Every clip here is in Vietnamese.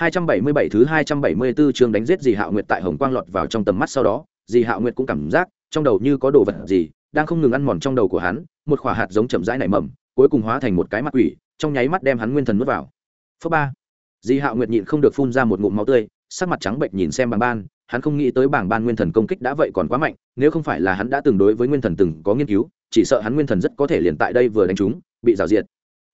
277 thứ 274 chương đánh giết Dì Hạo Nguyệt tại Hồng Quang lọt vào trong tầm mắt sau đó, Dì Hạo Nguyệt cũng cảm giác trong đầu như có đồ vật gì đang không ngừng ăn mòn trong đầu của hắn, một quả hạt giống chậm rãi nảy mầm, cuối cùng hóa thành một cái mặt quỷ, trong nháy mắt đem hắn nguyên thần nuốt vào. Phớp ba. Dì Hạo Nguyệt nhịn không được phun ra một ngụm máu tươi, sắc mặt trắng bệch nhìn xem Bàng Ban, hắn không nghĩ tới Bàng Ban nguyên thần công kích đã vậy còn quá mạnh, nếu không phải là hắn đã từng đối với nguyên thần từng có nghiên cứu, chỉ sợ hắn nguyên thần rất có thể liền tại đây vừa đánh trúng, bị giảo diệt.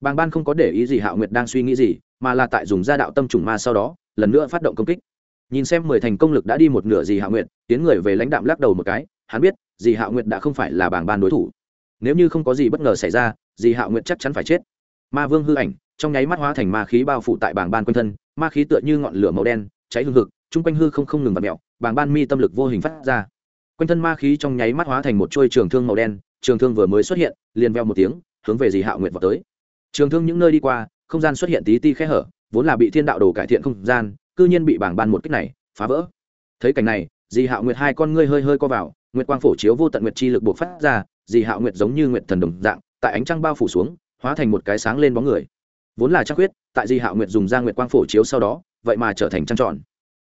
Bàng Ban không có để ý gì Hạo Nguyệt đang suy nghĩ gì, mà là tại dùng gia đạo tâm trùng ma sau đó, lần nữa phát động công kích. Nhìn xem mười thành công lực đã đi một nửa dì hạ nguyệt tiến người về lãnh đạm lắc đầu một cái hắn biết dì hạ nguyệt đã không phải là bảng ban đối thủ. Nếu như không có gì bất ngờ xảy ra dì hạ nguyệt chắc chắn phải chết. Ma vương hư ảnh trong nháy mắt hóa thành ma khí bao phủ tại bảng ban quanh thân ma khí tựa như ngọn lửa màu đen cháy hương hực chung quanh hư không không ngừng vặt mẹo bảng ban mi tâm lực vô hình phát ra. Quanh thân ma khí trong nháy mắt hóa thành một trôi trường thương màu đen trường thương vừa mới xuất hiện liền veo một tiếng hướng về dì hạ nguyệt vào tới trường thương những nơi đi qua, không gian xuất hiện tí ti khe hở, vốn là bị thiên đạo đồ cải thiện không gian, cư nhiên bị bảng ban một kích này, phá vỡ. Thấy cảnh này, dì hạo nguyệt hai con ngươi hơi hơi co vào, nguyệt quang phổ chiếu vô tận nguyệt chi lực buộc phát ra, dì hạo nguyệt giống như nguyệt thần đồng dạng, tại ánh trăng bao phủ xuống, hóa thành một cái sáng lên bóng người. Vốn là trăng huyết tại dì hạo nguyệt dùng ra nguyệt quang phổ chiếu sau đó, vậy mà trở thành trăng tròn.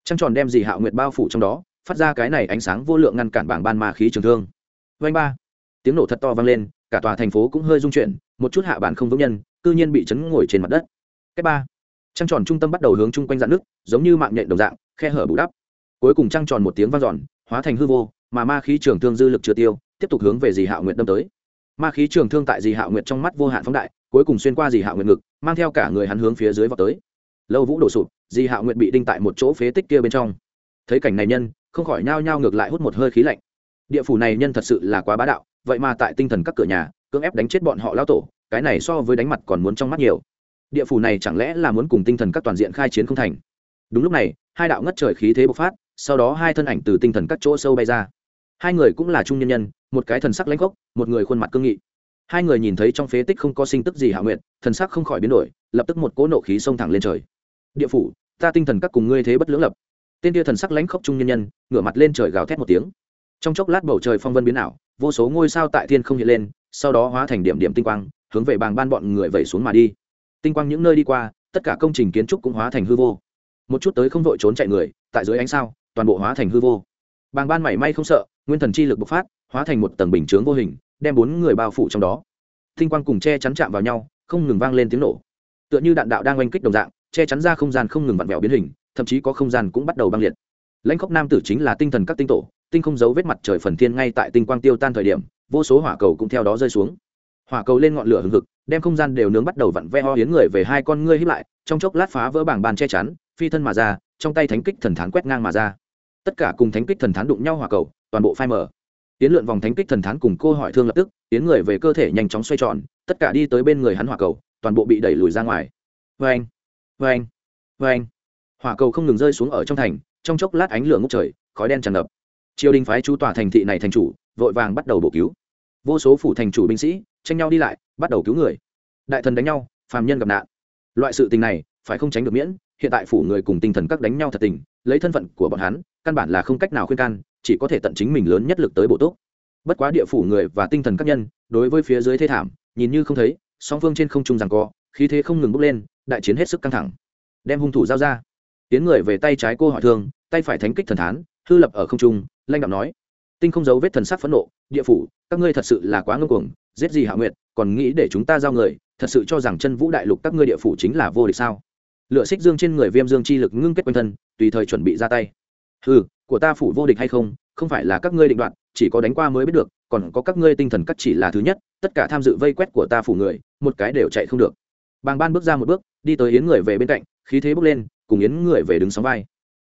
Trăng tròn đem dì hạo nguyệt bao phủ trong đó, phát ra cái này ánh sáng vô lượng ngăn cản bảng ban ma khí trường thương. Vanh ba. Tiếng nổ thật to vang lên, cả tòa thành phố cũng hơi rung chuyển, một chút hạ bản không vững nhân cư nhiên bị chấn ngồi trên mặt đất. Cách ba. Trăng tròn trung tâm bắt đầu hướng chung quanh dạn nước, giống như mạng nhện đồng dạng, khe hở bù đắp. Cuối cùng trăng tròn một tiếng vang dọn, hóa thành hư vô, mà ma khí trường thương dư lực chưa tiêu, tiếp tục hướng về dì hạo nguyện đâm tới. Ma khí trường thương tại dì hạo nguyện trong mắt vô hạn phóng đại, cuối cùng xuyên qua dì hạo nguyện ngực, mang theo cả người hắn hướng phía dưới vào tới. Lâu vũ đổ sụp, dì hạo nguyện bị đinh tại một chỗ phế tích kia bên trong. Thấy cảnh này nhân, không khỏi nhao nhao ngược lại hút một hơi khí lạnh. Địa phủ này nhân thật sự là quá bá đạo, vậy mà tại tinh thần các cửa nhà, cưỡng ép đánh chết bọn họ lao tổ cái này so với đánh mặt còn muốn trong mắt nhiều. Địa phủ này chẳng lẽ là muốn cùng tinh thần các toàn diện khai chiến không thành? Đúng lúc này, hai đạo ngất trời khí thế bộc phát, sau đó hai thân ảnh từ tinh thần các chỗ sâu bay ra. Hai người cũng là trung nhân nhân, một cái thần sắc lãnh gốc, một người khuôn mặt cương nghị. Hai người nhìn thấy trong phế tích không có sinh tức gì hạ nguyện thần sắc không khỏi biến đổi, lập tức một cỗ nộ khí xông thẳng lên trời. Địa phủ, ta tinh thần các cùng ngươi thế bất lưỡng lập. Tên tia thần sắc lãnh khốc trung nhân nhân, ngửa mặt lên trời gào thét một tiếng. Trong chốc lát bầu trời phong vân biến ảo, vô số ngôi sao tại thiên không hiện lên, sau đó hóa thành điểm điểm tinh quang hướng về bàng ban bọn người vẩy xuống mà đi. Tinh quang những nơi đi qua, tất cả công trình kiến trúc cũng hóa thành hư vô. Một chút tới không vội trốn chạy người, tại dưới ánh sao, toàn bộ hóa thành hư vô. Bàng ban mảy may không sợ, nguyên thần chi lực bộc phát, hóa thành một tầng bình chướng vô hình, đem bốn người bao phủ trong đó. Tinh quang cùng che chắn chạm vào nhau, không ngừng vang lên tiếng nổ. Tựa như đạn đạo đang oanh kích đồng dạng, che chắn ra không gian không ngừng vặn vẹo biến hình, thậm chí có không gian cũng bắt đầu băng liệt. Lãnh khốc nam tử chính là tinh thần các tinh tổ, tinh không giấu vết mặt trời phần thiên ngay tại tinh quang tiêu tan thời điểm, vô số hỏa cầu cũng theo đó rơi xuống hỏa cầu lên ngọn lửa hừng hực, đem không gian đều nướng bắt đầu vặn ve ho hiến người về hai con ngươi hiếp lại, trong chốc lát phá vỡ bảng bàn che chắn, phi thân mà ra, trong tay thánh kích thần thán quét ngang mà ra. Tất cả cùng thánh kích thần thán đụng nhau hỏa cầu, toàn bộ phai mở tiến lượn vòng thánh kích thần thán cùng cô hỏi thương lập tức tiến người về cơ thể nhanh chóng xoay tròn, tất cả đi tới bên người hắn hỏa cầu, toàn bộ bị đẩy lùi ra ngoài. Vê anh vê anh vê anh hỏa cầu không ngừng rơi xuống ở trong thành, trong chốc lát ánh lửa ngốc trời, khói đen tràn ngập. Triều đình phái chú tòa thành thị này thành chủ, vội vàng bắt đầu bổ cứu. Vô số phủ thành chủ binh sĩ tranh nhau đi lại, bắt đầu cứu người. Đại thần đánh nhau, phàm nhân gặp nạn. Loại sự tình này, phải không tránh được miễn, hiện tại phủ người cùng tinh thần các đánh nhau thật tình, lấy thân phận của bọn hắn, căn bản là không cách nào khuyên can, chỉ có thể tận chính mình lớn nhất lực tới bổ túc. Bất quá địa phủ người và tinh thần các nhân, đối với phía dưới thế thảm, nhìn như không thấy, song phương trên không trung rằng co, khí thế không ngừng bốc lên, đại chiến hết sức căng thẳng. Đem hung thủ giao ra. Tiến người về tay trái cô hỏi thương, tay phải thánh kích thần thán, hư lập ở không trung, lanh đạo nói. Tinh không giấu vết thần sắc phẫn nộ, địa phủ, các ngươi thật sự là quá ngưng cuồng giết gì hạ nguyệt, còn nghĩ để chúng ta giao người, thật sự cho rằng chân vũ đại lục các ngươi địa phủ chính là vô địch sao? Lựa xích dương trên người viêm dương chi lực ngưng kết quanh thân, tùy thời chuẩn bị ra tay. Ừ của ta phủ vô địch hay không? Không phải là các ngươi định đoạt, chỉ có đánh qua mới biết được, còn có các ngươi tinh thần cắt chỉ là thứ nhất, tất cả tham dự vây quét của ta phủ người, một cái đều chạy không được. Bàng ban bước ra một bước, đi tới yến người về bên cạnh, khí thế bước lên, cùng yến người về đứng sóng vai.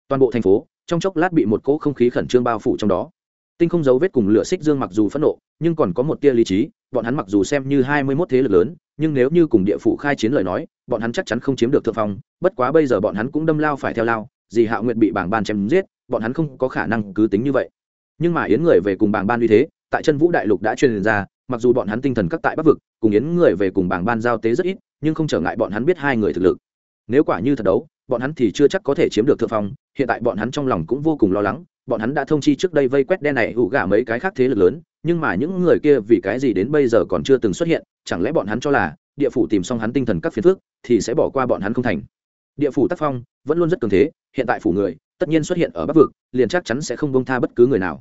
Toàn bộ thành phố, trong chốc lát bị một cỗ không khí khẩn trương bao phủ trong đó tinh không dấu vết cùng lửa xích dương mặc dù phẫn nộ, nhưng còn có một tia lý trí, bọn hắn mặc dù xem như hai mươi mốt thế lực lớn, nhưng nếu như cùng địa phủ khai chiến lời nói, bọn hắn chắc chắn không chiếm được thượng phong, bất quá bây giờ bọn hắn cũng đâm lao phải theo lao, dì hạ nguyện bị bảng ban chém giết, bọn hắn không có khả năng cứ tính như vậy. Nhưng mà yến người về cùng bảng ban như thế, tại chân vũ đại lục đã truyền ra, mặc dù bọn hắn tinh thần các tại bắc vực, cùng yến người về cùng bảng ban giao tế rất ít, nhưng không trở ngại bọn hắn biết hai người thực lực. Nếu quả như thật đấu, bọn hắn thì chưa chắc có thể chiếm được thượng phong, hiện tại bọn hắn trong lòng cũng vô cùng lo lắng bọn hắn đã thông chi trước đây vây quét đen này hủ gả mấy cái khác thế lực lớn, nhưng mà những người kia vì cái gì đến bây giờ còn chưa từng xuất hiện, chẳng lẽ bọn hắn cho là địa phủ tìm xong hắn tinh thần các phiến phước thì sẽ bỏ qua bọn hắn không thành? Địa phủ tác phong vẫn luôn rất cường thế, hiện tại phủ người tất nhiên xuất hiện ở bắc vực, liền chắc chắn sẽ không bông tha bất cứ người nào.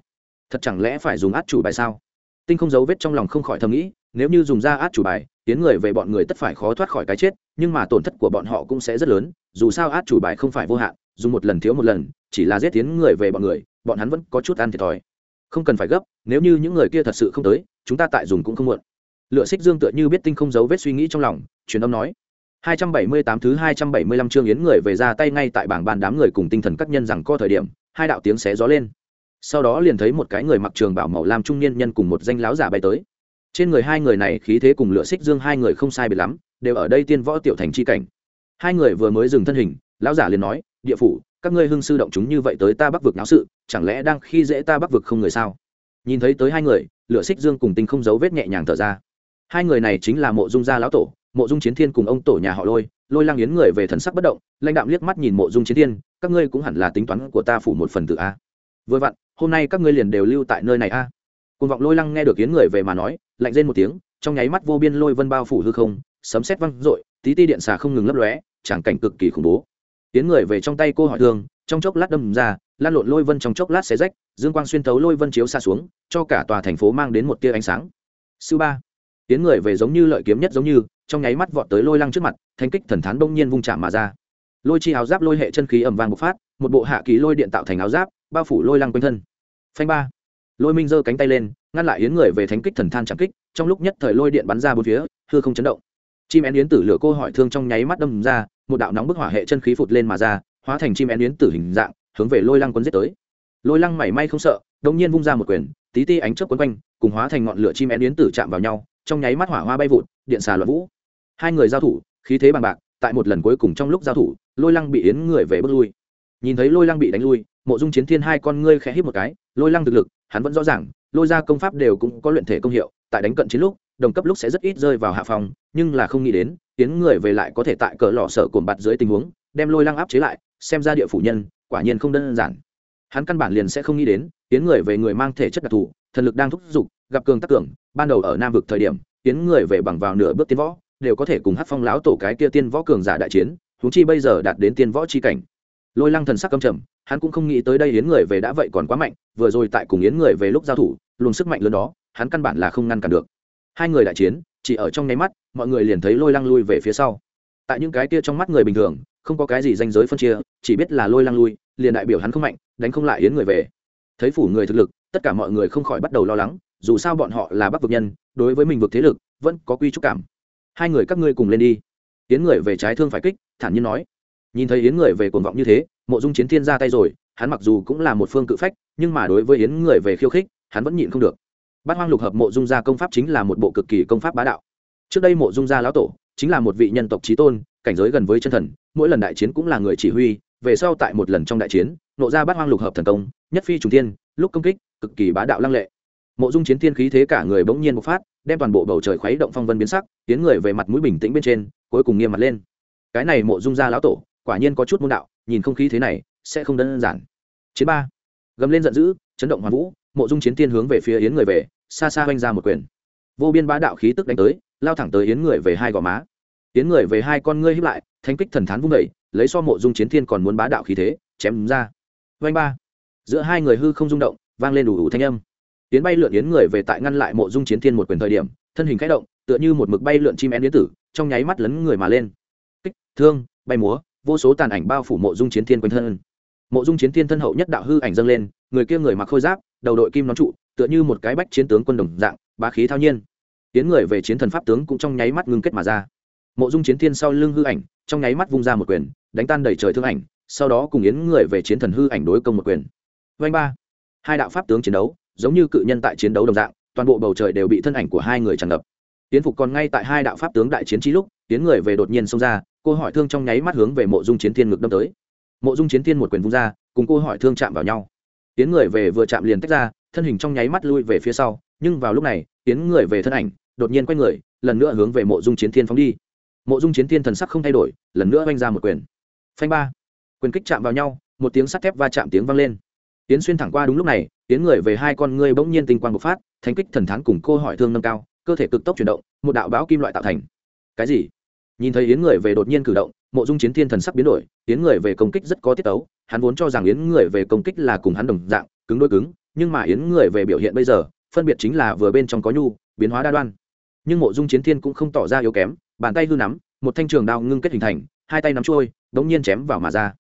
Thật chẳng lẽ phải dùng át chủ bài sao? Tinh không dấu vết trong lòng không khỏi thầm nghĩ nếu như dùng ra át chủ bài, tiến người về bọn người tất phải khó thoát khỏi cái chết, nhưng mà tổn thất của bọn họ cũng sẽ rất lớn, dù sao át chủ bài không phải vô hạn, dùng một lần thiếu một lần, chỉ là giết tiến người về bọn người, bọn hắn vẫn có chút ăn thiệt thòi. Không cần phải gấp, nếu như những người kia thật sự không tới, chúng ta tại dùng cũng không muộn. Lựa xích dương tựa như biết tinh không giấu vết suy nghĩ trong lòng, truyền âm nói. 278 thứ 275 chương yến người về ra tay ngay tại bảng bàn đám người cùng tinh thần các nhân rằng co thời điểm, hai đạo tiếng xé gió lên. Sau đó liền thấy một cái người mặc trường bảo màu lam trung niên nhân cùng một danh láo giả bay tới trên người hai người này khí thế cùng Lửa xích dương hai người không sai biệt lắm, đều ở đây tiên võ tiểu thành chi cảnh. Hai người vừa mới dừng thân hình, lão giả liền nói, địa phủ, các ngươi hưng sư động chúng như vậy tới ta bắc vực náo sự, chẳng lẽ đang khi dễ ta bắc vực không người sao? Nhìn thấy tới hai người, Lửa xích dương cùng tinh không giấu vết nhẹ nhàng thở ra. Hai người này chính là mộ dung gia lão tổ, mộ dung chiến thiên cùng ông tổ nhà họ lôi lôi lang yến người về thần sắc bất động, lãnh đạm liếc mắt nhìn mộ dung chiến thiên, các ngươi cũng hẳn là tính toán của ta phủ một phần tự a. Vừa vặn, hôm nay các ngươi liền đều lưu tại nơi này a cùng vọng lôi lăng nghe được yến người về mà nói, lạnh rên một tiếng, trong nháy mắt vô biên lôi vân bao phủ hư không, sấm sét văng rội tí ti điện xà không ngừng lấp lóe tràng cảnh cực kỳ khủng bố. Yến người về trong tay cô hỏi thương trong chốc lát đâm ra, lan lộn lôi vân trong chốc lát xé rách, dương quang xuyên thấu lôi vân chiếu xa xuống, cho cả tòa thành phố mang đến một tia ánh sáng. Sư ba. Tiến người về giống như lợi kiếm nhất giống như, trong nháy mắt vọt tới lôi lăng trước mặt, thanh kích thần thán đông nhiên vung chạm mà ra. Lôi chi áo giáp lôi hệ chân khí ẩm vàng bộc phát, một bộ hạ ký lôi điện tạo thành áo giáp, bao phủ lôi lăng quanh thân. Phanh ba lôi minh giơ cánh tay lên ngăn lại yến người về thánh kích thần than trảm kích trong lúc nhất thời lôi điện bắn ra bốn phía hư không chấn động chim én yến tử lửa cô hỏi thương trong nháy mắt đâm ra một đạo nóng bức hỏa hệ chân khí phụt lên mà ra hóa thành chim én yến tử hình dạng hướng về lôi lăng quân giết tới lôi lăng mảy may không sợ đông nhiên vung ra một quyền tí ti ánh chớp quấn quanh cùng hóa thành ngọn lửa chim én yến tử chạm vào nhau trong nháy mắt hỏa hoa bay vụt điện xà loạn vũ hai người giao thủ khí thế bằng bạc tại một lần cuối cùng trong lúc giao thủ lôi lăng bị yến người về bước lui nhìn thấy lôi lăng bị đánh lui mộ dung chiến thiên hai con ngươi khẽ hít một cái, lôi lăng thực lực, hắn vẫn rõ ràng, lôi ra công pháp đều cũng có luyện thể công hiệu, tại đánh cận chiến lúc, đồng cấp lúc sẽ rất ít rơi vào hạ phòng nhưng là không nghĩ đến, tiến người về lại có thể tại cỡ lò sở cồn bạt dưới tình huống, đem lôi lăng áp chế lại, xem ra địa phủ nhân, quả nhiên không đơn giản. Hắn căn bản liền sẽ không nghĩ đến, tiến người về người mang thể chất đặc thù, thần lực đang thúc giục, gặp cường tắc cường, ban đầu ở nam vực thời điểm, tiến người về bằng vào nửa bước tiến võ, đều có thể cùng hát phong láo tổ cái kia tiên võ cường giả đại chiến húng chi bây giờ đạt đến tiên võ chi cảnh lôi lăng thần sắc căm trầm, hắn cũng không nghĩ tới đây yến người về đã vậy còn quá mạnh, vừa rồi tại cùng yến người về lúc giao thủ, luồng sức mạnh lớn đó, hắn căn bản là không ngăn cản được. Hai người đại chiến, chỉ ở trong nháy mắt, mọi người liền thấy lôi lăng lui về phía sau. Tại những cái kia trong mắt người bình thường, không có cái gì danh giới phân chia, chỉ biết là lôi lăng lui, liền đại biểu hắn không mạnh, đánh không lại yến người về. Thấy phủ người thực lực, tất cả mọi người không khỏi bắt đầu lo lắng, dù sao bọn họ là bắc vực nhân, đối với mình vực thế lực, vẫn có quy trúc cảm. Hai người các ngươi cùng lên đi. Yến người về trái thương phải kích, thản nhiên nói nhìn thấy yến người về cuồng vọng như thế, mộ dung chiến thiên ra tay rồi, hắn mặc dù cũng là một phương cự phách, nhưng mà đối với yến người về khiêu khích, hắn vẫn nhịn không được. Bát hoang lục hợp mộ dung gia công pháp chính là một bộ cực kỳ công pháp bá đạo. Trước đây mộ dung gia lão tổ, chính là một vị nhân tộc trí tôn, cảnh giới gần với chân thần, mỗi lần đại chiến cũng là người chỉ huy, về sau tại một lần trong đại chiến, nộ ra bát hoang lục hợp thần công, nhất phi trùng thiên, lúc công kích, cực kỳ bá đạo lăng lệ. Mộ dung chiến thiên khí thế cả người bỗng nhiên bộc phát, đem toàn bộ bầu trời khuấy động phong vân biến sắc tiến người về mặt mũi bình tĩnh bên trên, cuối cùng nghiêm mặt lên. Cái này mộ dung gia lão tổ quả nhiên có chút môn đạo, nhìn không khí thế này, sẽ không đơn giản. Chiến ba. Gầm lên giận dữ, chấn động hoàn vũ, mộ dung chiến thiên hướng về phía yến người về, xa xa oanh ra một quyền. Vô biên bá đạo khí tức đánh tới, lao thẳng tới yến người về hai gò má. Yến người về hai con ngươi hiếp lại, thanh kích thần thán vung đẩy lấy so mộ dung chiến thiên còn muốn bá đạo khí thế, chém ra. Oanh ba. Giữa hai người hư không rung động, vang lên đủ đủ thanh âm. Yến bay lượn yến người về tại ngăn lại mộ dung chiến thiên một quyền thời điểm, thân hình khẽ động, tựa như một mực bay lượn chim én yến tử, trong nháy mắt lấn người mà lên. Kích, thương, bay múa vô số tàn ảnh bao phủ mộ dung chiến thiên quanh thân. Mộ dung chiến thiên thân hậu nhất đạo hư ảnh dâng lên, người kia người mặc khôi giáp, đầu đội kim nón trụ, tựa như một cái bách chiến tướng quân đồng dạng, bá khí thao nhiên. Tiến người về chiến thần pháp tướng cũng trong nháy mắt ngưng kết mà ra. Mộ dung chiến thiên sau lưng hư ảnh, trong nháy mắt vung ra một quyền, đánh tan đầy trời thương ảnh, sau đó cùng yến người về chiến thần hư ảnh đối công một quyền. Vanh ba. Hai đạo pháp tướng chiến đấu, giống như cự nhân tại chiến đấu đồng dạng, toàn bộ bầu trời đều bị thân ảnh của hai người tràn ngập. Tiến phục còn ngay tại hai đạo pháp tướng đại chiến trí lúc tiến người về đột nhiên xông ra, cô hỏi thương trong nháy mắt hướng về mộ dung chiến thiên ngực đâm tới. Mộ dung chiến thiên một quyền vung ra, cùng cô hỏi thương chạm vào nhau. Tiến người về vừa chạm liền tách ra, thân hình trong nháy mắt lui về phía sau, nhưng vào lúc này, tiến người về thân ảnh, đột nhiên quay người, lần nữa hướng về mộ dung chiến thiên phóng đi. Mộ dung chiến thiên thần sắc không thay đổi, lần nữa oanh ra một quyền. Phanh ba. Quyền kích chạm vào nhau, một tiếng sắt thép va chạm tiếng vang lên. Tiến xuyên thẳng qua đúng lúc này, tiến người về hai con ngươi bỗng nhiên tinh quang bộc phát, thành kích thần thắng cùng cô hỏi thương nâng cao, cơ thể cực tốc chuyển động, một đạo bão kim loại tạo thành. Cái gì? Nhìn thấy yến người về đột nhiên cử động, mộ dung chiến thiên thần sắc biến đổi, yến người về công kích rất có tiết tấu, hắn vốn cho rằng yến người về công kích là cùng hắn đồng dạng, cứng đôi cứng, nhưng mà yến người về biểu hiện bây giờ, phân biệt chính là vừa bên trong có nhu, biến hóa đa đoan. Nhưng mộ dung chiến thiên cũng không tỏ ra yếu kém, bàn tay hư nắm, một thanh trường đao ngưng kết hình thành, hai tay nắm trôi đống nhiên chém vào mà ra.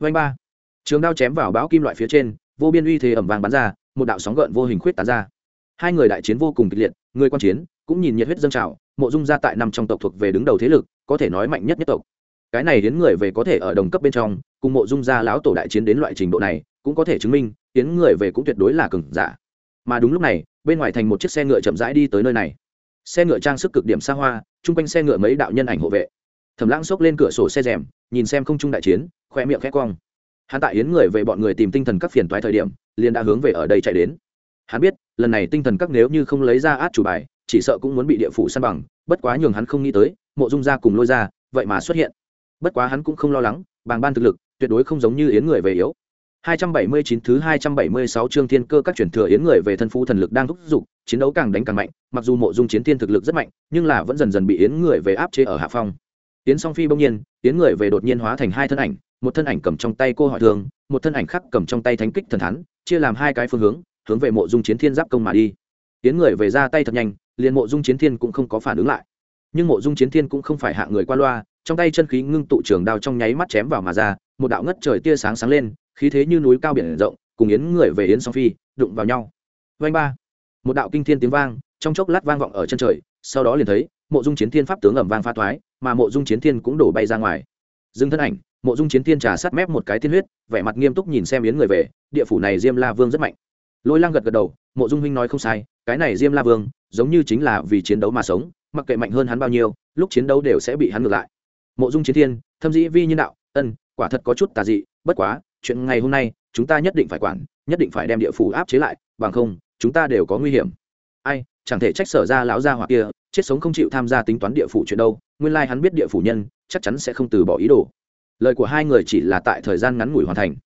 Vanh ba. Trường đao chém vào bão kim loại phía trên, vô biên uy thế ẩm vàng bắn ra, một đạo sóng gợn vô hình khuyết tán ra. Hai người đại chiến vô cùng kịch liệt, người quan chiến cũng nhìn nhiệt huyết dâng trào, mộ dung gia tại năm trong tộc thuộc về đứng đầu thế lực có thể nói mạnh nhất nhất tộc. Cái này hiến người về có thể ở đồng cấp bên trong, cùng mộ dung gia lão tổ đại chiến đến loại trình độ này, cũng có thể chứng minh, hiến người về cũng tuyệt đối là cừng giả. Mà đúng lúc này, bên ngoài thành một chiếc xe ngựa chậm rãi đi tới nơi này. Xe ngựa trang sức cực điểm xa hoa, chung quanh xe ngựa mấy đạo nhân ảnh hộ vệ. Thẩm lãng xốc lên cửa sổ xe rèm, nhìn xem không trung đại chiến khoe miệng khẽ quong hắn tại yến người về bọn người tìm tinh thần các phiền toái thời điểm, liền đã hướng về ở đây chạy đến. Hắn biết, lần này tinh thần các nếu như không lấy ra át chủ bài, chỉ sợ cũng muốn bị địa phủ săn bằng, bất quá nhường hắn không nghĩ tới mộ dung ra cùng lôi ra vậy mà xuất hiện bất quá hắn cũng không lo lắng bàng ban thực lực tuyệt đối không giống như yến người về yếu 279 thứ 276 chương thiên cơ các truyền thừa yến người về thân phú thần lực đang thúc giục, chiến đấu càng đánh càng mạnh, mặc dù mộ dung chiến thiên thực lực rất mạnh, nhưng là vẫn dần dần bị yến người về áp chế ở hạ phong. Yến Song Phi bỗng nhiên, yến người về đột nhiên hóa thành hai thân ảnh, một thân ảnh cầm trong tay cô hỏi thường, một thân ảnh khác cầm trong tay thánh kích thần thắn, chia làm hai cái phương hướng, hướng về mộ dung chiến thiên giáp công mà đi. Yến người về ra tay thật nhanh, liền mộ dung chiến thiên cũng không có phản ứng lại. Nhưng mộ dung chiến thiên cũng không phải hạ người qua loa, trong tay chân khí ngưng tụ trường đao trong nháy mắt chém vào mà ra, một đạo ngất trời tia sáng sáng lên, khí thế như núi cao biển rộng cùng yến người về yến song phi đụng vào nhau. Vanh ba. Một đạo kinh thiên tiếng vang trong chốc lát vang vọng ở chân trời sau đó liền thấy mộ dung chiến thiên pháp tướng ẩm vang pha thoái mà mộ dung chiến thiên cũng đổ bay ra ngoài. Dừng thân ảnh mộ dung chiến thiên trà sát mép một cái tiên huyết vẻ mặt nghiêm túc nhìn xem yến người về địa phủ này diêm la vương rất mạnh. Lôi lang gật gật đầu mộ dung huynh nói không sai cái này diêm la vương giống như chính là vì chiến đấu mà sống mặc kệ mạnh hơn hắn bao nhiêu, lúc chiến đấu đều sẽ bị hắn ngược lại. Mộ dung chiến thiên, thâm dĩ vi nhân đạo, ân, quả thật có chút tà dị, bất quá, chuyện ngày hôm nay, chúng ta nhất định phải quản, nhất định phải đem địa phủ áp chế lại, bằng không, chúng ta đều có nguy hiểm. Ai, chẳng thể trách sở ra lão gia hoặc kia, chết sống không chịu tham gia tính toán địa phủ chuyện đâu, nguyên lai hắn biết địa phủ nhân, chắc chắn sẽ không từ bỏ ý đồ. Lời của hai người chỉ là tại thời gian ngắn ngủi hoàn thành.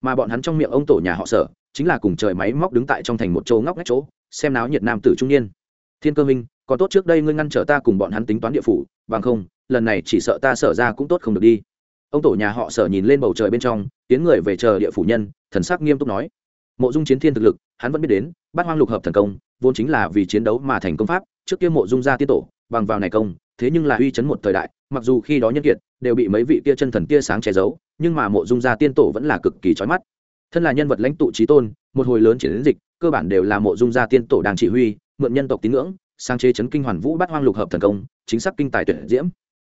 Mà bọn hắn trong miệng ông tổ nhà họ sở, chính là cùng trời máy móc đứng tại trong thành một chỗ ngóc ngách chỗ, xem náo nhiệt nam tử trung niên. Thiên cơ minh còn tốt trước đây ngươi ngăn trở ta cùng bọn hắn tính toán địa phủ, bằng không, lần này chỉ sợ ta sở ra cũng tốt không được đi. Ông tổ nhà họ sở nhìn lên bầu trời bên trong, tiến người về chờ địa phủ nhân, thần sắc nghiêm túc nói. Mộ dung chiến thiên thực lực, hắn vẫn biết đến, bát hoang lục hợp thần công, vốn chính là vì chiến đấu mà thành công pháp, trước kia mộ dung gia tiên tổ, bằng vào này công, thế nhưng là uy chấn một thời đại, mặc dù khi đó nhân kiệt, đều bị mấy vị kia chân thần tia sáng che giấu, nhưng mà mộ dung gia tiên tổ vẫn là cực kỳ trói mắt. Thân là nhân vật lãnh tụ trí tôn, một hồi lớn chiến đến dịch, cơ bản đều là mộ dung gia tiên tổ đang chỉ huy, mượn nhân tộc tín ngưỡng sang chế chấn kinh hoàn vũ bát hoang lục hợp thần công, chính xác kinh tài tuyển diễm.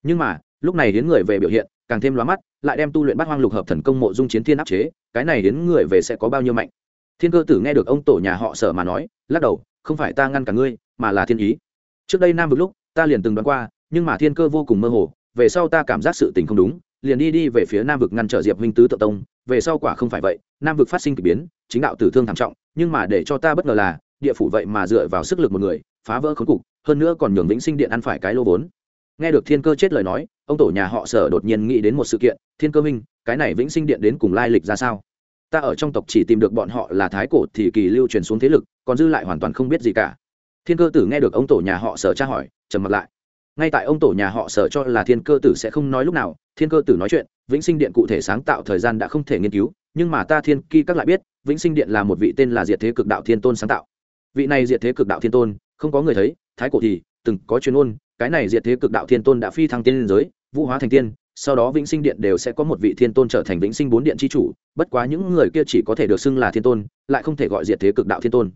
Nhưng mà, lúc này đến người về biểu hiện, càng thêm lóa mắt, lại đem tu luyện bát hoang lục hợp thần công mộ dung chiến thiên áp chế, cái này đến người về sẽ có bao nhiêu mạnh? Thiên cơ tử nghe được ông tổ nhà họ sở mà nói, lắc đầu, không phải ta ngăn cả ngươi, mà là thiên ý. Trước đây nam vực lúc, ta liền từng đoán qua, nhưng mà thiên cơ vô cùng mơ hồ, về sau ta cảm giác sự tình không đúng, liền đi đi về phía nam vực ngăn trở diệp huynh tứ tự tông, về sau quả không phải vậy, nam vực phát sinh k ỳ biến, chính đạo tử thương thảm trọng, nhưng mà để cho ta bất ngờ là, địa phủ vậy mà dựa vào sức lực một người phá vỡ khốn cục, hơn nữa còn nhường vĩnh sinh điện ăn phải cái lô vốn. Nghe được thiên cơ chết lời nói, ông tổ nhà họ sở đột nhiên nghĩ đến một sự kiện, thiên cơ minh cái này vĩnh sinh điện đến cùng lai lịch ra sao? Ta ở trong tộc chỉ tìm được bọn họ là thái cổ thì kỳ lưu truyền xuống thế lực, còn dư lại hoàn toàn không biết gì cả. Thiên cơ tử nghe được ông tổ nhà họ sở tra hỏi, trầm mặt lại. Ngay tại ông tổ nhà họ sở cho là thiên cơ tử sẽ không nói lúc nào, thiên cơ tử nói chuyện, vĩnh sinh điện cụ thể sáng tạo thời gian đã không thể nghiên cứu, nhưng mà ta thiên kỳ các lại biết, vĩnh sinh điện là một vị tên là diệt thế cực đạo thiên tôn sáng tạo. Vị này diệt thế cực đạo thiên tôn không có người thấy, thái cổ thì từng có chuyên ôn cái này diệt thế cực đạo thiên tôn đã phi thăng tiên giới, vũ hóa thành tiên, sau đó vĩnh sinh điện đều sẽ có một vị thiên tôn trở thành vĩnh sinh bốn điện chi chủ, bất quá những người kia chỉ có thể được xưng là thiên tôn, lại không thể gọi diệt thế cực đạo thiên tôn.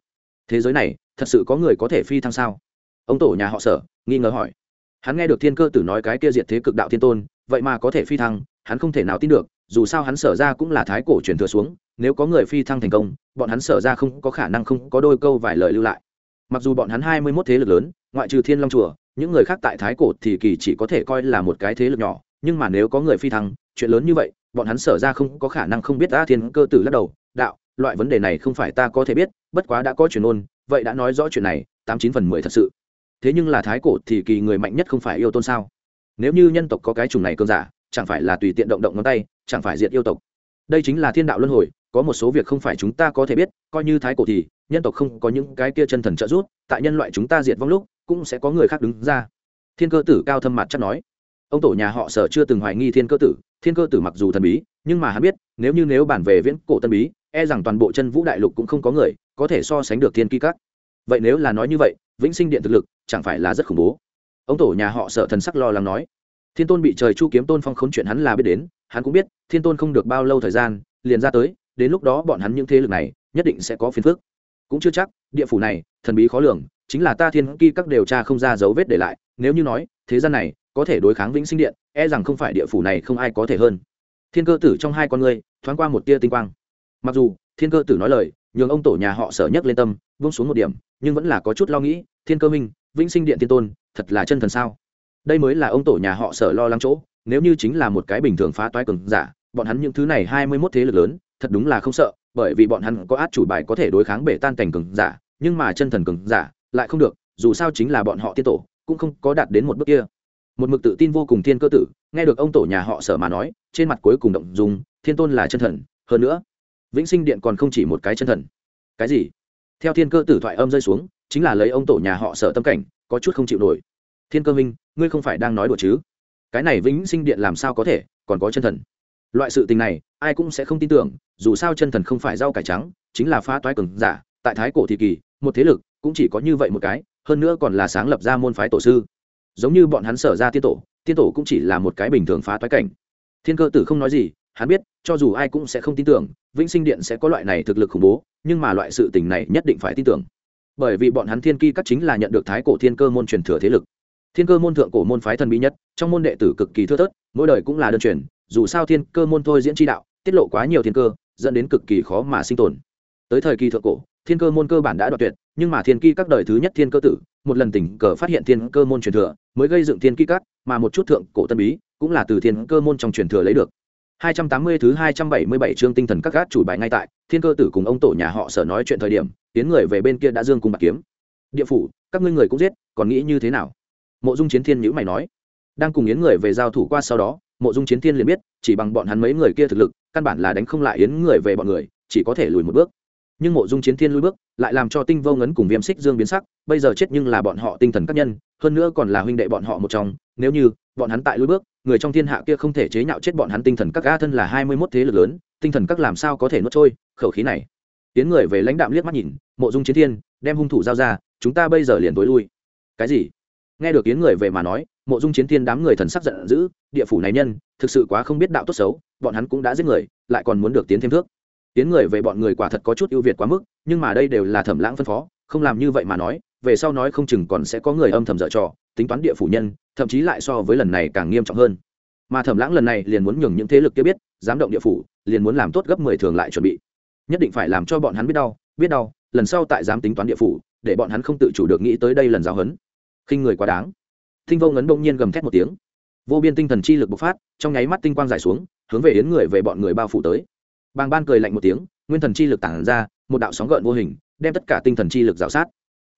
Thế giới này, thật sự có người có thể phi thăng sao? Ông tổ nhà họ sở, nghi ngờ hỏi. Hắn nghe được thiên cơ tử nói cái kia diệt thế cực đạo thiên tôn, vậy mà có thể phi thăng, hắn không thể nào tin được, dù sao hắn sở ra cũng là thái cổ truyền thừa xuống, nếu có người phi thăng thành công, bọn hắn sở ra không có khả năng không có đôi câu vài lời lưu lại mặc dù bọn hắn hai mươi mốt thế lực lớn, ngoại trừ thiên long chùa, những người khác tại thái cổ thì kỳ chỉ có thể coi là một cái thế lực nhỏ, nhưng mà nếu có người phi thăng, chuyện lớn như vậy, bọn hắn sở ra không có khả năng không biết ta thiên cơ tử lắc đầu, đạo, loại vấn đề này không phải ta có thể biết, bất quá đã có chuyện ôn vậy đã nói rõ chuyện này, tám chín phần mười thật sự. Thế nhưng là thái cổ thì kỳ người mạnh nhất không phải yêu tôn sao? Nếu như nhân tộc có cái chủng này cơn giả, chẳng phải là tùy tiện động động ngón tay, chẳng phải diệt yêu tộc. Đây chính là thiên đạo luân hồi, có một số việc không phải chúng ta có thể biết, coi như thái cổ thì nhân tộc không có những cái kia chân thần trợ giúp, tại nhân loại chúng ta diệt vong lúc, cũng sẽ có người khác đứng ra. Thiên cơ tử cao thâm mặt chắc nói. Ông tổ nhà họ sở chưa từng hoài nghi thiên cơ tử, thiên cơ tử mặc dù thần bí, nhưng mà hắn biết, nếu như nếu bản về viễn cổ tân bí e rằng toàn bộ chân vũ đại lục cũng không có người có thể so sánh được thiên kỳ các. Vậy nếu là nói như vậy, vĩnh sinh điện thực lực chẳng phải là rất khủng bố? Ông tổ nhà họ sở thần sắc lo lắng nói. Thiên tôn bị trời chu kiếm tôn phong khốn chuyện hắn là biết đến, hắn cũng biết, thiên tôn không được bao lâu thời gian, liền ra tới, đến lúc đó bọn hắn những thế lực này nhất định sẽ có phiền phức cũng chưa chắc, địa phủ này, thần bí khó lường, chính là ta thiên kỳ các điều tra không ra dấu vết để lại, nếu như nói, thế gian này, có thể đối kháng vĩnh sinh điện e rằng không phải địa phủ này không ai có thể hơn. Thiên cơ tử trong hai con người thoáng qua một tia tinh quang. Mặc dù, thiên cơ tử nói lời, nhường ông tổ nhà họ sở nhất lên tâm vung xuống một điểm, nhưng vẫn là có chút lo nghĩ, thiên cơ minh, vĩnh sinh điện tiên tôn, thật là chân thần sao? Đây mới là ông tổ nhà họ sở lo lắng chỗ, nếu như chính là một cái bình thường phá toái cường giả, bọn hắn những thứ này hai mươi mốt thế lực lớn, thật đúng là không sợ bởi vì bọn hắn có át chủ bài có thể đối kháng bể tan cảnh cường giả, nhưng mà chân thần cường giả lại không được, dù sao chính là bọn họ tiên tổ, cũng không có đạt đến một bước kia. Một mực tự tin vô cùng thiên cơ tử, nghe được ông tổ nhà họ sở mà nói, trên mặt cuối cùng động dùng thiên tôn là chân thần, hơn nữa, vĩnh sinh điện còn không chỉ một cái chân thần. Cái gì? Theo thiên cơ tử thoại âm rơi xuống, chính là lấy ông tổ nhà họ sở tâm cảnh, có chút không chịu nổi. Thiên cơ minh, ngươi không phải đang nói đùa chứ? Cái này vĩnh sinh điện làm sao có thể, còn có chân thần? Loại sự tình này, ai cũng sẽ không tin tưởng, dù sao chân thần không phải rau cải trắng, chính là phá toái cường giả, tại thái cổ thì kỳ, một thế lực cũng chỉ có như vậy một cái, hơn nữa còn là sáng lập ra môn phái tổ sư. Giống như bọn hắn sở ra tiên tổ tiên tổ cũng chỉ là một cái bình thường phá toái cảnh. Thiên cơ tử không nói gì, hắn biết, cho dù ai cũng sẽ không tin tưởng, vĩnh sinh điện sẽ có loại này thực lực khủng bố, nhưng mà loại sự tình này nhất định phải tin tưởng. Bởi vì bọn hắn thiên ki các chính là nhận được thái cổ thiên cơ môn truyền thừa thế lực. Thiên cơ môn thượng cổ môn phái thần bí nhất, trong môn đệ tử cực kỳ thưa thớt, mỗi đời cũng là đơn truyền dù sao thiên cơ môn thôi diễn tri đạo, tiết lộ quá nhiều thiên cơ, dẫn đến cực kỳ khó mà sinh tồn. Tới thời kỳ thượng cổ, thiên cơ môn cơ bản đã đoạt tuyệt, nhưng mà thiên ki các đời thứ nhất thiên cơ tử, một lần tình cờ phát hiện thiên cơ môn truyền thừa, mới gây dựng thiên ki các, mà một chút thượng cổ tân bí, cũng là từ thiên cơ môn trong truyền thừa lấy được. 280 thứ 277 chương tinh thần các gác chủ bài ngay tại, thiên cơ tử cùng ông tổ nhà họ sở nói chuyện thời điểm, tiến người về bên kia đã dương cùng bạc kiếm. Địa phủ, các ngươi người cũng giết, còn nghĩ như thế nào? Mộ dung chiến thiên nhữ mày nói. Đang cùng yến người về giao thủ qua sau đó mộ dung chiến thiên liền biết, chỉ bằng bọn hắn mấy người kia thực lực, căn bản là đánh không lại yến người về bọn người, chỉ có thể lùi một bước. Nhưng mộ dung chiến thiên lùi bước, lại làm cho tinh vô ngấn cùng viêm xích dương biến sắc, bây giờ chết nhưng là bọn họ tinh thần các nhân, hơn nữa còn là huynh đệ bọn họ một trong. Nếu như bọn hắn tại lùi bước, người trong thiên hạ kia không thể chế nhạo chết bọn hắn tinh thần các ga thân là hai mươi mốt thế lực lớn, tinh thần các làm sao có thể nuốt trôi khẩu khí này? Tiến người về lãnh đạm liếc mắt nhìn, mộ dung chiến thiên, đem hung thủ giao ra, chúng ta bây giờ liền tối lui. Cái gì? Nghe được tiến người về mà nói, mộ dung chiến thiên đám người thần sắc giận dữ, địa phủ này nhân, thực sự quá không biết đạo tốt xấu, bọn hắn cũng đã giết người, lại còn muốn được tiến thêm thước. Tiến người về bọn người quả thật có chút ưu việt quá mức, nhưng mà đây đều là thẩm lãng phân phó, không làm như vậy mà nói, về sau nói không chừng còn sẽ có người âm thầm dở trò, tính toán địa phủ nhân, thậm chí lại so với lần này càng nghiêm trọng hơn. Mà thẩm lãng lần này liền muốn nhường những thế lực kia biết, dám động địa phủ, liền muốn làm tốt gấp mười thường lại chuẩn bị. Nhất định phải làm cho bọn hắn biết đau biết đau, lần sau tại dám tính toán địa phủ, để bọn hắn không tự chủ được nghĩ tới đây lần giáo huấn khinh người quá đáng. Thinh vô ngấn đông nhiên gầm thét một tiếng. Vô biên tinh thần chi lực bộc phát, trong nháy mắt tinh quang giải xuống, hướng về yến người về bọn người bao phủ tới. Bàng ban cười lạnh một tiếng, nguyên thần chi lực tản ra, một đạo sóng gợn vô hình, đem tất cả tinh thần chi lực rào sát.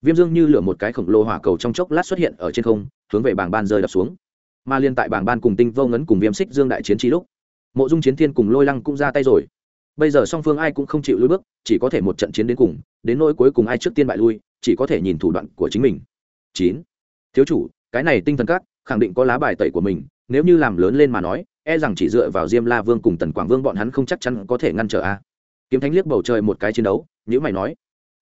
Viêm dương như lửa một cái khổng lồ hỏa cầu trong chốc lát xuất hiện ở trên không, hướng về bàng ban rơi đập xuống. Mà liên tại bàng ban cùng tinh vô ngấn cùng viêm xích dương đại chiến chi lúc, mộ dung chiến thiên cùng lôi lăng cũng ra tay rồi. Bây giờ song phương ai cũng không chịu lùi bước, chỉ có thể một trận chiến đến cùng, đến nỗi cuối cùng ai trước tiên bại lui, chỉ có thể nhìn thủ đoạn của chính mình. Chín thiếu chủ, cái này tinh thần các, khẳng định có lá bài tẩy của mình, nếu như làm lớn lên mà nói e rằng chỉ dựa vào diêm la vương cùng tần quảng vương bọn hắn không chắc chắn có thể ngăn trở a. Kiếm thánh liếc bầu trời một cái chiến đấu nhữ mày nói,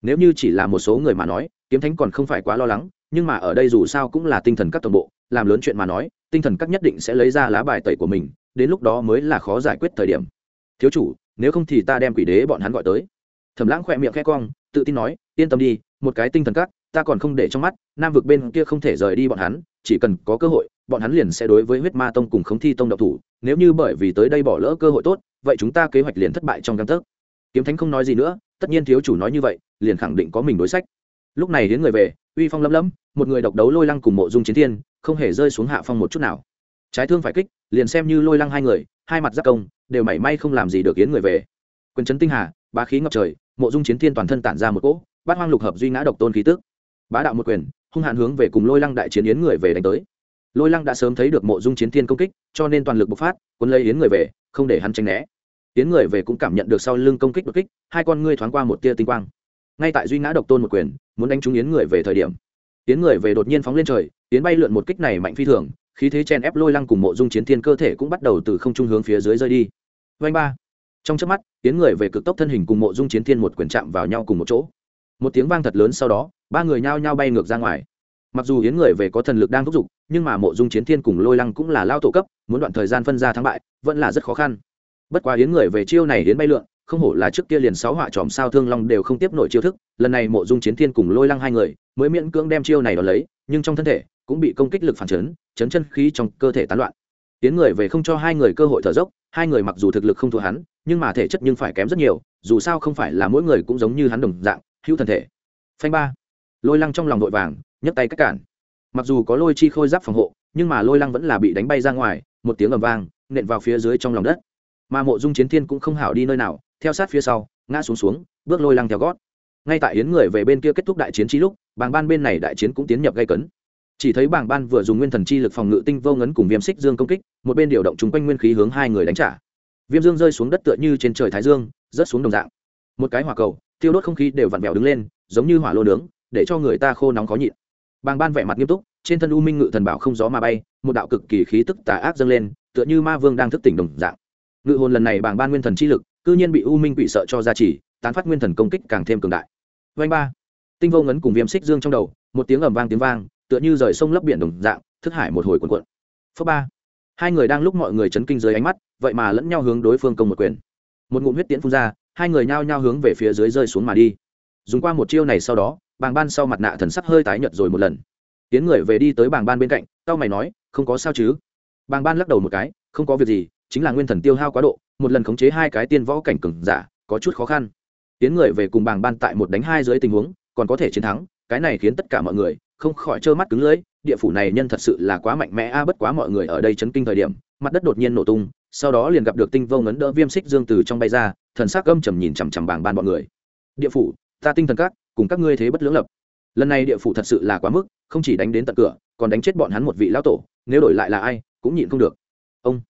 nếu như chỉ là một số người mà nói, kiếm thánh còn không phải quá lo lắng, nhưng mà ở đây dù sao cũng là tinh thần các tổng bộ, làm lớn chuyện mà nói, tinh thần các nhất định sẽ lấy ra lá bài tẩy của mình, đến lúc đó mới là khó giải quyết thời điểm. Thiếu chủ, nếu không thì ta đem quỷ đế bọn hắn gọi tới. Thẩm lãng khỏe miệng khẽ cong, tự tin nói, yên tâm đi, một cái tinh thần các ta còn không để trong mắt, nam vực bên kia không thể rời đi bọn hắn, chỉ cần có cơ hội, bọn hắn liền sẽ đối với huyết ma tông cùng khống thi tông độc thủ, nếu như bởi vì tới đây bỏ lỡ cơ hội tốt, vậy chúng ta kế hoạch liền thất bại trong căn thức kiếm thánh không nói gì nữa, tất nhiên thiếu chủ nói như vậy, liền khẳng định có mình đối sách. Lúc này đến người về, uy phong lấm lấm, một người độc đấu lôi lăng cùng mộ dung chiến thiên, không hề rơi xuống hạ phong một chút nào. Trái thương phải kích, liền xem như lôi lăng hai người, hai mặt giác công, đều mảy may không làm gì được yến người về. Quyền trấn tinh hà, bá khí ngập trời, mộ dung chiến thiên toàn thân tản ra một cỗ, bát hoang lục hợp duy ngã độc tôn khí tức bá đạo một quyền, hung hạn hướng về cùng lôi lăng đại chiến yến người về đánh tới. Lôi lăng đã sớm thấy được mộ dung chiến thiên công kích, cho nên toàn lực bộc phát quân lấy yến người về, không để hắn tranh né. Yến người về cũng cảm nhận được sau lưng công kích đột kích, hai con ngươi thoáng qua một tia tinh quang. Ngay tại duy ngã độc tôn một quyền, muốn đánh trúng yến người về thời điểm, yến người về đột nhiên phóng lên trời, yến bay lượn một kích này mạnh phi thường, khí thế chen ép lôi lăng cùng mộ dung chiến thiên cơ thể cũng bắt đầu từ không trung hướng phía dưới rơi đi. Vanh ba. Trong trước mắt, yến người về cực tốc thân hình cùng mộ dung chiến thiên một quyền chạm vào nhau cùng một chỗ. Một tiếng vang thật lớn sau đó ba người nhao nhao bay ngược ra ngoài. Mặc dù hiến người về có thần lực đang thúc giục, nhưng mà mộ dung chiến thiên cùng lôi lăng cũng là lao tổ cấp, muốn đoạn thời gian phân ra thắng bại, vẫn là rất khó khăn. Bất quá hiến người về chiêu này hiến bay lượn, không hổ là trước kia liền sáu họa tròm sao thương long đều không tiếp nổi chiêu thức, lần này mộ dung chiến thiên cùng lôi lăng hai người mới miễn cưỡng đem chiêu này đón lấy, nhưng trong thân thể cũng bị công kích lực phản chấn chấn chân khí trong cơ thể tán loạn. Tiến người về không cho hai người cơ hội thở dốc, hai người mặc dù thực lực không thua hắn, nhưng mà thể chất nhưng phải kém rất nhiều, dù sao không phải là mỗi người cũng giống như hắn đồng dạng, hữu thần thể. Phanh ba lôi lăng trong lòng vội vàng, nhấc tay cách cản. Mặc dù có lôi chi khôi giáp phòng hộ, nhưng mà lôi lăng vẫn là bị đánh bay ra ngoài, một tiếng ầm vang, nện vào phía dưới trong lòng đất. Mà mộ dung chiến thiên cũng không hảo đi nơi nào, theo sát phía sau, ngã xuống xuống, bước lôi lăng theo gót. Ngay tại yến người về bên kia kết thúc đại chiến trí lúc, bàng ban bên này đại chiến cũng tiến nhập gây cấn. Chỉ thấy bảng ban vừa dùng nguyên thần chi lực phòng ngự tinh vô ngấn cùng viêm xích dương công kích, một bên điều động chung quanh nguyên khí hướng hai người đánh trả. Viêm dương rơi xuống đất tựa như trên trời thái dương, rớt xuống đồng dạng. Một cái hỏa cầu tiêu đốt không khí đều vặn vẹo đứng lên, giống như hỏa lô nướng để cho người ta khô nóng khó nhịn. Bàng ban vẻ mặt nghiêm túc, trên thân u minh ngự thần bảo không gió mà bay, một đạo cực kỳ khí tức tà ác dâng lên, tựa như ma vương đang thức tỉnh đồng dạng. Ngự hồn lần này bàng ban nguyên thần chi lực, cư nhiên bị u minh bị sợ cho ra chỉ, tán phát nguyên thần công kích càng thêm cường đại. Vanh ba. Tinh vô ngấn cùng viêm xích dương trong đầu, một tiếng ầm vang tiếng vang, tựa như rời sông lấp biển đồng dạng, thức hải một hồi cuộn cuộn. Phớ ba. Hai người đang lúc mọi người chấn kinh dưới ánh mắt, vậy mà lẫn nhau hướng đối phương công một quyền. Một ngụm huyết tiễn phun ra, hai người nhao nhao hướng về phía dưới rơi xuống mà đi. Dùng qua một chiêu này sau đó bàng ban sau mặt nạ thần sắc hơi tái nhợt rồi một lần. Tiến người về đi tới bàng ban bên cạnh tao mày nói, không có sao chứ? Bàng ban lắc đầu một cái, không có việc gì, chính là nguyên thần tiêu hao quá độ, một lần khống chế hai cái tiên võ cảnh cừng giả, có chút khó khăn. Tiến người về cùng bàng ban tại một đánh hai dưới tình huống, còn có thể chiến thắng, cái này khiến tất cả mọi người không khỏi trơ mắt cứng lưỡi, địa phủ này nhân thật sự là quá mạnh mẽ a, bất quá mọi người ở đây chấn kinh thời điểm, mặt đất đột nhiên nổ tung, sau đó liền gặp được tinh vô ngấn đỡ viêm xích dương từ trong bay ra, thần sắc âm trầm nhìn chằm chằm Bàng ban bọn người. Địa phủ, ta tinh thần các cùng các ngươi thế bất lưỡng lập. Lần này địa phủ thật sự là quá mức, không chỉ đánh đến tận cửa, còn đánh chết bọn hắn một vị lão tổ, nếu đổi lại là ai, cũng nhịn không được. Ông,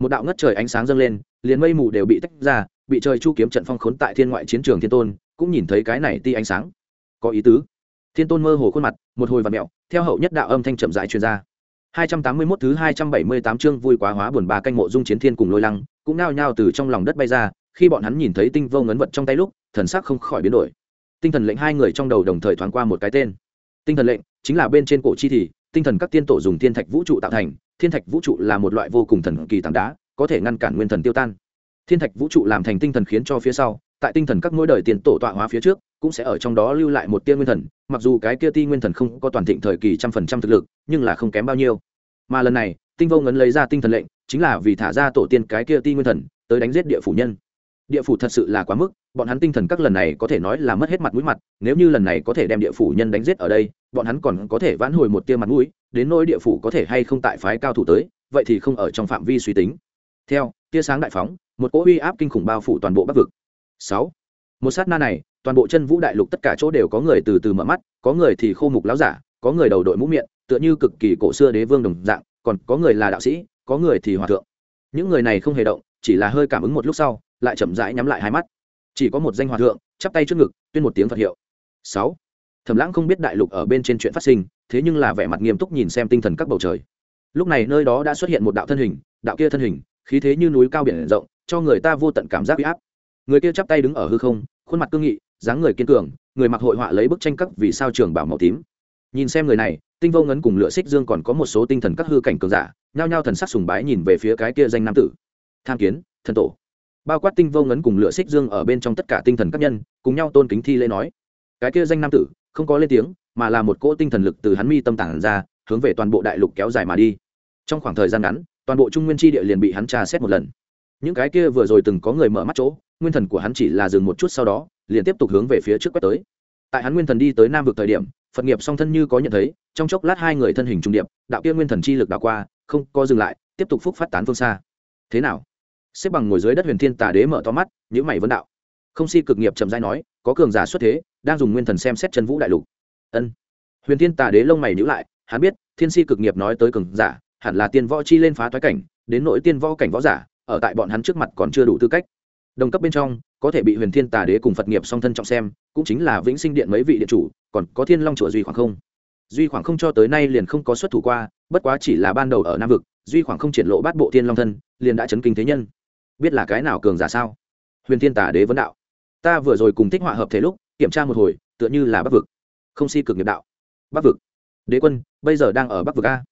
một đạo ngất trời ánh sáng dâng lên, liền mây mù đều bị tách ra, bị trời chu kiếm trận phong khốn tại thiên ngoại chiến trường thiên tôn, cũng nhìn thấy cái này ti ánh sáng. Có ý tứ. Thiên tôn mơ hồ khuôn mặt, một hồi và mẹo, theo hậu nhất đạo âm thanh chậm dại truyền ra. 281 thứ 278 chương vui quá hóa buồn bà canh mộ dung chiến thiên cùng lôi lăng, cũng nao nhao từ trong lòng đất bay ra, khi bọn hắn nhìn thấy tinh vô ngấn vật trong tay lúc, thần sắc không khỏi biến đổi tinh thần lệnh hai người trong đầu đồng thời thoáng qua một cái tên. Tinh thần lệnh chính là bên trên cổ chi thì, tinh thần các tiên tổ dùng thiên thạch vũ trụ tạo thành, thiên thạch vũ trụ là một loại vô cùng thần kỳ tảng đá, có thể ngăn cản nguyên thần tiêu tan. Thiên thạch vũ trụ làm thành tinh thần khiến cho phía sau, tại tinh thần các mỗi đời tiền tổ tọa hóa phía trước, cũng sẽ ở trong đó lưu lại một tia nguyên thần, mặc dù cái kia ti nguyên thần không có toàn thịnh thời kỳ trăm phần trăm thực lực, nhưng là không kém bao nhiêu. Mà lần này, tinh vô ngấn lấy ra tinh thần lệnh, chính là vì thả ra tổ tiên cái kia ti nguyên thần, tới đánh giết địa phủ nhân. Địa phủ thật sự là quá mức bọn hắn tinh thần các lần này có thể nói là mất hết mặt mũi mặt, nếu như lần này có thể đem địa phủ nhân đánh giết ở đây, bọn hắn còn có thể vãn hồi một tia mặt mũi, đến nỗi địa phủ có thể hay không tại phái cao thủ tới, vậy thì không ở trong phạm vi suy tính. Theo, tia sáng đại phóng, một cỗ uy áp kinh khủng bao phủ toàn bộ bắc vực. Sáu, một sát na này, toàn bộ chân vũ đại lục tất cả chỗ đều có người từ từ mở mắt, có người thì khô mục láo giả, có người đầu đội mũ miệng, tựa như cực kỳ cổ xưa đế vương đồng dạng, còn có người là đạo sĩ, có người thì hòa thượng. Những người này không hề động, chỉ là hơi cảm ứng một lúc sau, lại chậm rãi nhắm lại hai mắt chỉ có một danh hòa thượng, chắp tay trước ngực, tuyên một tiếng phật hiệu. Sáu. Thẩm lãng không biết đại lục ở bên trên chuyện phát sinh, thế nhưng là vẻ mặt nghiêm túc nhìn xem tinh thần các bầu trời. Lúc này nơi đó đã xuất hiện một đạo thân hình, đạo kia thân hình, khí thế như núi cao biển rộng, cho người ta vô tận cảm giác bị áp. Người kia chắp tay đứng ở hư không, khuôn mặt cương nghị, dáng người kiên cường, người mặc hội họa lấy bức tranh các vì sao trường bảo màu tím. Nhìn xem người này, tinh vô ngấn cùng lựa xích dương còn có một số tinh thần các hư cảnh cường giả, nhao nhao thần sắc sùng bái nhìn về phía cái kia danh nam tử. Tham kiến, thần tổ bao quát tinh vô ngấn cùng lửa xích dương ở bên trong tất cả tinh thần các nhân, cùng nhau tôn kính thi lễ nói. Cái kia danh nam tử, không có lên tiếng, mà là một cỗ tinh thần lực từ hắn mi tâm tản ra, hướng về toàn bộ đại lục kéo dài mà đi. Trong khoảng thời gian ngắn, toàn bộ trung nguyên tri địa liền bị hắn tra xét một lần. Những cái kia vừa rồi từng có người mở mắt chỗ, nguyên thần của hắn chỉ là dừng một chút sau đó, liền tiếp tục hướng về phía trước quét tới. Tại hắn nguyên thần đi tới nam vực thời điểm, phật nghiệp song thân như có nhận thấy, trong chốc lát hai người thân hình trung điệp, đạo kia nguyên thần chi lực đạo qua, không có dừng lại, tiếp tục phúc phát tán phương xa. Thế nào? Xếp bằng ngồi dưới đất huyền thiên tà đế mở to mắt nhữ mày vấn đạo. Không si cực nghiệp chậm dai nói, có cường giả xuất thế, đang dùng nguyên thần xem xét chân vũ đại lục. Ân. Huyền thiên tà đế lông mày nhữ lại, hắn biết, thiên si cực nghiệp nói tới cường giả, hẳn là tiên võ chi lên phá thoái cảnh, đến nội tiên võ cảnh võ giả, ở tại bọn hắn trước mặt còn chưa đủ tư cách. Đồng cấp bên trong, có thể bị huyền thiên tà đế cùng phật nghiệp song thân trọng xem, cũng chính là vĩnh sinh điện mấy vị điện chủ, còn có thiên long chùa duy khoảng không. Duy khoảng không cho tới nay liền không có xuất thủ qua, bất quá chỉ là ban đầu ở nam vực, duy khoảng không triển lộ bát bộ thiên long thân, liền đã chấn kinh thế nhân biết là cái nào cường giả sao? Huyền thiên tả đế vấn đạo. Ta vừa rồi cùng thích họa hợp thể lúc, kiểm tra một hồi, tựa như là bắc vực. Không si cực nghiệp đạo. Bắc vực. Đế quân, bây giờ đang ở bắc vực a?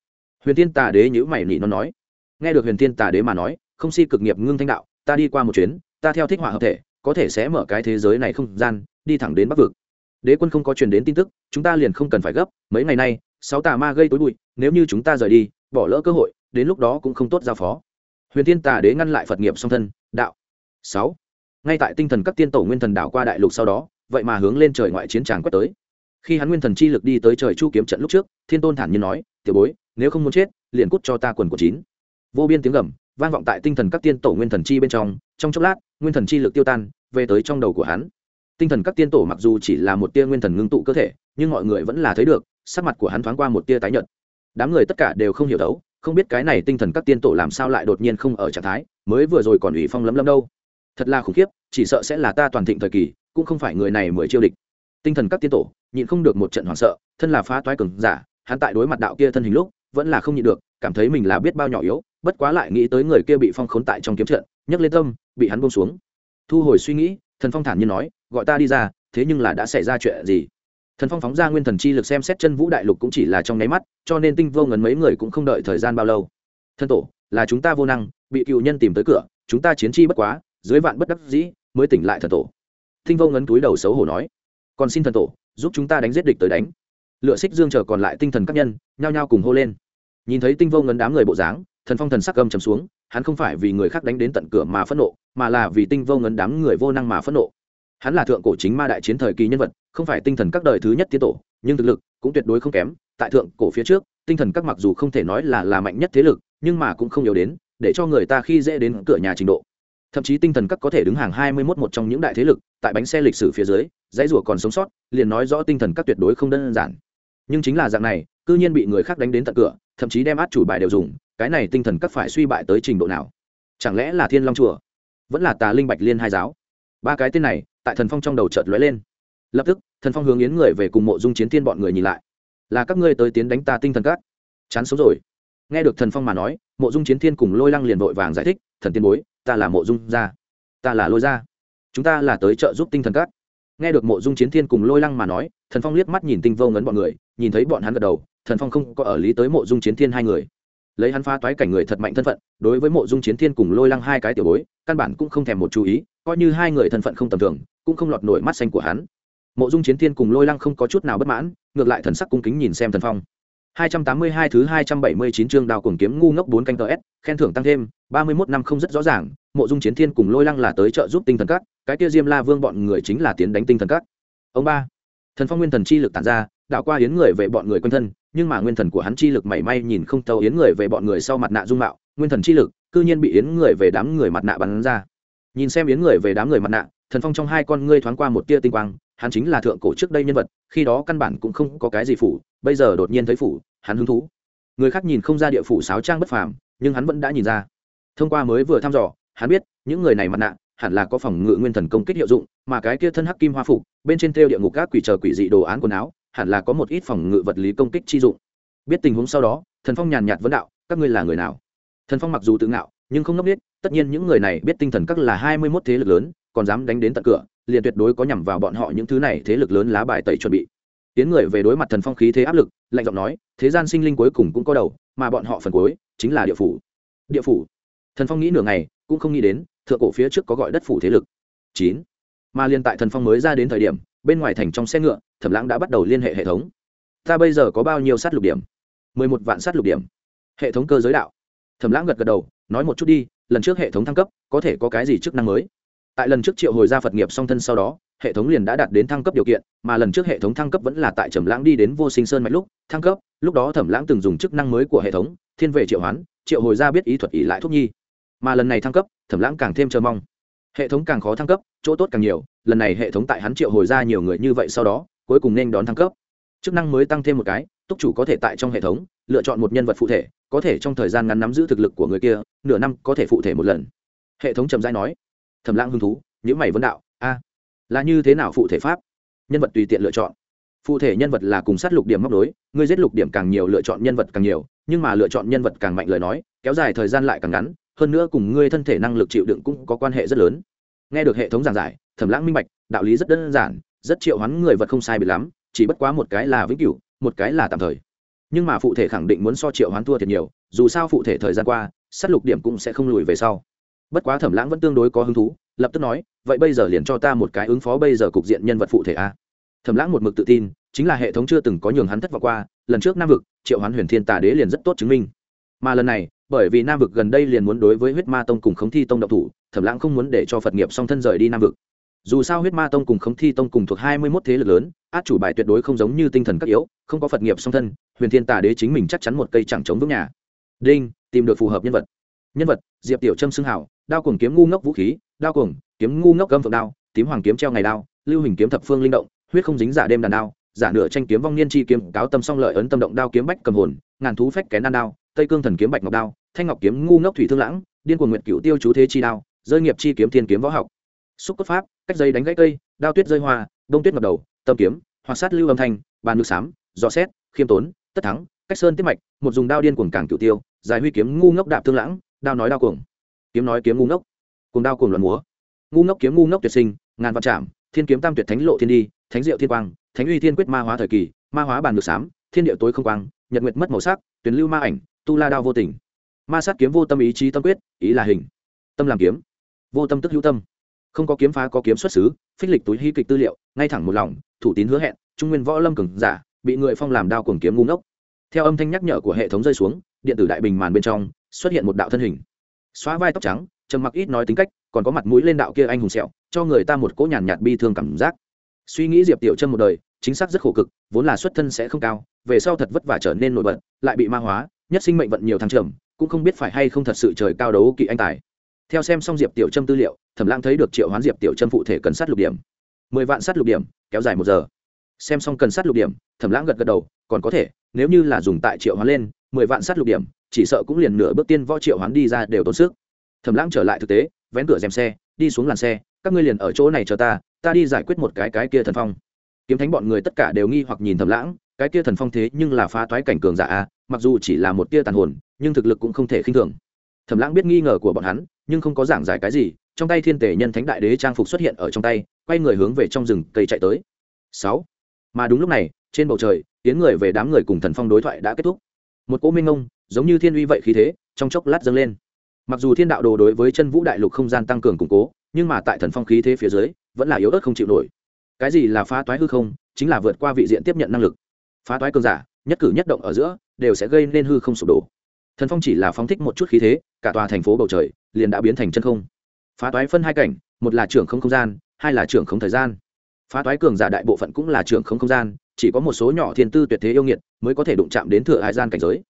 Huyền thiên tà đế nhữ mày nỉ nó nói. Nghe được huyền thiên tà đế mà nói, không si cực nghiệp ngưng thanh đạo, ta đi qua một chuyến, ta theo thích họa hợp thể, có thể sẽ mở cái thế giới này không gian, đi thẳng đến bắc vực. Đế quân không có truyền đến tin tức, chúng ta liền không cần phải gấp, mấy ngày nay, sáu tà ma gây tối bụi, nếu như chúng ta rời đi, bỏ lỡ cơ hội, đến lúc đó cũng không tốt giao phó huyền thiên tà đế ngăn lại phật nghiệp song thân đạo sáu ngay tại tinh thần các tiên tổ nguyên thần đảo qua đại lục sau đó vậy mà hướng lên trời ngoại chiến tràng quét tới khi hắn nguyên thần chi lực đi tới trời chu kiếm trận lúc trước thiên tôn thản nhiên nói tiểu bối nếu không muốn chết liền cút cho ta quần của chín vô biên tiếng gầm vang vọng tại tinh thần các tiên tổ nguyên thần chi bên trong trong chốc lát nguyên thần chi lực tiêu tan về tới trong đầu của hắn tinh thần các tiên tổ mặc dù chỉ là một tia nguyên thần ngưng tụ cơ thể nhưng mọi người vẫn là thấy được sắc mặt của hắn thoáng qua một tia tái nhợt đám người tất cả đều không hiểu đấu không biết cái này tinh thần các tiên tổ làm sao lại đột nhiên không ở trạng thái, mới vừa rồi còn ủy phong lấm lấm đâu. Thật là khủng khiếp, chỉ sợ sẽ là ta toàn thịnh thời kỳ, cũng không phải người này mới chiêu địch. Tinh thần các tiên tổ, nhịn không được một trận hoảng sợ, thân là phá toái cường giả, hắn tại đối mặt đạo kia thân hình lúc, vẫn là không nhịn được, cảm thấy mình là biết bao nhỏ yếu, bất quá lại nghĩ tới người kia bị phong khốn tại trong kiếm trận, nhấc lên tâm, bị hắn buông xuống. Thu hồi suy nghĩ, thần phong thản nhiên nói, gọi ta đi ra, thế nhưng là đã xảy ra chuyện gì? Thần phong phóng ra nguyên thần chi lực xem xét chân vũ đại lục cũng chỉ là trong nháy mắt, cho nên tinh vô ngấn mấy người cũng không đợi thời gian bao lâu. Thân tổ, là chúng ta vô năng, bị cựu nhân tìm tới cửa, chúng ta chiến chi bất quá, dưới vạn bất đắc dĩ, mới tỉnh lại thần tổ. Tinh vô ngấn túi đầu xấu hổ nói, còn xin thần tổ, giúp chúng ta đánh giết địch tới đánh. Lựa xích dương chờ còn lại tinh thần các nhân, nhao nhao cùng hô lên. Nhìn thấy tinh vô ngấn đám người bộ dáng, thần phong thần sắc gầm trầm xuống, hắn không phải vì người khác đánh đến tận cửa mà phẫn nộ, mà là vì tinh vô ngấn đám người vô năng mà phẫn nộ hắn là thượng cổ chính ma đại chiến thời kỳ nhân vật, không phải tinh thần các đời thứ nhất tiến tổ, nhưng thực lực cũng tuyệt đối không kém. Tại thượng cổ phía trước, tinh thần các mặc dù không thể nói là là mạnh nhất thế lực, nhưng mà cũng không yếu đến, để cho người ta khi dễ đến cửa nhà trình độ. Thậm chí tinh thần các có thể đứng hàng hai mươi mốt một trong những đại thế lực, tại bánh xe lịch sử phía dưới, dãy rủa còn sống sót, liền nói rõ tinh thần các tuyệt đối không đơn giản. Nhưng chính là dạng này, cư nhiên bị người khác đánh đến tận cửa, thậm chí đem át chủ bài đều dùng, cái này tinh thần các phải suy bại tới trình độ nào? Chẳng lẽ là thiên long chùa? Vẫn là tà linh bạch liên hai giáo? Ba cái tên này tại thần phong trong đầu chợt lóe lên. Lập tức, thần phong hướng yến người về cùng mộ dung chiến thiên bọn người nhìn lại. Là các ngươi tới tiến đánh ta tinh thần các. Chán sống rồi. Nghe được thần phong mà nói, mộ dung chiến thiên cùng lôi lăng liền vội vàng giải thích, thần tiên bối, ta là mộ dung gia. Ta là lôi gia. Chúng ta là tới trợ giúp tinh thần các. Nghe được mộ dung chiến thiên cùng lôi lăng mà nói, thần phong liếc mắt nhìn tinh vô ngấn bọn người, nhìn thấy bọn hắn gật đầu, thần phong không có ở lý tới mộ dung chiến thiên hai người lấy hắn phá toái cảnh người thật mạnh thân phận đối với mộ dung chiến thiên cùng lôi lăng hai cái tiểu bối căn bản cũng không thèm một chú ý coi như hai người thân phận không tầm thường cũng không lọt nổi mắt xanh của hắn mộ dung chiến thiên cùng lôi lăng không có chút nào bất mãn ngược lại thần sắc cung kính nhìn xem thần phong 282 thứ 279 chương đào cuồng kiếm ngu ngốc 4 canh TS, khen thưởng tăng thêm, 31 năm không rất rõ ràng, Mộ Dung Chiến Thiên cùng Lôi Lăng là tới trợ giúp tinh thần các, cái kia Diêm La Vương bọn người chính là tiến đánh tinh thần các. Ông ba, Thần Phong nguyên thần chi lực tản ra, đạo qua yến người về bọn người quanh thân, nhưng mà nguyên thần của hắn chi lực mảy may nhìn không tấu yến người về bọn người sau mặt nạ dung mạo, nguyên thần chi lực, cư nhiên bị yến người về đám người mặt nạ bắn ra. Nhìn xem yến người về đám người mặt nạ, Thần Phong trong hai con ngươi thoáng qua một tia tinh quang, hắn chính là thượng cổ trước đây nhân vật, khi đó căn bản cũng không có cái gì phủ, bây giờ đột nhiên thấy phủ hắn hứng thú người khác nhìn không ra địa phủ sáo trang bất phàm nhưng hắn vẫn đã nhìn ra thông qua mới vừa thăm dò hắn biết những người này mặt nạ hẳn là có phòng ngự nguyên thần công kích hiệu dụng mà cái kia thân hắc kim hoa phục bên trên theo địa ngục các quỷ chờ quỷ dị đồ án quần áo hẳn là có một ít phòng ngự vật lý công kích chi dụng. Biết tình huống sau đó, thần phong nhàn nhạt vấn đạo, các ngươi là người nào? Thần phong mặc dù tự ngạo, nhưng không ngốc biết tất nhiên những người này biết tinh thần các là hai mươi mốt thế lực lớn, còn dám đánh đến tận cửa, liền tuyệt đối có nhằm vào bọn họ những thứ này thế lực lớn lá bài tẩy chuẩn bị. Tiến người về đối mặt thần phong khí thế áp lực, lạnh giọng nói, thế gian sinh linh cuối cùng cũng có đầu, mà bọn họ phần cuối chính là địa phủ. Địa phủ. Thần phong nghĩ nửa ngày, cũng không nghĩ đến, thượng cổ phía trước có gọi đất phủ thế lực. Chín. Mà liên tại thần phong mới ra đến thời điểm, bên ngoài thành trong xe ngựa thẩm lãng đã bắt đầu liên hệ hệ thống. Ta bây giờ có bao nhiêu sát lục điểm? Mười một vạn sát lục điểm. Hệ thống cơ giới đạo. Thẩm lãng gật gật đầu, nói một chút đi, lần trước hệ thống thăng cấp, có thể có cái gì chức năng mới? Tại lần trước triệu hồi ra phật nghiệp song thân sau đó, hệ thống liền đã đạt đến thăng cấp điều kiện, mà lần trước hệ thống thăng cấp vẫn là tại trầm lãng đi đến vô sinh sơn mạch lúc, thăng cấp, lúc đó thẩm lãng từng dùng chức năng mới của hệ thống, thiên về triệu hoán, triệu hồi ra biết ý thuật ỷ lại thuốc nhi. Mà lần này thăng cấp, thẩm lãng càng thêm chờ mong. Hệ thống càng khó thăng cấp, chỗ tốt càng nhiều, lần này hệ thống tại hắn triệu hồi ra nhiều người như vậy sau đó cuối cùng nên đón thăng cấp. Chức năng mới tăng thêm một cái, túc chủ có thể tại trong hệ thống lựa chọn một nhân vật phụ thể, có thể trong thời gian ngắn nắm giữ thực lực của người kia, nửa năm có thể phụ thể một lần. Hệ thống trầm rãi nói thầm lãng hứng thú, những mày vấn đạo, a, là như thế nào phụ thể pháp? Nhân vật tùy tiện lựa chọn. Phụ thể nhân vật là cùng sát lục điểm móc đối ngươi giết lục điểm càng nhiều lựa chọn nhân vật càng nhiều, nhưng mà lựa chọn nhân vật càng mạnh lời nói, kéo dài thời gian lại càng ngắn, hơn nữa cùng ngươi thân thể năng lực chịu đựng cũng có quan hệ rất lớn. Nghe được hệ thống giảng giải, thẩm lãng minh bạch, đạo lý rất đơn giản rất triệu hoán người vật không sai biệt lắm, chỉ bất quá một cái là vĩnh cửu, một cái là tạm thời. Nhưng mà phụ thể khẳng định muốn so triệu hoán thua thiệt nhiều, dù sao phụ thể thời gian qua, sát lục điểm cũng sẽ không lùi về sau. Bất quá thẩm lãng vẫn tương đối có hứng thú, lập tức nói, vậy bây giờ liền cho ta một cái ứng phó bây giờ cục diện nhân vật phụ thể a. Thẩm lãng một mực tự tin, chính là hệ thống chưa từng có nhường hắn thất vọng qua, lần trước nam vực, triệu hoán huyền thiên tà đế liền rất tốt chứng minh. Mà lần này, bởi vì nam vực gần đây liền muốn đối với huyết ma tông cùng khống thi tông độc thủ, thẩm lãng không muốn để cho phật nghiệp song thân rời đi nam vực dù sao huyết ma tông cùng khống thi tông cùng thuộc hai mươi mốt thế lực lớn, át chủ bài tuyệt đối không giống như tinh thần các yếu, không có phật nghiệp song thân, huyền thiên tà đế chính mình chắc chắn một cây chẳng chống vững nhà. Đinh, tìm được phù hợp nhân vật. Nhân vật, diệp tiểu trâm xưng hảo, đao cùng kiếm ngu ngốc vũ khí, đao cùng kiếm ngu ngốc gâm phượng đao, tím hoàng kiếm treo ngày đao, lưu hình kiếm thập phương linh động, huyết không dính giả đêm đàn đao, giả nửa tranh kiếm vong niên chi kiếm, cáo tâm song lợi ấn tâm động đao kiếm bách cầm hồn, ngàn thú phách kén nan đao, tây cương thần kiếm bạch ngọc đao, thanh ngọc kiếm ngu ngốc thủy thương lãng, điên cuồng nguyện cựu tiêu chú thế chi đao, rơi nghiệp chi kiếm thiên kiếm võ học xúc cốt pháp, cách dây đánh gãy cây, đao tuyết rơi hoa đông tuyết ngập đầu, tâm kiếm hoặc sát lưu âm thanh, bàn nước xám dò xét, khiêm tốn, tất thắng, cách sơn tiết mạch, một dùng đao điên cuồng càng cựu tiêu, dài huy kiếm ngu ngốc đạp thương lãng, đao nói đao cuồng. Kiếm nói kiếm ngu ngốc. Cùng đao cuồng luận múa. Ngu ngốc kiếm ngu ngốc tuyệt sinh, ngàn vạn trạm thiên kiếm tam tuyệt thánh lộ thiên đi, thánh diệu thiên quang, thánh uy thiên quyết ma hóa thời kỳ, ma hóa bàn ngược xám, thiên địa tối không quang, nhật nguyệt mất màu sắc, tuyển lưu ma ảnh, tu la đao vô tình. Ma sát kiếm vô tâm ý chí tâm quyết, ý là hình. Tâm làm kiếm. Vô tâm tức hữu tâm không có kiếm phá có kiếm xuất xứ, phích lịch túi hy kịch tư liệu, ngay thẳng một lòng, thủ tín hứa hẹn, trung nguyên võ lâm cường giả, bị người phong làm đao cuồng kiếm ngu ngốc. Theo âm thanh nhắc nhở của hệ thống rơi xuống, điện tử đại bình màn bên trong, xuất hiện một đạo thân hình. Xóa vai tóc trắng, trầm mặc ít nói tính cách, còn có mặt mũi lên đạo kia anh hùng sẹo, cho người ta một cỗ nhàn nhạt bi thương cảm giác. Suy nghĩ diệp tiểu chân một đời, chính xác rất khổ cực, vốn là xuất thân sẽ không cao, về sau thật vất vả trở nên nổi bật, lại bị ma hóa, nhất sinh mệnh vận nhiều thăng trầm, cũng không biết phải hay không thật sự trời cao đấu kỵ anh tài theo xem xong diệp tiểu trâm tư liệu, thẩm lãng thấy được triệu hoán diệp tiểu trâm phụ thể cần sát lục điểm. Mười vạn sát lục điểm, kéo dài một giờ. Xem xong cần sát lục điểm, thẩm lãng gật gật đầu, còn có thể, nếu như là dùng tại triệu hoán lên, mười vạn sát lục điểm, chỉ sợ cũng liền nửa bước tiên võ triệu hoán đi ra đều tốn sức. Thẩm lãng trở lại thực tế, vén cửa dèm xe, đi xuống làn xe, các ngươi liền ở chỗ này chờ ta ta đi giải quyết một cái cái kia thần phong. Kiếm thánh bọn người tất cả đều nghi hoặc nhìn thẩm lãng, cái kia thần phong thế nhưng là phá toái cảnh cường giả a mặc dù chỉ là một tia tàn hồn, nhưng thực lực cũng không thể khinh thường. Thẩm lãng biết nghi ngờ của bọn hắn nhưng không có giảng giải cái gì, trong tay thiên tể nhân thánh đại đế trang phục xuất hiện ở trong tay, quay người hướng về trong rừng cây chạy tới. Sáu. Mà đúng lúc này, trên bầu trời, tiếng người về đám người cùng thần phong đối thoại đã kết thúc. Một cỗ minh ông giống như thiên uy vậy khí thế, trong chốc lát dâng lên. Mặc dù thiên đạo đồ đối với chân vũ đại lục không gian tăng cường củng cố, nhưng mà tại thần phong khí thế phía dưới, vẫn là yếu ớt không chịu nổi. Cái gì là phá toái hư không, chính là vượt qua vị diện tiếp nhận năng lực. Phá toái cơn giả, nhất cử nhất động ở giữa, đều sẽ gây nên hư không sụp đổ. Thần phong chỉ là phóng thích một chút khí thế, cả tòa thành phố bầu trời liền đã biến thành chân không. Phá toái phân hai cảnh, một là trưởng không không gian, hai là trưởng không thời gian. Phá toái cường giả đại bộ phận cũng là trưởng không không gian, chỉ có một số nhỏ thiên tư tuyệt thế yêu nghiệt mới có thể đụng chạm đến thừa hải gian cảnh giới.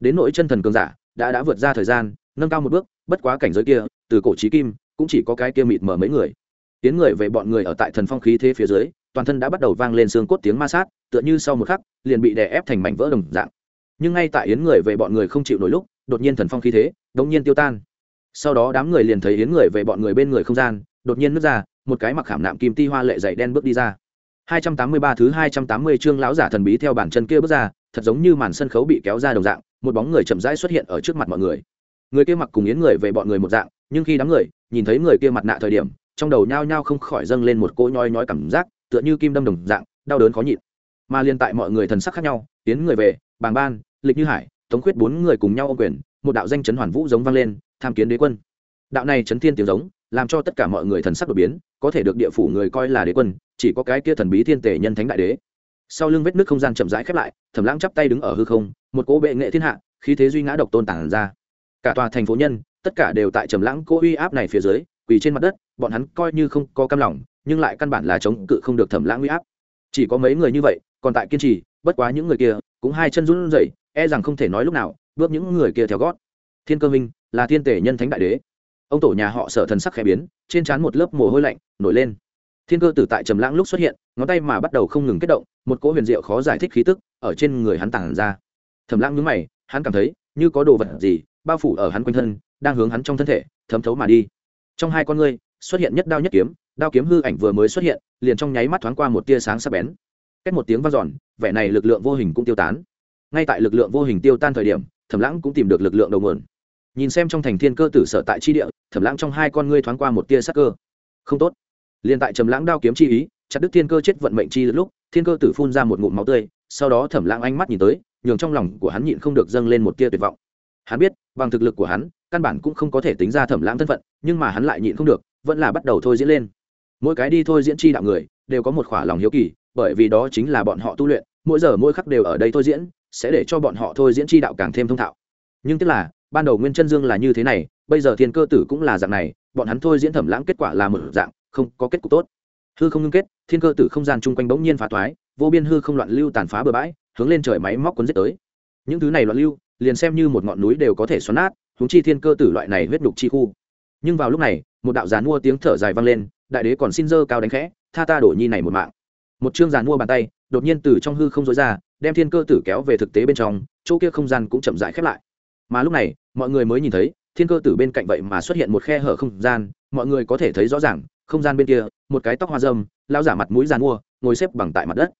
Đến nỗi chân thần cường giả, đã đã vượt ra thời gian, nâng cao một bước, bất quá cảnh giới kia, từ cổ trí kim, cũng chỉ có cái kia mịt mờ mấy người. Tiến người về bọn người ở tại thần phong khí thế phía dưới, toàn thân đã bắt đầu vang lên xương cốt tiếng ma sát, tựa như sau một khắc, liền bị đè ép thành mảnh vỡ đồng dạng. Nhưng ngay tại yến người về bọn người không chịu nổi lúc, đột nhiên thần phong khí thế, đống nhiên tiêu tan sau đó đám người liền thấy yến người về bọn người bên người không gian, đột nhiên nứt ra, một cái mặc khảm nạm kim ti hoa lệ dày đen bước đi ra. 283 thứ 280 chương lão giả thần bí theo bản chân kia bước ra, thật giống như màn sân khấu bị kéo ra đồng dạng, một bóng người chậm rãi xuất hiện ở trước mặt mọi người. Người kia mặc cùng yến người về bọn người một dạng, nhưng khi đám người nhìn thấy người kia mặt nạ thời điểm, trong đầu nhao nhao không khỏi dâng lên một cỗ nhoi nhói cảm giác, tựa như kim đâm đồng dạng, đau đớn khó nhịn. Mà liên tại mọi người thần sắc khác nhau tiến người về, bàng ban, lịch như hải, tống khuyết bốn người cùng nhau ô quyền một đạo danh chấn hoàn vũ giống vang lên, tham kiến đế quân. Đạo này chấn thiên tiếng giống, làm cho tất cả mọi người thần sắc đột biến, có thể được địa phủ người coi là đế quân, chỉ có cái kia thần bí thiên tể nhân thánh đại đế. Sau lưng vết nước không gian chậm rãi khép lại thẩm lãng chắp tay đứng ở hư không, một cỗ bệ nghệ thiên hạ, khí thế duy ngã độc tôn tản ra. Cả tòa thành phố nhân, tất cả đều tại trầm lãng cỗ uy áp này phía dưới, quỳ trên mặt đất, bọn hắn coi như không có cam lòng, nhưng lại căn bản là chống cự không được thẩm lãng uy áp. Chỉ có mấy người như vậy, còn tại kiên trì, bất quá những người kia cũng hai chân run rẩy e rằng không thể nói lúc nào, bước những người kia theo gót. Thiên cơ minh, là thiên tể nhân thánh đại đế. Ông tổ nhà họ sở thần sắc khẽ biến, trên trán một lớp mồ hôi lạnh nổi lên. Thiên cơ tử tại trầm lãng lúc xuất hiện, ngón tay mà bắt đầu không ngừng kết động, một cỗ huyền diệu khó giải thích khí tức ở trên người hắn tàng ra. Thầm lãng nhướng mày, hắn cảm thấy như có đồ vật gì bao phủ ở hắn quanh thân, đang hướng hắn trong thân thể, thấm thấu mà đi. Trong hai con ngươi xuất hiện nhất đao nhất kiếm, đao kiếm hư ảnh vừa mới xuất hiện, liền trong nháy mắt thoáng qua một tia sáng sắc bén. Cách một tiếng vang dọn, vẻ này lực lượng vô hình cũng tiêu tán ngay tại lực lượng vô hình tiêu tan thời điểm, thẩm lãng cũng tìm được lực lượng đầu nguồn. Nhìn xem trong thành thiên cơ tử sở tại chi địa, thẩm lãng trong hai con ngươi thoáng qua một tia sắc cơ. Không tốt. Liền tại trầm lãng đao kiếm chi ý, chặt đứt thiên cơ chết vận mệnh chi lúc, thiên cơ tử phun ra một ngụm máu tươi, sau đó thẩm lãng ánh mắt nhìn tới, nhường trong lòng của hắn nhịn không được dâng lên một tia tuyệt vọng. Hắn biết, bằng thực lực của hắn, căn bản cũng không có thể tính ra thẩm lãng thân phận, nhưng mà hắn lại nhịn không được, vẫn là bắt đầu thôi diễn lên. Mỗi cái đi thôi diễn chi đạo người, đều có một khỏa lòng hiếu kỳ, bởi vì đó chính là bọn họ tu luyện, mỗi giờ mỗi khắc đều ở đây thôi diễn sẽ để cho bọn họ thôi diễn chi đạo càng thêm thông thạo. Nhưng tức là, ban đầu nguyên chân dương là như thế này, bây giờ thiên cơ tử cũng là dạng này, bọn hắn thôi diễn thẩm lãng kết quả là một dạng, không có kết cục tốt. Hư không ngưng kết, thiên cơ tử không gian chung quanh bỗng nhiên phá toái vô biên hư không loạn lưu tàn phá bừa bãi, hướng lên trời máy móc cuốn giết tới. Những thứ này loạn lưu, liền xem như một ngọn núi đều có thể xoắn nát húng chi thiên cơ tử loại này huyết đục chi khu. Nhưng vào lúc này, một đạo giàn mua tiếng thở dài vang lên, đại đế còn xin dơ cao đánh khẽ, tha ta đổ nhi này một mạng một chương giàn mua bàn tay, đột nhiên từ trong hư không dối ra, đem thiên cơ tử kéo về thực tế bên trong, chỗ kia không gian cũng chậm rãi khép lại. Mà lúc này, mọi người mới nhìn thấy, thiên cơ tử bên cạnh vậy mà xuất hiện một khe hở không gian, mọi người có thể thấy rõ ràng, không gian bên kia, một cái tóc hoa dâm lão giả mặt mũi giàn mua, ngồi xếp bằng tại mặt đất.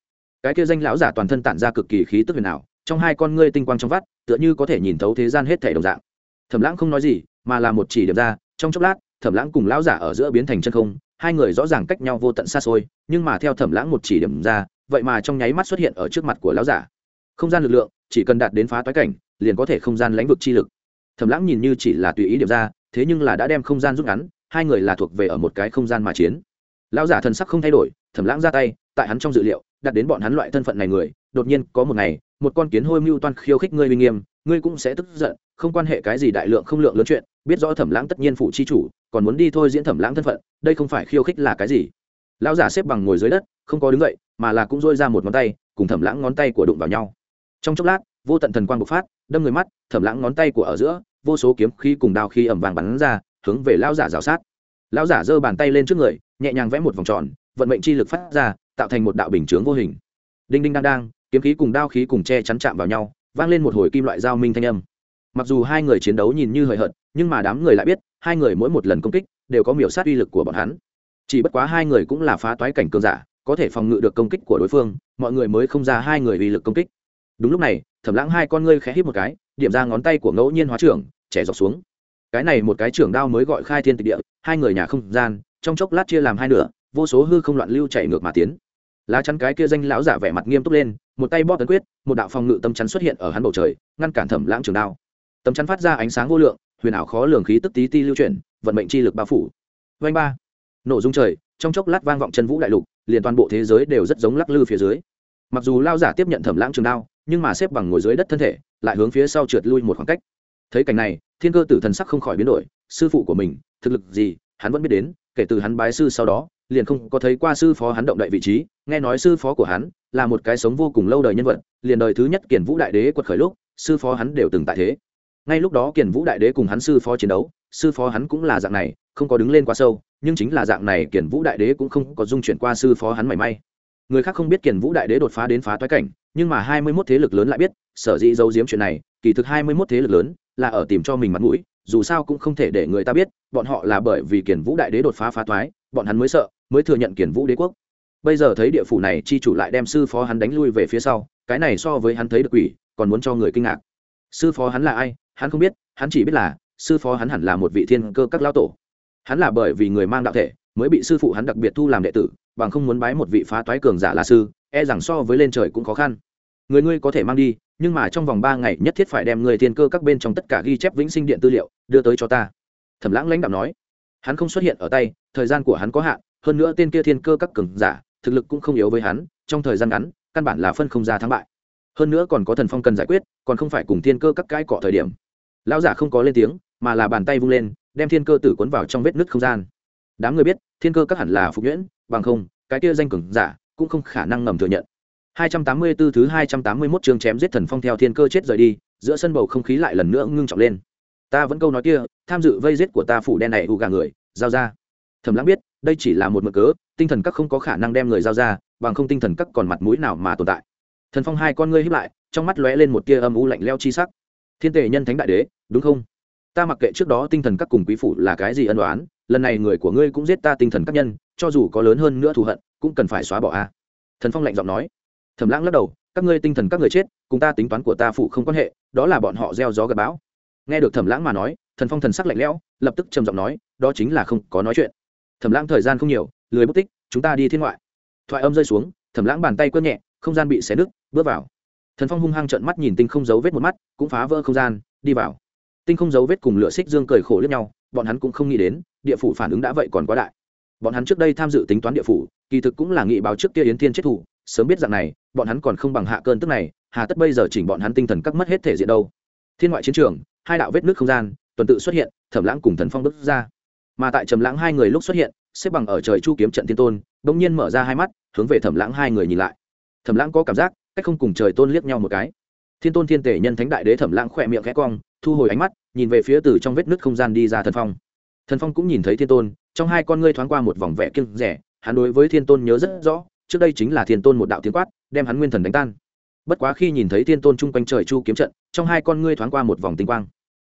Cái kia danh lão giả toàn thân tản ra cực kỳ khí tức huyền ảo, trong hai con ngươi tinh quang trong vắt, tựa như có thể nhìn thấu thế gian hết thể đồng dạng. Thẩm lãng không nói gì, mà là một chỉ điểm ra, trong chốc lát, thẩm lãng cùng lão giả ở giữa biến thành chân không hai người rõ ràng cách nhau vô tận xa xôi, nhưng mà theo thẩm lãng một chỉ điểm ra, vậy mà trong nháy mắt xuất hiện ở trước mặt của lão giả. Không gian lực lượng, chỉ cần đạt đến phá toái cảnh, liền có thể không gian lãnh vực chi lực. Thẩm lãng nhìn như chỉ là tùy ý điểm ra, thế nhưng là đã đem không gian rút ngắn, hai người là thuộc về ở một cái không gian mà chiến. Lão giả thần sắc không thay đổi, thẩm lãng ra tay, tại hắn trong dự liệu đặt đến bọn hắn loại thân phận này người, đột nhiên có một ngày, một con kiến hôi mưu toan khiêu khích ngươi uy nghiêm, ngươi cũng sẽ tức giận, không quan hệ cái gì đại lượng không lượng lớn chuyện biết rõ thẩm lãng tất nhiên phụ chi chủ, còn muốn đi thôi diễn thẩm lãng thân phận, đây không phải khiêu khích là cái gì? Lão giả xếp bằng ngồi dưới đất, không có đứng dậy, mà là cũng dôi ra một ngón tay, cùng thẩm lãng ngón tay của đụng vào nhau. Trong chốc lát, vô tận thần quang bộc phát, đâm người mắt, thẩm lãng ngón tay của ở giữa, vô số kiếm khí cùng đao khí ẩm vàng bắn ra, hướng về lão giả rào sát. Lão giả giơ bàn tay lên trước người, nhẹ nhàng vẽ một vòng tròn, vận mệnh chi lực phát ra, tạo thành một đạo bình chướng vô hình. Đinh đinh đang đang, kiếm khí cùng đao khí cùng che chắn chạm vào nhau, vang lên một hồi kim loại giao minh thanh âm. Mặc dù hai người chiến đấu nhìn như hời hợt nhưng mà đám người lại biết, hai người mỗi một lần công kích đều có miểu sát uy lực của bọn hắn. Chỉ bất quá hai người cũng là phá toái cảnh cường giả, có thể phòng ngự được công kích của đối phương, mọi người mới không ra hai người uy lực công kích. Đúng lúc này, thẩm lãng hai con ngươi khẽ hít một cái, điểm ra ngón tay của ngẫu nhiên hóa trưởng, trẻ dọc xuống. Cái này một cái trưởng đao mới gọi khai thiên tịch địa, hai người nhà không gian, trong chốc lát chia làm hai nửa, vô số hư không loạn lưu chạy ngược mà tiến. Lá chắn cái kia danh lão giả vẻ mặt nghiêm túc lên, một tay bóp tấn quyết, một đạo phòng ngự tâm chắn xuất hiện ở hắn bầu trời, ngăn cản thẩm lãng trường đao. Tấm chắn phát ra ánh sáng vô lượng huyền ảo khó lường khí tức tí ti lưu chuyển, vận mệnh chi lực bao phủ. Vanh ba. Nổ dung trời, trong chốc lát vang vọng chân vũ đại lục, liền toàn bộ thế giới đều rất giống lắc lư phía dưới. Mặc dù lao giả tiếp nhận thẩm lãng trường đao, nhưng mà xếp bằng ngồi dưới đất thân thể, lại hướng phía sau trượt lui một khoảng cách. Thấy cảnh này, thiên cơ tử thần sắc không khỏi biến đổi, sư phụ của mình, thực lực gì, hắn vẫn biết đến, kể từ hắn bái sư sau đó, liền không có thấy qua sư phó hắn động đậy vị trí, nghe nói sư phó của hắn là một cái sống vô cùng lâu đời nhân vật, liền đời thứ nhất kiển vũ đại đế quật khởi lúc, sư phó hắn đều từng tại thế ngay lúc đó Kiền vũ đại đế cùng hắn sư phó chiến đấu, sư phó hắn cũng là dạng này, không có đứng lên quá sâu, nhưng chính là dạng này Kiền vũ đại đế cũng không có dung chuyển qua sư phó hắn mảy may. Người khác không biết Kiền vũ đại đế đột phá đến phá toái cảnh, nhưng mà hai mươi mốt thế lực lớn lại biết, sở dĩ giấu giếm chuyện này, kỳ thực hai mươi mốt thế lực lớn là ở tìm cho mình mặt mũi, dù sao cũng không thể để người ta biết, bọn họ là bởi vì Kiền vũ đại đế đột phá phá toái, bọn hắn mới sợ, mới thừa nhận Kiền vũ đế quốc. Bây giờ thấy địa phủ này, chi chủ lại đem sư phó hắn đánh lui về phía sau, cái này so với hắn thấy được quỷ, còn muốn cho người kinh ngạc. Sư phó hắn là ai? Hắn không biết, hắn chỉ biết là, sư phó hắn hẳn là một vị thiên cơ các lao tổ. Hắn là bởi vì người mang đạo thể, mới bị sư phụ hắn đặc biệt thu làm đệ tử, bằng không muốn bái một vị phá toái cường giả là sư e rằng so với lên trời cũng khó khăn. Người ngươi có thể mang đi, nhưng mà trong vòng ba ngày nhất thiết phải đem người thiên cơ các bên trong tất cả ghi chép vĩnh sinh điện tư liệu, đưa tới cho ta. Thẩm lãng lãnh đạo nói. Hắn không xuất hiện ở tay, thời gian của hắn có hạn, hơn nữa tên kia thiên cơ các cường giả, thực lực cũng không yếu với hắn, trong thời gian ngắn, căn bản là phân không ra thắng bại. Hơn nữa còn có thần phong cần giải quyết, còn không phải cùng thiên cơ các cái cọ thời điểm lão giả không có lên tiếng, mà là bàn tay vung lên, đem thiên cơ tử cuốn vào trong vết nứt không gian. Đám người biết, thiên cơ các hẳn là phục nhuyễn, bằng không, cái kia danh cường giả cũng không khả năng ngầm thừa nhận. 284 thứ 281 chương chém giết thần phong theo thiên cơ chết rời đi, giữa sân bầu không khí lại lần nữa ngưng trọng lên. Ta vẫn câu nói kia, tham dự vây giết của ta phủ đen này u gà người, giao ra. Thẩm lãng biết, đây chỉ là một mực cớ, tinh thần các không có khả năng đem người giao ra, bằng không tinh thần các còn mặt mũi nào mà tồn tại. Thần phong hai con ngươi hiếp lại, trong mắt lóe lên một tia âm u lạnh leo chi sắc thiên tề nhân thánh đại đế, đúng không? Ta mặc kệ trước đó tinh thần các cùng quý phủ là cái gì ân đoán lần này người của ngươi cũng giết ta tinh thần các nhân, cho dù có lớn hơn nữa thù hận, cũng cần phải xóa bỏ a. Thần phong lạnh giọng nói. Thẩm lãng lắc đầu, các ngươi tinh thần các người chết, cùng ta tính toán của ta phụ không quan hệ, đó là bọn họ gieo gió gặp bão. Nghe được thẩm lãng mà nói, thần phong thần sắc lạnh lẽo, lập tức trầm giọng nói, đó chính là không có nói chuyện. Thẩm lãng thời gian không nhiều, lười bất tích, chúng ta đi thiên ngoại. Thoại âm rơi xuống, thẩm lãng bàn tay quất nhẹ, không gian bị xé nứt, bước vào thần phong hung hăng trợn mắt nhìn tinh không dấu vết một mắt, cũng phá vỡ không gian, đi vào. Tinh không dấu vết cùng lửa xích dương cười khổ lẫn nhau, bọn hắn cũng không nghĩ đến, địa phủ phản ứng đã vậy còn quá đại. Bọn hắn trước đây tham dự tính toán địa phủ, kỳ thực cũng là nghị báo trước kia yến thiên chết thủ, sớm biết rằng này, bọn hắn còn không bằng hạ cơn tức này, hà tất bây giờ chỉnh bọn hắn tinh thần cắt mất hết thể diện đâu. Thiên ngoại chiến trường, hai đạo vết nước không gian, tuần tự xuất hiện, thẩm lãng cùng thần phong bước ra. Mà tại trầm lãng hai người lúc xuất hiện, xếp bằng ở trời chu kiếm trận thiên tôn, bỗng nhiên mở ra hai mắt, hướng về thẩm lãng hai người nhìn lại. Thẩm lãng có cảm giác cách không cùng trời tôn liếc nhau một cái. Thiên tôn thiên tể nhân thánh đại đế thẩm lãng khỏe miệng khẽ cong, thu hồi ánh mắt, nhìn về phía từ trong vết nứt không gian đi ra thần phong. Thần phong cũng nhìn thấy thiên tôn, trong hai con ngươi thoáng qua một vòng vẻ kiêng rẻ, hắn đối với thiên tôn nhớ rất rõ, trước đây chính là thiên tôn một đạo tiếng quát, đem hắn nguyên thần đánh tan. Bất quá khi nhìn thấy thiên tôn chung quanh trời chu kiếm trận, trong hai con ngươi thoáng qua một vòng tinh quang.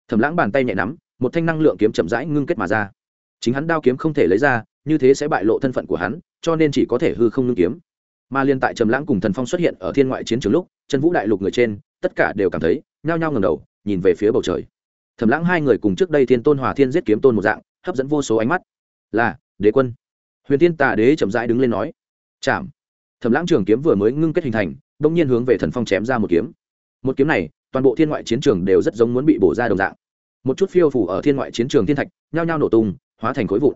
Thẩm lãng bàn tay nhẹ nắm, một thanh năng lượng kiếm chậm rãi ngưng kết mà ra. Chính hắn đao kiếm không thể lấy ra, như thế sẽ bại lộ thân phận của hắn, cho nên chỉ có thể hư không ngưng kiếm mà liên tại trầm lãng cùng thần phong xuất hiện ở thiên ngoại chiến trường lúc, chân vũ đại lục người trên, tất cả đều cảm thấy, nhao nhao ngẩng đầu, nhìn về phía bầu trời. Thầm lãng hai người cùng trước đây thiên tôn hòa thiên giết kiếm tôn một dạng, hấp dẫn vô số ánh mắt. Là, đế quân. Huyền Thiên tà đế chậm rãi đứng lên nói. Chạm. Thầm lãng trường kiếm vừa mới ngưng kết hình thành đông nhiên hướng về thần phong chém ra một kiếm. Một kiếm này, toàn bộ thiên ngoại chiến trường đều rất giống muốn bị bổ ra đồng dạng. Một chút phiêu phủ ở thiên ngoại chiến trường thiên thạch, nhao nhao nổ tung, hóa thành khối vụn.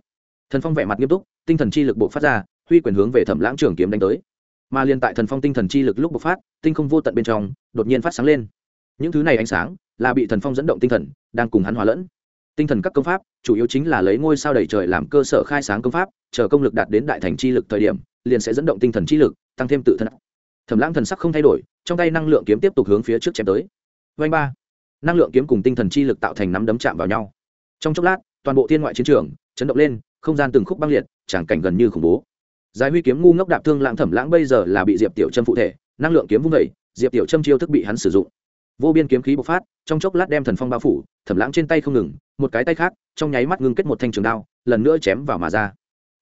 Thần phong vẻ mặt nghiêm túc, tinh thần chi lực bộ phát ra, huy quyền hướng về thẩm lãng trường kiếm đánh tới mà liên tại thần phong tinh thần chi lực lúc bộc phát, tinh không vô tận bên trong, đột nhiên phát sáng lên. Những thứ này ánh sáng là bị thần phong dẫn động tinh thần, đang cùng hắn hòa lẫn. Tinh thần các công pháp, chủ yếu chính là lấy ngôi sao đầy trời làm cơ sở khai sáng công pháp, chờ công lực đạt đến đại thành chi lực thời điểm, liền sẽ dẫn động tinh thần chi lực, tăng thêm tự thân. Thẩm lãng thần sắc không thay đổi, trong tay năng lượng kiếm tiếp tục hướng phía trước chém tới. Vanh ba. Năng lượng kiếm cùng tinh thần chi lực tạo thành nắm đấm chạm vào nhau. Trong chốc lát, toàn bộ thiên ngoại chiến trường chấn động lên, không gian từng khúc băng liệt, tràng cảnh gần như khủng bố giải huy kiếm ngu ngốc đạp thương lãng thẩm lãng bây giờ là bị diệp tiểu trâm phụ thể, năng lượng kiếm vung vẩy diệp tiểu trâm chiêu thức bị hắn sử dụng. Vô biên kiếm khí bộc phát, trong chốc lát đem thần phong bao phủ, thẩm lãng trên tay không ngừng, một cái tay khác, trong nháy mắt ngưng kết một thanh trường đao, lần nữa chém vào mà ra.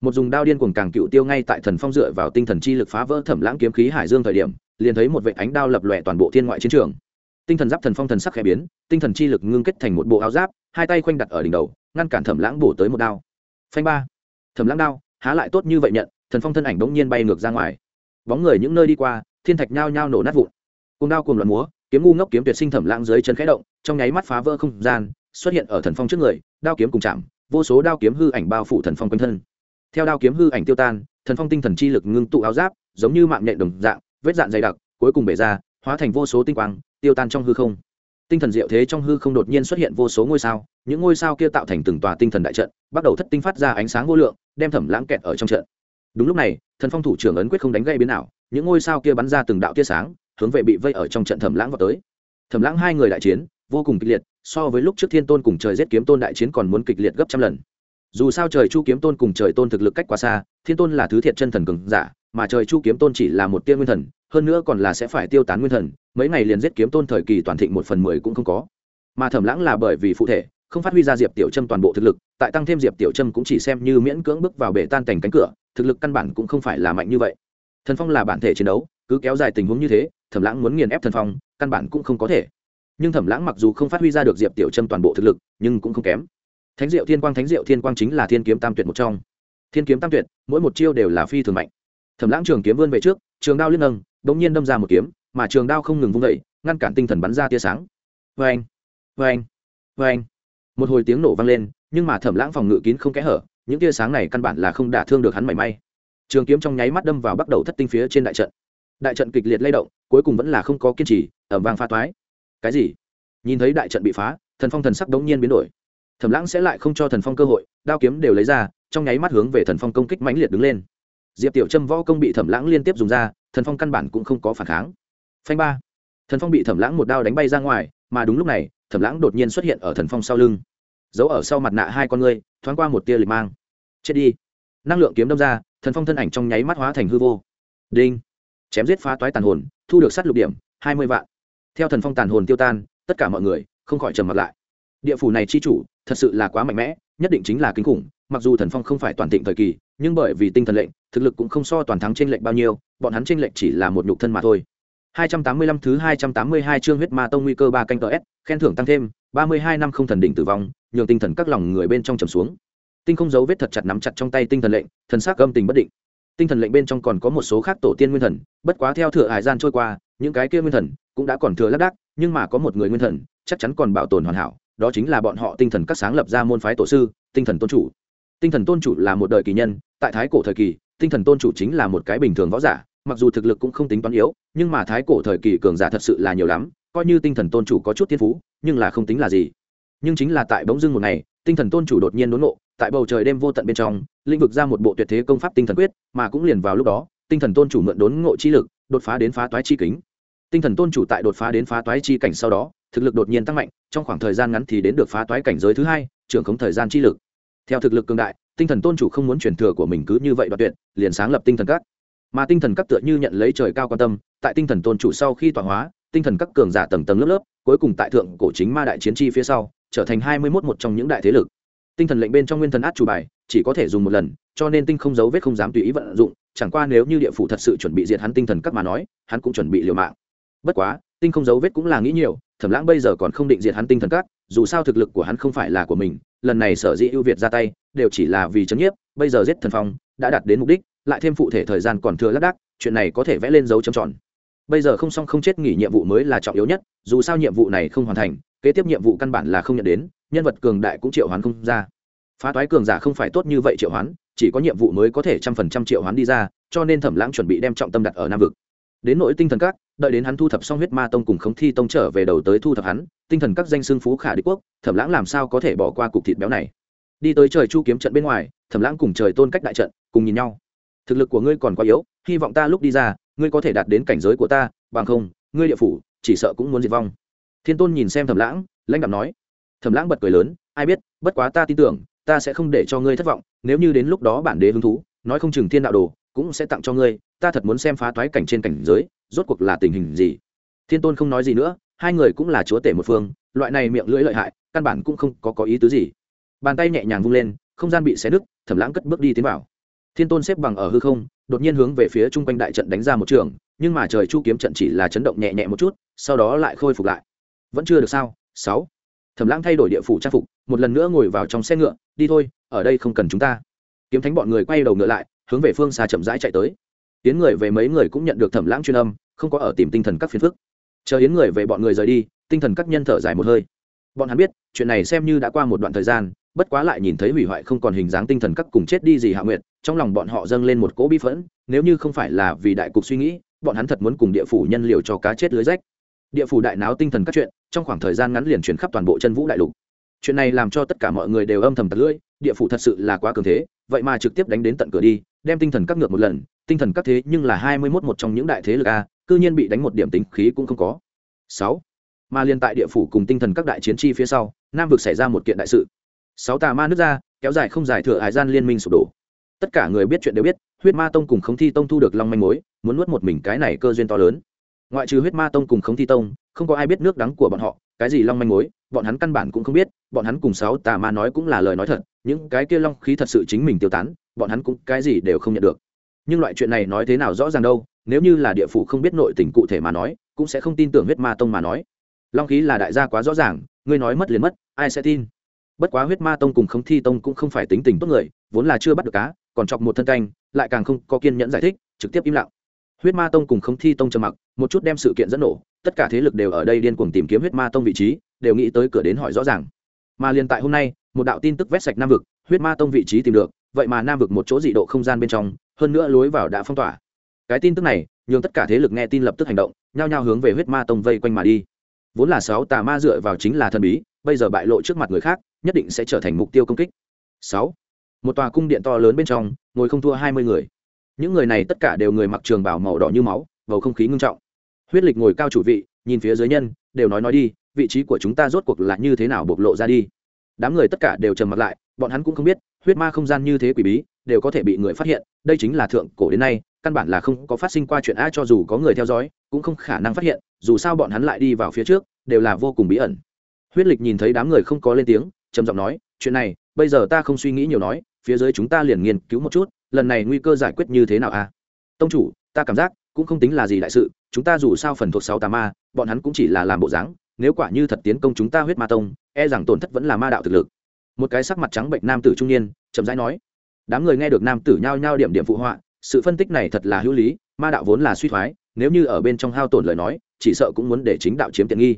Một dùng đao điên cuồng càng cựu tiêu ngay tại thần phong dựa vào tinh thần chi lực phá vỡ thẩm lãng kiếm khí hải dương thời điểm, liền thấy một vệ ánh đao lập lòe toàn bộ thiên ngoại chiến trường. Tinh thần giáp thần phong thần sắc khẽ biến, tinh thần chi lực ngưng kết thành một bộ áo giáp, hai tay khoanh đặt ở đỉnh đầu, ngăn cản thẩm lãng bổ tới một đao. Phanh ba. Thẩm lãng đao, há lại tốt như vậy nhận thần phong thân ảnh bỗng nhiên bay ngược ra ngoài. Bóng người những nơi đi qua, thiên thạch nhao nhao nổ nát vụn. Cùng đao cùng loạn múa, kiếm ngu ngốc kiếm tuyệt sinh thẩm lãng dưới chân khẽ động, trong nháy mắt phá vỡ không gian, xuất hiện ở thần phong trước người, đao kiếm cùng chạm, vô số đao kiếm hư ảnh bao phủ thần phong quanh thân. Theo đao kiếm hư ảnh tiêu tan, thần phong tinh thần chi lực ngưng tụ áo giáp, giống như mạng nhện đồng dạng, vết dạn dày đặc, cuối cùng bể ra, hóa thành vô số tinh quang, tiêu tan trong hư không. Tinh thần diệu thế trong hư không đột nhiên xuất hiện vô số ngôi sao, những ngôi sao kia tạo thành từng tòa tinh thần đại trận, bắt đầu thất tinh phát ra ánh sáng vô lượng, đem thẩm lãng kẹt ở trong trận đúng lúc này, thần phong thủ trưởng ấn quyết không đánh gây biến nào những ngôi sao kia bắn ra từng đạo tia sáng, hướng về bị vây ở trong trận thẩm lãng vào tới. Thẩm lãng hai người đại chiến, vô cùng kịch liệt, so với lúc trước thiên tôn cùng trời giết kiếm tôn đại chiến còn muốn kịch liệt gấp trăm lần. Dù sao trời chu kiếm tôn cùng trời tôn thực lực cách quá xa, thiên tôn là thứ thiệt chân thần cường giả, mà trời chu kiếm tôn chỉ là một tiên nguyên thần, hơn nữa còn là sẽ phải tiêu tán nguyên thần, mấy ngày liền giết kiếm tôn thời kỳ toàn thịnh một phần mười cũng không có. Mà thẩm lãng là bởi vì phụ thể, không phát huy ra diệp tiểu trâm toàn bộ thực lực, tại tăng thêm diệp tiểu trâm cũng chỉ xem như miễn cưỡng bước vào bể tan cảnh cánh cửa thực lực căn bản cũng không phải là mạnh như vậy. Thần phong là bản thể chiến đấu, cứ kéo dài tình huống như thế, thẩm lãng muốn nghiền ép thần phong, căn bản cũng không có thể. Nhưng thẩm lãng mặc dù không phát huy ra được diệp tiểu trâm toàn bộ thực lực, nhưng cũng không kém. Thánh diệu thiên quang, thánh diệu thiên quang chính là thiên kiếm tam tuyệt một trong. Thiên kiếm tam tuyệt, mỗi một chiêu đều là phi thường mạnh. Thẩm lãng trường kiếm vươn về trước, trường đao liên nâng đ nhiên đâm ra một kiếm, mà trường đao không ngừng vung vẩy ngăn cản tinh thần bắn ra tia sáng. Vê anh vê anh vê anh một hồi tiếng nổ vang lên, nhưng mà thẩm lãng phòng ngự kín không kẽ hở những tia sáng này căn bản là không đả thương được hắn mảy may. Trường kiếm trong nháy mắt đâm vào bắt đầu thất tinh phía trên đại trận. Đại trận kịch liệt lay động, cuối cùng vẫn là không có kiên trì ẩm vàng pha toái. Cái gì? Nhìn thấy đại trận bị phá, thần phong thần sắc đống nhiên biến đổi. Thẩm lãng sẽ lại không cho thần phong cơ hội, đao kiếm đều lấy ra, trong nháy mắt hướng về thần phong công kích mãnh liệt đứng lên. Diệp tiểu trâm võ công bị thẩm lãng liên tiếp dùng ra, thần phong căn bản cũng không có phản kháng. Phanh ba. Thần phong bị thẩm lãng một đao đánh bay ra ngoài, mà đúng lúc này, thẩm lãng đột nhiên xuất hiện ở thần phong sau lưng giấu ở sau mặt nạ hai con ngươi, thoáng qua một tia lịch mang. Chết đi. Năng lượng kiếm đâm ra, thần phong thân ảnh trong nháy mắt hóa thành hư vô. Đinh. Chém giết phá toái tàn hồn, thu được sắt lục điểm, hai mươi vạn. Theo thần phong tàn hồn tiêu tan, tất cả mọi người không khỏi trầm mặt lại. Địa phủ này chi chủ, thật sự là quá mạnh mẽ, nhất định chính là kinh khủng, mặc dù thần phong không phải toàn thịnh thời kỳ, nhưng bởi vì tinh thần lệnh, thực lực cũng không so toàn thắng trên lệnh bao nhiêu, bọn hắn trên lệnh chỉ là một nhục thân mà thôi. 285 thứ 282 chương huyết ma tông nguy cơ ba canh S, khen thưởng tăng thêm, 32 năm không thần đỉnh tử vong, nhường tinh thần các lòng người bên trong trầm xuống. Tinh không dấu vết thật chặt nắm chặt trong tay tinh thần lệnh, thần sắc âm tình bất định. Tinh thần lệnh bên trong còn có một số khác tổ tiên nguyên thần, bất quá theo thừa hải gian trôi qua, những cái kia nguyên thần cũng đã còn thừa lác đác, nhưng mà có một người nguyên thần, chắc chắn còn bảo tồn hoàn hảo, đó chính là bọn họ tinh thần các sáng lập ra môn phái tổ sư, tinh thần tôn chủ. Tinh thần tôn chủ là một đời kỳ nhân, tại thái cổ thời kỳ, tinh thần tôn chủ chính là một cái bình thường võ giả, mặc dù thực lực cũng không tính toán yếu, nhưng mà thái cổ thời kỳ cường giả thật sự là nhiều lắm, coi như tinh thần tôn chủ có chút thiên phú, nhưng là không tính là gì. Nhưng chính là tại bỗng dưng một ngày, tinh thần tôn chủ đột nhiên đốn nộ tại bầu trời đêm vô tận bên trong, lĩnh vực ra một bộ tuyệt thế công pháp tinh thần quyết, mà cũng liền vào lúc đó, tinh thần tôn chủ mượn đốn ngộ chi lực, đột phá đến phá toái chi kính. Tinh thần tôn chủ tại đột phá đến phá toái chi cảnh sau đó, thực lực đột nhiên tăng mạnh, trong khoảng thời gian ngắn thì đến được phá toái cảnh giới thứ hai, trưởng khống thời gian chi lực. Theo thực lực cường đại, tinh thần tôn chủ không muốn truyền thừa của mình cứ như vậy đoạt tuyệt, liền sáng lập tinh thần các mà tinh thần các tựa như nhận lấy trời cao quan tâm, tại tinh thần tôn chủ sau khi tọa hóa, tinh thần các cường giả tầng tầng lớp lớp, cuối cùng tại thượng cổ chính ma đại chiến chi phía sau, trở thành hai mươi mốt một trong những đại thế lực. Tinh thần lệnh bên trong nguyên thần át chủ bài, chỉ có thể dùng một lần, cho nên tinh không dấu vết không dám tùy ý vận dụng, chẳng qua nếu như địa phủ thật sự chuẩn bị diệt hắn tinh thần các mà nói, hắn cũng chuẩn bị liều mạng. Bất quá, tinh không dấu vết cũng là nghĩ nhiều, thẩm lãng bây giờ còn không định diệt hắn tinh thần các, dù sao thực lực của hắn không phải là của mình, lần này sở dĩ ưu việt ra tay, đều chỉ là vì chấn nhiếp, bây giờ giết thần phong, đã đạt đến mục đích lại thêm phụ thể thời gian còn thừa lác đác, chuyện này có thể vẽ lên dấu trầm tròn. Bây giờ không xong không chết nghỉ nhiệm vụ mới là trọng yếu nhất, dù sao nhiệm vụ này không hoàn thành, kế tiếp nhiệm vụ căn bản là không nhận đến, nhân vật cường đại cũng triệu hoán không ra. Phá toái cường giả không phải tốt như vậy triệu hoán, chỉ có nhiệm vụ mới có thể trăm phần trăm triệu hoán đi ra, cho nên thẩm lãng chuẩn bị đem trọng tâm đặt ở nam vực. Đến nội tinh thần các, đợi đến hắn thu thập xong huyết ma tông cùng khống thi tông trở về đầu tới thu thập hắn, tinh thần các danh xưng phú khả đế quốc, thẩm lãng làm sao có thể bỏ qua cục thịt béo này? Đi tới trời chu kiếm trận bên ngoài, thẩm lãng cùng trời tôn cách đại trận, cùng nhìn nhau thực lực của ngươi còn quá yếu, hy vọng ta lúc đi ra, ngươi có thể đạt đến cảnh giới của ta, bằng không, ngươi địa phủ, chỉ sợ cũng muốn diệt vong. Thiên tôn nhìn xem thẩm lãng, lãnh đạm nói. Thẩm lãng bật cười lớn, ai biết, bất quá ta tin tưởng, ta sẽ không để cho ngươi thất vọng, nếu như đến lúc đó bản đế hứng thú, nói không chừng thiên đạo đồ cũng sẽ tặng cho ngươi, ta thật muốn xem phá toái cảnh trên cảnh giới, rốt cuộc là tình hình gì. Thiên tôn không nói gì nữa, hai người cũng là chúa tể một phương, loại này miệng lưỡi lợi hại, căn bản cũng không có có ý tứ gì. Bàn tay nhẹ nhàng vung lên, không gian bị xé nứt, thẩm lãng cất bước đi tiến vào thiên tôn xếp bằng ở hư không, đột nhiên hướng về phía chung quanh đại trận đánh ra một trường, nhưng mà trời chu kiếm trận chỉ là chấn động nhẹ nhẹ một chút, sau đó lại khôi phục lại. Vẫn chưa được sao? Sáu. Thẩm lãng thay đổi địa phủ trang phục, một lần nữa ngồi vào trong xe ngựa, đi thôi, ở đây không cần chúng ta. Kiếm thánh bọn người quay đầu ngựa lại, hướng về phương xa chậm rãi chạy tới. Tiến người về mấy người cũng nhận được thẩm lãng chuyên âm, không có ở tìm tinh thần các phiền phức. Chờ yến người về bọn người rời đi, tinh thần các nhân thở dài một hơi. Bọn hắn biết, chuyện này xem như đã qua một đoạn thời gian, bất quá lại nhìn thấy hủy hoại không còn hình dáng tinh thần các cùng chết đi gì hạ nguyện trong lòng bọn họ dâng lên một cỗ bi phẫn, nếu như không phải là vì đại cục suy nghĩ, bọn hắn thật muốn cùng địa phủ nhân liệu cho cá chết lưới rách. Địa phủ đại náo tinh thần các chuyện, trong khoảng thời gian ngắn liền chuyển khắp toàn bộ chân vũ đại lục. Chuyện này làm cho tất cả mọi người đều âm thầm tật lưỡi, địa phủ thật sự là quá cường thế, vậy mà trực tiếp đánh đến tận cửa đi, đem tinh thần các ngược một lần, tinh thần các thế nhưng là hai mươi mốt một trong những đại thế lực a, cư nhiên bị đánh một điểm tính khí cũng không có. Sáu, mà liên tại địa phủ cùng tinh thần các đại chiến chi phía sau, nam vực xảy ra một kiện đại sự. Sáu tà ma nước ra, kéo dài không dài thừa hải gian liên minh sụp đổ tất cả người biết chuyện đều biết, huyết ma tông cùng khống thi tông thu được long manh mối, muốn nuốt một mình cái này cơ duyên to lớn. Ngoại trừ huyết ma tông cùng khống thi tông, không có ai biết nước đắng của bọn họ, cái gì long manh mối, bọn hắn căn bản cũng không biết, bọn hắn cùng sáu tà ma nói cũng là lời nói thật, những cái kia long khí thật sự chính mình tiêu tán, bọn hắn cũng cái gì đều không nhận được. Nhưng loại chuyện này nói thế nào rõ ràng đâu, nếu như là địa phủ không biết nội tình cụ thể mà nói, cũng sẽ không tin tưởng huyết ma tông mà nói. Long khí là đại gia quá rõ ràng, ngươi nói mất liền mất, ai sẽ tin? Bất quá huyết ma tông cùng khống thi tông cũng không phải tính tình tốt người, vốn là chưa bắt được cá còn chọc một thân canh, lại càng không có kiên nhẫn giải thích, trực tiếp im lặng. Huyết ma tông cùng không thi tông trầm mặc, một chút đem sự kiện dẫn nổ, tất cả thế lực đều ở đây điên cuồng tìm kiếm huyết ma tông vị trí, đều nghĩ tới cửa đến hỏi rõ ràng. Mà liền tại hôm nay, một đạo tin tức vét sạch nam vực, huyết ma tông vị trí tìm được, vậy mà nam vực một chỗ dị độ không gian bên trong, hơn nữa lối vào đã phong tỏa. Cái tin tức này, nhường tất cả thế lực nghe tin lập tức hành động, nhao nhao hướng về huyết ma tông vây quanh mà đi. Vốn là sáu tà ma dựa vào chính là thần bí, bây giờ bại lộ trước mặt người khác, nhất định sẽ trở thành mục tiêu công kích. Sáu một tòa cung điện to lớn bên trong, ngồi không thua hai mươi người. Những người này tất cả đều người mặc trường bảo màu đỏ như máu, bầu không khí ngưng trọng. Huyết lịch ngồi cao chủ vị, nhìn phía dưới nhân, đều nói nói đi, vị trí của chúng ta rốt cuộc là như thế nào bộc lộ ra đi. Đám người tất cả đều trầm mặt lại, bọn hắn cũng không biết, huyết ma không gian như thế quỷ bí, đều có thể bị người phát hiện, đây chính là thượng cổ đến nay, căn bản là không có phát sinh qua chuyện a cho dù có người theo dõi, cũng không khả năng phát hiện, dù sao bọn hắn lại đi vào phía trước, đều là vô cùng bí ẩn. Huyết lịch nhìn thấy đám người không có lên tiếng, trầm giọng nói, chuyện này, bây giờ ta không suy nghĩ nhiều nói phía dưới chúng ta liền nghiên cứu một chút, lần này nguy cơ giải quyết như thế nào a tông chủ, ta cảm giác cũng không tính là gì đại sự, chúng ta dù sao phần thuộc sáu tà ma, bọn hắn cũng chỉ là làm bộ dáng, nếu quả như thật tiến công chúng ta huyết ma tông e rằng tổn thất vẫn là ma đạo thực lực. Một cái sắc mặt trắng bệnh nam tử trung niên, chậm rãi nói, đám người nghe được nam tử nhao nhao điểm điểm phụ họa, sự phân tích này thật là hữu lý, ma đạo vốn là suy thoái, nếu như ở bên trong hao tổn lời nói, chỉ sợ cũng muốn để chính đạo chiếm tiện nghi.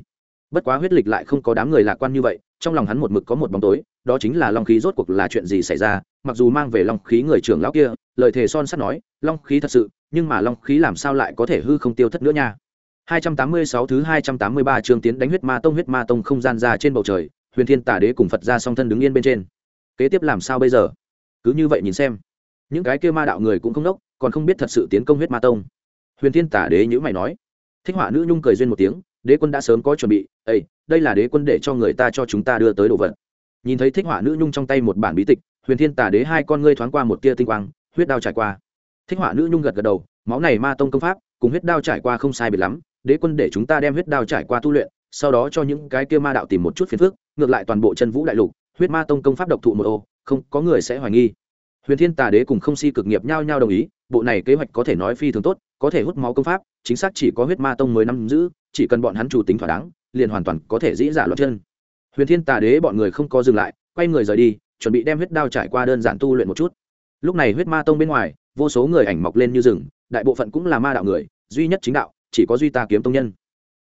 Bất quá huyết lịch lại không có đám người lạc quan như vậy trong lòng hắn một mực có một bóng tối, đó chính là long khí rốt cuộc là chuyện gì xảy ra, mặc dù mang về long khí người trưởng lão kia, lời thề son sắt nói, long khí thật sự, nhưng mà long khí làm sao lại có thể hư không tiêu thất nữa nha? 286 thứ 283 chương tiến đánh huyết ma tông, huyết ma tông không gian ra trên bầu trời, huyền thiên tả đế cùng phật ra song thân đứng yên bên trên. Kế tiếp làm sao bây giờ? Cứ như vậy nhìn xem. Những cái kia ma đạo người cũng không đốc, còn không biết thật sự tiến công huyết ma tông. Huyền thiên tả đế nhữ mày nói. Thích họa nữ nhung cười duyên một tiếng đế quân đã sớm có chuẩn bị ây đây là đế quân để cho người ta cho chúng ta đưa tới đồ vật. Nhìn thấy thích họa nữ nhung trong tay một bản bí tịch, huyền thiên tả đế hai con ngươi thoáng qua một tia tinh quang, huyết đao trải qua. Thích họa nữ nhung gật gật đầu, máu này ma tông công pháp, cùng huyết đao trải qua không sai biệt lắm, đế quân để chúng ta đem huyết đao trải qua tu luyện, sau đó cho những cái kia ma đạo tìm một chút phiền phức, ngược lại toàn bộ chân vũ đại lục, huyết ma tông công pháp độc thụ một ô, không, có người sẽ hoài nghi huyền thiên tà đế cùng không si cực nghiệp nhau nhau đồng ý, bộ này kế hoạch có thể nói phi thường tốt, có thể hút máu công pháp, chính xác chỉ có huyết ma tông mới năm giữ, chỉ cần bọn hắn chủ tính thỏa đáng, liền hoàn toàn có thể dĩ dạ giả loạt chân. Huyền thiên tà đế bọn người không có dừng lại, quay người rời đi, chuẩn bị đem huyết đao trải qua đơn giản tu luyện một chút. Lúc này huyết ma tông bên ngoài, vô số người ảnh mọc lên như rừng, đại bộ phận cũng là ma đạo người, duy nhất chính đạo, chỉ có duy ta kiếm tông nhân.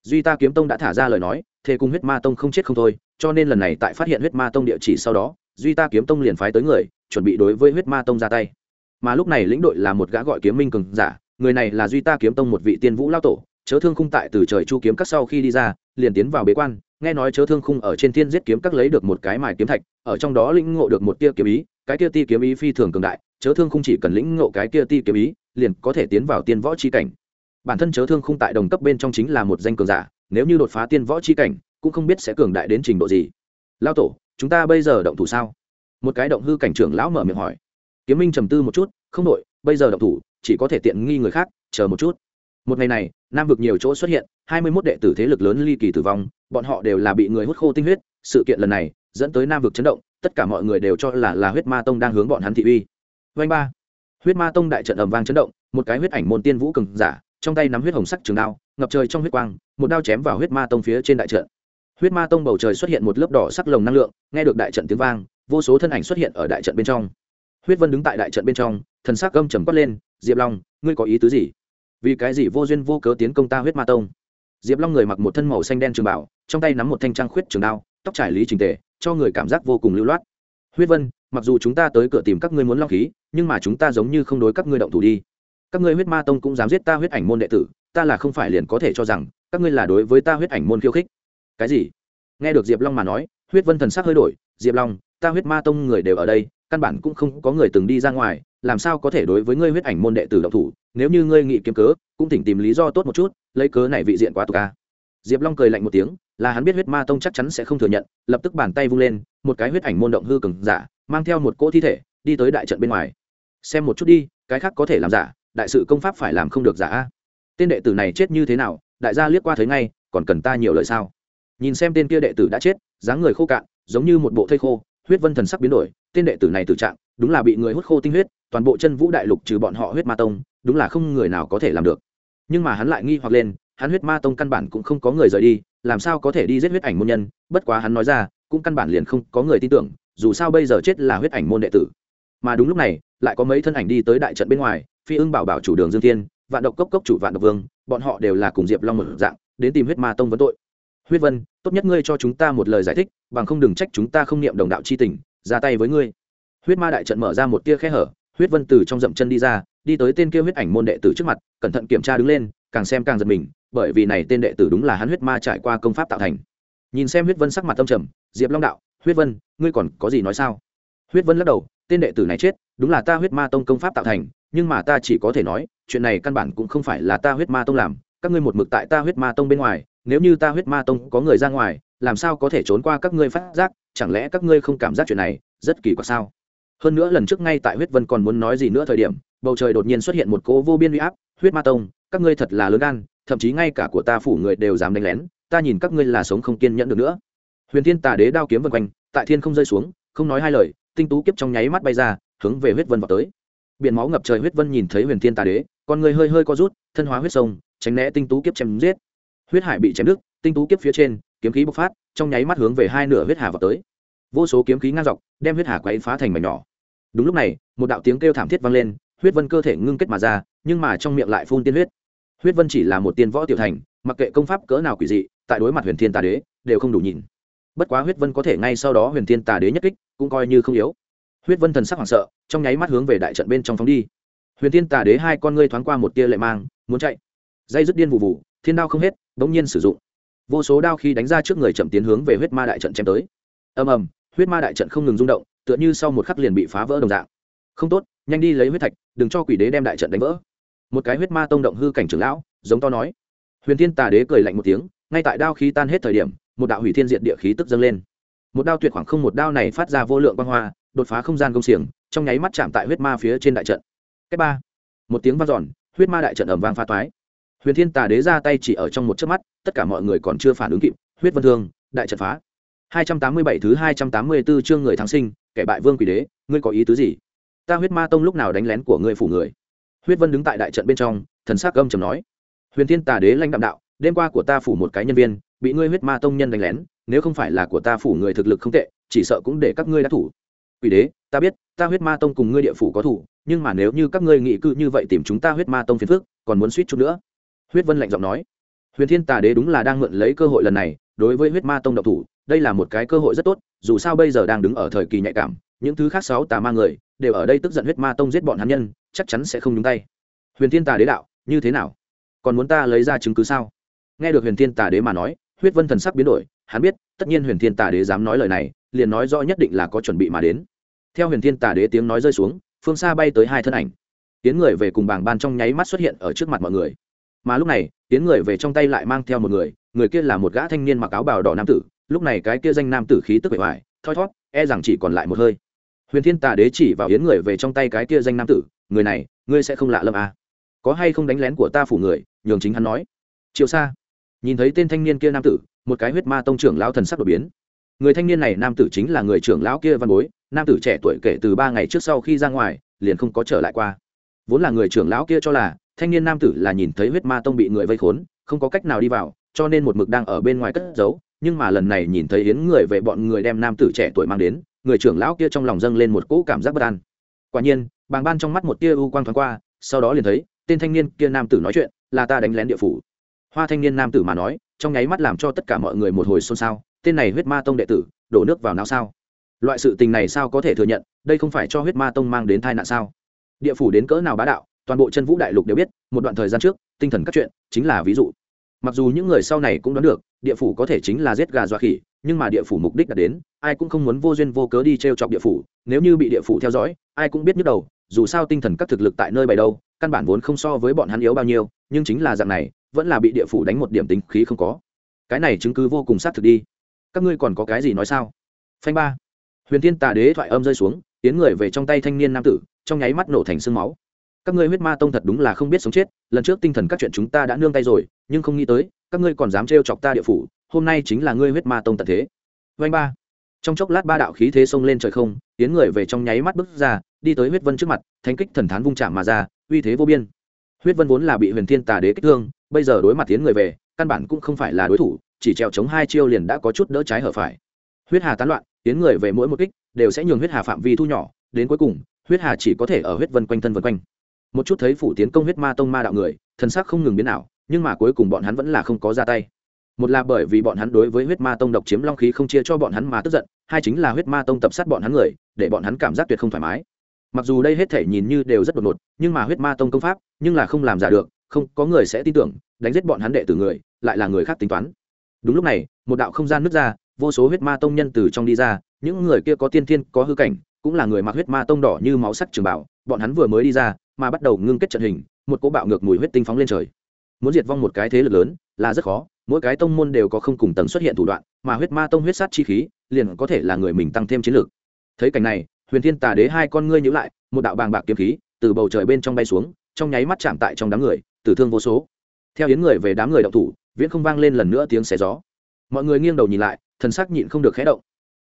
Duy ta kiếm tông đã thả ra lời nói thế cùng huyết ma tông không chết không thôi, cho nên lần này tại phát hiện huyết ma tông địa chỉ sau đó duy ta kiếm tông liền phái tới người, chuẩn bị đối với huyết ma tông ra tay. Mà lúc này lĩnh đội là một gã gọi kiếm minh cường giả, người này là duy ta kiếm tông một vị tiên vũ lao tổ, chớ thương khung tại từ trời chu kiếm các sau khi đi ra, liền tiến vào bế quan, nghe nói chớ thương khung ở trên thiên giết kiếm các lấy được một cái mài kiếm thạch, ở trong đó lĩnh ngộ được một tia kiếm ý, cái tia ti kiếm ý phi thường cường đại, chớ thương khung chỉ cần lĩnh ngộ cái tia ti kiếm ý, liền có thể tiến vào tiên võ chi cảnh. Bản thân chớ thương khung tại đồng cấp bên trong chính là một danh cường giả, nếu như đột phá tiên võ chi cảnh, cũng không biết sẽ cường đại đến trình độ gì. Lao tổ chúng ta bây giờ động thủ sao? Một cái động hư cảnh trưởng lão mở miệng hỏi. Kiếm minh trầm tư một chút, không đội bây giờ động thủ, chỉ có thể tiện nghi người khác, chờ một chút. Một ngày này, nam vực nhiều chỗ xuất hiện, hai mươi mốt đệ tử thế lực lớn ly kỳ tử vong, bọn họ đều là bị người hút khô tinh huyết. Sự kiện lần này, dẫn tới nam vực chấn động, tất cả mọi người đều cho là là huyết ma tông đang hướng bọn hắn thị uy. Vanh ba. Huyết ma tông đại trận ầm vang chấn động, một cái huyết ảnh môn tiên vũ cường giả, trong tay nắm huyết hồng sắc trường đao, ngập trời trong huyết quang, một đao chém vào huyết ma tông phía trên đại trận huyết ma tông bầu trời xuất hiện một lớp đỏ sắc lồng năng lượng, nghe được đại trận tiếng vang, vô số thân ảnh xuất hiện ở đại trận bên trong. Huyết vân đứng tại đại trận bên trong, thần sắc gâm trầm quát lên, diệp long, ngươi có ý tứ gì? Vì cái gì vô duyên vô cớ tiến công ta huyết ma tông? Diệp long người mặc một thân màu xanh đen trường bảo, trong tay nắm một thanh trang khuyết trường đao, tóc trải lý trình tề, cho người cảm giác vô cùng lưu loát. Huyết vân, mặc dù chúng ta tới cửa tìm các ngươi muốn long khí, nhưng mà chúng ta giống như không đối các ngươi động thủ đi. Các ngươi huyết ma tông cũng dám giết ta huyết ảnh môn đệ tử, ta là không phải liền có thể cho rằng, các ngươi là đối với ta huyết ảnh môn khiêu khích cái gì? Nghe được diệp long mà nói, huyết vân thần sắc hơi đổi, diệp long, ta huyết ma tông người đều ở đây, căn bản cũng không có người từng đi ra ngoài, làm sao có thể đối với ngươi huyết ảnh môn đệ tử động thủ? Nếu như ngươi nghị kiếm cớ, cũng thỉnh tìm lý do tốt một chút, lấy cớ này vị diện quá tục ca diệp long cười lạnh một tiếng, là hắn biết huyết ma tông chắc chắn sẽ không thừa nhận. Lập tức bàn tay vung lên, một cái huyết ảnh môn động hư cừng giả, mang theo một cỗ thi thể, đi tới đại trận bên ngoài. Xem một chút đi, cái khác có thể làm giả, đại sự công pháp phải làm không được giả tên đệ tử này chết như thế nào, đại gia liếc qua thấy ngay, còn cần ta nhiều lời sao? Nhìn xem tên kia đệ tử đã chết, dáng người khô cạn, giống như một bộ thây khô, huyết vân thần sắc biến đổi, tên đệ tử này tử trạng, đúng là bị người hút khô tinh huyết, toàn bộ chân vũ đại lục trừ bọn họ huyết ma tông, đúng là không người nào có thể làm được. Nhưng mà hắn lại nghi hoặc lên, hắn huyết ma tông căn bản cũng không có người rời đi, làm sao có thể đi giết huyết ảnh môn nhân? Bất quá hắn nói ra, cũng căn bản liền không có người tin tưởng, dù sao bây giờ chết là huyết ảnh môn đệ tử. Mà đúng lúc này, lại có mấy thân ảnh đi tới đại trận bên ngoài, phi ưng bảo bảo chủ đường dương thiên, vạn độc cốc cốc chủ vạn độc vương, bọn họ đều là cùng diệp long một dạng, đến tìm huyết ma tông vấn tội huyết vân, tốt nhất ngươi cho chúng ta một lời giải thích, bằng không đừng trách chúng ta không niệm đồng đạo c h i tình, ra tay với ngươi. Huyết ma đại trận mở ra một tia khe hở, huyết vân từ trong dậm chân đi ra, đi tới tên kia huyết ảnh môn đệ tử trước mặt, cẩn thận kiểm tra đứng lên, càng xem càng giật mình, bởi vì này tên đệ tử đúng là hắn huyết ma trải qua công pháp tạo thành. Nhìn xem huyết vân sắc mặt tâm trầm, diệp long đạo, huyết vân, ngươi còn có gì nói sao? Huyết vân lắc đầu, tên đệ tử này chết, đúng là ta huyết ma tông công pháp tạo thành, nhưng mà ta chỉ có thể nói, chuyện này căn bản cũng không phải là ta huyết ma tông làm, các ngươi một mực tại ta huyết ma tông bên ngoài nếu như ta huyết ma tông có người ra ngoài, làm sao có thể trốn qua các ngươi phát giác? Chẳng lẽ các ngươi không cảm giác chuyện này rất kỳ quặc sao? Hơn nữa lần trước ngay tại huyết vân còn muốn nói gì nữa thời điểm, bầu trời đột nhiên xuất hiện một cỗ vô biên uy áp, huyết ma tông, các ngươi thật là lớn gan, thậm chí ngay cả của ta phủ người đều dám đánh lén, ta nhìn các ngươi là sống không kiên nhẫn được nữa. Huyền thiên tà đế đao kiếm vân quanh, tại thiên không rơi xuống, không nói hai lời, tinh tú kiếp trong nháy mắt bay ra, hướng về huyết vân vào tới. Biển máu ngập trời huyết vân nhìn thấy huyền thiên tà đế, con người hơi hơi co rút, thân hóa huyết sông, tránh né tinh tú kiếp chém giết huyết hải bị chém đứt, tinh tú kiếp phía trên, kiếm khí bộc phát, trong nháy mắt hướng về hai nửa huyết hà vào tới. Vô số kiếm khí ngang dọc, đem huyết hà quấy phá thành mảnh nhỏ. Đúng lúc này, một đạo tiếng kêu thảm thiết vang lên, huyết vân cơ thể ngưng kết mà ra, nhưng mà trong miệng lại phun tiên huyết. Huyết vân chỉ là một tiên võ tiểu thành, mặc kệ công pháp cỡ nào quỷ dị, tại đối mặt huyền thiên tà đế, đều không đủ nhìn. Bất quá huyết vân có thể ngay sau đó huyền thiên tà đế nhất kích, cũng coi như không yếu. Huyết vân thần sắc hoảng sợ, trong nháy mắt hướng về đại trận bên trong phóng đi. Huyền thiên tà đế hai con ngươi thoáng qua một tia lệ mang, muốn chạy. Dây dứt điên vụ vụ thiên đao không hết bỗng nhiên sử dụng. Vô số đao khi đánh ra trước người chậm tiến hướng về huyết ma đại trận chém tới. Ầm ầm, huyết ma đại trận không ngừng rung động, tựa như sau một khắc liền bị phá vỡ đồng dạng. Không tốt, nhanh đi lấy huyết thạch, đừng cho quỷ đế đem đại trận đánh vỡ. Một cái huyết ma tông động hư cảnh trưởng lão, giống to nói. Huyền thiên tà đế cười lạnh một tiếng, ngay tại đao khí tan hết thời điểm, một đạo hủy thiên diện địa khí tức dâng lên. Một đao tuyệt khoảng không một đao này phát ra vô lượng quang hoa, đột phá không gian công xiềng, trong nháy mắt chạm tại huyết ma phía trên đại trận. Cách ba, một tiếng vang dọn, huyết ma đại trận ẩm vang pha toái huyền thiên tà đế ra tay chỉ ở trong một chớp mắt, tất cả mọi người còn chưa phản ứng kịp, huyết vân thương, đại trận phá. 287 thứ 284 chương người thắng sinh, kẻ bại vương quỷ đế, ngươi có ý tứ gì? Ta huyết ma tông lúc nào đánh lén của ngươi phủ người? Huyết vân đứng tại đại trận bên trong, thần sắc gâm trầm nói. Huyền thiên tà đế lãnh đạm đạo, đêm qua của ta phủ một cái nhân viên, bị ngươi huyết ma tông nhân đánh lén, nếu không phải là của ta phủ người thực lực không tệ, chỉ sợ cũng để các ngươi đã thủ. Quỷ đế, ta biết, ta huyết ma tông cùng ngươi địa phủ có thủ, nhưng mà nếu như các ngươi nghị cư như vậy tìm chúng ta huyết ma tông phiền phức, còn muốn suýt chút nữa huyết vân lạnh giọng nói. Huyền thiên tà đế đúng là đang mượn lấy cơ hội lần này, đối với huyết ma tông độc thủ, đây là một cái cơ hội rất tốt, dù sao bây giờ đang đứng ở thời kỳ nhạy cảm, những thứ khác sáu tà ma người đều ở đây tức giận huyết ma tông giết bọn hắn nhân, chắc chắn sẽ không nhúng tay. Huyền thiên tà đế đạo, như thế nào? Còn muốn ta lấy ra chứng cứ sao? Nghe được huyền thiên tà đế mà nói, huyết vân thần sắc biến đổi, hắn biết, tất nhiên huyền thiên tà đế dám nói lời này, liền nói rõ nhất định là có chuẩn bị mà đến. Theo huyền thiên tà đế tiếng nói rơi xuống, phương xa bay tới hai thân ảnh. Tiến người về cùng bảng ban trong nháy mắt xuất hiện ở trước mặt mọi người mà lúc này tiến người về trong tay lại mang theo một người người kia là một gã thanh niên mặc áo bào đỏ nam tử, lúc này cái kia danh nam tử khí tức bề ngoài thoi thót e rằng chỉ còn lại một hơi. Huyền thiên tà đế chỉ vào yến người về trong tay cái kia danh nam tử, người này, ngươi sẽ không lạ lâm à. có hay không đánh lén của ta phủ người? Nhường chính hắn nói. Triệu xa nhìn thấy tên thanh niên kia nam tử, một cái huyết ma tông trưởng lão thần sắc đột biến. Người thanh niên này nam tử chính là người trưởng lão kia văn bối, nam tử trẻ tuổi kể từ ba ngày trước sau khi ra ngoài, liền không có trở lại qua. Vốn là người trưởng lão kia cho là thanh niên nam tử là nhìn thấy huyết ma tông bị người vây khốn, không có cách nào đi vào, cho nên một mực đang ở bên ngoài cất giấu, nhưng mà lần này nhìn thấy yến người về bọn người đem nam tử trẻ tuổi mang đến, người trưởng lão kia trong lòng dâng lên một cỗ cảm giác bất an. Quả nhiên, bàng ban trong mắt một tia u quang thoáng qua, sau đó liền thấy, tên thanh niên kia nam tử nói chuyện, là ta đánh lén địa phủ. Hoa thanh niên nam tử mà nói, trong nháy mắt làm cho tất cả mọi người một hồi xôn xao, tên này huyết ma tông đệ tử, đổ nước vào não sao? Loại sự tình này sao có thể thừa nhận, đây không phải cho huyết ma tông mang đến tai nạn sao? Địa phủ đến cỡ nào bá đạo toàn bộ chân vũ đại lục đều biết, một đoạn thời gian trước, tinh thần các chuyện chính là ví dụ. Mặc dù những người sau này cũng đoán được, địa phủ có thể chính là giết gà dọa khỉ, nhưng mà địa phủ mục đích đã đến, ai cũng không muốn vô duyên vô cớ đi t r e o chọc địa phủ, nếu như bị địa phủ theo dõi, ai cũng biết nhức đầu, dù sao tinh thần các thực lực tại nơi bày đâu, căn bản vốn không so với bọn hắn yếu bao nhiêu, nhưng chính là dạng này, vẫn là bị địa phủ đánh một điểm tính khí không có. Cái này chứng cứ vô cùng xác thực đi. Các ngươi còn có cái gì nói sao? Phanh ba. Huyền thiên tà đế thoại âm rơi xuống, tiến người về trong tay thanh niên nam tử, trong nháy mắt nổ thành sương máu các ngươi huyết ma tông thật đúng là không biết sống chết, lần trước tinh thần các chuyện chúng ta đã nương tay rồi, nhưng không nghĩ tới, các ngươi còn dám trêu chọc ta địa phủ, hôm nay chính là ngươi huyết ma tông tận thế. Vanh ba. Trong chốc lát ba đạo khí thế xông lên trời không, tiến người về trong nháy mắt bước ra, đi tới huyết vân trước mặt, thánh kích thần thán vung chạm mà ra, uy thế vô biên. Huyết vân vốn là bị huyền thiên tà đế kích thương, bây giờ đối mặt tiến người về, căn bản cũng không phải là đối thủ, chỉ trèo chống hai chiêu liền đã có chút đỡ trái hở phải. Huyết hà tán loạn, tiến người về mỗi một kích, đều sẽ nhường huyết hà phạm vi thu nhỏ, đến cuối cùng, huyết hà chỉ có thể ở huyết vân quanh thân vân quanh một chút thấy phủ tiến công huyết ma tông ma đạo người, thần sắc không ngừng biến ảo, nhưng mà cuối cùng bọn hắn vẫn là không có ra tay. Một là bởi vì bọn hắn đối với huyết ma tông độc chiếm long khí không chia cho bọn hắn mà tức giận, hai chính là huyết ma tông tập sát bọn hắn người, để bọn hắn cảm giác tuyệt không thoải mái. Mặc dù đây hết thể nhìn như đều rất đột ngột, nhưng mà huyết ma tông công pháp, nhưng là không làm giả được, không, có người sẽ tin tưởng, đánh giết bọn hắn đệ tử người, lại là người khác tính toán. Đúng lúc này, một đạo không gian nứt ra, vô số huyết ma tông nhân từ trong đi ra, những người kia có tiên thiên, có hư cảnh, cũng là người mặc huyết ma tông đỏ như máu sắc trường bảo bọn hắn vừa mới đi ra, mà bắt đầu ngưng kết trận hình, một cỗ bạo ngược mùi huyết tinh phóng lên trời. Muốn diệt vong một cái thế lực lớn, là rất khó, mỗi cái tông môn đều có không cùng tầng xuất hiện thủ đoạn, mà huyết ma tông huyết sát chi khí, liền có thể là người mình tăng thêm chiến lược. Thấy cảnh này, huyền thiên tà đế hai con ngươi nhữ lại, một đạo bàng bạc kiếm khí từ bầu trời bên trong bay xuống, trong nháy mắt chạm tại trong đám người, tử thương vô số. Theo yến người về đám người động thủ, viễn không vang lên lần nữa tiếng xé gió. Mọi người nghiêng đầu nhìn lại, thần sắc nhịn không được khẽ động.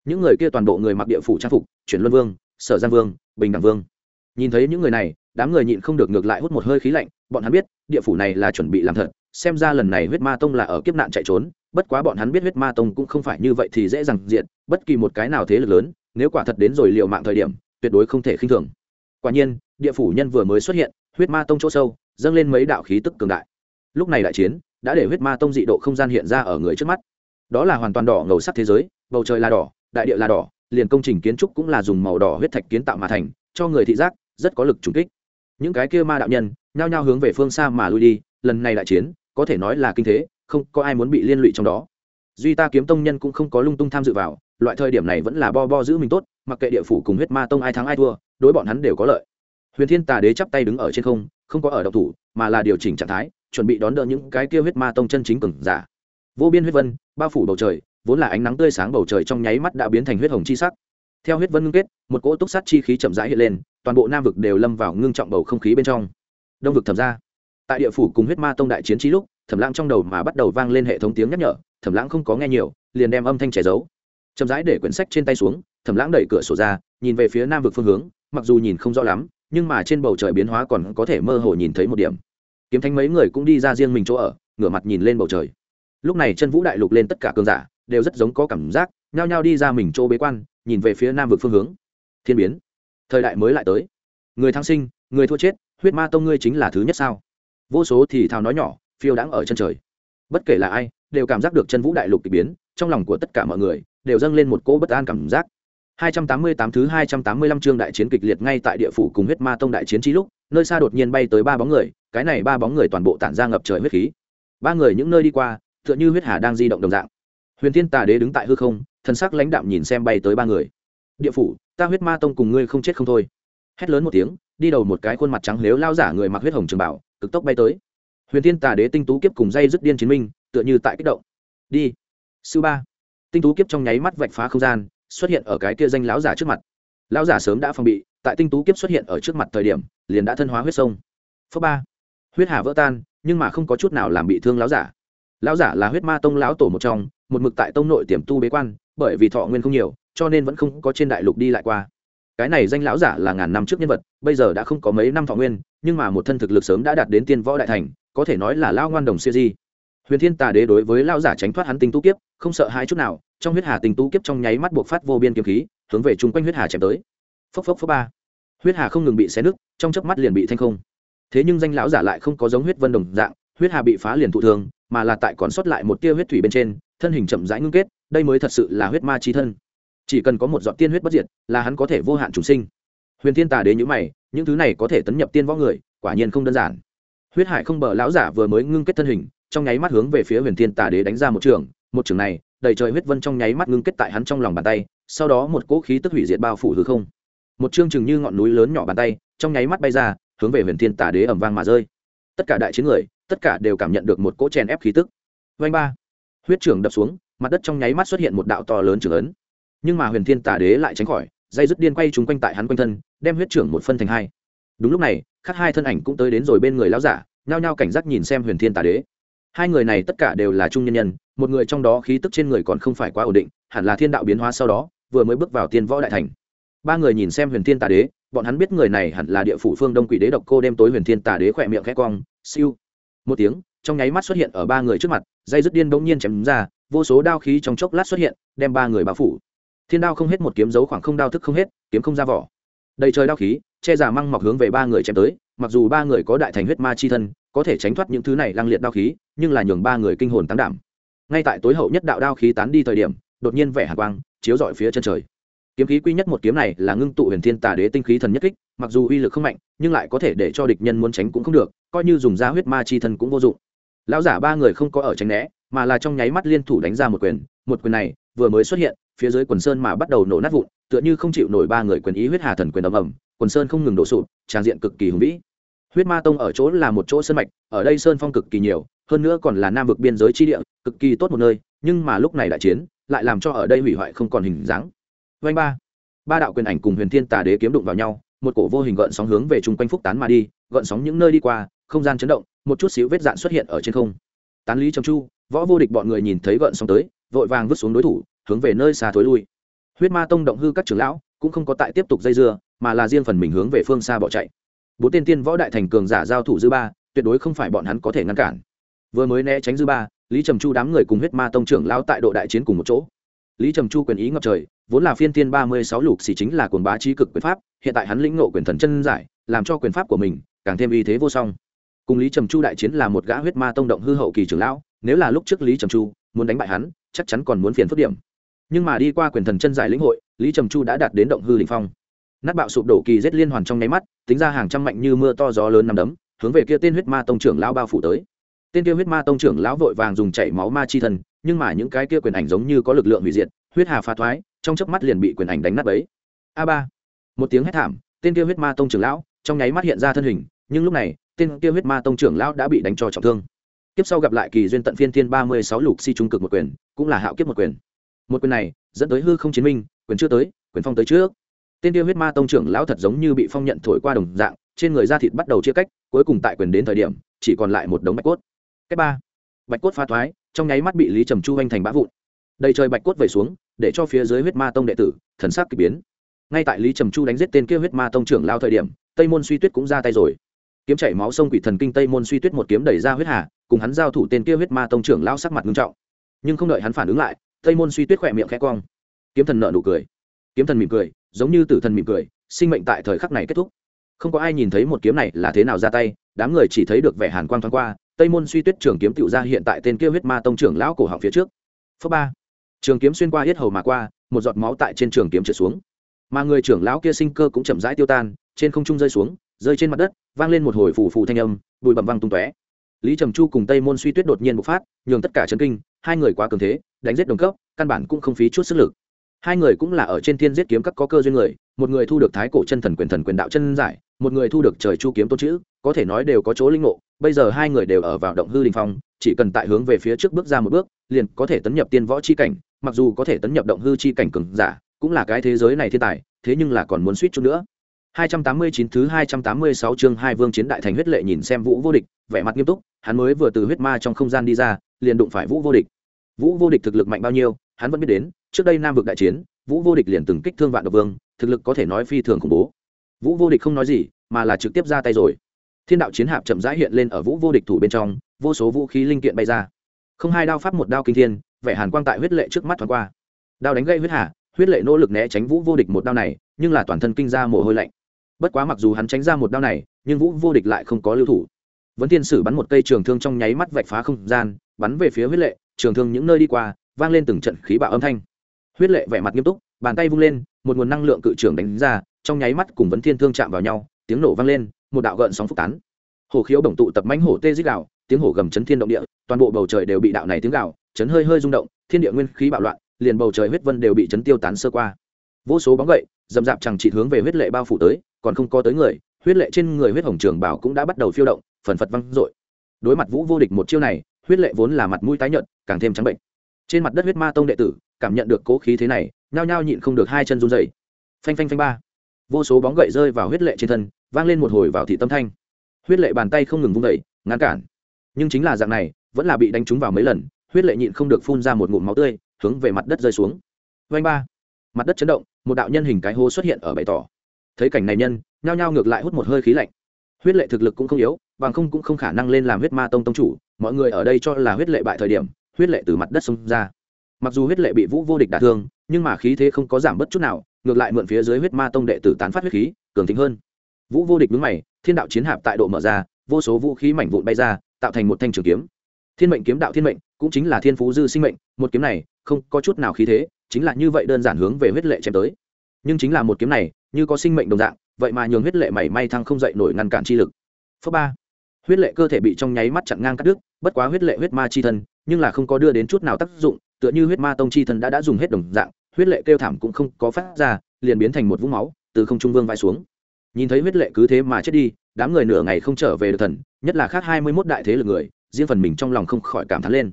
Những người kia toàn bộ người mặc địa phủ trang phục, chuyển luân vương, sở giang vương, bình đẳng vương nhìn thấy những người này, đám người nhịn không được ngược lại hút một hơi khí lạnh, bọn hắn biết, địa phủ này là chuẩn bị làm thật, xem ra lần này huyết ma tông là ở kiếp nạn chạy trốn, bất quá bọn hắn biết huyết ma tông cũng không phải như vậy thì dễ dàng diện bất kỳ một cái nào thế lực lớn, nếu quả thật đến rồi liệu mạng thời điểm, tuyệt đối không thể khinh thường. Quả nhiên, địa phủ nhân vừa mới xuất hiện, huyết ma tông chỗ sâu, dâng lên mấy đạo khí tức cường đại. Lúc này đại chiến, đã để huyết ma tông dị độ không gian hiện ra ở người trước mắt. Đó là hoàn toàn đỏ ngầu sắc thế giới, bầu trời là đỏ, đại địa là đỏ, liền công trình kiến trúc cũng là dùng màu đỏ huyết thạch kiến tạo mà thành, cho người thị giác rất có lực trùng kích. Những cái kia ma đạo nhân, nhao nhao hướng về phương xa mà lui đi, lần này đại chiến, có thể nói là kinh thế, không có ai muốn bị liên lụy trong đó. Duy ta kiếm tông nhân cũng không có lung tung tham dự vào, loại thời điểm này vẫn là bo bo giữ mình tốt, mặc kệ địa phủ cùng huyết ma tông ai thắng ai thua, đối bọn hắn đều có lợi. Huyền thiên tà đế chắp tay đứng ở trên không không có ở độc thủ, mà là điều chỉnh trạng thái, chuẩn bị đón đỡ những cái kia huyết ma tông chân chính cường giả. Vô biên huyết vân, bao phủ bầu trời, vốn là ánh nắng tươi sáng bầu trời trong nháy mắt đã biến thành huyết hồng chi sắc theo huyết vân ngưng kết, một cỗ túc sát chi khí chậm rãi hiện lên, toàn bộ nam vực đều lâm vào ngưng trọng bầu không khí bên trong. Đông vực thẩm ra. Tại địa phủ cùng huyết ma tông đại chiến trí lúc, thẩm lãng trong đầu mà bắt đầu vang lên hệ thống tiếng nhắc nhở, thẩm lãng không có nghe nhiều, liền đem âm thanh che giấu. Chậm rãi để quyển sách trên tay xuống, thẩm lãng đẩy cửa sổ ra, nhìn về phía nam vực phương hướng, mặc dù nhìn không rõ lắm, nhưng mà trên bầu trời biến hóa còn có thể mơ hồ nhìn thấy một điểm. Kiếm thánh mấy người cũng đi ra riêng mình chỗ ở, ngửa mặt nhìn lên bầu trời. Lúc này chân vũ đại lục lên tất cả cường giả, đều rất giống có cảm giác, nhao nhao đi ra mình chỗ bế quan nhìn về phía nam vực phương hướng. Thiên biến. Thời đại mới lại tới. Người thăng sinh, người thua chết, huyết ma tông ngươi chính là thứ nhất sao? Vô số thì thào nói nhỏ, phiêu đãng ở chân trời. Bất kể là ai, đều cảm giác được chân vũ đại lục k ỳ biến, trong lòng của tất cả mọi người đều dâng lên một cỗ bất an cảm giác. 288 thứ 285 chương đại chiến kịch liệt ngay tại địa phủ cùng huyết ma tông đại chiến trí lúc, nơi xa đột nhiên bay tới ba bóng người, cái này ba bóng người toàn bộ tản ra ngập trời huyết khí. Ba người những nơi đi qua, tựa như huyết hà đang di động đồng dạng. Huyền thiên tà đế đứng tại hư không thân sắc lãnh đạm nhìn xem bay tới ba người. Địa phủ, ta huyết ma tông cùng ngươi không chết không thôi. Hét lớn một tiếng, đi đầu một cái khuôn mặt trắng nếu lao giả người mặc huyết hồng trường bảo, cực tốc bay tới. Huyền thiên tà đế tinh tú kiếp cùng dây dứt điên chiến minh, tựa như tại kích động. Đi. Sư ba. Tinh tú kiếp trong nháy mắt vạch phá không gian, xuất hiện ở cái kia danh lão giả trước mặt. Lão giả sớm đã phòng bị, tại tinh tú kiếp xuất hiện ở trước mặt thời điểm, liền đã thân hóa huyết sông. Phước ba. Huyết hà vỡ tan, nhưng mà không có chút nào làm bị thương lão giả lão giả là huyết ma tông lão tổ một trong, một mực tại tông nội tiềm tu bế quan, bởi vì thọ nguyên không nhiều, cho nên vẫn không có trên đại lục đi lại qua. Cái này danh lão giả là ngàn năm trước nhân vật, bây giờ đã không có mấy năm thọ nguyên, nhưng mà một thân thực lực sớm đã đạt đến tiên võ đại thành, có thể nói là lao ngoan đồng siêu di. Huyền thiên tà đế đối với lao giả tránh thoát hắn tinh tú kiếp, không sợ hai chút nào, trong huyết hà tinh tú kiếp trong nháy mắt buộc phát vô biên kiếm khí, hướng về chung quanh huyết hà chém tới. Phốc phốc phốc ba. Huyết hà không ngừng bị xé nứt, trong chớp mắt liền bị thanh không. Thế nhưng danh lão giả lại không có giống huyết vân đồng dạng, huyết hà bị phá liền thụ thương mà là tại còn sót lại một tia huyết thủy bên trên, thân hình chậm rãi ngưng kết, đây mới thật sự là huyết ma chi thân. Chỉ cần có một giọt tiên huyết bất diệt, là hắn có thể vô hạn chủ sinh. Huyền thiên tà đế nhữ mày, những thứ này có thể tấn nhập tiên võ người, quả nhiên không đơn giản. Huyết hải không bờ lão giả vừa mới ngưng kết thân hình, trong nháy mắt hướng về phía huyền thiên tà đế đánh ra một trường một trường này, đầy trời huyết vân trong nháy mắt ngưng kết tại hắn trong lòng bàn tay, sau đó một cỗ khí tức hủy diệt bao phủ hư không. Một chương chừng như ngọn núi lớn nhỏ bàn tay, trong nháy mắt bay ra, hướng về huyền thiên tà đế ẩm vang mà rơi. Tất cả đại chiến người tất cả đều cảm nhận được một cỗ chèn ép khí tức. Vanh ba, huyết trưởng đập xuống, mặt đất trong nháy mắt xuất hiện một đạo to lớn trưởng ấn. Nhưng mà huyền thiên tà đế lại tránh khỏi, dây dứt điên quay chúng quanh tại hắn quanh thân, đem huyết trưởng một phân thành hai. Đúng lúc này khắc hai thân ảnh cũng tới đến rồi bên người lão giả, nhao nhao cảnh giác nhìn xem huyền thiên tà đế. Hai người này tất cả đều là trung nhân nhân, một người trong đó khí tức trên người còn không phải quá ổn định, hẳn là thiên đạo biến hóa sau đó, vừa mới bước vào tiên võ đại thành. Ba người nhìn xem huyền thiên tà đế, bọn hắn biết người này hẳn là địa phủ phương đông quỷ đế độc cô đêm tối huyền thiên tà đế khỏe miệng khẽ cong, siêu một tiếng, trong nháy mắt xuất hiện ở ba người trước mặt, dây dứt điên bỗng nhiên chém ra, vô số đao khí trong chốc lát xuất hiện, đem ba người bao phủ. Thiên đao không hết một kiếm dấu khoảng không đao thức không hết, kiếm không ra vỏ. Đầy trời đao khí, che giả măng mọc hướng về ba người chém tới, mặc dù ba người có đại thành huyết ma chi thân, có thể tránh thoát những thứ này lăng liệt đao khí, nhưng là nhường ba người kinh hồn tán đảm. Ngay tại tối hậu nhất đạo đao khí tán đi thời điểm, đột nhiên vẻ hạ quang, chiếu rọi phía chân trời kiếm khí quy nhất một kiếm này là ngưng tụ huyền thiên tà đế tinh khí thần nhất kích, mặc dù uy lực không mạnh, nhưng lại có thể để cho địch nhân muốn tránh cũng không được, coi như dùng ra huyết ma chi thân cũng vô dụng. Lão giả ba người không có ở tránh né, mà là trong nháy mắt liên thủ đánh ra một quyền một quyền này vừa mới xuất hiện, phía dưới quần sơn mà bắt đầu nổ nát vụn, tựa như không chịu nổi ba người quyền ý huyết hà thần quyền ầm ầm, quần sơn không ngừng đổ sụp tràn diện cực kỳ hùng vĩ. Huyết ma tông ở chỗ là một chỗ sơn mạch, ở đây sơn phong cực kỳ nhiều, hơn nữa còn là nam vực biên giới chi địa, cực kỳ tốt một nơi, nhưng mà lúc này đại chiến, lại làm cho ở đây hủy hoại không còn hình dáng vanh ba. Ba đạo quyền ảnh cùng huyền thiên tà đế kiếm đụng vào nhau, một cổ vô hình gợn sóng hướng về chung quanh phúc tán mà đi, gợn sóng những nơi đi qua, không gian chấn động, một chút xíu vết dạn xuất hiện ở trên không. Tán lý trầm chu, võ vô địch bọn người nhìn thấy gợn sóng tới, vội vàng vứt xuống đối thủ, hướng về nơi xa thối lui. Huyết ma tông động hư các trưởng lão cũng không có tại tiếp tục dây dưa, mà là riêng phần mình hướng về phương xa bỏ chạy. Bốn tiên tiên võ đại thành cường giả giao thủ dư ba, tuyệt đối không phải bọn hắn có thể ngăn cản. Vừa mới né tránh dư ba, lý trầm chu đám người cùng huyết ma tông trưởng lão tại độ đại chiến cùng một chỗ lý trầm chu quyền ý ngập trời, vốn là phiên tiên ba mươi sáu lục xì chính là cuồng bá trí cực quyền pháp, hiện tại hắn lĩnh ngộ quyền thần chân giải, làm cho quyền pháp của mình càng thêm uy thế vô song. Cùng lý trầm chu đại chiến là một gã huyết ma tông động hư hậu kỳ trưởng lão, nếu là lúc trước lý trầm chu muốn đánh bại hắn, chắc chắn còn muốn phiền phức điểm. Nhưng mà đi qua quyền thần chân giải lĩnh hội, lý trầm chu đã đạt đến động hư đình phong. Nát bạo sụp đổ kỳ rét liên hoàn trong nháy mắt, tính ra hàng trăm mạnh như mưa to gió lớn nằm đấm, hướng về kia tên huyết ma tông trưởng lão bao phủ tới. Tên kia huyết ma tông trưởng lão vội vàng dùng chảy máu ma chi thần nhưng mà những cái kia quyền ảnh giống như có lực lượng hủy diệt, huyết hà phá thoái, trong chớp mắt liền bị quyền ảnh đánh nát ấy a ba. Một tiếng hét thảm, tên kia huyết ma tông trưởng lão trong nháy mắt hiện ra thân hình, nhưng lúc này, tên kia huyết ma tông trưởng lão đã bị đánh cho trọng thương. Tiếp sau gặp lại kỳ duyên tận phiên thiên ba mươi sáu lục si trung cực một quyền, cũng là hạo kiếp một quyền. Một quyền này, dẫn tới hư không chiến minh, quyền chưa tới, quyền phong tới trước. Tên kia huyết ma tông trưởng lão thật giống như bị phong nhận thổi qua đồng dạng, trên người da thịt bắt đầu chia cách, cuối cùng tại quyền đến thời điểm, chỉ còn lại một đống bạch cốt. Cách ba. Bạch cốt pha thoái trong nháy mắt bị lý trầm chu anh thành bã vụn. Đầy trời bạch cốt vẩy xuống, để cho phía dưới huyết ma tông đệ tử, thần sắc k ỳ biến. Ngay tại lý trầm chu đánh giết tên kia huyết ma tông trưởng lao thời điểm, tây môn suy tuyết cũng ra tay rồi. Kiếm chảy máu sông quỷ thần kinh tây môn suy tuyết một kiếm đẩy ra huyết hà, cùng hắn giao thủ tên kia huyết ma tông trưởng lao sắc mặt nghiêm trọng. Nhưng không đợi hắn phản ứng lại, tây môn suy tuyết khỏe miệng khẽ cong. Kiếm thần nợ nụ cười. Kiếm thần mỉm cười, giống như tử thần mỉm cười, sinh mệnh tại thời khắc này kết thúc. Không có ai nhìn thấy một kiếm này là thế nào ra tay, đám người chỉ thấy được vẻ hàn quang thoáng qua tây môn suy tuyết trường kiếm tựu ra hiện tại tên kia huyết ma tông trưởng lão cổ họng phía trước. Phớ ba. Trường kiếm xuyên qua hết hầu mà qua, một giọt máu tại trên trường kiếm trượt xuống. Mà người trưởng lão kia sinh cơ cũng chậm rãi tiêu tan, trên không trung rơi xuống, rơi trên mặt đất, vang lên một hồi phù phù thanh âm, bụi bầm văng tung tóe. Lý trầm chu cùng tây môn suy tuyết đột nhiên bộc phát, nhường tất cả chấn kinh, hai người quá cường thế, đánh giết đồng cấp, căn bản cũng không phí chút sức lực. Hai người cũng là ở trên thiên giết kiếm các có cơ duyên người, một người thu được thái cổ chân thần quyền thần quyền đạo chân giải, một người thu được trời chu kiếm tôn chữ, có thể nói đều có chỗ linh ngộ bây giờ hai người đều ở vào động hư đình phong chỉ cần tại hướng về phía trước bước ra một bước liền có thể tấn nhập tiên võ chi cảnh mặc dù có thể tấn nhập động hư chi cảnh cường giả cũng là cái thế giới này thiên tài thế nhưng là còn muốn suýt chút nữa 289 thứ 286 chương hai vương chiến đại thành huyết lệ nhìn xem Vũ vô địch, vẻ mặt nghiêm túc, hắn mới vừa từ huyết ma trong không gian đi ra, liền đụng phải Vũ vô địch. Vũ vô địch thực lực mạnh bao nhiêu, hắn vẫn biết đến, trước đây Nam vực đại chiến, Vũ vô địch liền từng kích thương vạn độc vương, thực lực có thể nói phi thường khủng bố. Vũ vô địch không nói gì, mà là trực tiếp ra tay rồi. Thiên đạo chiến hạp chậm rãi hiện lên ở Vũ vô địch thủ bên trong, vô số vũ khí linh kiện bay ra. Không hai đao pháp một đao kinh thiên, vẻ hàn quang tại huyết lệ trước mắt thoáng qua. Đao đánh gây huyết hà, huyết lệ nỗ lực né tránh Vũ vô địch một đao này, nhưng là toàn thân kinh ra mồ hôi lạnh bất quá mặc dù hắn tránh ra một đao này nhưng vũ vô địch lại không có lưu thủ vẫn tiên sử bắn một cây trường thương trong nháy mắt vạch phá không gian bắn về phía huyết lệ trường thương những nơi đi qua vang lên từng trận khí bạo âm thanh huyết lệ vẻ mặt nghiêm túc bàn tay vung lên một nguồn năng lượng cự trường đánh ra trong nháy mắt cùng vấn thiên thương chạm vào nhau tiếng nổ vang lên một đạo gợn sóng phúc tán. Hồ khiếu đồng tụ tập mãnh hổ tê dích gạo, tiếng hổ gầm chấn thiên động địa, toàn bộ bầu trời đều bị đạo này tiếng gạo chấn hơi hơi rung động, thiên địa nguyên khí bạo loạn, liền bầu trời huyết vân đều bị chấn tiêu tán sơ qua. Vô số bóng gậy, dầm dạp chẳng chỉ hướng về huyết lệ bao phủ tới, còn không có tới người, huyết lệ trên người huyết hồng trường bảo cũng đã bắt đầu phiêu động, phần phật văng dội đối mặt vũ vô địch một chiêu này, huyết lệ vốn là mặt mũi tái nhợt, càng thêm trắng bệnh. Trên mặt đất huyết ma tông đệ tử, cảm nhận được cố khí thế này, nhao nhao nhịn không được hai chân run dày phanh phanh phanh ba. Vô số bóng gậy rơi vào huyết lệ trên thân vang lên một hồi vào thị tâm thanh. Huyết lệ bàn tay không ngừng vung đẩy ngăn cản. Nhưng chính là dạng này, vẫn là bị đánh trúng vào mấy lần, huyết lệ nhịn không được phun ra một ngụm máu tươi, hướng về mặt đất rơi xuống. Vanh ba. Mặt đất chấn động, một đạo nhân hình cái hố xuất hiện ở bãi tỏ. Thấy cảnh này nhân, nhao nhao ngược lại hút một hơi khí lạnh. Huyết lệ thực lực cũng không yếu, bằng không cũng không khả năng lên làm huyết ma tông tông chủ, mọi người ở đây cho là huyết lệ bại thời điểm, huyết lệ từ mặt đất xông ra. Mặc dù huyết lệ bị vũ vô địch đả thương, nhưng mà khí thế không có giảm bất chút nào, ngược lại mượn phía dưới huyết ma tông đệ tử tán phát huyết khí, cường tính hơn vũ vô địch đứng mày, thiên đạo chiến hạp tại độ mở ra, vô số vũ khí mảnh vụn bay ra, tạo thành một thanh trường kiếm. Thiên mệnh kiếm đạo thiên mệnh, cũng chính là thiên phú dư sinh mệnh, một kiếm này, không có chút nào khí thế, chính là như vậy đơn giản hướng về huyết lệ chém tới. Nhưng chính là một kiếm này, như có sinh mệnh đồng dạng, vậy mà nhường huyết lệ mảy may thăng không dậy nổi ngăn cản chi lực. Phớ ba. Huyết lệ cơ thể bị trong nháy mắt chặn ngang cắt đứt, bất quá huyết lệ huyết ma chi thân, nhưng là không có đưa đến chút nào tác dụng, tựa như huyết ma tông chi thân đã đã dùng hết đồng dạng, huyết lệ kêu thảm cũng không có phát ra, liền biến thành một vũng máu, từ không trung vương vai xuống nhìn thấy huyết lệ cứ thế mà chết đi, đám người nửa ngày không trở về được thần, nhất là khác hai mươi mốt đại thế lực người, riêng phần mình trong lòng không khỏi cảm thán lên.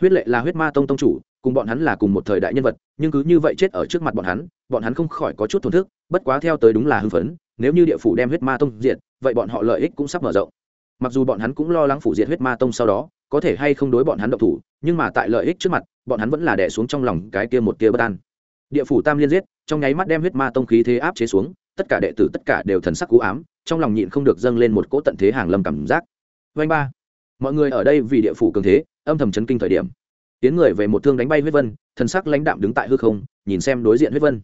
Huyết lệ là huyết ma tông tông chủ, cùng bọn hắn là cùng một thời đại nhân vật, nhưng cứ như vậy chết ở trước mặt bọn hắn bọn hắn không khỏi có chút thổn thức, bất quá theo tới đúng là hưng phấn, nếu như địa phủ đem huyết ma tông diệt, vậy bọn họ lợi ích cũng sắp mở rộng. Mặc dù bọn hắn cũng lo lắng phủ diệt huyết ma tông sau đó, có thể hay không đối bọn hắn độc thủ, nhưng mà tại lợi ích trước mặt, bọn hắn vẫn là đẻ xuống trong lòng cái kia một kia bất an. Địa phủ tam liên giết, trong nháy mắt đem huyết ma tông khí thế áp chế xuống tất cả đệ tử tất cả đều thần sắc cú ám, trong lòng nhịn không được dâng lên một cỗ tận thế hàng lâm cảm giác. Vanh ba. Mọi người ở đây vì địa phủ cường thế, âm thầm chấn kinh thời điểm. Tiến người về một thương đánh bay huyết vân, thần sắc lãnh đạm đứng tại hư không, nhìn xem đối diện huyết vân.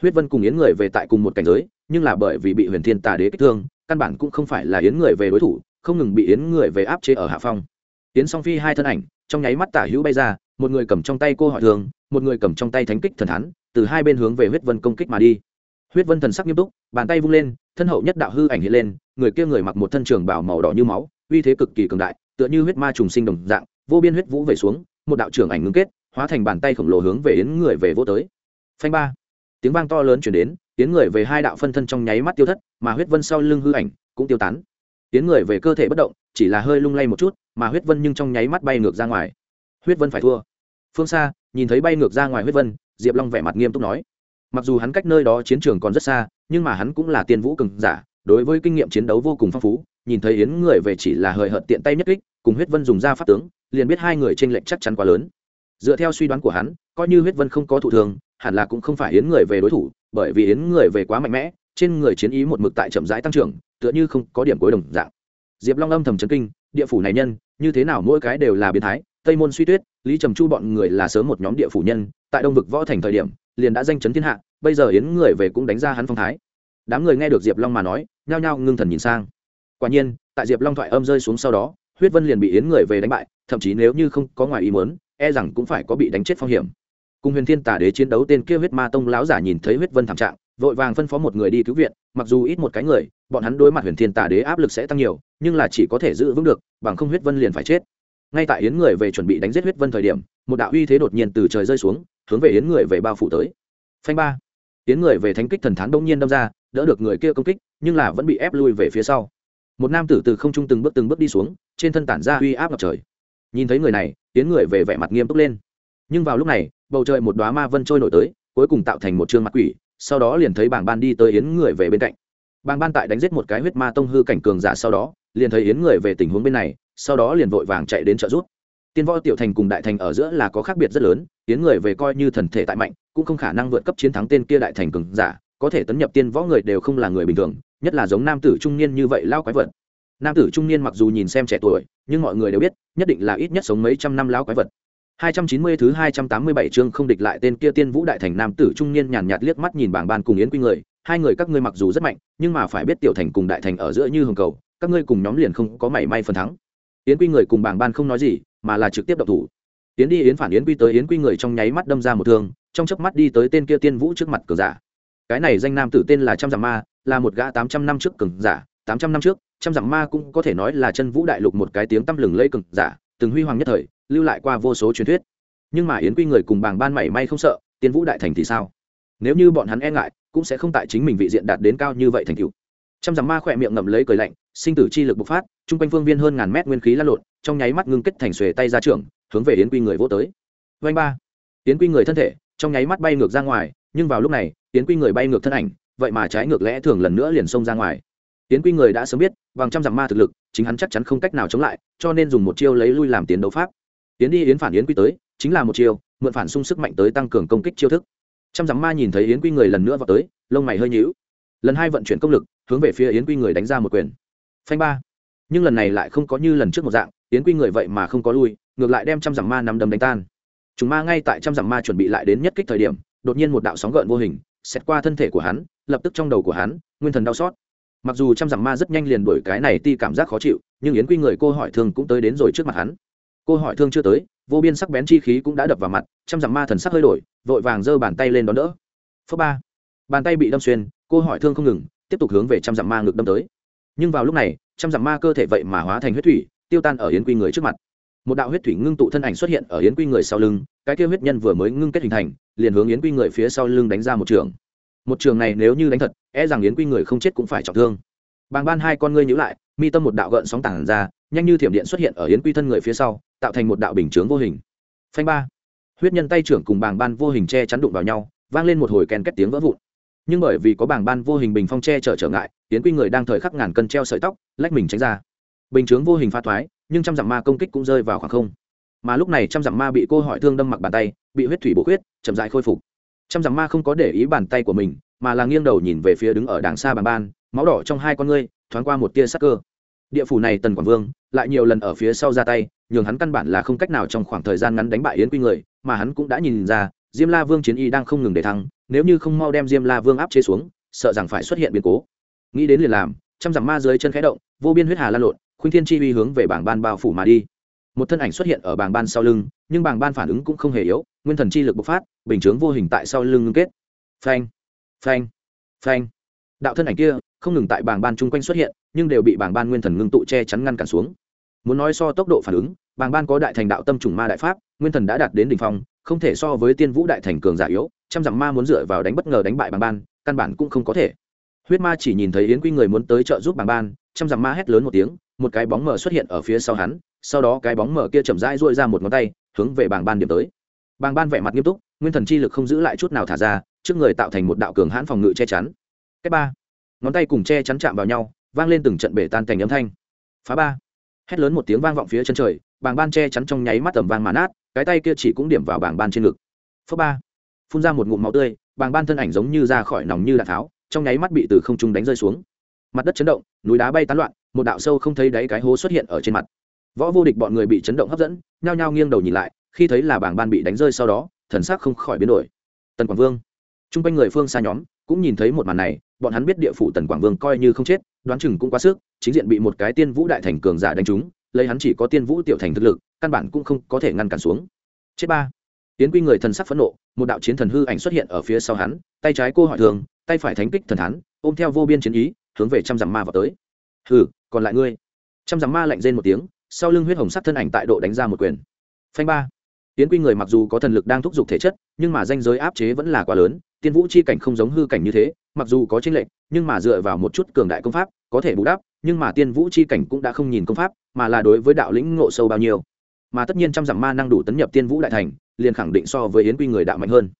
Huyết vân cùng yến người về tại cùng một cảnh giới, nhưng là bởi vì bị huyền thiên tà đế kích thương, căn bản cũng không phải là yến người về đối thủ, không ngừng bị yến người về áp chế ở hạ phong. Yến song phi hai thân ảnh, trong nháy mắt tả hữu bay ra, một người cầm trong tay cô hỏi thường, một người cầm trong tay thánh kích thần thắn từ hai bên hướng về huyết vân công kích mà đi huyết vân thần sắc nghiêm túc, bàn tay vung lên, thân hậu nhất đạo hư ảnh hiện lên, người kia người mặc một thân trường bảo màu đỏ như máu, uy thế cực kỳ cường đại, tựa như huyết ma trùng sinh đồng dạng, vô biên huyết vũ về xuống, một đạo trưởng ảnh ngưng kết, hóa thành bàn tay khổng lồ hướng về yến người về vô tới. Phanh ba. Tiếng vang to lớn chuyển đến, yến người về hai đạo phân thân trong nháy mắt tiêu thất, mà huyết vân sau lưng hư ảnh cũng tiêu tán. Yến người về cơ thể bất động, chỉ là hơi lung lay một chút, mà huyết vân nhưng trong nháy mắt bay ngược ra ngoài. Huyết vân phải thua. Phương xa, nhìn thấy bay ngược ra ngoài huyết vân, diệp long vẻ mặt nghiêm túc nói mặc dù hắn cách nơi đó chiến trường còn rất xa, nhưng mà hắn cũng là tiên vũ cường giả, đối với kinh nghiệm chiến đấu vô cùng phong phú, nhìn thấy yến người về chỉ là hời hợt tiện tay nhất kích, cùng huyết vân dùng ra pháp tướng, liền biết hai người t r ê n lệch chắc chắn quá lớn. Dựa theo suy đoán của hắn, coi như huyết vân không có thụ thường hẳn là cũng không phải yến người về đối thủ, bởi vì yến người về quá mạnh mẽ, trên người chiến ý một mực tại chậm rãi tăng trưởng, tựa như không có điểm cuối đồng dạng. Diệp long âm thầm chấn kinh, địa phủ này nhân, như thế nào mỗi cái đều là biến thái, tây môn suy tuyết, lý trầm chu bọn người là sớm một nhóm địa phủ nhân, tại đông vực võ thành thời điểm liền đã danh chấn thiên hạ, bây giờ yến người về cũng đánh ra hắn phong thái. Đám người nghe được diệp long mà nói, nhao nhao ngưng thần nhìn sang. Quả nhiên, tại diệp long thoại âm rơi xuống sau đó, huyết vân liền bị yến người về đánh bại, thậm chí nếu như không có ngoài ý muốn e rằng cũng phải có bị đánh chết phong hiểm. Cùng huyền thiên tả đế chiến đấu tên kia huyết ma tông láo giả nhìn thấy huyết vân thảm trạng, vội vàng phân phó một người đi cứu viện, mặc dù ít một cái người, bọn hắn đối mặt huyền thiên tả đế áp lực sẽ tăng nhiều, nhưng là chỉ có thể giữ vững được, bằng không huyết vân liền phải chết. Ngay tại yến người về chuẩn bị đánh giết huyết vân thời điểm, một đạo uy thế đột nhiên từ trời rơi xuống hướng về yến người về bao phủ tới. Phanh ba. Yến người về thánh kích thần thán đông nhiên đâm ra, đỡ được người kia công kích, nhưng là vẫn bị ép lui về phía sau. Một nam tử từ không trung từng bước từng bước đi xuống, trên thân tản ra uy áp ngập trời. Nhìn thấy người này, yến người về vẻ mặt nghiêm túc lên. Nhưng vào lúc này, bầu trời một đoá ma vân trôi nổi tới, cuối cùng tạo thành một chương mặt quỷ, sau đó liền thấy bảng ban đi tới yến người về bên cạnh. Bảng ban tại đánh giết một cái huyết ma tông hư cảnh cường giả sau đó, liền thấy yến người về tình huống bên này, sau đó liền vội vàng chạy đến trợ giúp tiên võ tiểu thành cùng đại thành ở giữa là có khác biệt rất lớn yến người về coi như thần thể tại mạnh, cũng không khả năng vượt cấp chiến thắng tên kia đại thành cường giả, có thể tấn nhập tiên võ người đều không là người bình thường, nhất là giống nam tử trung niên như vậy lao quái vật. Nam tử trung niên mặc dù nhìn xem trẻ tuổi, nhưng mọi người đều biết, nhất định là ít nhất sống mấy trăm năm lao quái vật. 290 thứ 287 chương không địch lại tên kia tiên vũ đại thành nam tử trung niên nhàn nhạt liếc mắt nhìn bảng ban cùng yến quy người. Hai người các ngươi mặc dù rất mạnh, nhưng mà phải biết tiểu thành cùng đại thành ở giữa như hồng cầu, các ngươi cùng nhóm liền không có mảy may phần thắng. Yến quy người cùng bảng ban không nói gì mà là trực tiếp độc thủ. Tiến đi yến phản yến quy tới yến quy người trong nháy mắt đâm ra một thương, trong chớp mắt đi tới tên kia tiên vũ trước mặt cờ giả. Cái này danh nam tử tên là trăm dặm ma, là một gã tám trăm năm trước cường giả. Tám trăm năm trước, trăm dặm ma cũng có thể nói là chân vũ đại lục một cái tiếng tăm lừng lây cường giả, từng huy hoàng nhất thời, lưu lại qua vô số truyền thuyết. Nhưng mà yến quy người cùng bảng ban mảy may không sợ, tiên vũ đại thành thì sao? Nếu như bọn hắn e ngại, cũng sẽ không tại chính mình vị diện đạt đến cao như vậy thành cựu trăm dặm ma khỏe miệng ngậm lấy cười lạnh, sinh tử chi lực bộc phát, chung quanh phương viên hơn ngàn mét nguyên khí lan lộn, trong nháy mắt ngưng kết thành xuề tay ra trường hướng về yến quy người vô tới. Vanh ba. Yến quy người thân thể, trong nháy mắt bay ngược ra ngoài, nhưng vào lúc này, yến quy người bay ngược thân ảnh, vậy mà trái ngược lẽ thường lần nữa liền xông ra ngoài. Yến quy người đã sớm biết, bằng trăm dặm ma thực lực, chính hắn chắc chắn không cách nào chống lại, cho nên dùng một chiêu lấy lui làm tiến đấu pháp. Yến đi yến phản yến quy tới, chính là một chiêu, mượn phản xung sức mạnh tới tăng cường công kích chiêu thức. Trăm dặm ma nhìn thấy yến quy người lần nữa vào tới, lông mày hơi nhíu. Lần hai vận chuyển công lực hướng về phía yến quy người đánh ra một quyền. Phanh ba. Nhưng lần này lại không có như lần trước một dạng, yến quy người vậy mà không có lui, ngược lại đem trăm dặm ma nằm đấm đánh tan. Chúng ma ngay tại trăm dặm ma chuẩn bị lại đến nhất kích thời điểm, đột nhiên một đạo sóng gợn vô hình xét qua thân thể của hắn, lập tức trong đầu của hắn, nguyên thần đau xót. Mặc dù trăm dặm ma rất nhanh liền đuổi cái này ti cảm giác khó chịu, nhưng yến quy người cô hỏi thương cũng tới đến rồi trước mặt hắn. Cô hỏi thương chưa tới, vô biên sắc bén chi khí cũng đã đập vào mặt, trăm dặm ma thần sắc hơi đổi, vội vàng giơ bàn tay lên đón đỡ. Phước ba. Bàn tay bị đâm xuyên, cô hỏi thương không ngừng tiếp tục hướng về trăm dặm ma ngực đâm tới. Nhưng vào lúc này, trăm dặm ma cơ thể vậy mà hóa thành huyết thủy, tiêu tan ở yến quy người trước mặt. Một đạo huyết thủy ngưng tụ thân ảnh xuất hiện ở yến quy người sau lưng, cái kêu huyết nhân vừa mới ngưng kết hình thành, liền hướng yến quy người phía sau lưng đánh ra một trường. Một trường này nếu như đánh thật e rằng yến quy người không chết cũng phải trọng thương. Bàng ban hai con ngươi nhữ lại, mi tâm một đạo gợn sóng tảng ra, nhanh như thiểm điện xuất hiện ở yến quy thân người phía sau, tạo thành một đạo bình chướng vô hình. Phanh ba. Huyết nhân tay trưởng cùng bàng ban vô hình che chắn đụng vào nhau, vang lên một hồi kèn két tiếng vỡ vụn nhưng bởi vì có bảng ban vô hình bình phong che chở trở ngại, yến quy người đang thời khắc ngàn cân treo sợi tóc, lách mình tránh ra. Bình chướng vô hình pha thoái, nhưng trăm dặm ma công kích cũng rơi vào khoảng không. Mà lúc này trăm dặm ma bị cô hỏi thương đâm mặc bàn tay, bị huyết thủy bổ huyết chậm dại khôi phục. Trăm dặm ma không có để ý bàn tay của mình, mà là nghiêng đầu nhìn về phía đứng ở đàng xa bàn ban, máu đỏ trong hai con ngươi, thoáng qua một tia sắc cơ. Địa phủ này tần quảng vương, lại nhiều lần ở phía sau ra tay, nhường hắn căn bản là không cách nào trong khoảng thời gian ngắn đánh bại yến quy người, mà hắn cũng đã nhìn ra diêm la vương chiến y đang không ngừng để thăng, nếu như không mau đem diêm la vương áp chế xuống, sợ rằng phải xuất hiện biến cố. Nghĩ đến liền làm, trăm dặm ma dưới chân khẽ động, vô biên huyết hà lan lộn, khuynh thiên chi uy hướng về bảng ban bao phủ mà đi. Một thân ảnh xuất hiện ở bảng ban sau lưng, nhưng bảng ban phản ứng cũng không hề yếu, nguyên thần chi lực bộc phát, bình chướng vô hình tại sau lưng ngưng kết. Phanh phanh phanh. Đạo thân ảnh kia không ngừng tại bảng ban chung quanh xuất hiện, nhưng đều bị bảng ban nguyên thần ngưng tụ che chắn ngăn cản xuống. Muốn nói so tốc độ phản ứng, bảng ban có đại thành đạo tâm trùng ma đại pháp, nguyên thần đã đạt đến đỉnh phong không thể so với tiên vũ đại thành cường giả yếu, trăm dặm ma muốn dựa vào đánh bất ngờ đánh bại bằng ban, căn bản cũng không có thể. Huyết ma chỉ nhìn thấy yến quy người muốn tới trợ giúp bằng ban, trăm dặm ma hét lớn một tiếng, một cái bóng mờ xuất hiện ở phía sau hắn, sau đó cái bóng mờ kia chậm rãi duỗi ra một ngón tay, hướng về bảng ban điểm tới. Bảng ban vẻ mặt nghiêm túc, nguyên thần chi lực không giữ lại chút nào thả ra, trước người tạo thành một đạo cường hãn phòng ngự che chắn. Cách ba. Ngón tay cùng che chắn chạm vào nhau, vang lên từng trận bể tan thành âm thanh. Phá ba. Hét lớn một tiếng vang vọng phía chân trời bảng ban che chắn trong nháy mắt tầm vang mà nát cái tay kia chỉ cũng điểm vào bảng ban trên ngực. Phớp ba, phun ra một ngụm máu tươi, bảng ban thân ảnh giống như ra khỏi nòng như đạn tháo, trong nháy mắt bị từ không trung đánh rơi xuống. Mặt đất chấn động, núi đá bay tán loạn, một đạo sâu không thấy đáy cái hố xuất hiện ở trên mặt. Võ vô địch bọn người bị chấn động hấp dẫn, nhao nhao nghiêng đầu nhìn lại, khi thấy là bảng ban bị đánh rơi sau đó, thần sắc không khỏi biến đổi. Tần quảng vương. T r u n g quanh người phương xa nhóm cũng nhìn thấy một màn này, bọn hắn biết địa phủ tần quảng vương coi như không chết, đoán chừng cũng quá sức, chính diện bị một cái tiên vũ đại thành cường giả đánh trúng, lấy hắn chỉ có tiên vũ tiểu thành thực lực căn bản cũng không có thể ngăn cản xuống. Chết ba. Tiến quy người thần sắc phẫn nộ, một đạo chiến thần hư ảnh xuất hiện ở phía sau hắn, tay trái cô hỏi thường, tay phải thánh kích thần hắn ôm theo vô biên chiến ý, hướng về trăm dặm ma vào tới. Hừ, còn lại ngươi. Trăm dặm ma lạnh rên một tiếng, sau lưng huyết hồng sắc thân ảnh tại độ đánh ra một quyền. Phanh ba. Tiến quy người mặc dù có thần lực đang thúc giục thể chất, nhưng mà danh giới áp chế vẫn là quá lớn, tiên vũ chi cảnh không giống hư cảnh như thế, mặc dù có tranh lệch, nhưng mà dựa vào một chút cường đại công pháp, có thể bù đắp, nhưng mà tiên vũ chi cảnh cũng đã không nhìn công pháp, mà là đối với đạo lĩnh ngộ sâu bao nhiêu mà tất nhiên trăm dặm ma năng đủ tấn nhập tiên vũ đại thành, liền khẳng định so với yến quy người đạo mạnh hơn.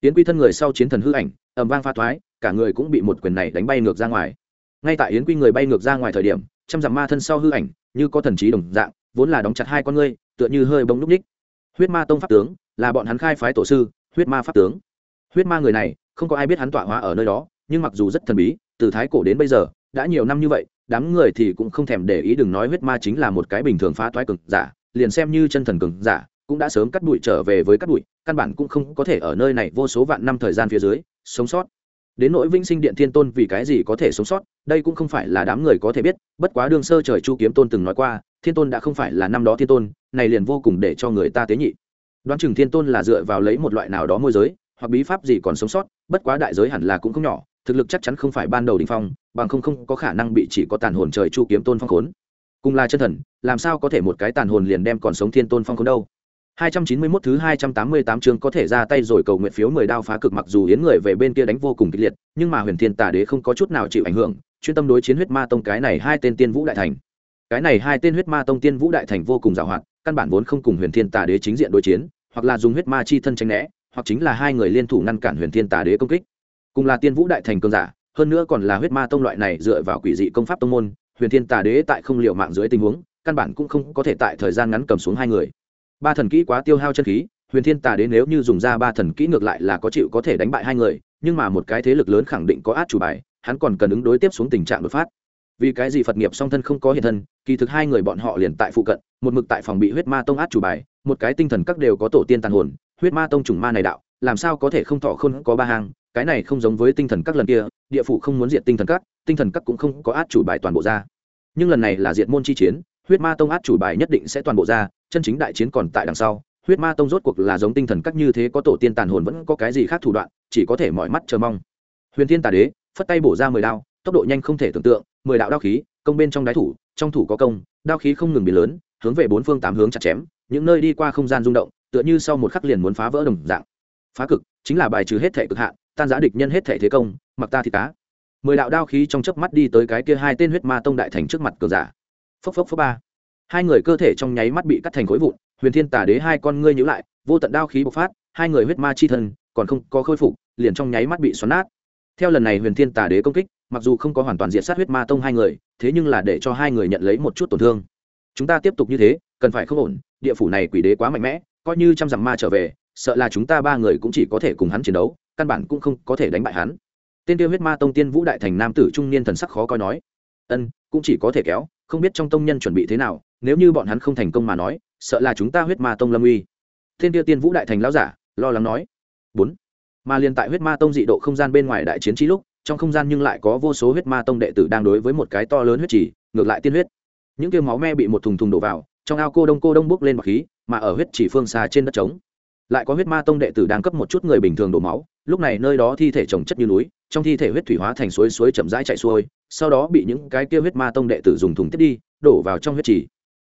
Yến quy thân người sau chiến thần hư ảnh, ầm vang pha thoái, cả người cũng bị một quyền này đánh bay ngược ra ngoài. Ngay tại yến quy người bay ngược ra ngoài thời điểm, trăm dặm ma thân sau hư ảnh, như có thần trí đồng dạng, vốn là đóng chặt hai con ngươi, tựa như hơi bông núc ních. Huyết ma tông pháp tướng, là bọn hắn khai phái tổ sư, huyết ma pháp tướng. Huyết ma người này, không có ai biết hắn tọa hóa ở nơi đó, nhưng mặc dù rất thần bí, từ thái cổ đến bây giờ, đã nhiều năm như vậy, đám người thì cũng không thèm để ý đừng nói huyết ma chính là một cái bình thường phá toái cường giả liền xem như chân thần cường giả, cũng đã sớm cắt bụi trở về với cắt bụi, căn bản cũng không có thể ở nơi này vô số vạn năm thời gian phía dưới, sống sót. Đến nỗi vĩnh sinh điện thiên tôn vì cái gì có thể sống sót, đây cũng không phải là đám người có thể biết, bất quá đương sơ trời chu kiếm tôn từng nói qua, thiên tôn đã không phải là năm đó thiên tôn, này liền vô cùng để cho người ta tế nhị. Đoán chừng thiên tôn là dựa vào lấy một loại nào đó môi giới, hoặc bí pháp gì còn sống sót, bất quá đại giới hẳn là cũng không nhỏ, thực lực chắc chắn không phải ban đầu đình phong, bằng không không có khả năng bị chỉ có tàn hồn trời chu kiếm tôn phong khốn cùng là chân thần làm sao có thể một cái tàn hồn liền đem còn sống thiên tôn phong không đâu 291 thứ 288 chương có thể ra tay rồi cầu nguyện phiếu 10 đao phá cực mặc dù yến người về bên kia đánh vô cùng kịch liệt, nhưng mà Huyền Thiên Tà Đế không có chút nào chịu ảnh hưởng, chuyên tâm đối chiến huyết ma tông cái này hai tên tiên vũ đại thành. Cái này hai tên huyết ma tông tiên vũ đại thành vô cùng giàu hoạt, căn bản vốn không cùng Huyền Thiên Tà Đế chính diện đối chiến, hoặc là dùng huyết ma chi thân tránh né, hoặc chính là hai người liên thủ ngăn cản Huyền Thiên Tà Đế công kích. Cùng là tiên vũ đại thành cường giả, hơn nữa còn là huyết ma tông loại này dựa vào quỷ dị công pháp tông môn, Huyền Thiên Tà Đế tại không liệu mạng dưới tình huống, căn bản cũng không có thể tại thời gian ngắn cầm xuống hai người. Ba thần kỹ quá tiêu hao chân khí huyền thiên tà Đế nếu như dùng ra ba thần kỹ ngược lại là có chịu có thể đánh bại hai người nhưng mà một cái thế lực lớn khẳng định có át chủ bài hắn còn cần ứng đối tiếp xuống tình trạng đột phát. Vì cái gì phật nghiệp song thân không có hiện thân kỳ thực hai người bọn họ liền tại phụ cận một mực tại phòng bị huyết ma tông át chủ bài một cái tinh thần các đều có tổ tiên tàn hồn huyết ma tông trùng ma này đạo làm sao có thể không thọ không có ba hàng cái này không giống với tinh thần các lần kia địa phủ không muốn diệt tinh thần các, tinh thần các cũng không có át chủ bài toàn bộ ra. Nhưng lần này là diệt môn chi chiến, huyết ma tông át chủ bài nhất định sẽ toàn bộ ra, chân chính đại chiến còn tại đằng sau. Huyết ma tông rốt cuộc là giống tinh thần các như thế có tổ tiên tàn hồn vẫn có cái gì khác thủ đoạn, chỉ có thể mọi mắt chờ mong. Huyền thiên tà đế, phất tay bổ ra mười đao, tốc độ nhanh không thể tưởng tượng, mười đạo đao khí, công bên trong đái thủ, trong thủ có công, đao khí không ngừng biến lớn, hướng về bốn phương tám hướng chặt chém, những nơi đi qua không gian rung động, tựa như sau một khắc liền muốn phá vỡ đồng dạng. Phá cực, chính là bài trừ hết thể cực hạn, tan giã địch nhân hết thể thế công mặc ta thì cá. Mười đạo đao khí trong chớp mắt đi tới cái kia hai tên huyết ma tông đại thành trước mặt cờ giả. Phốc phốc phốc ba. Hai người cơ thể trong nháy mắt bị cắt thành khối vụn, huyền thiên tả đế hai con ngươi nhữ lại, vô tận đao khí bộc phát, hai người huyết ma chi thân còn không có khôi phục, liền trong nháy mắt bị xoắn nát. Theo lần này huyền thiên tả đế công kích, mặc dù không có hoàn toàn diện sát huyết ma tông hai người, thế nhưng là để cho hai người nhận lấy một chút tổn thương. Chúng ta tiếp tục như thế, cần phải không ổn, địa phủ này quỷ đế quá mạnh mẽ, coi như trăm dặm ma trở về, sợ là chúng ta ba người cũng chỉ có thể cùng hắn chiến đấu, căn bản cũng không có thể đánh bại hắn tên tiêu huyết ma tông tiên vũ đại thành nam tử trung niên thần sắc khó coi nói, ân, cũng chỉ có thể kéo, không biết trong tông nhân chuẩn bị thế nào, nếu như bọn hắn không thành công mà nói, sợ là chúng ta huyết ma tông lâm uy. Tên tiêu tiên vũ đại thành lão giả, lo lắng nói, bốn. Mà liền tại huyết ma tông dị độ không gian bên ngoài đại chiến trí lúc, trong không gian nhưng lại có vô số huyết ma tông đệ tử đang đối với một cái to lớn huyết chỉ ngược lại tiên huyết. Những kia máu me bị một thùng thùng đổ vào, trong ao cô đông cô đông bốc lên bọc khí, mà ở huyết chỉ phương xa trên đất trống lại có huyết ma tông đệ tử đang cấp một chút người bình thường đổ máu lúc này nơi đó thi thể trồng chất như núi trong thi thể huyết thủy hóa thành suối suối chậm rãi chạy xuôi sau đó bị những cái kia huyết ma tông đệ tử dùng thùng tiếp đi đổ vào trong huyết trì.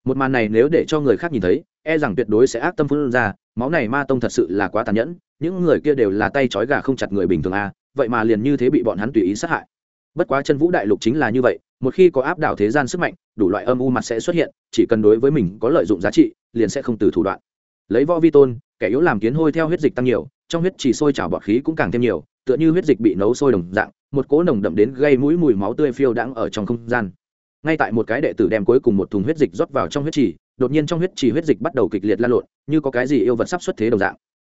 một màn này nếu để cho người khác nhìn thấy e rằng tuyệt đối sẽ ác tâm phun ra máu này ma tông thật sự là quá tàn nhẫn những người kia đều là tay trói gà không chặt người bình thường a à, vậy mà liền như thế bị bọn hắn tùy ý sát hại bất quá chân vũ đại lục chính là như vậy một khi có áp đảo thế gian sức mạnh đủ loại âm u mặt sẽ xuất hiện chỉ cần đối với mình có lợi dụng giá trị liền sẽ không từ thủ đoạn lấy võ vi tôn kẻ yếu làm kiến hôi theo huyết dịch tăng nhiều, trong huyết chỉ sôi trào bọt khí cũng càng thêm nhiều, tựa như huyết dịch bị nấu sôi đồng dạng, một cỗ nồng đậm đến gây mũi mùi máu tươi phiêu đãng ở trong không gian. Ngay tại một cái đệ tử đem cuối cùng một thùng huyết dịch rót vào trong huyết trì đột nhiên trong huyết trì huyết dịch bắt đầu kịch liệt lan lộn, như có cái gì yêu vật sắp xuất thế đồng dạng.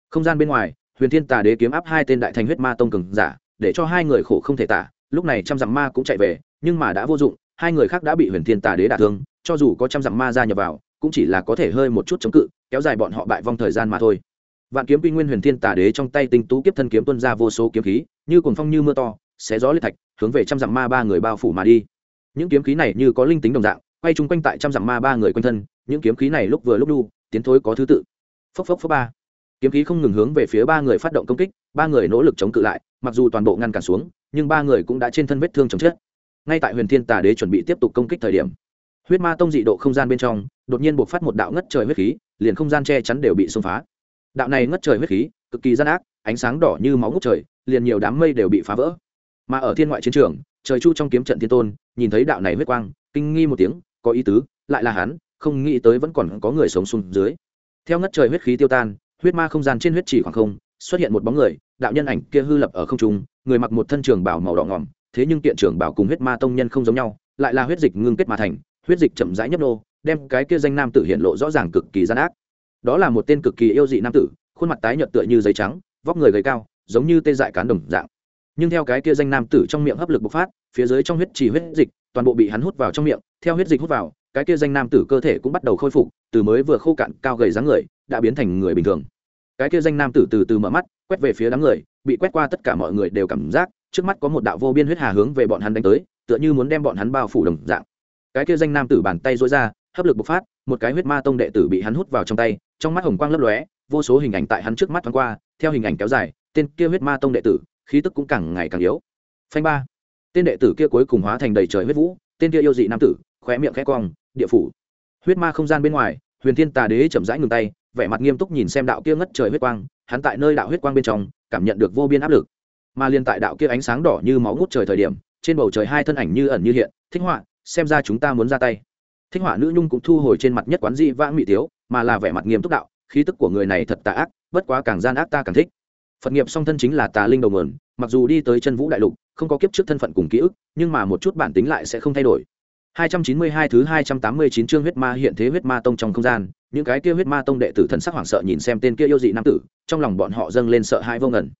Không gian bên ngoài, huyền thiên tà đế kiếm áp hai tên đại thành huyết ma tông cường giả, để cho hai người khổ không thể tả, lúc này trăm dặm ma cũng chạy về, nhưng mà đã vô dụng, hai người khác đã bị huyền thiên tà đế đả thương, cho dù có trăm dặm ma ra nhập vào, cũng chỉ là có thể hơi một chút chống cự kéo dài bọn họ bại vong thời gian mà thôi. Vạn kiếm quy nguyên huyền thiên tà đế trong tay tinh tú kiếp thân kiếm tuân ra vô số kiếm khí, như cuồng phong như mưa to, xé gió liệt thạch, hướng về trăm dặm ma ba người bao phủ mà đi. Những kiếm khí này như có linh tính đồng dạng, quay chung quanh tại trăm dặm ma ba người quanh thân, những kiếm khí này lúc vừa lúc đu, tiến thối có thứ tự. Phốc phốc phốc ba. Kiếm khí không ngừng hướng về phía ba người phát động công kích, ba người nỗ lực chống cự lại, mặc dù toàn bộ ngăn cản xuống, nhưng ba người cũng đã trên thân vết thương chồng chết. Ngay tại huyền thiên tà đế chuẩn bị tiếp tục công kích thời điểm, huyết ma tông dị độ không gian bên trong, đột nhiên buộc phát một đạo ngất trời huyết khí liền không gian che chắn đều bị xông phá. Đạo này ngất trời huyết khí, cực kỳ gian ác, ánh sáng đỏ như máu ngút trời, liền nhiều đám mây đều bị phá vỡ. Mà ở thiên ngoại chiến trường, trời chu trong kiếm trận thiên tôn, nhìn thấy đạo này huyết quang, kinh nghi một tiếng, có ý tứ, lại là hắn, không nghĩ tới vẫn còn có người sống xuống dưới. Theo ngất trời huyết khí tiêu tan, huyết ma không gian trên huyết chỉ khoảng không, xuất hiện một bóng người, đạo nhân ảnh kia hư lập ở không trung, người mặc một thân trường bảo màu đỏ ngỏm thế nhưng kiện trường bảo cùng huyết ma tông nhân không giống nhau, lại là huyết dịch ngưng kết mà thành, huyết dịch chậm rãi nhấp nô đem cái kia danh nam tử hiện lộ rõ ràng cực kỳ gian ác. Đó là một tên cực kỳ yêu dị nam tử, khuôn mặt tái nhợt tựa như giấy trắng, vóc người gầy cao, giống như tê dại cán đồng dạng. Nhưng theo cái kia danh nam tử trong miệng hấp lực bộc phát, phía dưới trong huyết trì huyết dịch, toàn bộ bị hắn hút vào trong miệng, theo huyết dịch hút vào, cái kia danh nam tử cơ thể cũng bắt đầu khôi phục, từ mới vừa khô cạn, cao gầy dáng người, đã biến thành người bình thường. Cái kia danh nam tử từ từ mở mắt, quét về phía đám người, bị quét qua tất cả mọi người đều cảm giác, trước mắt có một đạo vô biên huyết hà hướng về bọn hắn đánh tới, tựa như muốn đem bọn hắn bao phủ đồng dạng. Cái kia danh nam tử bàn tay dối ra hấp lực bộc phát, một cái huyết ma tông đệ tử bị hắn hút vào trong tay, trong mắt hồng quang lấp lóe, vô số hình ảnh tại hắn trước mắt thoáng qua, theo hình ảnh kéo dài, tên kia huyết ma tông đệ tử, khí tức cũng càng ngày càng yếu. Phanh ba. Tên đệ tử kia cuối cùng hóa thành đầy trời huyết vũ, tên kia yêu dị nam tử, khóe miệng khẽ cong, địa phủ. Huyết ma không gian bên ngoài, huyền thiên tà đế chậm rãi ngừng tay, vẻ mặt nghiêm túc nhìn xem đạo kia ngất trời huyết quang, hắn tại nơi đạo huyết quang bên trong, cảm nhận được vô biên áp lực. Mà liên tại đạo kia ánh sáng đỏ như máu ngút trời thời điểm, trên bầu trời hai thân ảnh như ẩn như hiện, thích họa, xem ra chúng ta muốn ra tay thích họa nữ nhung cũng thu hồi trên mặt nhất quán dị vãng mỹ tiếu mà là vẻ mặt nghiêm túc đạo khí tức của người này thật tà ác bất quá càng gian ác ta càng thích phật nghiệp song thân chính là tà linh đầu nguồn mặc dù đi tới chân vũ đại lục không có kiếp trước thân phận cùng ký ức nhưng mà một chút bản tính lại sẽ không thay đổi 292 thứ 289 chương huyết ma hiện thế huyết ma tông trong không gian, những cái kia huyết ma tông đệ tử thần sắc hoảng sợ nhìn xem tên kia yêu dị nam tử, trong lòng bọn họ dâng lên sợ hãi vô ngần.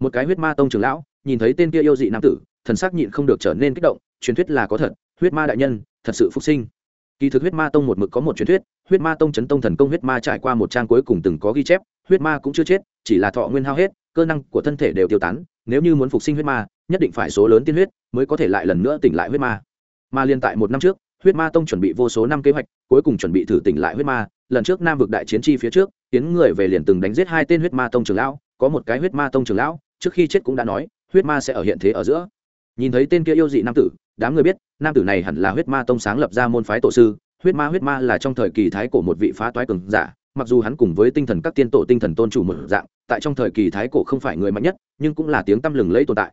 Một cái huyết ma tông trưởng lão, nhìn thấy tên kia yêu dị nam tử, thần sắc nhịn không được trở nên kích động, truyền thuyết là có thật, huyết ma đại nhân, thật sự phục sinh. Kỳ thực huyết ma tông một mực có một truyền thuyết, huyết ma tông chấn tông thần công huyết ma trải qua một trang cuối cùng từng có ghi chép, huyết ma cũng chưa chết, chỉ là thọ nguyên hao hết, cơ năng của thân thể đều tiêu tán, nếu như muốn phục sinh huyết ma, nhất định phải số lớn tiên huyết mới có thể lại lần nữa tỉnh lại huyết ma. Mà liên tại một năm trước huyết ma tông chuẩn bị vô số năm kế hoạch cuối cùng chuẩn bị thử tỉnh lại huyết ma lần trước nam vực đại chiến chi phía trước tiến người về liền từng đánh giết hai tên huyết ma tông trưởng lão có một cái huyết ma tông trưởng lão trước khi chết cũng đã nói huyết ma sẽ ở hiện thế ở giữa. Nhìn thấy tên kia yêu dị nam tử đám người biết, nam tử này hẳn là huyết ma tông sáng lập ra môn phái tổ sư. Huyết ma huyết ma là trong thời kỳ thái cổ một vị phá toái cường giả, mặc dù hắn cùng với tinh thần các tiên tổ, tinh thần tôn chủ một dạng, tại trong thời kỳ thái cổ không phải người mạnh nhất, nhưng cũng là tiếng tăm lừng lẫy tồn tại.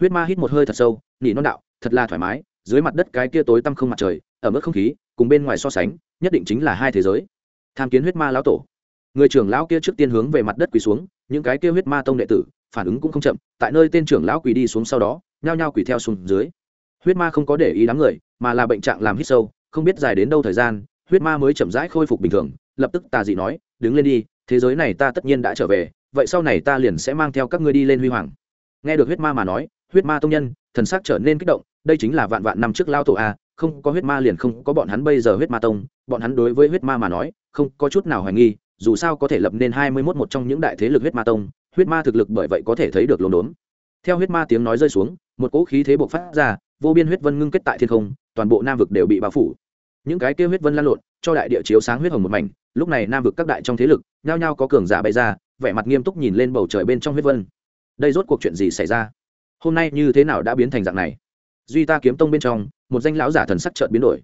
Huyết ma hít một hơi thật sâu, nỉ non đạo, thật là thoải mái, dưới mặt đất cái kia tối tăm không mặt trời, ở mức không khí, cùng bên ngoài so sánh, nhất định chính là hai thế giới. Tham kiến huyết ma lão tổ. Người trưởng lão kia trước tiên hướng về mặt đất quỳ xuống, những cái kia huyết ma tông đệ tử, phản ứng cũng không chậm, tại nơi tên trưởng lão quỳ đi xuống sau đó, nhao nhao quỳ theo xuống dưới huyết ma không có để ý đám người, mà là bệnh trạng làm hít sâu, không biết dài đến đâu thời gian, huyết ma mới chậm rãi khôi phục bình thường, lập tức tà dị nói, đứng lên đi, thế giới này ta tất nhiên đã trở về, vậy sau này ta liền sẽ mang theo các ngươi đi lên huy hoàng. Nghe được huyết ma mà nói, huyết ma tông nhân, thần sắc trở nên kích động, đây chính là vạn vạn năm trước lao tổ a, không có huyết ma liền không có bọn hắn bây giờ huyết ma tông. Bọn hắn đối với huyết ma mà nói, không có chút nào hoài nghi, dù sao có thể lập nên hai mươi mốt một trong những đại thế lực huyết ma tông, huyết ma thực lực bởi vậy có thể thấy được lồn đốn. Theo huyết ma tiếng nói rơi xuống, một cỗ khí thế bộc phát ra vô biên huyết vân ngưng kết tại thiên không, toàn bộ nam vực đều bị bao phủ. Những cái kia huyết vân lan lộn, cho đại địa chiếu sáng huyết hồng một mảnh, lúc này nam vực các đại trong thế lực, nhao nhao có cường giả bay ra, vẻ mặt nghiêm túc nhìn lên bầu trời bên trong huyết vân. Đây rốt cuộc chuyện gì xảy ra? Hôm nay như thế nào đã biến thành dạng này? Duy ta kiếm tông bên trong, một danh lão giả thần sắc chợt biến đổi.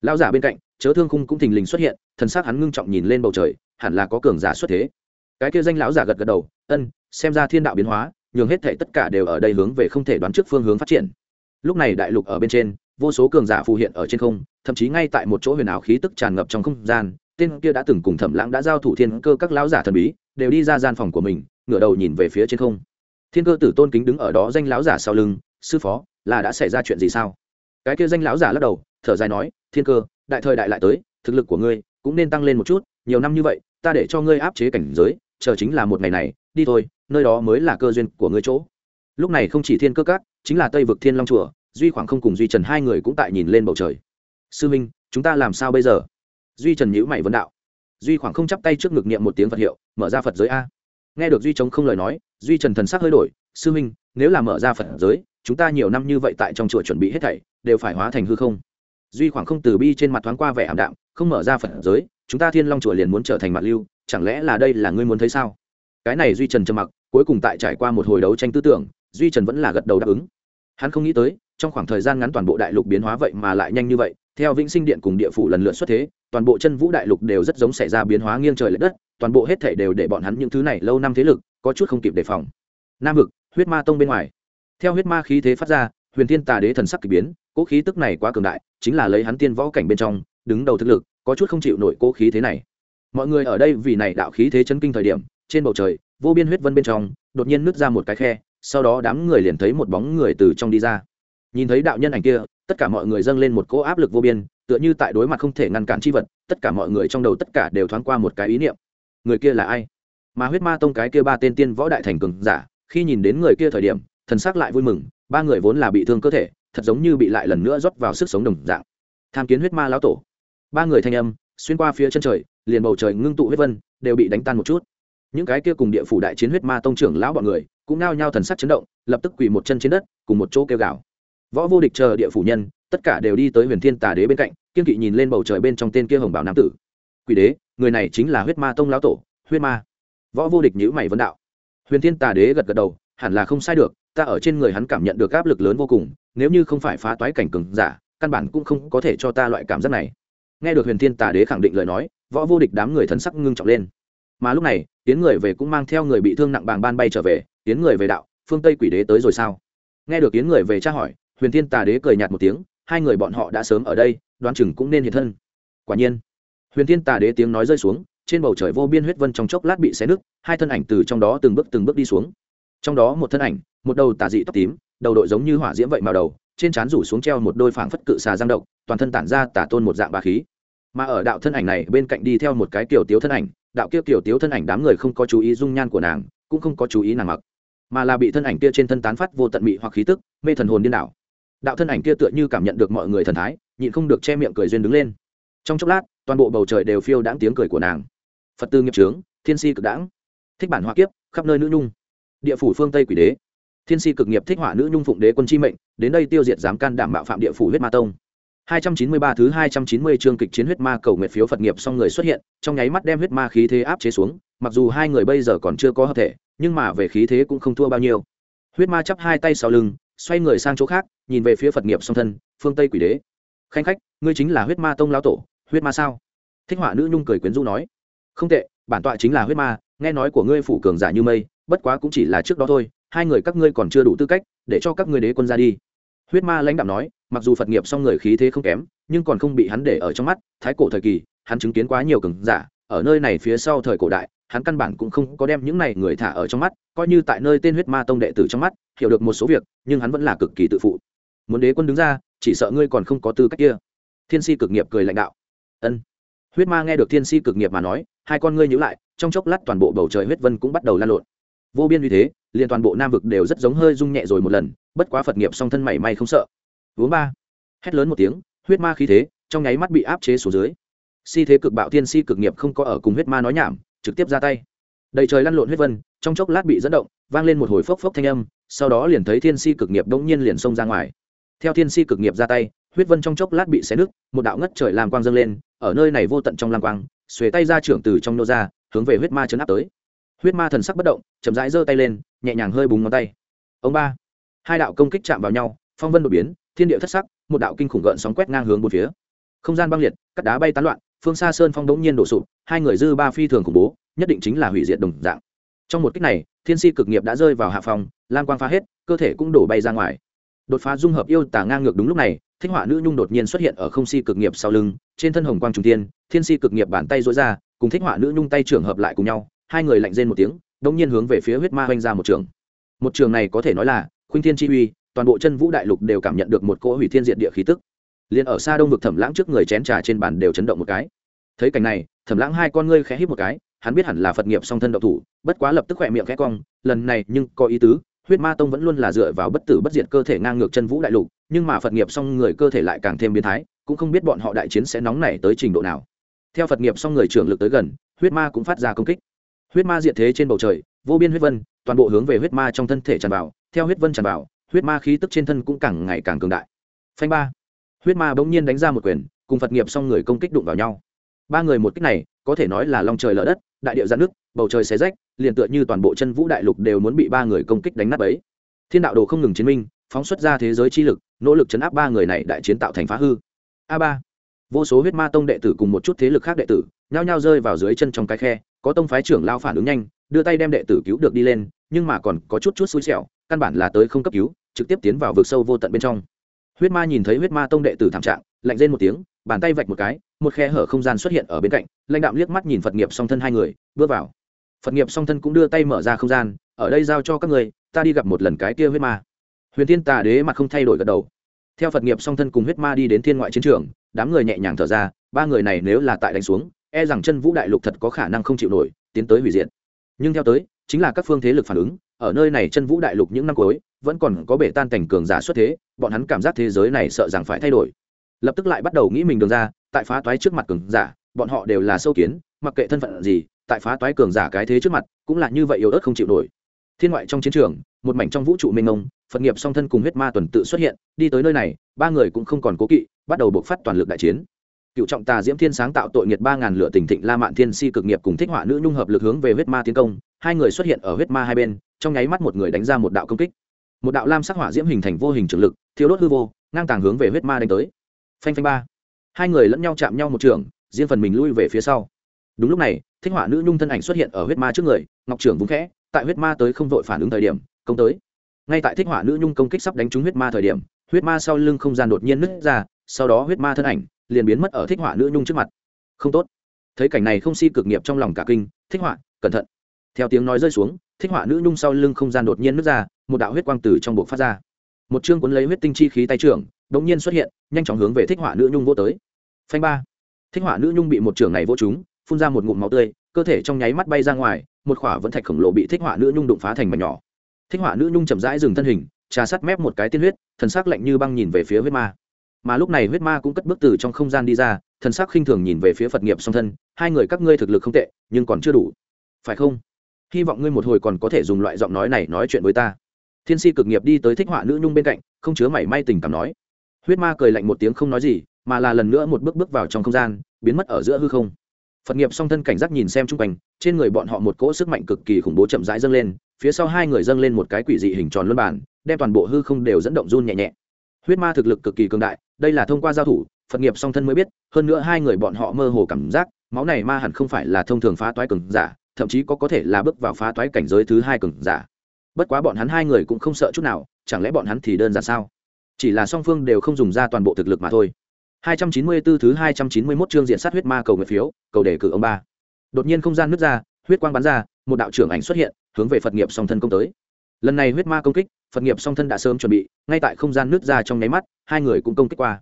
Lão giả bên cạnh, chớ thương khung cũng thình lình xuất hiện, thần sắc hắn ngưng trọng nhìn lên bầu trời, hẳn là có cường giả xuất thế. Cái kia danh lão giả gật gật đầu, ân, xem ra thiên đạo biến hóa, nhường hết thể tất cả đều ở đây hướng về không thể đoán trước phương hướng phát triển lúc này đại lục ở bên trên, vô số cường giả phù hiện ở trên không, thậm chí ngay tại một chỗ huyền ảo khí tức tràn ngập trong không gian, tên kia đã từng cùng thẩm lãng đã giao thủ thiên cơ các lão giả thần bí, đều đi ra gian phòng của mình, ngửa đầu nhìn về phía trên không. Thiên cơ tử tôn kính đứng ở đó danh lão giả sau lưng, sư phó, là đã xảy ra chuyện gì sao? Cái kia danh lão giả lắc đầu, thở dài nói, thiên cơ, đại thời đại lại tới, thực lực của ngươi cũng nên tăng lên một chút, nhiều năm như vậy, ta để cho ngươi áp chế cảnh giới, chờ chính là một ngày này, đi thôi, nơi đó mới là cơ duyên của ngươi chỗ. Lúc này không chỉ thiên cơ các chính là tây vực thiên long chùa, duy khoảng không cùng duy trần hai người cũng tại nhìn lên bầu trời. Sư minh, chúng ta làm sao bây giờ? Duy trần nhữ mày vấn đạo. Duy khoảng không chắp tay trước ngực niệm một tiếng phật hiệu, mở ra phật giới a. Nghe được duy chống không lời nói, duy trần thần sắc hơi đổi, sư minh, nếu là mở ra phật giới, chúng ta nhiều năm như vậy tại trong chùa chuẩn bị hết thảy, đều phải hóa thành hư không? Duy khoảng không từ bi trên mặt thoáng qua vẻ ảm đạm, không mở ra phật giới, chúng ta thiên long chùa liền muốn trở thành mặt lưu, chẳng lẽ là đây là ngươi muốn thấy sao? Cái này duy trần trầm mặc, cuối cùng tại trải qua một hồi đấu tranh tư tưởng, duy trần vẫn là gật đầu đáp ứng hắn không nghĩ tới, trong khoảng thời gian ngắn toàn bộ đại lục biến hóa vậy mà lại nhanh như vậy, theo vĩnh sinh điện cùng địa phủ lần lượt xuất thế, toàn bộ chân vũ đại lục đều rất giống xảy ra biến hóa nghiêng trời l ệ đất, toàn bộ hết thể đều để bọn hắn những thứ này lâu năm thế lực, có chút không kịp đề phòng. Nam vực, huyết ma tông bên ngoài. Theo huyết ma khí thế phát ra, huyền thiên tà đế thần sắc k ỳ biến cỗ khí tức này quá cường đại, chính là lấy hắn tiên võ cảnh bên trong, đứng đầu thực lực, có chút không chịu nổi cỗ khí thế này. Mọi người ở đây vì này đạo khí thế chân kinh thời điểm, trên bầu trời, vô biên huyết vân bên trong, đột nhiên nứt ra một cái khe sau đó đám người liền thấy một bóng người từ trong đi ra. Nhìn thấy đạo nhân ảnh kia, tất cả mọi người dâng lên một cỗ áp lực vô biên, tựa như tại đối mặt không thể ngăn cản chi vật, tất cả mọi người trong đầu tất cả đều thoáng qua một cái ý niệm. Người kia là ai? Mà huyết ma tông cái kia ba tên tiên võ đại thành cường giả, khi nhìn đến người kia thời điểm, thần sắc lại vui mừng, ba người vốn là bị thương cơ thể, thật giống như bị lại lần nữa rót vào sức sống đồng dạng. Tham kiến huyết ma lão tổ. Ba người thanh âm, xuyên qua phía chân trời, liền bầu trời ngưng tụ huyết vân, đều bị đánh tan một chút những cái kia cùng địa phủ đại chiến huyết ma tông trưởng lão bọn người, cũng nao nhao thần sắc chấn động, lập tức quỳ một chân trên đất, cùng một chỗ kêu gào. Võ vô địch chờ địa phủ nhân, tất cả đều đi tới huyền thiên tà đế bên cạnh, kiên kỵ nhìn lên bầu trời bên trong tên kia hồng bảo nam tử. Quỷ đế, người này chính là huyết ma tông lão tổ, huyết ma. Võ vô địch nhữ mày vấn đạo. Huyền thiên tà đế gật gật đầu, hẳn là không sai được, ta ở trên người hắn cảm nhận được áp lực lớn vô cùng, nếu như không phải phá toái cảnh cường giả, căn bản cũng không có thể cho ta loại cảm giác này. Nghe được huyền thiên tà đế khẳng định lời nói, võ vô địch đám người thần sắc ngưng trọng lên. Mà lúc này tiến người về cũng mang theo người bị thương nặng bàng ban bay trở về, tiến người về đạo, phương tây quỷ đế tới rồi sao? Nghe được tiến người về tra hỏi, huyền thiên tà đế cười nhạt một tiếng, hai người bọn họ đã sớm ở đây, đoán chừng cũng nên hiện thân. Quả nhiên, huyền thiên tà đế tiếng nói rơi xuống, trên bầu trời vô biên huyết vân trong chốc lát bị xé nứt, hai thân ảnh từ trong đó từng bước từng bước đi xuống. Trong đó một thân ảnh, một đầu tà dị tóc tím, đầu đội giống như hỏa diễm vậy màu đầu, trên trán rủ xuống treo một đôi phảng phất cự xà giang động toàn thân tản ra tả tôn một dạng bà khí. Mà ở đạo thân ảnh này bên cạnh đi theo một cái kiểu tiếu thân ảnh đạo kia kiểu tiếu thân ảnh đám người không có chú ý dung nhan của nàng, cũng không có chú ý nàng mặc, mà là bị thân ảnh kia trên thân tán phát vô tận mị hoặc khí tức, mê thần hồn điên đảo. Đạo thân ảnh kia tựa như cảm nhận được mọi người thần thái, nhịn không được che miệng cười duyên đứng lên. Trong chốc lát, toàn bộ bầu trời đều phiêu đãng tiếng cười của nàng. Phật tư nghiệp trướng, thiên si cực đãng. Thích bản hoa kiếp, khắp nơi nữ nhung. Địa phủ phương tây quỷ đế. Thiên si cực nghiệp thích họa nữ nhung phụng đế quân chi mệnh, đến đây tiêu diệt dám can đảm bạo phạm địa phủ huyết ma tông. 293 thứ 290 chương kịch chiến huyết ma cầu nguyện phiếu Phật nghiệp xong người xuất hiện, trong nháy mắt đem huyết ma khí thế áp chế xuống, mặc dù hai người bây giờ còn chưa có hợp thể, nhưng mà về khí thế cũng không thua bao nhiêu. Huyết ma chắp hai tay sau lưng, xoay người sang chỗ khác, nhìn về phía Phật nghiệp song thân, phương Tây quỷ đế. Khanh khách, ngươi chính là huyết ma tông lão tổ, huyết ma sao? Thích họa nữ nhung cười quyến rũ nói. Không tệ, bản tọa chính là huyết ma, nghe nói của ngươi phủ cường giả như mây, bất quá cũng chỉ là trước đó thôi, hai người các ngươi còn chưa đủ tư cách, để cho các ngươi đế quân ra đi. Huyết ma lãnh đạm nói, mặc dù phật nghiệp song người khí thế không kém, nhưng còn không bị hắn để ở trong mắt, thái cổ thời kỳ, hắn chứng kiến quá nhiều cường giả, ở nơi này phía sau thời cổ đại, hắn căn bản cũng không có đem những này người thả ở trong mắt, coi như tại nơi tên huyết ma tông đệ tử trong mắt, hiểu được một số việc, nhưng hắn vẫn là cực kỳ tự phụ. Muốn đế quân đứng ra, chỉ sợ ngươi còn không có tư cách kia. Thiên si cực nghiệp cười lãnh đạo. Ân. Huyết ma nghe được thiên si cực nghiệp mà nói, hai con ngươi nhữ lại, trong chốc lát toàn bộ bầu trời huyết vân cũng bắt đầu lan lộn. Vô biên như thế, liền toàn bộ nam vực đều rất giống hơi rung nhẹ rồi một lần, bất quá phật nghiệp song thân mảy may không sợ uống ba. Hét lớn một tiếng, huyết ma khí thế, trong nháy mắt bị áp chế xuống dưới. Si thế cực bạo thiên si cực nghiệp không có ở cùng huyết ma nói nhảm, trực tiếp ra tay. Đầy trời lăn lộn huyết vân, trong chốc lát bị dẫn động, vang lên một hồi phốc phốc thanh âm, sau đó liền thấy thiên si cực nghiệp đống nhiên liền xông ra ngoài. Theo thiên si cực nghiệp ra tay, huyết vân trong chốc lát bị xé nứt, một đạo ngất trời làm quang dâng lên, ở nơi này vô tận trong lam quang, xuề tay ra trưởng từ trong nô ra, hướng về huyết ma chấn áp tới. Huyết ma thần sắc bất động, chậm rãi giơ tay lên, nhẹ nhàng hơi búng ngón tay. Ông ba. Hai đạo công kích chạm vào nhau, phong vân đột biến thiên địa thất sắc, một đạo kinh khủng gợn sóng quét ngang hướng bốn phía. Không gian băng liệt, cắt đá bay tán loạn, phương xa sơn phong đống nhiên đổ sụp, hai người dư ba phi thường khủng bố, nhất định chính là hủy diệt đồng dạng. Trong một kích này, thiên si cực nghiệp đã rơi vào hạ phòng lan quang phá hết, cơ thể cũng đổ bay ra ngoài. Đột phá dung hợp yêu tả ngang ngược đúng lúc này thích họa nữ nhung đột nhiên xuất hiện ở không si cực nghiệp sau lưng, trên thân hồng quang trung tiên thiên si cực nghiệp bàn tay dối ra, cùng thích họa nữ nhung tay trưởng hợp lại cùng nhau, hai người lạnh rên một tiếng, đống nhiên hướng về phía huyết ma oanh ra một trường. Một trường này có thể nói là khuynh thiên chi uy toàn bộ chân vũ đại lục đều cảm nhận được một cỗ hủy thiên diện địa khí tức. Liền ở xa đông vực thẩm lãng trước người chén trà trên bàn đều chấn động một cái. Thấy cảnh này, thẩm lãng hai con ngươi khẽ hít một cái, hắn biết hẳn là phật nghiệp song thân độc thủ, bất quá lập tức khỏe miệng khẽ cong, lần này nhưng có ý tứ, huyết ma tông vẫn luôn là dựa vào bất tử bất diệt cơ thể ngang ngược chân vũ đại lục, nhưng mà phật nghiệp song người cơ thể lại càng thêm biến thái, cũng không biết bọn họ đại chiến sẽ nóng nảy tới trình độ nào. Theo phật nghiệp song người trưởng lực tới gần, huyết ma cũng phát ra công kích. Huyết ma diện thế trên bầu trời, vô biên huyết vân, toàn bộ hướng về huyết ma trong thân thể tràn vào, theo huyết vân tràn vào huyết ma khí tức trên thân cũng càng ngày càng cường đại. Phanh ba. Huyết ma bỗng nhiên đánh ra một quyền, cùng phật nghiệp song người công kích đụng vào nhau. Ba người một kích này, có thể nói là long trời lở đất, đại điệu giãn nước bầu trời xé rách, liền tựa như toàn bộ chân vũ đại lục đều muốn bị ba người công kích đánh nát ấy thiên đạo đồ không ngừng chiến minh, phóng xuất ra thế giới chi lực, nỗ lực chấn áp ba người này đại chiến tạo thành phá hư. A ba. Vô số huyết ma tông đệ tử cùng một chút thế lực khác đệ tử, nhao nhao rơi vào dưới chân trong cái khe, có tông phái trưởng lao phản ứng nhanh, đưa tay đem đệ tử cứu được đi lên, nhưng mà còn có chút chút xui xẻo căn bản là tới không cấp cứu, trực tiếp tiến vào vực sâu vô tận bên trong. Huyết ma nhìn thấy huyết ma tông đệ tử thảm trạng, lạnh lên một tiếng, bàn tay vạch một cái, một khe hở không gian xuất hiện ở bên cạnh, lãnh đạm liếc mắt nhìn phật nghiệp song thân hai người, bước vào. Phật nghiệp song thân cũng đưa tay mở ra không gian, ở đây giao cho các người, ta đi gặp một lần cái kia huyết ma. Huyền thiên tà đế mặt không thay đổi gật đầu. Theo phật nghiệp song thân cùng huyết ma đi đến thiên ngoại chiến trường, đám người nhẹ nhàng thở ra, ba người này nếu là tại đánh xuống e rằng chân vũ đại lục thật có khả năng không chịu nổi, tiến tới hủy diệt. Nhưng theo tới, chính là các phương thế lực phản ứng ở nơi này chân vũ đại lục những năm cuối, vẫn còn có bể tan cảnh cường giả xuất thế, bọn hắn cảm giác thế giới này sợ rằng phải thay đổi. Lập tức lại bắt đầu nghĩ mình đường ra, tại phá toái trước mặt cường giả, bọn họ đều là sâu kiến, mặc kệ thân phận gì, tại phá toái cường giả cái thế trước mặt, cũng là như vậy yếu ớt không chịu nổi. Thiên ngoại trong chiến trường, một mảnh trong vũ trụ mênh mông, phật nghiệp song thân cùng huyết ma tuần tự xuất hiện, đi tới nơi này, ba người cũng không còn cố kỵ, bắt đầu buộc phát toàn lực đại chiến. Cựu trọng tà diễm thiên sáng tạo tội nghiệt ba ngàn lửa tỉnh thịnh la mạn thiên si cực nghiệp cùng thích họa nữ nhung hợp lực hướng về huyết ma tiến công, hai người xuất hiện ở huyết ma hai bên trong nháy mắt một người đánh ra một đạo công kích. Một đạo lam sắc hỏa diễm hình thành vô hình trường lực thiếu đốt hư vô, ngang tàng hướng về huyết ma đánh tới. Phanh phanh ba. Hai người lẫn nhau chạm nhau một trường, riêng phần mình lui về phía sau. Đúng lúc này, thích hỏa nữ nhung thân ảnh xuất hiện ở huyết ma trước người, ngọc trưởng vúng khẽ, tại huyết ma tới không vội phản ứng thời điểm, công tới. Ngay tại thích hỏa nữ nhung công kích sắp đánh trúng huyết ma thời điểm, huyết ma sau lưng không gian đột nhiên nứt ra, sau đó huyết ma thân ảnh liền biến mất ở thích hỏa nữ nhung trước mặt. Không tốt. Thấy cảnh này không si cực nghiệp trong lòng cả kinh, thích họa, cẩn thận. Theo tiếng nói rơi xuống thích họa nữ nhung sau lưng không gian đột nhiên nứt ra, một đạo huyết quang từ trong buộc phát ra. Một chương cuốn lấy huyết tinh chi khí tay trưởng, đột nhiên xuất hiện, nhanh chóng hướng về thích họa nữ nhung vô tới. Phanh ba. Thích họa nữ nhung bị một trưởng này vô trúng, phun ra một ngụm máu tươi, cơ thể trong nháy mắt bay ra ngoài, một khỏa vẫn thạch khổng lồ bị thích họa nữ nhung đụng phá thành mảnh nhỏ. Thích họa nữ nhung chậm rãi dừng thân hình, trà sắt mép một cái tiên huyết, thần sắc lạnh như băng nhìn về phía huyết ma. Mà lúc này huyết ma cũng cất bước từ trong không gian đi ra, thần sắc khinh thường nhìn về phía phật nghiệp song thân, hai người các ngươi thực lực không tệ, nhưng còn chưa đủ. Phải không? Hy vọng ngươi một hồi còn có thể dùng loại giọng nói này nói chuyện với ta. Thiên si cực nghiệp đi tới thích họa nữ nhung bên cạnh, không chứa mảy may tình cảm nói. Huyết ma cười lạnh một tiếng không nói gì, mà là lần nữa một bước bước vào trong không gian, biến mất ở giữa hư không. Phật nghiệp song thân cảnh giác nhìn xem chung quanh, trên người bọn họ một cỗ sức mạnh cực kỳ khủng bố chậm rãi dâng lên, phía sau hai người dâng lên một cái quỷ dị hình tròn luân bản, đem toàn bộ hư không đều dẫn động run nhẹ nhẹ. Huyết ma thực lực cực kỳ cường đại, đây là thông qua giao thủ, phật nghiệp song thân mới biết, hơn nữa hai người bọn họ mơ hồ cảm giác, máu này ma hẳn không phải là thông thường phá toái cường giả thậm chí có có thể là bước vào phá toái cảnh giới thứ hai cường giả bất quá bọn hắn hai người cũng không sợ chút nào chẳng lẽ bọn hắn thì đơn giản sao chỉ là song phương đều không dùng ra toàn bộ thực lực mà thôi 294 thứ 291 chương diện sát huyết ma cầu nguyện phiếu, cầu đề cử ông ba. Đột nhiên không gian nứt ra, huyết quang bắn ra, một đạo trưởng ảnh xuất hiện, hướng về Phật nghiệp song thân công tới. Lần này huyết ma công kích, Phật nghiệp song thân đã sớm chuẩn bị, ngay tại không gian nứt ra trong nháy mắt, hai người cũng công kích qua.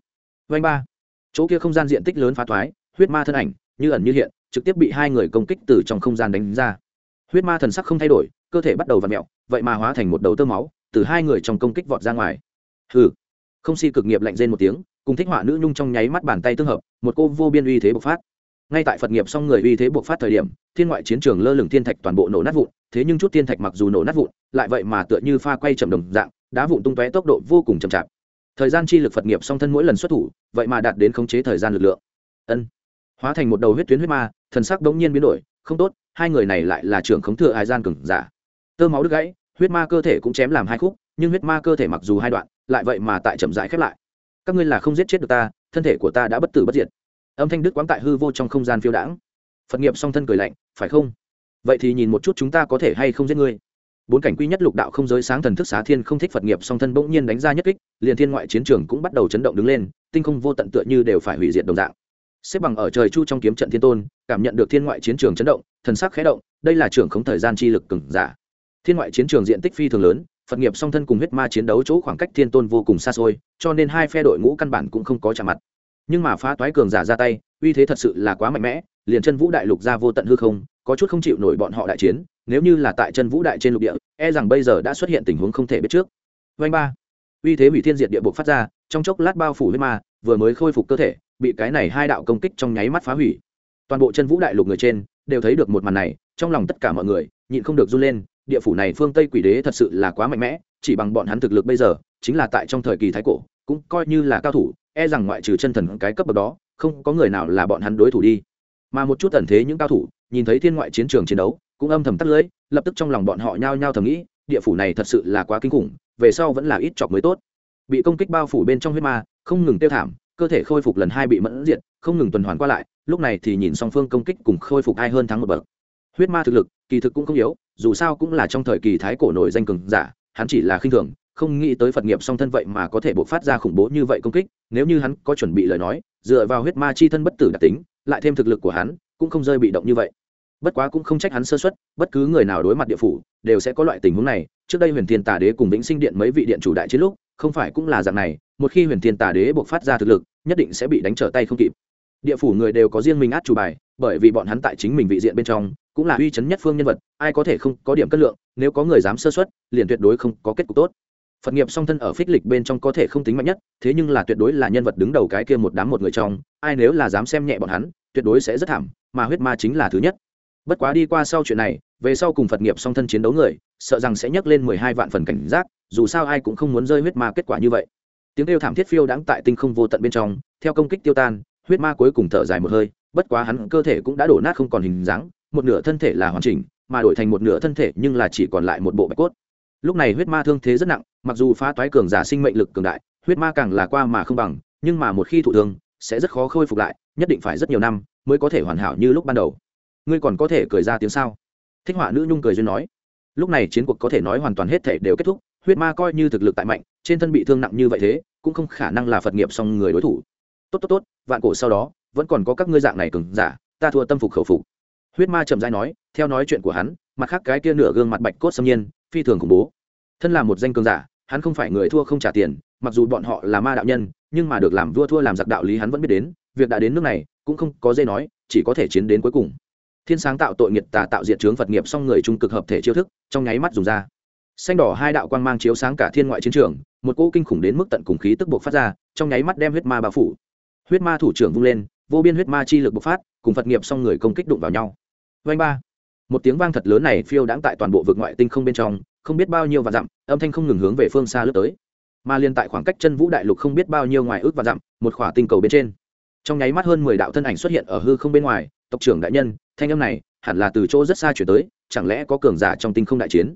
Vành ba. Chỗ kia không gian diện tích lớn phá thoái, huyết ma thân ảnh như ẩn như hiện, trực tiếp bị hai người công kích từ trong không gian đánh ra. Huyết ma thần sắc không thay đổi, cơ thể bắt đầu vặn mẹo, vậy mà hóa thành một đầu tơ máu, từ hai người trong công kích vọt ra ngoài. Hừ. Không si cực nghiệp lạnh rên một tiếng cùng thích họa nữ nhung trong nháy mắt bàn tay tương hợp một cô vô biên uy thế bộc phát. Ngay tại phật nghiệp xong người uy thế bộc phát thời điểm thiên ngoại chiến trường lơ lửng thiên thạch toàn bộ nổ nát vụn thế nhưng chút thiên thạch mặc dù nổ nát vụn lại vậy mà tựa như pha quay chậm đồng dạng đá vụn tung tóe tốc độ vô cùng chậm chạp. Thời gian chi lực phật nghiệp song thân mỗi lần xuất thủ vậy mà đạt đến khống chế thời gian lực lượng. Ân. Hóa thành một đầu huyết tuyến huyết ma thần sắc đống nhiên biến đổi, không tốt, hai người này lại là trưởng khống thừa hải gian cường giả. Tơ máu đứt gãy, huyết ma cơ thể cũng chém làm hai khúc, nhưng huyết ma cơ thể mặc dù hai đoạn, lại vậy mà tại chậm rãi khép lại. Các ngươi là không giết chết được ta, thân thể của ta đã bất tử bất diệt. Âm thanh đức quáng tại hư vô trong không gian phiêu đãng. Phật nghiệp song thân cười lạnh, phải không? Vậy thì nhìn một chút chúng ta có thể hay không giết ngươi. Bốn cảnh quy nhất lục đạo không giới sáng thần thức xá thiên không thích phật nghiệp song thân bỗng nhiên đánh ra nhất kích, liền thiên ngoại chiến trường cũng bắt đầu chấn động đứng lên, tinh không vô tận tựa như đều phải hủy diệt đồng dạng xếp bằng ở trời chu trong kiếm trận thiên tôn, cảm nhận được thiên ngoại chiến trường chấn động, thần sắc khẽ động, đây là trưởng không thời gian chi lực cường giả. Thiên ngoại chiến trường diện tích phi thường lớn, phật nghiệp song thân cùng huyết ma chiến đấu chỗ khoảng cách thiên tôn vô cùng xa xôi, cho nên hai phe đội ngũ căn bản cũng không có chạm mặt. Nhưng mà phá toái cường giả ra tay, uy thế thật sự là quá mạnh mẽ, liền chân vũ đại lục ra vô tận hư không, có chút không chịu nổi bọn họ đại chiến, nếu như là tại chân vũ đại trên lục địa e rằng bây giờ đã xuất hiện tình huống không thể biết trước. Vanh ba. Uy thế hủy thiên diệt địa buộc phát ra, trong chốc lát bao phủ huyết ma, vừa mới khôi phục cơ thể bị cái này hai đạo công kích trong nháy mắt phá hủy. Toàn bộ chân vũ đại lục người trên đều thấy được một màn này, trong lòng tất cả mọi người nhịn không được run lên, địa phủ này phương tây quỷ đế thật sự là quá mạnh mẽ, chỉ bằng bọn hắn thực lực bây giờ, chính là tại trong thời kỳ thái cổ, cũng coi như là cao thủ e rằng ngoại trừ chân thần cái cấp bậc đó, không có người nào là bọn hắn đối thủ đi. Mà một chút tần thế những cao thủ, nhìn thấy thiên ngoại chiến trường chiến đấu, cũng âm thầm tắt lưỡi, lập tức trong lòng bọn họ nhao nhao thầm nghĩ, địa phủ này thật sự là quá kinh khủng, về sau vẫn là ít chọc mới tốt. Bị công kích bao phủ bên trong huyết ma, không ngừng tiêu thảm cơ thể khôi phục lần hai bị mẫn diệt, không ngừng tuần hoàn qua lại, lúc này thì nhìn song phương công kích cùng khôi phục ai hơn thắng một bậc. Huyết ma thực lực, kỳ thực cũng không yếu, dù sao cũng là trong thời kỳ thái cổ nổi danh cường giả, hắn chỉ là khinh thường, không nghĩ tới phật nghiệp song thân vậy mà có thể bộc phát ra khủng bố như vậy công kích, nếu như hắn có chuẩn bị lời nói, dựa vào huyết ma chi thân bất tử đặc tính, lại thêm thực lực của hắn, cũng không rơi bị động như vậy. Bất quá cũng không trách hắn sơ xuất bất cứ người nào đối mặt địa phủ, đều sẽ có loại tình huống này, trước đây huyền thiên tà đế cùng vĩnh sinh điện mấy vị điện chủ đại chiến lúc, không phải cũng là dạng này một khi huyền thiên tà đế buộc phát ra thực lực, nhất định sẽ bị đánh trở tay không kịp. Địa phủ người đều có riêng mình át chủ bài, bởi vì bọn hắn tại chính mình vị diện bên trong, cũng là uy chấn nhất phương nhân vật, ai có thể không có điểm cân lượng, nếu có người dám sơ xuất liền tuyệt đối không có kết cục tốt. Phật nghiệp song thân ở phích lịch bên trong có thể không tính mạnh nhất, thế nhưng là tuyệt đối là nhân vật đứng đầu cái kia một đám một người trong, ai nếu là dám xem nhẹ bọn hắn, tuyệt đối sẽ rất thảm, mà huyết ma chính là thứ nhất. Bất quá đi qua sau chuyện này, về sau cùng phật nghiệp song thân chiến đấu người, sợ rằng sẽ nhấc lên mười hai vạn phần cảnh giác, dù sao ai cũng không muốn rơi huyết ma kết quả như vậy tiếng kêu thảm thiết phiêu đãng tại tinh không vô tận bên trong, theo công kích tiêu tan, huyết ma cuối cùng thở dài một hơi, bất quá hắn cơ thể cũng đã đổ nát không còn hình dáng, một nửa thân thể là hoàn chỉnh, mà đổi thành một nửa thân thể nhưng là chỉ còn lại một bộ bạch cốt. Lúc này huyết ma thương thế rất nặng, mặc dù phá toái cường giả sinh mệnh lực cường đại, huyết ma càng là qua mà không bằng, nhưng mà một khi thụ thương, sẽ rất khó khôi phục lại, nhất định phải rất nhiều năm mới có thể hoàn hảo như lúc ban đầu. Ngươi còn có thể cười ra tiếng sao? Thích họa nữ nhung cười duyên nói. Lúc này chiến cuộc có thể nói hoàn toàn hết thể đều kết thúc huyết ma coi như thực lực tại mạnh, trên thân bị thương nặng như vậy thế, cũng không khả năng là phật nghiệp song người đối thủ. Tốt tốt tốt, vạn cổ sau đó, vẫn còn có các ngươi dạng này cường giả, ta thua tâm phục khẩu phục. Huyết ma chậm dai nói, theo nói chuyện của hắn, mặt khác cái kia nửa gương mặt bạch cốt xâm nhiên, phi thường khủng bố. Thân là một danh cường giả, hắn không phải người thua không trả tiền, mặc dù bọn họ là ma đạo nhân, nhưng mà được làm vua thua làm giặc đạo lý hắn vẫn biết đến, việc đã đến nước này, cũng không có dây nói, chỉ có thể chiến đến cuối cùng. Thiên sáng tạo tội nghiệt tà tạo diệt trướng phật nghiệp xong người trung cực hợp thể chiêu thức, trong nháy mắt dùng ra xanh đỏ hai đạo quang mang chiếu sáng cả thiên ngoại chiến trường, một cỗ kinh khủng đến mức tận cùng khí tức buộc phát ra, trong nháy mắt đem huyết ma bao phủ. Huyết ma thủ trưởng vung lên, vô biên huyết ma chi lực bộc phát, cùng phật nghiệp xong người công kích đụng vào nhau. Vanh ba. Một tiếng vang thật lớn này phiêu đãng tại toàn bộ vực ngoại tinh không bên trong, không biết bao nhiêu và dặm, âm thanh không ngừng hướng về phương xa lướt tới. Mà liên tại khoảng cách chân vũ đại lục không biết bao nhiêu ngoài ước và dặm, một khỏa tinh cầu bên trên. Trong nháy mắt hơn mười đạo thân ảnh xuất hiện ở hư không bên ngoài, tộc trưởng đại nhân, thanh âm này hẳn là từ chỗ rất xa chuyển tới, chẳng lẽ có cường giả trong tinh không đại chiến?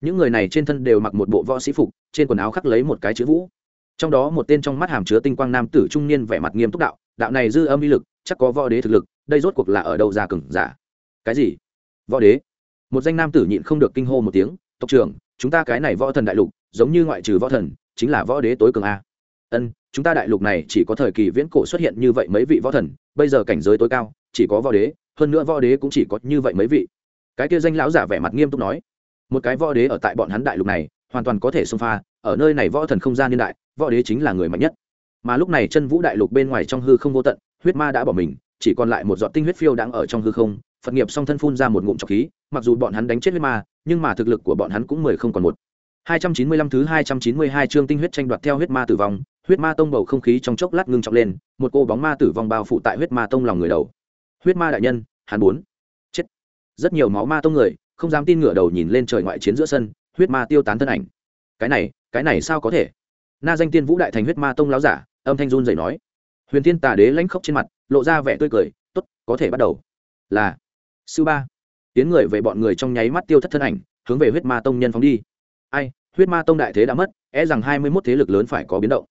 Những người này trên thân đều mặc một bộ võ sĩ phục, trên quần áo khắc lấy một cái chữ vũ. Trong đó một tên trong mắt hàm chứa tinh quang nam tử trung niên vẻ mặt nghiêm túc đạo đạo này dư âm uy lực, chắc có võ đế thực lực, đây rốt cuộc là ở đâu ra cường giả? Cái gì? Võ đế. Một danh nam tử nhịn không được kinh hô một tiếng, tộc trưởng, chúng ta cái này võ thần đại lục, giống như ngoại trừ võ thần, chính là võ đế tối cường a. Ân, chúng ta đại lục này chỉ có thời kỳ viễn cổ xuất hiện như vậy mấy vị võ thần, bây giờ cảnh giới tối cao, chỉ có võ đế, hơn nữa võ đế cũng chỉ có như vậy mấy vị. Cái kia danh lão giả vẻ mặt nghiêm túc nói một cái võ đế ở tại bọn hắn đại lục này hoàn toàn có thể xông pha ở nơi này võ thần không gian niên đại võ đế chính là người mạnh nhất mà lúc này chân vũ đại lục bên ngoài trong hư không vô tận huyết ma đã bỏ mình chỉ còn lại một giọt tinh huyết phiêu đang ở trong hư không phật nghiệp song thân phun ra một ngụm trọc khí mặc dù bọn hắn đánh chết huyết ma nhưng mà thực lực của bọn hắn cũng mười không còn một 295 thứ 292 chương tinh huyết tranh đoạt theo huyết ma tử vong, huyết ma tông bầu không khí trong chốc lát ngưng trọng lên, một cô bóng ma tử vong bao phủ tại huyết ma tông lòng người đầu. Huyết ma đại nhân, hắn muốn chết. Rất nhiều máu ma tông người, không dám tin ngửa đầu nhìn lên trời ngoại chiến giữa sân, huyết ma tiêu tán thân ảnh. Cái này, cái này sao có thể? Na danh tiên vũ đại thành huyết ma tông láo giả, âm thanh run rẩy nói. Huyền Tiên Tà Đế lãnh khốc trên mặt, lộ ra vẻ tươi cười, "Tốt, có thể bắt đầu." Là Sư ba. Tiến người về bọn người trong nháy mắt tiêu thất thân ảnh, hướng về huyết ma tông nhân phóng đi. Ai, huyết ma tông đại thế đã mất e rằng hai mươi mốt thế lực lớn phải có biến động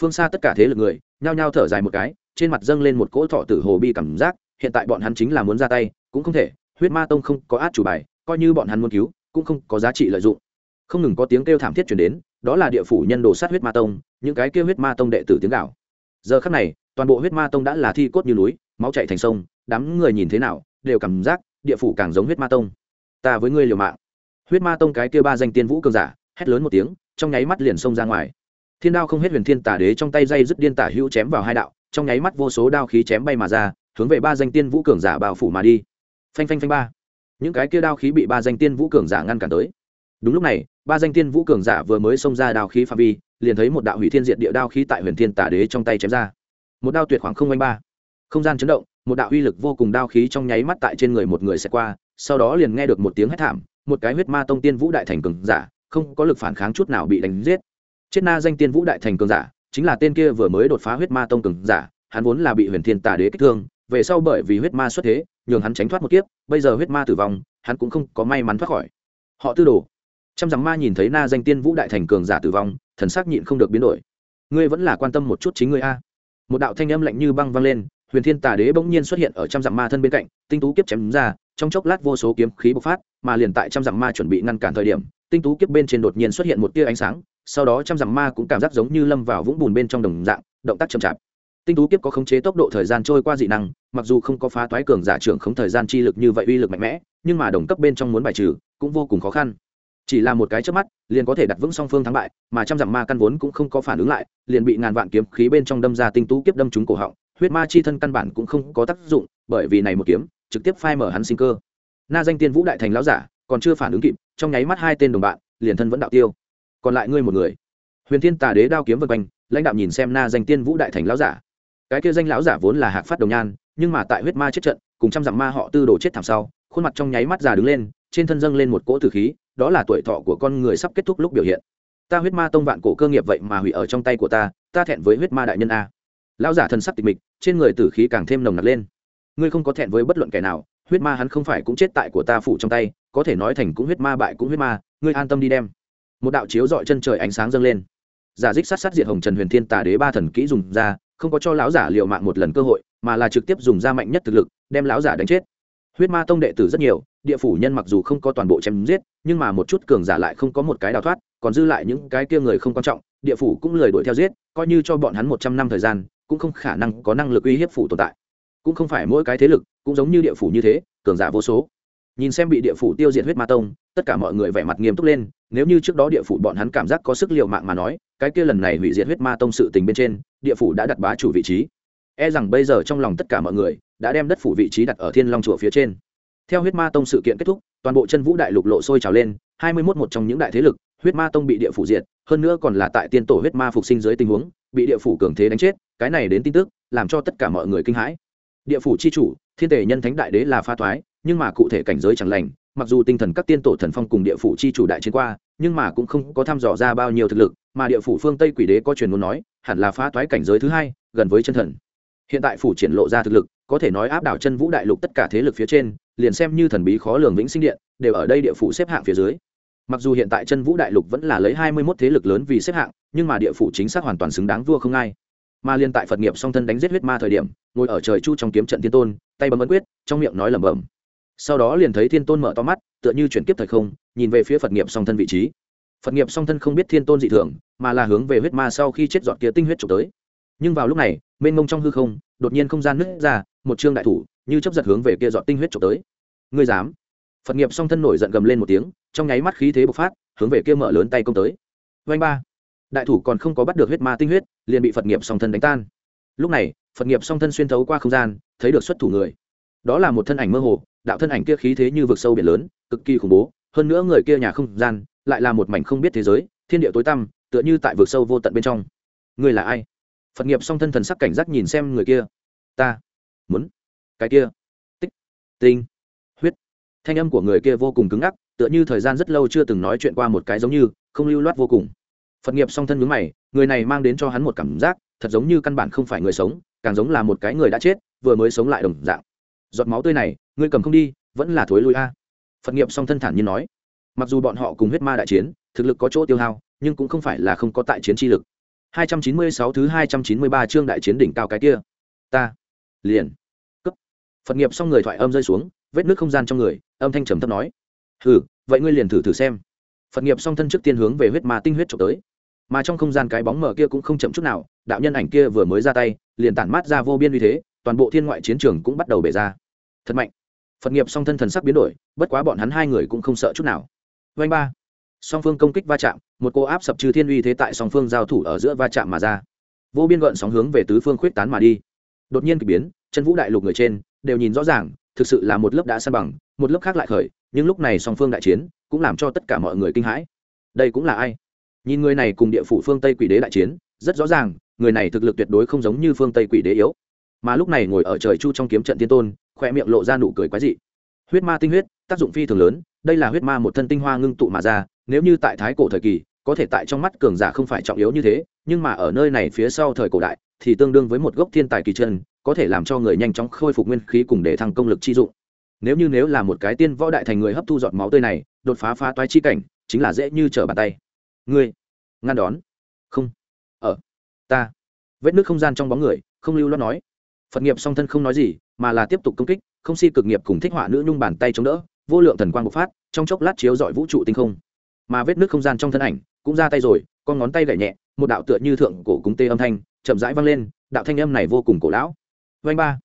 phương xa tất cả thế lực người nhao nhao thở dài một cái trên mặt dâng lên một cỗ thọ tử hồ bi cảm giác hiện tại bọn hắn chính là muốn ra tay cũng không thể huyết ma tông không có át chủ bài coi như bọn hắn muốn cứu, cũng không có giá trị lợi dụng. Không ngừng có tiếng kêu thảm thiết chuyển đến, đó là địa phủ nhân đồ sát huyết ma tông, những cái kêu huyết ma tông đệ tử tiếng gạo giờ khắc này, toàn bộ huyết ma tông đã là thi cốt như núi, máu chạy thành sông, đám người nhìn thế nào, đều cảm giác địa phủ càng giống huyết ma tông. Ta với ngươi liều mạng. Huyết ma tông cái kia ba danh tiên vũ cường giả, hét lớn một tiếng, trong nháy mắt liền xông ra ngoài. Thiên đao không hết huyền thiên tả đế trong tay dây dứt điên tả hữu chém vào hai đạo, trong nháy mắt vô số đao khí chém bay mà ra, hướng về ba danh tiên vũ cường giả bao phủ mà đi. Phanh phanh phanh ba những cái kia đao khí bị ba danh tiên vũ cường giả ngăn cản tới. Đúng lúc này, ba danh tiên vũ cường giả vừa mới xông ra đao khí phạm vi, liền thấy một đạo hủy thiên diệt địa đao khí tại huyền thiên tả đế trong tay chém ra. Một đao tuyệt khoảng không oanh ba. Không gian chấn động, một đạo uy lực vô cùng đao khí trong nháy mắt tại trên người một người sẽ qua, sau đó liền nghe được một tiếng hét thảm, một cái huyết ma tông tiên vũ đại thành cường giả, không có lực phản kháng chút nào bị đánh giết. Chết na danh tiên vũ đại thành cường giả, chính là tên kia vừa mới đột phá huyết ma tông cường giả, hắn vốn là bị huyền thiên tà đế kích thương về sau bởi vì huyết ma xuất thế, nhường hắn tránh thoát một kiếp, bây giờ huyết ma tử vong, hắn cũng không có may mắn thoát khỏi. Họ tư đồ. Trăm dặm ma nhìn thấy na danh tiên vũ đại thành cường giả tử vong, thần sắc nhịn không được biến đổi. Ngươi vẫn là quan tâm một chút chính ngươi a. Một đạo thanh âm lạnh như băng vang lên, huyền thiên tà đế bỗng nhiên xuất hiện ở trăm dặm ma thân bên cạnh, tinh tú kiếp chém ra, trong chốc lát vô số kiếm khí bộc phát, mà liền tại trăm dặm ma chuẩn bị ngăn cản thời điểm, tinh tú kiếp bên trên đột nhiên xuất hiện một tia ánh sáng, sau đó trăm dặm ma cũng cảm giác giống như lâm vào vũng bùn bên trong đồng dạng, động tác chậm chạp tinh tú kiếp có khống chế tốc độ thời gian trôi qua dị năng, mặc dù không có phá toái cường giả trưởng khống thời gian chi lực như vậy uy lực mạnh mẽ, nhưng mà đồng cấp bên trong muốn bài trừ cũng vô cùng khó khăn. Chỉ là một cái trước mắt, liền có thể đặt vững song phương thắng bại, mà trăm dặm ma căn vốn cũng không có phản ứng lại, liền bị ngàn vạn kiếm khí bên trong đâm ra tinh tú kiếp đâm trúng cổ họng, huyết ma chi thân căn bản cũng không có tác dụng, bởi vì này một kiếm, trực tiếp phai mở hắn sinh cơ. Na danh tiên vũ đại thành lão giả, còn chưa phản ứng kịp, trong nháy mắt hai tên đồng bạn, liền thân vẫn đạo tiêu. Còn lại ngươi một người. Huyền thiên tà đế đao kiếm vân quanh, lãnh đạo nhìn xem na danh tiên vũ đại thành lão giả cái kia danh lão giả vốn là hạc phát đồng nhan, nhưng mà tại huyết ma chết trận, cùng trăm dặm ma họ tư đồ chết thảm sau, khuôn mặt trong nháy mắt già đứng lên, trên thân dâng lên một cỗ tử khí, đó là tuổi thọ của con người sắp kết thúc lúc biểu hiện. Ta huyết ma tông vạn cổ cơ nghiệp vậy mà hủy ở trong tay của ta ta thẹn với huyết ma đại nhân a. Lão giả thần sắc tịch mịch, trên người tử khí càng thêm nồng nặc lên. Ngươi không có thẹn với bất luận kẻ nào, huyết ma hắn không phải cũng chết tại của ta phủ trong tay, có thể nói thành cũng huyết ma bại cũng huyết ma, ngươi an tâm đi đem. Một đạo chiếu dọi chân trời ánh sáng dâng lên giả dích sát sát diệt hồng trần huyền thiên tà đế ba thần kỹ dùng ra, không có cho lão giả liệu mạng một lần cơ hội, mà là trực tiếp dùng ra mạnh nhất thực lực, đem lão giả đánh chết. Huyết ma tông đệ tử rất nhiều, địa phủ nhân mặc dù không có toàn bộ chém giết, nhưng mà một chút cường giả lại không có một cái đào thoát, còn dư lại những cái kia người không quan trọng, địa phủ cũng lười đuổi theo giết, coi như cho bọn hắn một trăm năm thời gian, cũng không khả năng có năng lực uy hiếp phủ tồn tại. Cũng không phải mỗi cái thế lực cũng giống như địa phủ như thế, cường giả vô số. Nhìn xem bị địa phủ tiêu diệt huyết ma tông tất cả mọi người vẻ mặt nghiêm túc lên, nếu như trước đó địa phủ bọn hắn cảm giác có sức l i ề u mạng mà nói, cái kia lần này hủy diệt huyết ma tông sự tình bên trên, địa phủ đã đặt bá chủ vị trí. E rằng bây giờ trong lòng tất cả mọi người đã đem đất phủ vị trí đặt ở thiên long chùa phía trên. Theo huyết ma tông sự kiện kết thúc, toàn bộ chân vũ đại lục lộ sôi trào lên, hai mươi mốt một trong những đại thế lực, huyết ma tông bị địa phủ diệt, hơn nữa còn là tại tiên tổ huyết ma phục sinh dưới tình huống, bị địa phủ cường thế đánh chết, cái này đến tin tức, làm cho tất cả mọi người kinh hãi. Địa phủ c h i chủ, thiên tể nhân thánh đại đế là pha thoái, nhưng mà cụ thể cảnh giới chẳng lành mặc dù tinh thần các tiên tổ thần phong cùng địa phủ chi chủ đại chiến qua, nhưng mà cũng không có thăm dò ra bao nhiêu thực lực, mà địa phủ phương tây quỷ đế có truyền muốn nói, hẳn là phá toái cảnh giới thứ hai, gần với chân thần. Hiện tại phủ triển lộ ra thực lực, có thể nói áp đảo chân vũ đại lục tất cả thế lực phía trên, liền xem như thần bí khó lường vĩnh sinh điện, đều ở đây địa phủ xếp hạng phía dưới. Mặc dù hiện tại chân vũ đại lục vẫn là lấy hai mươi mốt thế lực lớn vì xếp hạng, nhưng mà địa phủ chính xác hoàn toàn xứng đáng vua không ai. Mà liên tại phật nghiệp song thân đánh giết huyết ma thời điểm, ngồi ở trời chu trong kiếm trận thiên tôn, tay bấm ấn quyết, trong miệng nói lẩm bẩm sau đó liền thấy thiên tôn mở to mắt, tựa như chuyển kiếp thời không, nhìn về phía phật nghiệp song thân vị trí. Phật nghiệp song thân không biết thiên tôn dị thường, mà là hướng về huyết ma sau khi chết dọn kia tinh huyết trục tới. Nhưng vào lúc này, mênh mông trong hư không, đột nhiên không gian nứt ra, một trương đại thủ, như chấp giật hướng về kia dọn tinh huyết trục tới. Ngươi dám? Phật nghiệp song thân nổi giận gầm lên một tiếng, trong nháy mắt khí thế bộc phát, hướng về kia mở lớn tay công tới. Vanh ba. Đại thủ còn không có bắt được huyết ma tinh huyết, liền bị phật nghiệp song thân đánh tan. Lúc này, phật nghiệp song thân xuyên thấu qua không gian, thấy được xuất thủ người đó là một thân ảnh mơ hồ, đạo thân ảnh kia khí thế như vực sâu biển lớn, cực kỳ khủng bố, hơn nữa người kia nhà không gian, lại là một mảnh không biết thế giới, thiên địa tối tăm, tựa như tại vực sâu vô tận bên trong. Người là ai? Phật nghiệp song thân thần sắc cảnh giác nhìn xem người kia. Ta muốn cái kia. Tích, tinh, huyết. Thanh âm của người kia vô cùng cứng ngắc, tựa như thời gian rất lâu chưa từng nói chuyện qua một cái giống như, không lưu loát vô cùng. Phật nghiệp song thân mướn mày, người này mang đến cho hắn một cảm giác, thật giống như căn bản không phải người sống, càng giống là một cái người đã chết, vừa mới sống lại đồng dạng giọt máu tươi này, ngươi cầm không đi, vẫn là thối lui a. Phật nghiệp song thân thản nhiên nói. Mặc dù bọn họ cùng huyết ma đại chiến, thực lực có chỗ tiêu hao, nhưng cũng không phải là không có tại chiến chi lực. 296 thứ 293 chương đại chiến đỉnh cao cái kia. Ta liền cấp phật nghiệp xong người thoại âm rơi xuống, vết nước không gian trong người, âm thanh trầm thấp nói. Hừ, vậy ngươi liền thử thử xem. Phật nghiệp song thân trước tiên hướng về huyết ma tinh huyết trộm tới. Mà trong không gian cái bóng mở kia cũng không chậm chút nào, đạo nhân ảnh kia vừa mới ra tay, liền tản mát ra vô biên uy thế, toàn bộ thiên ngoại chiến trường cũng bắt đầu bể ra thật mạnh. Phật nghiệp song thân thần sắc biến đổi, bất quá bọn hắn hai người cũng không sợ chút nào. Vanh ba. Song phương công kích va chạm, một cô áp sập trừ thiên uy thế tại song phương giao thủ ở giữa va chạm mà ra. Vô biên gợn sóng hướng về tứ phương khuyết tán mà đi. Đột nhiên k ỳ biến, chân vũ đại lục người trên, đều nhìn rõ ràng, thực sự là một lớp đã san bằng, một lớp khác lại khởi, nhưng lúc này song phương đại chiến, cũng làm cho tất cả mọi người kinh hãi. Đây cũng là ai? Nhìn người này cùng địa phủ phương tây quỷ đế đại chiến, rất rõ ràng, người này thực lực tuyệt đối không giống như phương tây quỷ đế yếu. Mà lúc này ngồi ở trời chu trong kiếm trận thiên tôn khoe miệng lộ ra nụ cười quái dị. Huyết ma tinh huyết, tác dụng phi thường lớn, đây là huyết ma một thân tinh hoa ngưng tụ mà ra, nếu như tại thái cổ thời kỳ, có thể tại trong mắt cường giả không phải trọng yếu như thế, nhưng mà ở nơi này phía sau thời cổ đại, thì tương đương với một gốc thiên tài kỳ chân, có thể làm cho người nhanh chóng khôi phục nguyên khí cùng để thăng công lực chi dụng. Nếu như nếu là một cái tiên võ đại thành người hấp thu giọt máu tươi này, đột phá phá toái chi cảnh, chính là dễ như trở bàn tay. Ngươi, ngăn đón. Không. Ở ta. Vết nước không gian trong bóng người, không lưu loát nói phật nghiệp song thân không nói gì, mà là tiếp tục công kích, không si cực nghiệp cùng thích họa nữ nhung bàn tay chống đỡ, vô lượng thần quang bộc phát, trong chốc lát chiếu dọi vũ trụ tinh không. Mà vết nước không gian trong thân ảnh cũng ra tay rồi, con ngón tay gậy nhẹ, một đạo tựa như thượng cổ cúng tê âm thanh, chậm rãi vang lên, đạo thanh âm này vô cùng cổ lão. Vanh ba,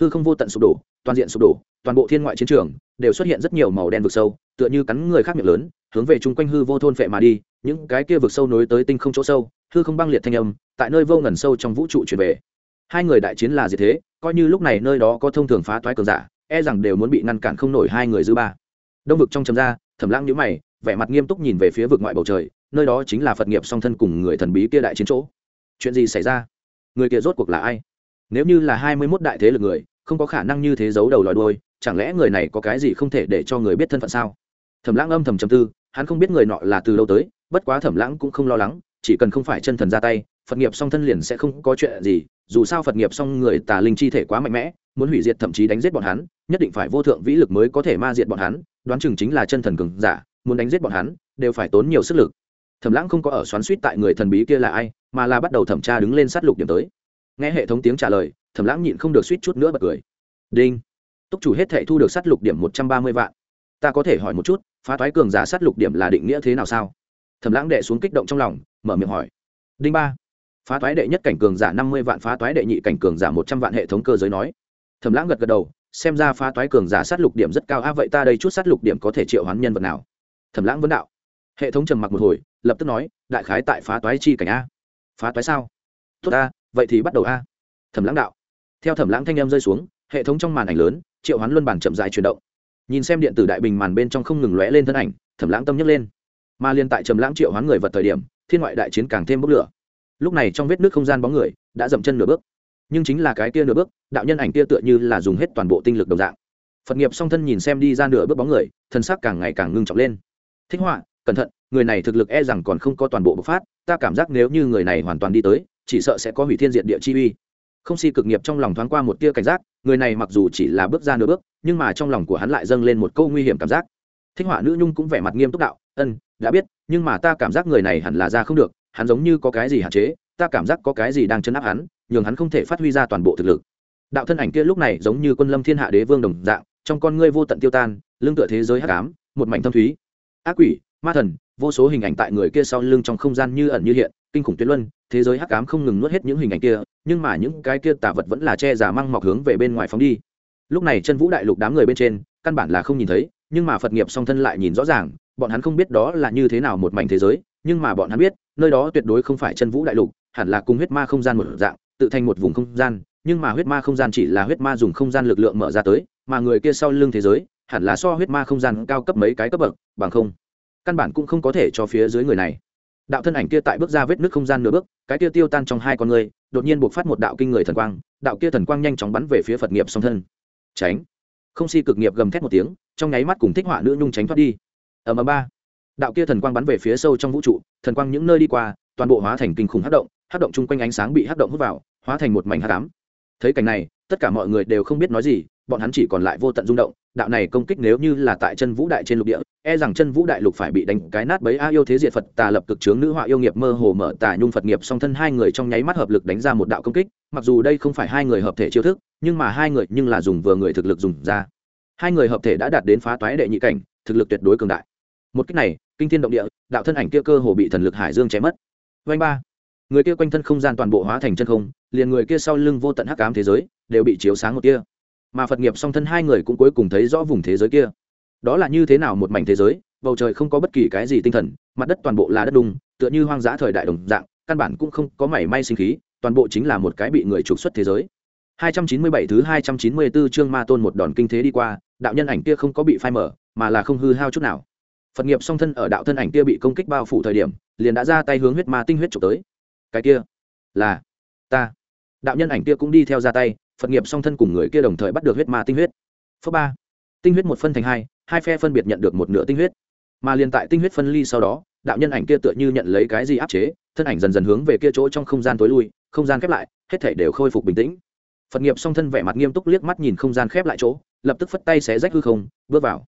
hư không vô tận sụp đổ, toàn diện sụp đổ, toàn bộ thiên ngoại chiến trường đều xuất hiện rất nhiều màu đen vực sâu, tựa như cắn người khác miệng lớn, hướng về chung quanh hư vô thôn phệ mà đi, những cái kia vực sâu nối tới tinh không chỗ sâu, hư không băng liệt thanh âm, tại nơi vô ngần sâu trong vũ trụ chuyển về hai người đại chiến là gì thế, coi như lúc này nơi đó có thông thường phá toái cường giả e rằng đều muốn bị ngăn cản không nổi hai người dư ba. Đông vực trong chấm ra, thẩm lãng nhíu mày, vẻ mặt nghiêm túc nhìn về phía vực ngoại bầu trời, nơi đó chính là phật nghiệp song thân cùng người thần bí kia đại chiến chỗ. Chuyện gì xảy ra? Người kia rốt cuộc là ai? Nếu như là hai mươi mốt đại thế lực người, không có khả năng như thế giấu đầu lòi đôi chẳng lẽ người này có cái gì không thể để cho người biết thân phận sao? Thẩm lãng âm thầm trầm tư, hắn không biết người nọ là từ đâu tới, bất quá thẩm lãng cũng không lo lắng, chỉ cần không phải chân thần ra tay, phật nghiệp song thân liền sẽ không có chuyện gì dù sao phật nghiệp song người tà linh chi thể quá mạnh mẽ, muốn hủy diệt thậm chí đánh giết bọn hắn, nhất định phải vô thượng vĩ lực mới có thể ma diệt bọn hắn, đoán chừng chính là chân thần cường giả, muốn đánh giết bọn hắn, đều phải tốn nhiều sức lực. Thẩm lãng không có ở xoắn suýt tại người thần bí kia là ai, mà là bắt đầu thẩm tra đứng lên sát lục điểm tới. Nghe hệ thống tiếng trả lời, thẩm lãng nhịn không được suýt chút nữa bật cười. Đinh. Túc chủ hết thể thu được sát lục điểm một trăm ba mươi vạn. Ta có thể hỏi một chút, phá toái cường giả sát lục điểm là định nghĩa thế nào sao? Thẩm lãng đệ xuống kích động trong lòng, mở miệng hỏi. Đinh ba phá toái đệ nhất cảnh cường giả năm mươi vạn, phá toái đệ nhị cảnh cường giả một trăm vạn hệ thống cơ giới nói. Thẩm lãng gật gật đầu, xem ra phá toái cường giả sát lục điểm rất cao. A, vậy ta đây chút sát lục điểm có thể triệu hoán nhân vật nào? Thẩm lãng vấn đạo. Hệ thống trầm mặc một hồi, lập tức nói, đại khái tại phá toái chi cảnh a. Phá toái sao? Tốt a, vậy thì bắt đầu a. Thẩm lãng đạo. Theo thẩm lãng thanh em rơi xuống, hệ thống trong màn ảnh lớn, triệu hoán luân bản chậm dài chuyển động. Nhìn xem điện tử đại bình màn bên trong không ngừng lóe lên thân ảnh, thẩm lãng tâm nhấc lên. Mà liên tại trầm lãng triệu hoán người vật thời điểm, thiên ngoại đại chiến càng thêm bốc lửa lúc này trong vết nước không gian bóng người đã dậm chân nửa bước. Nhưng chính là cái kia nửa bước, đạo nhân ảnh kia tựa như là dùng hết toàn bộ tinh lực đồng dạng. Phật nghiệp song thân nhìn xem đi ra nửa bước bóng người thân xác càng ngày càng ngưng trọng lên. Thích họa, cẩn thận, người này thực lực e rằng còn không có toàn bộ bộc phát, ta cảm giác nếu như người này hoàn toàn đi tới, chỉ sợ sẽ có hủy thiên diện địa chi uy. Không si cực nghiệp trong lòng thoáng qua một tia cảnh giác, người này mặc dù chỉ là bước ra nửa bước, nhưng mà trong lòng của hắn lại dâng lên một câu nguy hiểm cảm giác. Thích họa nữ nhung cũng vẻ mặt nghiêm túc đạo, ân, đã biết, nhưng mà ta cảm giác người này hẳn là ra không được hắn giống như có cái gì hạn chế, ta cảm giác có cái gì đang chấn áp hắn, nhường hắn không thể phát huy ra toàn bộ thực lực. Đạo thân ảnh kia lúc này giống như quân lâm thiên hạ đế vương đồng dạng, trong con ngươi vô tận tiêu tan, lưng tựa thế giới hắc ám, một mảnh thâm thúy. Ác quỷ, ma thần, vô số hình ảnh tại người kia sau lưng trong không gian như ẩn như hiện, kinh khủng tuyệt luân, thế giới hắc ám không ngừng nuốt hết những hình ảnh kia, nhưng mà những cái kia tà vật vẫn là che giả măng mọc hướng về bên ngoài phóng đi. Lúc này chân vũ đại lục đám người bên trên, căn bản là không nhìn thấy, nhưng mà phật nghiệp song thân lại nhìn rõ ràng, bọn hắn không biết đó là như thế nào một mảnh thế giới nhưng mà bọn hắn biết, nơi đó tuyệt đối không phải chân vũ đại lục, hẳn là cùng huyết ma không gian một dạng, tự thành một vùng không gian, nhưng mà huyết ma không gian chỉ là huyết ma dùng không gian lực lượng mở ra tới, mà người kia sau lưng thế giới, hẳn là so huyết ma không gian cao cấp mấy cái cấp bậc, bằng không, căn bản cũng không có thể cho phía dưới người này. Đạo thân ảnh kia tại bước ra vết nước không gian nửa bước, cái kia tiêu tan trong hai con người, đột nhiên buộc phát một đạo kinh người thần quang, đạo kia thần quang nhanh chóng bắn về phía phật nghiệp song thân. Tránh. Không si cực nghiệp gầm thét một tiếng, trong nháy mắt cùng thích họa nữ nhung tránh thoát đi. Ở ầm ba đạo kia thần quang bắn về phía sâu trong vũ trụ, thần quang những nơi đi qua, toàn bộ hóa thành kinh khủng hát động hát động chung quanh ánh sáng bị hát động hút vào, hóa thành một mảnh hát đám thấy cảnh này, tất cả mọi người đều không biết nói gì, bọn hắn chỉ còn lại vô tận rung động, đạo này công kích nếu như là tại chân vũ đại trên lục địa e rằng chân vũ đại lục phải bị đánh cái nát bấy a yêu thế diệt phật, tà lập cực chướng nữ họa yêu nghiệp mơ hồ mở tà nhung phật nghiệp, song thân hai người trong nháy mắt hợp lực đánh ra một đạo công kích, mặc dù đây không phải hai người hợp thể chiêu thức, nhưng mà hai người nhưng là dùng vừa người thực lực dùng ra. Hai người hợp thể đã đạt đến phá toái đệ nhị cảnh, thực lực tuyệt đối cường đại. Một cách này kinh thiên động địa, đạo thân ảnh kia cơ hồ bị thần lực hải dương chém mất. Vanh ba. Người kia quanh thân không gian toàn bộ hóa thành chân không, liền người kia sau lưng vô tận hắc ám thế giới đều bị chiếu sáng một kia mà phật nghiệp song thân hai người cũng cuối cùng thấy rõ vùng thế giới kia. Đó là như thế nào một mảnh thế giới, bầu trời không có bất kỳ cái gì tinh thần, mặt đất toàn bộ là đất đung, tựa như hoang dã thời đại đồng dạng, căn bản cũng không có mảy may sinh khí, toàn bộ chính là một cái bị người trục xuất thế giới. 297 thứ 294 chương ma tôn một đòn kinh thế đi qua, đạo nhân ảnh kia không có bị phai mở mà là không hư hao chút nào phật nghiệp song thân ở đạo thân ảnh kia bị công kích bao phủ thời điểm, liền đã ra tay hướng huyết ma tinh huyết trục tới. Cái kia là ta. Đạo nhân ảnh kia cũng đi theo ra tay, phật nghiệp song thân cùng người kia đồng thời bắt được huyết ma tinh huyết. Phước ba. Tinh huyết một phân thành hai hai phe phân biệt nhận được một nửa tinh huyết. Mà liền tại tinh huyết phân ly sau đó, đạo nhân ảnh kia tựa như nhận lấy cái gì áp chế, thân ảnh dần dần hướng về kia chỗ trong không gian tối lui, không gian khép lại, hết thể đều khôi phục bình tĩnh. Phật nghiệp song thân vẻ mặt nghiêm túc liếc mắt nhìn không gian khép lại chỗ, lập tức phất tay xé rách hư không, bước vào.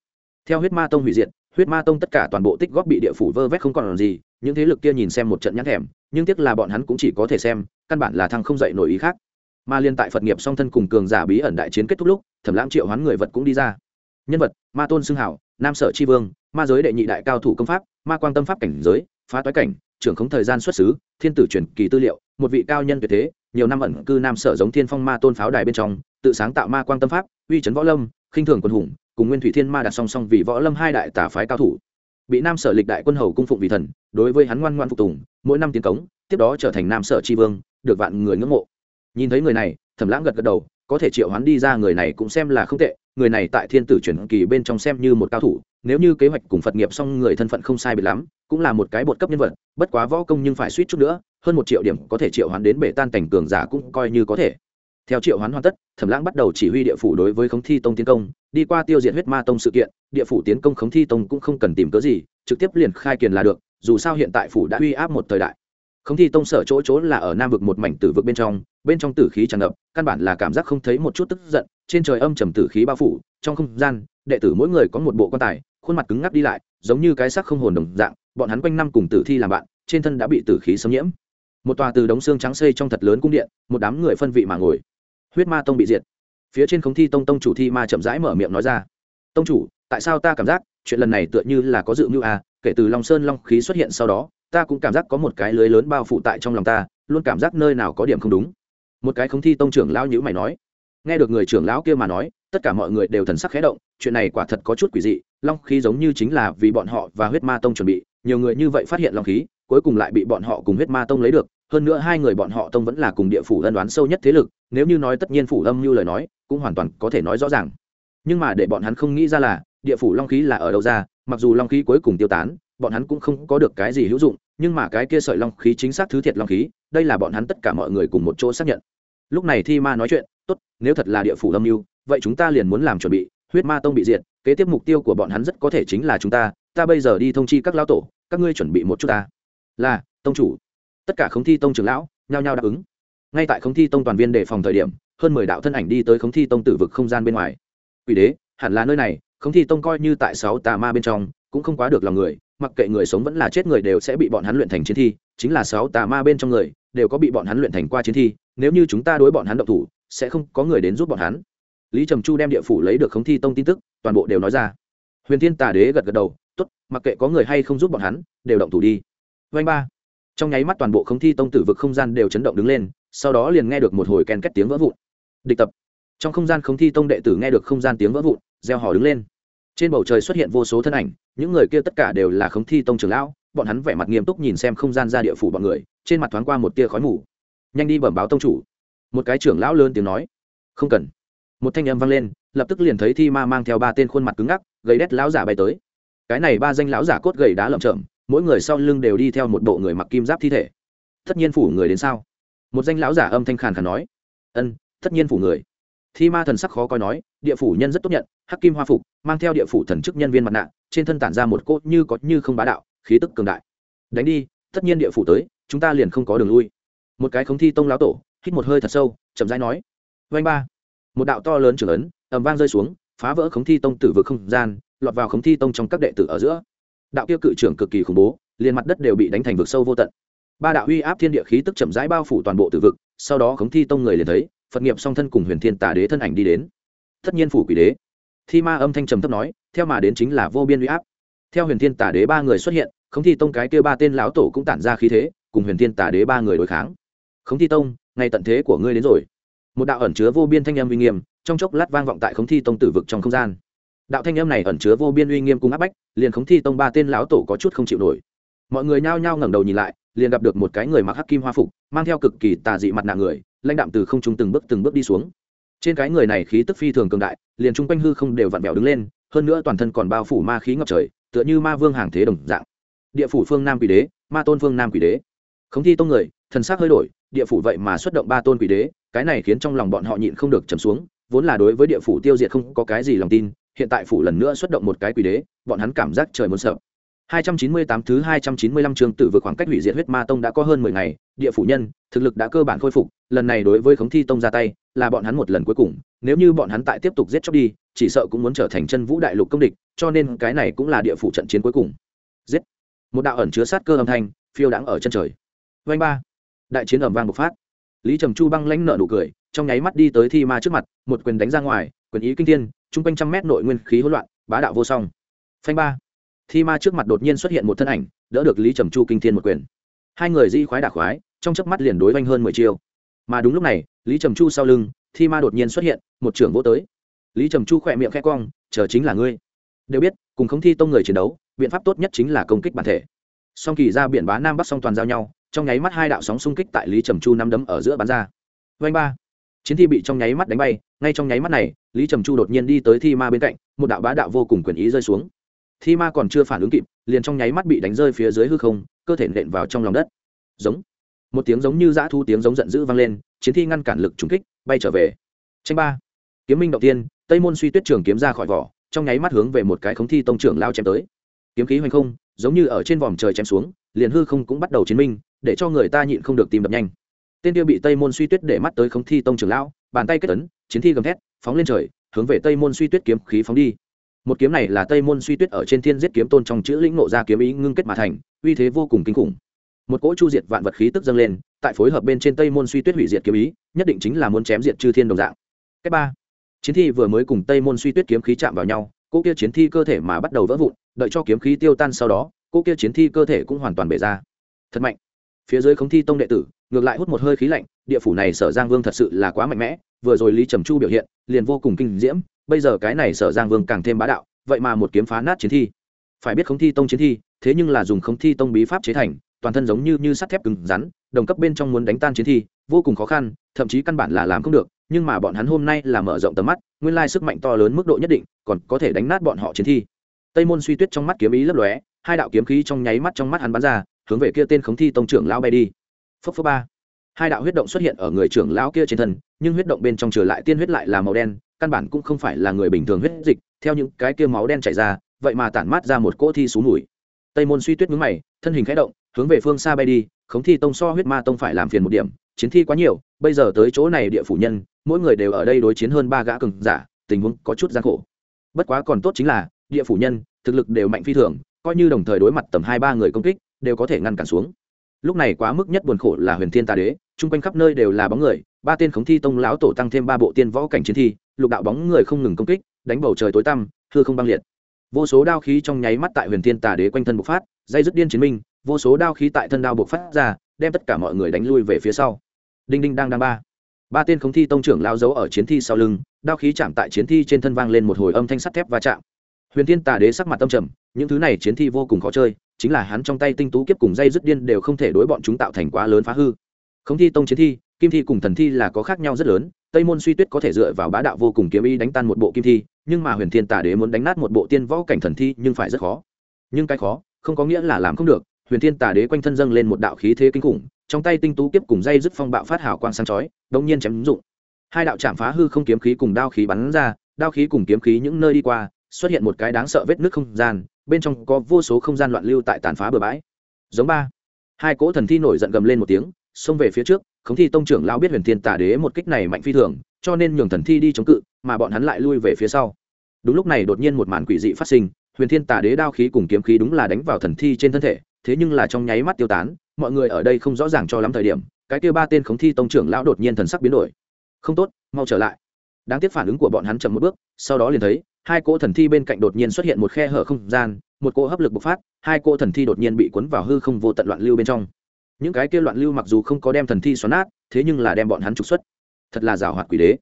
Theo huyết ma tông hủy diệt huyết ma tông tất cả toàn bộ tích góp bị địa phủ vơ vét không còn làm gì, những thế lực kia nhìn xem một trận nhãn thèm, nhưng tiếc là bọn hắn cũng chỉ có thể xem, căn bản là thăng không dậy nổi ý khác. Mà liên tại phật nghiệp song thân cùng cường giả bí ẩn đại chiến kết thúc lúc, thẩm lãng triệu hoán người vật cũng đi ra. Nhân vật, ma tôn xưng hảo, nam sở tri vương, ma giới đệ nhị đại cao thủ công pháp, ma quang tâm pháp cảnh giới, phá toái cảnh, trưởng khống thời gian xuất xứ, thiên tử truyền kỳ tư liệu, một vị cao nhân tuyệt thế, nhiều năm ẩn cư nam sở giống thiên phong ma tôn pháo đài bên trong, tự sáng tạo ma quang tâm pháp, uy trấn võ lâm, khinh thường quân hùng cùng nguyên thủy thiên ma đặt song song vì võ lâm hai đại tả phái cao thủ. Bị nam sở lịch đại quân hầu cung phụng vì thần, đối với hắn ngoan ngoan phục tùng, mỗi năm tiến cống, tiếp đó trở thành nam sở tri vương, được vạn người ngưỡng mộ. Nhìn thấy người này, thẩm lãng gật gật đầu, có thể triệu hắn đi ra người này cũng xem là không tệ, người này tại thiên tử chuyển kỳ bên trong xem như một cao thủ, nếu như kế hoạch cùng phật nghiệp xong người thân phận không sai biệt lắm, cũng là một cái bột cấp nhân vật, bất quá võ công nhưng phải suýt chút nữa, hơn một triệu điểm có thể triệu hoán đến bể tan cảnh cường giả cũng coi như có thể theo triệu hoán hoàn tất, thẩm lãng bắt đầu chỉ huy địa phủ đối với khống thi tông tiến công, đi qua tiêu diệt huyết ma tông sự kiện, địa phủ tiến công khống thi tông cũng không cần tìm cớ gì, trực tiếp liền khai kiền là được, dù sao hiện tại phủ đã uy áp một thời đại. Khống thi tông sở chỗ chỗ là ở nam vực một mảnh tử vực bên trong bên trong tử khí tràn ngập, căn bản là cảm giác không thấy một chút tức giận, trên trời âm trầm tử khí bao phủ, trong không gian, đệ tử mỗi người có một bộ quan tài, khuôn mặt cứng ngắc đi lại, giống như cái xác không hồn đồng dạng, bọn hắn quanh năm cùng tử thi làm bạn, trên thân đã bị tử khí xâm nhiễm. Một tòa từ đống xương trắng xây trong thật lớn cung điện, một đám người phân vị mà ngồi huyết ma tông bị diệt. Phía trên khống thi tông tông chủ thi ma chậm rãi mở miệng nói ra. Tông chủ, tại sao ta cảm giác chuyện lần này tựa như là có dự mưu à? Kể từ long sơn long khí xuất hiện sau đó, ta cũng cảm giác có một cái lưới lớn bao phủ tại trong lòng ta, luôn cảm giác nơi nào có điểm không đúng. Một cái khống thi tông trưởng lão nhữ mày nói. Nghe được người trưởng lão kia mà nói, tất cả mọi người đều thần sắc khẽ động, chuyện này quả thật có chút quỷ dị, long khí giống như chính là vì bọn họ và huyết ma tông chuẩn bị, nhiều người như vậy phát hiện long khí, cuối cùng lại bị bọn họ cùng huyết ma tông lấy được hơn nữa hai người bọn họ tông vẫn là cùng địa phủ ân đoán sâu nhất thế lực, nếu như nói tất nhiên phủ âm như lời nói, cũng hoàn toàn có thể nói rõ ràng. Nhưng mà để bọn hắn không nghĩ ra là, địa phủ long khí là ở đâu ra, mặc dù long khí cuối cùng tiêu tán, bọn hắn cũng không có được cái gì hữu dụng, nhưng mà cái kia sợi long khí chính xác thứ thiệt long khí, đây là bọn hắn tất cả mọi người cùng một chỗ xác nhận. Lúc này thi ma nói chuyện, tốt, nếu thật là địa phủ âm mưu vậy chúng ta liền muốn làm chuẩn bị, huyết ma tông bị diệt, kế tiếp mục tiêu của bọn hắn rất có thể chính là chúng ta ta bây giờ đi thông chi các lao tổ, các ngươi chuẩn bị một chút ta. Là, tông chủ tất cả khống thi tông trưởng lão nhao nhao đáp ứng. Ngay tại khống thi tông toàn viên đề phòng thời điểm, hơn mười đạo thân ảnh đi tới khống thi tông tử vực không gian bên ngoài. Quỷ đế, hẳn là nơi này, khống thi tông coi như tại sáu tà ma bên trong, cũng không quá được lòng người, mặc kệ người sống vẫn là chết người đều sẽ bị bọn hắn luyện thành chiến thi, chính là sáu tà ma bên trong người, đều có bị bọn hắn luyện thành qua chiến thi, nếu như chúng ta đối bọn hắn động thủ, sẽ không có người đến giúp bọn hắn. Lý trầm chu đem địa phủ lấy được khống thi tông tin tức, toàn bộ đều nói ra. Huyền thiên tà đế gật gật đầu t ố t mặc kệ có người hay không giúp bọn hắn, đều động thủ đi. Vanh ba trong nháy mắt toàn bộ không thi tông tử vực không gian đều chấn động đứng lên, sau đó liền nghe được một hồi ken két tiếng vỡ vụn. Địch tập. Trong không gian không thi tông đệ tử nghe được không gian tiếng vỡ vụn gieo hò đứng lên. Trên bầu trời xuất hiện vô số thân ảnh, những người kia tất cả đều là không thi tông trưởng lão, bọn hắn vẻ mặt nghiêm túc nhìn xem không gian ra địa phủ bọn người, trên mặt thoáng qua một tia khói mù. Nhanh đi bẩm báo tông chủ. Một cái trưởng lão lớn tiếng nói. Không cần. Một thanh âm vang lên, lập tức liền thấy thi ma mang theo ba tên khuôn mặt cứng ngắc, gầy đét lão giả bay tới. Cái này ba danh lão giả cốt gầy đá lởm chởm mỗi người sau lưng đều đi theo một bộ người mặc kim giáp thi thể. Tất nhiên phủ người đến sao? Một danh lão giả âm thanh khàn khàn nói. Ân, tất nhiên phủ người. Thi ma thần sắc khó coi nói, địa phủ nhân rất tốt nhận, hắc kim hoa phục, mang theo địa phủ thần chức nhân viên mặt nạ, trên thân tản ra một cốt như có như không bá đạo, khí tức cường đại. Đánh đi, tất nhiên địa phủ tới, chúng ta liền không có đường lui. Một cái khống thi tông lão tổ, hít một hơi thật sâu, chậm rãi nói. Vanh ba. Một đạo to lớn trưởng ấn, ầm vang rơi xuống, phá vỡ khống thi tông tử vực không gian, lọt vào khống thi tông trong các đệ tử ở giữa đạo kia cự trưởng cực kỳ khủng bố, liền mặt đất đều bị đánh thành vực sâu vô tận. Ba đạo uy áp thiên địa khí tức chậm rãi bao phủ toàn bộ tử vực, sau đó khống thi tông người liền thấy, phật nghiệp song thân cùng huyền thiên tà đế thân ảnh đi đến. Tất nhiên phủ quỷ đế. Thi ma âm thanh trầm thấp nói, theo mà đến chính là vô biên uy áp. Theo huyền thiên tà đế ba người xuất hiện khống thi tông cái kia ba tên lão tổ cũng tản ra khí thế, cùng huyền thiên tà đế ba người đối kháng. Khống thi tông ngày tận thế của ngươi đến rồi. Một đạo ẩn chứa vô biên thanh âm uy nghiêm, trong chốc lát vang vọng tại khống thi tông tử vực trong không gian đạo thanh âm này ẩn chứa vô biên uy nghiêm cùng áp bách, liền khống thi tông ba tên lão tổ có chút không chịu nổi. Mọi người nhao nhao ngẩng đầu nhìn lại, liền gặp được một cái người mặc hắc kim hoa phục, mang theo cực kỳ tà dị mặt nạ người, lãnh đạm từ không trung từng bước từng bước đi xuống. Trên cái người này khí tức phi thường cường đại, liền chung quanh hư không đều vặn vẹo đứng lên, hơn nữa toàn thân còn bao phủ ma khí ngập trời, tựa như ma vương hàng thế đồng dạng. Địa phủ phương nam quỷ đế, ma tôn phương nam quỷ đế. Khống thi tông người, thần sắc hơi đổi, địa phủ vậy mà xuất động ba tôn quỷ đế, cái này khiến trong lòng bọn họ nhịn không được trầm xuống, vốn là đối với địa phủ tiêu diệt không có cái gì lòng tin hiện tại phủ lần nữa xuất động một cái quỷ đế bọn hắn cảm giác trời muốn sợ 298 thứ 295 trường tử vượt khoảng cách hủy diệt huyết ma tông đã có hơn 10 ngày, địa phủ nhân, thực lực đã cơ bản khôi phục, lần này đối với khống thi tông ra tay, là bọn hắn một lần cuối cùng, nếu như bọn hắn tại tiếp tục giết chóc đi, chỉ sợ cũng muốn trở thành chân vũ đại lục công địch, cho nên cái này cũng là địa phủ trận chiến cuối cùng. Giết. Một đạo ẩn chứa sát cơ âm thanh, phiêu đãng ở chân trời. Vành ba. Đại chiến ầm vang bộc phát. Lý Trầm Chu băng lãnh nở nụ cười, trong nháy mắt đi tới thi ma trước mặt, một quyền đánh ra ngoài, quyền ý kinh thiên, trung quanh trăm mét nội nguyên khí hỗn loạn, bá đạo vô song. Phanh ba. Thi ma trước mặt đột nhiên xuất hiện một thân ảnh đỡ được lý trầm chu kinh thiên một quyền. Hai người di khoái đả khoái trong chớp mắt liền đối vanh hơn mười chiêu. Mà đúng lúc này lý trầm chu sau lưng thi ma đột nhiên xuất hiện một trưởng vô tới. Lý trầm chu khỏe miệng khẽ cong chờ chính là ngươi. Đều biết cùng không thi tông người chiến đấu biện pháp tốt nhất chính là công kích bản thể. Song kỳ ra biển bá nam bắc song toàn giao nhau trong nháy mắt hai đạo sóng xung kích tại lý trầm chu năm đấm ở giữa bán ra. Vanh ba chiến thi bị trong nháy mắt đánh bay, ngay trong nháy mắt này, lý trầm chu đột nhiên đi tới thi ma bên cạnh, một đạo bá đạo vô cùng quyền ý rơi xuống. Thi ma còn chưa phản ứng kịp, liền trong nháy mắt bị đánh rơi phía dưới hư không, cơ thể nện vào trong lòng đất. Giống. Một tiếng giống như dã thu tiếng giống giận dữ vang lên, chiến thi ngăn cản lực trúng kích, bay trở về. Tranh ba. Kiếm minh đầu tiên, tây môn suy tuyết trường kiếm ra khỏi vỏ, trong nháy mắt hướng về một cái khống thi tông trưởng lao chém tới. Kiếm khí hoành không, giống như ở trên vòm trời chém xuống, liền hư không cũng bắt đầu chiến minh, để cho người ta nhịn không được tìm đập nhanh tên tiêu bị tây môn suy tuyết để mắt tới khống thi tông trưởng lão, bàn tay kết tấn chiến thi gầm thét, phóng lên trời, hướng về tây môn suy tuyết kiếm khí phóng đi. Một kiếm này là tây môn suy tuyết ở trên thiên giết kiếm tôn trong chữ lĩnh nộ ra kiếm ý ngưng kết mà thành, uy thế vô cùng kinh khủng. Một cỗ chu diệt vạn vật khí tức dâng lên, tại phối hợp bên trên tây môn suy tuyết hủy diệt kiếm ý, nhất định chính là muốn chém diệt chư thiên đồng dạng. Cách ba, chiến thi vừa mới cùng tây môn suy tuyết kiếm khí chạm vào nhau, cỗ kia chiến thi cơ thể mà bắt đầu vỡ vụn, đợi cho kiếm khí tiêu tan sau đó, cỗ kia chiến thi cơ thể cũng hoàn toàn bể ra. Thật mạnh. Phía dưới không thi tông đệ tử ngược lại hút một hơi khí lạnh, địa phủ này sở giang vương thật sự là quá mạnh mẽ, vừa rồi lý trầm chu biểu hiện, liền vô cùng kinh diễm, bây giờ cái này sở giang vương càng thêm bá đạo, vậy mà một kiếm phá nát chiến thi. Phải biết không thi tông chiến thi, thế nhưng là dùng không thi tông bí pháp chế thành, toàn thân giống như như sắt thép cứng rắn, đồng cấp bên trong muốn đánh tan chiến thi, vô cùng khó khăn, thậm chí căn bản là làm không được, nhưng mà bọn hắn hôm nay là mở rộng tầm mắt, nguyên lai sức mạnh to lớn mức độ nhất định, còn có thể đánh nát bọn họ chiến thi. Tây môn suy tuyết trong mắt kiếm ý lấp lóe, hai đạo kiếm khí trong nháy mắt trong mắt hắn bắn ra, hướng về kia tên khống thi tông trưởng lao bay đi phốc phốc ba. Hai đạo huyết động xuất hiện ở người trưởng lão kia trên thân, nhưng huyết động bên trong trở lại tiên huyết lại là màu đen, căn bản cũng không phải là người bình thường huyết dịch, theo những cái kia máu đen chảy ra, vậy mà tản mát ra một cỗ thi xuống mùi. Tây môn suy tuyết mướn mày, thân hình khẽ động, hướng về phương xa bay đi, khống thi tông so huyết ma tông phải làm phiền một điểm, chiến thi quá nhiều, bây giờ tới chỗ này địa phủ nhân, mỗi người đều ở đây đối chiến hơn ba gã cường giả, tình huống có chút gian khổ. Bất quá còn tốt chính là, địa phủ nhân, thực lực đều mạnh phi thường, coi như đồng thời đối mặt tầm hai ba người công kích, đều có thể ngăn cản xuống lúc này quá mức nhất buồn khổ là huyền thiên tà đế, chung quanh khắp nơi đều là bóng người, ba tên khống thi tông lão tổ tăng thêm ba bộ tiên võ cảnh chiến thi, lục đạo bóng người không ngừng công kích, đánh bầu trời tối tăm, hư không băng liệt. Vô số đao khí trong nháy mắt tại huyền thiên tà đế quanh thân bộc phát, dây dứt điên chiến minh, vô số đao khí tại thân đao bộc phát ra, đem tất cả mọi người đánh lui về phía sau. Đinh đinh đang đang ba. Ba tên khống thi tông trưởng lao giấu ở chiến thi sau lưng, đao khí chạm tại chiến thi trên thân vang lên một hồi âm thanh sắt thép va chạm. Huyền thiên tà đế sắc mặt tâm trầm, những thứ này chiến thi vô cùng khó chơi chính là hắn trong tay tinh tú kiếp cùng dây dứt điên đều không thể đối bọn chúng tạo thành quá lớn phá hư. Không thi tông chiến thi, kim thi cùng thần thi là có khác nhau rất lớn, tây môn suy tuyết có thể dựa vào bá đạo vô cùng kiếm ý đánh tan một bộ kim thi, nhưng mà huyền thiên tà đế muốn đánh nát một bộ tiên võ cảnh thần thi nhưng phải rất khó. Nhưng cái khó, không có nghĩa là làm không được, huyền thiên tà đế quanh thân dâng lên một đạo khí thế kinh khủng, trong tay tinh tú kiếp cùng dây dứt phong bạo phát hào quang sáng chói đông nhiên chém ứng dụng. Hai đạo chạm phá hư không kiếm khí cùng đao khí bắn ra, đao khí cùng kiếm khí những nơi đi qua xuất hiện một cái đáng sợ vết nước không gian, bên trong có vô số không gian loạn lưu tại tàn phá bờ bãi. Giống ba. Hai cỗ thần thi nổi giận gầm lên một tiếng, xông về phía trước khống thi tông trưởng lão biết huyền thiên tà đế một kích này mạnh phi thường, cho nên nhường thần thi đi chống cự, mà bọn hắn lại lui về phía sau. Đúng lúc này đột nhiên một màn quỷ dị phát sinh, huyền thiên tà đế đao khí cùng kiếm khí đúng là đánh vào thần thi trên thân thể, thế nhưng là trong nháy mắt tiêu tán, mọi người ở đây không rõ ràng cho lắm thời điểm, cái kia ba tên khống thi tông trưởng lão đột nhiên thần sắc biến đổi. Không tốt, mau trở lại. Đáng tiếc phản ứng của bọn hắn chậm một bước, sau đó liền thấy hai cỗ thần thi bên cạnh đột nhiên xuất hiện một khe hở không gian, một cỗ hấp lực bộc phát, hai cỗ thần thi đột nhiên bị cuốn vào hư không vô tận loạn lưu bên trong. Những cái kia loạn lưu mặc dù không có đem thần thi xoắn nát, thế nhưng là đem bọn hắn trục xuất. Thật là giảo hoạt quỷ đế.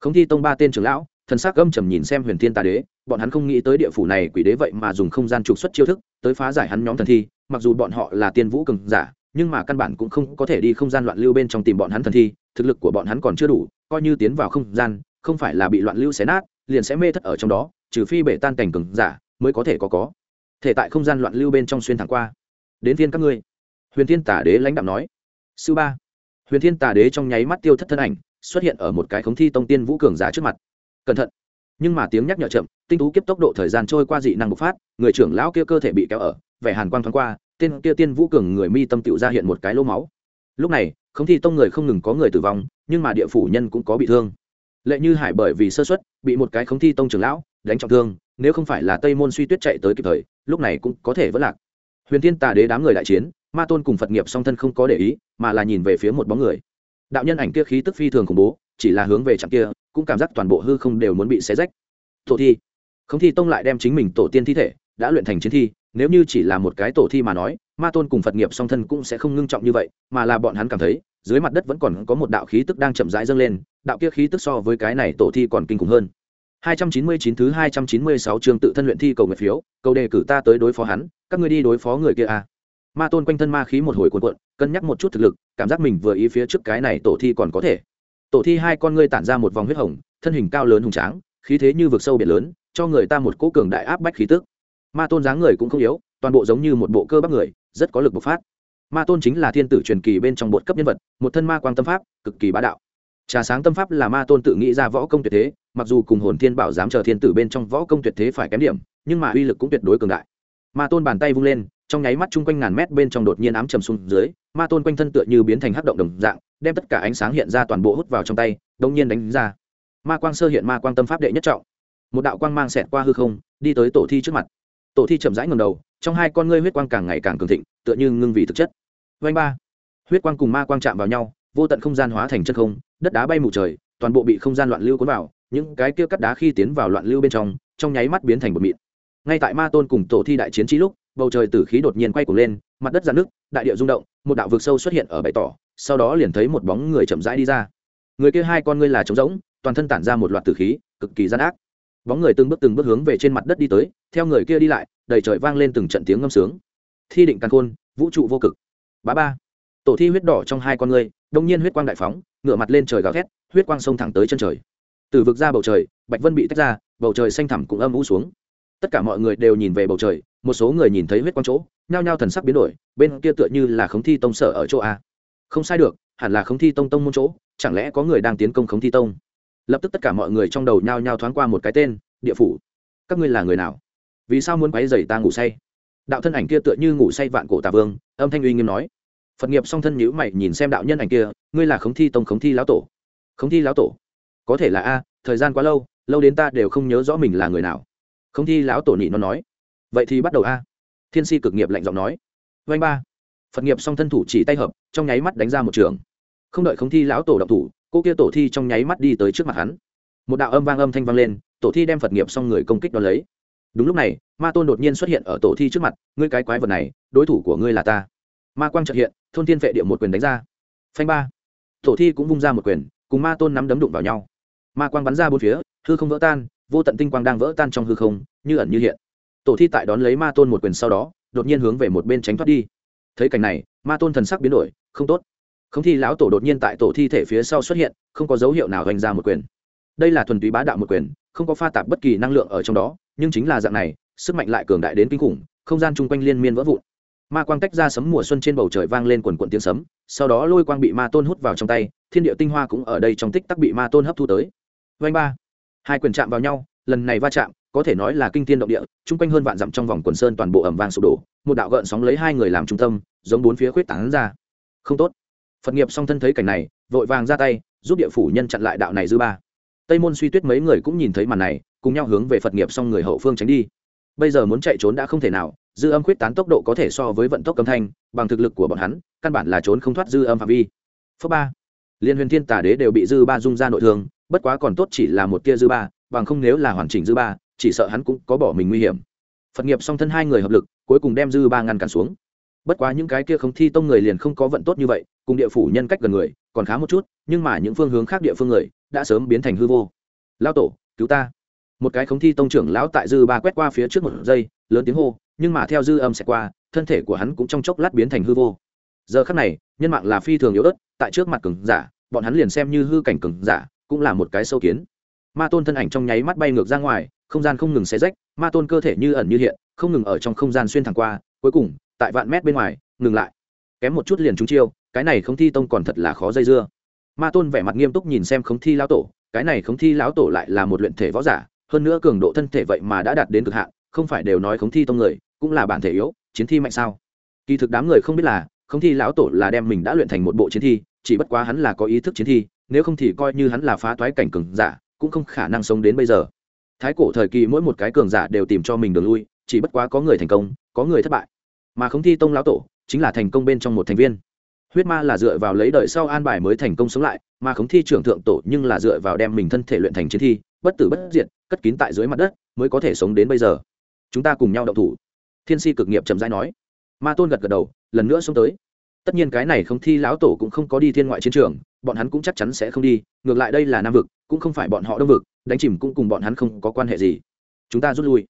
Không thi tông ba tên trưởng lão, thần s ắ c gâm trầm nhìn xem huyền thiên tà đế, bọn hắn không nghĩ tới địa phủ này quỷ đế vậy mà dùng không gian trục xuất chiêu thức tới phá giải hắn nhóm thần thi, mặc dù bọn họ là tiên vũ cường giả, nhưng mà căn bản cũng không có thể đi không gian loạn lưu bên trong tìm bọn hắn thần thi, thực lực của bọn hắn còn chưa đủ, coi như tiến vào không gian, không phải là bị loạn lưu xé nát liền sẽ mê thất ở trong đó, trừ phi bể tan cảnh cừng giả mới có thể có có. Thể tại không gian loạn lưu bên trong xuyên thẳng qua. Đến viên các ngươi. Huyền thiên tả đế lãnh đạo nói. Sư ba. Huyền thiên tả đế trong nháy mắt tiêu thất thân ảnh, xuất hiện ở một cái khống thi tông tiên vũ cường giả trước mặt. Cẩn thận. Nhưng mà tiếng nhắc nhở chậm, tinh tú kiếp tốc độ thời gian trôi qua dị năng bộc phát, người trưởng lão kia cơ thể bị kéo ở, vẻ hàn quang thoáng qua, tên kia tiên vũ cường người mi tâm tựu ra hiện một cái lỗ máu. Lúc này không thi tông người không ngừng có người tử vong, nhưng mà địa phủ nhân cũng có bị thương lệ như hải bởi vì sơ xuất, bị một cái khống thi tông trưởng lão đánh trọng thương, nếu không phải là tây môn suy tuyết chạy tới kịp thời, lúc này cũng có thể vẫn lạc. Huyền thiên tà đế đám người đại chiến, ma tôn cùng phật nghiệp song thân không có để ý, mà là nhìn về phía một bóng người. Đạo nhân ảnh kia khí tức phi thường khủng bố, chỉ là hướng về chặng kia, cũng cảm giác toàn bộ hư không đều muốn bị xé rách. Tổ thi. Không thi tông lại đem chính mình tổ tiên thi thể đã luyện thành chiến thi, nếu như chỉ là một cái tổ thi mà nói, ma tôn cùng phật nghiệp song thân cũng sẽ không ngưng trọng như vậy, mà là bọn hắn cảm thấy, dưới mặt đất vẫn còn có một đạo khí tức đang chậm rãi dâng lên đạo kia khí tức so với cái này tổ thi còn kinh khủng hơn 299 thứ 296 chương tự thân luyện thi cầu nguyện phiếu, cầu đề cử ta tới đối phó hắn, các ngươi đi đối phó người kia à. Ma tôn quanh thân ma khí một hồi cuộn cuộn, cân nhắc một chút thực lực, cảm giác mình vừa ý phía trước cái này tổ thi còn có thể. Tổ thi hai con ngươi tản ra một vòng huyết hồng, thân hình cao lớn hùng tráng, khí thế như vực sâu biển lớn, cho người ta một cỗ cường đại áp bách khí tức. Ma tôn dáng người cũng không yếu, toàn bộ giống như một bộ cơ bắp người, rất có lực bộc phát. Ma tôn chính là thiên tử truyền kỳ bên trong bột cấp nhân vật, một thân ma quang tâm pháp, cực kỳ bá đạo trà sáng tâm pháp là ma tôn tự nghĩ ra võ công tuyệt thế, mặc dù cùng hồn thiên bảo dám chờ thiên tử bên trong võ công tuyệt thế phải kém điểm, nhưng mà uy lực cũng tuyệt đối cường đại. Ma tôn bàn tay vung lên, trong nháy mắt chung quanh ngàn mét bên trong đột nhiên ám trầm xuống dưới, ma tôn quanh thân tựa như biến thành hắc động đồng dạng, đem tất cả ánh sáng hiện ra toàn bộ hút vào trong tay đông nhiên đánh ra. Ma quang sơ hiện ma quang tâm pháp đệ nhất trọng. Một đạo quang mang xẹt qua hư không, đi tới tổ thi trước mặt. Tổ thi chậm rãi ngầm đầu, trong hai con ngươi huyết quang càng ngày càng cường thịnh, tựa như ngưng vì thực chất. Vanh ba. Huyết quang cùng ma quang chạm vào nhau, vô tận không gian hóa thành chân không đất đá bay mù trời, toàn bộ bị không gian loạn lưu cuốn vào, những cái kia cắt đá khi tiến vào loạn lưu bên trong trong nháy mắt biến thành bột mịn. Ngay tại ma tôn cùng tổ thi đại chiến trí lúc, bầu trời tử khí đột nhiên quay cuồng lên, mặt đất giãn nước đại địa rung động, một đạo vực sâu xuất hiện ở bãi tỏ, sau đó liền thấy một bóng người chậm rãi đi ra. Người kia hai con ngươi là trống rỗng, toàn thân tản ra một loạt tử khí, cực kỳ gian ác. Bóng người từng bước từng bước hướng về trên mặt đất đi tới, theo người kia đi lại, đầy trời vang lên từng trận tiếng ngâm sướng. Thi định căn khôn, vũ trụ vô cực. Bá ba tổ thi huyết đỏ trong hai con ngươi, đông nhiên huyết quang đại phóng ngựa mặt lên trời gào thét, huyết quang sông thẳng tới chân trời. Từ vực ra bầu trời, bạch vân bị tách ra, bầu trời xanh thẳm cũng âm u xuống. Tất cả mọi người đều nhìn về bầu trời, một số người nhìn thấy huyết quang chỗ, nhao nhao thần sắc biến đổi, bên kia tựa như là khống thi tông sở ở chỗ a. Không sai được, hẳn là khống thi tông tông môn chỗ, chẳng lẽ có người đang tiến công khống thi tông? Lập tức tất cả mọi người trong đầu nhao nhao thoáng qua một cái tên, địa phủ. Các ngươi là người nào? Vì sao muốn quấy dày ta ngủ say? Đạo thân ảnh kia tựa như ngủ say vạn cổ tà vương, âm thanh uy nghiêm nói phật nghiệp song thân nhữ mày nhìn xem đạo nhân ảnh kia, ngươi là khống thi tông khống thi lão tổ. Khống thi lão tổ? Có thể là a, thời gian quá lâu lâu đến ta đều không nhớ rõ mình là người nào. Khống thi lão tổ nị nó nói. Vậy thì bắt đầu a. Thiên si cực nghiệp lạnh giọng nói. Vanh ba. Phật nghiệp song thân thủ chỉ tay hợp, trong nháy mắt đánh ra một trường. Không đợi khống thi lão tổ đọc thủ, cô kia tổ thi trong nháy mắt đi tới trước mặt hắn. Một đạo âm vang âm thanh vang lên, tổ thi đem phật nghiệp xong người công kích đ ó lấy. Đúng lúc này, ma tôn đột nhiên xuất hiện ở tổ thi trước mặt, ngươi cái quái vật này, đối thủ của ngươi là ta ma quang trợ hiện, thôn thiên vệ địa một quyền đánh ra. Phanh ba. Tổ thi cũng vung ra một quyền, cùng ma tôn nắm đấm đụng vào nhau. Ma quang bắn ra bốn phía, hư không vỡ tan, vô tận tinh quang đang vỡ tan trong hư không, như ẩn như hiện. Tổ thi tại đón lấy ma tôn một quyền sau đó, đột nhiên hướng về một bên tránh thoát đi. Thấy cảnh này, ma tôn thần sắc biến đổi, không tốt. Không thi lão tổ đột nhiên tại tổ thi thể phía sau xuất hiện, không có dấu hiệu nào hoành ra một quyền. Đây là thuần túy bá đạo một quyền, không có pha tạp bất kỳ năng lượng ở trong đó, nhưng chính là dạng này, sức mạnh lại cường đại đến kinh khủng, không gian chung quanh liên miên vỡ vụn ma quang tách ra sấm mùa xuân trên bầu trời vang lên quần quận tiếng sấm, sau đó lôi quang bị ma tôn hút vào trong tay, thiên địa tinh hoa cũng ở đây trong tích tắc bị ma tôn hấp thu tới. Vanh ba, hai quyền chạm vào nhau, lần này va chạm, có thể nói là kinh thiên động địa, chung quanh hơn vạn dặm trong vòng quần sơn toàn bộ ẩm vang sụp đổ, một đạo gợn sóng lấy hai người làm trung tâm, giống bốn phía khuyết tảng ra. Không tốt. Phật nghiệp song thân thấy cảnh này, vội vàng ra tay, giúp địa phủ nhân chặn lại đạo này dư ba. Tây môn suy tuyết mấy người cũng nhìn thấy màn này, cùng nhau hướng về phật nghiệp xong người hậu phương tránh đi. Bây giờ muốn chạy trốn đã không thể nào dư âm khuyết tán tốc độ có thể so với vận tốc âm thanh, bằng thực lực của bọn hắn, căn bản là trốn không thoát dư âm phạm vi. Phước ba. Liên huyền thiên tà đế đều bị dư ba dung ra nội thương, bất quá còn tốt chỉ là một tia dư ba, bằng không nếu là hoàn chỉnh dư ba, chỉ sợ hắn cũng có bỏ mình nguy hiểm. Phật nghiệp song thân hai người hợp lực, cuối cùng đem dư ba ngăn cản xuống. Bất quá những cái kia không thi tông người liền không có vận tốt như vậy, cùng địa phủ nhân cách gần người, còn khá một chút, nhưng mà những phương hướng khác địa phương người đã sớm biến thành hư vô. Lao tổ, cứu ta. Một cái không thi tông trưởng lão tại dư ba quét qua phía trước một giây lớn tiếng hô, nhưng mà theo dư âm sẽ qua, thân thể của hắn cũng trong chốc lát biến thành hư vô. Giờ khắc này, nhân mạng là phi thường yếu ớt, tại trước mặt cường giả, bọn hắn liền xem như hư cảnh cường giả, cũng là một cái sâu kiến. Ma tôn thân ảnh trong nháy mắt bay ngược ra ngoài, không gian không ngừng xé rách, ma tôn cơ thể như ẩn như hiện, không ngừng ở trong không gian xuyên thẳng qua, cuối cùng, tại vạn mét bên ngoài, ngừng lại. Kém một chút liền trúng chiêu, cái này không thi tông còn thật là khó dây dưa. Ma tôn vẻ mặt nghiêm túc nhìn xem không thi lão tổ, cái này không thi lão tổ lại là một luyện thể võ giả, hơn nữa cường độ thân thể vậy mà đã đạt đến cực hạn không phải đều nói khống thi tông người, cũng là bản thể yếu, chiến thi mạnh sao? Kỳ thực đám người không biết là, khống thi lão tổ là đem mình đã luyện thành một bộ chiến thi, chỉ bất quá hắn là có ý thức chiến thi, nếu không thì coi như hắn là phá toái cảnh cường giả, cũng không khả năng sống đến bây giờ. Thái cổ thời kỳ mỗi một cái cường giả đều tìm cho mình đường lui, chỉ bất quá có người thành công, có người thất bại. Mà khống thi tông lão tổ, chính là thành công bên trong một thành viên. Huyết ma là dựa vào lấy đời sau an bài mới thành công sống lại, mà khống thi trưởng thượng tổ nhưng là dựa vào đem mình thân thể luyện thành chiến thi, bất tử bất diệt, cất kín tại dưới mặt đất, mới có thể sống đến bây giờ chúng ta cùng nhau động thủ. Thiên si cực nghiệp chậm rãi nói. Ma tôn gật gật đầu, lần nữa xuống tới. Tất nhiên cái này không thi lão tổ cũng không có đi thiên ngoại chiến trường, bọn hắn cũng chắc chắn sẽ không đi, ngược lại đây là nam vực, cũng không phải bọn họ đông vực, đánh chìm cũng cùng bọn hắn không có quan hệ gì. Chúng ta rút lui.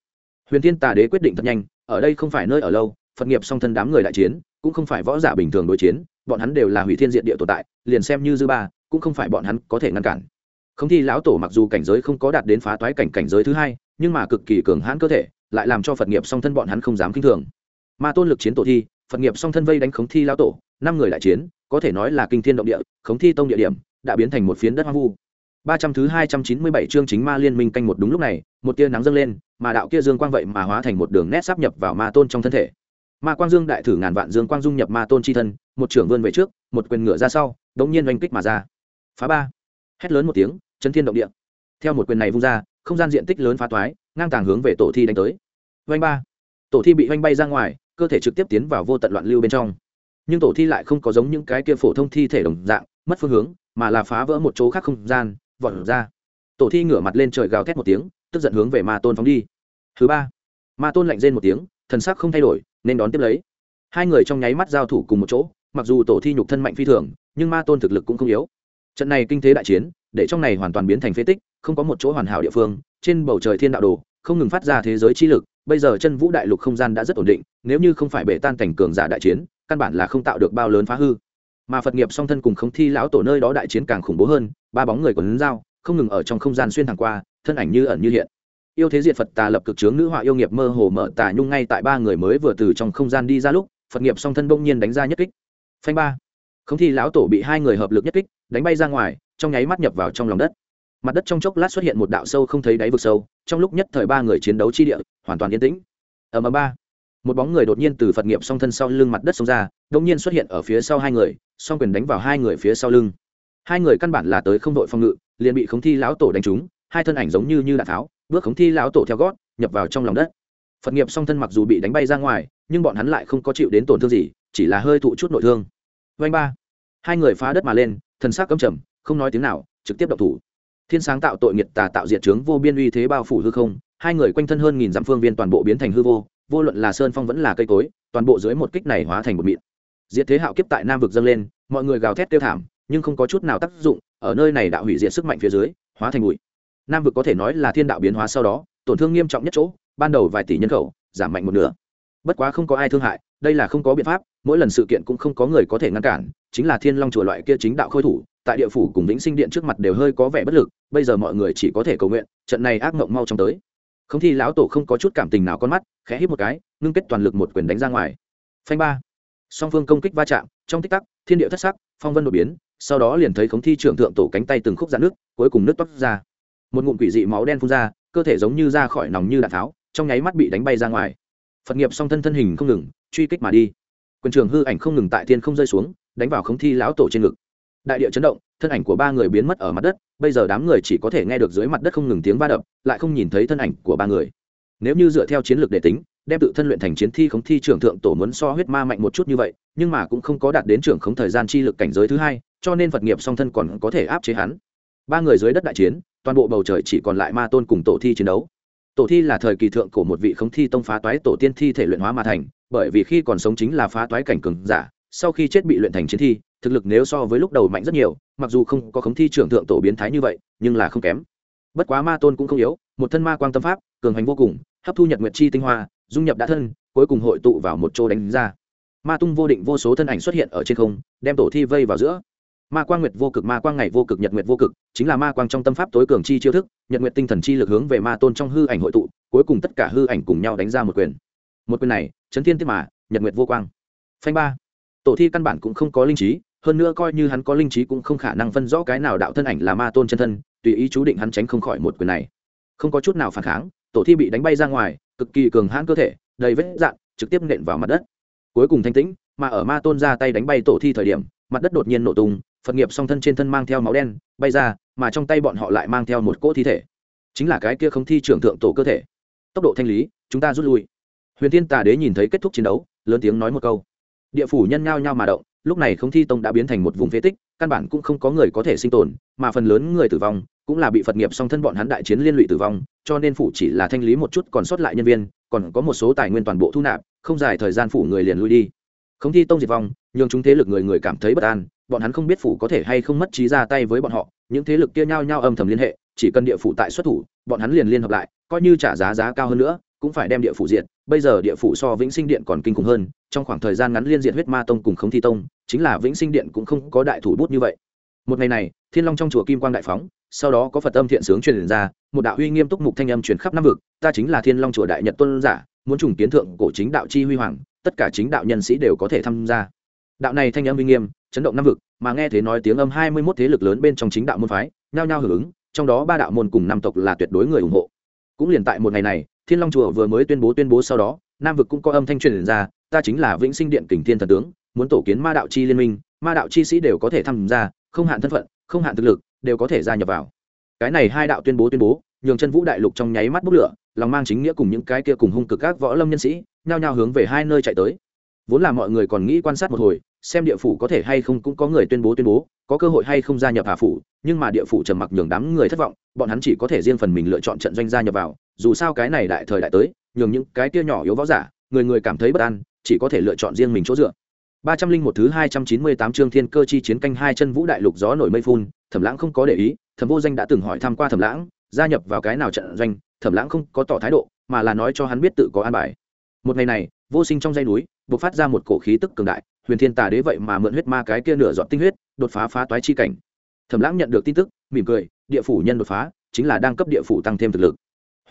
Huyền thiên tà đế quyết định thật nhanh, ở đây không phải nơi ở lâu, phật nghiệp song thân đám người đại chiến, cũng không phải võ giả bình thường đối chiến, bọn hắn đều là hủy thiên diện địa tồn tại, liền xem như dư ba, cũng không phải bọn hắn có thể ngăn cản. Không thi lão tổ mặc dù cảnh giới không có đạt đến phá toái cảnh cảnh giới thứ hai, nhưng mà cực kỳ cường hãn cơ thể lại làm cho phật nghiệp song thân bọn hắn không dám k i n h thường. Ma tôn lực chiến tổ thi, phật nghiệp song thân vây đánh khống thi lão tổ, năm người đại chiến, có thể nói là kinh thiên động địa, khống thi tông địa điểm, đã biến thành một phiến đất hoang vu. Ba trăm thứ hai trăm chín mươi bảy chương chính ma liên minh canh một đúng lúc này, một tia nắng dâng lên, mà đạo kia dương quang vậy mà hóa thành một đường nét sắp nhập vào ma tôn trong thân thể. Ma quang dương đại thử ngàn vạn dương quang dung nhập ma tôn c h i thân, một trưởng vươn về trước, một quyền ngựa ra sau đ ỗ n g nhiên oanh kích mà ra. Phá ba. Hét lớn một tiếng chân thiên động địa. Theo một quyền này vung ra, không gian diện tích lớn phá toái, ngang tàng hướng về tổ thi đánh tới oanh ba. Tổ thi bị oanh bay ra ngoài, cơ thể trực tiếp tiến vào vô tận loạn lưu bên trong. Nhưng tổ thi lại không có giống những cái kia phổ thông thi thể đồng dạng, mất phương hướng, mà là phá vỡ một chỗ khác không gian, vọt ra. Tổ thi ngửa mặt lên trời gào thét một tiếng, tức giận hướng về ma tôn phóng đi. Thứ ba. Ma tôn lạnh rên một tiếng, thần sắc không thay đổi, nên đón tiếp lấy. Hai người trong nháy mắt giao thủ cùng một chỗ, mặc dù tổ thi nhục thân mạnh phi thường, nhưng ma tôn thực lực cũng không yếu. Trận này kinh tế đại chiến, để trong này hoàn toàn biến thành phế tích, không có một chỗ hoàn hảo địa phương, trên bầu trời thiên đạo đồ, không ngừng phát ra thế giới chi lực bây giờ chân vũ đại lục không gian đã rất ổn định, nếu như không phải bể tan cảnh cường giả đại chiến, căn bản là không tạo được bao lớn phá hư. Mà phật nghiệp song thân cùng không thi lão tổ nơi đó đại chiến càng khủng bố hơn, ba bóng người còn lớn dao, không ngừng ở trong không gian xuyên thẳng qua, thân ảnh như ẩn như hiện. Yêu thế diệt phật tà lập cực chướng nữ họa yêu nghiệp mơ hồ mở tà nhung ngay tại ba người mới vừa từ trong không gian đi ra lúc, phật nghiệp song thân bỗng nhiên đánh ra nhất kích. Phanh ba. Không thi lão tổ bị hai người hợp lực nhất kích, đánh bay ra ngoài, trong nháy mắt nhập vào trong lòng đất mặt đất trong chốc lát xuất hiện một đạo sâu không thấy đáy vực sâu, trong lúc nhất thời ba người chiến đấu chi địa, hoàn toàn yên tĩnh. Ở mờ ba. Một bóng người đột nhiên từ phật nghiệp song thân sau lưng mặt đất xông ra, đột nhiên xuất hiện ở phía sau hai người, song quyền đánh vào hai người phía sau lưng. Hai người căn bản là tới không đội phòng ngự, liền bị khống thi lão tổ đánh trúng, hai thân ảnh giống như như đạn tháo, bước khống thi lão tổ theo gót, nhập vào trong lòng đất. Phật nghiệp song thân mặc dù bị đánh bay ra ngoài, nhưng bọn hắn lại không có chịu đến tổn thương gì, chỉ là hơi thụ chút nội thương. Vanh ba. Hai người phá đất mà lên, thần sắc cấm trầm, không nói tiếng nào, trực tiếp độc thủ thiên sáng tạo tội nghiệt tà tạo diệt trướng vô biên uy thế bao phủ hư không, hai người quanh thân hơn nghìn dặm phương viên toàn bộ biến thành hư vô vô luận là sơn phong vẫn là cây cối, toàn bộ dưới một kích này hóa thành một mịn. Diệt thế hạo kiếp tại nam vực dâng lên, mọi người gào thét tiêu thảm, nhưng không có chút nào tác dụng, ở nơi này đạo hủy diệt sức mạnh phía dưới, hóa thành bụi. Nam vực có thể nói là thiên đạo biến hóa sau đó, tổn thương nghiêm trọng nhất chỗ, ban đầu vài tỷ nhân khẩu, giảm mạnh một nửa. Bất quá không có ai thương hại, đây là không có biện pháp, mỗi lần sự kiện cũng không có người có thể ngăn cản, chính là thiên long chùa loại kia chính đạo khôi thủ tại địa phủ cùng vĩnh sinh điện trước mặt đều hơi có vẻ bất lực, bây giờ mọi người chỉ có thể cầu nguyện, trận này ác mộng mau chóng tới. Không thi lão tổ không có chút cảm tình nào con mắt, khẽ hít một cái, ngưng kết toàn lực một quyền đánh ra ngoài. Phanh ba. Song phương công kích va chạm, trong tích tắc, thiên địa thất sắc, phong vân đột biến, sau đó liền thấy khống thi trưởng thượng tổ cánh tay từng khúc dạn nước, cuối cùng nước toát ra. Một ngụm quỷ dị máu đen phun ra, cơ thể giống như ra khỏi nòng như đạn tháo, trong nháy mắt bị đánh bay ra ngoài. Phật nghiệp song thân thân hình không ngừng, truy kích mà đi. Quyền trường hư ảnh không ngừng tại thiên không rơi xuống, đánh vào khống thi lão tổ trên ngực đại địa chấn động, thân ảnh của ba người biến mất ở mặt đất, bây giờ đám người chỉ có thể nghe được dưới mặt đất không ngừng tiếng va đập, lại không nhìn thấy thân ảnh của ba người. Nếu như dựa theo chiến lược để tính, đem tự thân luyện thành chiến thi khống thi trưởng thượng tổ muốn so huyết ma mạnh một chút như vậy, nhưng mà cũng không có đạt đến trưởng khống thời gian chi lực cảnh giới thứ hai, cho nên phật nghiệp song thân còn có thể áp chế hắn. Ba người dưới đất đại chiến, toàn bộ bầu trời chỉ còn lại ma tôn cùng tổ thi chiến đấu. Tổ thi là thời kỳ thượng của một vị khống thi tông phá toái tổ tiên thi thể luyện hóa mà thành, bởi vì khi còn sống chính là phá toái cảnh cường giả sau khi chết bị luyện thành chiến thi, thực lực nếu so với lúc đầu mạnh rất nhiều, mặc dù không có khống thi trưởng thượng tổ biến thái như vậy, nhưng là không kém. Bất quá ma tôn cũng không yếu, một thân ma quang tâm pháp, cường hành vô cùng, hấp thu nhật nguyệt chi tinh hoa, dung nhập đã thân, cuối cùng hội tụ vào một chỗ đánh ra. Ma tung vô định vô số thân ảnh xuất hiện ở trên không, đem tổ thi vây vào giữa. Ma quang nguyệt vô cực, ma quang ngày vô cực, nhật nguyệt vô cực, chính là ma quang trong tâm pháp tối cường chi chiêu thức, nhật nguyệt tinh thần chi lực hướng về ma tôn trong hư ảnh hội tụ, cuối cùng tất cả hư ảnh cùng nhau đánh ra một quyền. Một quyền này, chấn thiên tiết mà, nhật nguyệt vô quang. Phanh ba tổ thi căn bản cũng không có linh trí, hơn nữa coi như hắn có linh trí cũng không khả năng phân rõ cái nào đạo thân ảnh là ma tôn chân thân, tùy ý chú định hắn tránh không khỏi một quyền này. Không có chút nào phản kháng, tổ thi bị đánh bay ra ngoài, cực kỳ cường hãn cơ thể, đầy vết dạn, trực tiếp nện vào mặt đất. Cuối cùng thanh tĩnh, mà ở ma tôn ra tay đánh bay tổ thi thời điểm, mặt đất đột nhiên nổ tung, phật nghiệp song thân trên thân mang theo máu đen, bay ra, mà trong tay bọn họ lại mang theo một cỗ thi thể. Chính là cái kia không thi trưởng thượng tổ cơ thể. Tốc độ thanh lý, chúng ta rút lui. Huyền thiên tà đế nhìn thấy kết thúc chiến đấu, lớn tiếng nói một câu địa phủ nhân nhao nhao mà động, lúc này không thi tông đã biến thành một vùng phế tích, căn bản cũng không có người có thể sinh tồn, mà phần lớn người tử vong cũng là bị phật nghiệp song thân bọn hắn đại chiến liên lụy tử vong, cho nên phủ chỉ là thanh lý một chút còn sót lại nhân viên, còn có một số tài nguyên toàn bộ thu nạp, không dài thời gian phủ người liền lui đi. Không thi tông diệt vong nhưng chúng thế lực người người cảm thấy bất an, bọn hắn không biết phủ có thể hay không mất trí ra tay với bọn họ, những thế lực kia nhau nhau âm thầm liên hệ, chỉ cần địa phủ tại xuất thủ, bọn hắn liền liên hợp lại, coi như trả giá giá cao hơn nữa, cũng phải đem địa phủ diệt, bây giờ địa phủ so vĩnh sinh điện còn kinh khủng hơn trong khoảng thời gian ngắn liên diện huyết ma tông cùng khống thi tông, chính là vĩnh sinh điện cũng không có đại thủ bút như vậy. Một ngày này, thiên long trong chùa kim quang đại phóng, sau đó có phật âm thiện sướng truyền ra, một đạo uy nghiêm túc mục thanh âm truyền khắp năm vực, ta chính là thiên long chùa đại nhật tôn giả, muốn trùng kiến thượng cổ chính đạo chi huy hoàng, tất cả chính đạo nhân sĩ đều có thể tham gia. Đạo này thanh âm uy nghiêm, chấn động năm vực, mà nghe thế nói tiếng âm hai mươi 21 thế lực lớn bên trong chính đạo môn phái, nhao nhao hưởng ứng, trong đó ba đạo môn cùng năm tộc là tuyệt đối người ủng hộ. Cũng liền tại một ngày này, thiên long chùa vừa mới tuyên bố tuyên bố sau đó, nam vực cũng có âm thanh truyền ra ta chính là vĩnh sinh điện kình thiên thần tướng, muốn tổ kiến ma đạo chi liên minh, ma đạo chi sĩ đều có thể tham gia, không hạn thân phận, không hạn thực lực, đều có thể gia nhập vào. Cái này hai đạo tuyên bố tuyên bố, nhường chân vũ đại lục trong nháy mắt bốc lửa, lòng mang chính nghĩa cùng những cái kia cùng hung cực các võ lâm nhân sĩ, nhao nhao hướng về hai nơi chạy tới. Vốn là mọi người còn nghĩ quan sát một hồi, xem địa phủ có thể hay không cũng có người tuyên bố tuyên bố, có cơ hội hay không gia nhập hà phủ, nhưng mà địa phủ trầm mặc nhường đám người thất vọng, bọn hắn chỉ có thể riêng phần mình lựa chọn trận doanh gia nhập vào, dù sao cái này đại thời đại tới, nhường những cái kia nhỏ yếu võ giả, người người cảm thấy bất an chỉ có thể lựa chọn riêng mình chỗ dựa. Ba trăm linh một thứ hai trăm chín mươi tám chương thiên cơ chi chiến canh hai chân vũ đại lục gió nổi mây phun, thẩm lãng không có để ý, thẩm vô danh đã từng hỏi tham q u a thẩm lãng, gia nhập vào cái nào trận doanh, thẩm lãng không có tỏ thái độ, mà là nói cho hắn biết tự có an bài. Một ngày này, vô sinh trong dây núi b ộ c phát ra một cổ khí tức cường đại, huyền thiên tà đế vậy mà mượn huyết ma cái kia nửa dọn tinh huyết, đột phá phá toái chi cảnh. Thẩm lãng nhận được tin tức, mỉm cười, địa phủ nhân đột phá, chính là đang cấp địa phủ tăng thêm thực lực.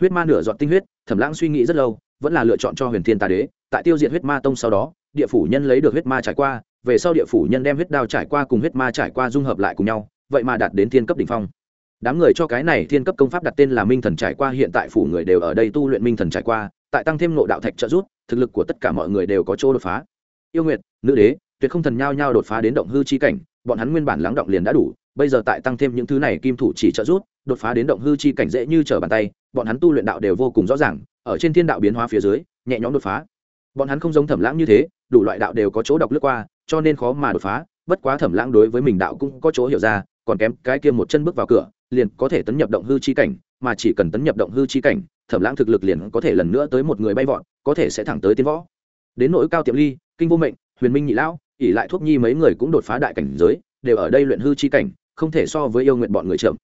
Huyết ma nửa dọn tinh huyết, thẩm lãng suy nghĩ rất lâu vẫn là lựa chọn cho huyền thiên tà đế, tại tiêu diệt huyết ma tông sau đó, địa phủ nhân lấy được huyết ma trải qua, về sau địa phủ nhân đem huyết đao trải qua cùng huyết ma trải qua dung hợp lại cùng nhau, vậy mà đạt đến thiên cấp đỉnh phong. Đám người cho cái này thiên cấp công pháp đặt tên là minh thần trải qua, hiện tại phủ người đều ở đây tu luyện minh thần trải qua, tại tăng thêm nộ đạo thạch trợ rút thực lực của tất cả mọi người đều có chỗ đột phá. Yêu nguyệt, nữ đế, tuyệt không thần nhao nhao đột phá đến động hư chi cảnh, bọn hắn nguyên bản lắng động liền đã đủ bây giờ tại tăng thêm những thứ này kim thủ chỉ trợ rút đột phá đến động hư chi cảnh dễ như trở bàn tay, bọn hắn tu luyện đạo đều vô cùng rõ ràng, ở trên thiên đạo biến hóa phía dưới, nhẹ nhõm đột phá. Bọn hắn không giống thẩm lãng như thế, đủ loại đạo đều có chỗ đọc lướt qua, cho nên khó mà đột phá, bất quá thẩm lãng đối với mình đạo cũng có chỗ hiểu ra, còn kém cái kia một chân bước vào cửa, liền có thể tấn nhập động hư chi cảnh, mà chỉ cần tấn nhập động hư chi cảnh, thẩm lãng thực lực liền có thể lần nữa tới một người bay vọt, có thể sẽ thẳng tới tiến võ. Đến nỗi cao tiệm ly, kinh vô mệnh, huyền minh nhị lão ỉ lại thuốc nhi mấy người cũng đột phá đại cảnh giới, đều ở đây luyện hư chi cảnh không thể so với yêu nguyện bọn người chậm.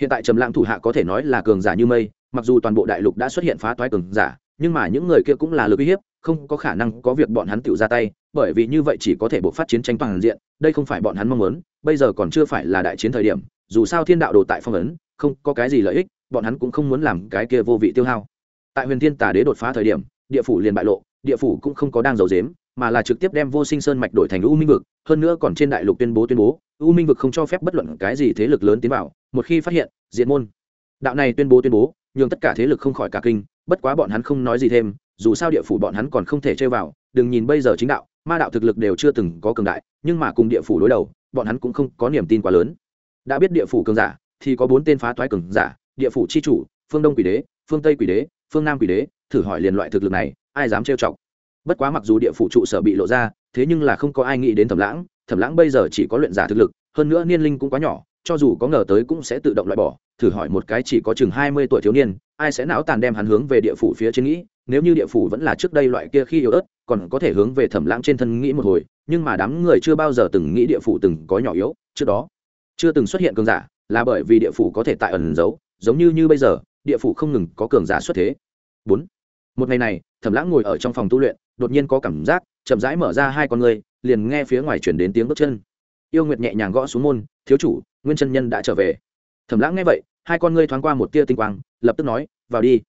Hiện tại trầm lãng thủ hạ có thể nói là cường giả như mây, mặc dù toàn bộ đại lục đã xuất hiện phá toái cường giả, nhưng mà những người kia cũng là lực uy hiếp, không có khả năng có việc bọn hắn tự ra tay, bởi vì như vậy chỉ có thể buộc phát chiến tranh toàn diện, đây không phải bọn hắn mong muốn, bây giờ còn chưa phải là đại chiến thời điểm, dù sao thiên đạo đồ tại phong ấn, không có cái gì lợi ích, bọn hắn cũng không muốn làm cái kia vô vị tiêu hao. Tại huyền thiên tà đế đột phá thời điểm, địa phủ liền bại lộ, địa phủ cũng không có đang giấu dếm mà là trực tiếp đem vô sinh sơn mạch đổi thành u minh vực, hơn nữa còn trên đại lục tuyên bố tuyên bố, u minh vực không cho phép bất luận cái gì thế lực lớn tiến vào, một khi phát hiện diện môn. Đạo này tuyên bố tuyên bố, nhường tất cả thế lực không khỏi cả kinh, bất quá bọn hắn không nói gì thêm, dù sao địa phủ bọn hắn còn không thể chơi vào, đừng nhìn bây giờ chính đạo, ma đạo thực lực đều chưa từng có cường đại, nhưng mà cùng địa phủ đối đầu, bọn hắn cũng không có niềm tin quá lớn. Đã biết địa phủ cường giả, thì có bốn tên phá toái cường giả, địa phủ chi chủ, phương đông quỷ đế, phương tây quỷ đế, phương nam quỷ đế, thử hỏi liền loại thực lực này, ai dám trêu chọc? Bất quá mặc dù địa phủ trụ sở bị lộ ra, thế nhưng là không có ai nghĩ đến thẩm lãng. Thẩm lãng bây giờ chỉ có luyện giả thực lực, hơn nữa niên linh cũng quá nhỏ, cho dù có ngờ tới cũng sẽ tự động loại bỏ. Thử hỏi một cái chỉ có chừng hai mươi tuổi thiếu niên, ai sẽ não tàn đem hắn hướng về địa phủ phía trên nghĩ? Nếu như địa phủ vẫn là trước đây loại kia khi yếu ớt, còn có thể hướng về thẩm lãng trên thân nghĩ một hồi, nhưng mà đám người chưa bao giờ từng nghĩ địa phủ từng có nhỏ yếu. Trước đó, chưa từng xuất hiện cường giả, là bởi vì địa phủ có thể tại ẩn giấu, giống như như bây giờ, địa phủ không ngừng có cường giả xuất thế. Bốn, một ngày này, thẩm lãng ngồi ở trong phòng tu luyện đột nhiên có cảm giác, chậm rãi mở ra hai con người liền nghe phía ngoài chuyển đến tiếng bước chân. Yêu nguyệt nhẹ nhàng gõ xuống môn, thiếu chủ, nguyên chân nhân đã trở về. Thẩm lãng nghe vậy, hai con ngươi thoáng qua một tia tinh quang, lập tức nói, vào đi.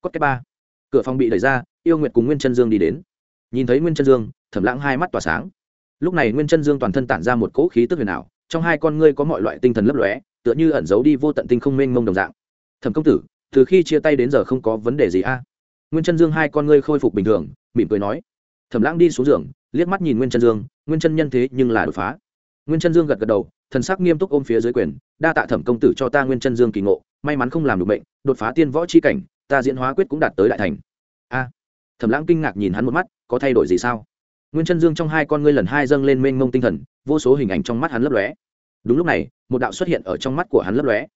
Cốt cái ba. Cửa phòng bị đẩy ra, yêu nguyệt cùng nguyên chân dương đi đến. Nhìn thấy nguyên chân dương, thẩm lãng hai mắt tỏa sáng. Lúc này nguyên chân dương toàn thân tản ra một cỗ khí tức huyền ảo, trong hai con ngươi có mọi loại tinh thần lấp lóe, tựa như ẩn giấu đi vô tận tinh không mênh mông đồng dạng. Thẩm công tử, từ khi chia tay đến giờ không có vấn đề gì a? Nguyên chân dương hai con ngươi khôi phục bình thường mỉm cười nói. Thẩm lãng đi xuống giường, liếc mắt nhìn nguyên chân dương, nguyên chân nhân thế nhưng là đột phá. Nguyên chân dương gật gật đầu, thần sắc nghiêm túc ôm phía dưới quyền, đa tạ thẩm công tử cho ta nguyên chân dương kỳ ngộ, may mắn không làm được bệnh đột phá tiên võ c h i cảnh, ta diễn hóa quyết cũng đạt tới đại thành. A. Thẩm lãng kinh ngạc nhìn hắn một mắt, có thay đổi gì sao? Nguyên chân dương trong hai con ngươi lần hai dâng lên mênh mông tinh thần, vô số hình ảnh trong mắt hắn lấp lóe. Đúng lúc này, một đạo xuất hiện ở trong mắt của hắn lấp lóe.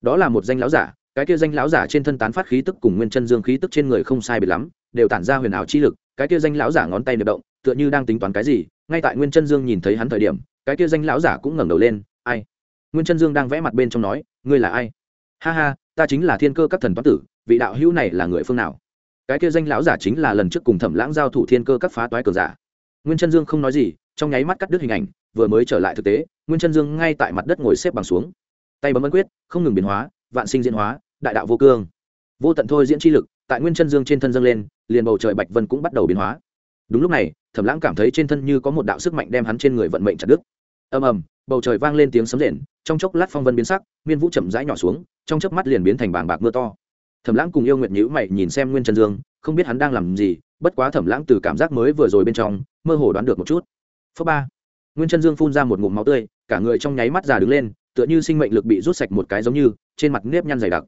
Đó là một danh lão giả, cái kia danh lão giả trên thân tán phát khí tức cùng nguyên chân dương khí tức trên người không sai biệt lắm, đều tản ra huyền ảo chi lực cái kia danh lão giả ngón tay niệm động, tựa như đang tính toán cái gì, ngay tại nguyên chân dương nhìn thấy hắn thời điểm, cái kia danh lão giả cũng ngẩng đầu lên, ai? Nguyên chân dương đang vẽ mặt bên trong nói, ngươi là ai? Ha ha, ta chính là thiên cơ các thần toán tử, vị đạo hữu này là người phương nào? Cái kia danh lão giả chính là lần trước cùng thẩm lãng giao thủ thiên cơ các phá toái cờ giả. Nguyên chân dương không nói gì, trong nháy mắt cắt đứt hình ảnh, vừa mới trở lại thực tế, nguyên chân dương ngay tại mặt đất ngồi xếp bằng xuống. Tay bấm ấn quyết, không ngừng biến hóa, vạn sinh diễn hóa, đại đạo vô cương. Vô tận thôi diễn chi lực tại nguyên chân dương trên thân dâng lên, liền bầu trời bạch vân cũng bắt đầu biến hóa. Đúng lúc này, thẩm lãng cảm thấy trên thân như có một đạo sức mạnh đem hắn trên người vận mệnh chặt đứt. Ầm ầm, bầu trời vang lên tiếng sấm rền, trong chốc lát phong vân biến sắc, miên vũ chậm rãi nhỏ xuống, trong chớp mắt liền biến thành bảng bạc mưa to. Thẩm lãng cùng yêu nguyệt nhữ mày nhìn xem nguyên chân dương, không biết hắn đang làm gì, bất quá thẩm lãng từ cảm giác mới vừa rồi bên trong, mơ hồ đoán được một chút. Phớ ba, nguyên chân dương phun ra một ngụm máu tươi, cả người trong nháy mắt già đứng lên, tựa như sinh mệnh lực bị rút sạch một cái giống như, trên mặt nếp nhăn dày đặc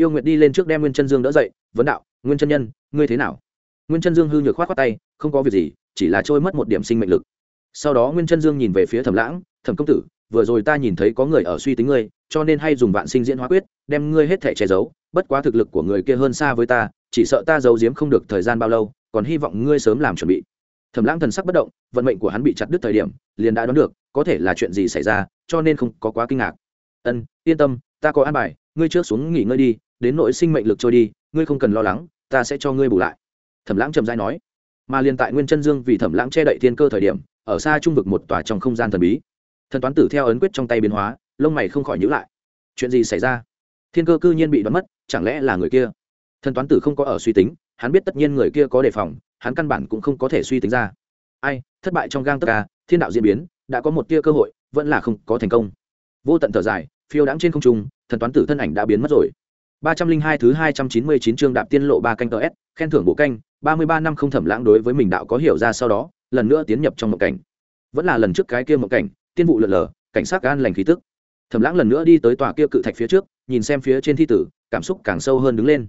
yêu nguyệt đi lên trước đem nguyên trân dương đỡ dậy, vấn đạo, nguyên chân nhân, ngươi thế nào? Nguyên trân dương hư nhược khoát khoát tay, không có việc gì, chỉ là trôi mất một điểm sinh mệnh lực. Sau đó nguyên chân dương nhìn về phía thẩm lãng, thẩm công tử, vừa rồi ta nhìn thấy có người ở suy tính ngươi, cho nên hay dùng vạn sinh diễn hóa quyết, đem ngươi hết thể che giấu, bất quá thực lực của người kia hơn xa với ta, chỉ sợ ta giấu giếm không được thời gian bao lâu, còn hy vọng ngươi sớm làm chuẩn bị. Thẩm lãng thần sắc bất động, vận mệnh của hắn bị chặt đứt thời điểm, liền đã đoán được, có thể là chuyện gì xảy ra, cho nên không có quá kinh ngạc. Ân, yên tâm, ta có an bài, ngươi trước xuống nghỉ ngơi đi đến nỗi sinh mệnh lực trôi đi, ngươi không cần lo lắng, ta sẽ cho ngươi bù lại. Thẩm lãng trầm dai nói. Mà liền tại nguyên chân dương vì thẩm lãng che đậy thiên cơ thời điểm, ở xa trung vực một tòa trong không gian thần bí, thần toán tử theo ấn quyết trong tay biến hóa, lông mày không khỏi nhữ lại. Chuyện gì xảy ra? Thiên cơ cư nhiên bị đoán mất, chẳng lẽ là người kia? Thần toán tử không có ở suy tính, hắn biết tất nhiên người kia có đề phòng, hắn căn bản cũng không có thể suy tính ra. Ai, thất bại trong gang tất cả à, thiên đạo diễn biến, đã có một tia cơ hội, vẫn là không có thành công. Vô tận thở dài, phiêu đãng trên không trung, thần toán tử thân ảnh đã biến mất rồi ba trăm linh hai thứ hai trăm chín mươi chín chương đạp tiên lộ ba canh tờ s, khen thưởng bộ canh, ba mươi ba năm không thẩm lãng đối với mình đạo có hiểu ra sau đó, lần nữa tiến nhập trong một cảnh. Vẫn là lần trước cái kia một cảnh, tiên vụ lượn lờ, cảnh sát an lành khí tức. Thẩm lãng lần nữa đi tới tòa kia cự thạch phía trước, nhìn xem phía trên thi tử, cảm xúc càng sâu hơn đứng lên.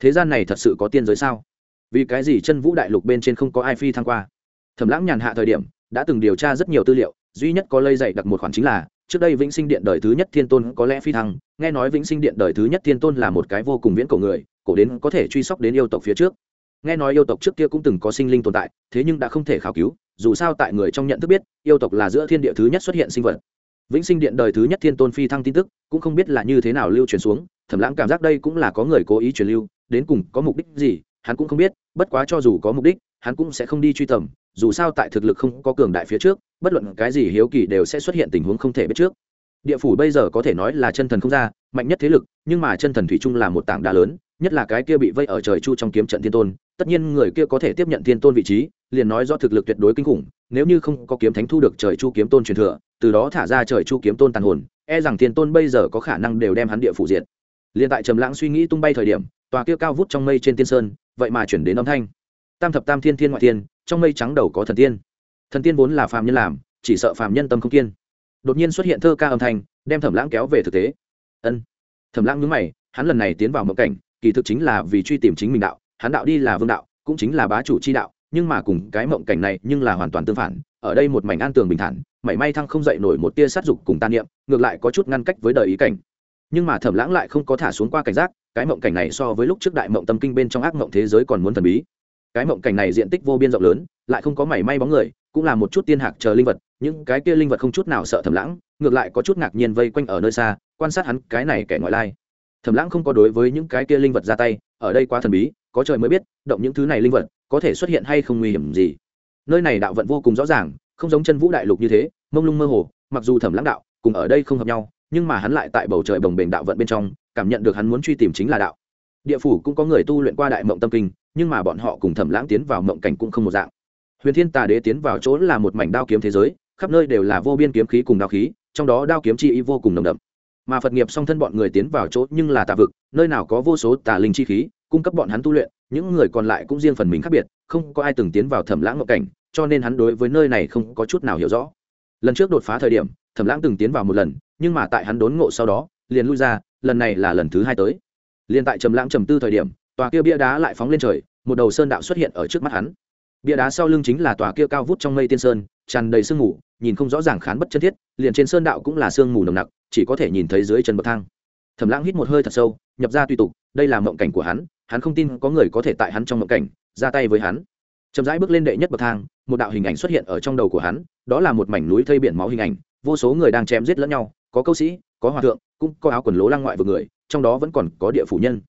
Thế gian này thật sự có tiên giới sao? Vì cái gì chân vũ đại lục bên trên không có ai phi thăng qua? Thẩm lãng nhàn hạ thời điểm, đã từng điều tra rất nhiều tư liệu, duy nhất có lây dậy đặc một khoản chính là trước đây vĩnh sinh điện đời thứ nhất thiên tôn có lẽ phi thăng, nghe nói vĩnh sinh điện đời thứ nhất thiên tôn là một cái vô cùng viễn cổ người, cổ đến có thể truy sóc đến yêu tộc phía trước. Nghe nói yêu tộc trước kia cũng từng có sinh linh tồn tại, thế nhưng đã không thể khảo cứu, dù sao tại người trong nhận thức biết, yêu tộc là giữa thiên địa thứ nhất xuất hiện sinh vật. Vĩnh sinh điện đời thứ nhất thiên tôn phi thăng tin tức, cũng không biết là như thế nào lưu truyền xuống, thẩm lãng cảm giác đây cũng là có người cố ý truyền lưu, đến cùng có mục đích gì, hắn cũng không biết, bất quá cho dù có mục đích, hắn cũng sẽ không đi truy tầm, dù sao tại thực lực không có cường đại phía trước bất luận cái gì hiếu kỳ đều sẽ xuất hiện tình huống không thể biết trước. Địa phủ bây giờ có thể nói là chân thần không ra, mạnh nhất thế lực, nhưng mà chân thần thủy chung là một tảng đá lớn, nhất là cái kia bị vây ở trời chu trong kiếm trận thiên tôn, tất nhiên người kia có thể tiếp nhận thiên tôn vị trí, liền nói do thực lực tuyệt đối kinh khủng, nếu như không có kiếm thánh thu được trời chu kiếm tôn truyền thừa, từ đó thả ra trời chu kiếm tôn tàn hồn e rằng thiên tôn bây giờ có khả năng đều đem hắn địa phủ diện liền tại trầm lãng suy nghĩ tung bay thời điểm, tòa kia cao vút trong mây trên tiên sơn, vậy mà chuyển đến âm thanh. Tam thập tam thiên thiên ngoại thiên, trong mây trắng đầu có thần tiên thần tiên vốn là phàm nhân làm, chỉ sợ phàm nhân tâm không kiên. Đột nhiên xuất hiện thơ ca âm thanh, đem thẩm lãng kéo về thực tế. Ân. Thẩm lãng nhướng mày, hắn lần này tiến vào mộng cảnh, kỳ thực chính là vì truy tìm chính mình đạo, hắn đạo đi là vương đạo, cũng chính là bá chủ chi đạo, nhưng mà cùng cái mộng cảnh này nhưng là hoàn toàn tương phản, ở đây một mảnh an tường bình thản, mảy may thăng không dậy nổi một tia sát dục cùng tan niệm, ngược lại có chút ngăn cách với đời ý cảnh. Nhưng mà thẩm lãng lại không có thả xuống qua cảnh giác, cái mộng cảnh này so với lúc trước đại mộng tâm kinh bên trong ác mộng thế giới còn muốn thần bí. Cái mộng cảnh này diện tích vô biên rộng lớn lại không có mảy may bóng người, cũng là một chút tiên hạc chờ linh vật, những cái kia linh vật không chút nào sợ thẩm lãng, ngược lại có chút ngạc nhiên vây quanh ở nơi xa, quan sát hắn cái này kẻ ngoại lai. Thẩm lãng không có đối với những cái kia linh vật ra tay, ở đây quá thần bí, có trời mới biết, động những thứ này linh vật, có thể xuất hiện hay không nguy hiểm gì. Nơi này đạo vận vô cùng rõ ràng, không giống chân vũ đại lục như thế, mông lung mơ hồ, mặc dù thẩm lãng đạo, cùng ở đây không hợp nhau, nhưng mà hắn lại tại bầu trời bồng bềnh đạo vận bên trong, cảm nhận được hắn muốn truy tìm chính là đạo. Địa phủ cũng có người tu luyện qua đại mộng tâm kinh, nhưng mà bọn họ cùng thẩm lãng tiến vào mộng cảnh cũng không một dạng huyền thiên tà đế tiến vào chỗ là một mảnh đao kiếm thế giới, khắp nơi đều là vô biên kiếm khí cùng đao khí, trong đó đao kiếm chi ý vô cùng nồng đậm. Mà phật nghiệp song thân bọn người tiến vào chỗ nhưng là tà vực, nơi nào có vô số tà linh chi khí, cung cấp bọn hắn tu luyện, những người còn lại cũng riêng phần mình khác biệt, không có ai từng tiến vào thẩm lãng ngộ cảnh, cho nên hắn đối với nơi này không có chút nào hiểu rõ. Lần trước đột phá thời điểm, thẩm lãng từng tiến vào một lần, nhưng mà tại hắn đốn ngộ sau đó, liền lui ra, lần này là lần thứ hai tới. Liền tại trầm lãng trầm tư thời điểm, tòa kia bia đá lại phóng lên trời, một đầu sơn đạo xuất hiện ở trước mắt hắn bia đá sau lưng chính là tòa kia cao vút trong mây tiên sơn, tràn đầy sương mù, nhìn không rõ ràng khán bất chân thiết, liền trên sơn đạo cũng là sương mù nồng nặc, chỉ có thể nhìn thấy dưới chân bậc thang. Thẩm lãng hít một hơi thật sâu, nhập ra tùy tục, đây là mộng cảnh của hắn hắn không tin có người có thể tại hắn trong mộng cảnh, ra tay với hắn. Chậm rãi bước lên đệ nhất bậc thang, một đạo hình ảnh xuất hiện ở trong đầu của hắn, đó là một mảnh núi thây biển máu hình ảnh, vô số người đang chém giết lẫn nhau, có câu sĩ, có hòa thượng, cũng có áo quần lố lăng ngoại vừa người, trong đó vẫn còn có địa phủ nhân.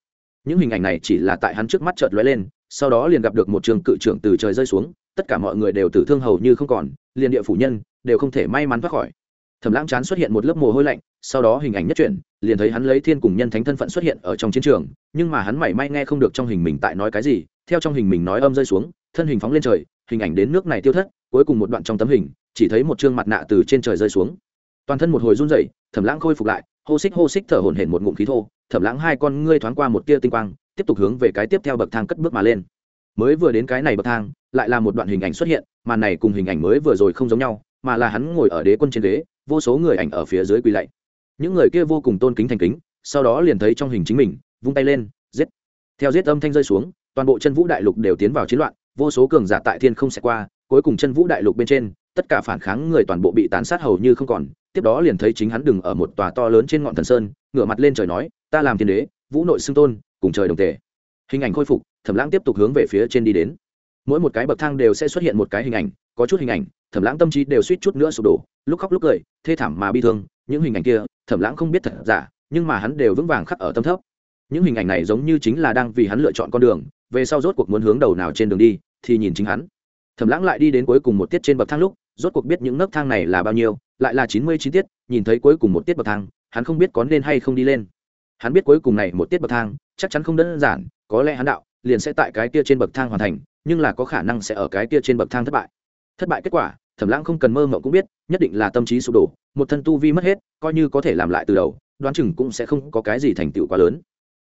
Những hình ảnh này chỉ là tại hắn trước mắt chợt lóe lên sau đó liền gặp được một trường cự trưởng từ trời rơi xuống, tất cả mọi người đều tử thương hầu như không còn, liền địa phủ nhân đều không thể may mắn thoát khỏi. Thẩm lãng chán xuất hiện một lớp mồ hôi lạnh, sau đó hình ảnh nhất chuyển, liền thấy hắn lấy thiên cùng nhân thánh thân phận xuất hiện ở trong chiến trường, nhưng mà hắn mảy may nghe không được trong hình mình tại nói cái gì, theo trong hình mình nói âm rơi xuống, thân hình phóng lên trời, hình ảnh đến nước này tiêu thất, cuối cùng một đoạn trong tấm hình, chỉ thấy một chương mặt nạ từ trên trời rơi xuống. Toàn thân một hồi run rẩy, thẩm lãng khôi phục lại, hô xích hô xích thở hổn hển một ngụm khí thô thẩm lãng hai con ngươi thoáng qua một tia tinh quang, tiếp tục hướng về cái tiếp theo bậc thang cất bước mà lên. Mới vừa đến cái này bậc thang, lại là một đoạn hình ảnh xuất hiện, màn này cùng hình ảnh mới vừa rồi không giống nhau, mà là hắn ngồi ở đế quân trên đế vô số người ảnh ở phía dưới quỳ lạy. Những người kia vô cùng tôn kính thành kính, sau đó liền thấy trong hình chính mình, vung tay lên, giết. Theo giết âm thanh rơi xuống, toàn bộ chân vũ đại lục đều tiến vào chiến loạn, vô số cường giả tại thiên không sẽ qua, cuối cùng chân vũ đại lục bên trên, tất cả phản kháng người toàn bộ bị tàn sát hầu như không còn, tiếp đó liền thấy chính hắn đừng ở một tòa to lớn trên ngọn thần sơn ngửa mặt lên trời nói, ta làm thiên đế, vũ nội xưng tôn, cùng trời đồng tề. Hình ảnh khôi phục, thẩm lãng tiếp tục hướng về phía trên đi đến. Mỗi một cái bậc thang đều sẽ xuất hiện một cái hình ảnh, có chút hình ảnh, thẩm lãng tâm trí đều suýt chút nữa sụp đổ, lúc khóc lúc cười, thê thảm mà bi thương, những hình ảnh kia, thẩm lãng không biết thật giả, nhưng mà hắn đều vững vàng khắc ở tâm thấp. Những hình ảnh này giống như chính là đang vì hắn lựa chọn con đường, về sau rốt cuộc muốn hướng đầu nào trên đường đi, thì nhìn chính hắn. Thẩm lãng lại đi đến cuối cùng một tiết trên bậc thang lúc, rốt cuộc biết những nấc thang này là bao nhiêu, lại là chín mươi chín tiết, nhìn thấy cuối cùng một tiết bậc thang hắn không biết có nên hay không đi lên. Hắn biết cuối cùng này một tiết bậc thang, chắc chắn không đơn giản, có lẽ hắn đạo, liền sẽ tại cái kia trên bậc thang hoàn thành, nhưng là có khả năng sẽ ở cái kia trên bậc thang thất bại. Thất bại kết quả, thẩm lãng không cần mơ mộng cũng biết, nhất định là tâm trí sụp đổ, một thân tu vi mất hết, coi như có thể làm lại từ đầu, đoán chừng cũng sẽ không có cái gì thành tựu quá lớn.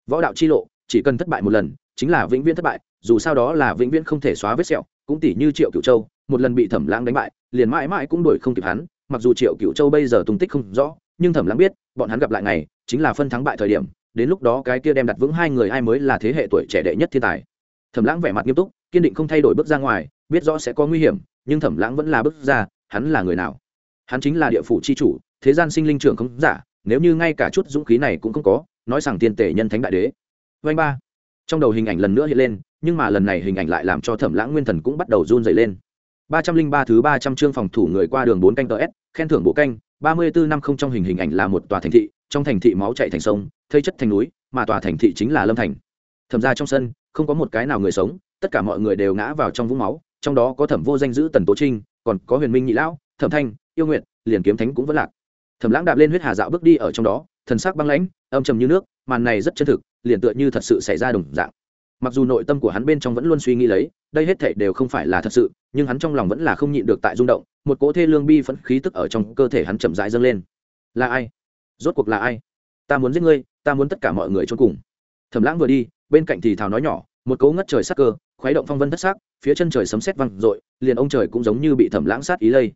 Võ đạo chi lộ, chỉ cần thất bại một lần, chính là vĩnh viễn thất bại, dù sao đó là vĩnh viễn không thể xóa vết sẹo, cũng tỷ như triệu cựu châu, một lần bị thẩm lãng đánh bại, liền mãi mãi cũng đuổi không kịp hắn, mặc dù triệu cựu châu bây giờ tung tích không rõ, nhưng thẩm lãng biết bọn hắn gặp lại ngày, chính là phân thắng bại thời điểm, đến lúc đó cái kia đem đặt vững hai người ai mới là thế hệ tuổi trẻ đệ nhất thiên tài. Thẩm lãng vẻ mặt nghiêm túc, kiên định không thay đổi bước ra ngoài, biết rõ sẽ có nguy hiểm, nhưng thẩm lãng vẫn là bước ra, hắn là người nào? Hắn chính là địa phủ c h i chủ, thế gian sinh linh trưởng không giả, nếu như ngay cả chút dũng khí này cũng không có, nói rằng tiên tể nhân thánh đại đế. Vanh ba. Trong đầu hình ảnh lần nữa hiện lên, nhưng mà lần này hình ảnh lại làm cho thẩm lãng nguyên thần cũng bắt đầu run dày lên. Ba trăm linh ba thứ ba trăm chương phòng thủ người qua đường bốn canh tờ s, khen thưởng bộ canh ba mươi bốn năm không trong hình hình ảnh là một tòa thành thị, trong thành thị máu chạy thành sông, thây chất thành núi, mà tòa thành thị chính là lâm thành. Thẩm ra trong sân, không có một cái nào người sống, tất cả mọi người đều ngã vào trong vũng máu, trong đó có thẩm vô danh giữ tần tố trinh, còn có huyền minh nhị lão, thẩm thanh, yêu nguyện liền kiếm thánh cũng vẫn lạc. Thẩm lãng đạp lên huyết hà dạo bước đi ở trong đó, thần sắc băng lãnh, âm trầm như nước, màn này rất chân thực, liền tựa như thật sự xảy ra đồng dạng. Mặc dù nội tâm của hắn bên trong vẫn luôn suy nghĩ lấy đây hết thảy đều không phải là thật sự nhưng hắn trong lòng vẫn là không nhịn được tại rung động một cỗ thê lương bi phẫn khí tức ở trong cơ thể hắn chậm rãi dâng lên. Là ai? Rốt cuộc là ai? Ta muốn giết ngươi ta muốn tất cả mọi người chôn cùng. Thẩm lãng vừa đi bên cạnh thì thào nói nhỏ một cỗ ngất trời sắc cơ khuấy động phong vân thất sắc phía chân trời sấm sét vang, rội liền ông trời cũng giống như bị thẩm lãng sát ý lây.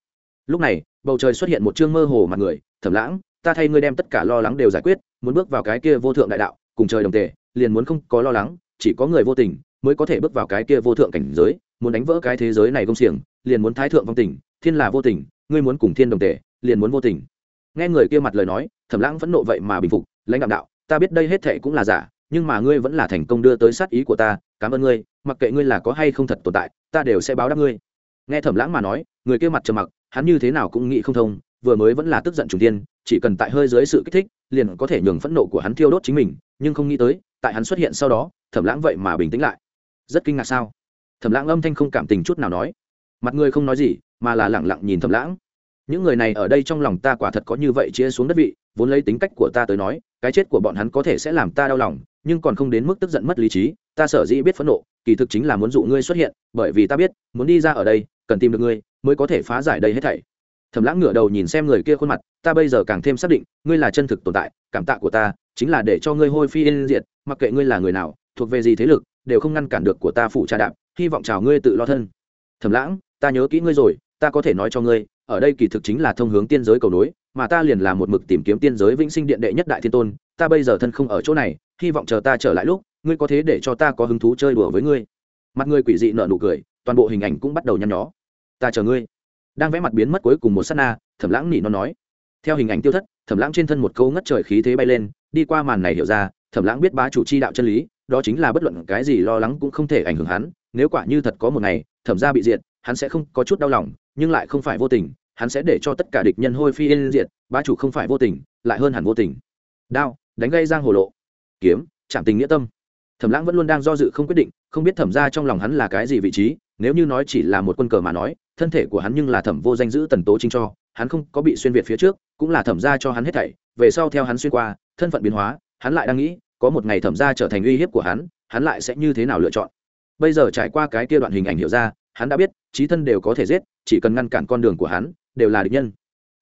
Lúc này bầu trời xuất hiện một trương mơ hồ mặt người thẩm lãng ta thay ngươi đem tất cả lo lắng đều giải quyết muốn bước vào cái kia vô thượng đại đạo cùng trời đồng tề liền muốn không có lo lắng chỉ có người vô tình mới có thể bước vào cái kia vô thượng cảnh giới, muốn đánh vỡ cái thế giới này công xiềng, liền muốn thái thượng vong tình, thiên là vô tình, ngươi muốn cùng thiên đồng tề, liền muốn vô tình. Nghe người kia mặt lời nói, thẩm lãng vẫn nộ vậy mà bình phục, lãnh đạo đạo, ta biết đây hết thệ cũng là giả, nhưng mà ngươi vẫn là thành công đưa tới sát ý của ta, cảm ơn ngươi, mặc kệ ngươi là có hay không thật tồn tại, ta đều sẽ báo đáp ngươi. Nghe thẩm lãng mà nói, người kia mặt trầm mặc, hắn như thế nào cũng nghĩ không thông, vừa mới vẫn là tức giận trùng tiên chỉ cần tại hơi dưới sự kích thích, liền có thể nhường phẫn nộ của hắn thiêu đốt chính mình, nhưng không nghĩ tới, tại hắn xuất hiện sau đó, thẩm lãng vậy mà bình tĩnh lại rất kinh ngạc sao? Thẩm lãng âm thanh không cảm tình chút nào nói. Mặt người không nói gì, mà là lẳng lặng nhìn thẩm lãng. Những người này ở đây trong lòng ta quả thật có như vậy chia xuống đất vị, vốn lấy tính cách của ta tới nói, cái chết của bọn hắn có thể sẽ làm ta đau lòng, nhưng còn không đến mức tức giận mất lý trí, ta sở dĩ biết phẫn nộ, kỳ thực chính là muốn dụ ngươi xuất hiện, bởi vì ta biết, muốn đi ra ở đây, cần tìm được ngươi, mới có thể phá giải đây hết thảy. Thẩm lãng ngửa đầu nhìn xem người kia khuôn mặt, ta bây giờ càng thêm xác định, ngươi là chân thực tồn tại, cảm tạ của ta, chính là để cho ngươi hôi phi yên diệt, mặc kệ ngươi là người nào, thuộc về gì thế lực đều không ngăn cản được của ta phụ trà đạp, hy vọng chào ngươi tự lo thân. Thẩm lãng, ta nhớ kỹ ngươi rồi, ta có thể nói cho ngươi, ở đây kỳ thực chính là thông hướng tiên giới cầu nối, mà ta liền là một mực tìm kiếm tiên giới vĩnh sinh điện đệ nhất đại thiên tôn, ta bây giờ thân không ở chỗ này, hy vọng chờ ta trở lại lúc, ngươi có thế để cho ta có hứng thú chơi đùa với ngươi. Mặt ngươi quỷ dị nợ nụ cười, toàn bộ hình ảnh cũng bắt đầu nhăn nhó. Ta chờ ngươi. Đang vẽ mặt biến mất cuối cùng một s á t na, thẩm lãng nỉ nó nói. Theo hình ảnh tiêu thất, thẩm lãng trên thân một câu ngất trời khí thế bay lên, đi qua màn này hiểu ra thẩm lãng biết bá chủ chi đạo chân lý, đó chính là bất luận cái gì lo lắng cũng không thể ảnh hưởng hắn, nếu quả như thật có một ngày, thẩm ra bị diệt, hắn sẽ không có chút đau lòng, nhưng lại không phải vô tình, hắn sẽ để cho tất cả địch nhân hôi phi yên diệt, bá chủ không phải vô tình, lại hơn hẳn vô tình. Đao, đánh gây giang hồ lộ. Kiếm, chạm tình nghĩa tâm. Thẩm lãng vẫn luôn đang do dự không quyết định, không biết thẩm ra trong lòng hắn là cái gì vị trí, nếu như nói chỉ là một quân cờ mà nói, thân thể của hắn nhưng là thẩm vô danh giữ tần tố chính cho, hắn không có bị xuyên việt phía trước, cũng là thẩm ra cho hắn hết thảy, về sau theo hắn xuyên qua, thân phận biến hóa hắn lại đang nghĩ, có một ngày thẩm ra trở thành uy hiếp của hắn hắn lại sẽ như thế nào lựa chọn? Bây giờ trải qua cái kia đoạn hình ảnh hiểu ra, hắn đã biết, trí thân đều có thể giết, chỉ cần ngăn cản con đường của hắn, đều là địch nhân.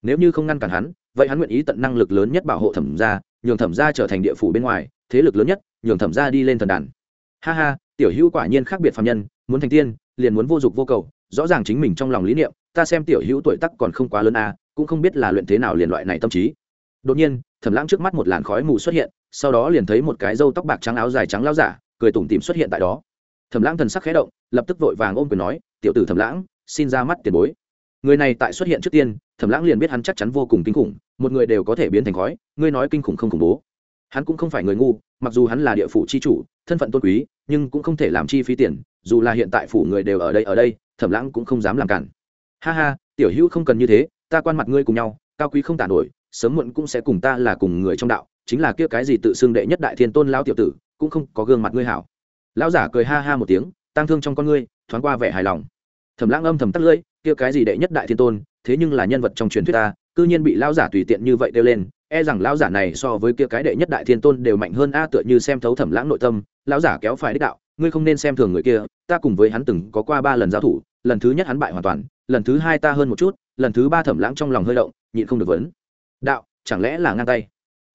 Nếu như không ngăn cản hắn, vậy hắn nguyện ý tận năng lực lớn nhất bảo hộ thẩm gia, nhường thẩm gia trở thành địa phủ bên ngoài, thế lực lớn nhất, nhường thẩm gia đi lên thần đàn. Ha ha, tiểu hữu quả nhiên khác biệt phạm nhân, muốn thành tiên, liền muốn vô dụng vô cầu, rõ ràng chính mình trong lòng lý niệm, ta xem tiểu hữu tuổi tắc còn không quá lớn a cũng không biết là luyện thế nào liền loại này tâm trí. Đột nhiên, thẩm lãng trước mắt một làn khói mù xuất hiện sau đó liền thấy một cái râu tóc bạc trắng áo dài trắng lao giả, cười tủm tìm xuất hiện tại đó. Thẩm lãng thần sắc khẽ động, lập tức vội vàng ôm quyền nói, tiểu tử thẩm lãng, xin ra mắt tiền bối. Người này tại xuất hiện trước tiên, thẩm lãng liền biết hắn chắc chắn vô cùng kinh khủng, một người đều có thể biến thành khói, ngươi nói kinh khủng không khủng bố. Hắn cũng không phải người ngu, mặc dù hắn là địa phủ chi chủ, thân phận tôn quý, nhưng cũng không thể làm chi phí tiền, dù là hiện tại phủ người đều ở đây ở đây, thẩm lãng cũng không dám làm cản. Ha ha, tiểu hữu không cần như thế, ta quan mặt ngươi cùng nhau, cao quý không tả nổi, sớm muộn cũng sẽ cùng ta là cùng người trong đạo chính là kia cái gì tự xưng đệ nhất đại thiên tôn lão tiểu tử, cũng không có gương mặt ngươi hảo. Lão giả cười ha ha một tiếng, tang thương trong con ngươi, thoáng qua vẻ hài lòng. Thẩm lãng âm thầm tắt lưỡi, kia cái gì đệ nhất đại thiên tôn, thế nhưng là nhân vật trong truyền thuyết ta, cư nhiên bị lão giả tùy tiện như vậy đeo lên e rằng lão giả này so với kia cái đệ nhất đại thiên tôn đều mạnh hơn a, tựa như xem thấu thẩm lãng nội tâm, lão giả kéo phải đích đạo, ngươi không nên xem thường người kia, ta cùng với hắn từng có qua ba lần giao thủ, lần thứ nhất hắn bại hoàn toàn, lần thứ hai ta hơn một chút, lần thứ ba thẩm lãng trong lòng hơi động, nhịn không được vấn. Đạo, chẳng lẽ là ngang tay?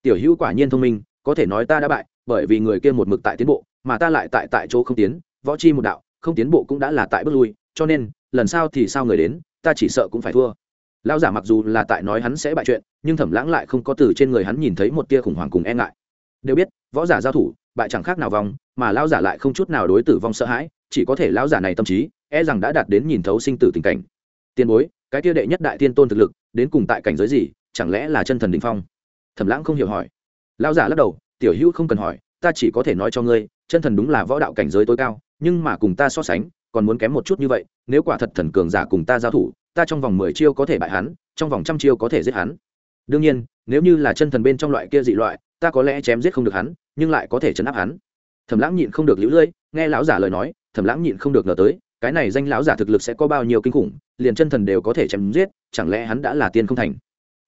Tiểu hữu quả nhiên thông minh, có thể nói ta đã bại, bởi vì người kia một mực tại tiến bộ, mà ta lại tại tại chỗ không tiến, võ chi một đạo, không tiến bộ cũng đã là tại bước lui, cho nên, lần sau thì sao người đến, ta chỉ sợ cũng phải thua. Lão giả mặc dù là tại nói hắn sẽ bại chuyện, nhưng thẩm lãng lại không có từ trên người hắn nhìn thấy một tia khủng hoảng cùng e ngại. Đều biết, võ giả giao thủ, bại chẳng khác nào vòng mà lão giả lại không chút nào đối tử vong sợ hãi, chỉ có thể lão giả này tâm trí e rằng đã đạt đến nhìn thấu sinh tử tình cảnh. Tiền bối, cái tia đệ nhất đại tiên tôn thực lực, đến cùng tại cảnh giới gì, chẳng lẽ là chân thần đình phong? Thẩm lãng không hiểu hỏi. Lão giả lắc đầu, tiểu hữu không cần hỏi, ta chỉ có thể nói cho ngươi, chân thần đúng là võ đạo cảnh giới tối cao, nhưng mà cùng ta so sánh, còn muốn kém một chút như vậy, nếu quả thật thần cường giả cùng ta giao thủ, ta trong vòng mười chiêu có thể bại hắn, trong vòng trăm chiêu có thể giết hắn. Đương nhiên, nếu như là chân thần bên trong loại kia dị loại, ta có lẽ chém giết không được hắn, nhưng lại có thể chấn áp hắn. Thẩm lãng nhịn không được lũ lưỡi, nghe lão giả lời nói, thẩm lãng nhịn không được ngờ tới, cái này danh lão giả thực lực sẽ có bao nhiêu kinh khủng, liền chân thần đều có thể chém giết, chẳng lẽ hắn đã là tiên không thành?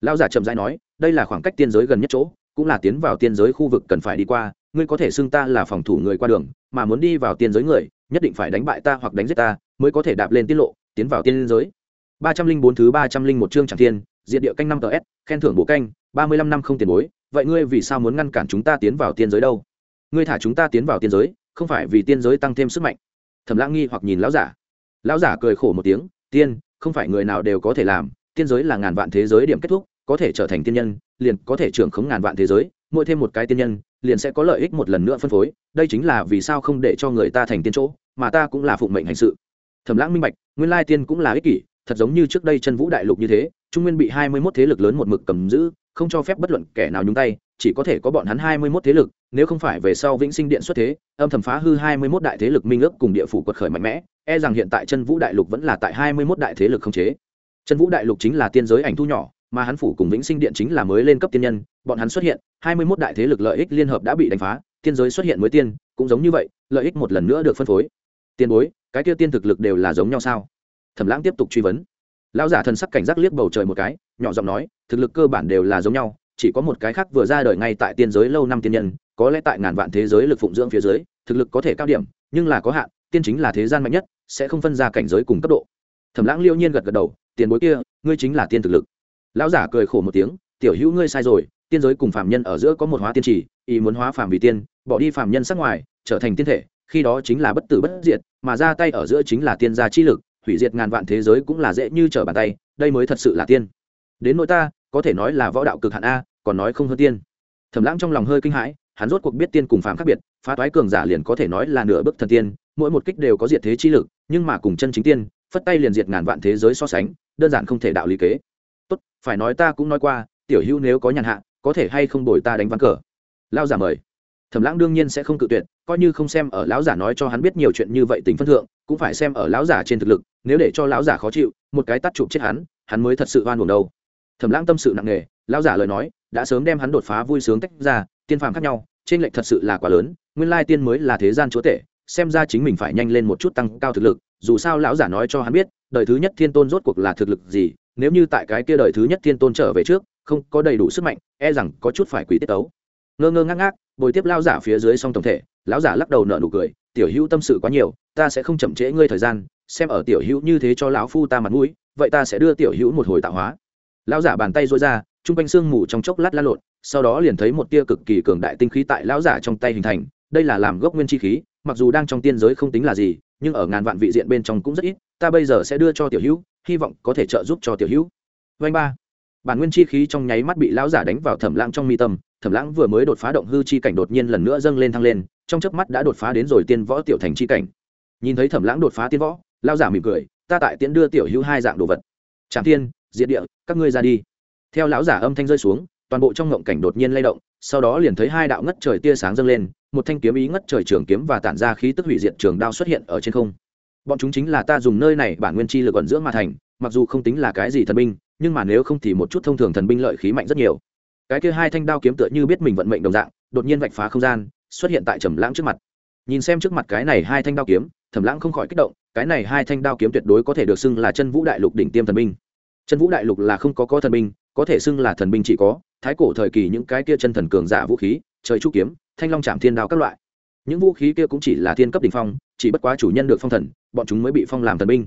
Lão giả chậm rãi nói, đây là khoảng cách tiên giới gần nhất chỗ, cũng là tiến vào tiên giới khu vực cần phải đi qua, ngươi có thể xưng ta là phòng thủ người qua đường, mà muốn đi vào tiên giới người, nhất định phải đánh bại ta hoặc đánh giết ta, mới có thể đạp lên tiết lộ, tiến vào tiên giới. Ba trăm linh bốn thứ ba trăm linh một chương tràng thiên diện địa canh năm tờ s, khen thưởng bộ canh, ba mươi lăm năm không tiền bối, vậy ngươi vì sao muốn ngăn cản chúng ta tiến vào tiên giới đâu? Ngươi thả chúng ta tiến vào tiên giới, không phải vì tiên giới tăng thêm sức mạnh. Thẩm lãng nghi hoặc nhìn lão giả. Lão giả cười khổ một tiếng, tiên, không phải người nào đều có thể làm tiên giới là ngàn vạn thế giới điểm kết thúc, có thể trở thành tiên nhân, liền có thể trưởng khống ngàn vạn thế giới, mỗi thêm một cái tiên nhân, liền sẽ có lợi ích một lần nữa phân phối, đây chính là vì sao không để cho người ta thành tiên chỗ, mà ta cũng là phụng mệnh hành sự. Thẩm lãng minh bạch, nguyên lai tiên cũng là ích kỷ, thật giống như trước đây chân vũ đại lục như thế, trung nguyên bị hai mươi mốt thế lực lớn một mực cầm giữ, không cho phép bất luận kẻ nào nhúng tay, chỉ có thể có bọn hắn hai mươi mốt thế lực, nếu không phải về sau vĩnh sinh điện xuất thế, âm thầm phá hư hai mươi mốt đại thế lực minh ước cùng địa phủ quật khởi mạnh mẽ e rằng hiện tại chân vũ đại lục vẫn là tại hai mươi mốt đại thế lực không chế chân vũ đại lục chính là tiên giới ảnh thu nhỏ, mà hắn phủ cùng vĩnh sinh điện chính là mới lên cấp tiên nhân, bọn hắn xuất hiện, hai mươi mốt đại thế lực lợi ích liên hợp đã bị đánh phá, tiên giới xuất hiện mới tiên, cũng giống như vậy, lợi ích một lần nữa được phân phối. Tiên bối, cái kia tiên thực lực đều là giống nhau sao? Thẩm lãng tiếp tục truy vấn. Lão giả thần sắc cảnh giác liếc bầu trời một cái, nhỏ giọng nói, thực lực cơ bản đều là giống nhau, chỉ có một cái khác vừa ra đời ngay tại tiên giới lâu năm tiên nhân, có lẽ tại ngàn vạn thế giới lực phụng dưỡng phía dưới, thực lực có thể cao điểm, nhưng là có hạn, tiên chính là thế gian mạnh nhất, sẽ không phân ra cảnh giới cùng cấp độ thẩm lãng liêu nhiên gật gật đầu, tiền bối kia, ngươi chính là tiên thực lực. Lão giả cười khổ một tiếng, tiểu hữu ngươi sai rồi, tiên giới cùng phàm nhân ở giữa có một hóa tiên trì, ý muốn hóa phàm vì tiên, bỏ đi phàm nhân sắc ngoài, trở thành tiên thể, khi đó chính là bất tử bất diệt, mà ra tay ở giữa chính là tiên gia chi lực, hủy diệt ngàn vạn thế giới cũng là dễ như trở bàn tay, đây mới thật sự là tiên. Đến nỗi ta, có thể nói là võ đạo cực hạn a, còn nói không hơn tiên. Thẩm lãng trong lòng hơi kinh hãi, hắn rốt cuộc biết tiên cùng phàm khác biệt, phá toái cường giả liền có thể nói là nửa bước thần tiên, mỗi một kích đều có diệt thế chi lực, nhưng mà cùng chân chính tiên phất tay liền diệt ngàn vạn thế giới so sánh, đơn giản không thể đạo lý kế. Tốt, phải nói ta cũng nói qua, tiểu hữu nếu có nhàn hạ, có thể hay không đổi ta đánh ván cờ. Lao giả mời. Thẩm lãng đương nhiên sẽ không cự tuyệt, coi như không xem ở lão giả nói cho hắn biết nhiều chuyện như vậy tính phân thượng, cũng phải xem ở lão giả trên thực lực, nếu để cho lão giả khó chịu, một cái tắt chụp chết hắn hắn mới thật sự oan buồn đâu. Thẩm lãng tâm sự nặng nề, lão giả lời nói, đã sớm đem hắn đột phá vui sướng tách ra, tiên phàm khác nhau, trên lệnh thật sự là quá lớn, nguyên lai tiên mới là thế gian chúa tể, xem ra chính mình phải nhanh lên một chút tăng cao thực lực dù sao lão giả nói cho hắn biết, đời thứ nhất thiên tôn rốt cuộc là thực lực gì, nếu như tại cái kia đời thứ nhất thiên tôn trở về trước, không có đầy đủ sức mạnh e rằng có chút phải quỷ tiết tấu. Ngơ ngơ ngác ngác, bồi tiếp lao giả phía dưới song tổng thể, lão giả lắc đầu nợ nụ cười, tiểu hữu tâm sự quá nhiều, ta sẽ không chậm trễ ngươi thời gian, xem ở tiểu hữu như thế cho lão phu ta mặt mũi, vậy ta sẽ đưa tiểu hữu một hồi tạo hóa. Lão giả bàn tay dối ra t r u n g quanh sương mù trong chốc lát la lộn, sau đó liền thấy một tia cực kỳ cường đại tinh khí tại lão giả trong tay hình thành, đây là làm gốc nguyên chi khí, mặc dù đang trong tiên giới không tính là gì nhưng ở ngàn vạn vị diện bên trong cũng rất ít, ta bây giờ sẽ đưa cho tiểu hữu, hy vọng có thể trợ giúp cho tiểu hữu. Vanh ba. Bản nguyên chi khí trong nháy mắt bị lão giả đánh vào thẩm lãng trong mi tâm, thẩm lãng vừa mới đột phá động hư chi cảnh đột nhiên lần nữa dâng lên thăng lên, trong chớp mắt đã đột phá đến rồi tiên võ tiểu thành chi cảnh. Nhìn thấy thẩm lãng đột phá tiên võ, lão giả mỉm cười, ta tại tiễn đưa tiểu hữu hai dạng đồ vật. Trạm thiên, diệt địa, các ngươi ra đi. Theo lão giả âm thanh rơi xuống, toàn bộ trong ngộng cảnh đột nhiên lay động, sau đó liền thấy hai đạo ngất trời tia sáng dâng lên một thanh kiếm ý ngất trời trường kiếm và tản ra khí tức hủy diệt trường đao xuất hiện ở trên không. Bọn chúng chính là ta dùng nơi này bản nguyên chi lực ẩn dưỡng mà thành, mặc dù không tính là cái gì thần binh, nhưng mà nếu không thì một chút thông thường thần binh lợi khí mạnh rất nhiều. Cái kia hai thanh đao kiếm tựa như biết mình vận mệnh đồng dạng, đột nhiên vạch phá không gian, xuất hiện tại trầm lãng trước mặt. Nhìn xem trước mặt cái này hai thanh đao kiếm thẩm lãng không khỏi kích động, cái này hai thanh đao kiếm tuyệt đối có thể được xưng là chân vũ đại lục đỉnh tiêm thần binh. Chân vũ đại lục là không có có thần binh, có thể xưng là thần binh chỉ có, thái cổ thời kỳ những cái kia chân thần cường giả vũ khí, trời chu kiếm thanh long trạm thiên đao các loại. Những vũ khí kia cũng chỉ là thiên cấp đỉnh phong, chỉ bất quá chủ nhân được phong thần, bọn chúng mới bị phong làm thần binh.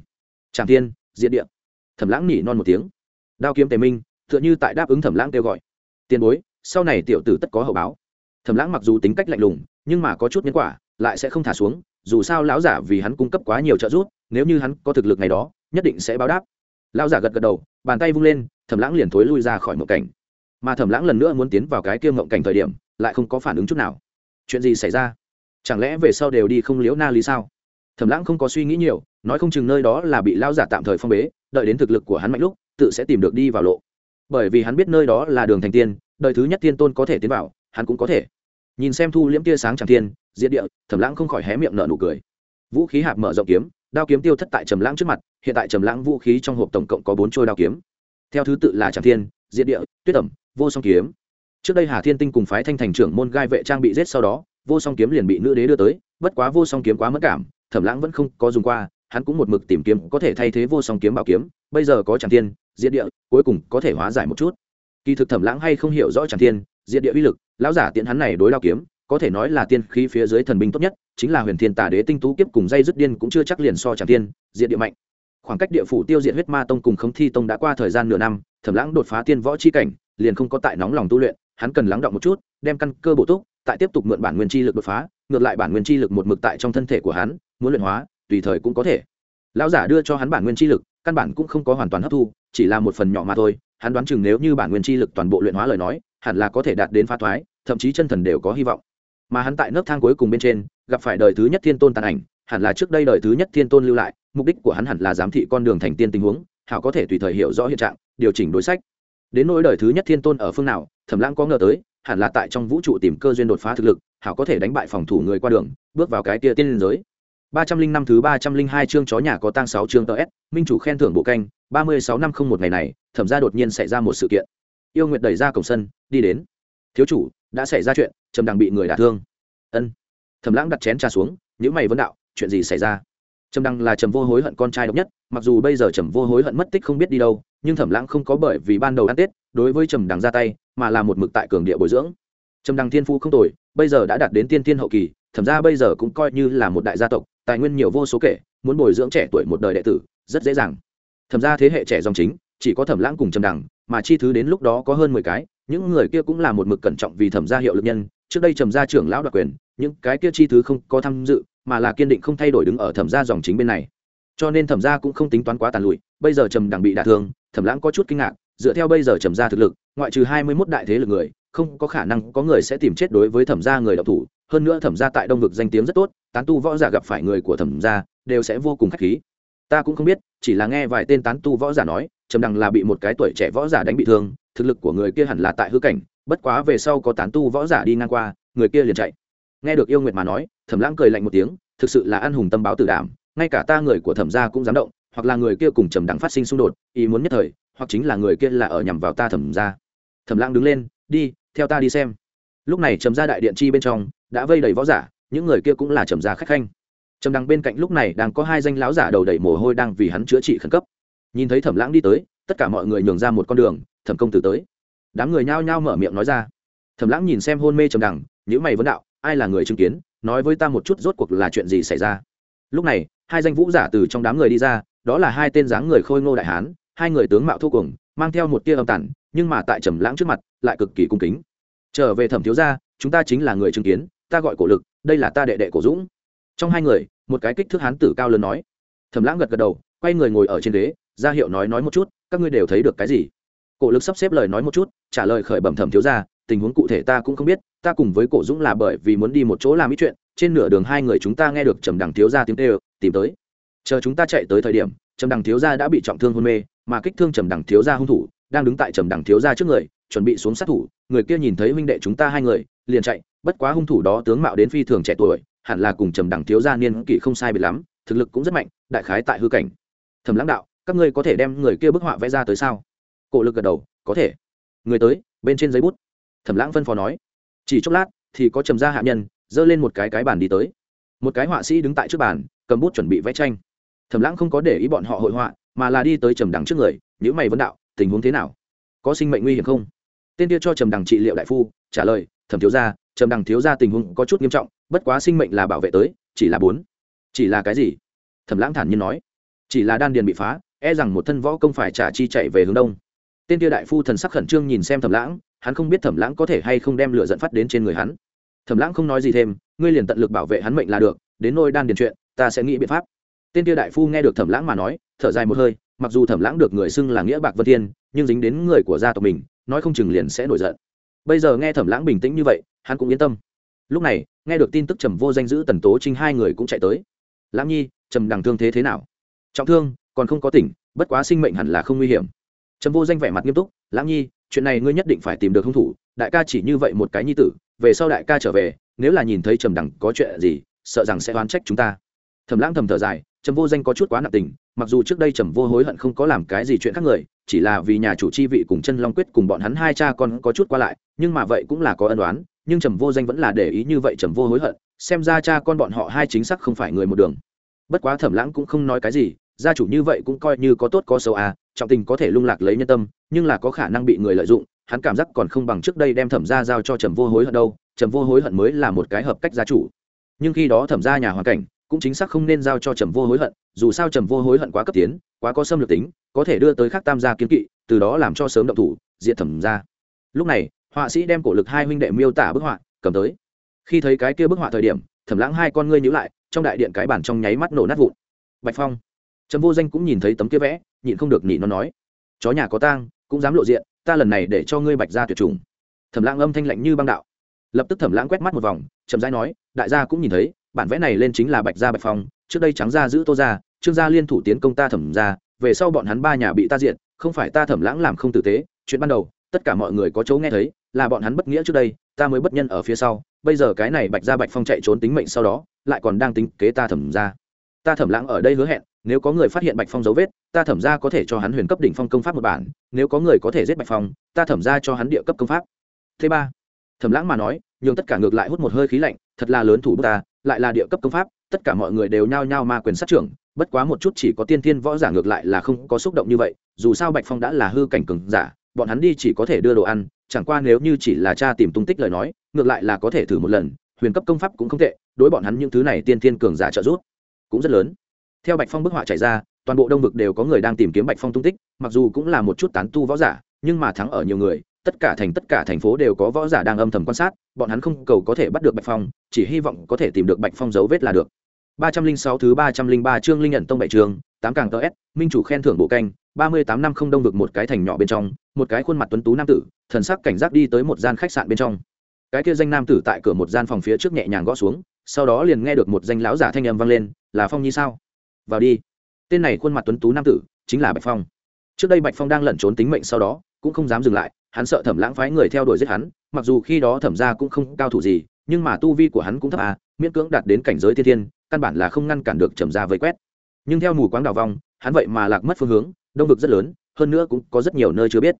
Trạm thiên diện địa. Thẩm lãng nhỉ non một tiếng. Đao kiếm tề minh, tựa như tại đáp ứng thẩm lãng kêu gọi. Tiền bối, sau này tiểu tử tất có hậu báo. Thẩm lãng mặc dù tính cách lạnh lùng, nhưng mà có chút nhân quả, lại sẽ không thả xuống, dù sao lão giả vì hắn cung cấp quá nhiều trợ giúp, nếu như hắn có thực lực ngày đó, nhất định sẽ báo đáp. Lão giả gật gật đầu, bàn tay vung lên, thẩm lãng liền thối lui ra khỏi mộng cảnh. Mà thẩm lãng lần nữa muốn tiến vào cái kia mộng cảnh thời điểm lại không có phản ứng chút nào. Chuyện gì xảy ra? Chẳng lẽ về sau đều đi không liễu na lý sao? Thẩm lãng không có suy nghĩ nhiều, nói không chừng nơi đó là bị lao giả tạm thời phong bế, đợi đến thực lực của hắn mạnh lúc, tự sẽ tìm được đi vào lộ. Bởi vì hắn biết nơi đó là đường thành tiên, đời thứ nhất tiên tôn có thể tiến vào, hắn cũng có thể. Nhìn xem thu liễm tia sáng tràng tiên diệt địa, thẩm lãng không khỏi hé miệng nở nụ cười. Vũ khí hạp mở rộng kiếm, đao kiếm tiêu thất tại trầm lãng trước mặt, hiện tại trầm lãng vũ khí trong hộp tổng cộng có bốn trôi đao kiếm. Theo thứ tự là tràng thiên, diệt địa, tuyết ẩm, vô song kiếm trước đây hà thiên tinh cùng phái thanh thành trưởng môn gai vệ trang bị giết sau đó, vô song kiếm liền bị nữ đế đưa tới, bất quá vô song kiếm quá mất cảm, thẩm lãng vẫn không có dùng qua, hắn cũng một mực tìm kiếm, có thể thay thế vô song kiếm bảo kiếm, bây giờ có tràng thiên, diệt địa, cuối cùng có thể hóa giải một chút. Kỳ thực thẩm lãng hay không hiểu rõ tràng thiên, diệt địa uy lực, lão giả tiện hắn này đối lao kiếm, có thể nói là tiên khí phía dưới thần binh tốt nhất, chính là huyền thiên tà đế tinh tú kiếp cùng dây dứt điên cũng chưa chắc liền so tràng tiên diện địa mạnh. Khoảng cách địa phủ tiêu diệt huyết ma tông cùng khống thi tông đã qua thời gian nửa năm, thẩm lãng đột phá tiên võ chi cảnh, liền không có tại nóng lòng tu luyện hắn cần lắng động một chút, đem căn cơ bổ túc, tại tiếp tục mượn bản nguyên chi lực đột phá, ngược lại bản nguyên chi lực một mực tại trong thân thể của hắn, muốn luyện hóa, tùy thời cũng có thể. Lão giả đưa cho hắn bản nguyên chi lực, căn bản cũng không có hoàn toàn hấp thu, chỉ là một phần nhỏ mà thôi, hắn đoán chừng nếu như bản nguyên chi lực toàn bộ luyện hóa lời nói, hẳn là có thể đạt đến phá thoái, thậm chí chân thần đều có hy vọng. Mà hắn tại nấc thang cuối cùng bên trên, gặp phải đời thứ nhất thiên tôn tàn ảnh, hẳn là trước đây đời thứ nhất thiên tôn lưu lại, mục đích của hắn hẳn là giám thị con đường thành tiên tình huống, hảo có thể tùy thời hiểu rõ hiện trạng, điều chỉnh đối sách đến nỗi đời thứ nhất thiên tôn ở phương nào, thẩm lãng có ngờ tới, hẳn là tại trong vũ trụ tìm cơ duyên đột phá thực lực, hảo có thể đánh bại phòng thủ người qua đường, bước vào cái tia tiên liên giới. Ba trăm linh năm thứ ba trăm linh hai chương chó nhà có tang sáu chương tờ s, minh chủ khen thưởng bộ canh, ba mươi sáu năm không một ngày này, thẩm ra đột nhiên xảy ra một sự kiện. Yêu nguyệt đẩy ra cổng sân, đi đến. Thiếu chủ, đã xảy ra chuyện, trầm đằng bị người đả thương. Ân. Thẩm lãng đặt chén trà xuống những mày vấn đạo, chuyện gì xảy ra? Trầm đằng là trầm vô hối hận con trai độc nhất, mặc dù bây giờ trầm vô hối hận mất tích không biết đi đâu nhưng thẩm lãng không có bởi vì ban đầu ăn tết đối với trầm đằng ra tay mà là một mực tại cường địa bồi dưỡng. Trầm đằng thiên phu không tồi, bây giờ đã đạt đến tiên tiên hậu kỳ, thẩm ra bây giờ cũng coi như là một đại gia tộc, tài nguyên nhiều vô số kể, muốn bồi dưỡng trẻ tuổi một đời đệ tử, rất dễ dàng. Thẩm ra thế hệ trẻ dòng chính, chỉ có thẩm lãng cùng trầm đằng, mà chi thứ đến lúc đó có hơn mười cái, những người kia cũng là một mực cẩn trọng vì thẩm gia hiệu lực nhân, trước đây trầm gia trưởng lão đặc quyền, những cái kia chi thứ không có tham dự, mà là kiên định không thay đổi đứng ở thẩm gia dòng chính bên này. Cho nên thẩm gia cũng không tính toán quá tàn lụi, bây giờ trầm đằng bị đả thương thẩm lãng có chút kinh ngạc, dựa theo bây giờ trầm gia thực lực, ngoại trừ hai mươi mốt đại thế lực người, không có khả năng có người sẽ tìm chết đối với thẩm gia người đọc thủ. Hơn nữa thẩm gia tại đông vực danh tiếng rất tốt, tán tu võ giả gặp phải người của thẩm gia đều sẽ vô cùng k h á c h khí. Ta cũng không biết, chỉ là nghe vài tên tán tu võ giả nói, trầm đằng là bị một cái tuổi trẻ võ giả đánh bị thương, thực lực của người kia hẳn là tại hư cảnh, bất quá về sau có tán tu võ giả đi ngang qua, người kia liền chạy. Nghe được yêu nguyệt mà nói, thẩm lãng cười lạnh một tiếng, thực sự là ăn hùng tâm báo tử đảm ngay cả ta người của thẩm gia cũng dám động hoặc là người kia cùng trầm đẳng phát sinh xung đột, ý muốn nhất thời, hoặc chính là người kia là ở nhằm vào ta thẩm gia thẩm lãng đứng lên, đi, theo ta đi xem. Lúc này trầm gia đại điện chi bên trong, đã vây đầy võ giả, những người kia cũng là trầm gia khách khanh. Trầm đằng bên cạnh lúc này đang có hai danh lão giả đầu đầy mồ hôi đang vì hắn chữa trị khẩn cấp. Nhìn thấy thẩm lãng đi tới, tất cả mọi người nhường ra một con đường, thẩm công tử tới. Đám người nhao nhao mở miệng nói ra. Thẩm lãng nhìn xem hôn mê trầm đằng nhữ mày vấn đạo, ai là người chứng kiến? Nói với ta một chút rốt cuộc là chuyện gì xảy ra? Lúc này, hai danh vũ giả từ trong đám người đi ra đó là hai tên dáng người khôi ngô đại hán, hai người tướng mạo thô cùng, mang theo một tia âm tản nhưng mà tại trầm lãng trước mặt, lại cực kỳ cung kính. Trở về thẩm thiếu gia, chúng ta chính là người chứng kiến, ta gọi cổ lực, đây là ta đệ đệ cổ dũng. Trong hai người, một cái kích thước hán tử cao lớn nói. Thẩm lãng gật gật đầu, quay người ngồi ở trên ghế, ra hiệu nói nói một chút, các ngươi đều thấy được cái gì? Cổ lực sắp xếp lời nói một chút, trả lời khởi bẩm thẩm thiếu gia, tình huống cụ thể ta cũng không biết, ta cùng với cổ dũng là bởi vì muốn đi một chỗ làm ít chuyện, trên nửa đường hai người chúng ta nghe được trầm đằng thiếu gia tiếng tê tìm tới chờ chúng ta chạy tới thời điểm, trầm đằng thiếu gia đã bị trọng thương hôn mê, mà kích thương trầm đằng thiếu gia hung thủ, đang đứng tại trầm đằng thiếu gia trước người, chuẩn bị xuống sát thủ, người kia nhìn thấy huynh đệ chúng ta hai người, liền chạy, bất quá hung thủ đó tướng mạo đến phi thường trẻ tuổi, hẳn là cùng trầm đằng thiếu gia niên kỷ không sai biệt lắm, thực lực cũng rất mạnh, đại khái tại hư cảnh. Thẩm lãng đạo, các ngươi có thể đem người kia bức họa vẽ ra tới sao? Cổ lực gật đầu, có thể. Người tới, bên trên giấy bút. Thẩm lãng phân phó nói. Chỉ chốc lát, thì có trầm gia hạ nhân, giơ lên một cái cái bàn đi tới. Một cái họa sĩ đứng tại trước bàn, cầm bút chuẩn bị vẽ tranh thẩm lãng không có để ý bọn họ hội họa, mà là đi tới trầm đằng trước người nhữ mày vấn đạo, tình huống thế nào? Có sinh mệnh nguy hiểm không? Tên kia cho trầm đằng trị liệu đại phu, trả lời, thẩm thiếu gia, trầm đằng thiếu gia tình huống có chút nghiêm trọng, bất quá sinh mệnh là bảo vệ tới, chỉ là bốn. Chỉ là cái gì? Thẩm lãng thản nhiên nói, chỉ là đan điền bị phá e rằng một thân võ công phải trả chi chạy về hướng đông. Tên kia đại phu thần sắc khẩn trương nhìn xem thẩm lãng, hắn không biết thẩm lãng có thể hay không đem lửa dẫn phát đến trên người hắn. Thẩm lãng không nói gì thêm, ngươi liền tận lực bảo vệ hắn mệnh là được, đến nôi đan điền chuyện, ta sẽ nghĩ biện pháp tên kia đại phu nghe được thẩm lãng mà nói, thở dài một hơi, mặc dù thẩm lãng được người xưng là nghĩa bạc vân thiên, nhưng dính đến người của gia tộc mình, nói không chừng liền sẽ nổi giận. Bây giờ nghe thẩm lãng bình tĩnh như vậy, hắn cũng yên tâm. Lúc này, nghe được tin tức trầm vô danh giữ tần tố trinh hai người cũng chạy tới. Lãng nhi, trầm đằng thương thế thế nào? Trọng thương, còn không có tỉnh, bất quá sinh mệnh hẳn là không nguy hiểm. Trầm vô danh vẻ mặt nghiêm túc, lãng nhi, chuyện này ngươi nhất định phải tìm được hung thủ, đại ca chỉ như vậy một cái nhi tử, về sau đại ca trở về, nếu là nhìn thấy trầm đằng có chuyện gì, sợ rằng sẽ oán trách chúng ta. Thầm lãng thầm thở dài trầm vô danh có chút quá nặng tình, mặc dù trước đây trầm vô hối hận không có làm cái gì chuyện khác người, chỉ là vì nhà chủ chi vị cùng chân long quyết cùng bọn hắn hai cha con có chút qua lại, nhưng mà vậy cũng là có ân đoán nhưng trầm vô danh vẫn là để ý như vậy trầm vô hối hận, xem ra cha con bọn họ hai chính xác không phải người một đường. Bất quá thẩm lãng cũng không nói cái gì, gia chủ như vậy cũng coi như có tốt có xấu à trọng tình có thể lung lạc lấy nhân tâm, nhưng là có khả năng bị người lợi dụng, hắn cảm giác còn không bằng trước đây đem thẩm gia giao cho trầm vô hối hận đâu, trầm vô hối hận mới là một cái hợp cách gia chủ. Nhưng khi đó thẩm gia nhà hoàn cảnh cũng chính xác không nên giao cho trầm vô hối hận, dù sao trầm vô hối hận quá cấp tiến, quá có xâm lược tính, có thể đưa tới khắc tam gia kiến kỵ, từ đó làm cho sớm động thủ diện thẩm gia. Lúc này, họa sĩ đem cổ lực hai huynh đệ miêu tả bức họa, cầm tới. Khi thấy cái kia bức họa thời điểm, thẩm lãng hai con ngươi nhíu lại, trong đại điện cái bản trong nháy mắt nổ nát vụn. Bạch phong. Trầm vô danh cũng nhìn thấy tấm kia vẽ, nhịn không được nhị nó nói, chó nhà có tang, cũng dám lộ diện, ta lần này để cho ngươi bạch ra tuyệt chủng. Thẩm lãng âm thanh lạnh như băng đạo. Lập tức thẩm lãng quét mắt một vòng, chậm rãi nói, đại gia cũng nhìn thấy bản vẽ này lên chính là bạch gia bạch phong, trước đây trắng gia giữ tô gia, trương gia liên thủ tiến công ta thẩm gia về sau bọn hắn ba nhà bị ta diện không phải ta thẩm lãng làm không tử tế, chuyện ban đầu, tất cả mọi người có chỗ nghe thấy, là bọn hắn bất nghĩa trước đây, ta mới bất nhân ở phía sau, bây giờ cái này bạch gia bạch phong chạy trốn tính mệnh sau đó, lại còn đang tính kế ta thẩm gia ta thẩm lãng ở đây hứa hẹn, nếu có người phát hiện bạch phong dấu vết, ta thẩm ra có thể cho hắn huyền cấp đỉnh phong công pháp một bản, nếu có người có thể giết bạch phong, ta thẩm ra cho hắn địa cấp công pháp. Thứ ba, thẩm lãng mà nói, nhường tất cả ngược lại hút một hơi khí lạnh, thật là lớn thủ bút ta lại là địa cấp công pháp, tất cả mọi người đều nhao nhao ma quyền sát trưởng, bất quá một chút chỉ có tiên thiên võ giả ngược lại là không có xúc động như vậy, dù sao bạch phong đã là hư cảnh cường giả, bọn hắn đi chỉ có thể đưa đồ ăn, chẳng qua nếu như chỉ là cha tìm tung tích lời nói, ngược lại là có thể thử một lần, huyền cấp công pháp cũng không tệ, đối bọn hắn những thứ này tiên thiên cường giả trợ giúp cũng rất lớn. Theo bạch phong bức họa chạy ra, toàn bộ đông vực đều có người đang tìm kiếm bạch phong tung tích, mặc dù cũng là một chút tán tu võ giả, nhưng mà thắng ở nhiều người, tất cả thành tất cả thành phố đều có võ giả đang âm thầm quan sát bọn hắn không cầu có thể bắt được bạch phong, chỉ hy vọng có thể tìm được bạch phong dấu vết là được. ba trăm linh sáu thứ ba trăm linh ba chương linh nhận tông bảy trường tám càng tờ s, minh chủ khen thưởng bộ canh, ba mươi tám năm không đông được một cái thành nhỏ bên trong, một cái khuôn mặt tuấn tú nam tử, thần sắc cảnh giác đi tới một gian khách sạn bên trong. Cái kia danh nam tử tại cửa một gian phòng phía trước nhẹ nhàng gõ xuống, sau đó liền nghe được một danh lão giả thanh âm vang lên, là phong nhi sao? Vào đi. Tên này khuôn mặt tuấn tú nam tử chính là bạch phong. Trước đây bạch phong đang lẩn trốn tính mệnh sau đó, cũng không dám dừng lại, hắn sợ thẩm lãng phái người theo đuổi giết hắn mặc dù khi đó thẩm ra cũng không cao thủ gì, nhưng mà tu vi của hắn cũng thấp à miễn cưỡng đạt đến cảnh giới thiên thiên, căn bản là không ngăn cản được trầm ra vây quét. Nhưng theo mù quáng đào vong, hắn vậy mà lạc mất phương hướng, đông vực rất lớn, hơn nữa cũng có rất nhiều nơi chưa biết.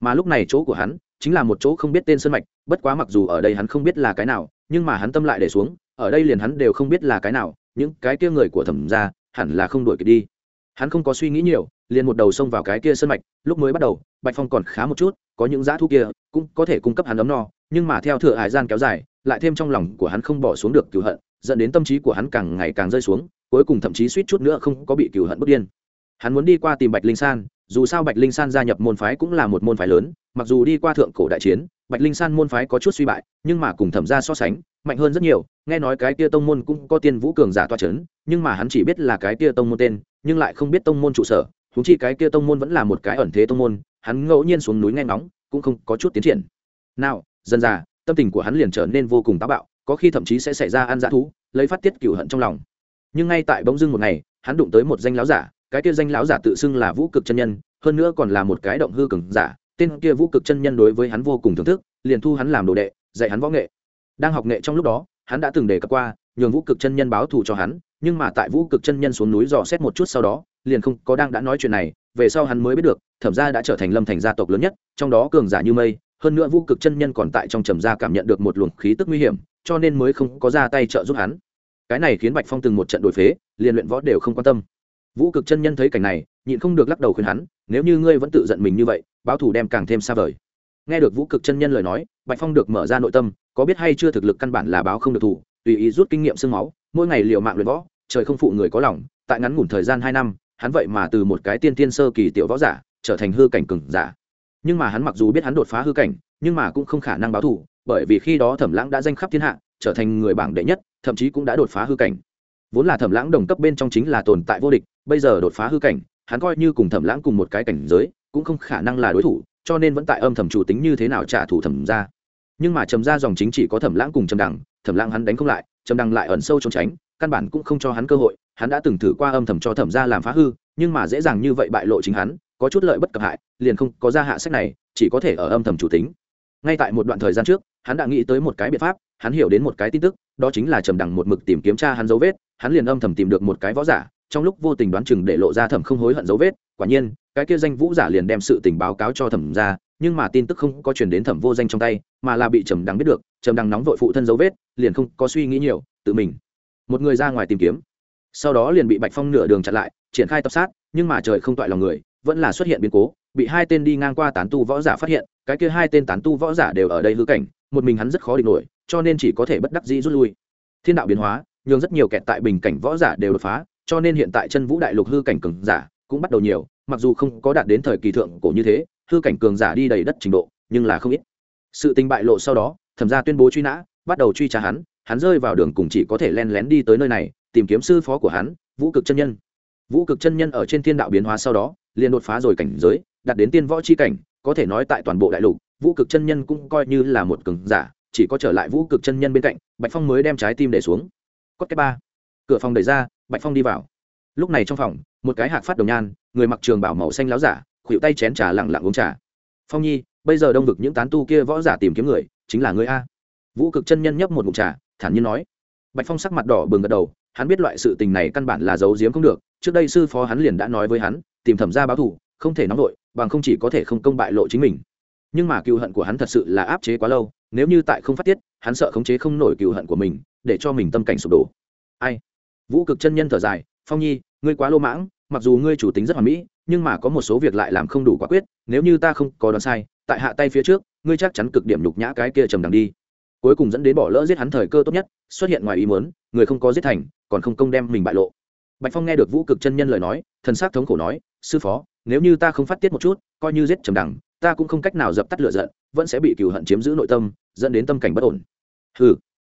Mà lúc này chỗ của hắn chính là một chỗ không biết tên sân mạch, bất quá mặc dù ở đây hắn không biết là cái nào, nhưng mà hắn tâm lại để xuống, ở đây liền hắn đều không biết là cái nào, những cái kia người của thẩm ra hẳn là không đuổi kịp đi. Hắn không có suy nghĩ nhiều, liền một đầu xông vào cái kia sân mạch, lúc mới bắt đầu, bạch phong còn khá một chút có những dã thu kia cũng có thể cung cấp hắn ấm no, nhưng mà theo thừa hải gian kéo dài, lại thêm trong lòng của hắn không bỏ xuống được cửu hận, dẫn đến tâm trí của hắn càng ngày càng rơi xuống, cuối cùng thậm chí suýt chút nữa không có bị cửu hận bất điên. Hắn muốn đi qua tìm bạch linh san, dù sao bạch linh san gia nhập môn phái cũng là một môn phái lớn, mặc dù đi qua thượng cổ đại chiến, bạch linh san môn phái có chút suy bại, nhưng mà cùng thẩm ra so sánh, mạnh hơn rất nhiều, nghe nói cái kia tông môn cũng có tiên vũ cường giả toa c h ấ n nhưng mà hắn chỉ biết là cái kia tông môn tên, nhưng lại không biết tông môn trụ sở húng chi cái kia tông môn vẫn là một cái ẩn thế tông môn, hắn ngẫu nhiên xuống núi nghe ngóng, cũng không có chút tiến triển. Nào dần dà tâm tình của hắn liền trở nên vô cùng táo bạo, có khi thậm chí sẽ xảy ra ăn dã thú, lấy phát tiết cựu hận trong lòng. Nhưng ngay tại bỗng dưng một ngày, hắn đụng tới một danh láo giả, cái kia danh láo giả tự xưng là vũ cực chân nhân, hơn nữa còn là một cái động hư cường giả, tên kia vũ cực chân nhân đối với hắn vô cùng thưởng thức, liền thu hắn làm đồ đệ, dạy hắn võ nghệ. Đang học nghệ trong lúc đó, hắn đã từng đề cập qua, nhường vũ cực chân nhân báo thù cho hắn, nhưng mà tại vũ cực chân nhân xuống núi dò xét một chút sau đó liền không có đang đã nói chuyện này, về sau hắn mới biết được, thẩm gia đã trở thành lâm thành gia tộc lớn nhất, trong đó cường giả như mây, hơn nữa vũ cực chân nhân còn tại trong trầm gia cảm nhận được một luồng khí tức nguy hiểm, cho nên mới không có ra tay trợ giúp hắn. Cái này khiến bạch phong từng một trận đổi phế, liền luyện võ đều không quan tâm. Vũ cực chân nhân thấy cảnh này, nhịn không được lắc đầu khuyên hắn, nếu như ngươi vẫn tự giận mình như vậy, báo thù đem càng thêm xa vời. Nghe được vũ cực chân nhân lời nói, bạch phong được mở ra nội tâm, có biết hay chưa thực lực căn bản là báo không được thủ tùy ý rút kinh nghiệm sương máu, mỗi ngày liều mạng luyện võ, trời không phụ người có lòng, tại ngắn ngủn thời gian hai năm hắn vậy mà từ một cái tiên tiên sơ kỳ tiểu võ giả trở thành hư cảnh cừng giả. Nhưng mà hắn mặc dù biết hắn đột phá hư cảnh, nhưng mà cũng không khả năng báo thù, bởi vì khi đó thẩm lãng đã danh khắp thiên hạ, trở thành người bảng đệ nhất, thậm chí cũng đã đột phá hư cảnh. Vốn là thẩm lãng đồng cấp bên trong chính là tồn tại vô địch, bây giờ đột phá hư cảnh, hắn coi như cùng thẩm lãng cùng một cái cảnh giới, cũng không khả năng là đối thủ, cho nên vẫn tại âm thầm chủ tính như thế nào trả thù thẩm ra nhưng mà trầm ra dòng chính chỉ có thẩm lãng cùng trầm đằng, thẩm lãng hắn đánh không lại, trầm đằng lại ẩn sâu trốn tránh, căn bản cũng không cho hắn cơ hội hắn đã từng thử qua âm thầm cho thẩm ra làm phá hư, nhưng mà dễ dàng như vậy bại lộ chính hắn, có chút lợi bất cập hại, liền không có ra hạ sách này, chỉ có thể ở âm thầm chủ tính. Ngay tại một đoạn thời gian trước, hắn đã nghĩ tới một cái biện pháp, hắn hiểu đến một cái tin tức, đó chính là trầm đằng một mực tìm kiếm tra hắn dấu vết, hắn liền âm thầm tìm được một cái võ giả, trong lúc vô tình đoán chừng để lộ ra thẩm không hối hận dấu vết, quả nhiên, cái kia danh vũ giả liền đem sự tình báo cáo cho thẩm ra nhưng mà tin tức không có chuyển đến thẩm vô danh trong tay, mà là bị trầm đằng biết được, trầm đằng nóng vội phụ thân dấu vết, liền không có suy nghĩ nhiều, tự mình. Một người ra ngoài tìm kiếm sau đó liền bị bạch phong nửa đường chặn lại, triển khai tập sát, nhưng mà trời không toại lòng người, vẫn là xuất hiện biến cố, bị hai tên đi ngang qua tán tu võ giả phát hiện, cái kia hai tên tán tu võ giả đều ở đây hư cảnh, một mình hắn rất khó địch nổi, cho nên chỉ có thể bất đắc dĩ rút lui. Thiên đạo biến hóa, nhường rất nhiều kẹt tại bình cảnh võ giả đều đột phá, cho nên hiện tại chân vũ đại lục hư cảnh cường giả cũng bắt đầu nhiều, mặc dù không có đạt đến thời kỳ thượng cổ như thế, hư cảnh cường giả đi đầy đất trình độ, nhưng là không ít. Sự tình bại lộ sau đó, thẩm ra tuyên bố truy nã, bắt đầu truy tra hắn hắn rơi vào đường cùng chỉ có thể len lén đi tới nơi này tìm kiếm sư phó của hắn, vũ cực chân nhân. Vũ cực chân nhân ở trên thiên đạo biến hóa sau đó, liền đột phá rồi cảnh giới, đạt đến tiên võ c h i cảnh, có thể nói tại toàn bộ đại lục, vũ cực chân nhân cũng coi như là một cường giả, chỉ có trở lại vũ cực chân nhân bên cạnh, bạch phong mới đem trái tim để xuống. Cốt cái ba. Cửa phòng đẩy ra, bạch phong đi vào. Lúc này trong phòng, một cái hạc phát đồng nhan, người mặc trường bảo màu xanh láo giả khuỵu tay chén trà lẳng lặng uống trà. Phong nhi, bây giờ đông vực những tán tu kia võ giả tìm kiếm người, chính là người a. Vũ cực chân nhân nhấp một mục trà, thản nhiên nói. Bạch phong sắc mặt đỏ bừng gật đầu hắn biết loại sự tình này căn bản là giấu giếm không được, trước đây sư phó hắn liền đã nói với hắn, tìm thẩm ra báo thủ không thể nóng vội, bằng không chỉ có thể không công bại lộ chính mình. Nhưng mà cựu hận của hắn thật sự là áp chế quá lâu, nếu như tại không phát tiết, hắn sợ khống chế không nổi cựu hận của mình, để cho mình tâm cảnh sụp đổ. Ai? Vũ cực chân nhân thở dài, phong nhi, ngươi quá lô mãng, mặc dù ngươi chủ tính rất hoàn mỹ, nhưng mà có một số việc lại làm không đủ quả quyết, nếu như ta không có đoán sai, tại hạ tay phía trước, ngươi chắc chắn cực điểm nhục nhã cái kia trầm đằng đi cuối cùng dẫn đến bỏ lỡ giết hắn thời cơ tốt nhất, xuất hiện ngoài ý muốn, người không có giết thành, còn không công đem mình bại lộ. Bạch phong nghe được vũ cực chân nhân lời nói, thần s á c thống khổ nói, sư phó, nếu như ta không phát tiết một chút, coi như giết trầm đằng, ta cũng không cách nào dập tắt lửa giận, vẫn sẽ bị cựu hận chiếm giữ nội tâm, dẫn đến tâm cảnh bất ổn. Hừ.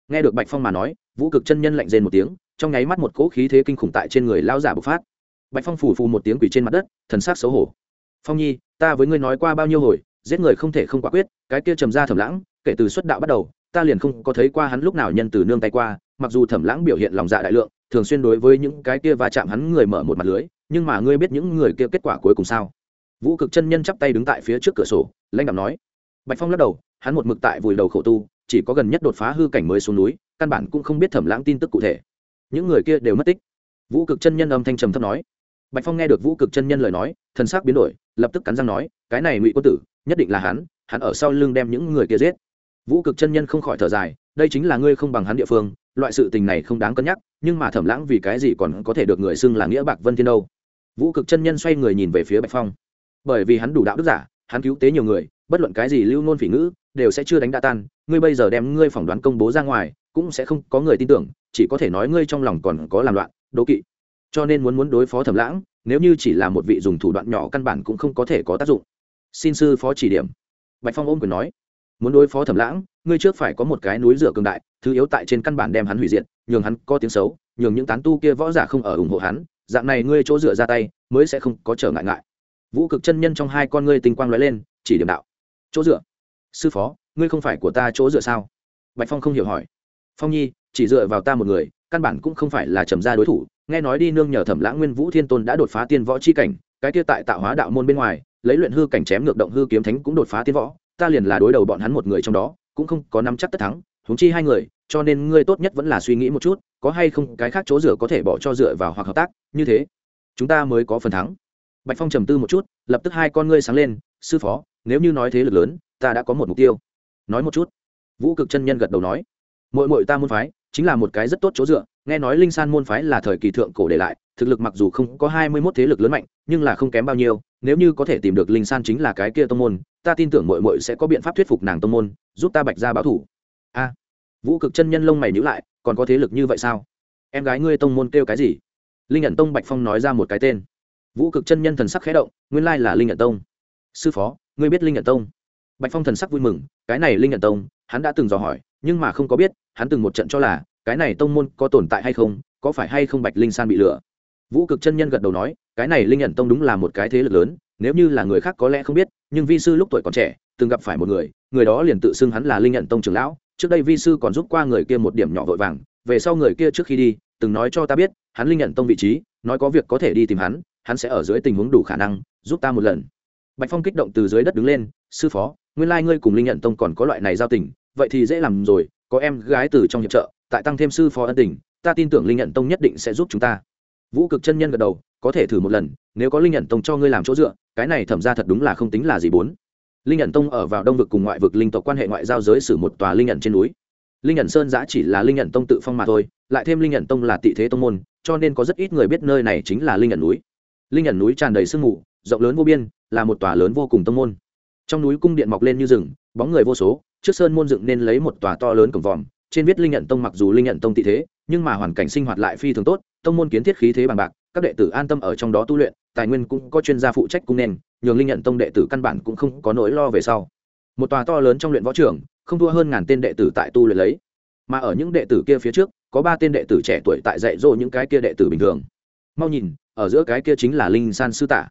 Nghe được bạch phong mà nói, vũ cực chân nhân lạnh rên một tiếng, trong nháy mắt một cỗ khí thế kinh khủng tại trên người lao giả bộc phát. Bạch phong phủ phù một tiếng quỷ trên mặt đất, thần s á c xấu hổ. Phong nhi, ta với ngươi nói qua bao nhiêu hồi, giết người không thể không quả quyết, cái kia trầm ra thầm lãng, kể từ xuất đạo bắt đầu ta liền không có thấy qua hắn lúc nào nhân từ nương tay qua, mặc dù thẩm lãng biểu hiện lòng dạ đại lượng, thường xuyên đối với những cái kia va chạm hắn người mở một mặt lưới, nhưng mà ngươi biết những người kia kết quả cuối cùng sao? Vũ cực chân nhân chắp tay đứng tại phía trước cửa sổ, lãnh đạo nói. Bạch phong lắc đầu, hắn một mực tại vùi đầu khổ tu, chỉ có gần nhất đột phá hư cảnh mới xuống núi, căn bản cũng không biết thẩm lãng tin tức cụ thể. Những người kia đều mất tích. Vũ cực chân nhân âm thanh trầm thấp nói. Bạch phong nghe được vũ cực chân nhân lời nói, thần sắc biến đổi, lập tức cắn răng nói, cái này ngụy quân tử, nhất định là hắn hắn ở sau lưng đem những người kia giết vũ cực chân nhân không khỏi thở dài, đây chính là ngươi không bằng hắn địa phương, loại sự tình này không đáng cân nhắc, nhưng mà thẩm lãng vì cái gì còn có thể được người xưng là nghĩa bạc vân thiên đâu? Vũ cực chân nhân xoay người nhìn về phía bạch phong. Bởi vì hắn đủ đạo đức giả, hắn cứu tế nhiều người, bất luận cái gì lưu nôn phỉ ngữ, đều sẽ chưa đánh đa tan, ngươi bây giờ đem ngươi phỏng đoán công bố ra ngoài, cũng sẽ không có người tin tưởng, chỉ có thể nói ngươi trong lòng còn có làm loạn, đố kỵ. Cho nên muốn muốn đối phó thẩm lãng, nếu như chỉ là một vị dùng thủ đoạn nhỏ căn bản cũng không có thể có tác dụng. Xin sư phó chỉ điểm. Bạch phong ôm quyền nói muốn đối phó thẩm lãng, ngươi trước phải có một cái núi rửa cường đại, thứ yếu tại trên căn bản đem hắn hủy diệt, nhường hắn có tiếng xấu, nhường những tán tu kia võ giả không ở ủng hộ hắn, dạng này ngươi chỗ dựa ra tay, mới sẽ không có trở ngại ngại. Vũ cực chân nhân trong hai con ngươi tinh quang lóe lên, chỉ điểm đạo. Chỗ dựa sư phó, ngươi không phải của ta chỗ dựa sao? Bạch phong không hiểu hỏi. Phong nhi, chỉ dựa vào ta một người, căn bản cũng không phải là trầm gia đối thủ. Nghe nói đi nương nhờ thẩm lãng nguyên vũ thiên tôn đã đột phá tiên võ chi cảnh, cái kia tại tạo hóa đạo môn bên ngoài, lấy luyện hư cảnh chém ngược động hư kiếm thánh cũng đột phá tiên võ ta liền là đối đầu bọn hắn một người trong đó, cũng không có nắm chắc tất thắng, huống chi hai người, cho nên ngươi tốt nhất vẫn là suy nghĩ một chút, có hay không cái khác chỗ dựa có thể bỏ cho dựa vào hoặc hợp tác, như thế, chúng ta mới có phần thắng. Bạch phong trầm tư một chút, lập tức hai con ngươi sáng lên, sư phó, nếu như nói thế lực lớn, ta đã có một mục tiêu. Nói một chút. Vũ cực chân nhân gật đầu nói mội mội ta muốn phái, chính là một cái rất tốt chỗ dựa nghe nói linh san môn phái là thời kỳ thượng cổ để lại, thực lực mặc dù không có hai mươi mốt thế lực lớn mạnh, nhưng là không kém bao nhiêu, nếu như có thể tìm được linh san chính là cái kia tông môn, ta tin tưởng mội mội sẽ có biện pháp thuyết phục nàng tông môn, giúp ta bạch ra báo thủ. A. Vũ cực chân nhân lông mày nhữ lại, còn có thế lực như vậy sao? Em gái ngươi tông môn kêu cái gì? Linh nhận tông bạch phong nói ra một cái tên. Vũ cực chân nhân thần sắc khẽ động, nguyên lai là linh nhận tông. Sư phó, ngươi biết linh nhận tông? Bạch phong thần sắc vui mừng, cái này linh nhận tông, hắn đã từng dò hỏi, nhưng mà không có biết, hắn từng một trận cho là cái này tông môn có tồn tại hay không, có phải hay không bạch linh san bị lừa? Vũ cực chân nhân gật đầu nói, cái này linh nhận tông đúng là một cái thế lực lớn, nếu như là người khác có lẽ không biết, nhưng vi sư lúc tuổi còn trẻ, từng gặp phải một người người đó liền tự xưng hắn là linh nhận tông trưởng lão, trước đây vi sư còn giúp qua người kia một điểm nhỏ vội vàng, về sau người kia trước khi đi, từng nói cho ta biết, hắn linh nhận tông vị trí, nói có việc có thể đi tìm hắn hắn sẽ ở dưới tình huống đủ khả năng, giúp ta một lần. Bạch phong kích động từ dưới đất đứng lên, sư phó, nguyên lai ngươi cùng linh nhận tông còn có loại này giao tình, vậy thì dễ làm rồi, có em gái từ trong hiệp trợ tại tăng thêm sư phó ân tình, ta tin tưởng linh nhận tông nhất định sẽ giúp chúng ta. Vũ cực chân nhân gật đầu, có thể thử một lần, nếu có linh nhận tông cho ngươi làm chỗ dựa, cái này thẩm ra thật đúng là không tính là gì bốn. Linh nhận tông ở vào đông vực cùng ngoại vực linh tộc quan hệ ngoại giao giới xử một tòa linh nhận trên núi. Linh nhận sơn giã chỉ là linh nhận tông tự phong mà thôi, lại thêm linh nhận tông là tị thế tông môn, cho nên có rất ít người biết nơi này chính là linh nhận núi. Linh nhận núi tràn đầy sương mù, rộng lớn vô biên, là một tòa lớn vô cùng tông môn. Trong núi cung điện mọc lên như rừng, bóng người vô số, trước sơn môn dựng nên lấy một tòa to lớn cổng vòm trên viết linh nhận tông mặc dù linh nhận tông tị thế, nhưng mà hoàn cảnh sinh hoạt lại phi thường tốt, tông môn kiến thiết khí thế bằng bạc, các đệ tử an tâm ở trong đó tu luyện, tài nguyên cũng có chuyên gia phụ trách cung nền nhường linh nhận tông đệ tử căn bản cũng không có nỗi lo về sau. Một tòa to lớn trong luyện võ trường, không thua hơn ngàn tên đệ tử tại tu luyện lấy. Mà ở những đệ tử kia phía trước, có ba tên đệ tử trẻ tuổi tại dạy dỗ những cái kia đệ tử bình thường. Mau nhìn, ở giữa cái kia chính là linh san sư tả.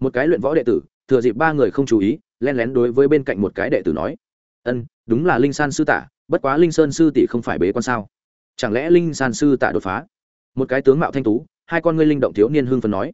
Một cái luyện võ đệ tử, thừa dịp ba người không chú ý, len lén đối với bên cạnh một cái đệ tử nói, ân, đúng là linh san sư tả bất quá linh sơn sư tỷ không phải bế quan sao? Chẳng lẽ linh san sư tạ đột phá? Một cái tướng mạo thanh tú, hai con ngươi linh động thiếu niên hưng phấn nói.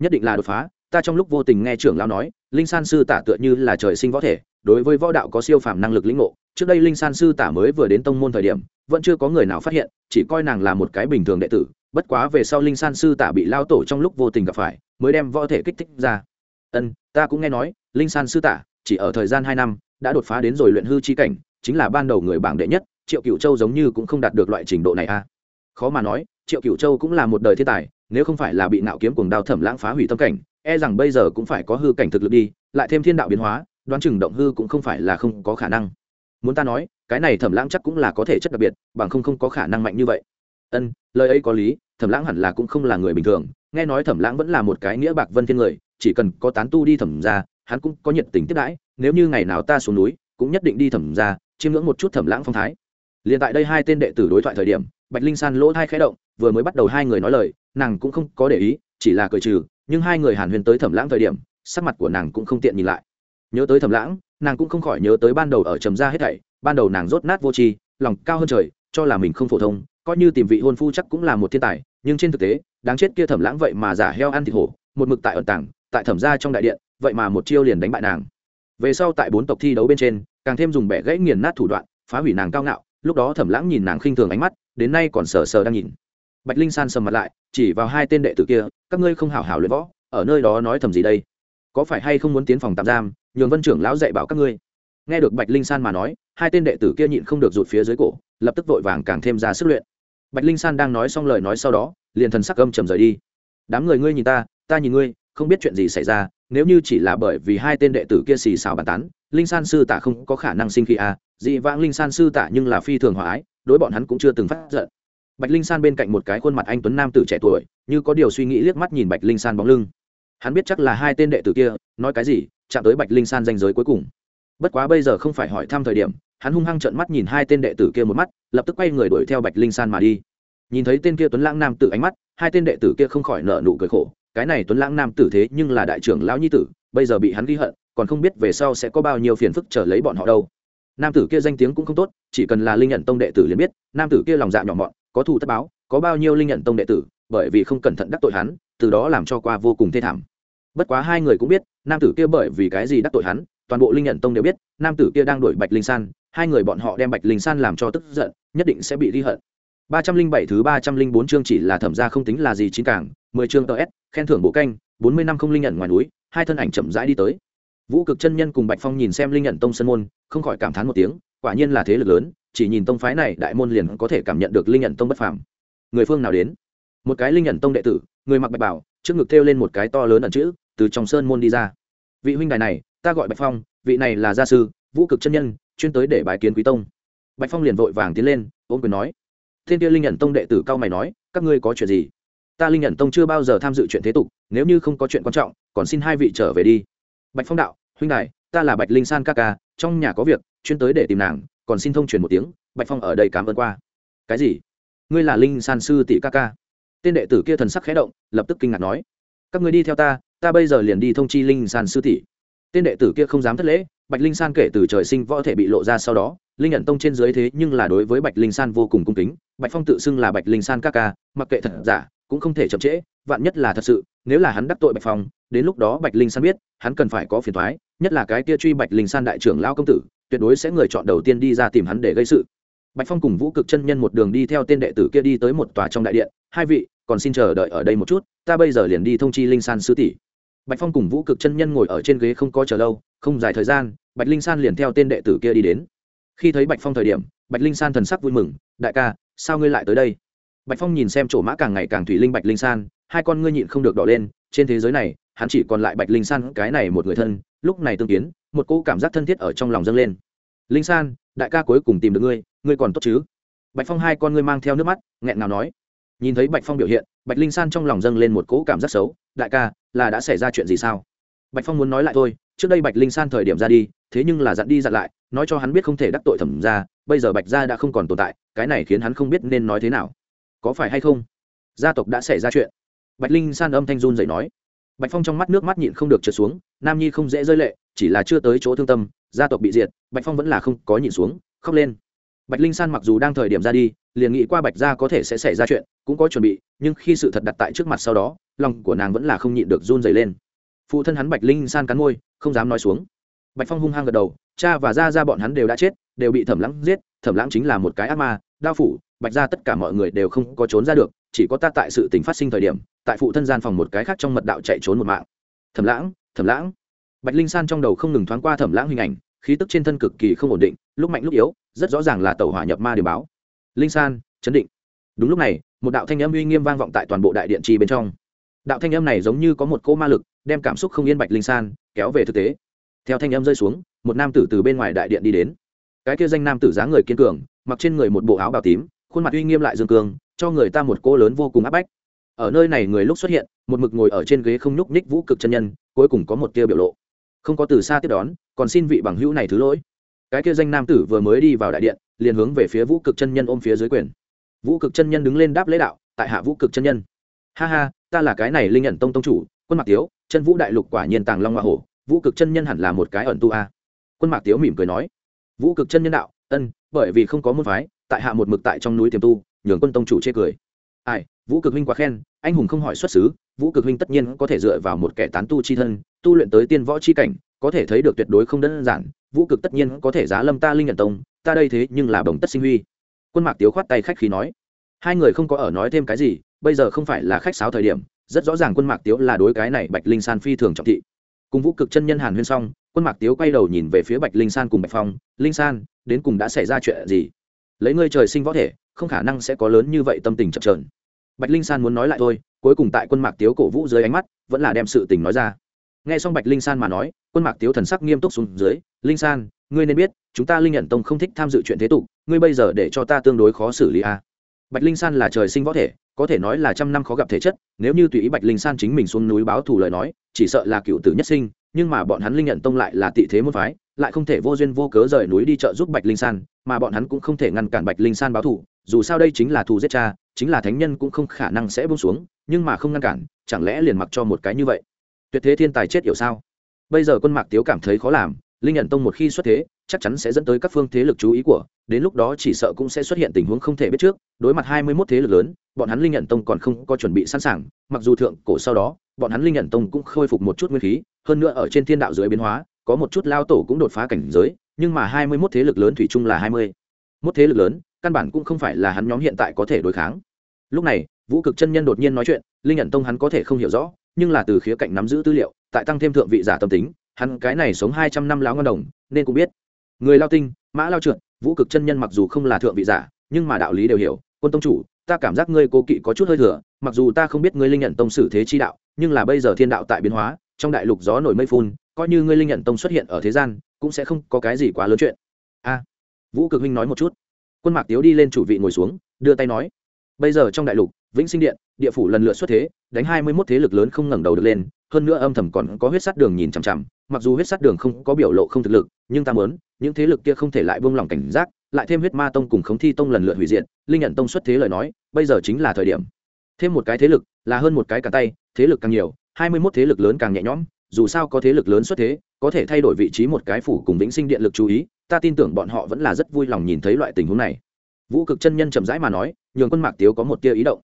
Nhất định là đột phá, ta trong lúc vô tình nghe trưởng lão nói, linh san sư tả tựa như là trời sinh võ thể, đối với võ đạo có siêu phàm năng lực lĩnh ngộ. Trước đây linh san sư tả mới vừa đến tông môn thời điểm, vẫn chưa có người nào phát hiện, chỉ coi nàng là một cái bình thường đệ tử. Bất quá về sau linh san sư tả bị lao tổ trong lúc vô tình gặp phải, mới đem võ thể kích thích ra. Ân, ta cũng nghe nói, linh san sư tả chỉ ở thời gian hai năm, đã đột phá đến rồi luyện hư chi cảnh chính là ban đầu người bảng đệ nhất, triệu cựu châu giống như cũng không đạt được loại trình độ này a à. khó mà nói, triệu cựu châu cũng là một đời thiên tài, nếu không phải là bị nạo kiếm cùng đao thẩm lãng phá hủy tâm cảnh e rằng bây giờ cũng phải có hư cảnh thực lực đi, lại thêm thiên đạo biến hóa, đoán chừng động hư cũng không phải là không có khả năng muốn ta nói, cái này thẩm lãng chắc cũng là có thể chất đặc biệt, bằng không không có khả năng mạnh như vậy ân, lời ấy có lý, thẩm lãng hẳn là cũng không là người bình thường, nghe nói thẩm lãng vẫn là một cái nghĩa bạc vân thiên người, chỉ cần có tán tu đi thẩm ra, hắn cũng có nhiệt tình tiếp đãi, nếu như ngày nào ta xuống núi, cũng nhất định đi thẩm ra chiêm ngưỡng một chút thẩm lãng phong thái. Liền tại đây hai tên đệ tử đối thoại thời điểm, bạch linh san lỗ hai khẽ động, vừa mới bắt đầu hai người nói lời, nàng cũng không có để ý, chỉ là cười trừ, nhưng hai người hàn huyền tới thẩm lãng thời điểm, sắc mặt của nàng cũng không tiện nhìn lại. Nhớ tới thẩm lãng, nàng cũng không khỏi nhớ tới ban đầu ở trầm gia hết thảy, ban đầu nàng rốt nát vô tri, lòng cao hơn trời, cho là mình không phổ thông, coi như tìm vị hôn phu chắc cũng là một thiên tài, nhưng trên thực tế, đáng chết kia thẩm lãng vậy mà giả heo ăn thịt hổ, một mực tại ẩn tảng tại thẩm gia trong đại điện, vậy mà một chiêu liền đánh bại nàng. Về sau tại bốn tộc thi đấu bên trên càng thêm dùng bẻ gãy nghiền nát thủ đoạn, phá hủy nàng cao ngạo, lúc đó thẩm lãng nhìn nàng khinh thường ánh mắt, đến nay còn sờ sờ đang nhìn. Bạch linh san sầm mặt lại, chỉ vào hai tên đệ tử kia, các ngươi không hảo hảo luyện võ, ở nơi đó nói thầm gì đây? Có phải hay không muốn tiến phòng tạm giam, nhường vân trưởng lão dạy bảo các ngươi? Nghe được bạch linh san mà nói, hai tên đệ tử kia nhịn không được rụt phía dưới cổ, lập tức vội vàng càng thêm ra sức luyện. Bạch linh san đang nói xong lời nói sau đó, liền thần sắc âm trầm rời đi. Đám người ngươi nhìn ta ta nhìn ngươi, không biết chuyện gì xảy ra, nếu như chỉ là bởi vì hai tên đệ tử kia xì xào bàn tán linh san sư tả không có khả năng sinh khí a à, dị vãng linh san sư tả nhưng là phi thường hòa ái đối bọn hắn cũng chưa từng phát giận. Bạch linh san bên cạnh một cái khuôn mặt anh tuấn nam tử trẻ tuổi như có điều suy nghĩ liếc mắt nhìn bạch linh san bóng lưng. Hắn biết chắc là hai tên đệ tử kia nói cái gì chạm tới bạch linh san danh giới cuối cùng. Bất quá bây giờ không phải hỏi thăm thời điểm hắn hung hăng trợn mắt nhìn hai tên đệ tử kia một mắt lập tức quay người đuổi theo bạch linh san mà đi. Nhìn thấy tên kia tuấn lãng nam tử ánh mắt hai tên đệ tử kia không khỏi nợ nụ cười khổ cái này tuấn lãng nam tử thế nhưng là đại trưởng lão nhi tử bây giờ bị hắn ghi hận còn không biết về sau sẽ có bao nhiêu phiền phức trở lấy bọn họ đâu. Nam tử kia danh tiếng cũng không tốt, chỉ cần là linh nhận tông đệ tử liền biết, nam tử kia lòng dạ nhỏ mọn, có thù tất báo, có bao nhiêu linh nhận tông đệ tử, bởi vì không cẩn thận đắc tội hắn, từ đó làm cho qua vô cùng thê thảm. Bất quá hai người cũng biết, nam tử kia bởi vì cái gì đắc tội hắn, toàn bộ linh nhận tông đều biết, nam tử kia đang đuổi bạch linh san, hai người bọn họ đem bạch linh san làm cho tức giận, nhất định sẽ bị ghi hận. Ba trăm linh bảy thứ ba trăm linh bốn chương chỉ là thẩm ra không tính là gì chín cảng mười chương tờ s, khen thưởng bộ canh, bốn mươi năm không linh nhận ngoài núi, hai thân ảnh chậm rãi đi tới vũ cực chân nhân cùng bạch phong nhìn xem linh nhận tông sân môn, không khỏi cảm thán một tiếng, quả nhiên là thế lực lớn, chỉ nhìn tông phái này, đại môn liền có thể cảm nhận được linh nhận tông bất phàm. Người phương nào đến? Một cái linh nhận tông đệ tử, người mặc bạch bảo, trước ngực thêu lên một cái to lớn ẩn chữ, từ trong sơn môn đi ra. Vị huynh đài này, ta gọi bạch phong, vị này là gia sư, vũ cực chân nhân, chuyên tới để bài kiến quý tông. Bạch phong liền vội vàng tiến lên ôm quyền nói, thiên kia linh nhận tông đệ tử cao mày nói, các ngươi có chuyện gì? Ta linh nhận tông chưa bao giờ tham dự chuyện thế tục, nếu như không có chuyện quan trọng, còn xin hai vị trở về đi bạch phong đạo, huynh đại ta là bạch linh san ca ca, trong nhà có việc, chuyên tới để tìm nàng, còn xin thông truyền một tiếng, bạch phong ở đây cảm ơn qua. Cái gì? Ngươi là linh san sư tỷ ca ca. Tên đệ tử kia thần sắc khẽ động, lập tức kinh ngạc nói. Các người đi theo ta ta bây giờ liền đi thông chi linh san sư tỷ. Tên đệ tử kia không dám thất lễ, bạch linh san kể từ trời sinh võ thể bị lộ ra sau đó, linh nhận tông trên dưới thế nhưng là đối với bạch linh san vô cùng cung kính. Bạch phong tự xưng là bạch linh san ca ca, mặc kệ thật giả cũng không thể chậm trễ, vạn nhất là thật sự, nếu là hắn đắc tội bạch phong, đến lúc đó bạch linh san biết, hắn cần phải có phiền thoái nhất là cái kia truy bạch linh san đại trưởng lao công tử, tuyệt đối sẽ người chọn đầu tiên đi ra tìm hắn để gây sự. Bạch phong cùng vũ cực chân nhân một đường đi theo tên đệ tử kia đi tới một tòa trong đại điện, hai vị, còn xin chờ đợi ở đây một chút, ta bây giờ liền đi thông chi linh san sứ tỷ. Bạch phong cùng vũ cực chân nhân ngồi ở trên ghế không có chờ lâu, không dài thời gian, bạch linh san liền theo tên đệ tử kia đi đến. Khi thấy bạch phong thời điểm, bạch linh san thần sắc vui mừng, đại ca, sao ngươi lại tới đây? Bạch phong nhìn xem chỗ mã càng ngày càng thủy linh bạch linh san, hai con ngươi nhịn không được đỏ lên, trên thế giới này, hắn chỉ còn lại bạch linh san, cái này một người thân, lúc này tương kiến, một cô cảm giác thân thiết ở trong lòng dâng lên. Linh san, đại ca cuối cùng tìm được ngươi ngươi còn tốt chứ? Bạch phong hai con ngươi mang theo nước mắt, nghẹn ngào nói. Nhìn thấy bạch phong biểu hiện, bạch linh san trong lòng dâng lên một cỗ cảm giác xấu, đại ca, là đã xảy ra chuyện gì sao? Bạch phong muốn nói lại thôi, trước đây bạch linh san thời điểm ra đi, thế nhưng là dặn đi dặn lại, nói cho hắn biết không thể đắc tội thẩm ra bây giờ bạch gia đã không còn tồn tại, cái này khiến hắn không biết nên nói thế nào có phải hay không? Gia tộc đã xảy ra chuyện. Bạch linh san âm thanh run dậy nói. Bạch phong trong mắt nước mắt nhịn không được trượt xuống, nam nhi không dễ rơi lệ, chỉ là chưa tới chỗ thương tâm, gia tộc bị diệt, bạch phong vẫn là không có nhịn xuống, khóc lên. Bạch linh san mặc dù đang thời điểm ra đi, liền nghĩ qua bạch gia có thể sẽ xảy ra chuyện, cũng có chuẩn bị, nhưng khi sự thật đặt tại trước mặt sau đó, lòng của nàng vẫn là không nhịn được run dày lên. Phụ thân hắn bạch linh san cắn môi, không dám nói xuống. Bạch phong hung hăng gật đầu, cha và gia ra bọn hắn đều đã chết, đều bị thẩm lãng giết, thẩm lãng chính là một cái ác ma, đao phủ bạch ra tất cả mọi người đều không có trốn ra được, chỉ có ta tại sự tình phát sinh thời điểm, tại phụ thân gian phòng một cái khác trong mật đạo chạy trốn một mạng. Thẩm lãng thẩm lãng. Bạch linh san trong đầu không ngừng thoáng qua thẩm lãng hình ảnh, khí tức trên thân cực kỳ không ổn định, lúc mạnh lúc yếu, rất rõ ràng là tàu hỏa nhập ma điều báo. Linh san, chấn định. Đúng lúc này, một đạo thanh âm uy nghiêm vang vọng tại toàn bộ đại điện trì bên trong. Đạo thanh âm này giống như có một cỗ ma lực, đem cảm xúc không yên bạch linh san kéo về thực tế. Theo thanh âm rơi xuống, một nam tử từ bên ngoài đại điện đi đến. Cái kia danh nam tử dáng người kiên cường, mặc trên người một bộ áo bào tím khuôn mặt uy nghiêm lại dương cường cho người ta một cỗ lớn vô cùng áp bách. Ở nơi này người lúc xuất hiện, một mực ngồi ở trên ghế không nhúc nhích vũ cực chân nhân, cuối cùng có một tia biểu lộ. Không có từ xa tiếp đón, còn xin vị bằng hữu này thứ lỗi. Cái kia danh nam tử vừa mới đi vào đại điện, liền hướng về phía vũ cực chân nhân ôm phía dưới quyền. Vũ cực chân nhân đứng lên đáp lễ đạo, tại hạ vũ cực chân nhân. Ha ha, ta là cái này linh nhận tông tông chủ, quân mạc tiếu, chân vũ đại lục quả nhiên tàng long hoa hổ, vũ cực chân nhân hẳn là một cái ẩn tu a. Quân mạc tiếu mỉm cười nói. Vũ cực chân nhân đạo, ân, bởi vì không có môn phái tại hạ một mực tại trong núi tiềm tu, nhường quân tông chủ chê cười. Ai, vũ cực huynh quá khen, anh hùng không hỏi xuất xứ, vũ cực huynh tất nhiên có thể dựa vào một kẻ tán tu chi thân, tu luyện tới tiên võ chi cảnh, có thể thấy được tuyệt đối không đơn giản, vũ cực tất nhiên có thể giá lâm ta linh nhận tông, ta đây thế nhưng là bồng tất sinh huy. Quân mạc tiếu khoát tay khách khí nói, hai người không có ở nói thêm cái gì, bây giờ không phải là khách sáo thời điểm, rất rõ ràng quân mạc tiếu là đối cái này bạch linh san phi thường trọng thị. Cùng vũ cực chân nhân hàn huyên xong, quân mạc tiếu quay đầu nhìn về phía bạch linh san cùng bạch phong, linh san, đến cùng đã xảy ra chuyện gì? Lấy ngươi trời sinh võ thể, không khả năng sẽ có lớn như vậy tâm tình chập trờn bạch linh san muốn nói lại thôi, cuối cùng tại quân mạc tiếu cổ vũ dưới ánh mắt, vẫn là đem sự tình nói ra. Nghe xong bạch linh san mà nói, quân mạc tiếu thần sắc nghiêm túc xuống dưới, linh san, ngươi nên biết, chúng ta linh nhận tông không thích tham dự chuyện thế tục, ngươi bây giờ để cho ta tương đối khó xử lý a. Bạch linh san là trời sinh võ thể, có thể nói là trăm năm khó gặp thể chất, nếu như tùy ý bạch linh san chính mình xuống núi báo thù lời nói, chỉ sợ là cựu tử nhất sinh nhưng mà bọn hắn linh nhận tông lại là tị thế môn phái, lại không thể vô duyên vô cớ rời núi đi chợ giúp bạch linh san, mà bọn hắn cũng không thể ngăn cản bạch linh san báo thù, dù sao đây chính là thù giết cha, chính là thánh nhân cũng không khả năng sẽ buông xuống, nhưng mà không ngăn cản, chẳng lẽ liền mặc cho một cái như vậy? Tuyệt thế thiên tài chết hiểu sao? Bây giờ quân mạc tiếu cảm thấy khó làm, linh nhận tông một khi xuất thế, chắc chắn sẽ dẫn tới các phương thế lực chú ý của, đến lúc đó chỉ sợ cũng sẽ xuất hiện tình huống không thể biết trước, đối mặt hai mươi 21 thế lực lớn, bọn hắn linh nhận tông còn không có chuẩn bị sẵn sàng, mặc dù thượng cổ sau đó bọn hắn linh nhận tông cũng khôi phục một chút nguyên khí, hơn nữa ở trên thiên đạo dưới biến hóa, có một chút lao tổ cũng đột phá cảnh giới, nhưng mà hai mươi mốt thế lực lớn thủy chung là hai mươi mốt thế lực lớn, căn bản cũng không phải là hắn nhóm hiện tại có thể đối kháng. Lúc này, vũ cực chân nhân đột nhiên nói chuyện, linh nhận tông hắn có thể không hiểu rõ, nhưng là từ khía cạnh nắm giữ tư liệu, tại tăng thêm thượng vị giả tâm tính, hắn cái này sống hai trăm năm láo ngân đồng, nên cũng biết. Người lao tinh, mã lao trượt, vũ cực chân nhân mặc dù không là thượng vị giả, nhưng mà đạo lý đều hiểu, quân tông chủ ta cảm giác ngươi cố kỵ có chút hơi thừa, mặc dù ta không biết ngươi linh nhận tông sử thế chi đạo, nhưng là bây giờ thiên đạo tại biến hóa, trong đại lục gió nổi mây phun, coi như ngươi linh nhận tông xuất hiện ở thế gian, cũng sẽ không có cái gì quá lớn chuyện. A, vũ cực huynh nói một chút. Quân mạc tiếu đi lên chủ vị ngồi xuống, đưa tay nói, bây giờ trong đại lục, vĩnh sinh điện, địa phủ lần lượt xuất thế, đánh hai mươi mốt thế lực lớn không ngẩng đầu được lên, hơn nữa âm thầm còn có huyết sát đường nhìn chằm chằm, mặc dù huyết sát đường không có biểu lộ không thực lực, nhưng ta muốn, những thế lực kia không thể lại buông lỏng cảnh giác lại thêm huyết ma tông cùng khống thi tông lần lượt hủy diệt, linh nhận tông xuất thế lời nói, bây giờ chính là thời điểm. Thêm một cái thế lực, là hơn một cái cả tay, thế lực càng nhiều, hai mươi mốt thế lực lớn càng nhẹ nhõm, dù sao có thế lực lớn xuất thế, có thể thay đổi vị trí một cái phủ cùng vĩnh sinh điện lực chú ý, ta tin tưởng bọn họ vẫn là rất vui lòng nhìn thấy loại tình huống này. Vũ cực chân nhân chậm rãi mà nói, nhường quân mạc tiếu có một tia ý động.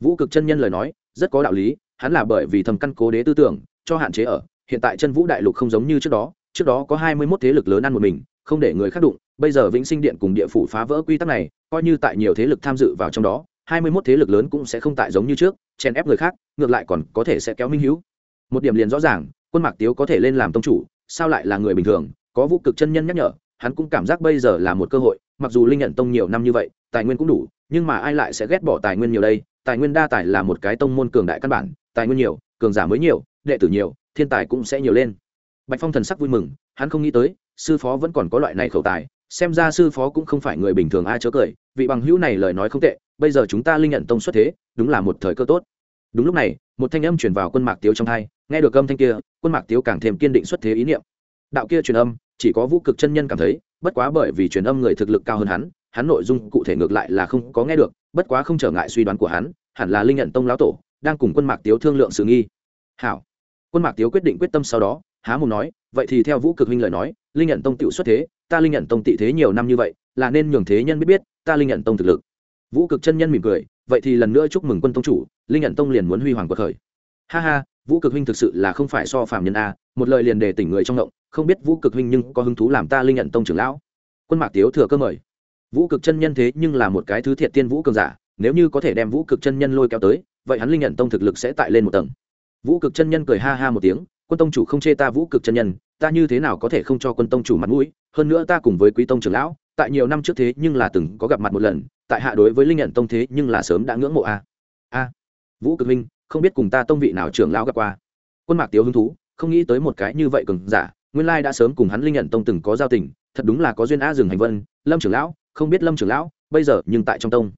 Vũ cực chân nhân lời nói, rất có đạo lý, hắn là bởi vì thầm căn cố đế tư tưởng, cho hạn chế ở, hiện tại chân vũ đại lục không giống như trước đó trước đó có hai mươi mốt thế lực lớn ăn một mình không để người khác đụng, bây giờ vĩnh sinh điện cùng địa phủ phá vỡ quy tắc này, coi như tại nhiều thế lực tham dự vào trong đó, hai mươi mốt thế lực lớn cũng sẽ không tại giống như trước, chèn ép người khác, ngược lại còn có thể sẽ kéo minh hữu một điểm liền rõ ràng, quân mạc tiếu có thể lên làm tông chủ, sao lại là người bình thường? Có vũ cực chân nhân nhắc nhở, hắn cũng cảm giác bây giờ là một cơ hội, mặc dù linh nhận tông nhiều năm như vậy, tài nguyên cũng đủ, nhưng mà ai lại sẽ ghét bỏ tài nguyên nhiều đây? Tài nguyên đa tài là một cái tông môn cường đại căn bản, tài nguyên nhiều, cường giả mới nhiều, đệ tử nhiều, thiên tài cũng sẽ nhiều lên bạch phong thần sắc vui mừng, hắn không nghĩ tới, sư phó vẫn còn có loại này khẩu tài, xem ra sư phó cũng không phải người bình thường ai chớ cười, vị bằng hữu này lời nói không tệ, bây giờ chúng ta linh nhận tông xuất thế, đúng là một thời cơ tốt. Đúng lúc này, một thanh âm chuyển vào quân mạc tiếu trong thai, nghe được âm thanh kia, quân mạc tiếu càng thêm kiên định xuất thế ý niệm. Đạo kia truyền âm, chỉ có vũ cực chân nhân cảm thấy, bất quá bởi vì truyền âm người thực lực cao hơn hắn hắn nội dung cụ thể ngược lại là không có nghe được, bất quá không trở ngại suy đoán của hắn, hẳn là linh nhận tông lão tổ, đang cùng quân mạc tiếu thương lượng sự nghi. Hảo. Quân mạc tiếu quyết định quyết tâm sau đó há mồm nói, vậy thì theo vũ cực huynh lời nói, linh nhận tông tựu xuất thế, ta linh nhận tông tị thế nhiều năm như vậy, là nên nhường thế nhân biết biết, ta linh nhận tông thực lực. Vũ cực chân nhân mỉm cười, vậy thì lần nữa chúc mừng quân tông chủ, linh nhận tông liền muốn huy hoàng cuộc khởi. Ha ha, vũ cực huynh thực sự là không phải so phàm nhân a, một lời liền để tỉnh người trong động không biết vũ cực huynh nhưng có hứng thú làm ta linh nhận tông trưởng lão? Quân mạc tiếu thừa cơ mời. Vũ cực chân nhân thế nhưng là một cái thứ thiện tiên vũ cường giả, nếu như có thể đem vũ cực chân nhân lôi kéo tới, vậy hắn linh nhận tông thực lực sẽ tại lên một tầng. Vũ cực chân nhân cười ha ha một tiếng quân tông chủ không chê ta vũ cực chân nhân, ta như thế nào có thể không cho quân tông chủ mặt mũi? Hơn nữa ta cùng với quý tông trưởng lão, tại nhiều năm trước thế nhưng là từng có gặp mặt một lần, tại hạ đối với linh nhận tông thế nhưng là sớm đã ngưỡng mộ a. A, vũ cực minh, không biết cùng ta tông vị nào trưởng lão gặp qua. Quân mạc tiếu hứng thú, không nghĩ tới một cái như vậy cường giả, nguyên lai đã sớm cùng hắn linh nhận tông từng có giao tình, thật đúng là có duyên a rừng hành vân. Lâm trưởng lão, không biết lâm trưởng lão, bây giờ nhưng tại trong tông.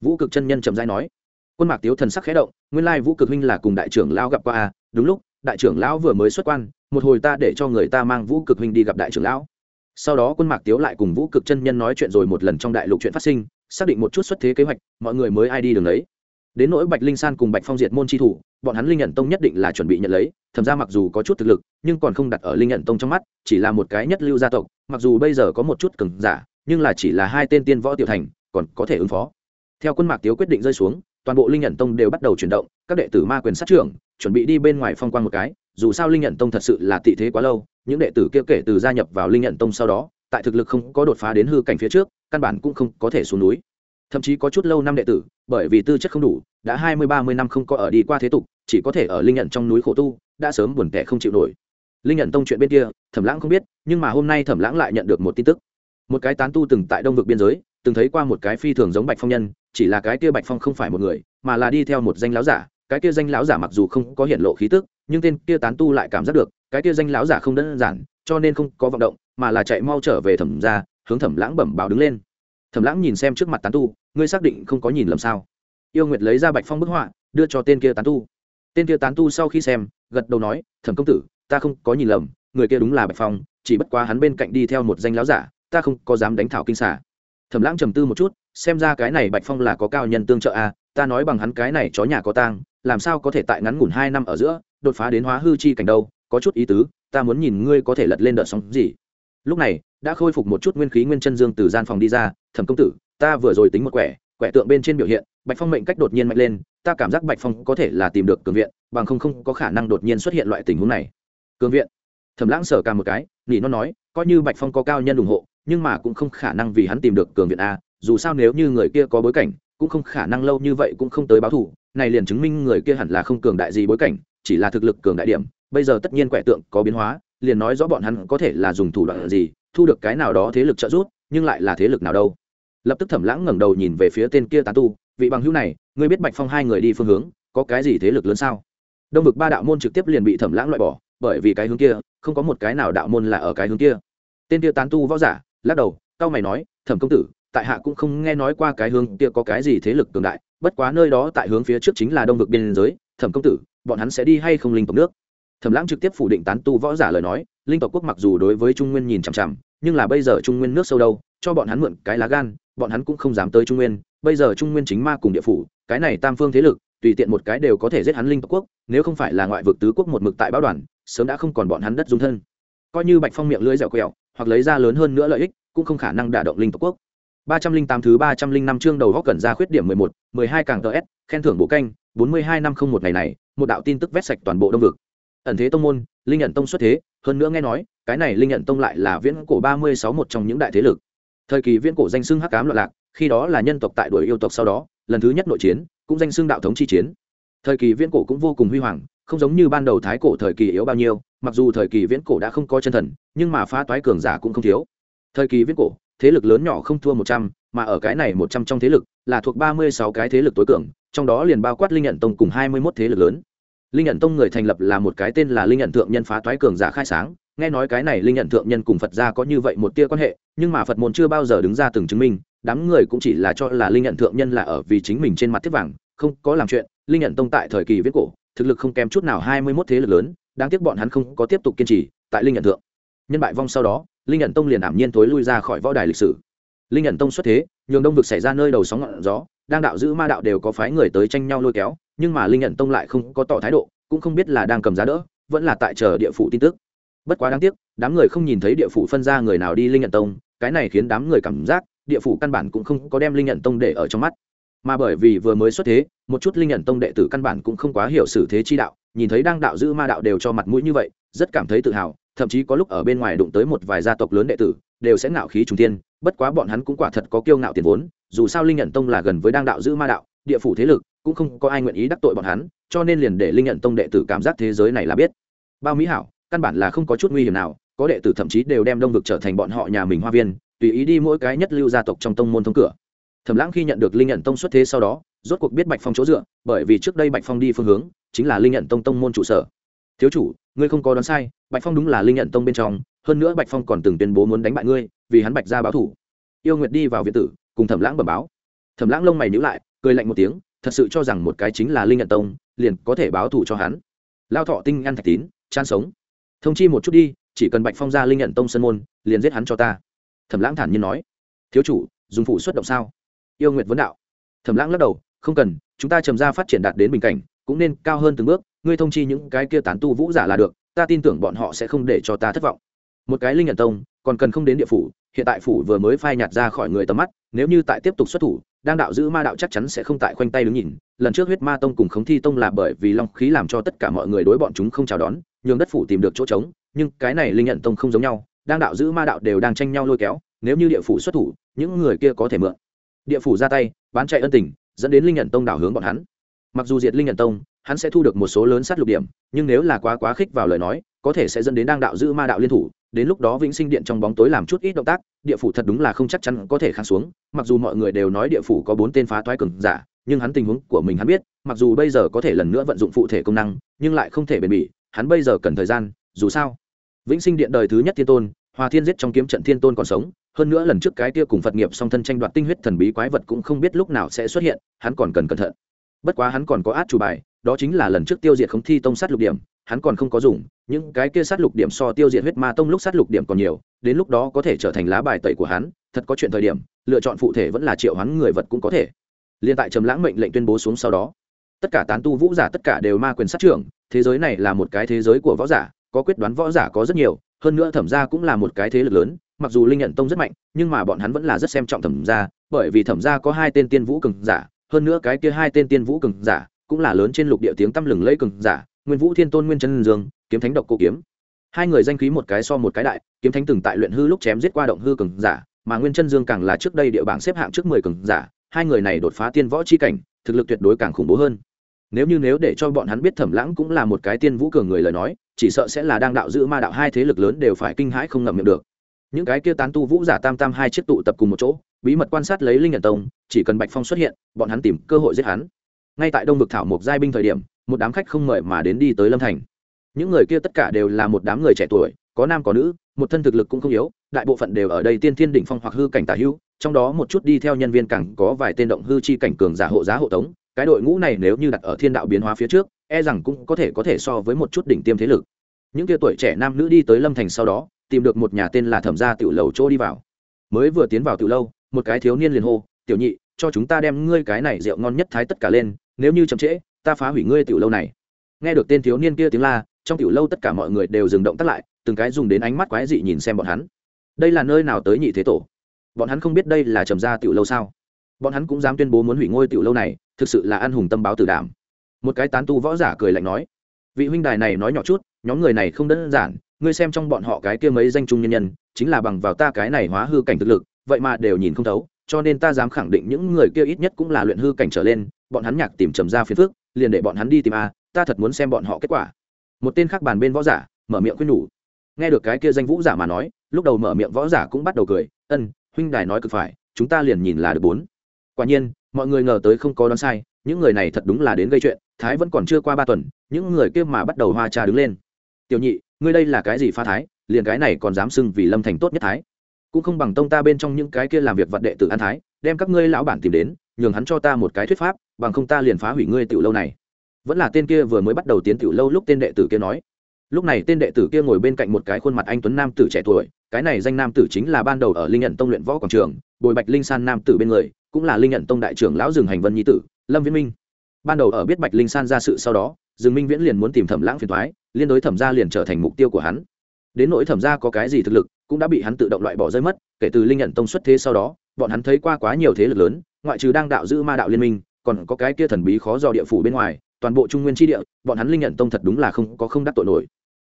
Vũ cực chân nhân chậm dai nói. Quân mạc tiếu thần sắc khẽ động, nguyên lai vũ cực huynh là cùng đại trưởng lão gặp qua a, đúng lúc đại trưởng lão vừa mới xuất quan, một hồi ta để cho người ta mang vũ cực huynh đi gặp đại trưởng lão. Sau đó quân mạc tiếu lại cùng vũ cực chân nhân nói chuyện rồi một lần trong đại lục chuyện phát sinh, xác định một chút xuất thế kế hoạch, mọi người mới ai đi đường đấy đến nỗi bạch linh san cùng bạch phong diệt môn tri thủ, bọn hắn linh nhận tông nhất định là chuẩn bị nhận lấy thầm ra mặc dù có chút thực lực, nhưng còn không đặt ở linh nhận tông trong mắt, chỉ là một cái nhất lưu gia tộc, mặc dù bây giờ có một chút cứng giả, nhưng là chỉ là hai tên tiên võ tiểu thành, còn có thể ứng phó. Theo quân mạc tiếu quyết định rơi xuống, toàn bộ linh nhận tông đều bắt đầu chuyển động, các đệ tử ma quyền sát trưởng chuẩn bị đi bên ngoài phong quang một cái, dù sao linh nhận tông thật sự là tị thế quá lâu, những đệ tử kia kể từ gia nhập vào linh nhận tông sau đó, tại thực lực không có đột phá đến hư cảnh phía trước, căn bản cũng không có thể xuống núi. Thậm chí có chút lâu năm đệ tử, bởi vì tư chất không đủ, đã hai mươi, ba mươi năm không có ở đi qua thế tục, chỉ có thể ở linh nhận trong núi khổ tu, đã sớm buồn tẻ không chịu nổi. Linh nhận tông chuyện bên kia, thẩm lãng không biết, nhưng mà hôm nay thẩm lãng lại nhận được một tin tức. Một cái tán tu từng tại đông vực biên giới, từng thấy qua một cái phi thường giống bạch phong nhân, chỉ là cái kia bạch phong không phải một người, mà là đi theo một danh láo giả cái kia danh lão giả mặc dù không có hiện lộ khí tức nhưng tên kia tán tu lại cảm giác được cái kia danh lão giả không đơn giản cho nên không có vọng động mà là chạy mau trở về thẩm ra hướng thẩm lãng bẩm báo đứng lên. Thẩm lãng nhìn xem trước mặt tán tu ngươi xác định không có nhìn lầm sao? Yêu nguyệt lấy ra bạch phong bức họa đưa cho tên kia tán tu. Tên kia tán tu sau khi xem gật đầu nói thẩm công tử ta không có nhìn lầm người kia đúng là bạch phong chỉ bất quá hắn bên cạnh đi theo một danh lão giả ta không có dám đánh thảo kinh xả. Thẩm lãng trầm tư một chút xem ra cái này bạch phong là có cao nhân tương trợ a à, ta nói bằng hắn cái này chó nhà có tang làm sao có thể tại ngắn ngủn hai năm ở giữa đột phá đến hóa hư chi cảnh đâu, có chút ý tứ, ta muốn nhìn ngươi có thể lật lên đợt sóng gì. Lúc này, đã khôi phục một chút nguyên khí nguyên chân dương từ gian phòng đi ra, thẩm công tử, ta vừa rồi tính một quẻ quẻ tượng bên trên biểu hiện, bạch phong mệnh cách đột nhiên mạnh lên, ta cảm giác bạch phong có thể là tìm được cường viện, bằng không không có khả năng đột nhiên xuất hiện loại tình huống này. Cường viện? Thẩm lãng sở cả một cái nghĩ nó nói, coi như bạch phong có cao nhân ủng hộ, nhưng mà cũng không khả năng vì hắn tìm được cường viện a, dù sao nếu như người kia có bối cảnh cũng không khả năng lâu như vậy cũng không tới báo thủ, này liền chứng minh người kia hẳn là không cường đại gì bối cảnh, chỉ là thực lực cường đại điểm, bây giờ tất nhiên quẻ tượng có biến hóa, liền nói rõ bọn hắn có thể là dùng thủ đoạn gì, thu được cái nào đó thế lực trợ giúp, nhưng lại là thế lực nào đâu. Lập tức thẩm lãng ngẩng đầu nhìn về phía tên kia tán tu, vị bằng hữu này, ngươi biết bạch phong hai người đi phương hướng, có cái gì thế lực lớn sao? Đông vực ba đạo môn trực tiếp liền bị thẩm lãng loại bỏ, bởi vì cái hướng kia, không có một cái nào đạo môn là ở cái hướng kia. Tên kia tán tu võ giả, lắc đầu cao mày nói, thẩm công tử tại hạ cũng không nghe nói qua cái hướng kia có cái gì thế lực cường đại, bất quá nơi đó tại hướng phía trước chính là đông vực biên giới, thẩm công tử, bọn hắn sẽ đi hay không linh tộc nước? Thẩm lãng trực tiếp phủ định tán tu võ giả lời nói, linh tộc quốc mặc dù đối với trung nguyên nhìn chằm chằm, nhưng là bây giờ trung nguyên nước sâu đâu, cho bọn hắn mượn cái lá gan, bọn hắn cũng không dám tới trung nguyên, bây giờ trung nguyên chính ma cùng địa phủ, cái này tam phương thế lực, tùy tiện một cái đều có thể giết hắn linh tộc quốc, nếu không phải là ngoại vực tứ quốc một mực tại báo đoàn, sớm đã không còn bọn hắn đất dung thân. Coi như bạch phong miệng lưỡi dẻo quẹo, hoặc lấy ra lớn hơn nữa lợi ích, cũng không khả năng đả động linh tộc quốc ba trăm linh tám thứ ba trăm linh năm chương đầu góc cần ra khuyết điểm mười một, mười hai càng tờ s, khen thưởng bộ canh, bốn mươi hai năm không một ngày này, một đạo tin tức vét sạch toàn bộ đông vực. Ẩn thế tông môn, linh nhận tông xuất thế, hơn nữa nghe nói, cái này linh nhận tông lại là viễn cổ ba mươi sáu một trong những đại thế lực. Thời kỳ viễn cổ danh xưng hắc ám loạn lạc, khi đó là nhân tộc tại đuổi yêu tộc sau đó, lần thứ nhất nội chiến, cũng danh xưng đạo thống chi chiến. Thời kỳ viễn cổ cũng vô cùng huy hoàng, không giống như ban đầu thái cổ thời kỳ yếu bao nhiêu, mặc dù thời kỳ viễn cổ đã không có chân thần, nhưng mà phá toái cường giả cũng không thiếu. Thời kỳ viễn cổ thế lực lớn nhỏ không thua một trăm, mà ở cái này một trăm trong thế lực là thuộc ba mươi sáu cái thế lực tối cường, trong đó liền bao quát linh nhận tông cùng hai mươi mốt thế lực lớn. Linh nhận tông người thành lập là một cái tên là linh nhận thượng nhân phá toái cường giả khai sáng, nghe nói cái này linh nhận thượng nhân cùng phật gia có như vậy một tia quan hệ, nhưng mà phật môn chưa bao giờ đứng ra từng chứng minh, đám người cũng chỉ là cho là linh nhận thượng nhân là ở vì chính mình trên mặt thiết vàng, không có làm chuyện. Linh nhận tông tại thời kỳ viết cổ, thực lực không kém chút nào hai mươi mốt thế lực lớn, đáng tiếc bọn hắn không có tiếp tục kiên trì tại linh nhận thượng. Nhân bại vong sau đó linh nhận tông liền ảm nhiên tối lui ra khỏi võ đài lịch sử. Linh nhận tông xuất thế, nhường đông vực xảy ra nơi đầu sóng ngọn gió, đang đạo giữ ma đạo đều có phái người tới tranh nhau lôi kéo, nhưng mà linh nhận tông lại không có tỏ thái độ, cũng không biết là đang cầm giá đỡ, vẫn là tại chờ địa phủ tin tức. Bất quá đáng tiếc, đám người không nhìn thấy địa phủ phân ra người nào đi linh nhận tông, cái này khiến đám người cảm giác, địa phủ căn bản cũng không có đem linh nhận tông để ở trong mắt. Mà bởi vì vừa mới xuất thế, một chút linh nhận tông đệ tử căn bản cũng không quá hiểu xử thế chi đạo, nhìn thấy đang đạo giữ ma đạo đều cho mặt mũi như vậy, rất cảm thấy tự hào thậm chí có lúc ở bên ngoài đụng tới một vài gia tộc lớn đệ tử, đều sẽ ngạo khí trung tiên bất quá bọn hắn cũng quả thật có kiêu ngạo tiền vốn, dù sao linh nhận tông là gần với đang đạo giữ ma đạo, địa phủ thế lực, cũng không có ai nguyện ý đắc tội bọn hắn, cho nên liền để linh nhận tông đệ tử cảm giác thế giới này là biết. Bao mỹ hảo, căn bản là không có chút nguy hiểm nào, có đệ tử thậm chí đều đem đông vực trở thành bọn họ nhà mình hoa viên, tùy ý đi mỗi cái nhất lưu gia tộc trong tông môn thông cửa. Thẩm lãng khi nhận được linh nhận tông xuất thế sau đó, rốt cuộc biết bạch phong chỗ dựa, bởi vì trước đây bạch phong đi phương hướng, chính là linh nhận tông tông môn trụ sở. Thiếu chủ ngươi không có đoán sai, bạch phong đúng là linh nhận tông bên trong, hơn nữa bạch phong còn từng tuyên bố muốn đánh bại ngươi, vì hắn bạch ra báo thủ. Yêu nguyệt đi vào viện tử, cùng thẩm lãng bẩm báo. Thẩm lãng lông mày nhữ lại, cười lạnh một tiếng, thật sự cho rằng một cái chính là linh nhận tông, liền có thể báo thủ cho hắn. Lao thọ tinh ăn thạch tín, chan sống. Thông chi một chút đi, chỉ cần bạch phong ra linh nhận tông sân môn, liền giết hắn cho ta. Thẩm lãng thản nhiên nói. Thiếu chủ, dùng phụ xuất động sao? Yêu nguyệt vấn đạo. Thẩm lãng lắc đầu, không cần, chúng ta trầm ra phát triển đạt đến bình cảnh, cũng nên cao hơn từng bước ngươi thông chi những cái kia tán tu vũ giả là được, ta tin tưởng bọn họ sẽ không để cho ta thất vọng. Một cái linh nhận tông, còn cần không đến địa phủ, hiện tại phủ vừa mới phai nhạt ra khỏi người tầm mắt, nếu như tại tiếp tục xuất thủ, đang đạo giữ ma đạo chắc chắn sẽ không tại khoanh tay đứng nhìn. Lần trước huyết ma tông cùng khống thi tông là bởi vì long khí làm cho tất cả mọi người đối bọn chúng không chào đón, nhường đất phủ tìm được chỗ trống, nhưng cái này linh nhận tông không giống nhau, đang đạo giữ ma đạo đều đang tranh nhau lôi kéo, nếu như địa phủ xuất thủ, những người kia có thể mượn. Địa phủ ra tay, bán chạy ân tình, dẫn đến linh nhận tông đảo hướng bọn hắn. Mặc dù diệt linh nhận tông hắn sẽ thu được một số lớn sát lục điểm, nhưng nếu là quá quá khích vào lời nói, có thể sẽ dẫn đến đang đạo giữ ma đạo liên thủ, đến lúc đó vĩnh sinh điện trong bóng tối làm chút ít động tác, địa phủ thật đúng là không chắc chắn có thể kháng xuống, mặc dù mọi người đều nói địa phủ có bốn tên phá toái cường giả, nhưng hắn tình huống của mình hắn biết, mặc dù bây giờ có thể lần nữa vận dụng phụ thể công năng, nhưng lại không thể bền bỉ, hắn bây giờ cần thời gian, dù sao. Vĩnh sinh điện đời thứ nhất thiên tôn, hòa thiên giết trong kiếm trận thiên tôn còn sống, hơn nữa lần trước cái kia cùng phật nghiệp song thân tranh đoạt tinh huyết thần bí quái vật cũng không biết lúc nào sẽ xuất hiện, hắn còn cần cẩn thận. Bất quá hắn còn có át chủ bài đó chính là lần trước tiêu diệt không thi tông sát lục điểm, hắn còn không có dùng, những cái kia sát lục điểm so tiêu diệt huyết ma tông lúc sát lục điểm còn nhiều, đến lúc đó có thể trở thành lá bài tẩy của hắn, thật có chuyện thời điểm, lựa chọn phụ thể vẫn là triệu hắn người vật cũng có thể. Liên tại trầm lãng mệnh lệnh tuyên bố xuống sau đó, tất cả tán tu vũ giả tất cả đều ma quyền sát trưởng, thế giới này là một cái thế giới của võ giả, có quyết đoán võ giả có rất nhiều, hơn nữa thẩm gia cũng là một cái thế lực lớn, mặc dù linh nhận tông rất mạnh, nhưng mà bọn hắn vẫn là rất xem trọng thẩm gia, bởi vì thẩm gia có hai tên tiên vũ cường giả, hơn nữa cái kia hai tên tiên vũ cường giả cũng là lớn trên lục địa tiếng tăm lừng lẫy cường giả, nguyên vũ thiên tôn nguyên chân dương, kiếm thánh độc cô kiếm. Hai người danh khí một cái so một cái đại, kiếm thánh từng tại luyện hư lúc chém giết qua động hư cường giả, mà nguyên chân dương càng là trước đây địa bảng xếp hạng trước mười cường giả, hai người này đột phá tiên võ chi cảnh, thực lực tuyệt đối càng khủng bố hơn. Nếu như nếu để cho bọn hắn biết thẩm lãng cũng là một cái tiên vũ cường người lời nói, chỉ sợ sẽ là đang đạo giữ ma đạo hai thế lực lớn đều phải kinh hãi không ngậm miệng được. Những cái kia tán tu vũ giả tam tam hai chiếc tụ tập cùng một chỗ, bí mật quan sát lấy linh nhận tông, chỉ cần bạch phong xuất hiện, bọn hắn tìm cơ hội giết hắn ngay tại đông vực thảo mộc giai binh thời điểm, một đám khách không mời mà đến đi tới lâm thành. Những người kia tất cả đều là một đám người trẻ tuổi, có nam có nữ, một thân thực lực cũng không yếu, đại bộ phận đều ở đây tiên thiên đỉnh phong hoặc hư cảnh tả hữu, trong đó một chút đi theo nhân viên cẳng có vài tên động hư chi cảnh cường giả hộ giá hộ tống. Cái đội ngũ này nếu như đặt ở thiên đạo biến hóa phía trước e rằng cũng có thể có thể so với một chút đỉnh tiêm thế lực. Những kia tuổi trẻ nam nữ đi tới lâm thành sau đó, tìm được một nhà tên là thẩm gia tiểu lầu chỗ đi vào. Mới vừa tiến vào tiểu lâu, một cái thiếu niên liền hô, tiểu nhị, cho chúng ta đem ngươi cái này rượu ngon nhất thái tất cả lên nếu như chậm trễ, ta phá hủy ngươi tiểu lâu này. Nghe được tên thiếu niên kia tiếng la, trong tiểu lâu tất cả mọi người đều dừng động tắt lại, từng cái dùng đến ánh mắt quái dị nhìn xem bọn hắn. Đây là nơi nào tới nhị thế tổ? Bọn hắn không biết đây là trầm gia tiểu lâu sao? Bọn hắn cũng dám tuyên bố muốn hủy ngôi tiểu lâu này, thực sự là ăn hùng tâm báo tử đảm. Một cái tán tu võ giả cười lạnh nói, vị huynh đài này nói nhỏ chút, nhóm người này không đơn giản, ngươi xem trong bọn họ cái kia mấy danh trung nhân nhân, chính là bằng vào ta cái này hóa hư cảnh thực lực, vậy mà đều nhìn không thấu, cho nên ta dám khẳng định những người kia ít nhất cũng là luyện hư cảnh trở lên bọn hắn nhạc tìm trầm ra phiền phước liền để bọn hắn đi tìm a, ta thật muốn xem bọn họ kết quả. Một tên khác bàn bên võ giả, mở miệng khuyên nhủ. Nghe được cái kia danh vũ giả mà nói, lúc đầu mở miệng võ giả cũng bắt đầu cười, ân, huynh đài nói cực phải, chúng ta liền nhìn là được bốn. Quả nhiên, mọi người ngờ tới không có đoán sai, những người này thật đúng là đến gây chuyện, thái vẫn còn chưa qua ba tuần, những người kia mà bắt đầu hoa trà đứng lên. Tiểu nhị, ngươi đây là cái gì pha thái, liền cái này còn dám xưng vì lâm thành tốt nhất thái? Cũng không bằng tông ta bên trong những cái kia làm việc vật đệ tử an thái, đem các ngươi lão bản tìm đến nhường hắn cho ta một cái thuyết pháp, bằng không ta liền phá hủy ngươi tiểu lâu này. Vẫn là tên kia vừa mới bắt đầu tiến tiểu lâu lúc tên đệ tử kia nói. Lúc này tên đệ tử kia ngồi bên cạnh một cái khuôn mặt anh tuấn nam tử trẻ tuổi, cái này danh nam tử chính là ban đầu ở linh nhận tông luyện võ quảng trường, bồi bạch linh san nam tử bên người, cũng là linh nhận tông đại trưởng lão rừng hành vân nhi tử, lâm viễn minh. Ban đầu ở biết bạch linh san ra sự sau đó rừng minh viễn liền muốn tìm thẩm lãng phiền thoái liên đối thẩm gia liền trở thành mục tiêu của hắn. Đến nỗi thẩm gia có cái gì thực lực, cũng đã bị hắn tự động loại bỏ rơi mất, kể từ linh nhận tông xuất thế sau đó, bọn hắn thấy qua quá nhiều thế lực lớn ngoại trừ đang đạo giữ ma đạo liên minh, còn có cái kia thần bí khó do địa phủ bên ngoài, toàn bộ trung nguyên tri địa, bọn hắn linh nhận tông thật đúng là không, có không đắc tội nổi.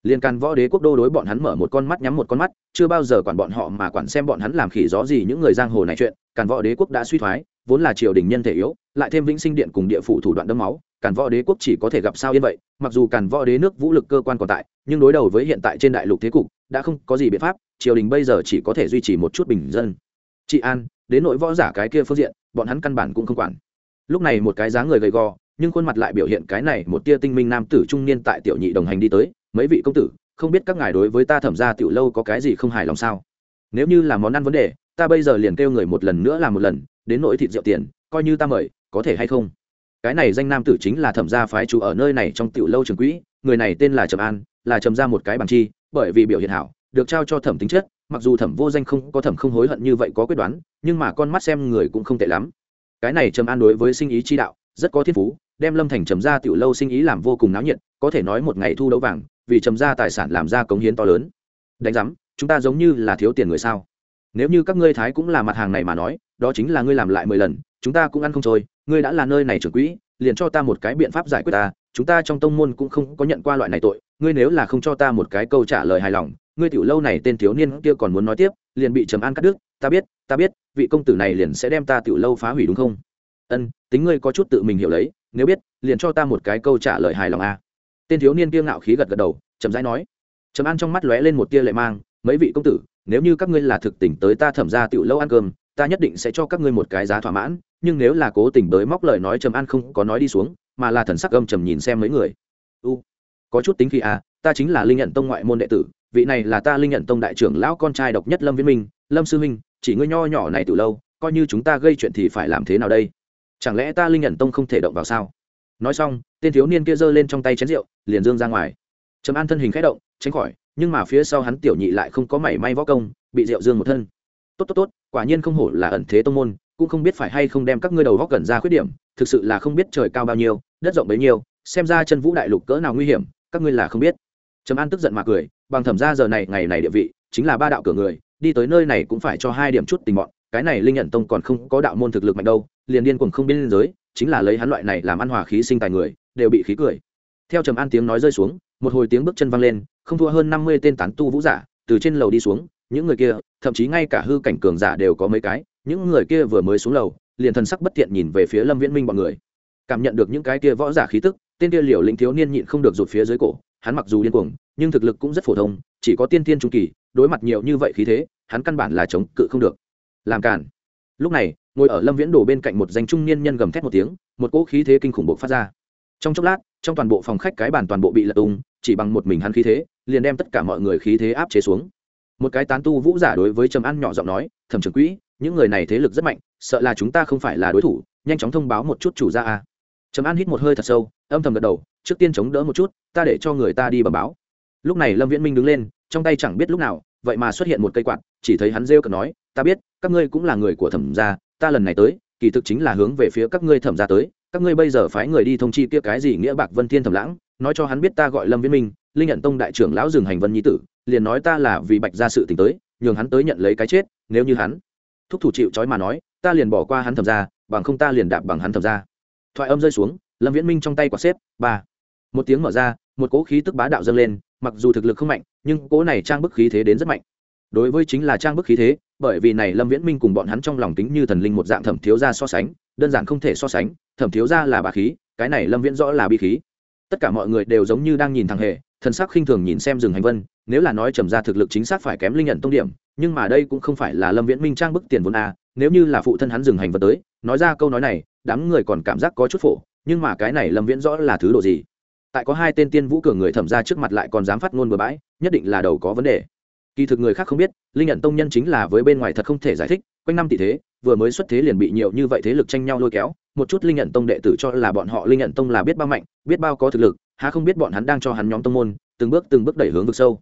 Liên can võ đế quốc đô đối bọn hắn mở một con mắt, nhắm một con mắt, chưa bao giờ quản bọn họ mà quản xem bọn hắn làm khỉ gió gì những người giang hồ này chuyện càn võ đế quốc đã suy thoái, vốn là triều đình nhân thể yếu, lại thêm vĩnh sinh điện cùng địa phủ thủ đoạn đấm máu càn võ đế quốc chỉ có thể gặp sao yên vậy, mặc dù càn võ đế nước vũ lực cơ quan còn tại, nhưng đối đầu với hiện tại trên đại lục thế cục, đã không có gì biện pháp, triều đình bây giờ chỉ có thể duy trì một chút bình dân. Chị an đến nội võ giả cái kia phương diện, bọn hắn căn bản cũng không quản. Lúc này một cái dáng người gầy gò, nhưng khuôn mặt lại biểu hiện cái này một tia tinh minh nam tử trung niên tại tiểu nhị đồng hành đi tới, mấy vị công tử, không biết các ngài đối với ta thẩm ra tiểu lâu có cái gì không hài lòng sao? Nếu như là món ăn vấn đề, ta bây giờ liền kêu người một lần nữa làm một lần, đến nỗi thịt rượu tiền, coi như ta mời, có thể hay không? Cái này danh nam tử chính là thẩm gia phái chủ ở nơi này trong tiểu lâu trường quỹ, người này tên là trầm an, là trầm ra một cái bằng chi, bởi vì biểu hiện hảo, được trao cho thẩm tính chất mặc dù thẩm vô danh không có thẩm không hối hận như vậy có quyết đoán, nhưng mà con mắt xem người cũng không tệ lắm. Cái này trầm an đối với sinh ý chi đạo, rất có thiên phú, đem lâm thành trầm ra tiểu lâu sinh ý làm vô cùng náo nhiệt, có thể nói một ngày thu đấu vàng, vì trầm ra tài sản làm ra cống hiến to lớn. Đánh giám, chúng ta giống như là thiếu tiền người sao? Nếu như các ngươi thái cũng là mặt hàng này mà nói, đó chính là ngươi làm lại mười lần, chúng ta cũng ăn không trôi, ngươi đã là nơi này trưởng quỹ, liền cho ta một cái biện pháp giải quyết ta, chúng ta trong tông môn cũng không có nhận qua loại này tội, ngươi nếu là không cho ta một cái câu trả lời hài lòng ngươi tiểu lâu này tên thiếu niên kia còn muốn nói tiếp, liền bị trầm an cắt đứt, ta biết ta biết, vị công tử này liền sẽ đem ta tiểu lâu phá hủy đúng không? Ân, tính ngươi có chút tự mình hiểu lấy, nếu biết, liền cho ta một cái câu trả lời hài lòng a. Tên thiếu niên kia ngạo khí gật gật đầu, chậm rãi nói. Trầm an trong mắt lóe lên một tia lệ mang, mấy vị công tử, nếu như các ngươi là thực tình tới ta thẩm ra tiểu lâu ăn cơm, ta nhất định sẽ cho các ngươi một cái giá thỏa mãn, nhưng nếu là cố tình tới móc lời nói trầm an không có nói đi xuống, mà là thần sắc âm trầm nhìn xem mấy người. U, có chút tính khi à ta chính là linh nhận tông ngoại môn đệ tử vị này là ta linh nhận tông đại trưởng lão con trai độc nhất lâm viễn minh, lâm sư minh, chỉ ngươi nho nhỏ này từ lâu, coi như chúng ta gây chuyện thì phải làm thế nào đây? Chẳng lẽ ta linh nhận tông không thể động vào sao? Nói xong, tên thiếu niên kia giơ lên trong tay chén rượu, liền dương ra ngoài. Trầm an thân hình khẽ động, tránh khỏi, nhưng mà phía sau hắn tiểu nhị lại không có mảy may võ công, bị rượu dương một thân. Tốt tốt tốt, quả nhiên không hổ là ẩn thế tông môn, cũng không biết phải hay không đem các ngươi đầu góc gần ra khuyết điểm, thực sự là không biết trời cao bao nhiêu, đất rộng bấy nhiêu, xem ra chân vũ đại lục cỡ nào nguy hiểm, các ngươi là không biết. Trầm an tức giận mà cười bằng thẩm ra giờ này, ngày này địa vị, chính là ba đạo cửa người, đi tới nơi này cũng phải cho hai điểm chút tình bọn, cái này linh nhận tông còn không có đạo môn thực lực mạnh đâu, liền điên cuồng không biên giới, chính là lấy hắn loại này làm ăn hòa khí sinh tài người, đều bị khí cười. Theo trầm an tiếng nói rơi xuống, một hồi tiếng bước chân văng lên, không thua hơn năm mươi tên tán tu vũ giả, từ trên lầu đi xuống, những người kia, thậm chí ngay cả hư cảnh cường giả đều có mấy cái, những người kia vừa mới xuống lầu, liền thần sắc bất tiện nhìn về phía lâm viễn minh bọn người. Cảm nhận được những cái kia võ giả khí tức, tên kia liều lĩnh thiếu niên nhịn không được rụt phía dưới cổ hắn mặc dù điên cuồng, nhưng thực lực cũng rất phổ thông, chỉ có tiên tiên trung kỳ, đối mặt nhiều như vậy khí thế, hắn căn bản là chống cự không được. Làm cản lúc này, ngồi ở lâm viễn đồ bên cạnh một danh trung niên nhân gầm thét một tiếng, một cỗ khí thế kinh khủng bộc phát ra. Trong chốc lát, trong toàn bộ phòng khách cái bàn toàn bộ bị lật tung, chỉ bằng một mình hắn khí thế, liền đem tất cả mọi người khí thế áp chế xuống. Một cái tán tu vũ giả đối với trầm ăn nhỏ giọng nói, thẩm trưởng quỹ, những người này thế lực rất mạnh, sợ là chúng ta không phải là đối thủ, nhanh chóng thông báo một chút chủ gia a trầm an hít một hơi thật sâu, âm thầm gật đầu, trước tiên chống đỡ một chút, ta để cho người ta đi bẩm báo. Lúc này lâm viễn minh đứng lên, trong tay chẳng biết lúc nào, vậy mà xuất hiện một cây quạt, chỉ thấy hắn rêu cợt nói, ta biết, các ngươi cũng là người của thẩm gia, ta lần này tới, kỳ thực chính là hướng về phía các ngươi thẩm gia tới, các ngươi bây giờ phái người đi thông chi kia cái gì nghĩa bạc vân thiên thẩm lãng, nói cho hắn biết ta gọi lâm viễn minh, linh nhận tông đại trưởng lão dừng hành vân nhi tử, liền nói ta là vì bạch gia sự tình tới, nhường hắn tới nhận lấy cái chết, nếu như hắn thúc thủ chịu trói mà nói, ta liền bỏ qua hắn thẩm ra bằng không ta liền đạp bằng hắn thẩm ra thoại âm rơi xuống, lâm viễn minh trong tay quả xếp, ba. Một tiếng mở ra, một cỗ khí tức bá đạo dâng lên, mặc dù thực lực không mạnh, nhưng cỗ này trang bức khí thế đến rất mạnh. Đối với chính là trang bức khí thế, bởi vì này lâm viễn minh cùng bọn hắn trong lòng tính như thần linh một dạng thẩm thiếu gia so sánh, đơn giản không thể so sánh, thẩm thiếu gia là bà khí, cái này lâm viễn rõ là bi khí. Tất cả mọi người đều giống như đang nhìn thằng hề, thần sắc khinh thường nhìn xem rừng hành vân, nếu là nói trầm ra thực lực chính xác phải kém linh nhận tông điểm, nhưng mà đây cũng không phải là lâm viễn minh trang bức tiền vốn a, nếu như là phụ thân hắn rừng hành vân tới, nói ra câu nói này đám người còn cảm giác có chút phổ, nhưng mà cái này lâm viễn rõ là thứ độ gì? Tại có hai tên tiên vũ cường người thẩm ra trước mặt lại còn dám phát ngôn bừa bãi, nhất định là đầu có vấn đề. Kỳ thực người khác không biết, linh nhận tông nhân chính là với bên ngoài thật không thể giải thích, quanh năm tỷ thế, vừa mới xuất thế liền bị nhiều như vậy thế lực tranh nhau lôi kéo, một chút linh nhận tông đệ tử cho là bọn họ linh nhận tông là biết bao mạnh, biết bao có thực lực, há không biết bọn hắn đang cho hắn nhóm tông môn, từng bước từng bước đẩy hướng vực sâu.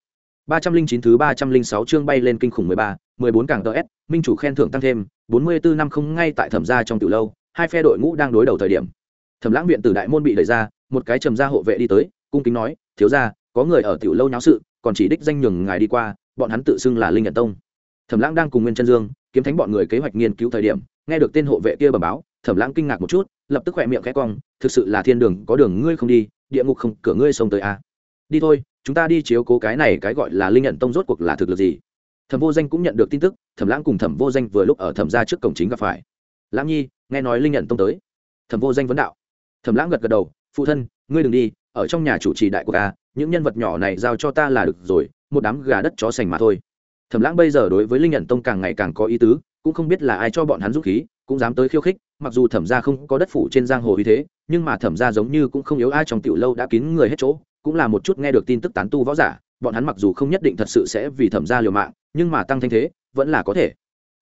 Ba trăm linh chín thứ ba trăm linh sáu chương bay lên kinh khủng mười ba, mười bốn càng ts minh chủ khen thưởng tăng thêm, bốn mươi bốn năm không ngay tại thẩm gia trong tiểu lâu hai phe đội ngũ đang đối đầu thời điểm. Thẩm lãng viện từ đại môn bị đẩy ra, một cái trầm gia hộ vệ đi tới, cung kính nói, thiếu gia, có người ở tiểu lâu nháo sự, còn chỉ đích danh nhường ngài đi qua, bọn hắn tự xưng là linh nhận tông. Thẩm lãng đang cùng nguyên chân dương, kiếm thánh bọn người kế hoạch nghiên cứu thời điểm, nghe được tên hộ vệ kia bẩm báo, thẩm lãng kinh ngạc một chút, lập tức khỏe miệng khẽ cong, thực sự là thiên đường, có đường ngươi không đi, địa ngục không, cửa ngươi xông tới a à. đi thôi, chúng ta đi chiếu cố cái này cái gọi là linh nhận tông rốt cuộc là thực lực gì? Thẩm vô danh cũng nhận được tin tức, thẩm lãng cùng thẩm vô danh vừa lúc ở thẩm ra trước cổng chính gặp phải. Lãng nhi nghe nói linh nhận tông tới. Thẩm vô danh vấn đạo. Thẩm lãng gật gật đầu, phụ thân, ngươi đừng đi, ở trong nhà chủ trì đại của a những nhân vật nhỏ này giao cho ta là được rồi, một đám gà đất chó sành mà thôi. Thẩm lãng bây giờ đối với linh nhận tông càng ngày càng có ý tứ, cũng không biết là ai cho bọn hắn dũng khí, cũng dám tới khiêu khích, mặc dù thẩm ra không có đất phủ trên giang hồ như thế, nhưng mà thẩm ra giống như cũng không yếu ai trong tiểu lâu đã kín người hết chỗ, cũng là một chút nghe được tin tức tán tu võ giả, bọn hắn mặc dù không nhất định thật sự sẽ vì thẩm ra liều mạng, nhưng mà tăng thanh thế, vẫn là có thể.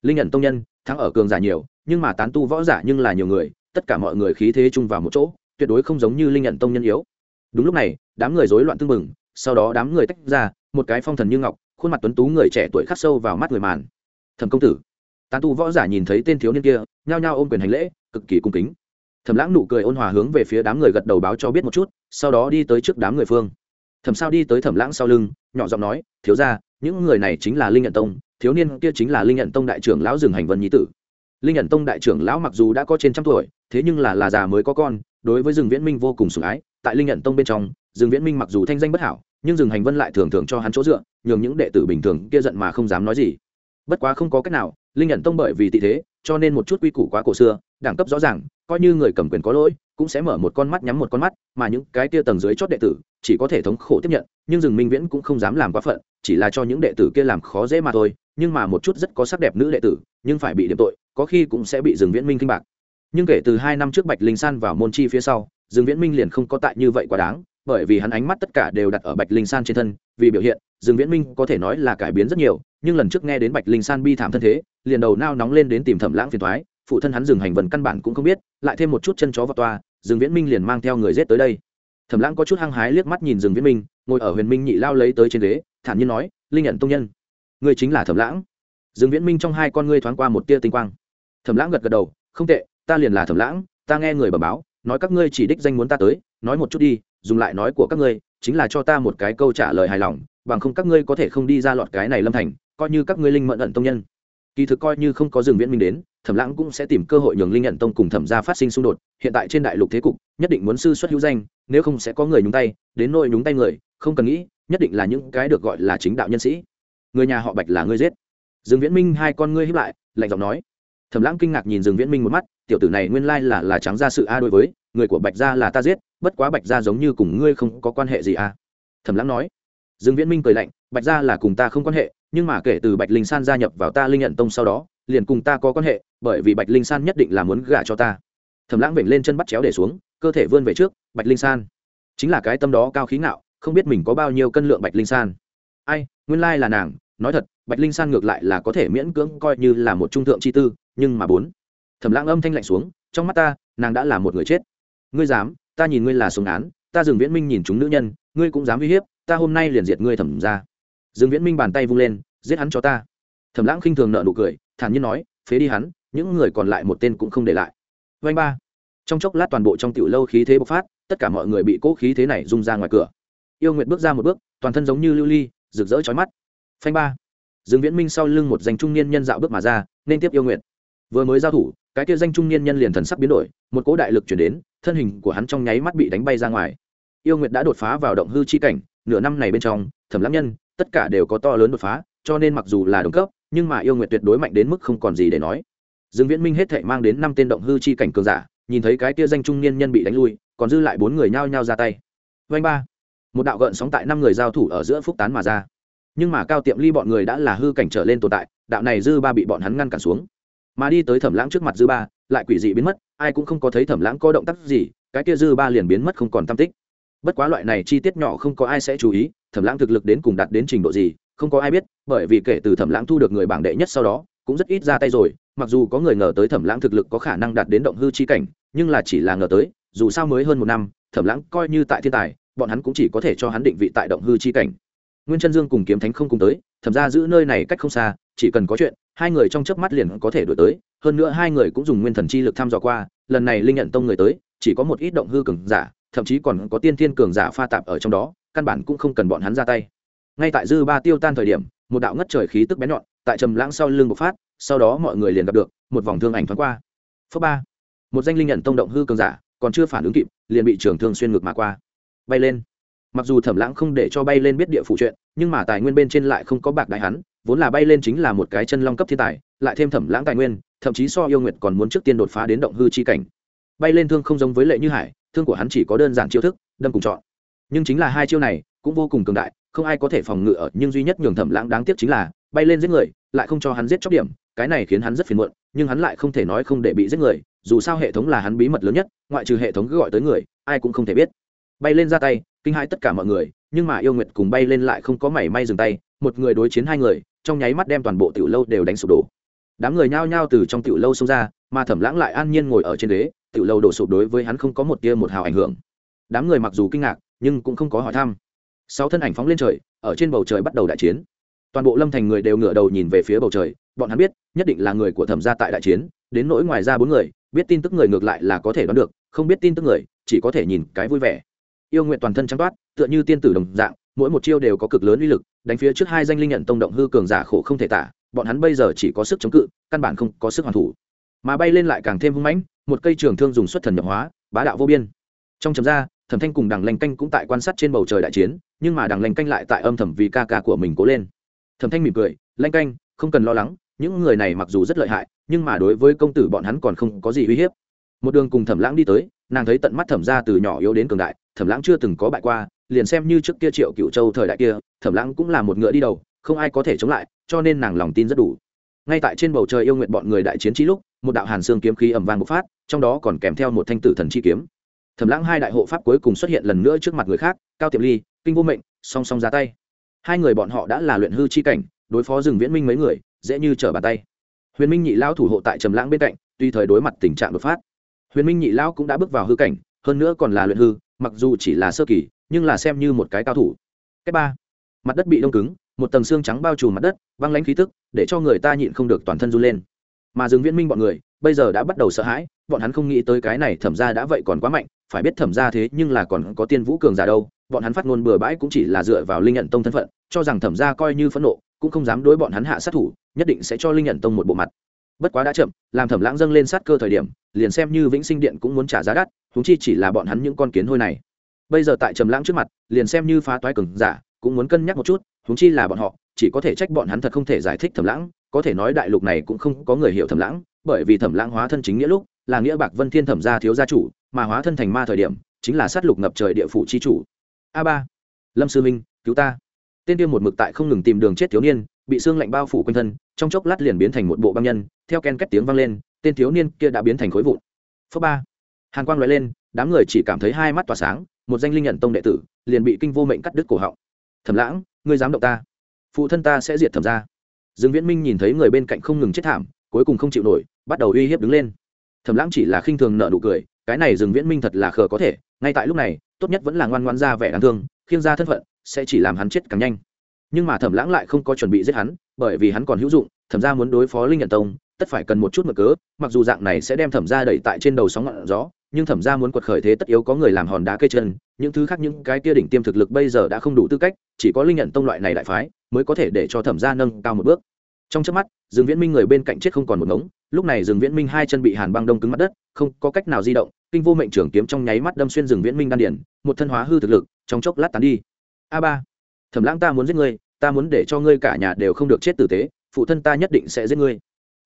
Linh nhận tông nhân, thắng ở cường giả nhiều nhưng mà tán tu võ giả nhưng là nhiều người, tất cả mọi người khí thế chung vào một chỗ, tuyệt đối không giống như linh nhận tông nhân yếu. Đúng lúc này, đám người rối loạn tưng bừng, sau đó đám người tách ra, một cái phong thần như ngọc, khuôn mặt tuấn tú người trẻ tuổi khắc sâu vào mắt người màn. Thẩm công tử. Tán tu võ giả nhìn thấy tên thiếu niên kia, nhao nhao ôm quyền hành lễ, cực kỳ cung kính. Thẩm lãng nụ cười ôn hòa hướng về phía đám người gật đầu báo cho biết một chút, sau đó đi tới trước đám người phương. Thẩm sao đi tới thẩm lãng sau lưng, nhỏ giọng nói, thiếu ra những người này chính là linh nhận tông, thiếu niên kia chính là linh nhận tông đại trưởng lão rừng hành vân nhí tử linh nhận tông đại trưởng lão mặc dù đã có trên trăm tuổi, thế nhưng là là già mới có con, đối với rừng viễn minh vô cùng sủng ái. Tại linh nhận tông bên trong rừng viễn minh mặc dù thanh danh bất hảo, nhưng rừng hành vân lại thường thường cho hắn chỗ dựa, nhường những đệ tử bình thường kia giận mà không dám nói gì. Bất quá không có cách nào, linh nhận tông bởi vì tị thế, cho nên một chút quy củ quá cổ xưa, đẳng cấp rõ ràng, coi như người cầm quyền có lỗi, cũng sẽ mở một con mắt nhắm một con mắt, mà những cái kia tầng dưới chót đệ tử, chỉ có thể thống khổ tiếp nhận, nhưng rừng minh viễn cũng không dám làm quá phận, chỉ là cho những đệ tử kia làm khó dễ mà thôi, nhưng mà một chút rất có sắc đẹp nữ đệ tử, nhưng phải bị điểm tội có khi cũng sẽ bị rừng viễn minh kinh bạc. Nhưng kể từ hai năm trước bạch linh san vào môn chi phía sau rừng viễn minh liền không có tại như vậy quá đáng, bởi vì hắn ánh mắt tất cả đều đặt ở bạch linh san trên thân, vì biểu hiện rừng viễn minh có thể nói là cải biến rất nhiều, nhưng lần trước nghe đến bạch linh san bi thảm thân thế, liền đầu nao nóng lên đến tìm thẩm lãng phiền thoái phụ thân hắn dừng hành vần căn bản cũng không biết, lại thêm một chút chân chó vào toa rừng viễn minh liền mang theo người rết tới đây. Thẩm lãng có chút hăng hái liếc mắt nhìn rừng viễn minh, ngồi ở huyền minh nhị lao lấy tới trên ghế, thản nhiên nói, linh nhận tông nhân, ngươi chính là thẩm lãng. Rừng viễn minh trong hai con ngươi thoáng qua một tia tinh quang thẩm lãng gật gật đầu, không tệ, ta liền là thẩm lãng, ta nghe người bẩm báo, nói các ngươi chỉ đích danh muốn ta tới, nói một chút đi, dùng lại nói của các ngươi, chính là cho ta một cái câu trả lời hài lòng, bằng không các ngươi có thể không đi ra lọt cái này lâm thành, coi như các ngươi linh mận ẩn tông nhân. Kỳ thực coi như không có rừng viễn minh đến, thẩm lãng cũng sẽ tìm cơ hội nhường linh nhận tông cùng thẩm gia phát sinh xung đột, hiện tại trên đại lục thế cục, nhất định muốn sư xuất hữu danh, nếu không sẽ có người nhúng tay, đến nôi nhúng tay người, không cần nghĩ, nhất định là những cái được gọi là chính đạo nhân sĩ. Người nhà họ bạch là ngươi giết. Dương viễn minh hai con ngươi hiếp lại, lạnh giọng nói thẩm lãng kinh ngạc nhìn dương viễn minh một mắt, tiểu tử này nguyên lai là là trắng ra sự a đối với, người của bạch gia là ta giết, bất quá bạch gia giống như cùng ngươi không có quan hệ gì a. Thẩm lãng nói. Dương viễn minh cười lạnh, bạch gia là cùng ta không quan hệ, nhưng mà kể từ bạch linh san gia nhập vào ta linh nhận tông sau đó, liền cùng ta có quan hệ, bởi vì bạch linh san nhất định là muốn gả cho ta. Thẩm lãng vểnh lên chân bắt chéo để xuống, cơ thể vươn về trước, bạch linh san. Chính là cái tâm đó cao khí ngạo, không biết mình có bao nhiêu cân lượng bạch linh san. Ai, nguyên lai là nàng nói thật, bạch linh san ngược lại là có thể miễn cưỡng coi như là một trung thượng chi tư, nhưng mà bốn, thẩm lãng âm thanh lạnh xuống, trong mắt ta, nàng đã là một người chết. Ngươi dám, ta nhìn ngươi là súng án, ta dừng viễn minh nhìn chúng nữ nhân, ngươi cũng dám uy hiếp, ta hôm nay liền diệt ngươi thẩm ra. Dừng viễn minh bàn tay vung lên, giết hắn cho ta. Thẩm lãng khinh thường nợ nụ cười, thản nhiên nói, phế đi hắn, những người còn lại một tên cũng không để lại. Vanh ba. Trong chốc lát toàn bộ trong tiểu lâu khí thế bộc phát, tất cả mọi người bị cố khí thế này rung ra ngoài cửa. Yêu nguyệt bước ra một bước, toàn thân giống như lưu ly, rực rỡ chói mắt phanh ba. Dương viễn minh sau lưng một danh trung niên nhân dạo bước mà ra, nên tiếp yêu nguyệt vừa mới giao thủ, cái kia danh trung niên nhân liền thần sắc biến đổi, một cỗ đại lực chuyển đến, thân hình của hắn trong nháy mắt bị đánh bay ra ngoài. Yêu nguyệt đã đột phá vào động hư chi cảnh, nửa năm này bên trong, thẩm lãng nhân, tất cả đều có to lớn đột phá, cho nên mặc dù là đồng cấp, nhưng mà yêu nguyệt tuyệt đối mạnh đến mức không còn gì để nói. Dương viễn minh hết thể mang đến năm tên động hư chi cảnh cường giả, nhìn thấy cái kia danh trung niên nhân bị đánh lui, còn dư lại bốn người nhao nhao ra tay. Vanh ba. Một đạo gợn sóng tại năm người giao thủ ở giữa phúc tán mà ra nhưng mà cao tiệm ly bọn người đã là hư cảnh trở lên tồn tại, đạo này dư ba bị bọn hắn ngăn cản xuống. Mà đi tới thẩm lãng trước mặt dư ba, lại quỷ dị biến mất, ai cũng không có thấy thẩm lãng có động tác gì, cái kia dư ba liền biến mất không còn tam tích. Bất quá loại này chi tiết nhỏ không có ai sẽ chú ý, thẩm lãng thực lực đến cùng đạt đến trình độ gì, không có ai biết, bởi vì kể từ thẩm lãng thu được người bảng đệ nhất sau đó, cũng rất ít ra tay rồi, mặc dù có người ngờ tới thẩm lãng thực lực có khả năng đạt đến động hư chi cảnh, nhưng là chỉ là ngờ tới, dù sao mới hơn một năm, thẩm lãng coi như tại thiên tài, bọn hắn cũng chỉ có thể cho hắn định vị tại động hư chi cảnh nguyên chân dương cùng kiếm thánh không cùng tới, thẩm ra giữ nơi này cách không xa, chỉ cần có chuyện, hai người trong chớp mắt liền có thể đổi tới. Hơn nữa hai người cũng dùng nguyên thần chi lực thăm dò qua, lần này linh nhận tông người tới, chỉ có một ít động hư cường giả, thậm chí còn có tiên thiên cường giả pha tạp ở trong đó, căn bản cũng không cần bọn hắn ra tay. Ngay tại dư ba tiêu tan thời điểm, một đạo ngất trời khí tức bén nhọn, tại trầm lãng sau lưng bộc phát, sau đó mọi người liền gặp được, một vòng thương ảnh thoáng qua. Phớ ba, một danh linh nhận tông động hư cường giả, còn chưa phản ứng kịp, liền bị trường thương xuyên ngược mà qua, bay lên mặc dù thẩm lãng không để cho bay lên biết địa phủ chuyện, nhưng mà tài nguyên bên trên lại không có bạc đại hắn, vốn là bay lên chính là một cái chân long cấp thiên tài, lại thêm thẩm lãng tài nguyên, thậm chí so yêu nguyệt còn muốn trước tiên đột phá đến động hư chi cảnh. Bay lên thương không giống với lệ như hải, thương của hắn chỉ có đơn giản chiêu thức, đâm cùng chọn. Nhưng chính là hai chiêu này, cũng vô cùng cường đại, không ai có thể phòng ngự ở, nhưng duy nhất nhường thẩm lãng đáng tiếc chính là, bay lên giết người, lại không cho hắn giết chóc điểm, cái này khiến hắn rất phiền muộn, nhưng hắn lại không thể nói không để bị giết người, dù sao hệ thống là hắn bí mật lớn nhất, ngoại trừ hệ thống cứ gọi tới người, ai cũng không thể biết. Bay lên ra tay kinh hãi tất cả mọi người, nhưng mà yêu nguyệt cùng bay lên lại không có mảy may dừng tay, một người đối chiến hai người, trong nháy mắt đem toàn bộ tiểu lâu đều đánh sụp đổ. Đám người nhao nhao từ trong tiểu lâu xông ra, mà thẩm lãng lại an nhiên ngồi ở trên ghế, tiểu lâu đổ sụp đối với hắn không có một tia một hào ảnh hưởng. Đám người mặc dù kinh ngạc, nhưng cũng không có hỏi thăm. Sáu thân ảnh phóng lên trời, ở trên bầu trời bắt đầu đại chiến. Toàn bộ lâm thành người đều ngửa đầu nhìn về phía bầu trời, bọn hắn biết, nhất định là người của thẩm gia tại đại chiến, đến nỗi ngoài ra bốn người, biết tin tức người ngược lại là có thể đoán được, không biết tin tức người, chỉ có thể nhìn cái vui vẻ yêu nguyện toàn thân trắng toát, tựa như tiên tử đồng dạng, mỗi một chiêu đều có cực lớn uy lực, đánh phía trước hai danh linh nhận tông động hư cường giả khổ không thể tả, bọn hắn bây giờ chỉ có sức chống cự, căn bản không có sức hoàn thủ. Mà bay lên lại càng thêm hung mãnh, một cây trường thương dùng xuất thần nhập hóa, bá đạo vô biên. Trong chấm ra, thẩm thanh cùng đằng lanh canh cũng tại quan sát trên bầu trời đại chiến, nhưng mà đằng lanh canh lại tại âm thầm vì ca ca của mình cố lên. Thẩm thanh mỉm cười lanh canh, không cần lo lắng, những người này mặc dù rất lợi hại, nhưng mà đối với công tử bọn hắn còn không có gì uy hiếp. Một đường cùng thẩm lãng đi tới, nàng thấy tận mắt thẩm ra từ nhỏ yếu đến cường đại thẩm lãng chưa từng có bại qua, liền xem như trước kia triệu cựu châu thời đại kia, thẩm lãng cũng là một ngựa đi đầu, không ai có thể chống lại, cho nên nàng lòng tin rất đủ. Ngay tại trên bầu trời yêu nguyện bọn người đại chiến trí lúc, một đạo hàn xương kiếm khí ẩm vang bộc phát, trong đó còn kèm theo một thanh tử thần chi kiếm. Thẩm lãng hai đại hộ pháp cuối cùng xuất hiện lần nữa trước mặt người khác, cao tiệm ly, kinh vô mệnh, song song ra tay. Hai người bọn họ đã là luyện hư chi cảnh, đối phó rừng viễn minh mấy người, dễ như trở bàn tay. Huyền minh nhị Lão thủ hộ tại trầm lãng bên cạnh, tuy thời đối mặt tình trạng đột phát, huyền minh nhị Lão cũng đã bước vào hư cảnh, hơn nữa còn là luyện hư mặc dù chỉ là sơ kỳ, nhưng là xem như một cái cao thủ. Cách ba, mặt đất bị đông cứng, một tầng xương trắng bao trùm mặt đất băng lãnh khí tức, để cho người ta nhịn không được toàn thân run lên. Mà dừng viễn minh bọn người, bây giờ đã bắt đầu sợ hãi, bọn hắn không nghĩ tới cái này thẩm ra đã vậy còn quá mạnh, phải biết thẩm ra thế nhưng là còn có tiên vũ cường giả đâu, bọn hắn phát ngôn bừa bãi cũng chỉ là dựa vào linh nhận tông thân phận, cho rằng thẩm ra coi như phẫn nộ, cũng không dám đối bọn hắn hạ sát thủ, nhất định sẽ cho linh nhận tông một bộ mặt. Bất quá đã chậm, làm thẩm lãng dâng lên sát cơ thời điểm, liền xem như vĩnh sinh điện cũng muốn trả giá đắt húng chi chỉ là bọn hắn những con kiến hôi này. Bây giờ tại trầm lãng trước mặt, liền xem như phá toái cường giả, cũng muốn cân nhắc một chút húng chi là bọn họ, chỉ có thể trách bọn hắn thật không thể giải thích thẩm lãng, có thể nói đại lục này cũng không có người hiểu thẩm lãng, bởi vì thẩm lãng hóa thân chính nghĩa lúc, là nghĩa bạc vân thiên thẩm gia thiếu gia chủ, mà hóa thân thành ma thời điểm, chính là sát lục ngập trời địa phủ chi chủ. A ba, lâm sư minh, cứu ta. Tên tiêu một mực tại không ngừng tìm đường chết thiếu niên, bị xương lạnh bao phủ quanh thân, trong chốc lát liền biến thành một bộ băng nhân, theo ken két tiếng vang lên, tên thiếu niên kia đã biến thành khối vụn. Phớ ba hàn quang loại lên, đám người chỉ cảm thấy hai mắt tỏa sáng, một danh linh nhận tông đệ tử, liền bị kinh vô mệnh cắt đứt cổ họng. Thẩm lãng, ngươi dám động ta? Phụ thân ta sẽ diệt thẩm ra dương viễn minh nhìn thấy người bên cạnh không ngừng chết thảm, cuối cùng không chịu nổi, bắt đầu uy hiếp đứng lên. Thẩm lãng chỉ là khinh thường nợ nụ cười, cái này dương viễn minh thật là khờ có thể, ngay tại lúc này, tốt nhất vẫn là ngoan ngoan ra vẻ đáng thương, khiêng ra thân phận, sẽ chỉ làm hắn chết càng nhanh. Nhưng mà thẩm lãng lại không có chuẩn bị giết hắn, bởi vì hắn còn hữu dụng, thẩm ra muốn đối phó linh nhận tông tất phải cần một chút mực cớ, mặc dù dạng này sẽ đem thẩm ra đẩy tại trên đầu sóng ngọn gió, nhưng thẩm ra muốn quật khởi thế tất yếu có người làm hòn đá cây chân, những thứ khác những cái kia đỉnh tiêm thực lực bây giờ đã không đủ tư cách, chỉ có linh nhận tông loại này đại phái mới có thể để cho thẩm ra nâng cao một bước. Trong trước mắt, dương viễn minh người bên cạnh chết không còn một ngống, lúc này dương viễn minh hai chân bị hàn băng đông cứng mặt đất, không có cách nào di động, kinh vô mệnh trưởng kiếm trong nháy mắt đâm xuyên dương viễn minh đan điển một thân hóa hư thực lực, trong chốc lát tán đi. A ba, thẩm lãng ta muốn giết ngươi, ta muốn để cho ngươi cả nhà đều không được chết tử tế, phụ thân ta nhất định sẽ giết ngươi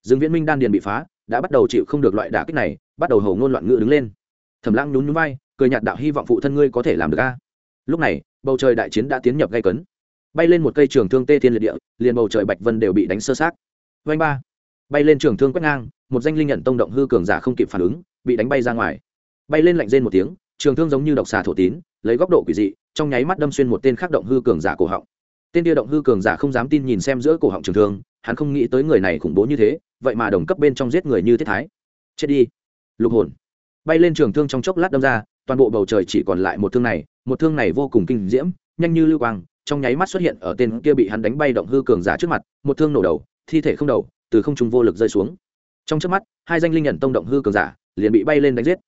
dương viễn minh đan điền bị phá, đã bắt đầu chịu không được loại đả kích này, bắt đầu hầu ngôn loạn ngữ đứng lên. Thẩm lãng nhún nhún vai, cười nhạt đạo hy vọng phụ thân ngươi có thể làm được a. Lúc này, bầu trời đại chiến đã tiến nhập gây cấn. Bay lên một cây trường thương tê thiên liệt địa, liền bầu trời bạch vân đều bị đánh sơ sát vanh ba. Bay lên trường thương quét ngang, một danh linh nhận tông động hư cường giả không kịp phản ứng, bị đánh bay ra ngoài. Bay lên lạnh rên một tiếng, trường thương giống như độc xà thổ tín, lấy góc độ quỷ dị, trong nháy mắt đâm xuyên một tên khác động hư cường giả cổ họng. Tên kia động hư cường giả không dám tin nhìn xem giữa cổ họng trường thương, hắn không nghĩ tới người này khủng bố như thế vậy mà đồng cấp bên trong giết người như thế thái. Chết đi. Lục hồn. Bay lên trường thương trong chốc lát đâm ra, toàn bộ bầu trời chỉ còn lại một thương này, một thương này vô cùng kinh diễm, nhanh như lưu quang, trong nháy mắt xuất hiện ở tên kia bị hắn đánh bay động hư cường giả trước mặt, một thương nổ đầu, thi thể không đầu, từ không trung vô lực rơi xuống. Trong trước mắt, hai danh linh nhận tông động hư cường giả liền bị bay lên đánh giết.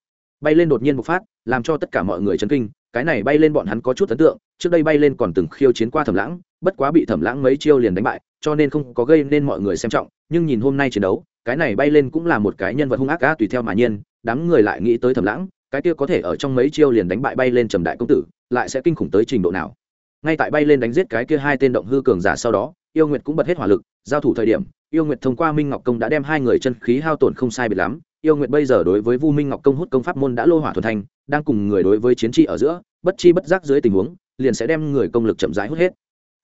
Bay lên đột nhiên bộc phát, làm cho tất cả mọi người chấn kinh cái này bay lên bọn hắn có chút ấn tượng, trước đây bay lên còn từng khiêu chiến qua thẩm lãng, bất quá bị thẩm lãng mấy chiêu liền đánh bại, cho nên không có gây nên mọi người xem trọng, nhưng nhìn hôm nay chiến đấu, cái này bay lên cũng là một cái nhân vật hung ác cá tùy theo mà nhiên, đám người lại nghĩ tới thẩm lãng, cái kia có thể ở trong mấy chiêu liền đánh bại bay lên trầm đại công tử, lại sẽ kinh khủng tới trình độ nào. Ngay tại bay lên đánh giết cái kia hai tên động hư cường giả sau đó, yêu nguyệt cũng bật hết hỏa lực, giao thủ thời điểm, yêu nguyệt thông qua minh ngọc công đã đem hai người chân khí hao tổn không sai biệt lắm yêu nguyệt bây giờ đối với vu minh ngọc công hút công pháp môn đã lô hỏa thuần thanh, đang cùng người đối với chiến trị ở giữa, bất chi bất giác dưới tình huống, liền sẽ đem người công lực chậm rãi hút hết.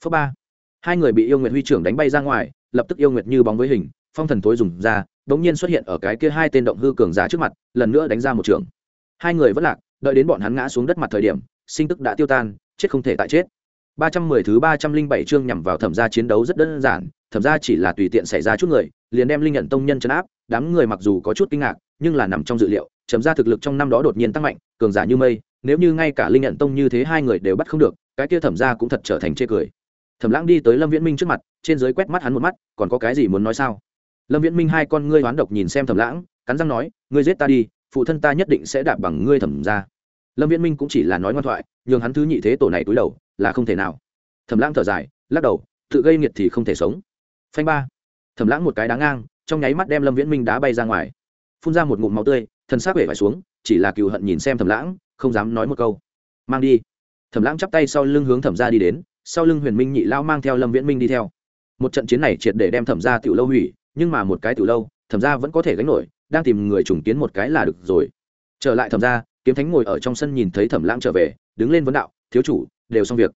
Phớ ba. Hai người bị yêu nguyệt huy trưởng đánh bay ra ngoài, lập tức yêu nguyệt như bóng với hình, phong thần tối dùng ra đống nhiên xuất hiện ở cái kia hai tên động hư cường giả trước mặt, lần nữa đánh ra một trường. Hai người vẫn lạc, đợi đến bọn hắn ngã xuống đất mặt thời điểm, sinh tức đã tiêu tan, chết không thể tại chết ba trăm mười thứ ba trăm linh bảy chương nhằm vào thẩm gia chiến đấu rất đơn giản, thẩm gia chỉ là tùy tiện xảy ra chút người, liền đem linh nhận tông nhân trấn áp, đám người mặc dù có chút kinh ngạc, nhưng là nằm trong dự liệu, chấm ra thực lực trong năm đó đột nhiên tăng mạnh, cường giả như mây, nếu như ngay cả linh nhận tông như thế hai người đều bắt không được, cái kia thẩm gia cũng thật trở thành chê cười thẩm lãng đi tới lâm viễn minh trước mặt, trên dưới quét mắt hắn một mắt, còn có cái gì muốn nói sao lâm viễn minh hai con ngươi hoán độc nhìn xem thẩm lãng, cắn răng nói, ngươi giết ta đi, phụ thân ta nhất định sẽ đạp bằng ngươi thẩm gia. lâm viễn minh cũng chỉ là nói ngoan thoại, nhường hắn thứ nhị thế tổ này túi đầu là không thể nào. Thẩm lãng thở dài, lắc đầu, tự gây nghiệt thì không thể sống. Phanh ba. Thẩm lãng một cái đá ngang, trong nháy mắt đem lâm viễn minh đá bay ra ngoài. Phun ra một ngụm máu tươi thân xác bể phải xuống, chỉ là cừu hận nhìn xem thẩm lãng, không dám nói một câu. Mang đi. Thẩm lãng chắp tay sau lưng hướng thẩm ra đi đến, sau lưng huyền minh nhị lao mang theo lâm viễn minh đi theo. Một trận chiến này triệt để đem thẩm ra tiểu lâu hủy, nhưng mà một cái tiểu lâu, thẩm ra vẫn có thể gánh nổi, đang tìm người trùng kiến một cái là được rồi. Trở lại thẩm ra kiếm thánh ngồi ở trong sân nhìn thấy thẩm lãng trở về, đứng lên vấn đạo, thiếu chủ đều xong việc.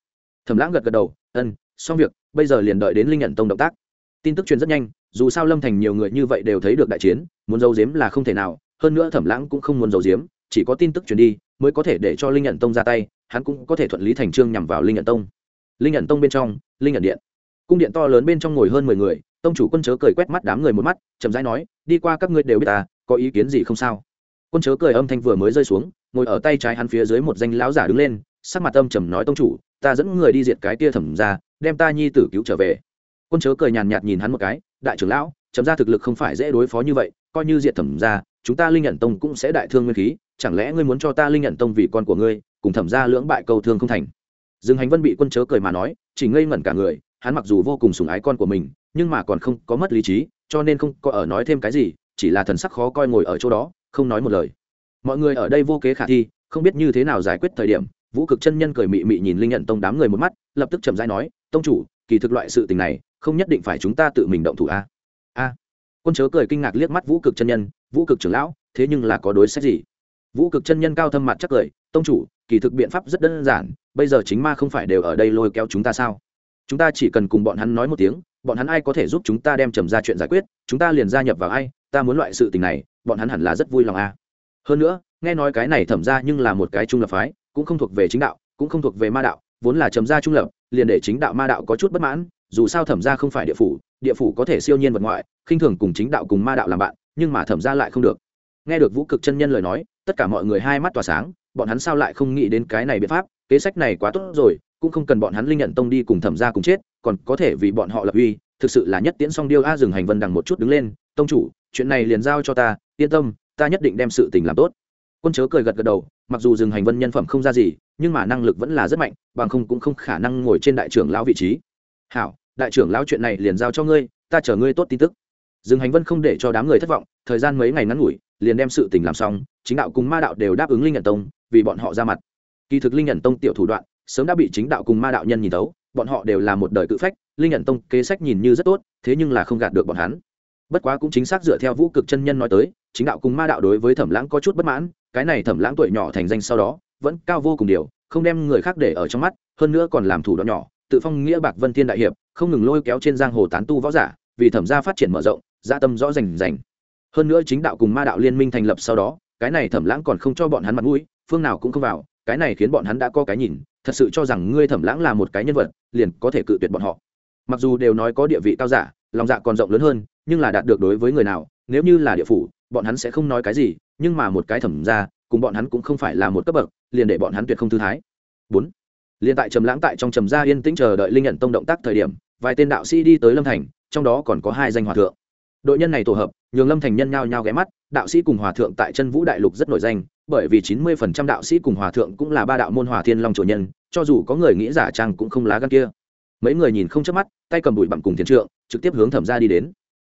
Thẩm lãng gật gật đầu ân xong việc, bây giờ liền đợi đến linh nhận tông động tác. Tin tức truyền rất nhanh, dù sao lâm thành nhiều người như vậy đều thấy được đại chiến, muốn giấu giếm là không thể nào, hơn nữa thẩm lãng cũng không muốn giấu giếm, chỉ có tin tức truyền đi mới có thể để cho linh nhận tông ra tay, hắn cũng có thể thuận lý thành trương nhằm vào linh nhận tông. Linh nhận tông bên trong, linh nhận điện. Cung điện to lớn bên trong ngồi hơn mười người, tông chủ quân chớ cười quét mắt đám người một mắt, chậm rãi nói, đi qua các ngươi đều biết ta, có ý kiến gì không sao? Quân chớ cười âm thanh vừa mới rơi xuống, ngồi ở tay trái hắn phía dưới một danh lão giả đứng lên sắc mặt âm trầm nói, tông chủ, ta dẫn người đi diệt cái tia thẩm ra đem ta nhi tử cứu trở về. Quân chớ cười nhàn nhạt nhìn hắn một cái, đại trưởng lão, chấm ra thực lực không phải dễ đối phó như vậy, coi như diệt thẩm ra chúng ta linh nhận tông cũng sẽ đại thương nguyên khí, chẳng lẽ ngươi muốn cho ta linh nhận tông vì con của ngươi, cùng thẩm ra lưỡng bại câu thương không thành? Dương hành vân bị quân chớ cười mà nói, chỉ ngây ngẩn cả người, hắn mặc dù vô cùng sủng ái con của mình, nhưng mà còn không có mất lý trí, cho nên không có ở nói thêm cái gì, chỉ là thần sắc khó coi ngồi ở chỗ đó, không nói một lời. Mọi người ở đây vô kế khả thi, không biết như thế nào giải quyết thời điểm vũ cực chân nhân cười mị mị nhìn linh nhận tông đám người một mắt, lập tức chậm rãi nói, tông chủ, kỳ thực loại sự tình này, không nhất định phải chúng ta tự mình động thủ a. A? Quân chớ cười kinh ngạc liếc mắt vũ cực chân nhân, vũ cực trưởng lão, thế nhưng là có đối sách gì? Vũ cực chân nhân cao thâm mặt chắc cười, tông chủ, kỳ thực biện pháp rất đơn giản, bây giờ chính ma không phải đều ở đây lôi kéo chúng ta sao? Chúng ta chỉ cần cùng bọn hắn nói một tiếng, bọn hắn ai có thể giúp chúng ta đem trầm ra chuyện giải quyết, chúng ta liền gia nhập vào ai, ta muốn loại sự tình này, bọn hắn hẳn là rất vui lòng a. Hơn nữa, nghe nói cái này thẩm ra nhưng là một cái trung lập phái cũng không thuộc về chính đạo, cũng không thuộc về ma đạo, vốn là trầm gia trung lập, liền để chính đạo ma đạo có chút bất mãn, dù sao thẩm gia không phải địa phủ địa phủ có thể siêu nhiên vật ngoại, khinh thường cùng chính đạo cùng ma đạo làm bạn, nhưng mà thẩm gia lại không được. Nghe được vũ cực chân nhân lời nói, tất cả mọi người hai mắt tỏa sáng, bọn hắn sao lại không nghĩ đến cái này biện pháp, kế sách này quá tốt rồi, cũng không cần bọn hắn linh nhận tông đi cùng thẩm gia cùng chết, còn có thể vì bọn họ lập uy, thực sự là nhất tiễn song điêu a dừng hành vân đằng một chút đứng lên, tông chủ, chuyện này liền giao cho ta, yên tâm, ta nhất định đem sự tình làm tốt quân chớ cười gật gật đầu, mặc dù dừng hành vân nhân phẩm không ra gì, nhưng mà năng lực vẫn là rất mạnh, bằng không cũng không khả năng ngồi trên đại trưởng lão vị trí. Hảo, đại trưởng lão chuyện này liền giao cho ngươi, ta chờ ngươi tốt tin tức. Dừng hành vân không để cho đám người thất vọng, thời gian mấy ngày ngắn ngủi, liền đem sự tình làm xong, chính đạo cùng ma đạo đều đáp ứng linh nhận tông, vì bọn họ ra mặt. Kỳ thực linh nhận tông tiểu thủ đoạn, sớm đã bị chính đạo cùng ma đạo nhân nhìn tấu bọn họ đều là một đời cự phách, linh nhận tông kế sách nhìn như rất tốt, thế nhưng là không gạt được bọn hắn. Bất quá cũng chính xác dựa theo vũ cực chân nhân nói tới, chính đạo cùng ma đạo đối với thẩm lãng có chút bất mãn cái này thẩm lãng tuổi nhỏ thành danh sau đó, vẫn cao vô cùng điều, không đem người khác để ở trong mắt, hơn nữa còn làm thủ đoạn nhỏ, tự phong nghĩa bạc vân thiên đại hiệp, không ngừng lôi kéo trên giang hồ tán tu võ giả, vì thẩm gia phát triển mở rộng, gia tâm rõ rành rành. Hơn nữa chính đạo cùng ma đạo liên minh thành lập sau đó, cái này thẩm lãng còn không cho bọn hắn mặt mũi, phương nào cũng không vào, cái này khiến bọn hắn đã có cái nhìn, thật sự cho rằng ngươi thẩm lãng là một cái nhân vật, liền có thể cự tuyệt bọn họ. Mặc dù đều nói có địa vị cao giả, lòng dạ còn rộng lớn hơn, nhưng là đạt được đối với người nào, nếu như là địa phủ, bọn hắn sẽ không nói cái gì nhưng mà một cái thẩm ra, cùng bọn hắn cũng không phải là một cấp bậc, liền để bọn hắn tuyệt không thư thái. Bốn, liền tại trầm lãng tại trong trầm gia yên tĩnh chờ đợi linh nhận tông động tác thời điểm, vài tên đạo sĩ đi tới lâm thành, trong đó còn có hai danh hòa thượng. Đội nhân này tổ hợp, nhường lâm thành nhân nhao nhao ghé mắt, đạo sĩ cùng hòa thượng tại chân vũ đại lục rất nổi danh, bởi vì chín mươi phần trăm đạo sĩ cùng hòa thượng cũng là ba đạo môn hòa thiên long chủ nhân, cho dù có người nghĩ giả trang cũng không lá gan kia. Mấy người nhìn không chớp mắt, tay cầm bụi bặm cùng thiền trượng, trực tiếp hướng thẩm gia đi đến.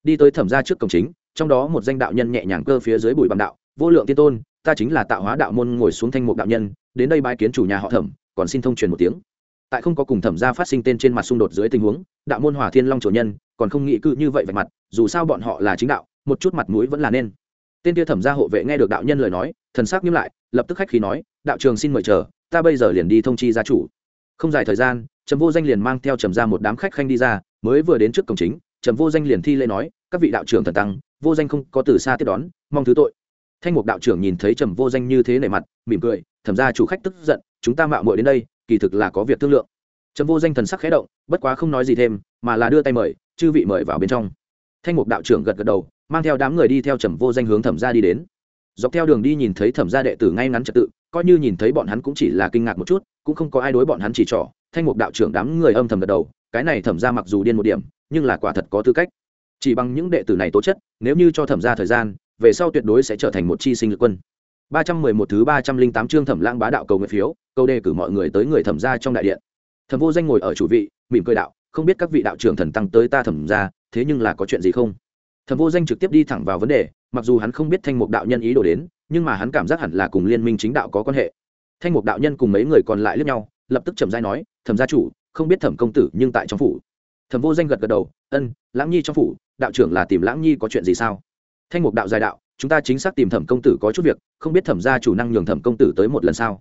Đi tới thẩm gia trước cổng chính, trong đó một danh đạo nhân nhẹ nhàng cơ phía dưới bụi bặm đạo vô lượng tiên tôn, ta chính là tạo hóa đạo môn ngồi xuống thanh mục đạo nhân, đến đây bái kiến chủ nhà họ thẩm, còn xin thông truyền một tiếng. Tại không có cùng thẩm gia phát sinh tên trên mặt xung đột dưới tình huống, đạo môn hòa thiên long chủ nhân còn không nghĩ cư như vậy vạch mặt, dù sao bọn họ là chính đạo, một chút mặt mũi vẫn là nên. Tên kia thẩm gia hộ vệ nghe được đạo nhân lời nói, thần sắc nghiêm lại, lập tức khách khí nói, đạo trường xin mời chờ, ta bây giờ liền đi thông chi gia chủ. Không dài thời gian, trầm vô danh liền mang theo trầm ra một đám khách khanh đi ra, mới vừa đến trước cổng chính, trầm vô danh liền thi lễ nói, các vị đạo trưởng thần tăng, vô danh không có từ xa tiếp đón, mong thứ tội thanh mục đạo trưởng nhìn thấy trầm vô danh như thế nảy mặt, mỉm cười thẩm ra chủ khách tức giận, chúng ta mạo muội đến đây, kỳ thực là có việc thương lượng. Trầm vô danh thần sắc khẽ động, bất quá không nói gì thêm, mà là đưa tay mời, chư vị mời vào bên trong. Thanh mục đạo trưởng gật gật đầu, mang theo đám người đi theo trầm vô danh hướng thẩm ra đi đến. Dọc theo đường đi nhìn thấy thẩm gia đệ tử ngay ngắn trật tự, coi như nhìn thấy bọn hắn cũng chỉ là kinh ngạc một chút, cũng không có ai đối bọn hắn chỉ trỏ. Thanh mục đạo trưởng đám người âm thầm gật đầu, cái này thẩm ra mặc dù điên một điểm, nhưng là quả thật có tư cách. Chỉ bằng những đệ tử này tố chất, nếu như cho thẩm ra thời gian về sau tuyệt đối sẽ trở thành một chi sinh lực quân. Ba trăm mười một thứ ba trăm linh tám chương thẩm lãng bá đạo cầu nguyện phiếu câu đề cử mọi người tới người thẩm gia trong đại điện. Thẩm vô danh ngồi ở chủ vị mỉm cười đạo không biết các vị đạo trưởng thần tăng tới ta thẩm gia, thế nhưng là có chuyện gì không? Thẩm vô danh trực tiếp đi thẳng vào vấn đề mặc dù hắn không biết thanh mục đạo nhân ý đồ đến nhưng mà hắn cảm giác hẳn là cùng liên minh chính đạo có quan hệ. Thanh mục đạo nhân cùng mấy người còn lại liếc nhau lập tức trầm rãi nói thẩm gia chủ không biết thẩm công tử nhưng tại trong phủ. Thẩm vô danh gật gật đầu ân lãng nhi trong phủ đạo trưởng là tìm lãng nhi có chuyện gì sao? Thanh mục đạo dài đạo, chúng ta chính xác tìm thẩm công tử có chút việc, không biết thẩm gia chủ năng nhường thẩm công tử tới một lần sao?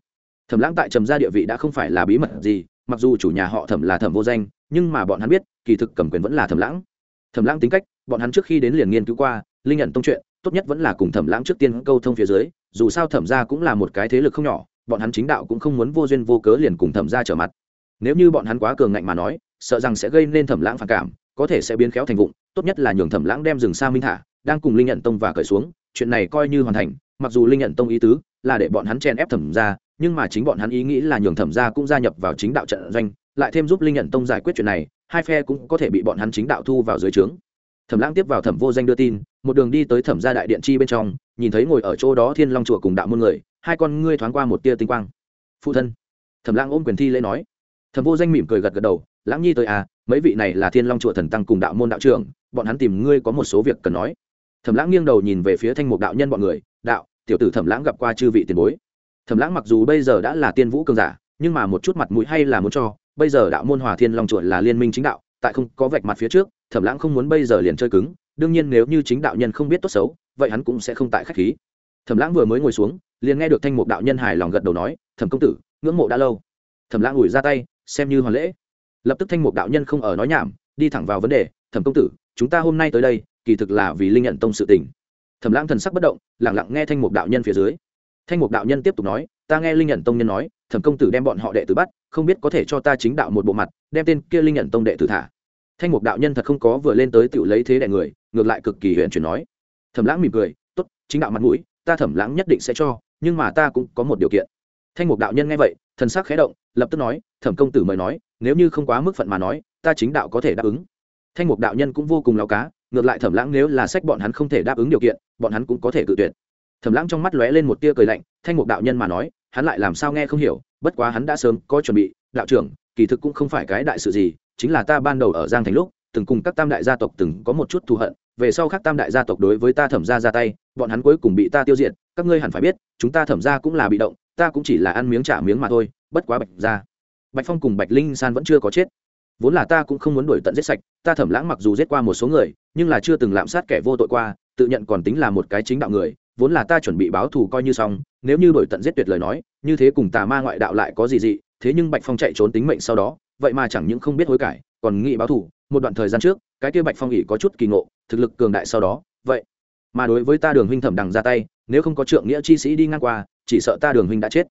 Thẩm lãng tại trầm gia địa vị đã không phải là bí mật gì, mặc dù chủ nhà họ thẩm là thẩm vô danh, nhưng mà bọn hắn biết, kỳ thực cầm quyền vẫn là thẩm lãng. Thẩm lãng tính cách, bọn hắn trước khi đến liền nghiên cứu qua, linh nhận tông chuyện, tốt nhất vẫn là cùng thẩm lãng trước tiên câu thông phía dưới, dù sao thẩm gia cũng là một cái thế lực không nhỏ, bọn hắn chính đạo cũng không muốn vô duyên vô cớ liền cùng thẩm gia trở mặt. Nếu như bọn hắn quá cường ngạnh mà nói, sợ rằng sẽ gây nên thẩm lãng phản cảm, có thể sẽ biến khéo thành vụng, tốt nhất là nhường thẩm lãng đem rừng xa minh thả đang cùng linh nhận tông và cởi xuống, chuyện này coi như hoàn thành, mặc dù linh nhận tông ý tứ là để bọn hắn chen ép thẩm gia, nhưng mà chính bọn hắn ý nghĩ là nhường thẩm gia cũng gia nhập vào chính đạo trận doanh, lại thêm giúp linh nhận tông giải quyết chuyện này, hai phe cũng có thể bị bọn hắn chính đạo thu vào dưới trướng. Thẩm lãng tiếp vào thẩm vô danh đưa tin, một đường đi tới thẩm gia đại điện chi bên trong, nhìn thấy ngồi ở chỗ đó thiên long chùa cùng đạo môn người, hai con ngươi thoáng qua một tia tinh quang. Phụ thân. Thẩm lãng ôm quyền thi lễ nói. Thẩm vô danh mỉm cười gật gật đầu, lãng nhi tới à mấy vị này là thiên long chùa thần tăng cùng đạo môn đạo trưởng, bọn hắn tìm ngươi có một số việc cần nói thẩm lãng nghiêng đầu nhìn về phía thanh mục đạo nhân bọn người, đạo, tiểu tử thẩm lãng gặp qua chư vị tiền bối. Thẩm lãng mặc dù bây giờ đã là tiên vũ cường giả, nhưng mà một chút mặt mũi hay là muốn cho, bây giờ đạo môn hòa thiên long chuột là liên minh chính đạo, tại không có vạch mặt phía trước, thẩm lãng không muốn bây giờ liền chơi cứng, đương nhiên nếu như chính đạo nhân không biết tốt xấu, vậy hắn cũng sẽ không tại khách khí. Thẩm lãng vừa mới ngồi xuống, liền nghe được thanh mục đạo nhân hài lòng gật đầu nói, thẩm công tử, ngưỡng mộ đã lâu. Thẩm lãng ủi ra tay, xem như hoàn lễ. Lập tức thanh mục đạo nhân không ở nói nhảm, đi thẳng vào vấn đề, thẩm công tử, chúng ta hôm nay tới đây kỳ thực là vì linh nhận tông sự tình. Thẩm lãng thần sắc bất động lẳng lặng nghe thanh mục đạo nhân phía dưới. Thanh mục đạo nhân tiếp tục nói, ta nghe linh nhận tông nhân nói, thẩm công tử đem bọn họ đệ tử bắt, không biết có thể cho ta chính đạo một bộ mặt, đem tên kia linh nhận tông đệ tử thả. Thanh mục đạo nhân thật không có vừa lên tới tự lấy thế đại người, ngược lại cực kỳ huyện chuyển nói. Thẩm lãng mỉm cười, tốt, chính đạo mặt mũi, ta thẩm lãng nhất định sẽ cho, nhưng mà ta cũng có một điều kiện. Thanh mục đạo nhân nghe vậy, thần sắc khẽ động, lập tức nói, thẩm công tử mời nói, nếu như không quá mức phận mà nói, ta chính đạo có thể đáp ứng. Thanh mục đạo nhân cũng vô cùng lao cá ngược lại thẩm lãng nếu là sách bọn hắn không thể đáp ứng điều kiện, bọn hắn cũng có thể cự tuyệt. Thẩm lãng trong mắt lóe lên một tia cười lạnh, thanh mục đạo nhân mà nói, hắn lại làm sao nghe không hiểu, bất quá hắn đã sớm có chuẩn bị, đạo trưởng, kỳ thực cũng không phải cái đại sự gì, chính là ta ban đầu ở giang thành lúc, từng cùng các tam đại gia tộc từng có một chút thù hận, về sau các tam đại gia tộc đối với ta thẩm ra ra tay, bọn hắn cuối cùng bị ta tiêu diệt, các ngươi hẳn phải biết, chúng ta thẩm ra cũng là bị động, ta cũng chỉ là ăn miếng trả miếng mà thôi, bất quá bạch ra bạch phong cùng bạch linh san vẫn chưa có chết vốn là ta cũng không muốn đuổi tận giết sạch, ta thẩm lãng mặc dù giết qua một số người, nhưng là chưa từng lạm sát kẻ vô tội qua, tự nhận còn tính là một cái chính đạo người, vốn là ta chuẩn bị báo thù coi như xong, nếu như đuổi tận giết tuyệt lời nói, như thế cùng tà ma ngoại đạo lại có gì dị, thế nhưng bạch phong chạy trốn tính mệnh sau đó, vậy mà chẳng những không biết hối cải, còn nghĩ báo thù, một đoạn thời gian trước, cái kia bạch phong ỉ có chút kỳ ngộ, thực lực cường đại sau đó, vậy mà đối với ta đường huynh thẩm đằng ra tay, nếu không có trượng nghĩa chi sĩ đi ngang qua, chỉ sợ ta đường huynh đã chết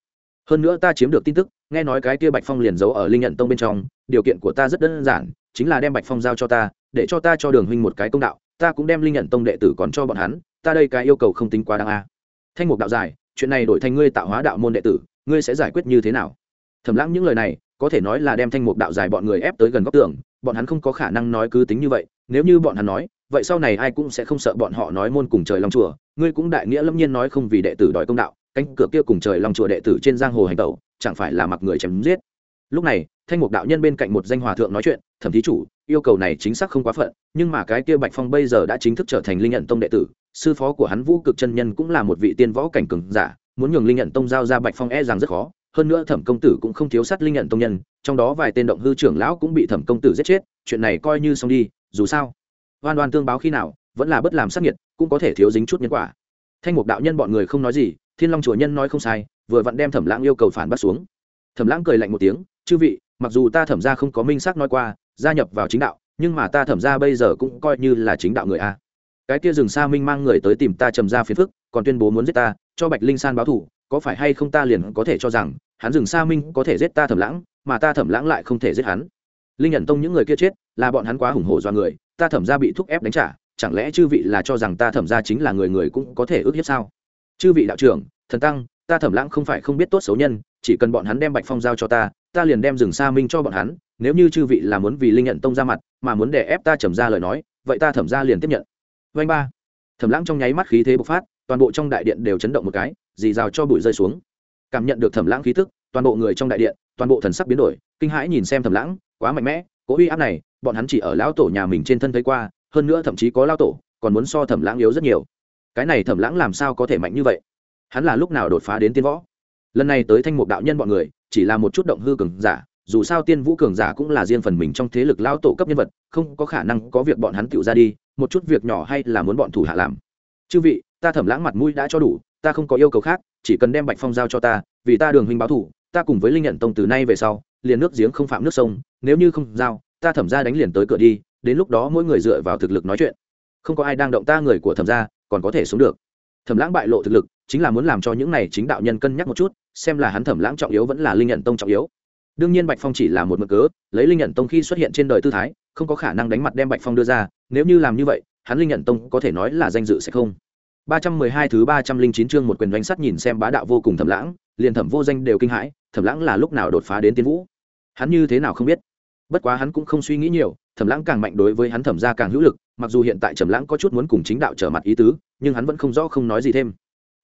hơn nữa ta chiếm được tin tức, nghe nói cái kia bạch phong liền giấu ở linh nhận tông bên trong, điều kiện của ta rất đơn giản, chính là đem bạch phong giao cho ta, để cho ta cho đường huynh một cái công đạo, ta cũng đem linh nhận tông đệ tử còn cho bọn hắn, ta đây cái yêu cầu không tính quá đáng a. Thanh mục đạo dài chuyện này đổi thành ngươi tạo hóa đạo môn đệ tử, ngươi sẽ giải quyết như thế nào? Thẩm lãng những lời này, có thể nói là đem thanh mục đạo dài bọn người ép tới gần góc tường, bọn hắn không có khả năng nói cứ tính như vậy, nếu như bọn hắn nói, vậy sau này ai cũng sẽ không sợ bọn họ nói môn cùng trời long chùa, ngươi cũng đại nghĩa lâm nhiên nói không vì đệ tử đòi công đạo cánh cửa kia cùng trời long chùa đệ tử trên giang hồ hành tẩu, chẳng phải là mặc người chém giết. Lúc này, thanh mục đạo nhân bên cạnh một danh hòa thượng nói chuyện, thẩm thí chủ, yêu cầu này chính xác không quá phận, nhưng mà cái kia bạch phong bây giờ đã chính thức trở thành linh nhận tông đệ tử, sư phó của hắn vũ cực chân nhân cũng là một vị tiên võ cảnh cường giả, muốn nhường linh nhận tông giao ra bạch phong e rằng rất khó, hơn nữa thẩm công tử cũng không thiếu sát linh nhận tông nhân, trong đó vài tên động hư trưởng lão cũng bị thẩm công tử giết chết, chuyện này coi như xong đi, dù sao, oan oan tương báo khi nào, vẫn là bất làm sát nhiệt cũng có thể thiếu dính chút nhân quả. Thanh mục đạo nhân bọn người không nói gì thiên long chùa nhân nói không sai, vừa vặn đem thẩm lãng yêu cầu phản bắt xuống. Thẩm lãng cười lạnh một tiếng, chư vị, mặc dù ta thẩm ra không có minh xác nói qua, gia nhập vào chính đạo, nhưng mà ta thẩm ra bây giờ cũng coi như là chính đạo người a. Cái kia rừng xa minh mang người tới tìm ta trầm ra phiền phức, còn tuyên bố muốn giết ta, cho bạch linh san báo thủ có phải hay không ta liền có thể cho rằng, hắn rừng xa minh có thể giết ta thẩm lãng, mà ta thẩm lãng lại không thể giết hắn? Linh nhận tông những người kia chết, là bọn hắn quá hùng hổ do người, ta thẩm ra bị thúc ép đánh trả, chẳng lẽ chư vị là cho rằng ta thẩm ra chính là người người cũng có thể ước hiếp sao? Chư vị đạo trưởng, thần tăng, ta thẩm lãng không phải không biết tốt xấu nhân, chỉ cần bọn hắn đem bạch phong giao cho ta ta liền đem rừng xa minh cho bọn hắn, nếu như chư vị là muốn vì linh nhận tông ra mặt, mà muốn để ép ta trầm ra lời nói, vậy ta thẩm ra liền tiếp nhận. Vanh ba. Thẩm lãng trong nháy mắt khí thế bộc phát, toàn bộ trong đại điện đều chấn động một cái, dì rào cho bụi rơi xuống. Cảm nhận được thẩm lãng khí tức, toàn bộ người trong đại điện, toàn bộ thần sắc biến đổi, kinh hãi nhìn xem thẩm lãng, quá mạnh mẽ, cố uy áp này, bọn hắn chỉ ở lão tổ nhà mình trên thân thấy qua, hơn nữa thậm chí có lao tổ, còn muốn so thẩm lãng yếu rất nhiều cái này thẩm lãng làm sao có thể mạnh như vậy? Hắn là lúc nào đột phá đến tiên võ? Lần này tới thanh mục đạo nhân bọn người, chỉ là một chút động hư cường giả, dù sao tiên vũ cường giả cũng là riêng phần mình trong thế lực lao tổ cấp nhân vật, không có khả năng có việc bọn hắn tự ra đi, một chút việc nhỏ hay là muốn bọn thủ hạ làm. Chư vị, ta thẩm lãng mặt mũi đã cho đủ, ta không có yêu cầu khác, chỉ cần đem bạch phong giao cho ta, vì ta đường huynh báo thủ, ta cùng với linh nhận tông từ nay về sau, liền nước giếng không phạm nước sông, nếu như không giao, ta thẩm ra đánh liền tới cửa đi, đến lúc đó mỗi người dựa vào thực lực nói chuyện. Không có ai đang động ta người của thẩm ra còn có thể sống được. Thẩm lãng bại lộ thực lực, chính là muốn làm cho những này chính đạo nhân cân nhắc một chút, xem là hắn thẩm lãng trọng yếu vẫn là linh nhận tông trọng yếu. Đương nhiên bạch phong chỉ là một mực cớ, lấy linh nhận tông khi xuất hiện trên đời tư thái, không có khả năng đánh mặt đem bạch phong đưa ra, nếu như làm như vậy, hắn linh nhận tông có thể nói là danh dự sẽ không. Ba trăm mười hai thứ ba trăm linh chín chương một quyền doanh sắt nhìn xem bá đạo vô cùng thẩm lãng, liền thẩm vô danh đều kinh hãi, thẩm lãng là lúc nào đột phá đến tiên vũ? Hắn như thế nào không biết. Bất quá hắn cũng không suy nghĩ nhiều thẩm lãng càng mạnh đối với hắn thẩm ra càng hữu lực, mặc dù hiện tại thẩm lãng có chút muốn cùng chính đạo trở mặt ý tứ, nhưng hắn vẫn không rõ không nói gì thêm.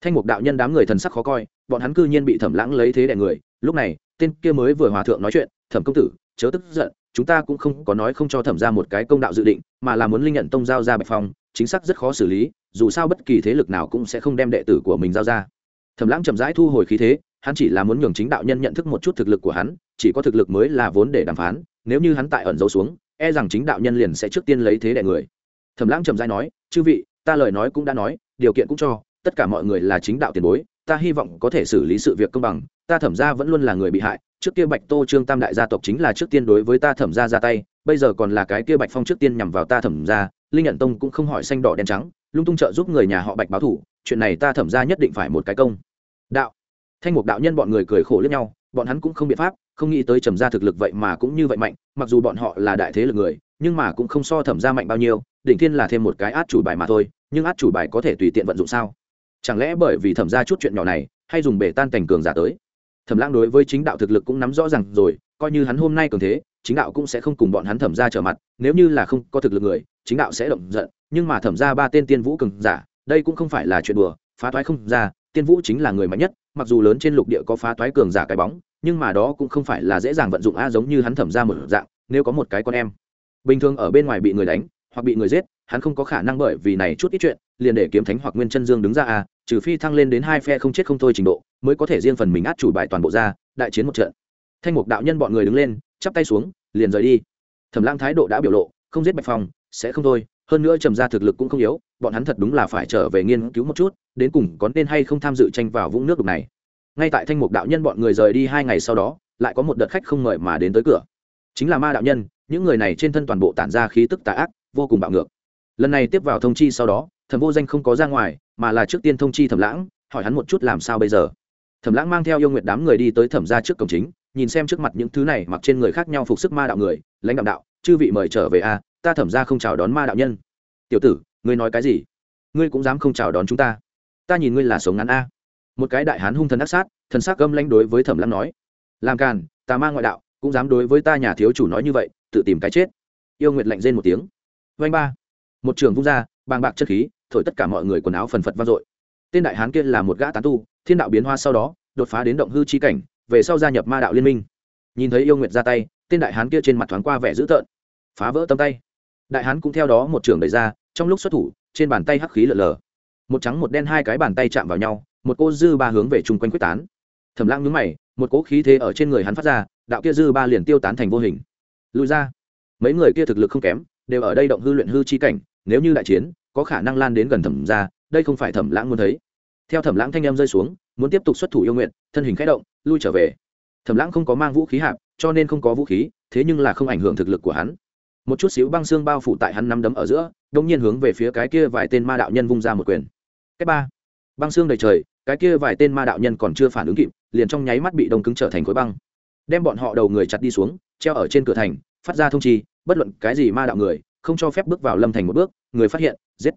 Thanh mục đạo nhân đám người thần sắc khó coi, bọn hắn cư nhiên bị thẩm lãng lấy thế đẻ người, lúc này, tên kia mới vừa hòa thượng nói chuyện, thẩm công tử, chớ tức giận, chúng ta cũng không có nói không cho thẩm ra một cái công đạo dự định, mà là muốn linh nhận tông giao ra bạch phong, chính xác rất khó xử lý, dù sao bất kỳ thế lực nào cũng sẽ không đem đệ tử của mình giao ra. Thẩm lãng chậm rãi thu hồi khí thế, hắn chỉ là muốn nhường chính đạo nhân nhận thức một chút thực lực của hắn, chỉ có thực lực mới là vốn để đàm phán, nếu như hắn tại ẩn giấu xuống e rằng chính đạo nhân liền sẽ trước tiên lấy thế đẻ người. Thẩm lãng chậm rãi nói, chư vị, ta lời nói cũng đã nói, điều kiện cũng cho, tất cả mọi người là chính đạo tiền bối, ta hy vọng có thể xử lý sự việc công bằng, ta thẩm ra vẫn luôn là người bị hại, trước kia bạch tô trương tam đại gia tộc chính là trước tiên đối với ta thẩm ra ra tay, bây giờ còn là cái kia bạch phong trước tiên nhằm vào ta thẩm ra linh nhận tông cũng không hỏi xanh đỏ đen trắng, lung tung trợ giúp người nhà họ bạch báo thủ, chuyện này ta thẩm ra nhất định phải một cái công. Đạo, thanh mục đạo nhân bọn người cười khổ lẫn nhau bọn hắn cũng không biện pháp, không nghĩ tới trầm gia thực lực vậy mà cũng như vậy mạnh, mặc dù bọn họ là đại thế lực người, nhưng mà cũng không so thẩm gia mạnh bao nhiêu, đỉnh thiên là thêm một cái át chủ bài mà thôi, nhưng át chủ bài có thể tùy tiện vận dụng sao? Chẳng lẽ bởi vì thẩm gia chút chuyện nhỏ này, hay dùng bể tan cảnh cường giả tới? Thẩm lãng đối với chính đạo thực lực cũng nắm rõ r à n g rồi, coi như hắn hôm nay cường thế, chính đạo cũng sẽ không cùng bọn hắn thẩm ra trở mặt, nếu như là không có thực lực người, chính đạo sẽ động giận, nhưng mà thẩm ra ba tên tiên vũ cường giả, đây cũng không phải là chuyện đùa, phá thoái không ra, tiên vũ chính là người mạnh nhất, mặc dù lớn trên lục địa có phá thoái cường giả cái bóng nhưng mà đó cũng không phải là dễ dàng vận dụng a giống như hắn thẩm ra một dạng, nếu có một cái con em. Bình thường ở bên ngoài bị người đánh, hoặc bị người giết, hắn không có khả năng bởi vì này chút ít chuyện, liền để kiếm thánh hoặc nguyên chân dương đứng ra a, trừ phi thăng lên đến hai phe không chết không thôi trình độ, mới có thể riêng phần mình át chủ bài toàn bộ ra, đại chiến một trận. Thanh mục đạo nhân bọn người đứng lên, chắp tay xuống, liền rời đi. Thẩm lang thái độ đã biểu lộ, không giết bạch phong, sẽ không thôi, hơn nữa trầm ra thực lực cũng không yếu, bọn hắn thật đúng là phải trở về nghiên cứu một chút, đến cùng có nên hay không tham dự tranh vào vũng nước đục này ngay tại thanh mục đạo nhân bọn người rời đi hai ngày sau đó, lại có một đợt khách không mời mà đến tới cửa. Chính là ma đạo nhân, những người này trên thân toàn bộ tản ra khí tức tà ác, vô cùng bạo ngược. Lần này tiếp vào thông chi sau đó, thẩm vô danh không có ra ngoài, mà là trước tiên thông chi thẩm lãng, hỏi hắn một chút làm sao bây giờ. Thẩm lãng mang theo yêu nguyệt đám người đi tới thẩm ra trước cổng chính, nhìn xem trước mặt những thứ này mặc trên người khác nhau phục sức ma đạo người, lãnh đạo đạo, chư vị mời trở về a, ta thẩm ra không chào đón ma đạo nhân. Tiểu tử, ngươi nói cái gì? Ngươi cũng dám không chào đón chúng ta? Ta nhìn ngươi là sống ngắn a một cái đại hán hung thần ác sát, thần s á c gâm lanh đối với thẩm lãng nói, làm càn, tà ma ngoại đạo, cũng dám đối với ta nhà thiếu chủ nói như vậy, tự tìm cái chết. Yêu nguyệt lạnh rên một tiếng vanh ba. Một trường vung ra, bàng bạc chất khí, thổi tất cả mọi người quần áo phần phật vang dội. Tên đại hán kia là một gã tán tu, thiên đạo biến hoa sau đó, đột phá đến động hư chi cảnh, về sau gia nhập ma đạo liên minh. Nhìn thấy yêu nguyệt ra tay, tên đại hán kia trên mặt thoáng qua vẻ dữ tợn, phá vỡ tâm tay. Đại hán cũng theo đó một trường đẩy ra, trong lúc xuất thủ, trên bàn tay hắc khí lở lở. Một trắng một đen hai cái bàn tay chạm vào nhau một cô dư ba hướng về chung quanh quyết tán. Thẩm lãng nhướng mày, một cỗ khí thế ở trên người hắn phát ra, đạo kia dư ba liền tiêu tán thành vô hình. Lùi ra. Mấy người kia thực lực không kém, đều ở đây động hư luyện hư chi cảnh, nếu như đại chiến, có khả năng lan đến gần thẩm ra, đây không phải thẩm lãng muốn thấy. Theo thẩm lãng thanh em rơi xuống, muốn tiếp tục xuất thủ yêu nguyện, thân hình khẽ động, lui trở về. Thẩm lãng không có mang vũ khí hạp, cho nên không có vũ khí, thế nhưng là không ảnh hưởng thực lực của hắn. Một chút xíu băng xương bao phủ tại hắn nắm đấm ở giữa, đông nhiên hướng về phía cái kia vài tên ma đạo nhân vung ra một quyền. Cách ba. Băng xương đầy trời cái kia vài tên ma đạo nhân còn chưa phản ứng kịp, liền trong nháy mắt bị đông cứng trở thành khối băng. Đem bọn họ đầu người chặt đi xuống, treo ở trên cửa thành, phát ra thông chi, bất luận cái gì ma đạo người, không cho phép bước vào lâm thành một bước, người phát hiện, giết.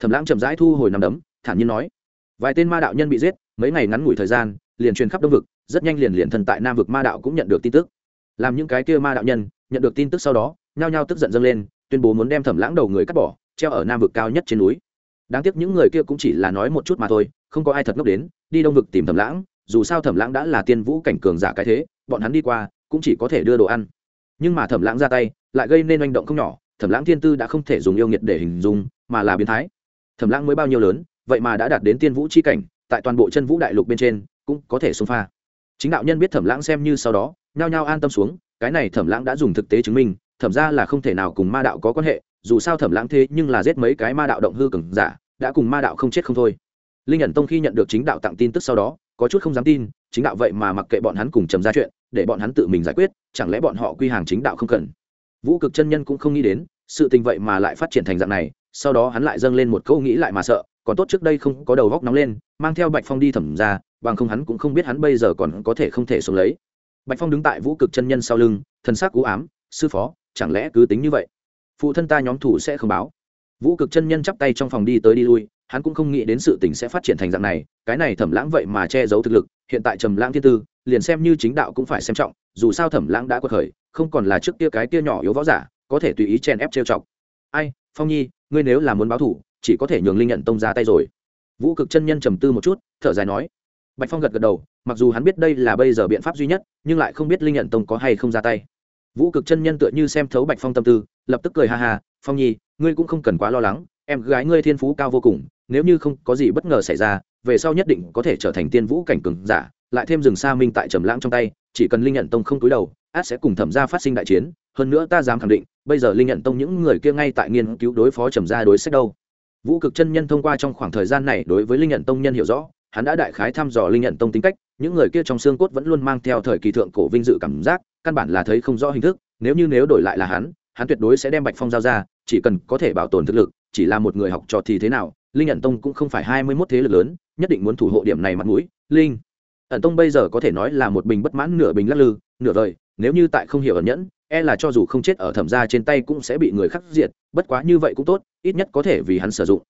Thẩm lãng chậm rãi thu hồi nằm đấm, thản nhiên nói, vài tên ma đạo nhân bị giết, mấy ngày ngắn ngủi thời gian, liền truyền khắp đông vực, rất nhanh liền liền thần tại nam vực ma đạo cũng nhận được tin tức. Làm những cái kia ma đạo nhân, nhận được tin tức sau đó, nhao nhao tức giận dâng lên, tuyên bố muốn đem thẩm lãng đầu người cắt bỏ, treo ở nam vực cao nhất trên núi. Đáng tiếc những người kia cũng chỉ là nói một chút mà thôi không có ai thật ngốc đến, đi đông vực tìm thẩm lãng, dù sao thẩm lãng đã là tiên vũ cảnh cường giả cái thế, bọn hắn đi qua, cũng chỉ có thể đưa đồ ăn. Nhưng mà thẩm lãng ra tay, lại gây nên manh động không nhỏ, thẩm lãng thiên tư đã không thể dùng yêu nghiệt để hình dung, mà là biến thái. Thẩm lãng mới bao nhiêu lớn, vậy mà đã đạt đến tiên vũ c h i cảnh, tại toàn bộ chân vũ đại lục bên trên, cũng có thể xông pha. Chính đạo nhân biết thẩm lãng xem như sau đó, nhao nhao an tâm xuống, cái này thẩm lãng đã dùng thực tế chứng minh, thẩm ra là không thể nào cùng ma đạo có quan hệ, dù sao thẩm lãng thế nhưng là giết mấy cái ma đạo động hư cừng giả, đã cùng ma đạo không chết không thôi linh ẩn tông khi nhận được chính đạo tặng tin tức sau đó, có chút không dám tin, chính đạo vậy mà mặc kệ bọn hắn cùng trầm ra chuyện, để bọn hắn tự mình giải quyết, chẳng lẽ bọn họ quy hàng chính đạo không cần? Vũ cực chân nhân cũng không nghĩ đến, sự tình vậy mà lại phát triển thành dạng này, sau đó hắn lại dâng lên một câu nghĩ lại mà sợ, còn tốt trước đây không có đầu góc nóng lên, mang theo bạch phong đi thẩm ra, bằng không hắn cũng không biết hắn bây giờ còn có thể không thể sống lấy. Bạch phong đứng tại vũ cực chân nhân sau lưng thân xác cú ám, sư phó, chẳng lẽ cứ tính như vậy? Phụ thân ta nhóm thủ sẽ không báo. Vũ cực chân nhân chắp tay trong phòng đi tới đi lui hắn cũng không nghĩ đến sự tình sẽ phát triển thành dạng này, cái này thẩm lãng vậy mà che giấu thực lực, hiện tại trầm lãng thiên tư, liền xem như chính đạo cũng phải xem trọng, dù sao thẩm lãng đã quật khởi, không còn là trước kia cái kia nhỏ yếu võ giả, có thể tùy ý chen ép trêu chọc. Ai, phong nhi, ngươi nếu là muốn báo thủ, chỉ có thể nhường linh nhận tông ra tay rồi. Vũ cực chân nhân trầm tư một chút, thở dài nói. Bạch phong gật gật đầu, mặc dù hắn biết đây là bây giờ biện pháp duy nhất, nhưng lại không biết linh nhận tông có hay không ra tay. Vũ cực chân nhân tựa như xem thấu bạch phong tâm tư, lập tức cười ha ha, phong nhi, ngươi cũng không cần quá lo lắng, em gái ngươi thiên phú cao vô cùng nếu như không có gì bất ngờ xảy ra, về sau nhất định có thể trở thành tiên vũ cảnh cường giả, lại thêm rừng xa minh tại trầm lãng trong tay, chỉ cần linh nhận tông không túi đầu, át sẽ cùng thẩm gia phát sinh đại chiến. Hơn nữa ta dám khẳng định, bây giờ linh nhận tông những người kia ngay tại nghiên cứu đối phó trầm gia đối sách đâu. Vũ cực chân nhân thông qua trong khoảng thời gian này đối với linh nhận tông nhân hiểu rõ, hắn đã đại khái thăm dò linh nhận tông tính cách, những người kia trong xương cốt vẫn luôn mang theo thời kỳ thượng cổ vinh dự cảm giác, căn bản là thấy không rõ hình thức, nếu như nếu đổi lại là hắn hắn tuyệt đối sẽ đem bạch phong giao ra, chỉ cần có thể bảo tồn thực lực, chỉ là một người học trò thì thế nào linh ẩn tông cũng không phải hai mươi mốt thế lực lớn nhất định muốn thủ hộ điểm này mặt mũi linh. Ẩn tông bây giờ có thể nói là một bình bất mãn nửa bình lắc lư nửa vời nếu như tại không hiểu ẩn nhẫn e là cho dù không chết ở thẩm gia trên tay cũng sẽ bị người khắc diệt bất quá như vậy cũng tốt ít nhất có thể vì hắn sử dụng.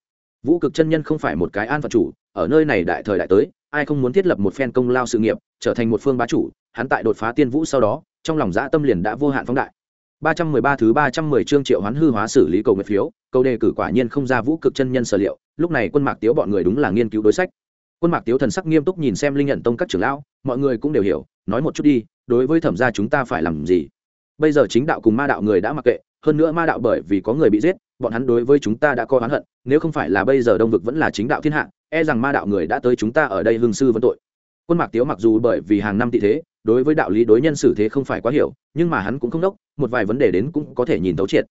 Vũ cực chân nhân không phải một cái an phận chủ ở nơi này đại thời đại tới ai không muốn thiết lập một phen công lao sự nghiệp trở thành một phương bá chủ hắn tại đột phá tiên vũ sau đó trong lòng dã tâm liền đã vô hạn phóng đại. 313 thứ 310 chương triệu hoán hư hóa xử lý cầu nguyện phiếu, câu đề cử quả nhiên không ra vũ cực chân nhân sở liệu, lúc này quân mạc tiếu bọn người đúng là nghiên cứu đối sách. Quân mạc tiếu thần sắc nghiêm túc nhìn xem linh nhận tông các trưởng lão, mọi người cũng đều hiểu, nói một chút đi, đối với thẩm gia chúng ta phải làm gì? Bây giờ chính đạo cùng ma đạo người đã mặc kệ, hơn nữa ma đạo bởi vì có người bị giết, bọn hắn đối với chúng ta đã có oán hận, nếu không phải là bây giờ đông vực vẫn là chính đạo thiên hạ, e rằng ma đạo người đã tới chúng ta ở đây hương sư vấn tội. Quân mạc tiếu mặc dù bởi vì hàng năm tị thế, đối với đạo lý đối nhân xử thế không phải quá hiểu nhưng mà hắn cũng không đốc một vài vấn đề đến cũng có thể nhìn tấu triệt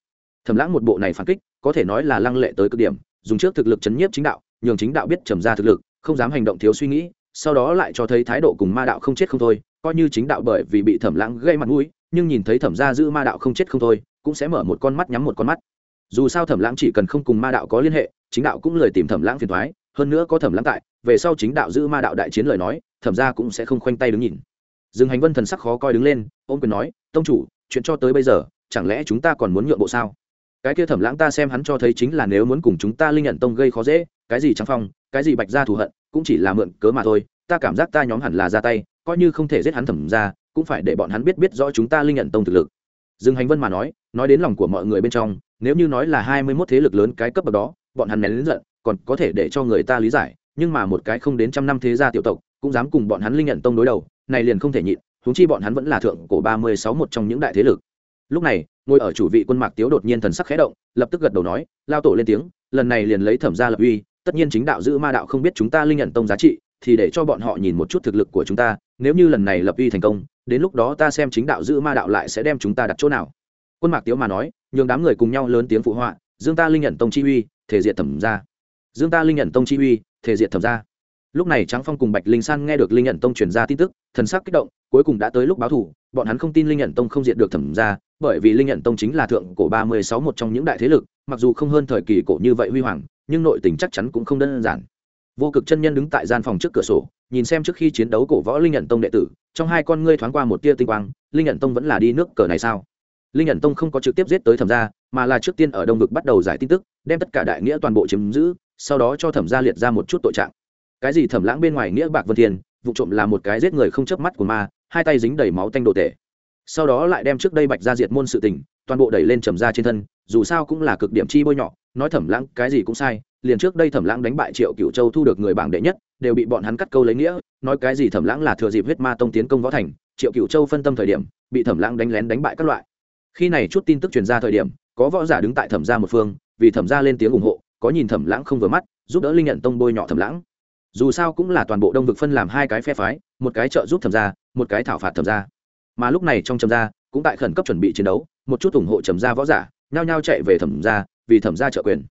thẩm lãng một bộ này phản kích, có thể nói là lăng lệ tới cực điểm, dùng trước thực lực chấn nhiếp chính đạo, nhường chính đạo biết trầm ra thực lực, không dám hành động thiếu suy nghĩ, sau đó lại cho thấy thái độ cùng ma đạo không chết không thôi, coi như chính đạo bởi vì bị thẩm lãng gây mặt mũi, nhưng nhìn thấy thẩm gia giữ ma đạo không chết không thôi, cũng sẽ mở một con mắt nhắm một con mắt. Dù sao thẩm lãng chỉ cần không cùng ma đạo có liên hệ, chính đạo cũng lời tìm thẩm lãng phiền thoái hơn nữa có thẩm lãng tại, về sau chính đạo giữ ma đạo đại chiến lời nói, thẩm gia cũng sẽ không khoanh tay đứng nhìn. Dương hành vân thần sắc khó coi đứng lên ôm quyền nói, tông chủ, chuyện cho tới bây giờ, chẳng lẽ chúng ta còn muốn nhượng bộ sao? Cái kia thẩm lãng ta xem hắn cho thấy chính là nếu muốn cùng chúng ta linh nhận tông gây khó dễ, cái gì trắng phong, cái gì bạch ra thù hận, cũng chỉ là mượn cớ mà thôi, ta cảm giác ta nhóm hẳn là ra tay, coi như không thể giết hắn thẩm ra, cũng phải để bọn hắn biết biết rõ chúng ta linh nhận tông thực lực. Dương hành vân mà nói nói đến lòng của mọi người bên trong, nếu như nói là hai mươi mốt thế lực lớn cái cấp bậc đó, bọn hắn nén lớn giận, còn có thể để cho người ta lý giải, nhưng mà một cái không đến trăm năm thế gia tiểu tộc, cũng dám cùng bọn hắn linh nhận tông đối đầu, này liền không thể nhịn, huống chi bọn hắn vẫn là thượng cổ ba mươi sáu một trong những đại thế lực lúc này, ngồi ở chủ vị quân mạc tiếu đột nhiên thần sắc khẽ động, lập tức gật đầu nói, lao tổ lên tiếng, lần này liền lấy thẩm gia lập uy, tất nhiên chính đạo giữ ma đạo không biết chúng ta linh nhận tông giá trị, thì để cho bọn họ nhìn một chút thực lực của chúng ta, nếu như lần này lập uy thành công, đến lúc đó ta xem chính đạo giữ ma đạo lại sẽ đem chúng ta đặt chỗ nào. Quân mạc tiếu mà nói, nhường đám người cùng nhau lớn tiếng phụ họa, dương ta linh nhận tông chi uy, thể diện thẩm ra dương ta linh nhận tông chi uy, thể diện thẩm ra lúc này trắng phong cùng bạch linh san nghe được linh nhận tông truyền ra tin tức, thần sắc kích động, cuối cùng đã tới lúc báo thủ, bọn hắn không tin linh nhận tông không diện được thẩm ra bởi vì linh nhận tông chính là thượng cổ ba mươi sáu một trong những đại thế lực, mặc dù không hơn thời kỳ cổ như vậy huy hoàng, nhưng nội tình chắc chắn cũng không đơn giản. Vô cực chân nhân đứng tại gian phòng trước cửa sổ, nhìn xem trước khi chiến đấu cổ võ linh nhận tông đệ tử, trong hai con ngươi thoáng qua một tia tinh quang, linh nhận tông vẫn là đi nước cờ này sao? Linh nhận tông không có trực tiếp giết tới thẩm gia, mà là trước tiên ở đông vực bắt đầu giải tin tức, đem tất cả đại nghĩa toàn bộ chiếm giữ, sau đó cho thẩm gia liệt ra một chút tội trạng. Cái gì thẩm lãng bên ngoài nghĩa bạc vân thiên vụ trộm là một cái giết người không chớp mắt của ma, hai tay dính đầy máu tanh đồ tể sau đó lại đem trước đây bạch ra diệt môn sự tình, toàn bộ đẩy lên trầm ra trên thân, dù sao cũng là cực điểm chi bôi nhọ, nói thẩm lãng cái gì cũng sai, liền trước đây thẩm lãng đánh bại triệu cựu châu thu được người bảng đệ nhất, đều bị bọn hắn cắt câu lấy nghĩa, nói cái gì thẩm lãng là thừa dịp huyết ma tông tiến công võ thành, triệu cựu châu phân tâm thời điểm, bị thẩm lãng đánh lén đánh bại các loại. Khi này chút tin tức truyền ra thời điểm, có võ giả đứng tại thẩm gia một phương, vì thẩm gia lên tiếng ủng hộ, có nhìn thẩm lãng không vừa mắt, giúp đỡ linh nhận tông bôi nhọ thẩm lãng. Dù sao cũng là toàn bộ đông vực phân làm hai cái phe phái, một cái trợ giúp thẩm gia, một cái thảo phạt thẩm gia mà lúc này trong trầm gia cũng tại khẩn cấp chuẩn bị chiến đấu, một chút ủng hộ trầm gia võ giả, nhao nhao chạy về thẩm gia, vì thẩm gia trợ quyền.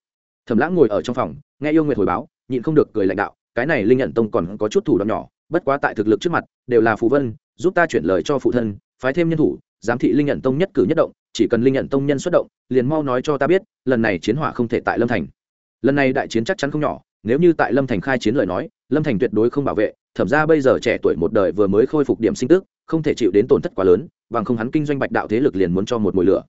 Thẩm lãng ngồi ở trong phòng, nghe yêu nguyệt hồi báo, nhịn không được cười lãnh đạo, cái này linh nhận tông còn có chút thủ đoạn nhỏ, bất quá tại thực lực trước mặt, đều là phù vân, giúp ta chuyển lời cho phụ thân, phái thêm nhân thủ, giám thị linh nhận tông nhất cử nhất động, chỉ cần linh nhận tông nhân xuất động, liền mau nói cho ta biết, lần này chiến hỏa không thể tại lâm thành. Lần này đại chiến chắc chắn không nhỏ, nếu như tại lâm thành khai chiến lời nói, lâm thành tuyệt đối không bảo vệ, thẩm ra bây giờ trẻ tuổi một đời vừa mới khôi phục điểm sinh tức không thể chịu đến tổn thất quá lớn, bằng không hắn kinh doanh bạch đạo thế lực liền muốn cho một mùi lửa.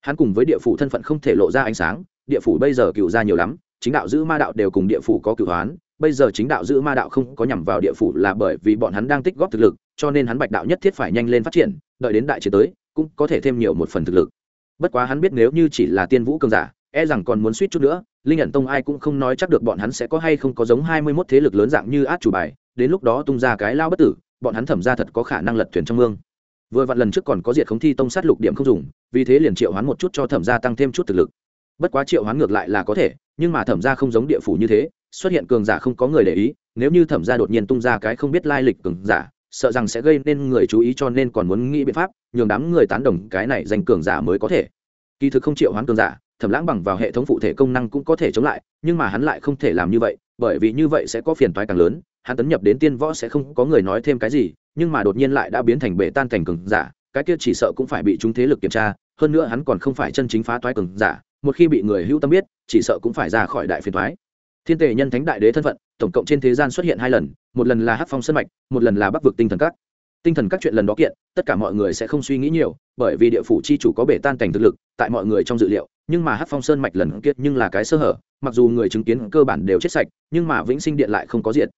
Hắn cùng với địa phủ thân phận không thể lộ ra ánh sáng, địa phủ bây giờ cựu ra nhiều lắm, chính đạo giữ ma đạo đều cùng địa phủ có cựu hoán, bây giờ chính đạo giữ ma đạo không có nhằm vào địa phủ là bởi vì bọn hắn đang tích góp thực lực, cho nên hắn bạch đạo nhất thiết phải nhanh lên phát triển, đợi đến đại chiến tới, cũng có thể thêm nhiều một phần thực lực. Bất quá hắn biết nếu như chỉ là tiên vũ cường giả e rằng còn muốn suýt chút nữa, linh ẩn tông ai cũng không nói chắc được bọn hắn sẽ có hay không có giống hai mươi mốt thế lực lớn dạng như át chủ bài, đến lúc đó tung ra cái lao bất tử bọn hắn thẩm ra thật có khả năng lật thuyền trong mương. Vừa vặn lần trước còn có diệt khống thi tông sát lục điểm không dùng, vì thế liền triệu hoán một chút cho thẩm ra tăng thêm chút thực lực. Bất quá triệu hoán ngược lại là có thể, nhưng mà thẩm ra không giống địa phủ như thế, xuất hiện cường giả không có người để ý, nếu như thẩm ra đột nhiên tung ra cái không biết lai lịch cường giả, sợ rằng sẽ gây nên người chú ý cho nên còn muốn nghĩ biện pháp nhường đám người tán đồng cái này dành cường giả mới có thể. Kỳ thực không triệu hoán cường giả, thẩm lãng bằng vào hệ thống phụ thể công năng cũng có thể chống lại, nhưng mà hắn lại không thể làm như vậy, bởi vì như vậy sẽ có phiền toái càng lớn hắn tấn nhập đến tiên võ sẽ không có người nói thêm cái gì, nhưng mà đột nhiên lại đã biến thành bể tan thành cường giả, cái kia chỉ sợ cũng phải bị chúng thế lực kiểm tra, hơn nữa hắn còn không phải chân chính phá toái cường giả, một khi bị người hữu tâm biết, chỉ sợ cũng phải ra khỏi đại phiền toái. Thiên tề nhân thánh đại đế thân phận, tổng cộng trên thế gian xuất hiện hai lần, một lần là hát phong sân mạch, một lần là bắc vực tinh thần các. Tinh thần các chuyện lần đó kiện, tất cả mọi người sẽ không suy nghĩ nhiều, bởi vì địa phủ chi chủ có bể tan cảnh thực lực, tại mọi người trong dự liệu, nhưng mà hát phong sơn mạch lần kia nhưng là cái sơ hở, mặc dù người chứng kiến cơ bản đều chết sạch, nhưng mà vĩnh sinh điện lại không có diện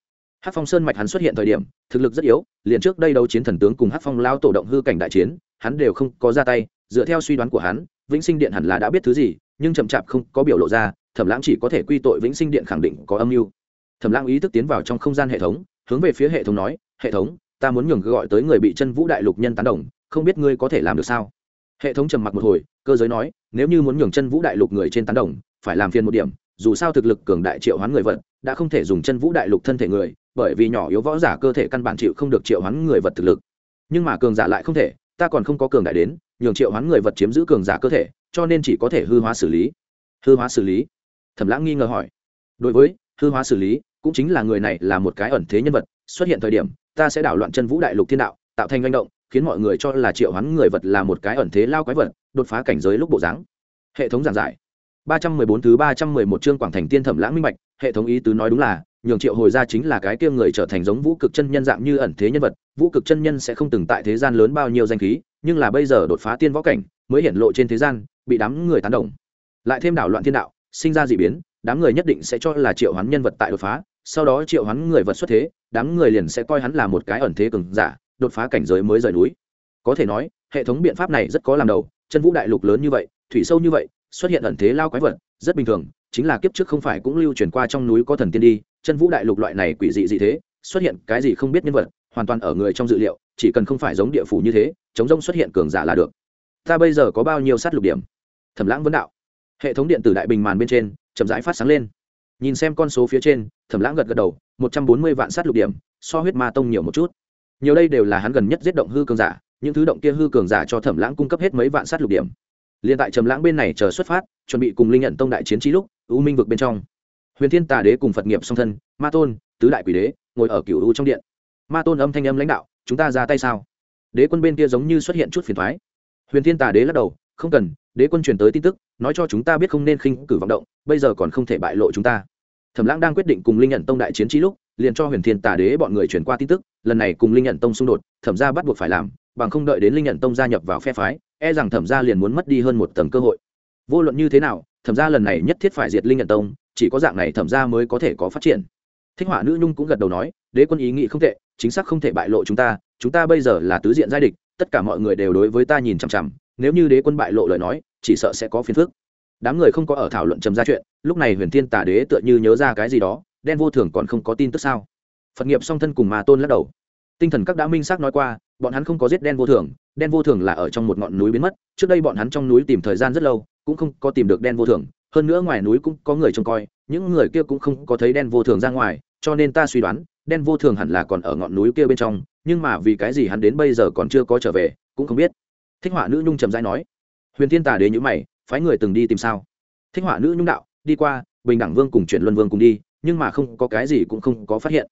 hát phong sơn mạch hắn xuất hiện thời điểm, thực lực rất yếu, liền trước đây đấu chiến thần tướng cùng hát phong lao tổ động hư cảnh đại chiến, hắn đều không có ra tay, dựa theo suy đoán của hắn, vĩnh sinh điện hẳn là đã biết thứ gì, nhưng chậm chạp không có biểu lộ ra, thẩm lãng chỉ có thể quy tội vĩnh sinh điện khẳng định có âm mưu. Thẩm lãng ý thức tiến vào trong không gian hệ thống, hướng về phía hệ thống nói, hệ thống, ta muốn nhường gọi tới người bị chân vũ đại lục nhân tán đồng, không biết ngươi có thể làm được sao? Hệ thống trầm mặc một hồi, cơ giới nói, nếu như muốn nhường chân vũ đại lục người trên tán đồng, phải làm phiền một điểm, dù sao thực lực cường đại triệu hoán người vật đã không thể dùng chân vũ đại lục thân thể người bởi vì nhỏ yếu võ giả cơ thể căn bản chịu không được triệu hoán người vật thực lực. Nhưng mà cường giả lại không thể ta còn không có cường đại đến nhường triệu hoán người vật chiếm giữ cường giả cơ thể cho nên chỉ có thể hư hóa xử lý. Hư hóa xử lý? Thẩm lãng nghi ngờ hỏi. Đối với hư hóa xử lý cũng chính là người này là một cái ẩn thế nhân vật xuất hiện thời điểm ta sẽ đảo loạn chân vũ đại lục thiên đạo tạo thành manh động khiến mọi người cho là triệu hoán người vật là một cái ẩn thế lao quái vật đột phá cảnh giới lúc bộ dáng. Hệ thống giảng giải. 314 thứ 311 chương Quảng Thành Tiên Thẩm Lãng minh bạch, hệ thống ý tứ nói đúng là, nhường Triệu hồi ra chính là cái kia người trở thành giống Vũ Cực chân nhân dạng như ẩn thế nhân vật, Vũ Cực chân nhân sẽ không từng tại thế gian lớn bao nhiêu danh khí, nhưng là bây giờ đột phá tiên võ cảnh, mới hiện lộ trên thế gian, bị đám người tán đồng. Lại thêm đảo loạn thiên đạo, sinh ra dị biến, đám người nhất định sẽ cho là Triệu Hoán nhân vật tại đột phá, sau đó Triệu Hoán người vật xuất thế, đám người liền sẽ coi hắn là một cái ẩn thế cường giả, đột phá cảnh giới mới rời núi. Có thể nói, hệ thống biện pháp này rất có làm đầu, chân vũ đại lục lớn như vậy, thủy sâu như vậy, xuất hiện ẩn thế lao quái vật rất bình thường chính là kiếp trước không phải cũng lưu truyền qua trong núi có thần tiên đi chân vũ đại lục loại này quỷ dị dị thế, xuất hiện cái gì không biết nhân vật, hoàn toàn ở người trong dự liệu, chỉ cần không phải giống địa phủ như thế, chống rông xuất hiện cường giả là được. Ta bây giờ có bao nhiêu sát lục điểm? Thẩm lãng vấn đạo. Hệ thống điện tử đại bình màn bên trên, chậm rãi phát sáng lên. Nhìn xem con số phía trên, thẩm lãng gật gật đầu, một trăm bốn mươi vạn sát lục điểm, so huyết ma tông nhiều một chút. Nhiều đây đều là hắn gần nhất giết động hư cường giả, những thứ động kia hư cường giả cho thẩm lãng cung cấp hết mấy vạn sát lục điểm. Liền tại trầm lãng bên này chờ xuất phát, chuẩn bị cùng linh nhận tông đại chiến trí lúc, u minh vực bên trong huyền thiên tà đế cùng phật nghiệp song thân, ma tôn, tứ đại quỷ đế, ngồi ở cửu u trong điện. Ma tôn âm thanh âm lãnh đạo, chúng ta ra tay sao? Đế quân bên kia giống như xuất hiện chút phiền thoái huyền thiên tà đế lắc đầu, không cần, đế quân truyền tới tin tức, nói cho chúng ta biết không nên khinh cử vọng động, bây giờ còn không thể bại lộ chúng ta. Thẩm lãng đang quyết định cùng linh nhận tông đại chiến trí lúc, liền cho huyền thiên tà đế bọn người truyền qua tin tức, lần này cùng linh nhận tông xung đột, thẩm ra bắt buộc phải làm, bằng không đợi đến linh nhận tông gia nhập vào phe phái e rằng thẩm gia liền muốn mất đi hơn một tầng cơ hội. Vô luận như thế nào, thẩm gia lần này nhất thiết phải diệt linh nhận tông chỉ có dạng này thẩm gia mới có thể có phát triển. Thích họa nữ nhung cũng gật đầu nói, đế quân ý nghĩ không tệ, chính xác không thể bại lộ chúng ta chúng ta bây giờ là tứ diện giai địch, tất cả mọi người đều đối với ta nhìn chằm chằm, nếu như đế quân bại lộ lời nói, chỉ sợ sẽ có phiền phức. Đám người không có ở thảo luận trầm ra chuyện, lúc này huyền thiên tả đế tựa như nhớ ra cái gì đó, đen vô thường còn không có tin tức sao? Phật nghiệp song thân cùng mà tôn lắc đầu. Tinh thần các đã minh xác nói qua, bọn hắn không có giết đen vô thường, đen vô thường là ở trong một ngọn núi biến mất, trước đây bọn hắn trong núi tìm thời gian rất lâu, cũng không có tìm được đen vô thường hơn nữa ngoài núi cũng có người trông coi, những người kia cũng không có thấy đen vô thường ra ngoài, cho nên ta suy đoán, đen vô thường hẳn là còn ở ngọn núi kia bên trong, nhưng mà vì cái gì hắn đến bây giờ còn chưa có trở về, cũng không biết. Thích họa nữ nhung trầm dai nói, huyền thiên tà đế nhữ mày, phái người từng đi tìm sao? Thích họa nữ nhung đạo, đi qua, bình đẳng vương cùng chuyển luân vương cùng đi, nhưng mà không có cái gì cũng không có phát hiện.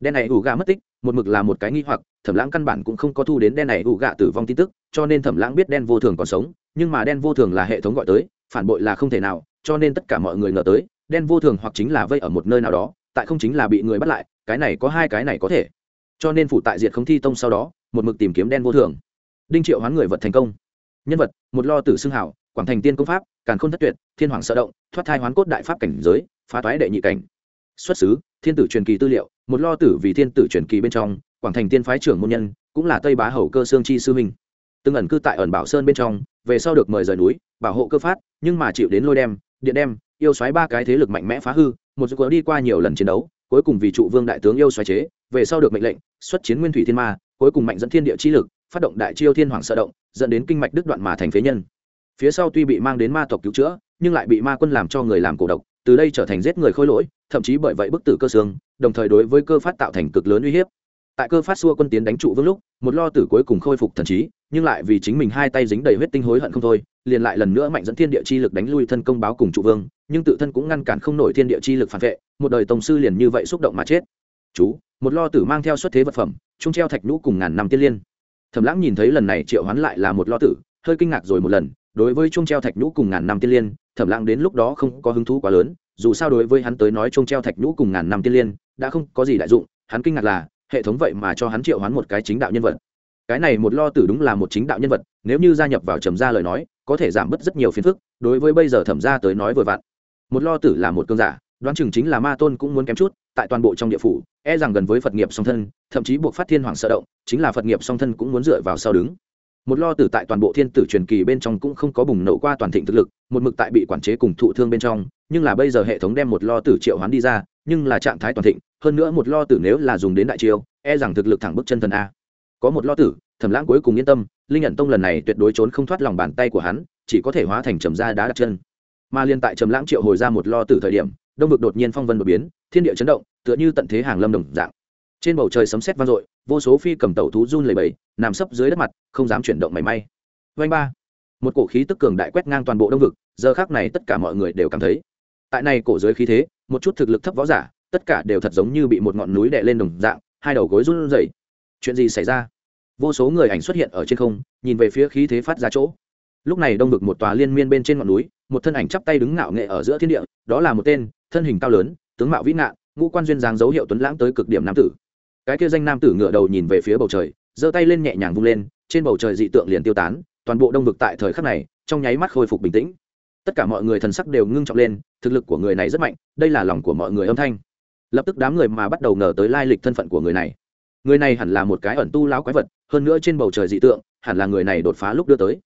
Đen này ủ gà mất tích, một mực là một cái nghi hoặc, thẩm lãng căn bản cũng không có thu đến đen này ủ gà tử vong tin tức, cho nên thẩm lãng biết đen vô thường còn sống, nhưng mà đen vô thường là hệ thống gọi tới, phản bội là không thể nào cho nên tất cả mọi người ngờ tới, đen vô thường hoặc chính là vây ở một nơi nào đó, tại không chính là bị người bắt lại, cái này có hai cái này có thể. Cho nên phủ tại diệt không thi tông sau đó, một mực tìm kiếm đen vô thường. Đinh triệu hoán người vật thành công. Nhân vật, một lo tử xưng hảo, quảng thành tiên công pháp, càn khôn thất tuyệt, thiên hoàng sợ động, thoát thai hoán cốt đại pháp cảnh giới, phá toái đệ nhị cảnh. Xuất xứ, thiên tử truyền kỳ tư liệu, một lo tử vì thiên tử truyền kỳ bên trong, quảng thành tiên phái trưởng môn nhân, cũng là tây bá hầu cơ sương chi sư minh từng ẩn cư tại ẩn bảo sơn bên trong, về sau được mời rời núi, bảo hộ cơ phát, nhưng mà chịu đến lôi đem điện đem, yêu xoáy ba cái thế lực mạnh mẽ phá hư, một dự đi qua nhiều lần chiến đấu, cuối cùng vì trụ vương đại tướng yêu xoáy chế, về sau được mệnh lệnh, xuất chiến nguyên thủy thiên ma, cuối cùng mạnh dẫn thiên địa chi lực, phát động đại chiêu thiên hoàng sợ động, dẫn đến kinh mạch đứt đoạn mà thành phế nhân. Phía sau tuy bị mang đến ma tộc cứu chữa, nhưng lại bị ma quân làm cho người làm cổ độc, từ đây trở thành giết người khôi lỗi, thậm chí bởi vậy bức tử cơ xương, đồng thời đối với cơ phát tạo thành cực lớn uy hiếp. Tại cơ phát xua quân tiến đánh trụ vương lúc, một lo tử cuối cùng khôi phục thần trí, nhưng lại vì chính mình hai tay dính đầy huyết tinh hối hận không thôi liền lại lần nữa mạnh dẫn thiên địa chi lực đánh lui thân công báo cùng trụ vương, nhưng tự thân cũng ngăn cản không nổi thiên địa chi lực phản vệ, một đời tổng sư liền như vậy xúc động mà chết. Chú, một lo tử mang theo xuất thế vật phẩm, trung treo thạch nhũ cùng ngàn năm tiên liên. Thẩm lãng nhìn thấy lần này triệu hoán lại là một lo tử, hơi kinh ngạc rồi một lần, đối với trung treo thạch nhũ cùng ngàn năm tiên liên, thẩm lãng đến lúc đó không có hứng thú quá lớn, dù sao đối với hắn tới nói trung treo thạch nhũ cùng ngàn năm tiên liên đã không có gì đại dụng, hắn kinh ngạc là, hệ thống vậy mà cho hắn triệu hoán một cái chính đạo nhân vật. Cái này một lo tử đúng là một chính đạo nhân vật, nếu như gia nhập vào trầm gia lời nói có thể giảm bớt rất nhiều phiền phức, đối với bây giờ thẩm gia tới nói vừa vặn. Một lo tử là một cơn giả, đoán chừng chính là ma tôn cũng muốn kém chút, tại toàn bộ trong địa phủ e rằng gần với phật nghiệp song thân, thậm chí buộc phát thiên hoàng sợ động, chính là phật nghiệp song thân cũng muốn dựa vào sau đứng. Một lo tử tại toàn bộ thiên tử truyền kỳ bên trong cũng không có bùng nổ qua toàn thịnh thực lực, một mực tại bị quản chế cùng thụ thương bên trong, nhưng là bây giờ hệ thống đem một lo tử triệu hoán đi ra, nhưng là trạng thái toàn thịnh, hơn nữa một lo tử nếu là dùng đến đại chiêu e rằng thực lực thẳng bức chân thần a. Có một lo tử, thẩm lãng cuối cùng yên tâm linh nhận tông lần này tuyệt đối trốn không thoát lòng bàn tay của hắn, chỉ có thể hóa thành trầm da đá đặt chân. Mà liên tại trầm lãng triệu hồi ra một lo tử thời điểm, đông vực đột nhiên phong vân đột biến, thiên địa chấn động, tựa như tận thế hàng lâm đồng dạng. Trên bầu trời sấm sét vang dội, vô số phi cầm tẩu thú run lẩy bẩy, nằm sấp dưới đất mặt, không dám chuyển động mảy may. Vanh ba. Một cổ khí tức cường đại quét ngang toàn bộ đông vực, giờ khác này tất cả mọi người đều cảm thấy. Tại này cổ giới khí thế, một chút thực lực thấp võ giả, tất cả đều thật giống như bị một ngọn núi đè lên đồng dạng, hai đầu gối run rẩy. Chuyện gì xảy ra? Vô số người ảnh xuất hiện ở trên không, nhìn về phía khí thế phát ra chỗ. Lúc này đông vực một tòa liên miên bên trên ngọn núi, một thân ảnh chắp tay đứng ngạo nghệ ở giữa thiên địa, đó là một tên, thân hình cao lớn, tướng mạo vĩ ngạn, ngũ quan duyên dáng dấu hiệu tuấn lãng tới cực điểm nam tử. Cái kia danh nam tử ngửa đầu nhìn về phía bầu trời, giơ tay lên nhẹ nhàng vung lên, trên bầu trời dị tượng liền tiêu tán, toàn bộ đông vực tại thời khắc này, trong nháy mắt khôi phục bình tĩnh. Tất cả mọi người thần sắc đều ngưng trọng lên, thực lực của người này rất mạnh, đây là lòng của mọi người âm thanh. Lập tức đám người mà bắt đầu ngờ tới lai lịch thân phận của người này người này hẳn là một cái ẩn tu lão quái vật, hơn nữa trên bầu trời dị tượng, hẳn là người này đột phá lúc đưa tới.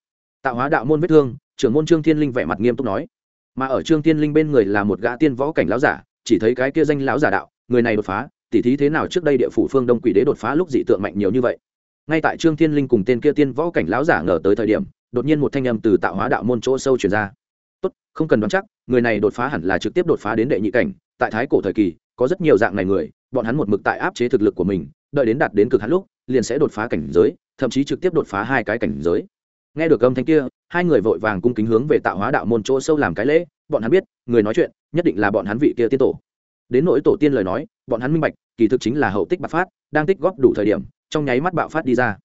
Tạo hóa đạo môn vết thương, trưởng môn trương thiên linh vẻ mặt nghiêm túc nói. Mà ở trương thiên linh bên người là một gã tiên võ cảnh lão giả, chỉ thấy cái kia danh lão giả đạo, người này đột phá, tỉ thí thế nào trước đây địa phủ phương đông quỷ đế đột phá lúc dị tượng mạnh nhiều như vậy. Ngay tại trương thiên linh cùng tên kia tiên võ cảnh lão giả ngờ tới thời điểm, đột nhiên một thanh âm từ tạo hóa đạo môn chỗ sâu truyền ra. Tốt, không cần đoán chắc, người này đột phá hẳn là trực tiếp đột phá đến đệ nhị cảnh, tại thái cổ thời kỳ, có rất nhiều dạng này người bọn hắn một mực tại áp chế thực lực của mình, đợi đến đạt đến cực hạn lúc, liền sẽ đột phá cảnh giới, thậm chí trực tiếp đột phá hai cái cảnh giới. Nghe được âm thanh kia, hai người vội vàng cung kính hướng về tạo hóa đạo môn chỗ sâu làm cái lễ, bọn hắn biết, người nói chuyện, nhất định là bọn hắn vị kia tiên tổ. Đến nỗi tổ tiên lời nói, bọn hắn minh bạch, kỳ thực chính là hậu tích bạc phát, đang tích góp đủ thời điểm, trong nháy mắt bạo phát đi ra.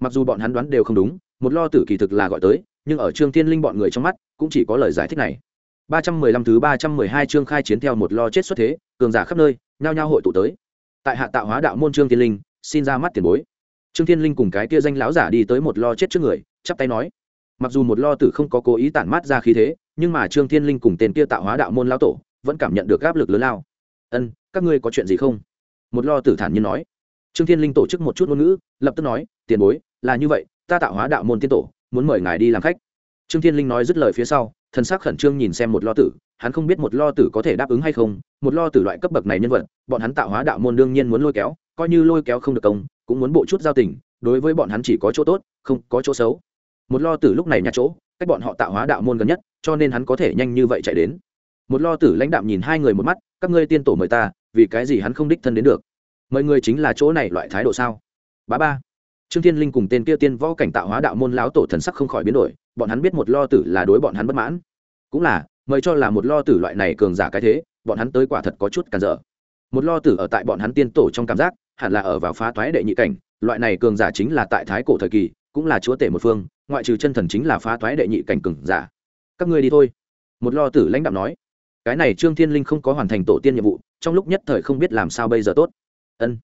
Mặc dù bọn hắn đoán đều không đúng, một lo tử kỳ thực là gọi tới, nhưng ở trương thiên linh bọn người trong mắt, cũng chỉ có lời giải thích này. Ba trăm mười lăm thứ ba trăm mười hai chương khai chiến theo một lo chết xuất thế, cường giả khắp nơi nhao nhao hội tụ tới. Tại hạ tạo hóa đạo môn trương thiên linh, xin ra mắt tiền bối. Trương thiên linh cùng cái kia danh lão giả đi tới một lo chết trước người, chắp tay nói. Mặc dù một lo tử không có cố ý tản mát ra khí thế, nhưng mà trương thiên linh cùng tên kia tạo hóa đạo môn lão tổ vẫn cảm nhận được áp lực lớn lao. Ân, các ngươi có chuyện gì không? Một lo tử thản nhiên nói. Trương thiên linh tổ chức một chút ngôn ngữ, lập tức nói, tiền bối, là như vậy, ta tạo hóa đạo môn tiên tổ, muốn mời ngài đi làm khách. Trương thiên linh nói dứt lời phía sau thân xác khẩn trương nhìn xem một lo tử, hắn không biết một lo tử có thể đáp ứng hay không, một lo tử loại cấp bậc này nhân vật, bọn hắn tạo hóa đạo môn đương nhiên muốn lôi kéo, coi như lôi kéo không được công, cũng muốn bộ chút giao tình, đối với bọn hắn chỉ có chỗ tốt, không có chỗ xấu. Một lo tử lúc này nhà chỗ, cách bọn họ tạo hóa đạo môn gần nhất, cho nên hắn có thể nhanh như vậy chạy đến. Một lo tử lãnh đạm nhìn hai người một mắt, các ngươi tiên tổ mời ta, vì cái gì hắn không đích thân đến được? Mời người chính là chỗ này loại thái độ sao? Bá ba trương thiên linh cùng tên kia tiên võ cảnh tạo hóa đạo môn lão tổ thần sắc không khỏi biến đổi, bọn hắn biết một lo tử là đối bọn hắn bất mãn. Cũng là, mời cho là một lo tử loại này cường giả cái thế, bọn hắn tới quả thật có chút cản trở. Một lo tử ở tại bọn hắn tiên tổ trong cảm giác, hẳn là ở vào phá toái đệ nhị cảnh, loại này cường giả chính là tại thái cổ thời kỳ, cũng là chúa tể một phương, ngoại trừ chân thần chính là phá toái đệ nhị cảnh cường giả. Các ngươi đi thôi. Một lo tử lãnh đạo nói. Cái này trương thiên linh không có hoàn thành tổ tiên nhiệm vụ, trong lúc nhất thời không biết làm sao bây giờ tốt. Ân.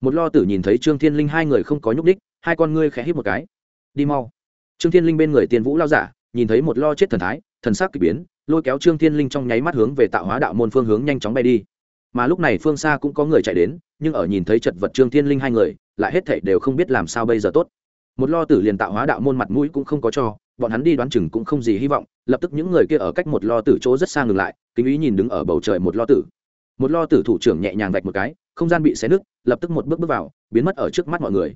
Một lo tử nhìn thấy trương thiên linh hai người không có nhúc đích hai con ngươi khẽ hít một cái. Đi mau. Trương thiên linh bên người tiên vũ lao giả, nhìn thấy một lo chết thần thái, thần sắc k ỳ biến, lôi kéo trương thiên linh trong nháy mắt hướng về tạo hóa đạo môn phương hướng nhanh chóng bay đi. Mà lúc này phương xa cũng có người chạy đến, nhưng ở nhìn thấy chật vật trương thiên linh hai người, lại hết thảy đều không biết làm sao bây giờ tốt. Một lo tử liền tạo hóa đạo môn mặt mũi cũng không có cho, bọn hắn đi đoán chừng cũng không gì hy vọng, lập tức những người kia ở cách một lo tử chỗ rất xa ngừng lại, kính ý nhìn đứng ở bầu trời một lo tử. Một lo tử thủ trưởng nhẹ nhàng vạch một cái, không gian bị xé nứt, lập tức một bước bước vào, biến mất ở trước mắt mọi người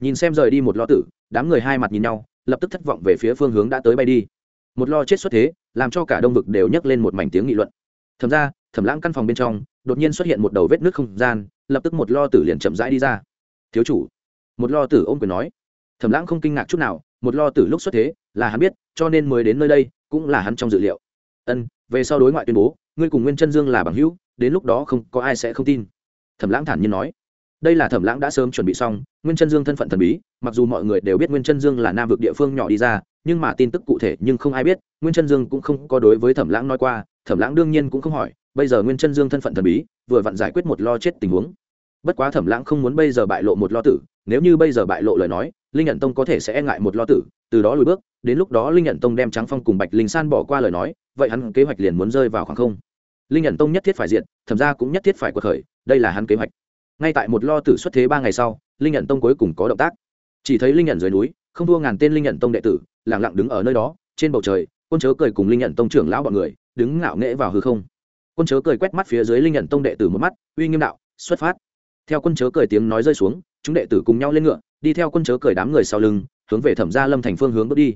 nhìn xem rời đi một lo tử, đám người hai mặt nhìn nhau, lập tức thất vọng về phía phương hướng đã tới bay đi. Một lo chết xuất thế, làm cho cả đông vực đều nhấc lên một mảnh tiếng nghị luận. Thầm ra thẩm lãng căn phòng bên trong, đột nhiên xuất hiện một đầu vết nước không gian, lập tức một lo tử liền chậm rãi đi ra. Thiếu chủ. Một lo tử ôm quyền nói. Thẩm lãng không kinh ngạc chút nào, một lo tử lúc xuất thế, là hắn biết, cho nên mới đến nơi đây, cũng là hắn trong dự liệu. Ân, về sau đối ngoại tuyên bố, ngươi cùng nguyên chân dương là bằng hữu, đến lúc đó không có ai sẽ không tin. Thẩm lãng thản nhiên nói đây là thẩm lãng đã sớm chuẩn bị xong, nguyên chân dương thân phận thần bí, mặc dù mọi người đều biết nguyên chân dương là nam vực địa phương nhỏ đi ra, nhưng mà tin tức cụ thể nhưng không ai biết, nguyên chân dương cũng không có đối với thẩm lãng nói qua, thẩm lãng đương nhiên cũng không hỏi, bây giờ nguyên chân dương thân phận thần bí, vừa vặn giải quyết một lo chết tình huống. Bất quá thẩm lãng không muốn bây giờ bại lộ một lo tử, nếu như bây giờ bại lộ lời nói, linh nhận tông có thể sẽ e ngại một lo tử, từ đó lùi bước, đến lúc đó linh nhận tông đem trắng phong cùng bạch linh san bỏ qua lời nói, vậy hắn kế hoạch liền muốn rơi vào khoảng không. Linh nhận tông nhất thiết phải diện thẩm ra cũng nhất thiết phải cuộc khởi, đây là hắn kế hoạch ngay tại một lo tử xuất thế ba ngày sau, linh nhận tông cuối cùng có động tác. Chỉ thấy linh nhận dưới núi, không thua ngàn tên linh nhận tông đệ tử lẳng lặng đứng ở nơi đó, trên bầu trời, quân chớ cười cùng linh nhận tông trưởng lão bọn người, đứng ngạo nghễ vào hư không. Quân chớ cười quét mắt phía dưới linh nhận tông đệ tử một mắt, uy nghiêm đạo, xuất phát. Theo quân chớ cười tiếng nói rơi xuống, chúng đệ tử cùng nhau lên ngựa, đi theo quân chớ cười đám người sau lưng, hướng về thẩm gia lâm thành phương hướng bước đi.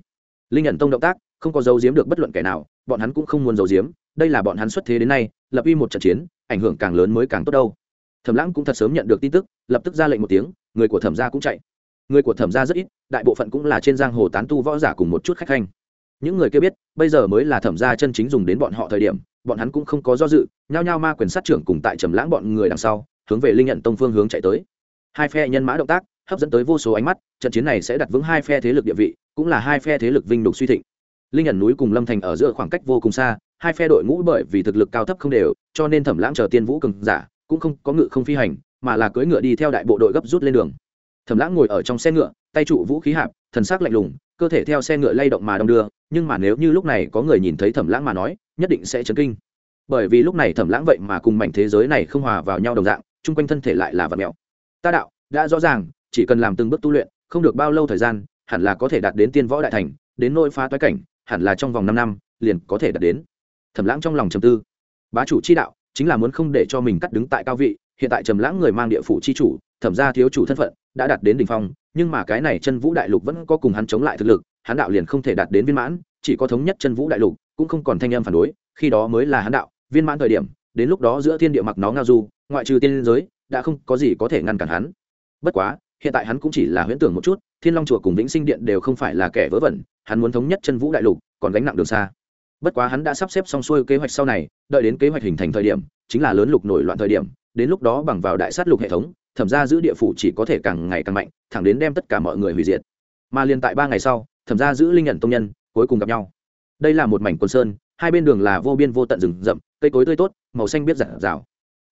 Linh nhận tông động tác, không có dấu diếm được bất luận kẻ nào, bọn hắn cũng không muốn dấu diếm đây là bọn hắn xuất thế đến nay, lập uy một trận chiến, ảnh hưởng càng lớn mới càng tốt đâu thẩm lãng cũng thật sớm nhận được tin tức, lập tức ra lệnh một tiếng, người của thẩm gia cũng chạy. Người của thẩm gia rất ít, đại bộ phận cũng là trên giang hồ tán tu võ giả cùng một chút khách khanh. Những người kia biết, bây giờ mới là thẩm gia chân chính dùng đến bọn họ thời điểm, bọn hắn cũng không có do dự, nhao nhao ma quyền sát trưởng cùng tại trầm lãng bọn người đằng sau, hướng về linh nhận tông phương hướng chạy tới. Hai phe nhân mã động tác, hấp dẫn tới vô số ánh mắt, trận chiến này sẽ đặt vững hai phe thế lực địa vị, cũng là hai phe thế lực vinh đục suy thịnh. Linh nhận núi cùng lâm thành ở giữa khoảng cách vô cùng xa, hai phe đội ngũ bởi vì thực lực cao thấp không đều, cho nên thẩm lãng chờ tiên vũ cường giả cũng không có ngự không phi hành, mà là cưỡi ngựa đi theo đại bộ đội gấp rút lên đường. Thẩm lãng ngồi ở trong xe ngựa, tay trụ vũ khí hạp, thần sắc lạnh lùng, cơ thể theo xe ngựa lay động mà đong đưa, nhưng mà nếu như lúc này có người nhìn thấy thẩm lãng mà nói, nhất định sẽ chấn kinh. Bởi vì lúc này thẩm lãng vậy mà cùng mảnh thế giới này không hòa vào nhau đồng dạng, chung quanh thân thể lại là vật mèo. Ta đạo, đã rõ ràng, chỉ cần làm từng bước tu luyện, không được bao lâu thời gian, hẳn là có thể đạt đến tiên võ đại thành, đến nỗi phá toái cảnh, hẳn là trong vòng năm năm, liền có thể đạt đến. Thẩm lãng trong lòng trầm tư. Bá chủ chi đạo chính là muốn không để cho mình cắt đứng tại cao vị, hiện tại trầm lãng người mang địa phủ chi chủ, thẩm gia thiếu chủ thân phận, đã đạt đến đỉnh phong, nhưng mà cái này chân vũ đại lục vẫn có cùng hắn chống lại thực lực, hắn đạo liền không thể đạt đến viên mãn, chỉ có thống nhất chân vũ đại lục, cũng không còn thanh âm phản đối, khi đó mới là hắn đạo, viên mãn thời điểm, đến lúc đó giữa thiên địa mặc nó ngao du, ngoại trừ tiên giới, đã không có gì có thể ngăn cản hắn. Bất quá, hiện tại hắn cũng chỉ là huyễn tưởng một chút, thiên long chùa cùng vĩnh sinh điện đều không phải là kẻ vớ vẩn, hắn muốn thống nhất chân vũ đại lục, còn gánh nặng đường xa bất quá hắn đã sắp xếp xong xuôi kế hoạch sau này, đợi đến kế hoạch hình thành thời điểm, chính là lớn lục nổi loạn thời điểm, đến lúc đó bằng vào đại sát lục hệ thống, thẩm ra giữ địa phủ chỉ có thể càng ngày càng mạnh, thẳng đến đem tất cả mọi người hủy diệt. Mà liền tại ba ngày sau, thẩm ra giữ linh nhận tông nhân, cuối cùng gặp nhau. Đây là một mảnh quân sơn, hai bên đường là vô biên vô tận rừng rậm, cây cối tươi tốt, màu xanh biết giản rào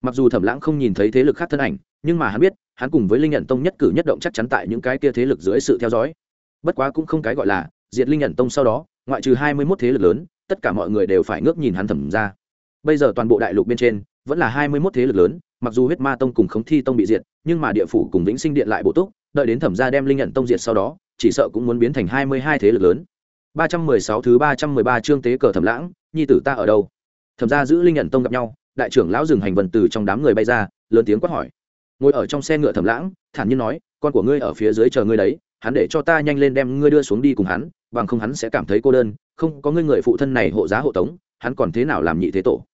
mặc dù thẩm lãng không nhìn thấy thế lực khác thân ảnh, nhưng mà hắn biết, hắn cùng với linh nhận tông nhất cử nhất động chắc chắn tại những cái kia thế lực dưới sự theo dõi. Bất quá cũng không cái gọi là, diệt linh nhận tông sau đó, ngoại trừ hai mươi mốt thế lực lớn tất cả mọi người đều phải ngước nhìn hắn thẩm ra. Bây giờ toàn bộ đại lục bên trên, vẫn là hai mươi mốt thế lực lớn, mặc dù huyết ma tông cùng khống thi tông bị diệt, nhưng mà địa phủ cùng vĩnh sinh điện lại bổ túc, đợi đến thẩm ra đem linh nhận tông diệt sau đó, chỉ sợ cũng muốn biến thành hai mươi hai thế lực lớn. ba trăm mười sáu thứ ba trăm mười ba chương tế cờ thẩm lãng, nhi tử ta ở đâu? Thẩm ra giữ linh nhận tông gặp nhau, đại trưởng lão dừng hành vần từ trong đám người bay ra, lớn tiếng quát hỏi. Ngồi ở trong xe ngựa thẩm lãng, thản nhiên nói, con của ngươi ở phía dưới chờ ngươi đấy, hắn để cho ta nhanh lên đem ngươi đưa xuống đi cùng hắn, bằng không hắn sẽ cảm thấy cô đơn không có ngươi người phụ thân này hộ giá hộ tống, hắn còn thế nào làm nhị thế tổ?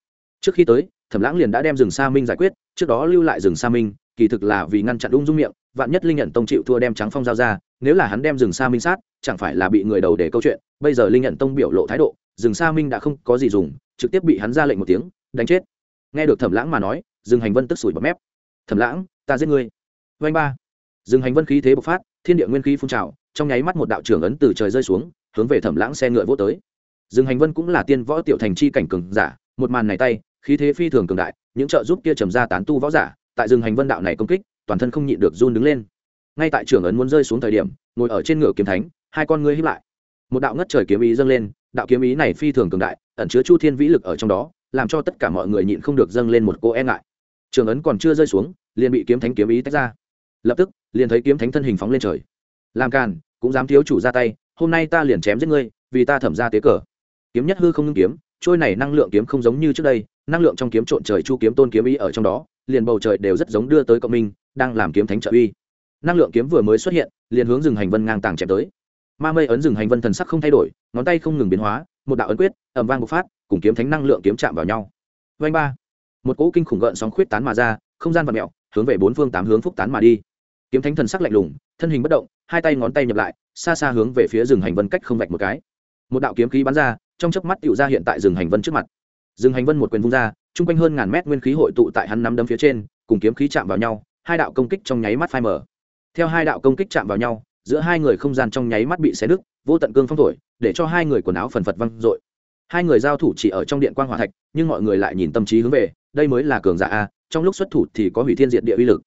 Trước khi tới, thẩm lãng liền đã đem rừng sa minh giải quyết, trước đó lưu lại rừng sa minh, kỳ thực là vì ngăn chặn ung dung miệng, vạn nhất linh nhận tông chịu thua đem trắng phong giao ra, nếu là hắn đem rừng sa minh sát, chẳng phải là bị người đầu để câu chuyện, bây giờ linh nhận tông biểu lộ thái độ, rừng sa minh đã không có gì dùng, trực tiếp bị hắn ra lệnh một tiếng, đánh chết. Nghe được thẩm lãng mà nói, rừng hành vân tức sủi bọt mép. Thẩm lãng, ta giết ngươi. Vanh ba. Rừng hành vân khí thế bộc phát, thiên địa nguyên khí phun trào, trong nháy mắt một đạo trưởng ấn từ trời rơi xuống hướng về thẩm lãng xe ngựa vô tới. Dương hành vân cũng là tiên võ tiểu thành chi cảnh cường giả, một màn này tay, khí thế phi thường cường đại, những trợ giúp kia trầm ra tán tu võ giả, tại rừng hành vân đạo này công kích, toàn thân không nhịn được run đứng lên. Ngay tại trưởng ấn muốn rơi xuống thời điểm, ngồi ở trên ngựa kiếm thánh, hai con ngươi hiếp lại. Một đạo ngất trời kiếm ý dâng lên, đạo kiếm ý này phi thường cường đại, ẩn chứa chu thiên vĩ lực ở trong đó, làm cho tất cả mọi người nhịn không được dâng lên một cô e ngại. Trường ấn còn chưa rơi xuống, liền bị kiếm thánh kiếm ý tách ra. Lập tức, liền thấy kiếm thánh thân hình phóng lên trời. Làm càn, cũng dám thiếu chủ ra tay hôm nay ta liền chém giết ngươi, vì ta thẩm ra tế cờ. Kiếm nhất hư không ngưng kiếm, trôi này năng lượng kiếm không giống như trước đây, năng lượng trong kiếm trộn trời chu kiếm tôn kiếm ý ở trong đó, liền bầu trời đều rất giống đưa tới cộng minh, đang làm kiếm thánh trợ uy. Năng lượng kiếm vừa mới xuất hiện, liền hướng rừng hành vân ngang tàng chém tới. Ma mây ấn rừng hành vân thần sắc không thay đổi, ngón tay không ngừng biến hóa, một đạo ấn quyết ẩm vang bộc phát, cùng kiếm thánh năng lượng kiếm chạm vào nhau. Vanh ba. Một cỗ kinh khủng gợn sóng khuyết tán mà ra, không gian và mẹo hướng về bốn phương tám hướng phúc tán mà đi. Kiếm thánh thần sắc lạnh lùng, thân hình bất động, hai tay ngón tay nhập lại xa xa hướng về phía rừng hành vân cách không vạch một cái. Một đạo kiếm khí bắn ra, trong chớp mắt tựu ra hiện tại rừng hành vân trước mặt. Rừng hành vân một quyền vung ra chung quanh hơn ngàn mét nguyên khí hội tụ tại hắn nắm đấm phía trên, cùng kiếm khí chạm vào nhau, hai đạo công kích trong nháy mắt phai mở theo hai đạo công kích chạm vào nhau, giữa hai người không gian trong nháy mắt bị xé nứt, vô tận cương phong thổi, để cho hai người quần áo phần phật văng dội hai người giao thủ chỉ ở trong điện quan hòa thạch, nhưng mọi người lại nhìn tâm trí hướng về, đây mới là cường giả a, trong lúc xuất thủ thì có hủy thiên diệt địa uy lực.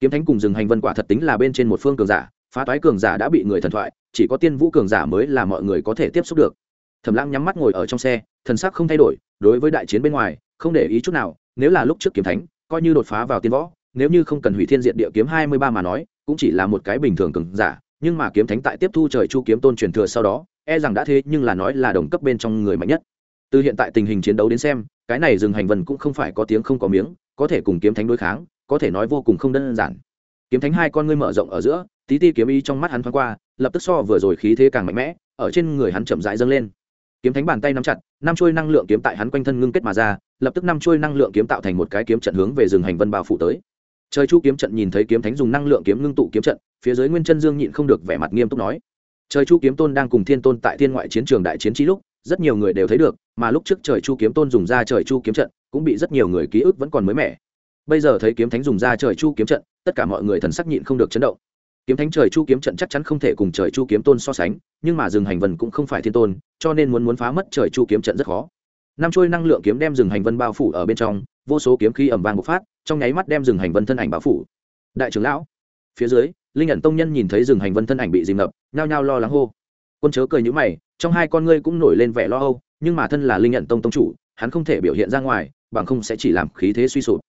Kiếm thánh cùng rừng hành vân quả thật tính là bên trên một phương cường giả phá toái cường giả đã bị người thần thoại, chỉ có tiên vũ cường giả mới là mọi người có thể tiếp xúc được. Thẩm lãng nhắm mắt ngồi ở trong xe, thần sắc không thay đổi, đối với đại chiến bên ngoài, không để ý chút nào, nếu là lúc trước kiếm thánh, coi như đột phá vào tiên võ, nếu như không cần hủy thiên diện địa kiếm hai mươi ba mà nói, cũng chỉ là một cái bình thường cường giả, nhưng mà kiếm thánh tại tiếp thu trời chu kiếm tôn truyền thừa sau đó e rằng đã thế nhưng là nói là đồng cấp bên trong người mạnh nhất. Từ hiện tại tình hình chiến đấu đến xem, cái này dừng hành vần cũng không phải có tiếng không có miếng, có thể cùng kiếm thánh đối kháng, có thể nói vô cùng không đơn giản. Kiếm thánh hai con ngươi mở rộng ở giữa tí ti kiếm ý trong mắt hắn thoáng qua, lập tức so vừa rồi khí thế càng mạnh mẽ, ở trên người hắn chậm rãi dâng lên. Kiếm thánh bàn tay nắm chặt, năm chuôi năng lượng kiếm tại hắn quanh thân ngưng kết mà ra, lập tức năm chuôi năng lượng kiếm tạo thành một cái kiếm trận hướng về rừng hành vân bao phủ tới. Trời chu kiếm trận nhìn thấy kiếm thánh dùng năng lượng kiếm ngưng tụ kiếm trận, phía dưới nguyên chân dương nhịn không được vẻ mặt nghiêm túc nói, trời chu kiếm tôn đang cùng thiên tôn tại thiên ngoại chiến trường đại chiến trí lúc, rất nhiều người đều thấy được, mà lúc trước trời chu kiếm tôn dùng ra trời chu kiếm trận, cũng bị rất nhiều người ký ức vẫn còn mới mẻ. Bây giờ thấy kiếm thánh dùng ra trời chu kiếm trận, tất cả mọi người thần sắc nhịn không được chấn động kiếm thánh trời chu kiếm trận chắc chắn không thể cùng trời chu kiếm tôn so sánh, nhưng mà rừng hành vân cũng không phải thiên tôn, cho nên muốn muốn phá mất trời chu kiếm trận rất khó. Năm trôi năng lượng kiếm đem rừng hành vân bao phủ ở bên trong, vô số kiếm khí ẩm vàng bộc phát, trong nháy mắt đem rừng hành vân thân ảnh bao phủ. Đại trưởng lão, phía dưới, linh nhận tông nhân nhìn thấy rừng hành vân thân ảnh bị dìm ngập, nhao nhao lo lắng hô. Quân chớ cười nhữ mày, trong hai con ngươi cũng nổi lên vẻ lo âu, nhưng mà thân là linh nhận tông tông chủ, hắn không thể biểu hiện ra ngoài, bằng không sẽ chỉ làm khí thế suy sụp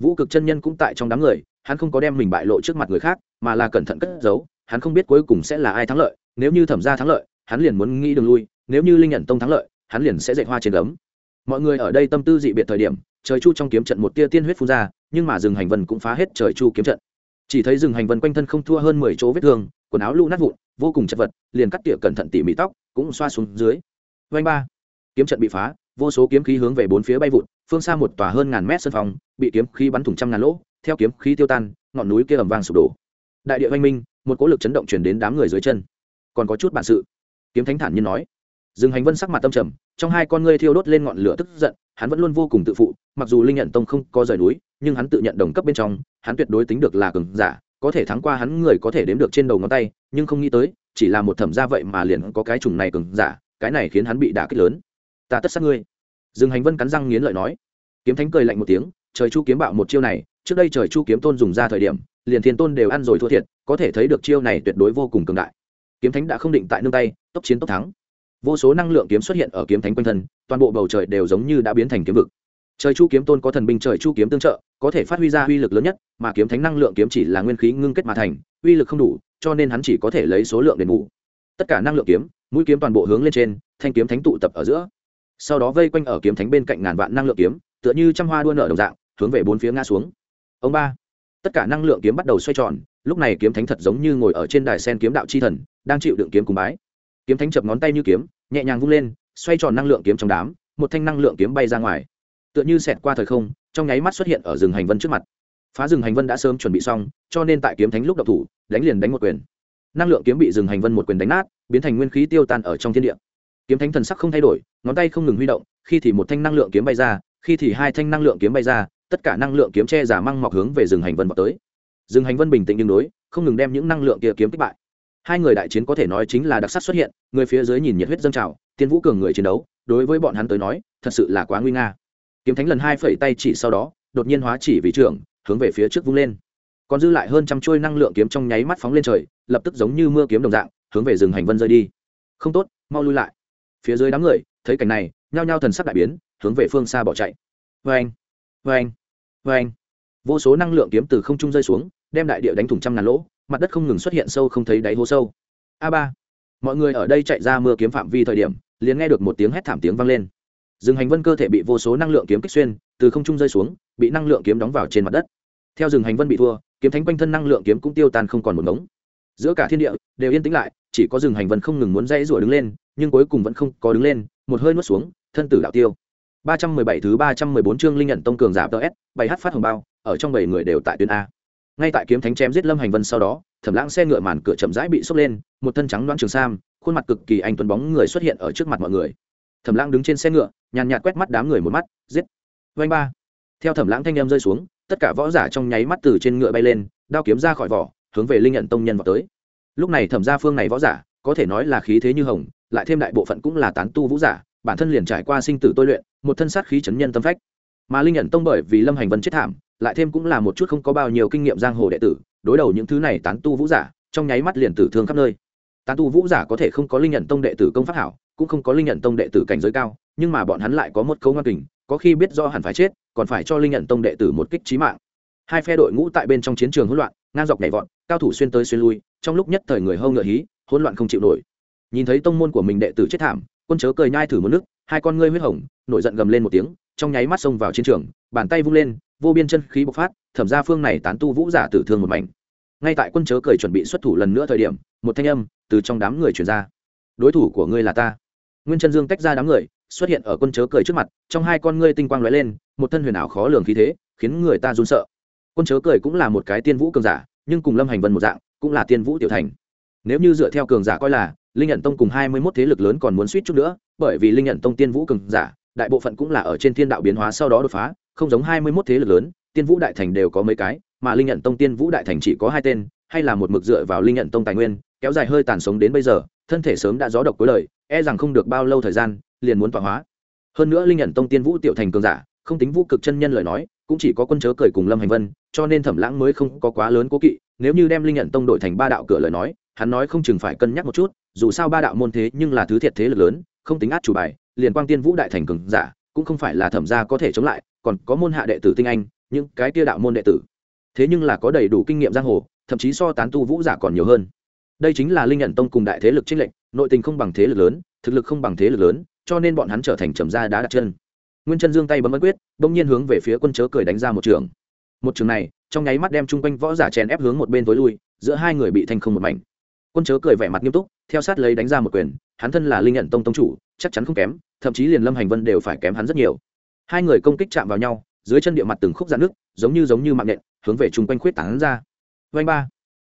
vũ cực chân nhân cũng tại trong đám người, hắn không có đem mình bại lộ trước mặt người khác, mà là cẩn thận cất giấu, hắn không biết cuối cùng sẽ là ai thắng lợi, nếu như thẩm ra thắng lợi, hắn liền muốn nghĩ đường lui, nếu như linh nhận tông thắng lợi, hắn liền sẽ dạy hoa trên gấm. Mọi người ở đây tâm tư dị biệt thời điểm, trời chu trong kiếm trận một tia tiên huyết phun ra, nhưng mà rừng hành vân cũng phá hết trời chu kiếm trận. Chỉ thấy rừng hành vân quanh thân không thua hơn mười chỗ vết thương, quần áo lũ nát vụn, vô cùng chật vật, liền cắt tỉa cẩn thận tỉ mỉ tóc, cũng xoa xuống dưới. Vanh ba. Kiếm trận bị phá, vô số kiếm khí hướng về bốn phía bay vụn phương xa một tòa hơn ngàn mét sân phòng, bị kiếm khí bắn thủng trăm ngàn lỗ, theo kiếm khí tiêu tan, ngọn núi kia ầm vang sụp đổ. Đại địa oanh minh, một cỗ lực chấn động chuyển đến đám người dưới chân. Còn có chút bản sự. Kiếm thánh thản nhiên nói. Dương hành vân sắc mặt tâm trầm, trong hai con ngươi thiêu đốt lên ngọn lửa tức giận, hắn vẫn luôn vô cùng tự phụ, mặc dù linh nhận tông không có rời núi, nhưng hắn tự nhận đồng cấp bên trong, hắn tuyệt đối tính được là cường giả, có thể thắng qua hắn người có thể đếm được trên đầu ngón tay, nhưng không nghĩ tới, chỉ là một thẩm gia vậy mà liền có cái trùng này cường giả, cái này khiến hắn bị đả kích lớn. Ta tất sát ngươi dương hành vân cắn răng nghiến lợi nói. Kiếm thánh cười lạnh một tiếng, trời chu kiếm bạo một chiêu này, trước đây trời chu kiếm tôn dùng ra thời điểm, liền thiên tôn đều ăn rồi thua thiệt, có thể thấy được chiêu này tuyệt đối vô cùng cường đại. Kiếm thánh đã không định tại nương tay, tốc chiến tốc thắng. Vô số năng lượng kiếm xuất hiện ở kiếm thánh quanh thân, toàn bộ bầu trời đều giống như đã biến thành kiếm vực. Trời chu kiếm tôn có thần binh, trời chu kiếm tương trợ, có thể phát huy ra uy lực lớn nhất, mà kiếm thánh năng lượng kiếm chỉ là nguyên khí ngưng kết mà thành, uy lực không đủ, cho nên hắn chỉ có thể lấy số lượng đền bù. Tất cả năng lượng kiếm, mũi kiếm toàn bộ hướng lên trên, thanh kiếm thánh tụ tập ở giữa sau đó vây quanh ở kiếm thánh bên cạnh ngàn vạn năng lượng kiếm, tựa như trăm hoa đua nở đồng dạng, hướng về bốn phía ngã xuống. Ông ba, tất cả năng lượng kiếm bắt đầu xoay tròn, lúc này kiếm thánh thật giống như ngồi ở trên đài sen kiếm đạo chi thần, đang chịu đựng kiếm cùng bái. Kiếm thánh chập ngón tay như kiếm, nhẹ nhàng vung lên, xoay tròn năng lượng kiếm trong đám, một thanh năng lượng kiếm bay ra ngoài. Tựa như xẹt qua thời không, trong nháy mắt xuất hiện ở rừng hành vân trước mặt. Phá rừng hành vân đã sớm chuẩn bị xong, cho nên tại kiếm thánh lúc đậu thủ, đánh liền đánh một quyền. Năng lượng kiếm bị rừng hành vân một quyền đánh nát, biến thành nguyên khí tiêu tan ở trong thiên địa kiếm thánh thần sắc không thay đổi, ngón tay không ngừng huy động, khi thì một thanh năng lượng kiếm bay ra, khi thì hai thanh năng lượng kiếm bay ra, tất cả năng lượng kiếm che giả măng mọc hướng về rừng hành vân vào tới. Rừng hành vân bình tĩnh đương đối, không ngừng đem những năng lượng kia kiếm kích bại. Hai người đại chiến có thể nói chính là đặc sắc xuất hiện, người phía dưới nhìn nhiệt huyết dâng trào, tiên vũ cường người chiến đấu, đối với bọn hắn tới nói, thật sự là quá nguy nga. Kiếm thánh lần hai phẩy tay chỉ sau đó, đột nhiên hóa chỉ vị trưởng, hướng về phía trước vung lên. Còn dư lại hơn trăm trôi năng lượng kiếm trong nháy mắt phóng lên trời, lập tức giống như mưa kiếm đồng dạng, hướng về rừng hành vân rơi đi. Không tốt, mau lui lại phía dưới đám người, thấy cảnh này, nhao nhao thần sắc đại biến, hướng về phương xa bỏ chạy. Vê anh vê anh vê anh vô số năng lượng kiếm từ không trung rơi xuống, đem đại địa đánh thủng trăm ngàn lỗ, mặt đất không ngừng xuất hiện sâu không thấy đáy hố sâu. A ba, mọi người ở đây chạy ra mưa kiếm phạm vi thời điểm, liền nghe được một tiếng hét thảm tiếng vang lên. Rừng hành vân cơ thể bị vô số năng lượng kiếm kích xuyên, từ không trung rơi xuống, bị năng lượng kiếm đóng vào trên mặt đất. Theo rừng hành vân bị thua, kiếm thánh quanh thân năng lượng kiếm cũng tiêu tan không còn một ngống. Giữa cả thiên địa, đều yên tĩnh lại, chỉ có rừng hành vân không ngừng muốn dãy rủa đứng lên nhưng cuối cùng vẫn không có đứng lên, một hơi nuốt xuống, thân tử đạo tiêu. ba trăm mười bảy thứ ba trăm mười bốn chương linh nhận tông cường giả ts bảy h phát hồng bao, ở trong bảy người đều tại tuyến a. Ngay tại kiếm thánh chém giết lâm hành vân sau đó, thẩm lãng xe ngựa màn cửa chậm rãi bị sốc lên, một thân trắng đoan trường sam, khuôn mặt cực kỳ anh tuấn bóng người xuất hiện ở trước mặt mọi người. Thẩm lãng đứng trên xe ngựa, nhàn nhạt quét mắt đám người một mắt, giết. Vành ba. Theo thẩm lãng thanh em rơi xuống, tất cả võ giả trong nháy mắt từ trên ngựa bay lên, đao kiếm ra khỏi vỏ, hướng về linh nhận tông nhân vào tới. Lúc này thẩm gia phương này võ giả, có thể nói là khí thế như hồng lại thêm đại bộ phận cũng là tán tu vũ giả, bản thân liền trải qua sinh tử tôi luyện, một thân sát khí chấn nhân tâm phách. Mà linh nhận tông bởi vì lâm hành vân chết thảm, lại thêm cũng là một chút không có bao nhiêu kinh nghiệm giang hồ đệ tử, đối đầu những thứ này tán tu vũ giả, trong nháy mắt liền tử thương khắp nơi. Tán tu vũ giả có thể không có linh nhận tông đệ tử công pháp hảo, cũng không có linh nhận tông đệ tử cảnh giới cao, nhưng mà bọn hắn lại có một câu ngoan kình, có khi biết do hẳn phải chết, còn phải cho linh nhận tông đệ tử một kích trí mạng. Hai phe đội ngũ tại bên trong chiến trường hỗn loạn, ngang dọc nhảy vọt, cao thủ xuyên tới xuyên lui, trong lúc nhất thời người hâu ngựa hí, hỗn loạn không chịu nổi nhìn thấy tông môn của mình đệ tử chết thảm, quân chớ cười nhai thử một nước, hai con ngươi huyết hồng, nổi giận gầm lên một tiếng, trong nháy mắt xông vào chiến trường, bàn tay vung lên, vô biên chân khí bộc phát, thẩm ra phương này tán tu vũ giả tử thương một mảnh. Ngay tại quân chớ cười chuẩn bị xuất thủ lần nữa thời điểm, một thanh âm từ trong đám người truyền ra. Đối thủ của ngươi là ta. Nguyên chân dương tách ra đám người, xuất hiện ở quân chớ cười trước mặt, trong hai con ngươi tinh quang lóe lên, một thân huyền ảo khó lường khí thế, khiến người ta run sợ. Quân chớ cười cũng là một cái tiên vũ cường giả, nhưng cùng lâm hành vân một dạng, cũng là tiên vũ tiểu thành. Nếu như dựa theo cường giả coi là linh nhận tông cùng hai mươi mốt thế lực lớn còn muốn suýt chút nữa bởi vì linh nhận tông tiên vũ cường giả đại bộ phận cũng là ở trên thiên đạo biến hóa sau đó đột phá không giống hai mươi mốt thế lực lớn tiên vũ đại thành đều có mấy cái mà linh nhận tông tiên vũ đại thành chỉ có hai tên hay là một mực dựa vào linh nhận tông tài nguyên kéo dài hơi tàn sống đến bây giờ thân thể sớm đã gió độc cuối lời, e rằng không được bao lâu thời gian liền muốn tọa hóa. Hơn nữa linh nhận tông tiên vũ tiểu thành cường giả không tính vũ cực chân nhân lời nói cũng chỉ có quân chớ cười cùng lâm hành vân cho nên thẩm lãng mới không có quá lớn cố kỵ nếu như đem linh nhận tông đổi thành ba đạo cửa lời nói hắn nói không chừng phải cân nhắc một chút, dù sao ba đạo môn thế nhưng là thứ thiệt thế lực lớn, không tính át chủ bài, liền quang tiên vũ đại thành cường giả, cũng không phải là thẩm gia có thể chống lại, còn có môn hạ đệ tử tinh anh, những cái tia đạo môn đệ tử. Thế nhưng là có đầy đủ kinh nghiệm giang hồ, thậm chí so tán tu vũ giả còn nhiều hơn. Đây chính là linh nhận tông cùng đại thế lực trích lệnh nội tình không bằng thế lực lớn, thực lực không bằng thế lực lớn, cho nên bọn hắn trở thành trầm gia đá đặt chân. Nguyên chân dương tay bấm ấn quyết, bỗng nhiên hướng về phía quân chớ cười đánh ra một trường. Một trường này, trong nháy mắt đem chung quanh võ giả chèn ép hướng một bên tối lui, giữa hai người bị thành không một mảnh quân chớ cười vẻ mặt nghiêm túc, theo sát lấy đánh ra một quyền, hắn thân là linh nhận tông tông chủ, chắc chắn không kém, thậm chí liền lâm hành vân đều phải kém hắn rất nhiều. Hai người công kích chạm vào nhau, dưới chân địa mặt từng khúc dạn nước, giống như giống như mạng nện hướng về chung quanh khuyết tán ra. Vanh ba.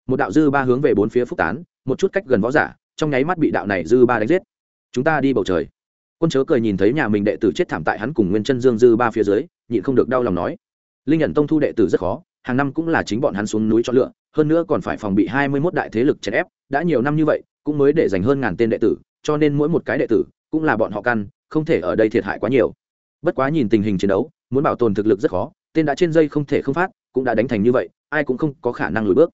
Một đạo dư ba hướng về bốn phía phúc tán, một chút cách gần võ giả, trong nháy mắt bị đạo này dư ba đánh giết. Chúng ta đi bầu trời. Quân chớ cười nhìn thấy nhà mình đệ tử chết thảm tại hắn cùng nguyên chân dương dư ba phía dưới, nhịn không được đau lòng nói. Linh nhận tông thu đệ tử rất khó, hàng năm cũng là chính bọn hắn xuống núi cho lựa, hơn nữa còn phải phòng bị hai mươi mốt đại thế lực chèn ép đã nhiều năm như vậy, cũng mới để dành hơn ngàn tên đệ tử, cho nên mỗi một cái đệ tử cũng là bọn họ căn, không thể ở đây thiệt hại quá nhiều. Bất quá nhìn tình hình chiến đấu, muốn bảo tồn thực lực rất khó, tên đã trên dây không thể không phát, cũng đã đánh thành như vậy, ai cũng không có khả năng lùi bước.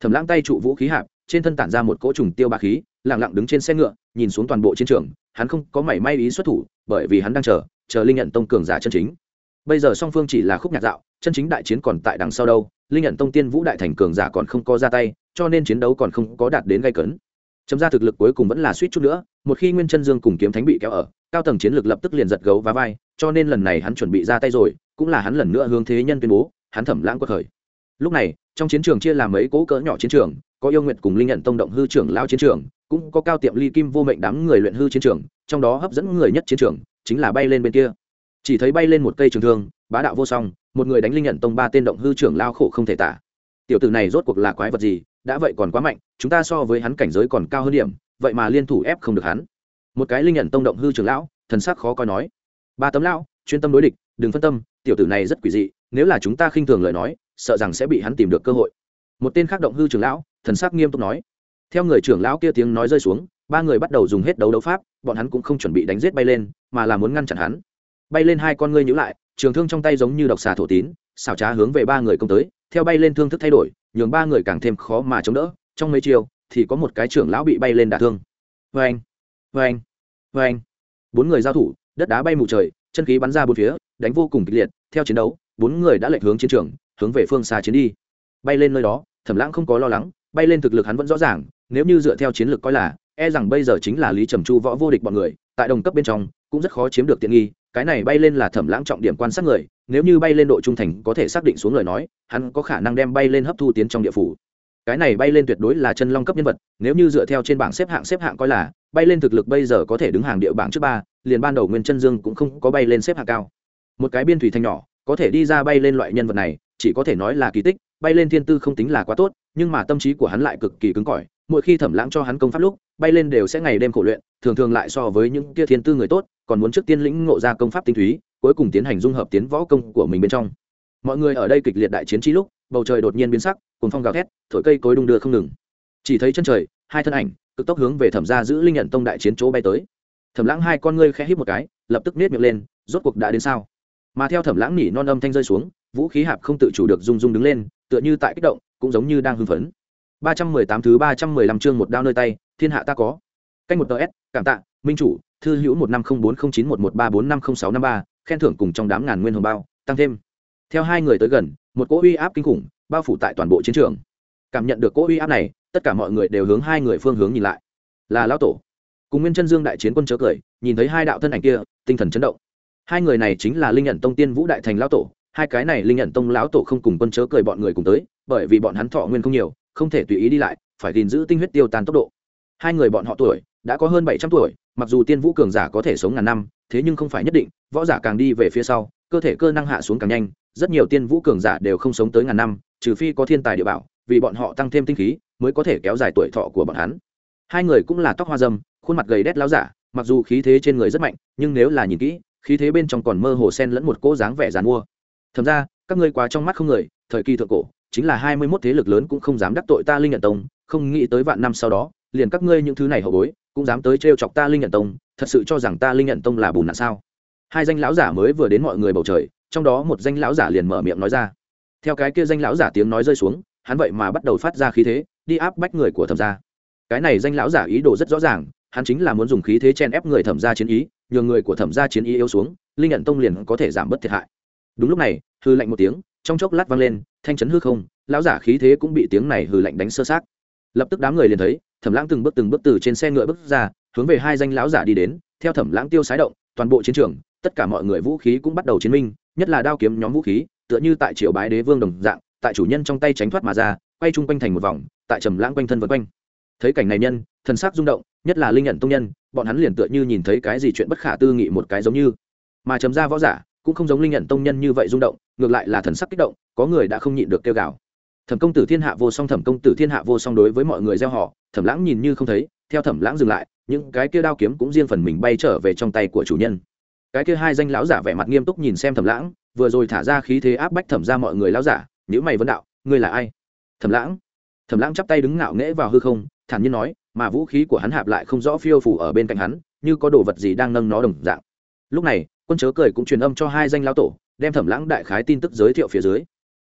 Thẩm lãng tay trụ vũ khí hạp, trên thân tản ra một cỗ trùng tiêu ba khí lẳng lặng đứng trên xe ngựa, nhìn xuống toàn bộ chiến trường, hắn không có mảy may ý xuất thủ, bởi vì hắn đang chờ chờ linh nhận tông cường giả chân chính bây giờ song phương chỉ là khúc nhạc dạo, chân chính đại chiến còn tại đằng sau đâu, linh nhận tông tiên vũ đại thành cường giả còn không có ra tay, cho nên chiến đấu còn không có đạt đến gây cấn. Chấm ra thực lực cuối cùng vẫn là suýt chút nữa, một khi nguyên chân dương cùng kiếm thánh bị kéo ở, cao tầng chiến lược lập tức liền giật gấu và vai, cho nên lần này hắn chuẩn bị ra tay rồi, cũng là hắn lần nữa hướng thế nhân tuyên bố, hắn thẩm lãng quật khởi. Lúc này, trong chiến trường chia làm mấy cố cỡ nhỏ chiến trường, có yêu nguyện cùng linh nhận tông động hư trưởng lao chiến trường, cũng có cao tiệm ly kim vô mệnh đám người luyện hư chiến trường, trong đó hấp dẫn người nhất chiến trường, chính là bay lên bên kia chỉ thấy bay lên một cây trường thương, bá đạo vô song, một người đánh linh nhận tông ba tên động hư trưởng lao khổ không thể tả. Tiểu tử này rốt cuộc là quái vật gì, đã vậy còn quá mạnh, chúng ta so với hắn cảnh giới còn cao hơn điểm, vậy mà liên thủ ép không được hắn. Một cái linh nhận tông động hư trưởng lão, thần sắc khó coi nói. Ba tấm lão, chuyên tâm đối địch, đừng phân tâm, tiểu tử này rất quỷ dị, nếu là chúng ta khinh thường lời nói, sợ rằng sẽ bị hắn tìm được cơ hội. Một tên khác động hư trưởng lão, thần sắc nghiêm túc nói. Theo người trưởng lão kia tiếng nói rơi xuống, ba người bắt đầu dùng hết đấu đấu pháp, bọn hắn cũng không chuẩn bị đánh giết bay lên, mà là muốn ngăn chặn hắn bay lên hai con ngươi nhữ lại, trường thương trong tay giống như độc xà thổ tín, xảo trá hướng về ba người công tới, theo bay lên thương thức thay đổi, nhường ba người càng thêm khó mà chống đỡ, trong mấy chiều thì có một cái trưởng lão bị bay lên đả thương. Vê anh vê anh vê anh bốn người giao thủ, đất đá bay mù trời, chân khí bắn ra bốn phía, đánh vô cùng kịch liệt, theo chiến đấu, bốn người đã lệch hướng chiến trường, hướng về phương xa chiến đi. Bay lên nơi đó, thẩm lãng không có lo lắng, bay lên thực lực hắn vẫn rõ ràng, nếu như dựa theo chiến lược coi là e rằng bây giờ chính là lý trầm chu võ vô địch bọn người, tại đồng cấp bên trong, cũng rất khó chiếm được tiện nghi cái này bay lên là thẩm lãng trọng điểm quan sát người, nếu như bay lên độ trung thành có thể xác định xuống lời nói, hắn có khả năng đem bay lên hấp thu tiến trong địa phủ. Cái này bay lên tuyệt đối là chân long cấp nhân vật, nếu như dựa theo trên bảng xếp hạng xếp hạng coi là, bay lên thực lực bây giờ có thể đứng hàng địa bảng trước ba, liền ban đầu nguyên chân dương cũng không có bay lên xếp hạng cao. Một cái biên thủy thanh nhỏ, có thể đi ra bay lên loại nhân vật này, chỉ có thể nói là kỳ tích, bay lên thiên tư không tính là quá tốt, nhưng mà tâm trí của hắn lại cực kỳ cứng cỏi mỗi khi thẩm lãng cho hắn công pháp lúc, bay lên đều sẽ ngày đêm khổ luyện, thường thường lại so với những kia thiên tư người tốt, còn muốn trước tiên lĩnh ngộ ra công pháp tinh túy, cuối cùng tiến hành dung hợp tiến võ công của mình bên trong. Mọi người ở đây kịch liệt đại chiến trí lúc, bầu trời đột nhiên biến sắc cùng phong gào thét, thổi cây cối đung đưa không ngừng. Chỉ thấy chân trời, hai thân ảnh, cực tốc hướng về thẩm gia giữ linh nhận tông đại chiến chỗ bay tới. Thẩm lãng hai con ngươi khẽ hít một cái, lập tức nết miệng lên, rốt cuộc đã đến sao? Mà theo thẩm lãng nỉ non âm thanh rơi xuống, vũ khí hạp không tự chủ được rung rung đứng lên, tựa như tại kích động, cũng giống như đang hưng phấn ba trăm mười tám thứ ba trăm mười lăm chương một đao nơi tay thiên hạ ta có. Canh một DS, cảm tạ minh chủ thư hữu một năm không bốn không chín một một ba bốn năm không sáu năm ba khen thưởng cùng trong đám ngàn nguyên hồng bao tăng thêm. Theo hai người tới gần một cỗ uy áp kinh khủng bao phủ tại toàn bộ chiến trường. Cảm nhận được cỗ uy áp này tất cả mọi người đều hướng hai người phương hướng nhìn lại. Là lão tổ. Cùng nguyên chân dương đại chiến quân chớ cười nhìn thấy hai đạo thân ảnh kia tinh thần chấn động. Hai người này chính là linh nhận tông tiên vũ đại thành lão tổ. Hai cái này linh nhận tông lão tổ không cùng quân chớ cười bọn người cùng tới bởi vì bọn hắn thọ nguyên không nhiều không thể tùy ý đi lại, phải gìn giữ tinh huyết tiêu tan tốc độ. Hai người bọn họ tuổi đã có hơn bảy trăm tuổi, mặc dù tiên vũ cường giả có thể sống ngàn năm, thế nhưng không phải nhất định, võ giả càng đi về phía sau, cơ thể cơ năng hạ xuống càng nhanh, rất nhiều tiên vũ cường giả đều không sống tới ngàn năm, trừ phi có thiên tài địa bảo, vì bọn họ tăng thêm tinh khí, mới có thể kéo dài tuổi thọ của bọn hắn. Hai người cũng là tóc hoa dâm, khuôn mặt gầy đét láo giả, mặc dù khí thế trên người rất mạnh, nhưng nếu là nhìn kỹ, khí thế bên trong còn mơ hồ sen lẫn một cỗ dáng vẻ dàn mua. Thầm ra, các ngươi quá trong mắt không người, thời kỳ thượng cổ chính là hai mươi mốt thế lực lớn cũng không dám đắc tội ta linh nhận tông, không nghĩ tới vạn năm sau đó, liền các ngươi những thứ này hậu bối, cũng dám tới trêu chọc ta linh nhận tông, thật sự cho rằng ta linh nhận tông là bùn nạn sao? Hai danh lão giả mới vừa đến mọi người bầu trời, trong đó một danh lão giả liền mở miệng nói ra. Theo cái kia danh lão giả tiếng nói rơi xuống, hắn vậy mà bắt đầu phát ra khí thế, đi áp bách người của thẩm gia. Cái này danh lão giả ý đồ rất rõ ràng, hắn chính là muốn dùng khí thế chen ép người thẩm gia chiến ý, nhường người của thẩm gia chiến ý yếu xuống, linh nhận tông liền có thể giảm bớt thiệt hại. Đúng lúc này, hư lạnh một tiếng trong chốc lát vang lên, thanh chấn hư không, lão giả khí thế cũng bị tiếng này hừ lạnh đánh sơ sát lập tức đám người liền thấy, thẩm lãng từng bước từng bước từ trên xe ngựa bước ra, hướng về hai danh lão giả đi đến. Theo thẩm lãng tiêu sái động, toàn bộ chiến trường, tất cả mọi người vũ khí cũng bắt đầu chiến minh, nhất là đao kiếm nhóm vũ khí, tựa như tại triều bái đế vương đồng dạng, tại chủ nhân trong tay tránh thoát mà ra, quay chung quanh thành một vòng, tại trầm lãng quanh thân vân quanh. Thấy cảnh này nhân, thần sắc rung động, nhất là linh nhận tông nhân, bọn hắn liền tựa như nhìn thấy cái gì chuyện bất khả tư nghị một cái giống như. Mà trầm ra võ giả cũng không giống linh nhận tông nhân như vậy rung động, ngược lại là thần sắc kích động, có người đã không nhịn được kêu gào. Thẩm công tử thiên hạ vô song, thẩm công tử thiên hạ vô song đối với mọi người gieo họ, thẩm lãng nhìn như không thấy, theo thẩm lãng dừng lại, những cái kia đao kiếm cũng riêng phần mình bay trở về trong tay của chủ nhân. Cái kia hai danh lão giả vẻ mặt nghiêm túc nhìn xem thẩm lãng, vừa rồi thả ra khí thế áp bách thẩm ra mọi người lão giả nhữ mày vấn đạo, ngươi là ai? Thẩm lãng thẩm lãng chắp tay đứng ngạo nghễ vào hư không, thản nhiên nói, mà vũ khí của hắn hạp lại không rõ phiêu phủ ở bên cạnh hắn, như có đồ vật gì đang nâng nó đồng dạng. Lúc này quân chớ cười cũng truyền âm cho hai danh lão tổ, đem thẩm lãng đại khái tin tức giới thiệu phía dưới.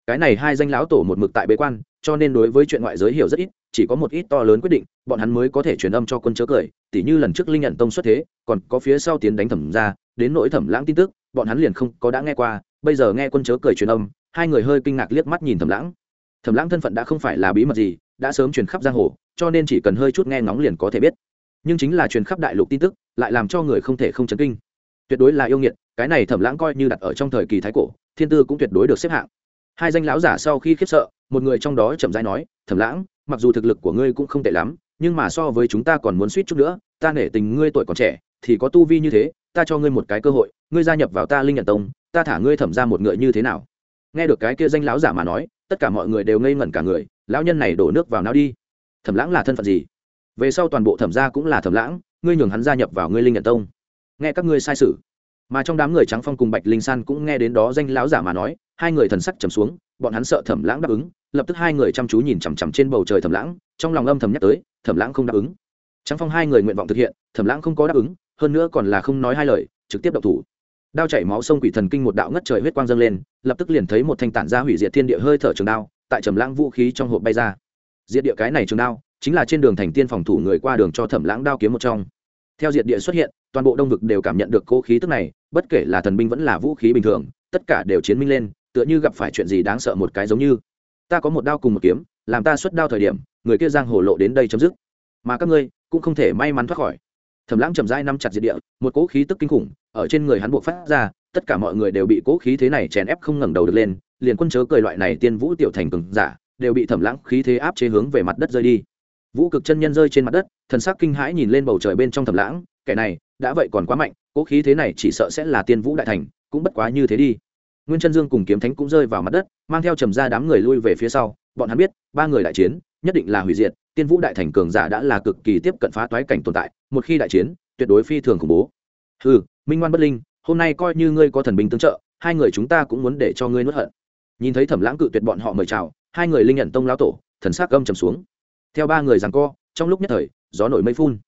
Cái này hai danh lão tổ một mực tại bế quan, cho nên đối với chuyện ngoại giới hiểu rất ít, chỉ có một ít to lớn quyết định, bọn hắn mới có thể truyền âm cho quân chớ cười, tỉ như lần trước linh nhận tông xuất thế, còn có phía sau tiến đánh thẩm ra đến nỗi thẩm lãng tin tức, bọn hắn liền không có đã nghe qua, bây giờ nghe quân chớ cười truyền âm, hai người hơi kinh ngạc liếc mắt nhìn thẩm lãng. Thẩm lãng thân phận đã không phải là bí mật gì, đã sớm truyền khắp giang hồ, cho nên chỉ cần hơi chút nghe ngóng liền có thể biết. Nhưng chính là truyền khắp đại lục tin tức, lại làm cho người không thể không chấn kinh tuyệt đối là yêu nghiệt, cái này thẩm lãng coi như đặt ở trong thời kỳ thái cổ, thiên tư cũng tuyệt đối được xếp hạng. Hai danh lão giả sau khi khiếp sợ, một người trong đó chậm rãi nói, thẩm lãng, mặc dù thực lực của ngươi cũng không tệ lắm, nhưng mà so với chúng ta còn muốn suýt chút nữa, ta nể tình ngươi tuổi còn trẻ, thì có tu vi như thế, ta cho ngươi một cái cơ hội, ngươi gia nhập vào ta linh nhận tông, ta thả ngươi thẩm ra một ngựa như thế nào? Nghe được cái kia danh lão giả mà nói, tất cả mọi người đều ngây ngẩn cả người, lão nhân này đổ nước vào não đi. Thẩm lãng là thân phận gì? Về sau toàn bộ thẩm gia cũng là thẩm lãng, ngươi nhường hắn gia nhập vào ngươi linh nhận tông nghe các ngươi sai sự mà trong đám người trắng phong cùng bạch linh san cũng nghe đến đó danh lão giả mà nói, hai người thần sắc trầm xuống, bọn hắn sợ thẩm lãng đáp ứng, lập tức hai người chăm chú nhìn chằm chằm trên bầu trời thẩm lãng, trong lòng âm thầm nhắc tới, thẩm lãng không đáp ứng. Trắng phong hai người nguyện vọng thực hiện, thẩm lãng không có đáp ứng, hơn nữa còn là không nói hai lời, trực tiếp độc thủ. Đao chảy máu sông quỷ thần kinh một đạo ngất trời huyết quang dâng lên, lập tức liền thấy một thanh tản ra hủy diệt thiên địa hơi thở trường đao, tại trầm lãng vũ khí trong hộp bay ra. Diệt địa cái này trường đao, chính là trên đường thành tiên phòng thủ người qua đường cho thẩm lãng đao kiếm một trong theo diệt địa xuất hiện, toàn bộ đông vực đều cảm nhận được cố khí tức này, bất kể là thần binh vẫn là vũ khí bình thường, tất cả đều chiến minh lên, tựa như gặp phải chuyện gì đáng sợ một cái giống như. Ta có một đao cùng một kiếm, làm ta xuất đao thời điểm, người kia giang hồ lộ đến đây chấm dứt. Mà các ngươi, cũng không thể may mắn thoát khỏi. Thẩm lãng chậm rãi nắm chặt diệt địa, một cỗ khí tức kinh khủng ở trên người hắn buộc phát ra, tất cả mọi người đều bị cỗ khí thế này chèn ép không ngẩng đầu được lên, liền quân chớ cười loại này tiên vũ tiểu thành cường giả, đều bị thẩm lãng khí thế áp chế hướng về mặt đất rơi đi vũ cực chân nhân rơi trên mặt đất, thần sắc kinh hãi nhìn lên bầu trời bên trong thẩm lãng, kẻ này, đã vậy còn quá mạnh cỗ khí thế này chỉ sợ sẽ là tiên vũ đại thành, cũng bất quá như thế đi. Nguyên chân dương cùng kiếm thánh cũng rơi vào mặt đất, mang theo trầm ra đám người lui về phía sau, bọn hắn biết, ba người đại chiến, nhất định là hủy diệt, tiên vũ đại thành cường giả đã là cực kỳ tiếp cận phá toái cảnh tồn tại, một khi đại chiến, tuyệt đối phi thường khủng bố. Ừ minh ngoan bất linh, hôm nay coi như ngươi có thần binh tương trợ, hai người chúng ta cũng muốn để cho ngươi nuốt hận. Nhìn thấy thẩm lãng cự tuyệt bọn họ mời chào, hai người linh nhận tông lão tổ, thần sắc gâm trầm xuống theo ba người rằng co, trong lúc nhất thời, gió nổi mây phun.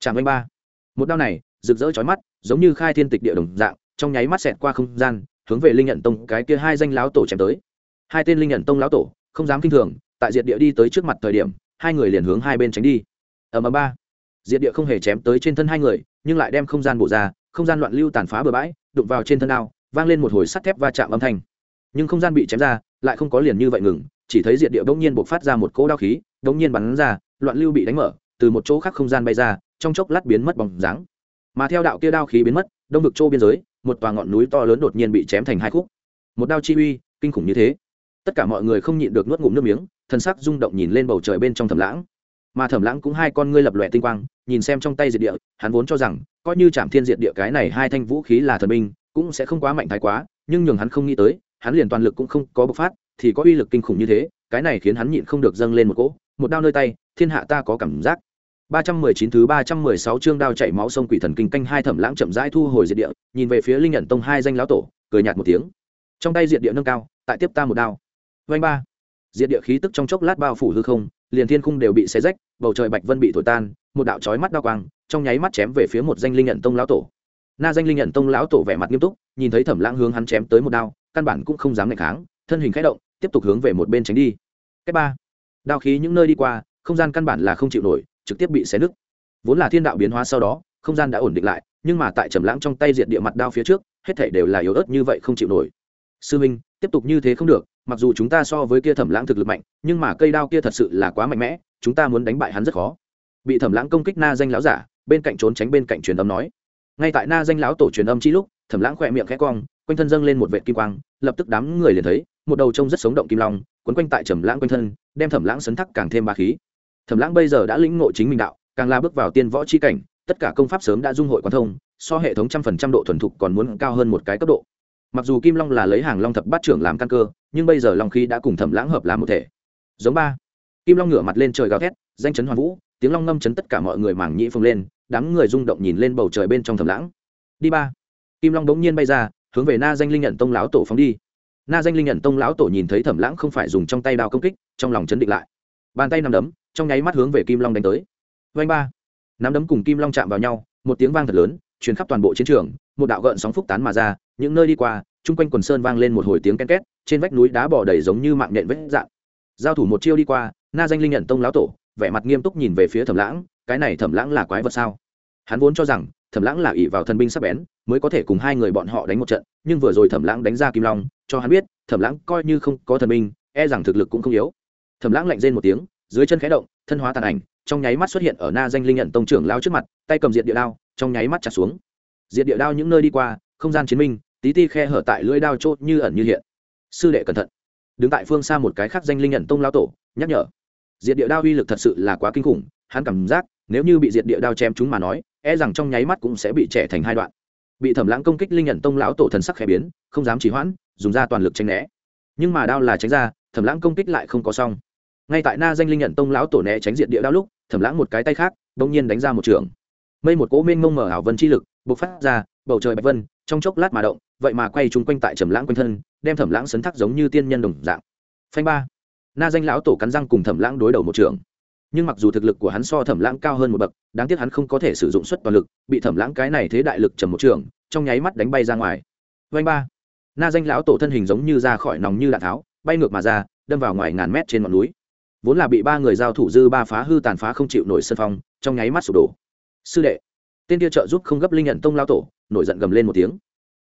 Tràng anh ba. Một đao này, rực rỡ chói mắt, giống như khai thiên tịch địa đồng dạng, trong nháy mắt xẹt qua không gian, hướng về linh nhận tông cái kia hai danh lão tổ chém tới. Hai tên linh nhận tông lão tổ, không dám kinh thường, tại diệt địa đi tới trước mặt thời điểm, hai người liền hướng hai bên tránh đi. Ở ầm ba. Diệt địa không hề chém tới trên thân hai người, nhưng lại đem không gian bổ ra, không gian loạn lưu tàn phá bừa bãi, đụng vào trên thân đao, vang lên một hồi sắt thép va chạm âm thanh. Nhưng không gian bị chém ra, lại không có liền như vậy ngừng, chỉ thấy diệt địa bỗng nhiên bộc phát ra một cỗ đao khí bỗng nhiên bắn ra, loạn lưu bị đánh mở, từ một chỗ khác không gian bay ra, trong chốc lát biến mất bóng dáng. Mà theo đạo kia đao khí biến mất, đông vực châu biên giới, một tòa ngọn núi to lớn đột nhiên bị chém thành hai khúc. Một đao chi uy, kinh khủng như thế. Tất cả mọi người không nhịn được nuốt ngụm nước miếng thân sắc rung động nhìn lên bầu trời bên trong thẩm lãng. Mà thẩm lãng cũng hai con ngươi lập lòe tinh quang, nhìn xem trong tay diệt địa, hắn vốn cho rằng, coi như chạm thiên diệt địa cái này hai thanh vũ khí là thần binh, cũng sẽ không quá mạnh thái quá, nhưng nhường hắn không nghĩ tới, hắn liền toàn lực cũng không có bộc phát, thì có uy lực kinh khủng như thế, cái này khiến hắn nhịn không được dâng lên một cỗ một đao nơi tay thiên hạ ta có cảm giác 319 thứ 316 chương đao chảy máu sông quỷ thần kinh canh hai thẩm lãng chậm rãi thu hồi diệt địa, nhìn về phía Linh nhận tông hai danh lão tổ, cười nhạt một tiếng. Trong tay diệt địa nâng cao, tại tiếp ta một đao. Vành ba. diệt địa khí tức trong chốc lát bao phủ hư không liền thiên khung đều bị xé rách bầu trời bạch vân bị thổi tan một đạo chói mắt đao quang trong nháy mắt chém về phía một danh linh nhận tông lão tổ na danh linh nhận tông lão tổ vẻ mặt nghiêm túc nhìn thấy thẩm lãng hướng hắn chém tới một đao căn bản cũng không dám ngày kháng thân hình khẽ động tiếp tục hướng về một bên tránh đi Cái ba đao khí những nơi đi qua, không gian căn bản là không chịu nổi, trực tiếp bị xé nứt. Vốn là thiên đạo biến hóa sau đó, không gian đã ổn định lại, nhưng mà tại trầm lãng trong tay diệt địa mặt đao phía trước, hết thảy đều là yếu ớt như vậy không chịu nổi. Sư minh, tiếp tục như thế không được, mặc dù chúng ta so với kia thẩm lãng thực lực mạnh, nhưng mà cây đao kia thật sự là quá mạnh mẽ, chúng ta muốn đánh bại hắn rất khó. Bị thẩm lãng công kích na danh lão giả, bên cạnh trốn tránh bên cạnh truyền âm nói. Ngay tại na danh lão tổ truyền âm chi lúc, thẩm lãng khỏe miệng khẽ cong, quanh thân dâng lên một vệ kim quang, lập tức đám người liền thấy, một đầu trông rất sống động kim long quấn quanh tại thẩm lãng quanh thân, đem thẩm lãng sấn thắc càng thêm ba khí. Thẩm lãng bây giờ đã lĩnh ngộ chính mình đạo, càng la bước vào tiên võ chi cảnh, tất cả công pháp sớm đã dung hội quan thông, so hệ thống trăm phần trăm độ thuần thục còn muốn cao hơn một cái cấp độ. Mặc dù kim long là lấy hàng long thập bát trưởng làm căn cơ, nhưng bây giờ long khí đã cùng thẩm lãng hợp làm một thể. Giống ba. Kim long ngửa mặt lên trời gào thét, danh chấn hoàn vũ, tiếng long ngâm chấn tất cả mọi người mảng nhĩ phồng lên, đám người rung động nhìn lên bầu trời bên trong thẩm lãng. Đi ba. Kim long đống nhiên bay ra, hướng về na danh linh nhận tông lão tổ phóng đi na danh linh nhận tông lão tổ nhìn thấy thẩm lãng không phải dùng trong tay đao công kích, trong lòng chấn định lại. Bàn tay nằm đấm, trong nháy mắt hướng về kim long đánh tới. Vanh ba. Nắm đấm cùng kim long chạm vào nhau, một tiếng vang thật lớn, truyền khắp toàn bộ chiến trường, một đạo gợn sóng phúc tán mà ra, những nơi đi qua, chung quanh quần sơn vang lên một hồi tiếng ken két, trên vách núi đá bỏ đầy giống như mạng nhện vết dạng. Giao thủ một chiêu đi qua, na danh linh nhận tông lão tổ, vẻ mặt nghiêm túc nhìn về phía thẩm lãng, cái này thẩm lãng là quái vật sao? Hắn vốn cho rằng, thẩm lãng là ỷ vào thần binh sắp bén, mới có thể cùng hai người bọn họ đánh một trận, nhưng vừa rồi thẩm lãng đánh ra kim long cho hắn biết thẩm lãng coi như không có thần minh, e rằng thực lực cũng không yếu. Thẩm lãng lạnh rên một tiếng dưới chân khẽ động thân hóa tàn ảnh trong nháy mắt xuất hiện ở na danh linh nhận tông trưởng lao trước mặt tay cầm diệt địa đao trong nháy mắt chặt xuống. Diệt địa đao những nơi đi qua không gian chiến minh tí ti khe hở tại lưỡi đao chốt như ẩn như hiện. Sư đệ cẩn thận. Đứng tại phương xa một cái khác danh linh nhận tông lao tổ nhắc nhở. Diệt địa đao uy lực thật sự là quá kinh khủng hắn cảm giác nếu như bị diệt địa đao chém chúng mà nói e rằng trong nháy mắt cũng sẽ bị trẻ thành hai đoạn bị thẩm lãng công kích linh nhận tông lão tổ thần sắc khẽ biến, không dám trì hoãn, dùng ra toàn lực tranh né. Nhưng mà đao là tránh ra, thẩm lãng công kích lại không có xong. Ngay tại na danh linh nhận tông lão tổ né tránh diện địa đao lúc, thẩm lãng một cái tay khác đ ỗ n g nhiên đánh ra một trường. Mây một cỗ mênh mông mở ảo vân chi lực b ộ c phát ra, bầu trời bạch vân trong chốc lát mà động, vậy mà quay chung quanh tại trầm lãng quanh thân, đem thẩm lãng sấn thác giống như tiên nhân đồng dạng. Phanh ba. Na danh lão tổ cắn răng cùng thẩm lãng đối đầu một trường nhưng mặc dù thực lực của hắn so thẩm lãng cao hơn một bậc, đáng tiếc hắn không có thể sử dụng suất toàn lực, bị thẩm lãng cái này thế đại lực trầm một trường, trong nháy mắt đánh bay ra ngoài. Vanh ba. Na danh lão tổ thân hình giống như ra khỏi nòng như đạn tháo, bay ngược mà ra, đâm vào ngoài ngàn mét trên ngọn núi. Vốn là bị ba người giao thủ dư ba phá hư tàn phá không chịu nổi sân phong, trong nháy mắt sụp đổ. Sư đệ, tên kia trợ giúp không gấp linh nhận tông lao tổ, nổi giận gầm lên một tiếng.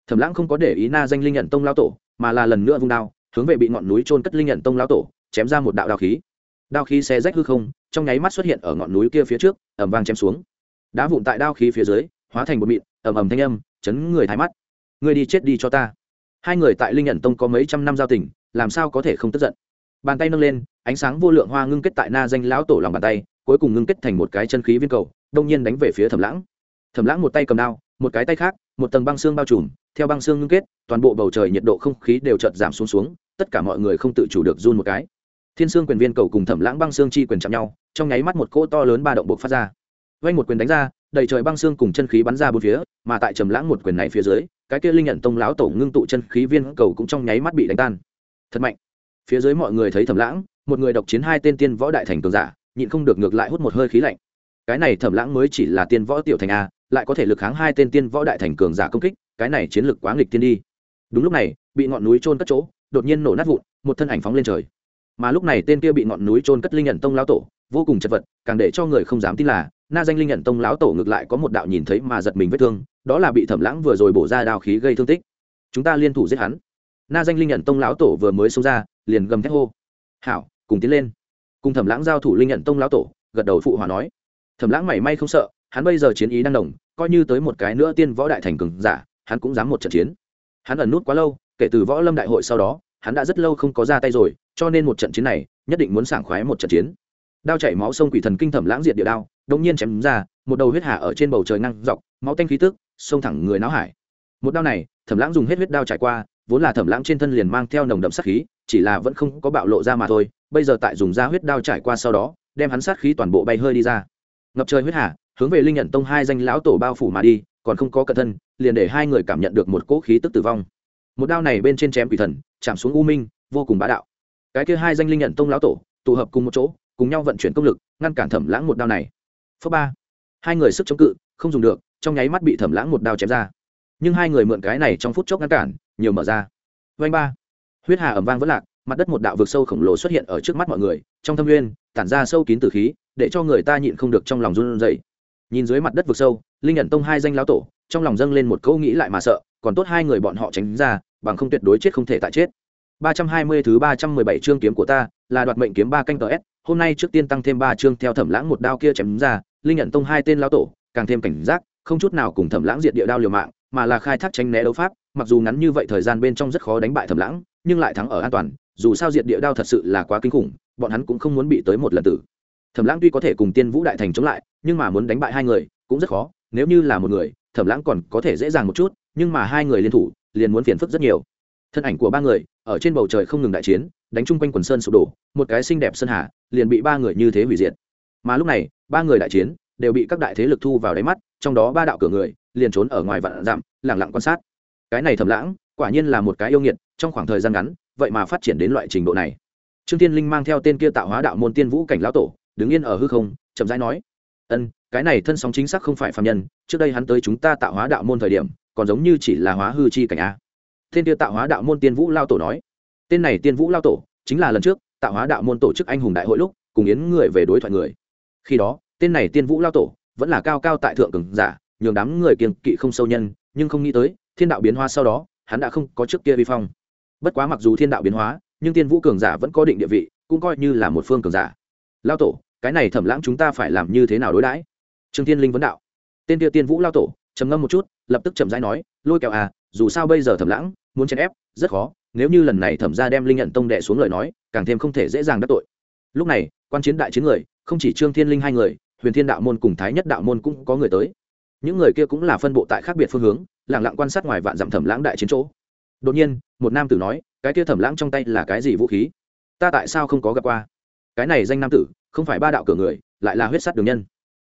Thẩm lãng không có để ý na danh linh nhận tông lao tổ, mà là lần nữa vung đao, hướng về bị ngọn núi trôn cất linh nhận tông lao tổ, chém ra một đạo đao khí. Đao khí xe rách hư không trong nháy mắt xuất hiện ở ngọn núi kia phía trước ẩm vang chém xuống. Đá vụn tại đao khí phía dưới, hóa thành một mịn ẩm ẩm thanh âm, chấn người thái mắt. Người đi chết đi cho ta. Hai người tại linh nhận tông có mấy trăm năm giao tình, làm sao có thể không tức giận? Bàn tay nâng lên, ánh sáng vô lượng hoa ngưng kết tại na danh lão tổ lòng bàn tay, cuối cùng ngưng kết thành một cái chân khí viên cầu, đông nhiên đánh về phía thẩm lãng. Thẩm lãng một tay cầm đao, một cái tay khác, một tầng băng xương bao trùm, theo băng xương ngưng kết, toàn bộ bầu trời nhiệt độ không khí đều chợt giảm xuống xuống, tất cả mọi người không tự chủ được run một cái. Thiên xương quyền viên cầu cùng thẩm lãng băng xương chi quyền chạm nhau trong nháy mắt một cỗ to lớn ba động buộc phát ra. Vay một quyền đánh ra, đầy trời băng xương cùng chân khí bắn ra bốn phía, mà tại trầm lãng một quyền này phía dưới, cái kia linh nhận tông lão tổ ngưng tụ chân khí viên cầu cũng trong nháy mắt bị đánh tan. Thật mạnh. Phía dưới mọi người thấy thẩm lãng, một người độc chiến hai tên tiên võ đại thành cường giả, nhịn không được ngược lại hút một hơi khí lạnh. Cái này thẩm lãng mới chỉ là tiên võ tiểu thành a, lại có thể lực kháng hai tên tiên võ đại thành cường giả công kích, cái này chiến lược quá nghịch tiên đi. Đúng lúc này, bị ngọn núi trôn cất chỗ, đột nhiên nổ nát vụn, một thân ảnh phóng lên trời mà lúc này tên kia bị ngọn núi trôn cất linh nhận tông lão tổ, vô cùng chật vật, càng để cho người không dám tin là, na danh linh nhận tông lão tổ ngược lại có một đạo nhìn thấy mà giật mình vết thương, đó là bị thẩm lãng vừa rồi bổ ra đao khí gây thương tích. Chúng ta liên thủ giết hắn. Na danh linh nhận tông lão tổ vừa mới xông ra, liền gầm thét hô. Hảo, cùng tiến lên. Cùng thẩm lãng giao thủ linh nhận tông lão tổ, gật đầu phụ hòa nói. Thẩm lãng mảy may không sợ, hắn bây giờ chiến ý đang đồng, coi như tới một cái nữa tiên võ đại thành cường giả, hắn cũng dám một trận chiến. Hắn ẩn nút quá lâu, kể từ võ lâm đại hội sau đó, hắn đã rất lâu không có ra tay rồi cho nên một trận chiến này, nhất định muốn sảng khoái một trận chiến. Đao chảy máu sông quỷ thần kinh thẩm lãng diệt địa đao đông nhiên chém ra, một đầu huyết hạ ở trên bầu trời năng dọc, máu tanh khí tức, xông thẳng người náo hải. Một đao này, thẩm lãng dùng hết huyết đao trải qua, vốn là thẩm lãng trên thân liền mang theo nồng đậm sát khí, chỉ là vẫn không có bạo lộ ra mà thôi, bây giờ tại dùng da huyết đao trải qua sau đó, đem hắn sát khí toàn bộ bay hơi đi ra. Ngập trời huyết hà hướng về linh nhận tông hai danh lão tổ bao phủ mà đi, còn không có cẩn thân, liền để hai người cảm nhận được một cỗ khí tức tử vong. Một đao này bên trên chém quỷ thần, chạm xuống u minh, vô cùng bá đạo cái kia hai danh linh nhận tông lão tổ, tụ hợp cùng một chỗ, cùng nhau vận chuyển công lực, ngăn cản thẩm lãng một đao này. Phớp ba. Hai người sức chống cự, không dùng được, trong nháy mắt bị thẩm lãng một đao chém ra. Nhưng hai người mượn cái này trong phút chốc ngăn cản, nhiều mở ra. Vanh ba. Huyết hà ẩm vang vẫn lạc, mặt đất một đạo vực sâu khổng lồ xuất hiện ở trước mắt mọi người, trong thâm nguyên, tản ra sâu kín từ khí, để cho người ta nhịn không được trong lòng run rẩy. Nhìn dưới mặt đất vực sâu, linh nhận tông hai danh lão tổ, trong lòng dâng lên một câu nghĩ lại mà sợ, còn tốt hai người bọn họ tránh ra, bằng không tuyệt đối chết không thể tại chết. 320 thứ 317 chương kiếm của ta, là đoạt mệnh kiếm ba canh s. Hôm nay trước tiên tăng thêm ba chương theo thẩm lãng một đao kia chém ra, linh nhận tông hai tên lão tổ, càng thêm cảnh giác, không chút nào cùng thẩm lãng diệt địa đao liều mạng, mà là khai thác tránh né đấu pháp, mặc dù ngắn như vậy thời gian bên trong rất khó đánh bại thẩm lãng, nhưng lại thắng ở an toàn, dù sao diệt địa đao thật sự là quá kinh khủng, bọn hắn cũng không muốn bị tới một lần tử. Thẩm lãng tuy có thể cùng tiên vũ đại thành chống lại, nhưng mà muốn đánh bại hai người, cũng rất khó, nếu như là một người, thẩm lãng còn có thể dễ dàng một chút, nhưng mà hai người liên thủ, liền muốn phiền phức rất nhiều thân ảnh của ba người, ở trên bầu trời không ngừng đại chiến, đánh chung quanh quần sơn sụp đổ, một cái xinh đẹp sơn hà, liền bị ba người như thế hủy diệt. Mà lúc này, ba người đại chiến đều bị các đại thế lực thu vào đáy mắt, trong đó ba đạo cửa người liền trốn ở ngoài vạn dặm lẳng lặng quan sát. Cái này thầm lãng, quả nhiên là một cái yêu nghiệt, trong khoảng thời gian ngắn, vậy mà phát triển đến loại trình độ này. Trương tiên linh mang theo tên kia tạo hóa đạo môn tiên vũ cảnh lão tổ, đứng yên ở hư không, chậm rãi nói, ân, cái này thân sóng chính xác không phải phạm nhân, trước đây hắn tới chúng ta tạo hóa đạo môn thời điểm, còn giống như chỉ là hóa hư chi cảnh a tên kia tạo hóa đạo môn tiên vũ lao tổ nói. Tên này tiên vũ lao tổ chính là lần trước tạo hóa đạo môn tổ chức anh hùng đại hội lúc cùng yến người về đối thoại người. Khi đó, tên này tiên vũ lao tổ vẫn là cao cao tại thượng cường giả, nhường đám người kiềng kỵ không sâu nhân, nhưng không nghĩ tới, thiên đạo biến hóa sau đó, hắn đã không có trước kia vi phong. Bất quá mặc dù thiên đạo biến hóa, nhưng tiên vũ cường giả vẫn có định địa vị, cũng coi như là một phương cường giả. Lao tổ, cái này thẩm lãng chúng ta phải làm như thế nào đối đãi? Trương thiên linh vấn đạo. Tên kia tiên vũ lao tổ, trầm ngâm một chút, lập tức chậm rãi nói, lôi kẹo à dù sao bây giờ thẩm lãng muốn chèn ép, rất khó, nếu như lần này thẩm ra đem linh nhận tông đệ xuống lời nói, càng thêm không thể dễ dàng đắc tội. Lúc này, quan chiến đại chiến người, không chỉ trương thiên linh hai người, huyền thiên đạo môn cùng thái nhất đạo môn cũng có người tới. Những người kia cũng là phân bộ tại khác biệt phương hướng lẳng lặng quan sát ngoài vạn dặm thẩm lãng đại chiến chỗ. Đột nhiên, một nam tử nói, cái kia thẩm lãng trong tay là cái gì vũ khí? Ta tại sao không có gặp qua? Cái này danh nam tử, không phải ba đạo cửa người, lại là huyết sắt đường nhân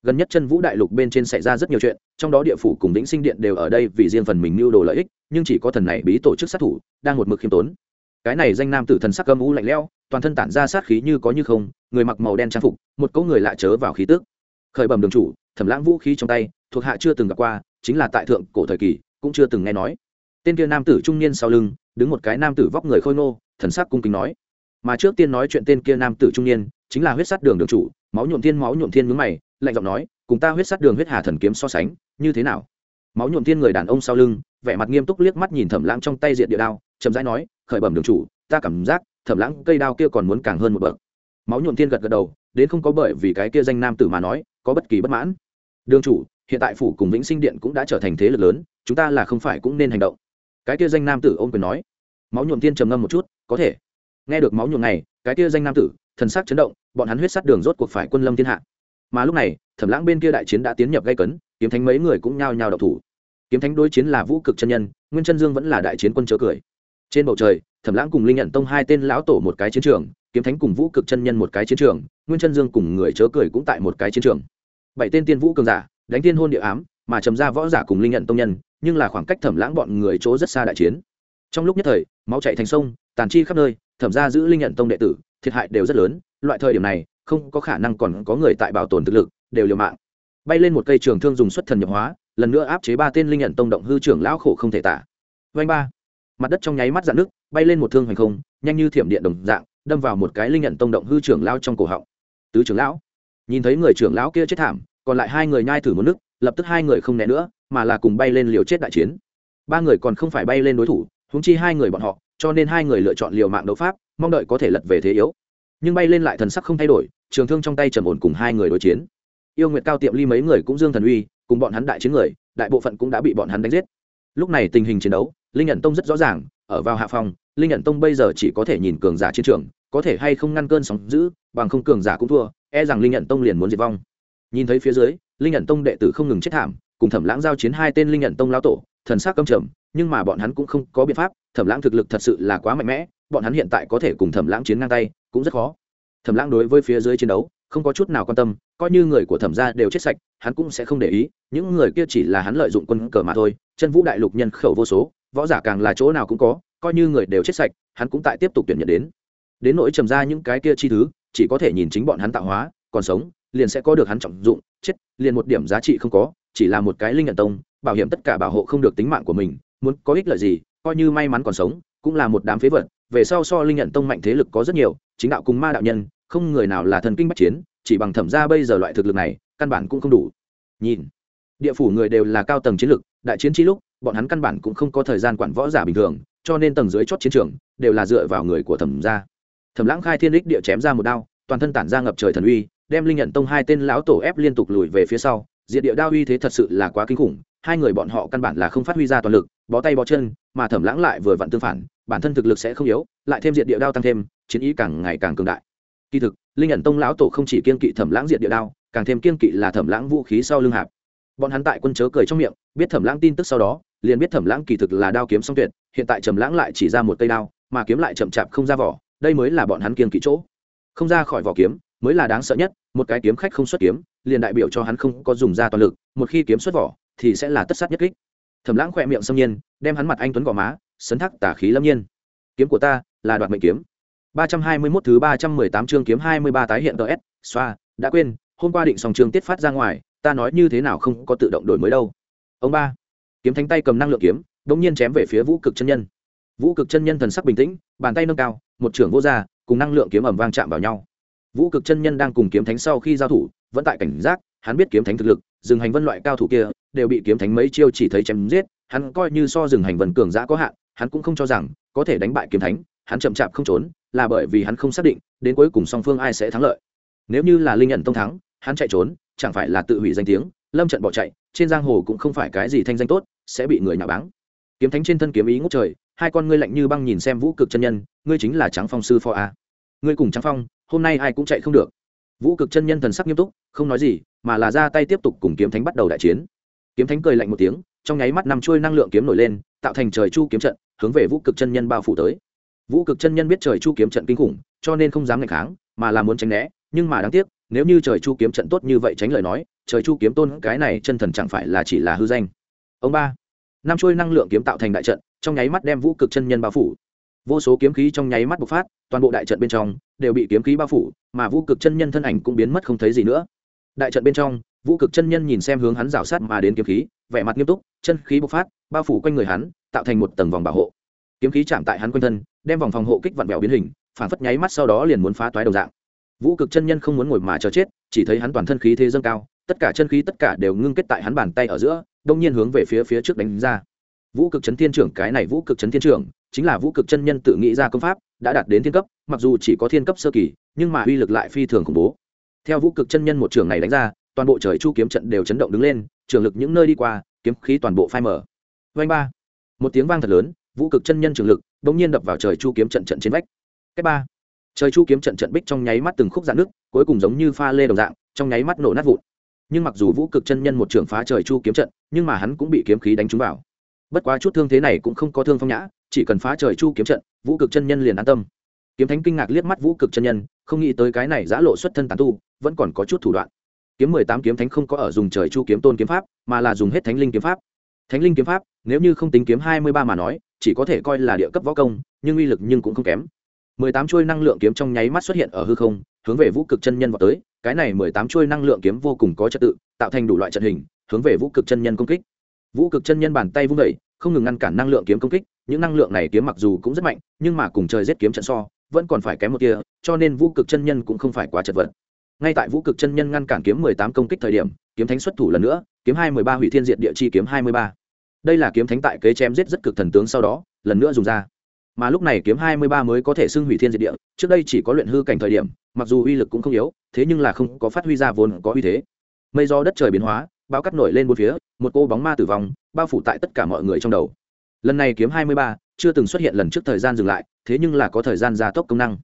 gần nhất chân vũ đại lục bên trên xảy ra rất nhiều chuyện trong đó địa phủ cùng vĩnh sinh điện đều ở đây vì riêng phần mình mưu đồ lợi ích nhưng chỉ có thần này bí tổ chức sát thủ đang một mực khiêm tốn. Cái này danh nam tử thần sắc âm u lạnh lẽo toàn thân tản ra sát khí như có như không người mặc màu đen trang phục một cỗ người lạ chớ vào khí tước khởi bẩm đường chủ thẩm lãng vũ khí trong tay thuộc hạ chưa từng gặp qua chính là tại thượng cổ thời kỳ cũng chưa từng nghe nói. Tên kia nam tử trung niên sau lưng đứng một cái nam tử vóc người khôi ngô, thần sắc cung kính nói. Mà trước tiên nói chuyện tên kia nam tử trung niên chính là huyết sát đường đường chủ máu nhuộm thiên máu nhuộm thiên ngưỡng mày lạnh giọng nói, cùng ta huyết sát đường huyết hà thần kiếm so sánh, như thế nào? Máu nhuộm thiên người đàn ông sau lưng, vẻ mặt nghiêm túc liếc mắt nhìn thẩm lãng trong tay diện địa đao, chậm rãi nói, khởi bẩm đường chủ, ta cảm giác thẩm lãng cây đao kia còn muốn càng hơn một bậc. Máu nhuộm thiên gật gật đầu, đến không có bởi vì cái kia danh nam tử mà nói, có bất kỳ bất mãn. Đường chủ, hiện tại phủ cùng vĩnh sinh điện cũng đã trở thành thế lực lớn, chúng ta là không phải cũng nên hành động. Cái kia danh nam tử ôm quyền nói. Máu nhuộm thiên trầm ngâm một chút, có thể. Nghe được máu nhuộm này, cái kia danh nam tử, thần sắc chấn động, bọn hắn huyết sát đường rốt cuộc phải quân lâm thiên hạ mà lúc này, thẩm lãng bên kia đại chiến đã tiến nhập gây cấn, kiếm thánh mấy người cũng nhao nhao độc thủ. Kiếm thánh đối chiến là vũ cực chân nhân, nguyên chân dương vẫn là đại chiến quân chớ cười. Trên bầu trời, thẩm lãng cùng linh nhận tông hai tên lão tổ một cái chiến trường, kiếm thánh cùng vũ cực chân nhân một cái chiến trường, nguyên chân dương cùng người chớ cười cũng tại một cái chiến trường. Bảy tên tiên vũ cường giả, đánh tiên hôn địa ám, mà trầm ra võ giả cùng linh nhận tông nhân, nhưng là khoảng cách thẩm lãng bọn người chỗ rất xa đại chiến. Trong lúc nhất thời, máu chạy thành sông, tàn chi khắp nơi, thẩm ra giữ linh nhận tông đệ tử, thiệt hại đều rất lớn. Loại thời điểm này không có khả năng còn có người tại bảo tồn thực lực, đều liều mạng. Bay lên một cây trường thương dùng xuất thần nhập hóa, lần nữa áp chế ba tên linh nhận tông động hư trưởng lão khổ không thể tả. Vanh ba. Mặt đất trong nháy mắt dạn nước bay lên một thương hoành không, nhanh như thiểm điện đồng dạng, đâm vào một cái linh nhận tông động hư trưởng lao trong cổ họng. Tứ trưởng lão. Nhìn thấy người trưởng lão kia chết thảm, còn lại hai người nhai thử một nước, lập tức hai người không né nữa, mà là cùng bay lên liều chết đại chiến. Ba người còn không phải bay lên đối thủ húng chi hai người bọn họ, cho nên hai người lựa chọn liều mạng đấu pháp, mong đợi có thể lật về thế yếu nhưng bay lên lại thần sắc không thay đổi, trường thương trong tay trầm ổn cùng hai người đối chiến. Yêu nguyệt cao tiệm ly mấy người cũng dương thần uy, cùng bọn hắn đại chiến người, đại bộ phận cũng đã bị bọn hắn đánh giết. Lúc này tình hình chiến đấu, linh nhận tông rất rõ ràng, ở vào hạ phòng, linh nhận tông bây giờ chỉ có thể nhìn cường giả chiến trường, có thể hay không ngăn cơn sóng giữ bằng không cường giả cũng thua e rằng linh nhận tông liền muốn diệt vong. Nhìn thấy phía dưới, linh nhận tông đệ tử không ngừng chết thảm, cùng thẩm lãng giao chiến hai tên linh nhận tông lão tổ, thần sắc căm trầm, nhưng mà bọn hắn cũng không có biện pháp, thẩm lãng thực lực thật sự là quá mạnh mẽ, bọn hắn hiện tại có thể cùng thẩm lãng chiến ngang tay cũng rất khó. Thẩm lãng đối với phía dưới chiến đấu, không có chút nào quan tâm, coi như người của thẩm gia đều chết sạch, hắn cũng sẽ không để ý, những người kia chỉ là hắn lợi dụng quân cờ mà thôi, chân vũ đại lục nhân khẩu vô số, võ giả càng là chỗ nào cũng có, coi như người đều chết sạch, hắn cũng tại tiếp tục tuyển nhận đến. Đến nỗi trầm ra những cái kia chi thứ, chỉ có thể nhìn chính bọn hắn tạo hóa, còn sống, liền sẽ có được hắn trọng dụng, chết, liền một điểm giá trị không có, chỉ là một cái linh nhận tông, bảo hiểm tất cả bảo hộ không được tính mạng của mình, muốn có ích lợi gì, coi như may mắn còn sống, cũng là một đám phế vật về sau so linh nhận tông mạnh thế lực có rất nhiều, chính đạo cùng ma đạo nhân, không người nào là thần kinh bắc chiến, chỉ bằng thẩm ra bây giờ loại thực lực này, căn bản cũng không đủ. Nhìn, địa phủ người đều là cao tầng chiến lực, đại chiến chi lúc, bọn hắn căn bản cũng không có thời gian quản võ giả bình thường, cho nên tầng dưới chót chiến trường, đều là dựa vào người của thẩm gia. Thẩm lãng khai thiên đích địa chém ra một đao, toàn thân tản ra ngập trời thần uy, đem linh nhận tông hai tên lão tổ ép liên tục lùi về phía sau, diệt địa đao uy thế thật sự là quá kinh khủng, hai người bọn họ căn bản là không phát huy ra toàn lực bó tay bó chân, mà thẩm lãng lại vừa vặn tương phản, bản thân thực lực sẽ không yếu, lại thêm diện địa đao tăng thêm, chiến ý càng ngày càng cường đại. Kỳ thực, linh nhận tông lão tổ không chỉ kiên kỵ thẩm lãng diện địa đao, càng thêm kiên kỵ là thẩm lãng vũ khí sau lưng hạp. Bọn hắn tại quân chớ cười trong miệng, biết thẩm lãng tin tức sau đó, liền biết thẩm lãng kỳ thực là đao kiếm song tuyệt, hiện tại trầm lãng lại chỉ ra một cây đao, mà kiếm lại chậm chạp không ra vỏ, đây mới là bọn hắn kiên kỵ chỗ. Không ra khỏi vỏ kiếm, mới là đáng sợ nhất, một cái kiếm khách không xuất kiếm, liền đại biểu cho hắn không có dùng ra toàn lực, một khi kiếm xuất vỏ, thì sẽ là tất sát nhất kích thẩm lãng khỏe miệng xâm nhiên đem hắn mặt anh tuấn gò má sấn thác tả khí lâm nhiên. Kiếm của ta là đoạt mệnh kiếm. Ba trăm hai mươi 321 thứ ba trăm mười tám chương kiếm hai mươi ba tái hiện ts xoa đã quên hôm qua định xong chương tiết phát ra ngoài ta nói như thế nào không có tự động đổi mới đâu. Ông ba kiếm thánh tay cầm năng lượng kiếm đ nhiên chém về phía vũ cực chân nhân. Vũ cực chân nhân thần sắc bình tĩnh bàn tay nâng cao một trưởng vô ra, cùng năng lượng kiếm ẩm vang chạm vào nhau. Vũ cực chân nhân đang cùng kiếm thánh sau khi giao thủ vẫn tại cảnh giác hắn biết kiếm thánh thực lực dừng hành vân loại cao thủ kia đều bị kiếm thánh mấy chiêu chỉ thấy chém giết, hắn coi như so rừng hành vần cường giã có hạn, hắn cũng không cho rằng có thể đánh bại kiếm thánh, hắn chậm chạp không trốn, là bởi vì hắn không xác định, đến cuối cùng song phương ai sẽ thắng lợi. Nếu như là linh nhận tông thắng, hắn chạy trốn, chẳng phải là tự hủy danh tiếng, lâm trận bỏ chạy, trên giang hồ cũng không phải cái gì thanh danh tốt, sẽ bị người nhà báng. Kiếm thánh trên thân kiếm ý ngốc trời, hai con ngươi lạnh như băng nhìn xem vũ cực chân nhân, ngươi chính là trắng phong sư phó a. Ngươi cùng trắng phong, hôm nay ai cũng chạy không được. Vũ cực chân nhân thần sắc nghiêm túc, không nói gì, mà là ra tay tiếp tục cùng kiếm thánh bắt đầu đại chiến kiếm thánh cười lạnh một tiếng, trong nháy mắt năm chuôi năng lượng kiếm nổi lên, tạo thành trời chu kiếm trận, hướng về vũ cực chân nhân bao phủ tới. Vũ cực chân nhân biết trời chu kiếm trận kinh khủng, cho nên không dám ngày kháng, mà là muốn tránh né, nhưng mà đáng tiếc, nếu như trời chu kiếm trận tốt như vậy tránh lời nói, trời chu kiếm tôn cái này chân thần chẳng phải là chỉ là hư danh. Ông ba, năm trôi năng lượng kiếm tạo thành đại trận, trong nháy mắt đem vũ cực chân nhân bao phủ. Vô số kiếm khí trong nháy mắt bộc phát, toàn bộ đại trận bên trong đều bị kiếm khí bao phủ, mà vũ cực chân nhân thân ảnh cũng biến mất không thấy gì nữa. Đại trận bên trong vũ cực chân nhân nhìn xem hướng hắn rào sát mà đến kiếm khí, vẻ mặt nghiêm túc, chân khí bộc phát, bao phủ quanh người hắn, tạo thành một tầng vòng bảo hộ. Kiếm khí chạm tại hắn quanh thân, đem vòng phòng hộ kích vặn vẹo biến hình, phản phất nháy mắt sau đó liền muốn phá toái đầu dạng. Vũ cực chân nhân không muốn ngồi mà chờ chết, chỉ thấy hắn toàn thân khí thế dâng cao, tất cả chân khí tất cả đều ngưng kết tại hắn bàn tay ở giữa, đông nhiên hướng về phía phía trước đánh ra. Vũ cực chấn thiên trưởng, cái này vũ cực chấn thiên trưởng, chính là vũ cực chân nhân tự nghĩ ra công pháp, đã đạt đến thiên cấp, mặc dù chỉ có thiên cấp sơ kỳ, nhưng mà uy lực lại phi thường khủng bố. Theo vũ cực chân nhân một trường này đánh ra toàn bộ trời chu kiếm trận đều chấn động đứng lên, trường lực những nơi đi qua, kiếm khí toàn bộ phai mở vanh ba. Một tiếng vang thật lớn, vũ cực chân nhân trường lực đ ỗ n g nhiên đập vào trời chu kiếm trận trận trên vách. Cách ba. Trời chu kiếm trận trận bích trong nháy mắt từng khúc dạn nước cuối cùng giống như pha lê đồng dạng, trong nháy mắt nổ nát vụn. Nhưng mặc dù vũ cực chân nhân một trường phá trời chu kiếm trận, nhưng mà hắn cũng bị kiếm khí đánh trúng vào. Bất quá chút thương thế này cũng không có thương phong nhã, chỉ cần phá trời chu kiếm trận, vũ cực chân nhân liền an tâm. Kiếm thánh kinh ngạc liếc mắt vũ cực chân nhân, không nghĩ tới cái này giã lộ xuất thân tàn tu, vẫn còn có chút thủ đoạn kiếm mười tám kiếm thánh không có ở dùng trời chu kiếm tôn kiếm pháp, mà là dùng hết thánh linh kiếm pháp. Thánh linh kiếm pháp, nếu như không tính kiếm hai mươi ba mà nói, chỉ có thể coi là địa cấp võ công, nhưng uy lực nhưng cũng không kém. Mười tám chuôi năng lượng kiếm trong nháy mắt xuất hiện ở hư không, hướng về vũ cực chân nhân vào tới, cái này mười tám chuôi năng lượng kiếm vô cùng có trật tự, tạo thành đủ loại trận hình, hướng về vũ cực chân nhân công kích. Vũ cực chân nhân bàn tay vung đẩy không ngừng ngăn cản năng lượng kiếm công kích, những năng lượng này kiếm mặc dù cũng rất mạnh, nhưng mà cùng trời giết kiếm trận so, vẫn còn phải kém một tia, cho nên vũ cực chân nhân cũng không phải quá chật vật ngay tại vũ cực chân nhân ngăn cản kiếm mười tám công kích thời điểm, kiếm thánh xuất thủ lần nữa, kiếm hai mười ba hủy thiên diệt địa chi kiếm hai mươi ba. Đây là kiếm thánh tại kế chém giết rất cực thần tướng sau đó, lần nữa dùng ra. Mà lúc này kiếm hai mươi ba mới có thể xưng hủy thiên diệt địa, trước đây chỉ có luyện hư cảnh thời điểm, mặc dù uy lực cũng không yếu, thế nhưng là không có phát huy ra vốn có uy thế. Mây do đất trời biến hóa bao cắt nổi lên bốn phía, một cô bóng ma tử vong, bao phủ tại tất cả mọi người trong đầu. Lần này kiếm hai mươi ba chưa từng xuất hiện lần trước thời gian dừng lại, thế nhưng là có thời gian gia tốc công năng.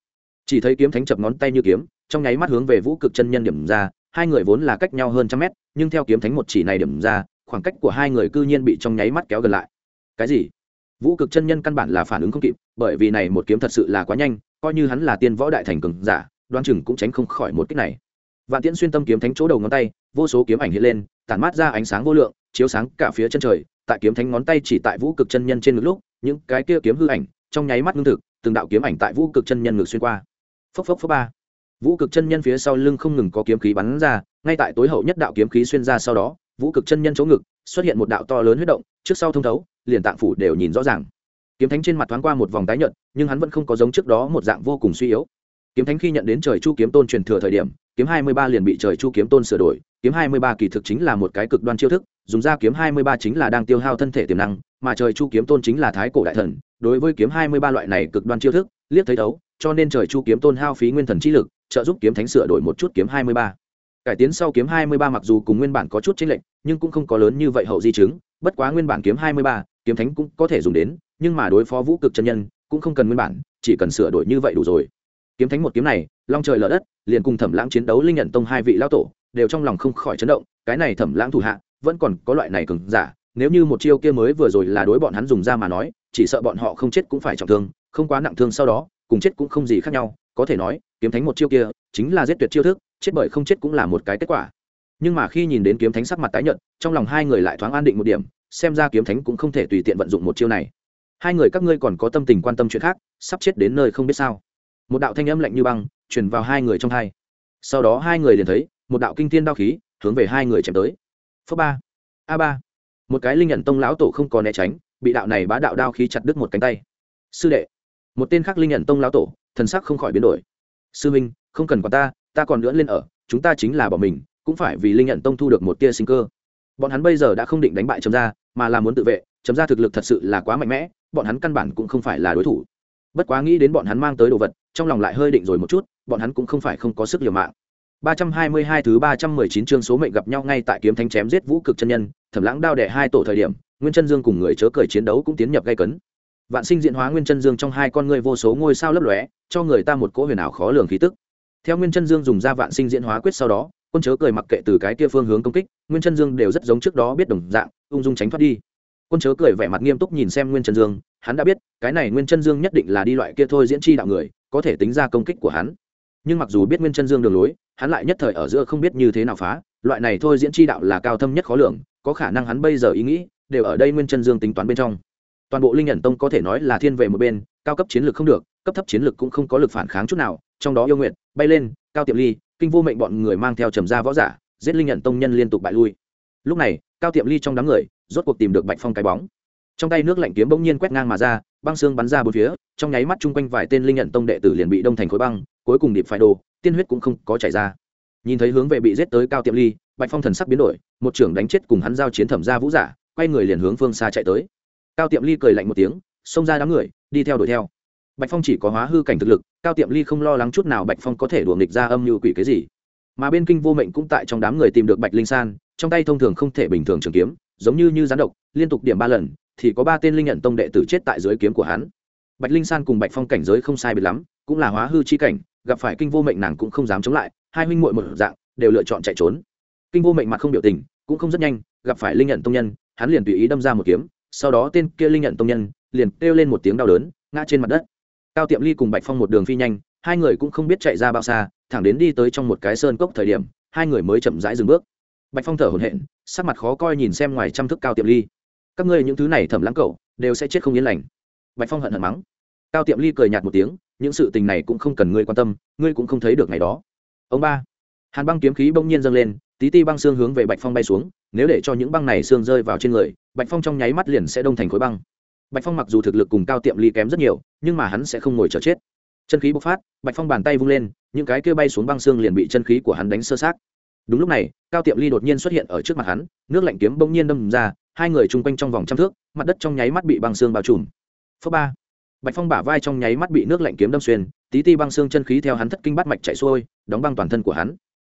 Chỉ thấy kiếm thánh chập ngón tay như kiếm trong nháy mắt hướng về vũ cực chân nhân điểm ra, hai người vốn là cách nhau hơn trăm mét, nhưng theo kiếm thánh một chỉ này điểm ra, khoảng cách của hai người cư nhiên bị trong nháy mắt kéo gần lại. Cái gì? Vũ cực chân nhân căn bản là phản ứng không kịp, bởi vì này một kiếm thật sự là quá nhanh, coi như hắn là tiên võ đại thành cường giả đoan chừng cũng tránh không khỏi một kích này. Vạn tiễn xuyên tâm kiếm thánh chỗ đầu ngón tay, vô số kiếm ảnh hiện lên, tản mát ra ánh sáng vô lượng, chiếu sáng cả phía chân trời, tại kiếm thánh ngón tay chỉ tại vũ cực chân nhân trên ngực lúc, những cái kia kiếm hư ảnh, trong nháy mắt ngưng thực, từng đạo kiếm ảnh tại vũ cực chân nhân ngực xuyên qua. Phốc phốc phốc ba vũ cực chân nhân phía sau lưng không ngừng có kiếm khí bắn ra, ngay tại tối hậu nhất đạo kiếm khí xuyên ra sau đó, vũ cực chân nhân chỗ ngực, xuất hiện một đạo to lớn huyết động, trước sau thông thấu, liền tạng phủ đều nhìn rõ ràng. Kiếm thánh trên mặt thoáng qua một vòng tái nhợt, nhưng hắn vẫn không có giống trước đó một dạng vô cùng suy yếu. Kiếm thánh khi nhận đến trời chu kiếm tôn truyền thừa thời điểm, kiếm hai mươi ba liền bị trời chu kiếm tôn sửa đổi, kiếm hai mươi ba kỳ thực chính là một cái cực đoan chiêu thức, dùng ra kiếm hai mươi ba chính là đang tiêu hao thân thể tiềm năng, mà trời chu kiếm tôn chính là thái cổ đại thần, đối với kiếm hai mươi ba loại này cực đoan chiêu thức, liếc thấy đấu cho nên trời chu kiếm tôn hao phí nguyên thần trí lực, trợ giúp kiếm thánh sửa đổi một chút kiếm hai mươi ba. Cải tiến sau kiếm hai mươi ba mặc dù cùng nguyên bản có chút chênh lệch, nhưng cũng không có lớn như vậy hậu di chứng, bất quá nguyên bản kiếm hai mươi ba, kiếm thánh cũng có thể dùng đến, nhưng mà đối phó vũ cực chân nhân, cũng không cần nguyên bản, chỉ cần sửa đổi như vậy đủ rồi. Kiếm thánh một kiếm này, long trời lở đất, liền cùng thẩm lãng chiến đấu linh nhận tông hai vị lao tổ, đều trong lòng không khỏi chấn động, cái này thẩm lãng thủ hạ, vẫn còn có loại này cứng giả, nếu như một chiêu kia mới vừa rồi là đối bọn hắn dùng ra mà nói, chỉ sợ bọn họ không chết cũng phải trọng thương, không quá nặng thương sau đó cùng chết cũng không gì khác nhau, có thể nói, kiếm thánh một chiêu kia chính là giết tuyệt chiêu thức, chết bởi không chết cũng là một cái kết quả. Nhưng mà khi nhìn đến kiếm thánh sắc mặt tái nhợt, trong lòng hai người lại thoáng an định một điểm, xem ra kiếm thánh cũng không thể tùy tiện vận dụng một chiêu này. Hai người các ngươi còn có tâm tình quan tâm chuyện khác, sắp chết đến nơi không biết sao. Một đạo thanh âm lạnh như băng truyền vào hai người trong hai. Sau đó hai người liền thấy, một đạo kinh thiên đao khí hướng về hai người chém tới. Phớ ba, a ba. Một cái linh nhận tông lão tổ không còn né tránh, bị đạo này bá đạo đao khí chặt đứt một cánh tay. Sư đệ một tên khác linh nhận tông lão tổ, thần sắc không khỏi biến đổi. Sư minh, không cần quản ta ta còn nữa lên ở, chúng ta chính là bỏ mình, cũng phải vì linh nhận tông thu được một tia sinh cơ. Bọn hắn bây giờ đã không định đánh bại chấm ra mà là muốn tự vệ chấm ra thực lực thật sự là quá mạnh mẽ, bọn hắn căn bản cũng không phải là đối thủ. Bất quá nghĩ đến bọn hắn mang tới đồ vật, trong lòng lại hơi định rồi một chút, bọn hắn cũng không phải không có sức liều mạng. 322 thứ 319 chương số mệnh gặp nhau ngay tại kiếm thánh chém giết vũ cực chân nhân, thẩm lãng đao đẻ hai tổ thời điểm, nguyên chân dương cùng người chớ cười chiến đấu cũng tiến nhập gây cấn vạn sinh diễn hóa nguyên chân dương trong hai con người vô số ngôi sao lấp lóe, cho người ta một cỗ huyền ảo khó lường khí tức. Theo nguyên chân dương dùng ra vạn sinh diễn hóa quyết sau đó, quân chớ cười mặc kệ từ cái kia phương hướng công kích, nguyên chân dương đều rất giống trước đó biết đồng dạng, ung dung tránh thoát đi. Quân chớ cười vẻ mặt nghiêm túc nhìn xem nguyên chân dương, hắn đã biết, cái này nguyên chân dương nhất định là đi loại kia thôi diễn chi đạo người, có thể tính ra công kích của hắn. Nhưng mặc dù biết nguyên chân dương đường lối, hắn lại nhất thời ở giữa không biết như thế nào phá, loại này thôi diễn chi đạo là cao thâm nhất khó lường, có khả năng hắn bây giờ ý nghĩ, đều ở đây nguyên chân dương tính toán bên trong toàn bộ linh nhận tông có thể nói là thiên về một bên, cao cấp chiến lược không được, cấp thấp chiến lược cũng không có lực phản kháng chút nào, trong đó yêu nguyện bay lên, cao tiệm ly, kinh vô mệnh bọn người mang theo trầm gia võ giả, giết linh nhận tông nhân liên tục bại lui. Lúc này, cao tiệm ly trong đám người, rốt cuộc tìm được bạch phong cái bóng. Trong tay nước lạnh kiếm bỗng nhiên quét ngang mà ra, băng xương bắn ra bốn phía, trong nháy mắt chung quanh vài tên linh nhận tông đệ tử liền bị đông thành khối băng, cuối cùng điệp phải đồ tiên huyết cũng không có chảy ra. Nhìn thấy hướng về bị giết tới cao tiệm ly, bạch phong thần sắc biến đổi, một trưởng đánh chết cùng hắn giao chiến thẩm gia vũ giả, quay người liền hướng phương xa chạy tới cao tiệm ly cười lạnh một tiếng, xông ra đám người, đi theo đuổi theo. Bạch phong chỉ có hóa hư cảnh thực lực, cao tiệm ly không lo lắng chút nào bạch phong có thể đùa nghịch ra âm như quỷ cái gì. Mà bên kinh vô mệnh cũng tại trong đám người tìm được bạch linh san, trong tay thông thường không thể bình thường trường kiếm, giống như như gián độc, liên tục điểm ba lần, thì có ba tên linh nhận tông đệ tử chết tại dưới kiếm của hắn. Bạch linh san cùng bạch phong cảnh giới không sai biệt lắm, cũng là hóa hư chi cảnh, gặp phải kinh vô mệnh nàng cũng không dám chống lại, hai huynh muội một dạng, đều lựa chọn chạy trốn. Kinh vô mệnh mặt không biểu tình, cũng không rất nhanh, gặp phải linh nhận tông nhân, hắn liền tùy ý đâm ra một kiếm sau đó tên kia linh nhận tông nhân liền kêu lên một tiếng đau đớn, ngã trên mặt đất. Cao tiệm ly cùng bạch phong một đường phi nhanh, hai người cũng không biết chạy ra bao xa, thẳng đến đi tới trong một cái sơn cốc thời điểm, hai người mới chậm rãi dừng bước. Bạch phong thở hổn hển, sắc mặt khó coi nhìn xem ngoài trăm thức cao tiệm ly. Các ngươi những thứ này thẩm lãng cậu, đều sẽ chết không yên lành. Bạch phong hận hận mắng. Cao tiệm ly cười nhạt một tiếng, những sự tình này cũng không cần ngươi quan tâm, ngươi cũng không thấy được ngày đó. Ông ba, hàn băng kiếm khí bỗng nhiên dâng lên, tí ti băng xương hướng về bạch phong bay xuống, nếu để cho những băng này xương rơi vào trên người bạch phong trong nháy mắt liền sẽ đông thành khối băng. Bạch phong mặc dù thực lực cùng cao tiệm ly kém rất nhiều, nhưng mà hắn sẽ không ngồi chờ chết. Chân khí bộc phát, bạch phong bàn tay vung lên, những cái kêu bay xuống băng xương liền bị chân khí của hắn đánh sơ sát đúng lúc này, cao tiệm ly đột nhiên xuất hiện ở trước mặt hắn, nước lạnh kiếm bỗng nhiên đâm ra, hai người chung quanh trong vòng trăm thước, mặt đất trong nháy mắt bị băng xương bao trùm. Phớ ba. Bạch phong bả vai trong nháy mắt bị nước lạnh kiếm đâm xuyên, tí ti băng xương chân khí theo hắn thất kinh bắt mạch chạy xuôi, đóng băng toàn thân của hắn.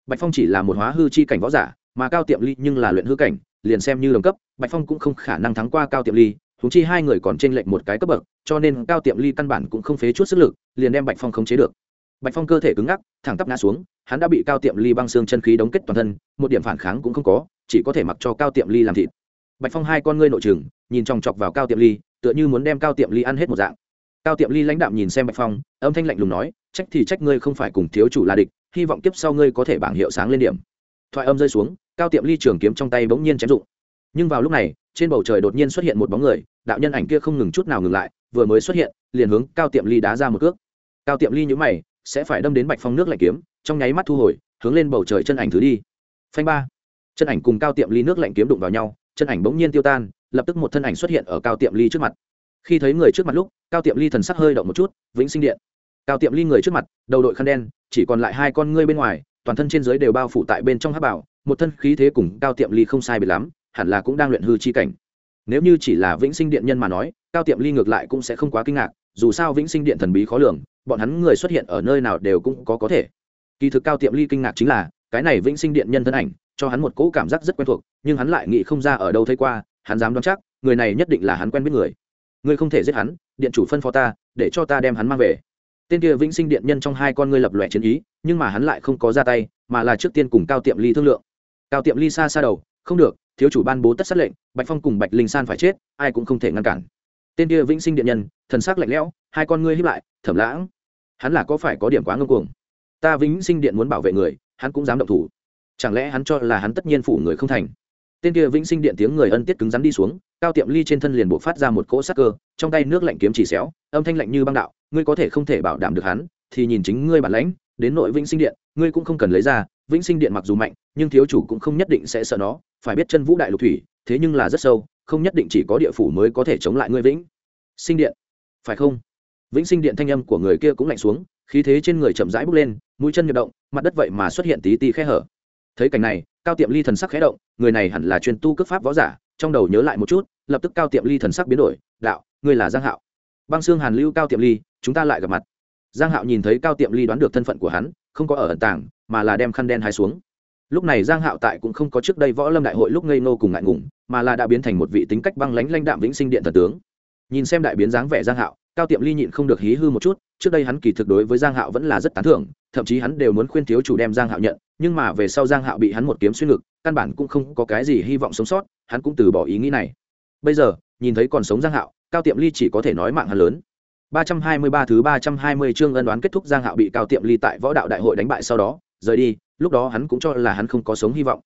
Bạch phong chỉ là một hóa hư chi cảnh võ giả, mà cao tiệm ly nhưng là luyện hư cảnh liền xem như đồng cấp, bạch phong cũng không khả năng thắng qua cao tiệm ly thúng chi hai người còn trên lệch một cái cấp bậc, cho nên cao tiệm ly căn bản cũng không phế chút sức lực, liền đem bạch phong khống chế được. Bạch phong cơ thể cứng ngắc, thẳng tắp ngã xuống, hắn đã bị cao tiệm ly băng xương chân khí đóng kết toàn thân, một điểm phản kháng cũng không có, chỉ có thể mặc cho cao tiệm ly làm thịt. Bạch phong hai con ngươi nội trừng, nhìn chòng chọc vào cao tiệm ly, tựa như muốn đem cao tiệm ly ăn hết một dạng. Cao tiệm ly lãnh đạm nhìn xem bạch phong, âm thanh lạnh lùng nói, trách thì trách ngươi không phải cùng thiếu chủ là địch, hy vọng kiếp sau ngươi có thể bảng hiệu sáng lên điểm thoại âm rơi xuống, cao tiệm ly trường kiếm trong tay bỗng nhiên chém dụng. Nhưng vào lúc này, trên bầu trời đột nhiên xuất hiện một bóng người, đạo nhân ảnh kia không ngừng chút nào ngừng lại, vừa mới xuất hiện, liền hướng cao tiệm ly đá ra một cước. Cao tiệm ly nhữ mày, sẽ phải đâm đến bạch phong nước lạnh kiếm, trong nháy mắt thu hồi, hướng lên bầu trời chân ảnh thứ đi. Phanh ba. Chân ảnh cùng cao tiệm ly nước lạnh kiếm đụng vào nhau, chân ảnh bỗng nhiên tiêu tan, lập tức một thân ảnh xuất hiện ở cao tiệm ly trước mặt. Khi thấy người trước mặt lúc, cao tiệm ly thần sắc hơi động một chút, vĩnh sinh điện. Cao tiệm ly người trước mặt, đầu đội khăn đen, chỉ còn lại hai con ngươi bên ngoài toàn thân trên dưới đều bao phủ tại bên trong hắc bảo, một thân khí thế cùng cao tiệm ly không sai biệt lắm, hẳn là cũng đang luyện hư chi cảnh. Nếu như chỉ là vĩnh sinh điện nhân mà nói, cao tiệm ly ngược lại cũng sẽ không quá kinh ngạc, dù sao vĩnh sinh điện thần bí khó lường, bọn hắn người xuất hiện ở nơi nào đều cũng có có thể. Kỳ thực cao tiệm ly kinh ngạc chính là, cái này vĩnh sinh điện nhân thân ảnh, cho hắn một cỗ cảm giác rất quen thuộc, nhưng hắn lại nghĩ không ra ở đâu thấy qua, hắn dám đoán chắc, người này nhất định là hắn quen biết người. Ngươi không thể giết hắn, điện chủ phân phó ta, để cho ta đem hắn mang về tên kia vĩnh sinh điện nhân trong hai con ngươi lập lòe chiến ý, nhưng mà hắn lại không có ra tay, mà là trước tiên cùng cao tiệm ly thương lượng. Cao tiệm ly xa xa đầu, không được, thiếu chủ ban bố tất sát lệnh, bạch phong cùng bạch linh san phải chết, ai cũng không thể ngăn cản. Tên kia vĩnh sinh điện nhân, thần sắc lạnh lẽo, hai con ngươi hiếp lại thẩm lãng, hắn là có phải có điểm quá ngưng cuồng? Ta vĩnh sinh điện muốn bảo vệ người, hắn cũng dám động thủ. Chẳng lẽ hắn cho là hắn tất nhiên phủ người không thành? Tên kia vĩnh sinh điện tiếng người ân tiết cứng rắn đi xuống, cao tiệm ly trên thân liền buộc phát ra một cỗ sắc cơ, trong tay nước lạnh kiếm chỉ xéo, âm thanh lạnh như băng đạo, ngươi có thể không thể bảo đảm được hắn, thì nhìn chính ngươi bản lãnh, đến nội vĩnh sinh điện, ngươi cũng không cần lấy ra, vĩnh sinh điện mặc dù mạnh, nhưng thiếu chủ cũng không nhất định sẽ sợ nó, phải biết chân vũ đại lục thủy, thế nhưng là rất sâu, không nhất định chỉ có địa phủ mới có thể chống lại ngươi vĩnh sinh điện. Phải không? Vĩnh sinh điện thanh âm của người kia cũng lạnh xuống, khí thế trên người chậm rãi bước lên, mũi chân nhập động, mặt đất vậy mà xuất hiện tí tí khe hở thấy cảnh này, cao tiệm ly thần sắc khẽ động, người này hẳn là chuyên tu cước pháp võ giả, trong đầu nhớ lại một chút, lập tức cao tiệm ly thần sắc biến đổi, đạo, ngươi là giang hạo. Băng xương hàn lưu, cao tiệm ly, chúng ta lại gặp mặt. Giang hạo nhìn thấy cao tiệm ly đoán được thân phận của hắn, không có ở ẩn tàng, mà là đem khăn đen hai xuống. Lúc này giang hạo tại cũng không có trước đây võ lâm đại hội lúc ngây ngô cùng ngại ngùng, mà là đã biến thành một vị tính cách băng lãnh lãnh đạm vĩnh sinh điện thần tướng. Nhìn xem đại biến dáng vẻ giang hạo, cao tiệm ly nhịn không được hí hư một chút, trước đây hắn kỳ thực đối với giang hạo vẫn là rất tán thưởng, thậm chí hắn đều muốn khuyên thiếu chủ đem giang hạo nhận nhưng mà về sau giang hạo bị hắn một kiếm xuyên ngực, căn bản cũng không có cái gì hy vọng sống sót, hắn cũng từ bỏ ý nghĩ này. Bây giờ, nhìn thấy còn sống giang hạo, cao tiệm ly chỉ có thể nói mạng hắn lớn. 323 thứ 320 chương ân đoán kết thúc giang hạo bị cao tiệm ly tại võ đạo đại hội đánh bại sau đó, rời đi, lúc đó hắn cũng cho là hắn không có sống hy vọng.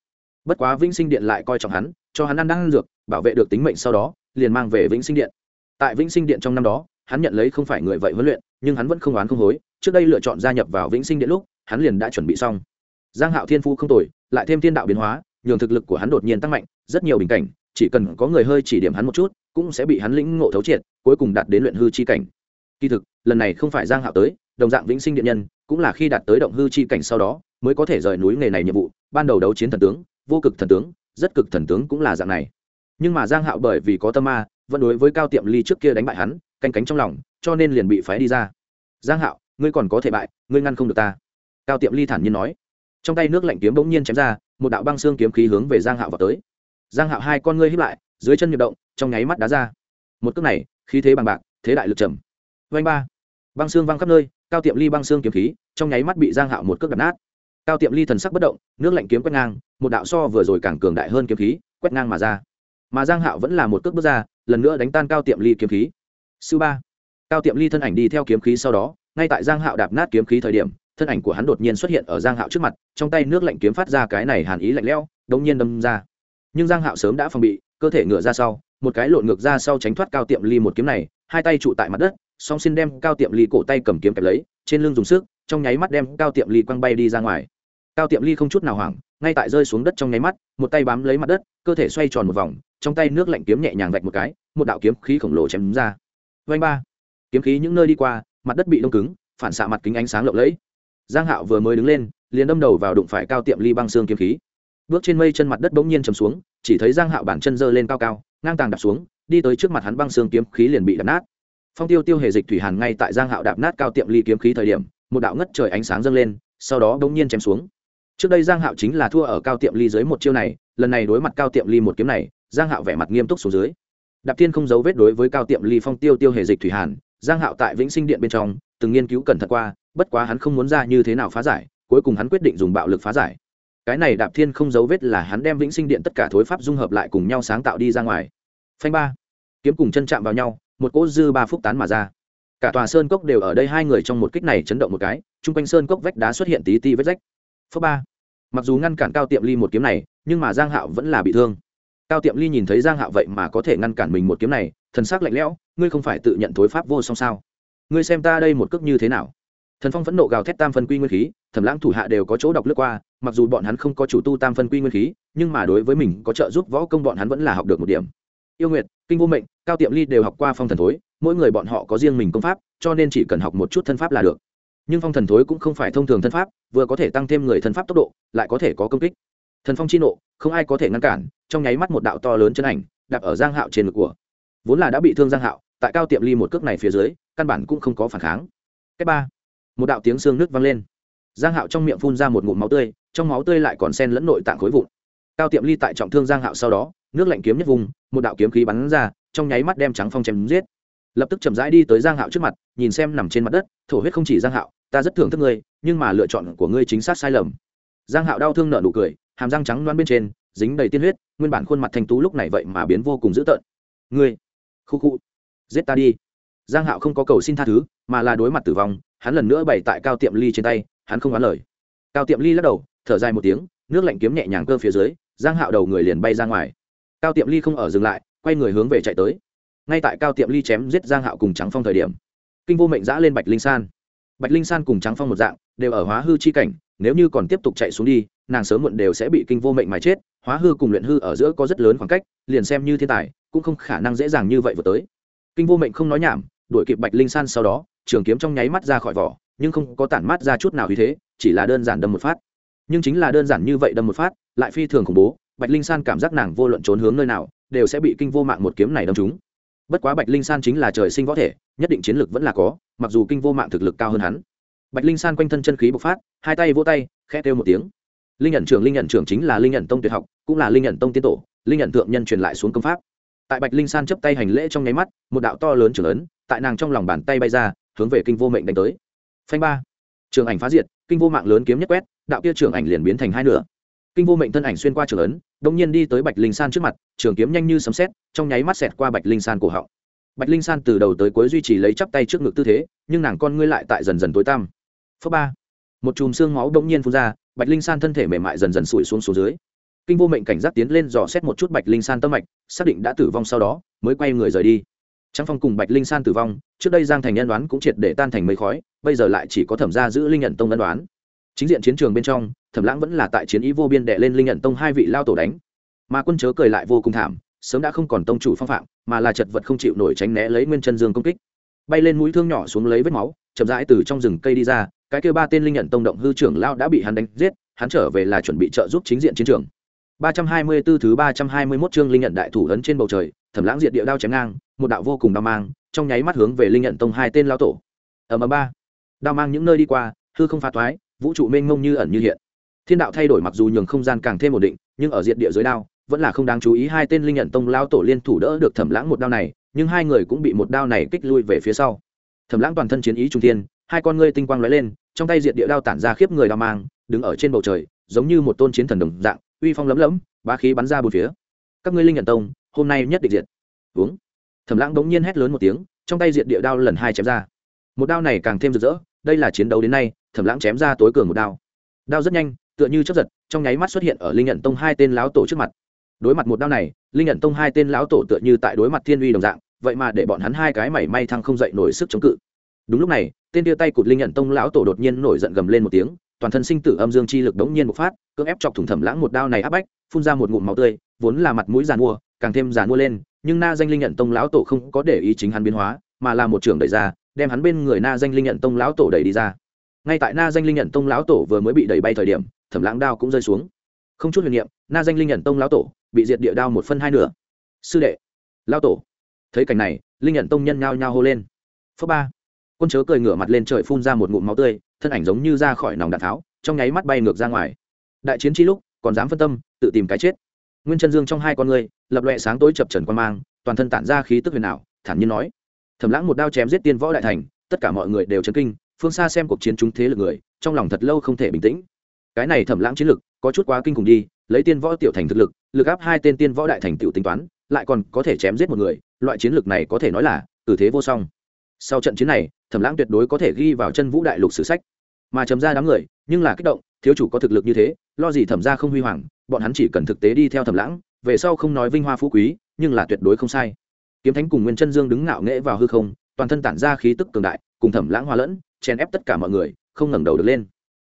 Bất quá vĩnh sinh điện lại coi trọng hắn, cho hắn ăn đang dược, bảo vệ được tính mệnh sau đó, liền mang về vĩnh sinh điện. Tại vĩnh sinh điện trong năm đó, hắn nhận lấy không phải người vậy huấn luyện, nhưng hắn vẫn không oán không hối. Trước đây lựa chọn gia nhập vào vĩnh sinh điện lúc, hắn liền đã chuẩn bị xong giang hạo thiên phu không tồi, lại thêm thiên đạo biến hóa, nhường thực lực của hắn đột nhiên tăng mạnh, rất nhiều bình cảnh, chỉ cần có người hơi chỉ điểm hắn một chút, cũng sẽ bị hắn lĩnh ngộ thấu triệt, cuối cùng đạt đến luyện hư chi cảnh. Kỳ thực, lần này không phải giang hạo tới, đồng dạng vĩnh sinh điện nhân, cũng là khi đạt tới động hư chi cảnh sau đó, mới có thể rời núi nghề này nhiệm vụ, ban đầu đấu chiến thần tướng, vô cực thần tướng, rất cực thần tướng cũng là dạng này. Nhưng mà giang hạo bởi vì có tâm ma, vẫn đối với cao tiệm ly trước kia đánh bại hắn, canh cánh trong lòng, cho nên liền bị phái đi ra. Giang hạo, ngươi còn có thể bại, ngươi ngăn không được ta. Cao tiệm ly thản nhiên nói trong tay nước lạnh kiếm bỗng nhiên chém ra, một đạo băng xương kiếm khí hướng về giang hạo vào tới. Giang hạo hai con ngươi híp lại, dưới chân nhịp động, trong nháy mắt đá ra. Một cước này, khí thế bằng bạc, thế đại lực trầm. Vanh ba. Băng xương văng khắp nơi, cao tiệm ly băng xương kiếm khí, trong nháy mắt bị giang hạo một cước đập nát. Cao tiệm ly thần sắc bất động, nước lạnh kiếm quét ngang, một đạo so vừa rồi càng cường đại hơn kiếm khí, quét ngang mà ra. Mà giang hạo vẫn là một cước bước ra, lần nữa đánh tan cao tiệm ly kiếm khí. Sư ba. Cao tiệm ly thân ảnh đi theo kiếm khí sau đó, ngay tại giang hạo đạp nát kiếm khí thời điểm thân ảnh của hắn đột nhiên xuất hiện ở giang hạo trước mặt, trong tay nước lạnh kiếm phát ra cái này hàn ý lạnh lẽo, đống nhiên đâm ra. Nhưng giang hạo sớm đã phòng bị, cơ thể ngửa ra sau, một cái lộn ngược ra sau tránh thoát cao tiệm ly một kiếm này, hai tay trụ tại mặt đất, song xin đem cao tiệm ly cổ tay cầm kiếm kẹp lấy, trên lưng dùng sức, trong nháy mắt đem cao tiệm ly quăng bay đi ra ngoài. Cao tiệm ly không chút nào hoảng, ngay tại rơi xuống đất trong nháy mắt, một tay bám lấy mặt đất, cơ thể xoay tròn một vòng, trong tay nước lạnh kiếm nhẹ nhàng vạch một cái, một đạo kiếm khí khổng lồ chém ra. Vanh ba. Kiếm khí những nơi đi qua, mặt đất bị đông cứng, phản xạ mặt kính ánh sáng lộng lẫy giang hạo vừa mới đứng lên, liền đâm đầu vào đụng phải cao tiệm ly băng xương kiếm khí. Bước trên mây chân mặt đất bỗng nhiên chầm xuống, chỉ thấy giang hạo bản chân giơ lên cao cao, ngang tàng đạp xuống, đi tới trước mặt hắn băng xương kiếm khí liền bị đập nát. Phong tiêu tiêu hề dịch thủy hàn ngay tại giang hạo đạp nát cao tiệm ly kiếm khí thời điểm, một đạo ngất trời ánh sáng dâng lên, sau đó bỗng nhiên chém xuống. Trước đây giang hạo chính là thua ở cao tiệm ly dưới một chiêu này, lần này đối mặt cao tiệm ly một kiếm này, giang hạo vẻ mặt nghiêm túc xuống dưới. Đạp thiên không giấu vết đối với cao tiệm ly phong tiêu tiêu hề dịch thủy hàn, giang hạo tại vĩnh sinh điện bên trong từng nghiên cứu cẩn thận qua, bất quá hắn không muốn ra như thế nào phá giải, cuối cùng hắn quyết định dùng bạo lực phá giải. Cái này đạp thiên không giấu vết là hắn đem vĩnh sinh điện tất cả thối pháp dung hợp lại cùng nhau sáng tạo đi ra ngoài. Phanh ba. Kiếm cùng chân chạm vào nhau, một cỗ dư ba phúc tán mà ra. Cả tòa sơn cốc đều ở đây hai người trong một kích này chấn động một cái, chung quanh sơn cốc vách đá xuất hiện tí ti vết rách. Phước ba. Mặc dù ngăn cản cao tiệm ly một kiếm này, nhưng mà giang hạo vẫn là bị thương. Cao tiệm ly nhìn thấy giang hạo vậy mà có thể ngăn cản mình một kiếm này, thần sắc lạnh lẽo, ngươi không phải tự nhận thối pháp vô song sao? Ngươi xem ta đây một cước như thế nào? Thần phong phẫn nộ gào thét tam phân quy nguyên khí, thẩm lãng thủ hạ đều có chỗ đọc lướt qua, mặc dù bọn hắn không có chủ tu tam phân quy nguyên khí, nhưng mà đối với mình có trợ giúp võ công bọn hắn vẫn là học được một điểm. Yêu nguyệt, kinh vô mệnh, cao tiệm ly đều học qua phong thần thối, mỗi người bọn họ có riêng mình công pháp, cho nên chỉ cần học một chút thân pháp là được. Nhưng phong thần thối cũng không phải thông thường thân pháp, vừa có thể tăng thêm người thân pháp tốc độ, lại có thể có công kích. Thần phong chi nộ, không ai có thể ngăn cản, trong nháy mắt một đạo to lớn chân ảnh, đạp ở giang hạo trên ngực của. Vốn là đã bị thương giang hạo, tại cao tiệm ly một cước này phía dưới căn bản cũng không có phản kháng. Cách ba, một đạo tiếng xương nước vang lên. Giang hạo trong miệng phun ra một ngụm máu tươi, trong máu tươi lại còn sen lẫn nội tạng khối vụn. Cao tiệm ly tại trọng thương giang hạo sau đó, nước lạnh kiếm nhất vùng, một đạo kiếm khí bắn ra, trong nháy mắt đem trắng phong chém giết. Lập tức chậm rãi đi tới giang hạo trước mặt, nhìn xem nằm trên mặt đất, thổ huyết không chỉ giang hạo, ta rất thưởng thức ngươi, nhưng mà lựa chọn của ngươi chính xác sai lầm. Giang hạo đau thương nở nụ cười, hàm răng trắng loan bên trên, dính đầy tiên huyết, nguyên bản khuôn mặt thanh tú lúc này vậy mà biến vô cùng dữ tợn. Ngươi, khu khu, giết ta đi giang hạo không có cầu xin tha thứ, mà là đối mặt tử vong, hắn lần nữa bày tại cao tiệm ly trên tay, hắn không oán lời. Cao tiệm ly lắc đầu, thở dài một tiếng, nước lạnh kiếm nhẹ nhàng cơ phía dưới, giang hạo đầu người liền bay ra ngoài. Cao tiệm ly không ở dừng lại, quay người hướng về chạy tới. Ngay tại cao tiệm ly chém giết giang hạo cùng trắng phong thời điểm, kinh vô mệnh giã lên bạch linh san. Bạch linh san cùng trắng phong một dạng, đều ở hóa hư chi cảnh, nếu như còn tiếp tục chạy xuống đi, nàng sớm muộn đều sẽ bị kinh vô mệnh mà chết. Hóa hư cùng luyện hư ở giữa có rất lớn khoảng cách, liền xem như thiên tài, cũng không khả năng dễ dàng như vậy vừa tới. Kinh vô mệnh không nói nhảm đuổi kịp bạch linh san sau đó, trường kiếm trong nháy mắt ra khỏi vỏ, nhưng không có tản mát ra chút nào như thế, chỉ là đơn giản đâm một phát. Nhưng chính là đơn giản như vậy đâm một phát, lại phi thường khủng bố, bạch linh san cảm giác nàng vô luận trốn hướng nơi nào, đều sẽ bị kinh vô mạng một kiếm này đâm trúng. Bất quá bạch linh san chính là trời sinh võ thể, nhất định chiến lực vẫn là có, mặc dù kinh vô mạng thực lực cao hơn hắn. Bạch linh san quanh thân chân khí bộc phát, hai tay vỗ tay khe kêu một tiếng. Linh nhận trưởng linh nhận trưởng chính là linh nhận tông tuyệt học, cũng là linh nhận tông tiên tổ, linh nhận thượng nhân truyền lại xuống công pháp. Tại bạch linh san chấp tay hành lễ trong nháy mắt, một đạo to lớn trưởng ấn tại nàng trong lòng bàn tay bay ra, hướng về kinh vô mệnh đánh tới. Phanh ba. Trường ảnh phá diệt, kinh vô mạng lớn kiếm nhất quét, đạo kia trường ảnh liền biến thành hai nửa. Kinh vô mệnh thân ảnh xuyên qua trường ấn đông nhiên đi tới bạch linh san trước mặt, trường kiếm nhanh như sấm xét trong nháy mắt xẹt qua bạch linh san cổ họng. Bạch linh san từ đầu tới cuối duy trì lấy chắp tay trước ngực tư thế, nhưng nàng con ngươi lại tại dần dần tối tăm. Phớ ba. Một chùm xương máu đông nhiên phun ra, bạch linh san thân thể mềm mại dần dần sụi xuống xuống dưới. Kinh vô mệnh cảnh giác tiến lên dò xét một chút bạch linh san tâm mạch, xác định đã tử vong sau đó, mới quay người rời đi trang phong cùng bạch linh san tử vong trước đây giang thành nhân đoán cũng triệt để tan thành mây khói bây giờ lại chỉ có thẩm gia giữ linh nhận tông ân đoán. Chính diện chiến trường bên trong thẩm lãng vẫn là tại chiến ý vô biên đệ lên linh nhận tông hai vị lao tổ đánh. Mà quân chớ cười lại vô cùng thảm sớm đã không còn tông chủ phong phạm mà là chật vật không chịu nổi tránh né lấy nguyên chân dương công kích. Bay lên mũi thương nhỏ xuống lấy vết máu chậm rãi từ trong rừng cây đi ra cái kia ba tên linh nhận tông động hư trưởng lao đã bị hắn đánh giết hắn trở về là chuẩn bị trợ giúp chính diện chiến trường. 324 thứ 321 chương linh nhận đại thủ ấn trên bầu trời, Thẩm Lãng diệt địa đao chém ngang, một đạo vô cùng đao mang, trong nháy mắt hướng về linh nhận tông hai tên lao tổ. Ở mà ba, đao mang những nơi đi qua, hư không phá toái, vũ trụ mênh mông như ẩn như hiện. Thiên đạo thay đổi mặc dù nhường không gian càng thêm ổn định, nhưng ở diện địa dưới đao, vẫn là không đáng chú ý hai tên linh nhận tông lao tổ liên thủ đỡ được Thẩm Lãng một đao này, nhưng hai người cũng bị một đao này kích lui về phía sau. Thẩm Lãng toàn thân chiến ý trung thiên, hai con ngươi tinh quang lóe lên, trong tay diệt địa đao tản ra khiếp người đao mang, đứng ở trên bầu trời, giống như một tôn chiến thần đồng dạng, uy phong lấm lấm, bá khí bắn ra bốn phía các ngươi linh nhận tông hôm nay nhất định diệt uống thẩm lãng bỗng nhiên hét lớn một tiếng, trong tay diện địa đao lần hai chém ra. Một đao này càng thêm rực rỡ, đây là chiến đấu đến nay, thẩm lãng chém ra tối cường một đao. Đao rất nhanh, tựa như chấp giật, trong nháy mắt xuất hiện ở linh nhận tông hai tên lão tổ trước mặt. Đối mặt một đao này, linh nhận tông hai tên lão tổ tựa như tại đối mặt thiên uy đồng dạng, vậy mà để bọn hắn hai cái mảy may thăng không dậy nổi sức chống cự. Đúng lúc này, tên tia tay cụt linh nhận tông lão tổ đột nhiên nổi giận gầm lên một tiếng, toàn thân sinh tử âm dương chi lực đống nhiên bộc phát, cưỡng ép chọc thủng thẩm lãng một đao này áp bách, phun ra một ngụm máu tươi, vốn là mặt mũi giàn mua, càng thêm giàn mua lên nhưng na danh linh nhận tông lão tổ không có để ý chính hắn biến hóa, mà là một trưởng đẩy ra, đem hắn bên người na danh linh nhận tông lão tổ đẩy đi ra. Ngay tại na danh linh nhận tông lão tổ vừa mới bị đẩy bay thời điểm, thẩm lãng đao cũng rơi xuống. Không chút huyền niệm, na danh linh nhận tông lão tổ bị diệt địa đao một phân hai nửa. Sư đệ, lão tổ. Thấy cảnh này, linh nhận tông nhân nhao nhao hô lên. Phớ ba. Quân chớ cười ngửa mặt lên trời phun ra một ngụm máu tươi, thân ảnh giống như ra khỏi nòng đạn tháo, trong nháy mắt bay ngược ra ngoài. Đại chiến chi lúc, còn dám phân tâm, tự tìm cái chết nguyên chân dương trong hai con ngươi, lập loẹ sáng tối chập trần quan mang, toàn thân tản ra khí tức huyền ảo, thản nhiên nói. Thẩm lãng một đao chém giết tiên võ đại thành, tất cả mọi người đều chấn kinh, phương xa xem cuộc chiến chúng thế lực người, trong lòng thật lâu không thể bình tĩnh. Cái này thẩm lãng chiến lực, có chút quá kinh khủng đi, lấy tiên võ tiểu thành thực lực lực áp hai tên tiên võ đại thành tiểu tính toán, lại còn có thể chém giết một người, loại chiến lược này có thể nói là, tử thế vô song. Sau trận chiến này, thẩm lãng tuyệt đối có thể ghi vào chân vũ đại lục sử sách. Mà chấm ra đám người, nhưng là kích động, thiếu chủ có thực lực như thế, lo gì thẩm ra không huy hoàng bọn hắn chỉ cần thực tế đi theo thẩm lãng, về sau không nói vinh hoa phú quý, nhưng là tuyệt đối không sai. Kiếm thánh cùng nguyên chân dương đứng ngạo nghễ vào hư không, toàn thân tản ra khí tức cường đại, cùng thẩm lãng hòa lẫn, chèn ép tất cả mọi người, không ngẩng đầu được lên.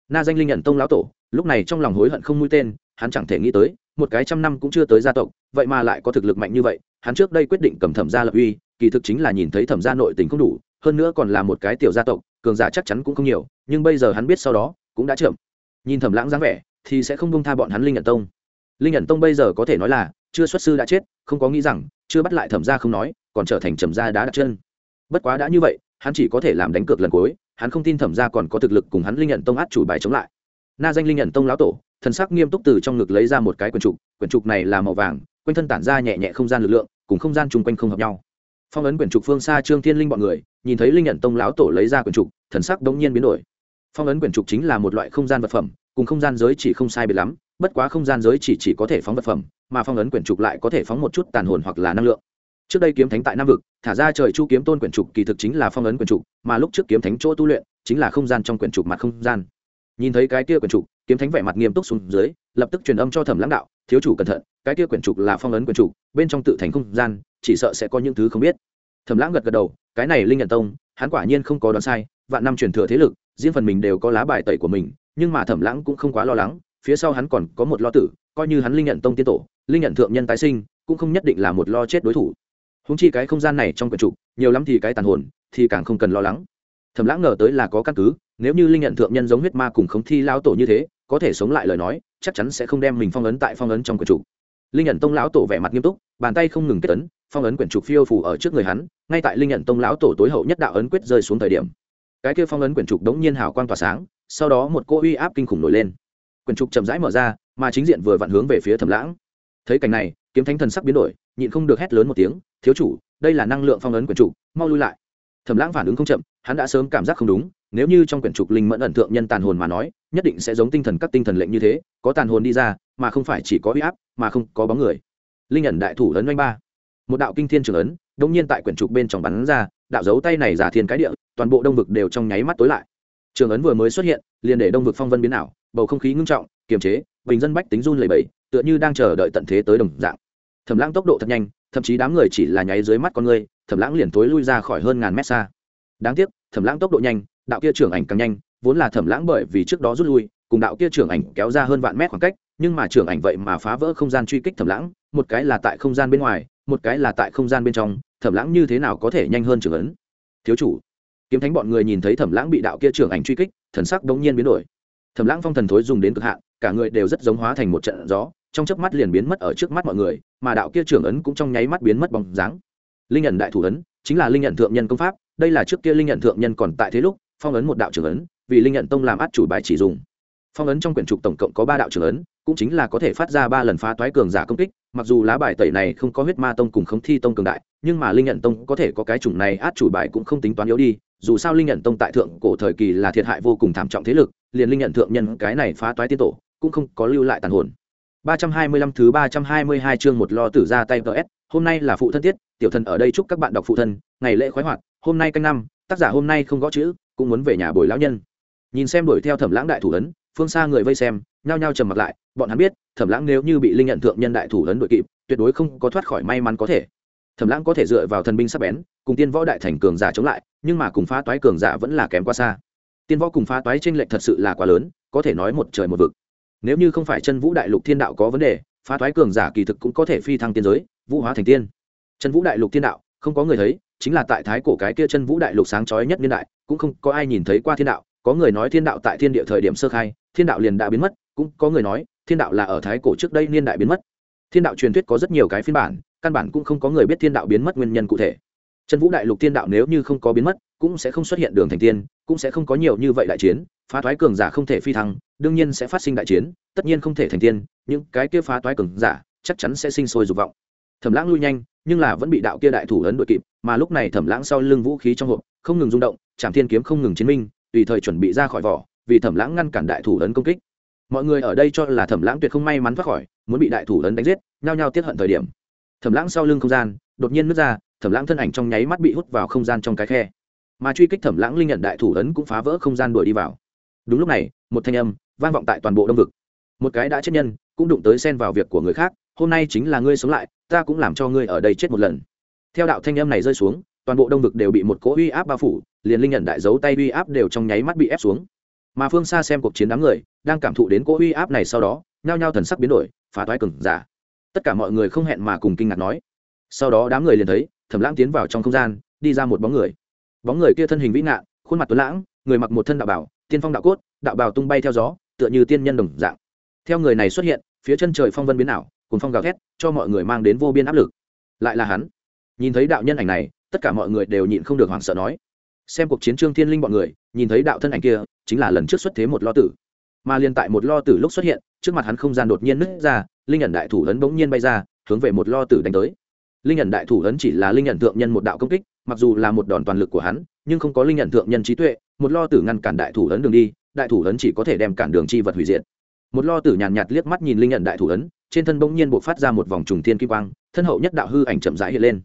Na danh linh nhận tông lão tổ, lúc này trong lòng hối hận không mũi tên, hắn chẳng thể nghĩ tới, một cái trăm năm cũng chưa tới gia tộc, vậy mà lại có thực lực mạnh như vậy, hắn trước đây quyết định cầm thẩm gia lập uy, kỳ thực chính là nhìn thấy thẩm gia nội tình không đủ, hơn nữa còn là một cái tiểu gia tộc, cường giả chắc chắn cũng không nhiều, nhưng bây giờ hắn biết sau đó, cũng đã chậm. Nhìn thẩm lãng dáng vẻ thì sẽ không bông tha bọn hắn linh nhận tông. Linh nhận tông bây giờ có thể nói là, chưa xuất sư đã chết, không có nghĩ rằng, chưa bắt lại thẩm gia không nói, còn trở thành trầm gia đá đặt chân. Bất quá đã như vậy, hắn chỉ có thể làm đánh cược lần cuối, hắn không tin thẩm gia còn có thực lực cùng hắn linh nhận tông át chủ bài chống lại. Na danh linh nhận tông lão tổ, thần sắc nghiêm túc từ trong ngực lấy ra một cái quyển trục quyển trục này là màu vàng, quanh thân tản ra nhẹ nhẹ không gian lực lượng, cùng không gian chung quanh không hợp nhau. Phong ấn quyển trục phương xa trương thiên linh bọn người, nhìn thấy linh nhận tông lão tổ lấy ra quyển trục, thần sắc đống nhiên biến đổi. Phong ấn quyển trục chính là một loại không gian vật phẩm cùng không gian giới chỉ không sai biệt lắm, bất quá không gian giới chỉ chỉ có thể phóng vật phẩm, mà phong ấn quyển trục lại có thể phóng một chút tàn hồn hoặc là năng lượng. Trước đây kiếm thánh tại nam vực, thả ra trời chu kiếm tôn quyển trục kỳ thực chính là phong ấn quyển trục, mà lúc trước kiếm thánh chỗ tu luyện, chính là không gian trong quyển trục mặt không gian. Nhìn thấy cái kia quyển trục, kiếm thánh vẻ mặt nghiêm túc xuống dưới, lập tức truyền âm cho thẩm lãng đạo, thiếu chủ cẩn thận, cái kia quyển trục là phong ấn quyển trục, bên trong tự thành không gian, chỉ sợ sẽ có những thứ không biết. Thẩm lãng gật gật đầu, cái này linh nhận tông, hắn quả nhiên không có đoán sai, vạn năm truyền thừa thế lực, riêng phần mình đều có lá bài tẩy của mình nhưng mà thẩm lãng cũng không quá lo lắng, phía sau hắn còn có một lo tử, coi như hắn linh nhận tông tiên tổ, linh nhận thượng nhân tái sinh, cũng không nhất định là một lo chết đối thủ. Húng chi cái không gian này trong quyển trục, nhiều lắm thì cái tàn hồn, thì càng không cần lo lắng. Thẩm lãng ngờ tới là có căn cứ, nếu như linh nhận thượng nhân giống huyết ma cùng khống thi lao tổ như thế, có thể sống lại lời nói, chắc chắn sẽ không đem mình phong ấn tại phong ấn trong quyển trục. Linh nhận tông lão tổ vẻ mặt nghiêm túc, bàn tay không ngừng kết ấn, phong ấn quyển trục phiêu phủ ở trước người hắn, ngay tại linh nhận tông lão tổ tối hậu nhất đạo ấn quyết rơi xuống thời điểm. Cái kia phong ấn quyển trục đống nhiên hào quang tỏa sáng sau đó một cô uy áp kinh khủng nổi lên. Quyển trục chậm rãi mở ra, mà chính diện vừa vặn hướng về phía thẩm lãng. Thấy cảnh này, kiếm thánh thần sắc biến đổi, nhịn không được hét lớn một tiếng, thiếu chủ, đây là năng lượng phong ấn quyển trục, mau lui lại. Thẩm lãng phản ứng không chậm, hắn đã sớm cảm giác không đúng, nếu như trong quyển trục linh mẫn ẩn thượng nhân tàn hồn mà nói, nhất định sẽ giống tinh thần các tinh thần lệnh như thế, có tàn hồn đi ra, mà không phải chỉ có huy áp, mà không có bóng người. Linh ẩn đại thủ ấn oanh ba. Một đạo kinh thiên trường ấn đông nhiên tại quyển trục bên trong bắn ra, đạo dấu tay này giả thiên cái địa, toàn bộ đông vực đều trong nháy mắt tối lại trường ấn vừa mới xuất hiện, liền để đông vực phong vân biến ảo, bầu không khí ngưng trọng, kiềm chế, bình dân bách tính run lầy bẫy tựa như đang chờ đợi tận thế tới đồng dạng. Thẩm lãng tốc độ thật nhanh, thậm chí đám người chỉ là nháy dưới mắt con người, thẩm lãng liền tối lui ra khỏi hơn ngàn mét xa. Đáng tiếc, thẩm lãng tốc độ nhanh, đạo kia trưởng ảnh càng nhanh, vốn là thẩm lãng bởi vì trước đó rút lui, cùng đạo kia trưởng ảnh kéo ra hơn vạn mét khoảng cách, nhưng mà trưởng ảnh vậy mà phá vỡ không gian truy kích thẩm lãng, một cái là tại không gian bên ngoài, một cái là tại không gian bên trong, thẩm lãng như thế nào có thể nhanh hơn trưởng ấn? Thiếu chủ kiếm thánh bọn người nhìn thấy thẩm lãng bị đạo kia trưởng ảnh truy kích, thần sắc đống nhiên biến đổi. Thẩm lãng phong thần thối dùng đến cực hạn, cả người đều rất giống hóa thành một trận gió, trong chớp mắt liền biến mất ở trước mắt mọi người, mà đạo kia trưởng ấn cũng trong nháy mắt biến mất bóng dáng. Linh ẩn đại thủ ấn, chính là linh ẩn thượng nhân công pháp, đây là trước kia linh ẩn thượng nhân còn tại thế lúc, phong ấn một đạo trưởng ấn, vì linh ẩn tông làm át chủ bài chỉ dùng. Phong ấn trong quyển trục tổng cộng có ba đạo trưởng ấn cũng chính là có thể phát ra ba lần phá toái cường giả công kích mặc dù lá bài tẩy này không có huyết ma tông cùng khống thi tông cường đại nhưng mà linh nhận tông có thể có cái chủng này át chủ bài cũng không tính toán yếu đi dù sao linh nhận tông tại thượng cổ thời kỳ là thiệt hại vô cùng thảm trọng thế lực liền linh nhận thượng nhân cái này phá toái tiên tổ cũng không có lưu lại tàn hồn 325 thứ 322 chương một lo tử ra tay VS, hôm nay là phụ thân tiết, tiểu thần ở đây chúc các bạn đọc phụ thân, ngày lễ khoái hoạt, hôm nay canh năm, tác giả hôm nay không gõ chữ, cũng muốn về nhà bồi lão nhân. Nhìn xem đuổi theo Thẩm Lãng đại thủ ấn, phương xa người vây xem, nhao nhao trầm mặt lại, bọn hắn biết, Thẩm Lãng nếu như bị linh nhận thượng nhân đại thủ lớn đội kịp, tuyệt đối không có thoát khỏi may mắn có thể. Thẩm Lãng có thể dựa vào thần binh sắc bén, cùng tiên võ đại thành cường giả chống lại, nhưng mà cùng phá toái cường giả vẫn là kém quá xa. Tiên võ cùng phá toái trên lệch thật sự là quá lớn, có thể nói một trời một vực nếu như không phải chân vũ đại lục thiên đạo có vấn đề phá toái cường giả kỳ thực cũng có thể phi thăng tiên giới vũ hóa thành tiên chân vũ đại lục thiên đạo không có người thấy chính là tại thái cổ cái kia chân vũ đại lục sáng chói nhất niên đại cũng không có ai nhìn thấy qua thiên đạo có người nói thiên đạo tại thiên địa thời điểm sơ khai thiên đạo liền đã biến mất, cũng có người nói, thiên đạo là ở thái cổ trước đây niên đại biến mất. Thiên đạo truyền thuyết có rất nhiều cái phiên bản, căn bản cũng không có người biết thiên đạo biến mất nguyên nhân cụ thể. Trần vũ đại lục thiên đạo nếu như không có biến mất, cũng sẽ không xuất hiện đường thành tiên, cũng sẽ không có nhiều như vậy đại chiến, phá thoái cường giả không thể phi thăng, đương nhiên sẽ phát sinh đại chiến, tất nhiên không thể thành tiên, những cái kia phá thoái cường giả chắc chắn sẽ sinh sôi dục vọng. Thẩm lãng lui nhanh, nhưng là vẫn bị đạo kia đại thủ ấn đội kịp, mà lúc này thẩm lãng sau lưng vũ khí trong hộp, không ngừng rung động, trảm thiên kiếm không ngừng chiến minh, tùy thời chuẩn bị ra khỏi vỏ vì thẩm lãng ngăn cản đại thủ ấn công kích. Mọi người ở đây cho là thẩm lãng tuyệt không may mắn thoát khỏi, muốn bị đại thủ ấn đánh giết, nhao nhao tiết hận thời điểm. Thẩm lãng sau lưng không gian, đột nhiên nứt ra, thẩm lãng thân ảnh trong nháy mắt bị hút vào không gian trong cái khe. Mà truy kích thẩm lãng linh nhận đại thủ ấn cũng phá vỡ không gian đuổi đi vào. Đúng lúc này, một thanh âm vang vọng tại toàn bộ đông vực. Một cái đã chết nhân cũng đụng tới xen vào việc của người khác, hôm nay chính là ngươi sống lại, ta cũng làm cho ngươi ở đây chết một lần. Theo đạo thanh âm này rơi xuống, toàn bộ đông vực đều bị một cỗ uy áp bao phủ, liền linh nhận đại giấu tay uy áp đều trong nháy mắt bị ép xuống mà phương xa xem cuộc chiến đám người đang cảm thụ đến cỗ uy áp này sau đó, nhao nhao thần sắc biến đổi, phá toái cừng giả. Tất cả mọi người không hẹn mà cùng kinh ngạc nói. Sau đó đám người liền thấy, thẩm lãng tiến vào trong không gian, đi ra một bóng người. Bóng người kia thân hình vĩ ngạn, khuôn mặt tuấn lãng, người mặc một thân đạo bảo, tiên phong đạo cốt, đạo bảo tung bay theo gió, tựa như tiên nhân đồng dạng. Theo người này xuất hiện, phía chân trời phong vân biến ảo cùng phong gào thét, cho mọi người mang đến vô biên áp lực. Lại là hắn. Nhìn thấy đạo nhân ảnh này, tất cả mọi người đều nhịn không được hoảng sợ nói xem cuộc chiến trương thiên linh bọn người nhìn thấy đạo thân ảnh kia chính là lần trước xuất thế một lo tử. Mà liên tại một lo tử lúc xuất hiện trước mặt hắn không gian đột nhiên nứt ra linh ẩn đại thủ ấn bỗng nhiên bay ra hướng về một lo tử đánh tới. Linh ẩn đại thủ ấn chỉ là linh ẩn thượng nhân một đạo công kích mặc dù là một đòn toàn lực của hắn nhưng không có linh ẩn thượng nhân trí tuệ một lo tử ngăn cản đại thủ ấn đường đi đại thủ ấn chỉ có thể đem cản đường chi vật hủy diệt. Một lo tử nhàn nhạt, nhạt liếc mắt nhìn linh ẩn đại thủ ấn trên thân bỗng nhiên buộc phát ra một vòng trùng thiên kim quang thân hậu nhất đạo hư ảnh chậm rãi hiện lên.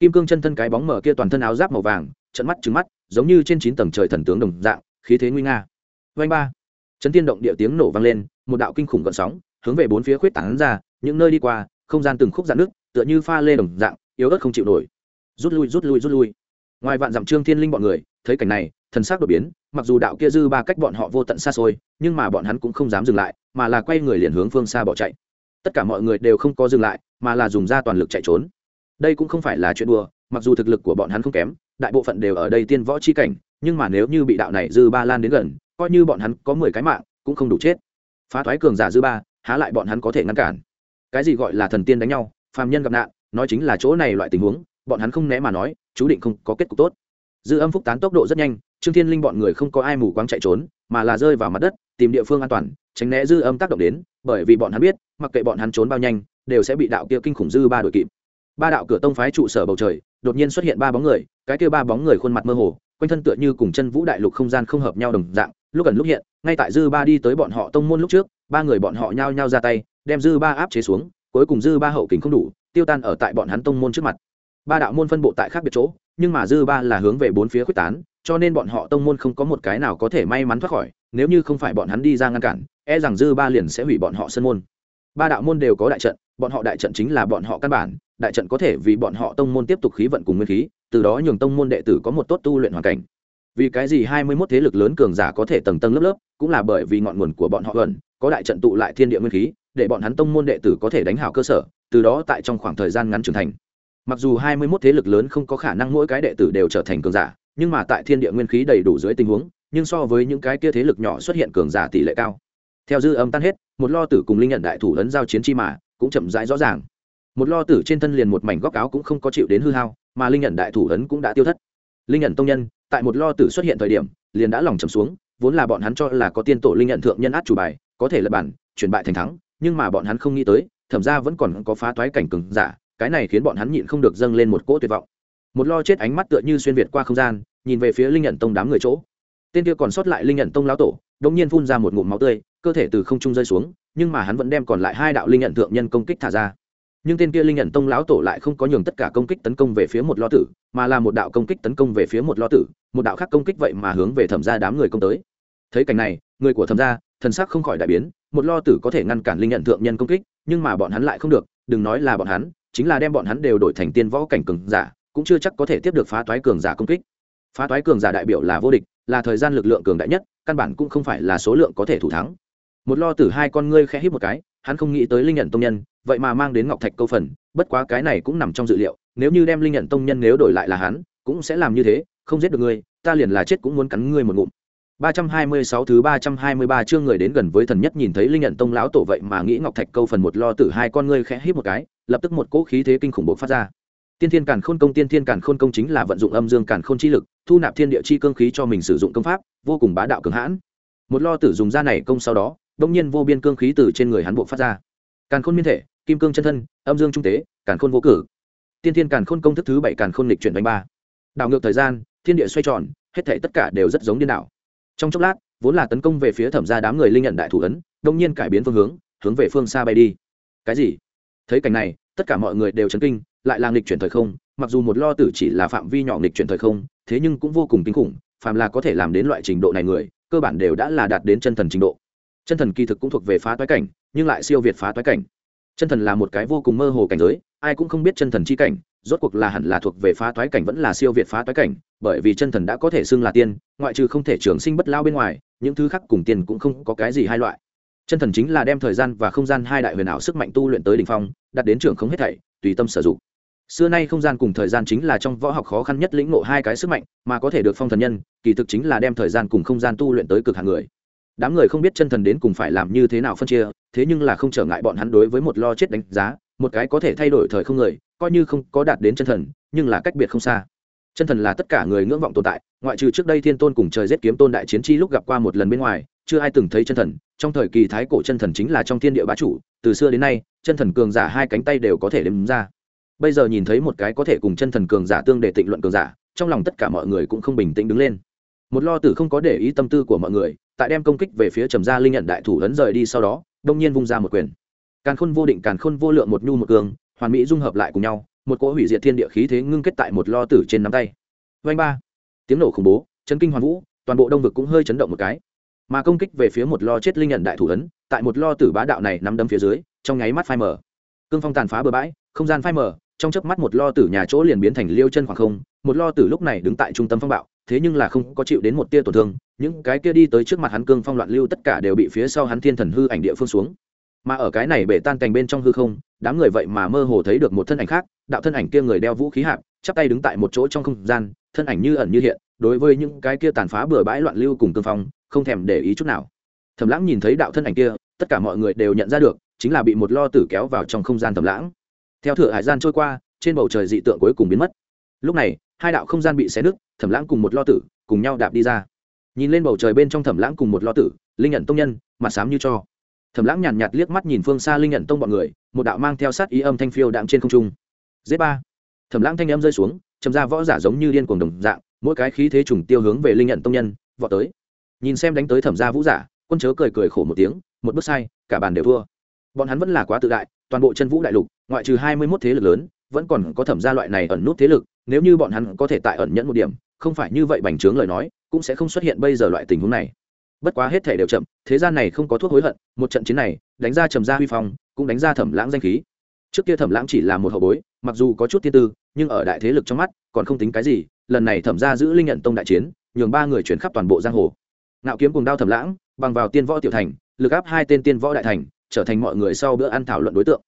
Kim cương chân thân cái bóng mở kia toàn thân áo giáp màu vàng trận mắt trứng mắt giống như trên chín tầng trời thần tướng đồng dạng, khí thế nguy nga. Vanh ba. Chấn tiên động địa tiếng nổ vang lên, một đạo kinh khủng gợn sóng, hướng về bốn phía khuyết tảng ra, những nơi đi qua, không gian từng khúc dạn nước tựa như pha lê đồng dạng, yếu ớt không chịu nổi. Rút lui rút lui rút lui. Ngoài vạn dặm trương thiên linh bọn người, thấy cảnh này, thần sắc đột biến, mặc dù đạo kia dư ba cách bọn họ vô tận xa xôi, nhưng mà bọn hắn cũng không dám dừng lại, mà là quay người liền hướng phương xa bỏ chạy. Tất cả mọi người đều không có dừng lại, mà là dùng ra toàn lực chạy trốn. Đây cũng không phải là chuyện đùa mặc dù thực lực của bọn hắn không kém, đại bộ phận đều ở đây tiên võ chi cảnh, nhưng mà nếu như bị đạo này dư ba lan đến gần, coi như bọn hắn có mười cái mạng, cũng không đủ chết. Phá thoái cường giả dư ba, há lại bọn hắn có thể ngăn cản. Cái gì gọi là thần tiên đánh nhau, phàm nhân gặp nạn, nói chính là chỗ này loại tình huống, bọn hắn không né mà nói, chú định không có kết cục tốt. Dư âm phúc tán tốc độ rất nhanh, trương thiên linh bọn người không có ai mù quáng chạy trốn, mà là rơi vào mặt đất, tìm địa phương an toàn, tránh né dư âm tác động đến, bởi vì bọn hắn biết, mặc kệ bọn hắn trốn bao nhanh, đều sẽ bị đạo kia kinh khủng dư ba đội kịp. Ba đạo cửa tông phái trụ sở bầu trời đột nhiên xuất hiện ba bóng người, cái kia ba bóng người khuôn mặt mơ hồ, quanh thân tựa như cùng chân vũ đại lục không gian không hợp nhau đồng dạng, lúc gần lúc hiện, ngay tại dư ba đi tới bọn họ tông môn lúc trước, ba người bọn họ nhao nhao ra tay, đem dư ba áp chế xuống, cuối cùng dư ba hậu kính không đủ, tiêu tan ở tại bọn hắn tông môn trước mặt. Ba đạo môn phân bộ tại khác biệt chỗ, nhưng mà dư ba là hướng về bốn phía quyết tán, cho nên bọn họ tông môn không có một cái nào có thể may mắn thoát khỏi, nếu như không phải bọn hắn đi ra ngăn cản e rằng dư ba liền sẽ hủy bọn họ sân môn. Ba đạo môn đều có đại trận, bọn họ đại trận chính là bọn họ căn bản đại trận có thể vì bọn họ tông môn tiếp tục khí vận cùng nguyên khí, từ đó nhường tông môn đệ tử có một tốt tu luyện hoàn cảnh. Vì cái gì hai mươi 21 thế lực lớn cường giả có thể tầng tầng lớp lớp, cũng là bởi vì ngọn nguồn của bọn họ gần, có đại trận tụ lại thiên địa nguyên khí, để bọn hắn tông môn đệ tử có thể đánh hảo cơ sở, từ đó tại trong khoảng thời gian ngắn trưởng thành. Mặc dù hai mươi 21 thế lực lớn không có khả năng mỗi cái đệ tử đều trở thành cường giả, nhưng mà tại thiên địa nguyên khí đầy đủ dưới tình huống, nhưng so với những cái kia thế lực nhỏ xuất hiện cường giả tỷ lệ cao. Theo dư âm tan hết, một lo tử cùng linh nhận đại thủ ấn giao chiến chi mà, cũng chậm rãi rõ ràng một lo tử trên thân liền một mảnh góc áo cũng không có chịu đến hư hao, mà linh nhận đại thủ ấn cũng đã tiêu thất. Linh nhận tông nhân, tại một lo tử xuất hiện thời điểm, liền đã lòng trầm xuống, vốn là bọn hắn cho là có tiên tổ linh nhận thượng nhân át chủ bài, có thể lập bản, chuyển bại thành thắng, nhưng mà bọn hắn không nghĩ tới, thẩm ra vẫn còn có phá thoái cảnh cường giả, cái này khiến bọn hắn nhịn không được dâng lên một cỗ tuyệt vọng. Một lo chết ánh mắt tựa như xuyên việt qua không gian, nhìn về phía linh nhận tông đám người chỗ. Tên kia còn sót lại linh nhận tông lão tổ đống nhiên phun ra một ngụm máu tươi, cơ thể từ không trung rơi xuống, nhưng mà hắn vẫn đem còn lại hai đạo linh nhận thượng nhân công kích thả ra nhưng tên kia linh nhận tông lão tổ lại không có nhường tất cả công kích tấn công về phía một lo tử, mà là một đạo công kích tấn công về phía một lo tử, một đạo khác công kích vậy mà hướng về thẩm ra đám người công tới. Thấy cảnh này, người của thẩm ra thần sắc không khỏi đại biến, một lo tử có thể ngăn cản linh nhận thượng nhân công kích, nhưng mà bọn hắn lại không được, đừng nói là bọn hắn, chính là đem bọn hắn đều đổi thành tiên võ cảnh cường giả, cũng chưa chắc có thể tiếp được phá toái cường giả công kích. Phá toái cường giả đại biểu là vô địch, là thời gian lực lượng cường đại nhất, căn bản cũng không phải là số lượng có thể thủ thắng. Một lo tử hai con ngươi khẽ hít một cái, hắn không nghĩ tới linh nhận tông nhân vậy mà mang đến ngọc thạch câu phần, bất quá cái này cũng nằm trong dự liệu, nếu như đem linh nhận tông nhân nếu đổi lại là hắn, cũng sẽ làm như thế, không giết được ngươi, ta liền là chết cũng muốn cắn ngươi một ngụm. 326 thứ 323 chương người đến gần với thần nhất nhìn thấy linh nhận tông lão tổ vậy mà nghĩ ngọc thạch câu phần một lo tử hai con ngươi khẽ hít một cái, lập tức một cỗ khí thế kinh khủng bộc phát ra. Tiên thiên càn khôn công, tiên thiên càn khôn công chính là vận dụng âm dương càn khôn chi lực, thu nạp thiên địa chi cương khí cho mình sử dụng công pháp, vô cùng bá đạo cường hãn. Một lo tử dùng ra này công sau đó đông nhiên vô biên cương khí từ trên người hắn bộc phát ra càn khôn miên thể, kim cương chân thân, âm dương trung tế, càn khôn vô cử. Tiên thiên càn khôn công thức thứ bảy càn khôn lịch chuyển đánh ba. Đảo ngược thời gian, thiên địa xoay tròn, hết thể tất cả đều rất giống điên đảo. Trong chốc lát, vốn là tấn công về phía thẩm gia đám người linh nhận đại thủ ấn, đông nhiên cải biến phương hướng hướng về phương xa bay đi. Cái gì? Thấy cảnh này, tất cả mọi người đều chấn kinh, lại là nghịch chuyển thời không, mặc dù một lo tử chỉ là phạm vi nhỏ nghịch chuyển thời không, thế nhưng cũng vô cùng kinh khủng, phàm là có thể làm đến loại trình độ này người, cơ bản đều đã là đạt đến chân thần trình độ. Chân thần kỳ thực cũng thuộc về phá toái cảnh nhưng lại siêu việt phá toái cảnh. Chân thần là một cái vô cùng mơ hồ cảnh giới, ai cũng không biết chân thần chi cảnh, rốt cuộc là hẳn là thuộc về phá toái cảnh vẫn là siêu việt phá toái cảnh, bởi vì chân thần đã có thể xưng là tiên, ngoại trừ không thể trường sinh bất lao bên ngoài, những thứ khác cùng tiền cũng không có cái gì hai loại. Chân thần chính là đem thời gian và không gian hai đại huyền ảo sức mạnh tu luyện tới đ ỉ n h phong đặt đến trường không hết thảy, tùy tâm sử dụng. Xưa nay không gian cùng thời gian chính là trong võ học khó khăn nhất lĩnh ngộ hai cái sức mạnh, mà có thể được phong thần nhân, kỳ thực chính là đem thời gian cùng không gian tu luyện tới cực hạn người đám người không biết chân thần đến cùng phải làm như thế nào phân chia, thế nhưng là không trở ngại bọn hắn đối với một lo chết đánh giá, một cái có thể thay đổi thời không người, coi như không có đạt đến chân thần, nhưng là cách biệt không xa. Chân thần là tất cả người ngưỡng vọng tồn tại, ngoại trừ trước đây thiên tôn cùng trời giết kiếm tôn đại chiến chi lúc gặp qua một lần bên ngoài, chưa ai từng thấy chân thần, trong thời kỳ thái cổ chân thần chính là trong thiên địa bá chủ, từ xưa đến nay, chân thần cường giả hai cánh tay đều có thể đếm ra. Bây giờ nhìn thấy một cái có thể cùng chân thần cường giả tương để tịnh luận cường giả, trong lòng tất cả mọi người cũng không bình tĩnh đứng lên. Một lo tử không có để ý tâm tư của mọi người tại đem công kích về phía trầm gia linh nhận đại thủ ấn rời đi sau đó, đông nhiên vung ra một quyền. Càn khôn vô định, càn khôn vô lượng một nhu một cường, hoàn mỹ dung hợp lại cùng nhau, một cỗ hủy diệt thiên địa khí thế ngưng kết tại một lo tử trên nắm tay. Vanh ba. Tiếng nổ khủng bố chấn kinh hoàn vũ, toàn bộ đông vực cũng hơi chấn động một cái. Mà công kích về phía một lo chết linh nhận đại thủ ấn, tại một lo tử bá đạo này nắm đấm phía dưới, trong nháy mắt phai mở cương phong tàn phá bờ bãi, không gian phai mở trong chớp mắt một lo tử nhà chỗ liền biến thành liêu chân khoảng không, một lo tử lúc này đứng tại trung tâm phong bạo thế nhưng là không có chịu đến một tia tổn thương, những cái kia đi tới trước mặt hắn cương phong loạn lưu tất cả đều bị phía sau hắn thiên thần hư ảnh địa phương xuống. Mà ở cái này bể tan cành bên trong hư không, đám người vậy mà mơ hồ thấy được một thân ảnh khác, đạo thân ảnh kia người đeo vũ khí hạp, chắp tay đứng tại một chỗ trong không gian, thân ảnh như ẩn như hiện, đối với những cái kia tàn phá bừa bãi loạn lưu cùng cương phong, không thèm để ý chút nào. Thầm lãng nhìn thấy đạo thân ảnh kia, tất cả mọi người đều nhận ra được, chính là bị một lo tử kéo vào trong không gian thẩm lãng. Theo thửa hải gian trôi qua, trên bầu trời dị tượng cuối cùng biến mất. Lúc này hai đạo không gian bị xé nứt thẩm lãng cùng một lo tử cùng nhau đạp đi ra. Nhìn lên bầu trời bên trong thẩm lãng cùng một lo tử linh nhận tông nhân mặt xám như cho. Thẩm lãng nhàn nhạt, liếc mắt nhìn phương xa linh nhận tông bọn người một đạo mang theo sát ý âm thanh phiêu đạm trên không trung. Z ba. Thẩm lãng thanh âm rơi xuống chầm ra võ giả giống như điên cuồng đồng dạng mỗi cái khí thế trùng tiêu hướng về linh nhận tông nhân vọt tới. Nhìn xem đánh tới thẩm gia vũ giả quân chớ cười cười khổ một tiếng một bước sai cả bàn đều thua. Bọn hắn vẫn là quá tự đại toàn bộ chân vũ đại lục ngoại trừ hai mươi mốt thế lực lớn vẫn còn có thẩm gia loại này ẩn nút thế lực nếu như bọn hắn có thể tại ẩn nhẫn một điểm, không phải như vậy bành trướng lời nói, cũng sẽ không xuất hiện bây giờ loại tình huống này. Bất quá hết thể đều chậm, thế gian này không có thuốc hối hận, một trận chiến này, đánh ra trầm gia huy phong, cũng đánh ra thẩm lãng danh khí. Trước kia thẩm lãng chỉ là một hậu bối, mặc dù có chút tiên tư, nhưng ở đại thế lực trong mắt, còn không tính cái gì, lần này thẩm gia giữ linh nhận tông đại chiến, nhường ba người chuyển khắp toàn bộ giang hồ. Nạo kiếm cùng đao thẩm lãng, bằng vào tiên võ tiểu thành, lực áp hai tên tiên võ đại thành, trở thành mọi người sau bữa ăn thảo luận đối tượng.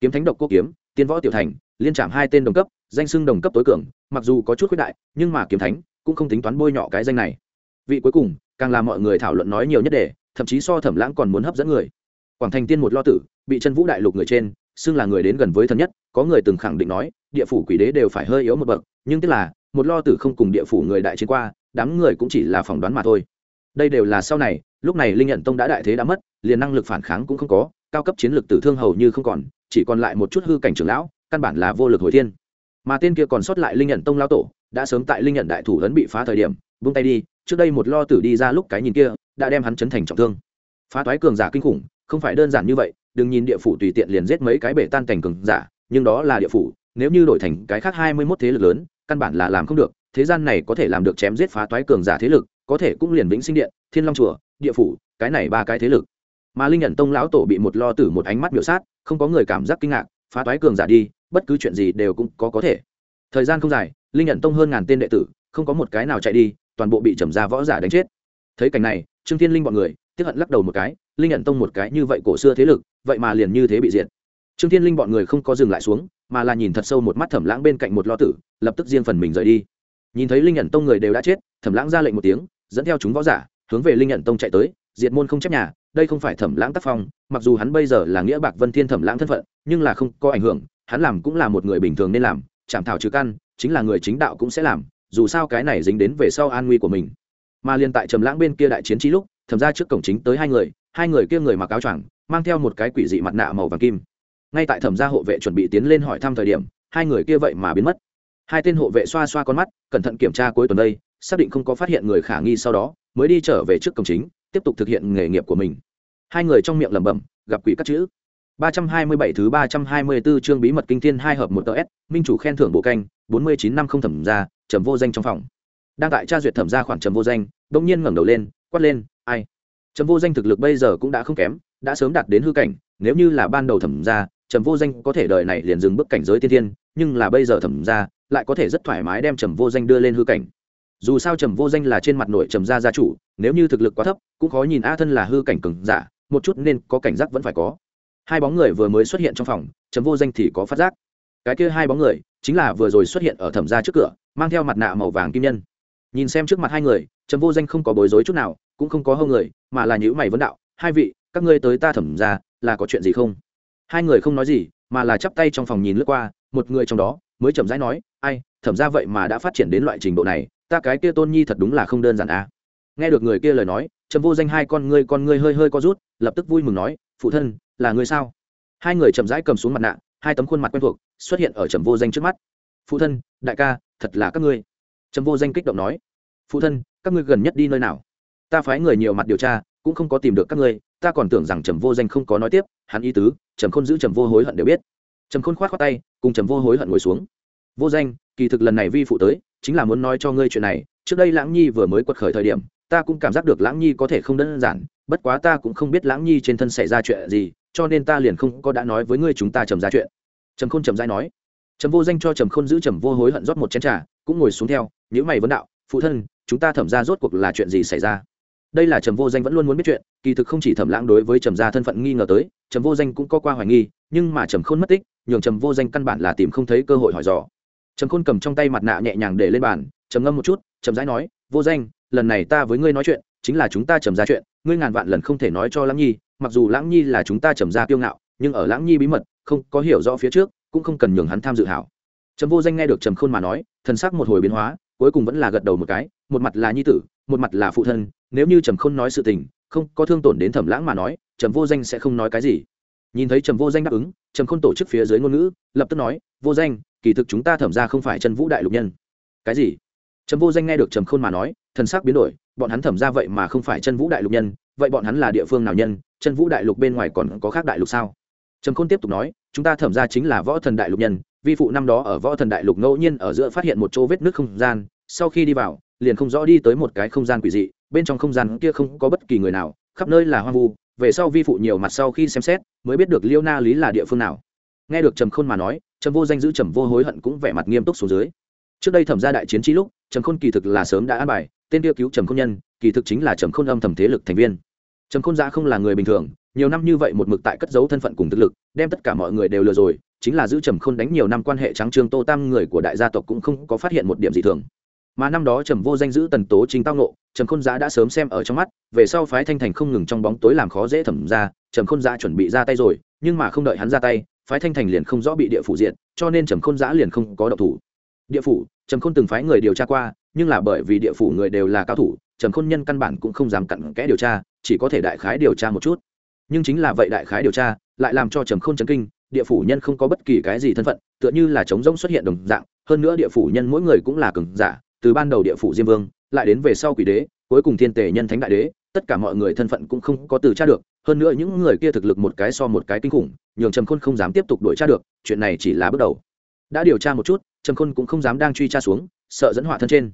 Kiếm thánh độc quốc kiếm, tiên võ tiểu thành, liên trảm hai tên đồng cấp danh xưng đồng cấp tối cường, mặc dù có chút khuyết đại, nhưng mà kiếm thánh cũng không tính toán bôi nhọ cái danh này. Vị cuối cùng, càng làm mọi người thảo luận nói nhiều nhất để, thậm chí so thẩm lãng còn muốn hấp dẫn người. Quảng thành tiên một lo tử, bị chân vũ đại lục người trên, xưng là người đến gần với thần nhất, có người từng khẳng định nói, địa phủ quỷ đế đều phải hơi yếu một bậc, nhưng tức là, một lo tử không cùng địa phủ người đại chiến qua, đám người cũng chỉ là phỏng đoán mà thôi. Đây đều là sau này, lúc này linh nhận tông đã đại thế đã mất, liền năng lực phản kháng cũng không có, cao cấp chiến lược tử thương hầu như không còn, chỉ còn lại một chút hư cảnh trưởng lão, căn bản là vô lực hồi thiên mà tên kia còn sót lại linh nhận tông lao tổ, đã sớm tại linh nhận đại thủ ấn bị phá thời điểm vung tay đi, trước đây một lo tử đi ra lúc cái nhìn kia, đã đem hắn chấn thành trọng thương. Phá toái cường giả kinh khủng, không phải đơn giản như vậy, đừng nhìn địa phủ tùy tiện liền giết mấy cái bể tan cảnh cường giả, nhưng đó là địa phủ, nếu như đổi thành cái khác hai mươi 21 thế lực lớn, căn bản là làm không được, thế gian này có thể làm được chém giết phá toái cường giả thế lực, có thể cũng liền vĩnh sinh điện, thiên long chùa, địa phủ, cái này ba cái thế lực. Mà linh nhận tông lão tổ bị một lo tử một ánh mắt biểu sát, không có người cảm giác kinh ngạc phá toái cường giả đi, bất cứ chuyện gì đều cũng có có thể. Thời gian không dài, linh nhận tông hơn ngàn tên đệ tử, không có một cái nào chạy đi, toàn bộ bị trầm ra võ giả đánh chết. Thấy cảnh này, trương thiên linh bọn người tiếp hận lắc đầu một cái, linh nhận tông một cái như vậy cổ xưa thế lực, vậy mà liền như thế bị diệt. Trương thiên linh bọn người không có dừng lại xuống, mà là nhìn thật sâu một mắt thẩm lãng bên cạnh một lo tử, lập tức riêng phần mình rời đi. Nhìn thấy linh nhận tông người đều đã chết, thẩm lãng ra lệnh một tiếng, dẫn theo chúng võ giả, hướng về linh nhận tông chạy tới, diệt môn không chấp nhà đây không phải thẩm lãng tác phong, mặc dù hắn bây giờ là nghĩa bạc vân thiên thẩm lãng thân phận, nhưng là không có ảnh hưởng, hắn làm cũng là một người bình thường nên làm, chạm thảo trừ căn, chính là người chính đạo cũng sẽ làm, dù sao cái này dính đến về sau an nguy của mình. Mà liên tại trầm lãng bên kia đại chiến trí lúc, thẩm ra trước cổng chính tới hai người hai người kia người mặc áo choàng, mang theo một cái quỷ dị mặt nạ màu vàng kim. Ngay tại thẩm gia hộ vệ chuẩn bị tiến lên hỏi thăm thời điểm, hai người kia vậy mà biến mất. Hai tên hộ vệ xoa xoa con mắt, cẩn thận kiểm tra cuối tuần đây, xác định không có phát hiện người khả nghi sau đó, mới đi trở về trước cổng chính, tiếp tục thực hiện nghề nghiệp của mình hai người trong miệng lẩm bẩm gặp quỷ cắt chữ 327 thứ 324 chương bí mật kinh thiên hai hợp một tờ S, minh chủ khen thưởng bộ canh, 49 năm không thẩm ra, trầm vô danh trong phòng. Đang tại tra duyệt thẩm ra khoản trầm vô danh, đột nhiên ngẩng đầu lên, quát lên, "Ai?" Trầm vô danh thực lực bây giờ cũng đã không kém, đã sớm đạt đến hư cảnh, nếu như là ban đầu thẩm ra, trầm vô danh có thể đời này liền dừng bước cảnh giới tiên thiên, nhưng là bây giờ thẩm ra lại có thể rất thoải mái đem trầm vô danh đưa lên hư cảnh dù sao trầm vô danh là trên mặt nội trầm gia gia chủ nếu như thực lực quá thấp cũng khó nhìn a thân là hư cảnh cường giả một chút nên có cảnh giác vẫn phải có. Hai bóng người vừa mới xuất hiện trong phòng, trầm vô danh thì có phát giác. Cái kia hai bóng người chính là vừa rồi xuất hiện ở thẩm gia trước cửa, mang theo mặt nạ màu vàng kim nhân. Nhìn xem trước mặt hai người, trầm vô danh không có bối rối chút nào, cũng không có hâu người, mà là nhữ mày vấn đạo, hai vị, các ngươi tới ta thẩm ra là có chuyện gì không? Hai người không nói gì, mà là chắp tay trong phòng nhìn lướt qua, một người trong đó mới chậm rãi nói, ai, thẩm ra vậy mà đã phát triển đến loại trình độ này, ta cái kia tôn nhi thật đúng là không đơn giản à. nghe được người kia lời nói trầm vô danh hai con ngươi con ngươi hơi hơi co rút, lập tức vui mừng nói, phụ thân, là người sao? Hai người chậm rãi cầm xuống mặt nạ, hai tấm khuôn mặt quen thuộc xuất hiện ở trầm vô danh trước mắt. Phụ thân, đại ca, thật là các ngươi. Trầm vô danh kích động nói, phụ thân, các ngươi gần nhất đi nơi nào? Ta phái người nhiều mặt điều tra, cũng không có tìm được các ngươi, ta còn tưởng rằng trầm vô danh không có nói tiếp, hắn ý tứ, trầm khôn giữ trầm vô hối hận đều biết. Trầm khôn khoát khoát tay, cùng trầm vô hối hận ngồi xuống. Vô danh, kỳ thực lần này vi phụ tới, chính là muốn nói cho ngươi chuyện này, trước đây lãng nhi vừa mới quật khởi thời điểm ta cũng cảm giác được lãng nhi có thể không đơn giản, bất quá ta cũng không biết lãng nhi trên thân xảy ra chuyện gì, cho nên ta liền không có đã nói với ngươi chúng ta trầm ra chuyện. Trầm khôn trầm dai nói. Trầm vô danh cho trầm khôn giữ trầm vô hối hận rót một chén trà, cũng ngồi xuống theo nếu mày vấn đạo, phụ thân, chúng ta thẩm ra rốt cuộc là chuyện gì xảy ra? Đây là trầm vô danh vẫn luôn muốn biết chuyện, kỳ thực không chỉ thẩm lãng đối với trầm gia thân phận nghi ngờ tới, trầm vô danh cũng có qua hoài nghi, nhưng mà trầm khôn mất tích, nhường trầm vô danh căn bản là tìm không thấy cơ hội hỏi dò. Trầm khôn cầm trong tay mặt nạ nhẹ nhàng để lên bàn, trầm ngâm một chút trầm rãi nói, vô danh lần này ta với ngươi nói chuyện, chính là chúng ta trầm ra chuyện, ngươi ngàn vạn lần không thể nói cho lãng nhi, mặc dù lãng nhi là chúng ta trầm ra kiêu ngạo, nhưng ở lãng nhi bí mật, không có hiểu rõ phía trước, cũng không cần nhường hắn tham dự hảo. Trầm vô danh nghe được trầm khôn mà nói, thần sắc một hồi biến hóa, cuối cùng vẫn là gật đầu một cái, một mặt là nhi tử, một mặt là phụ thân, nếu như trầm khôn nói sự tình, không có thương tổn đến thẩm lãng mà nói, trầm vô danh sẽ không nói cái gì. Nhìn thấy trầm vô danh đáp ứng, trầm khôn tổ chức phía dưới ngôn ngữ, lập tức nói, vô danh, kỳ thực chúng ta thẩm ra không phải chân vũ đại lục nhân. Cái gì? Trầm vô danh nghe được trầm khôn mà nói, thần sắc biến đổi, bọn hắn thẩm ra vậy mà không phải chân vũ đại lục nhân, vậy bọn hắn là địa phương nào nhân, chân vũ đại lục bên ngoài còn có khác đại lục sao? Trầm khôn tiếp tục nói, chúng ta thẩm ra chính là võ thần đại lục nhân, vi phụ năm đó ở võ thần đại lục ngẫu nhiên ở giữa phát hiện một chỗ vết nước không gian, sau khi đi vào, liền không rõ đi tới một cái không gian quỷ dị, bên trong không gian kia không có bất kỳ người nào, khắp nơi là hoang vu, về sau vi phụ nhiều mặt sau khi xem xét, mới biết được liêu na lý là địa phương nào. Nghe được trầm khôn mà nói, trầm vô danh giữ trầm vô hối hận cũng vẻ mặt nghiêm túc xuống dưới trước đây thẩm ra đại chiến trí lúc, trầm khôn kỳ thực là sớm đã an bài, tên tiêu cứu trầm khôn nhân, kỳ thực chính là trầm khôn âm thầm thế lực thành viên. Trầm khôn giã không là người bình thường, nhiều năm như vậy một mực tại cất giấu thân phận cùng thực lực, đem tất cả mọi người đều lừa rồi, chính là giữ trầm khôn đánh nhiều năm quan hệ trắng trương tô tam người của đại gia tộc cũng không có phát hiện một điểm gì thường. Mà năm đó trầm vô danh giữ tần tố chính tao nộ trầm khôn giã đã sớm xem ở trong mắt, về sau phái thanh thành không ngừng trong bóng tối làm khó dễ thẩm ra trầm khôn giã chuẩn bị ra tay rồi, nhưng mà không đợi hắn ra tay, phái thanh thành liền không rõ bị địa phủ diện cho nên trầm khôn giã liền không có độc thủ địa phủ, trầm khôn từng phái người điều tra qua, nhưng là bởi vì địa phủ người đều là cao thủ, trầm khôn nhân căn bản cũng không dám cặn kẽ điều tra, chỉ có thể đại khái điều tra một chút. Nhưng chính là vậy đại khái điều tra, lại làm cho trầm khôn chấn kinh, địa phủ nhân không có bất kỳ cái gì thân phận, tựa như là trống rỗng xuất hiện đồng dạng, hơn nữa địa phủ nhân mỗi người cũng là cường giả, từ ban đầu địa phủ diêm vương, lại đến về sau quỷ đế, cuối cùng thiên tề nhân thánh đại đế, tất cả mọi người thân phận cũng không có từ tra được, hơn nữa những người kia thực lực một cái so một cái kinh khủng, nhường trầm khôn không dám tiếp tục đuổi tra được, chuyện này chỉ là bước đầu đã điều tra một chút, trầm khôn cũng không dám đang truy tra xuống, sợ dẫn họa thân trên.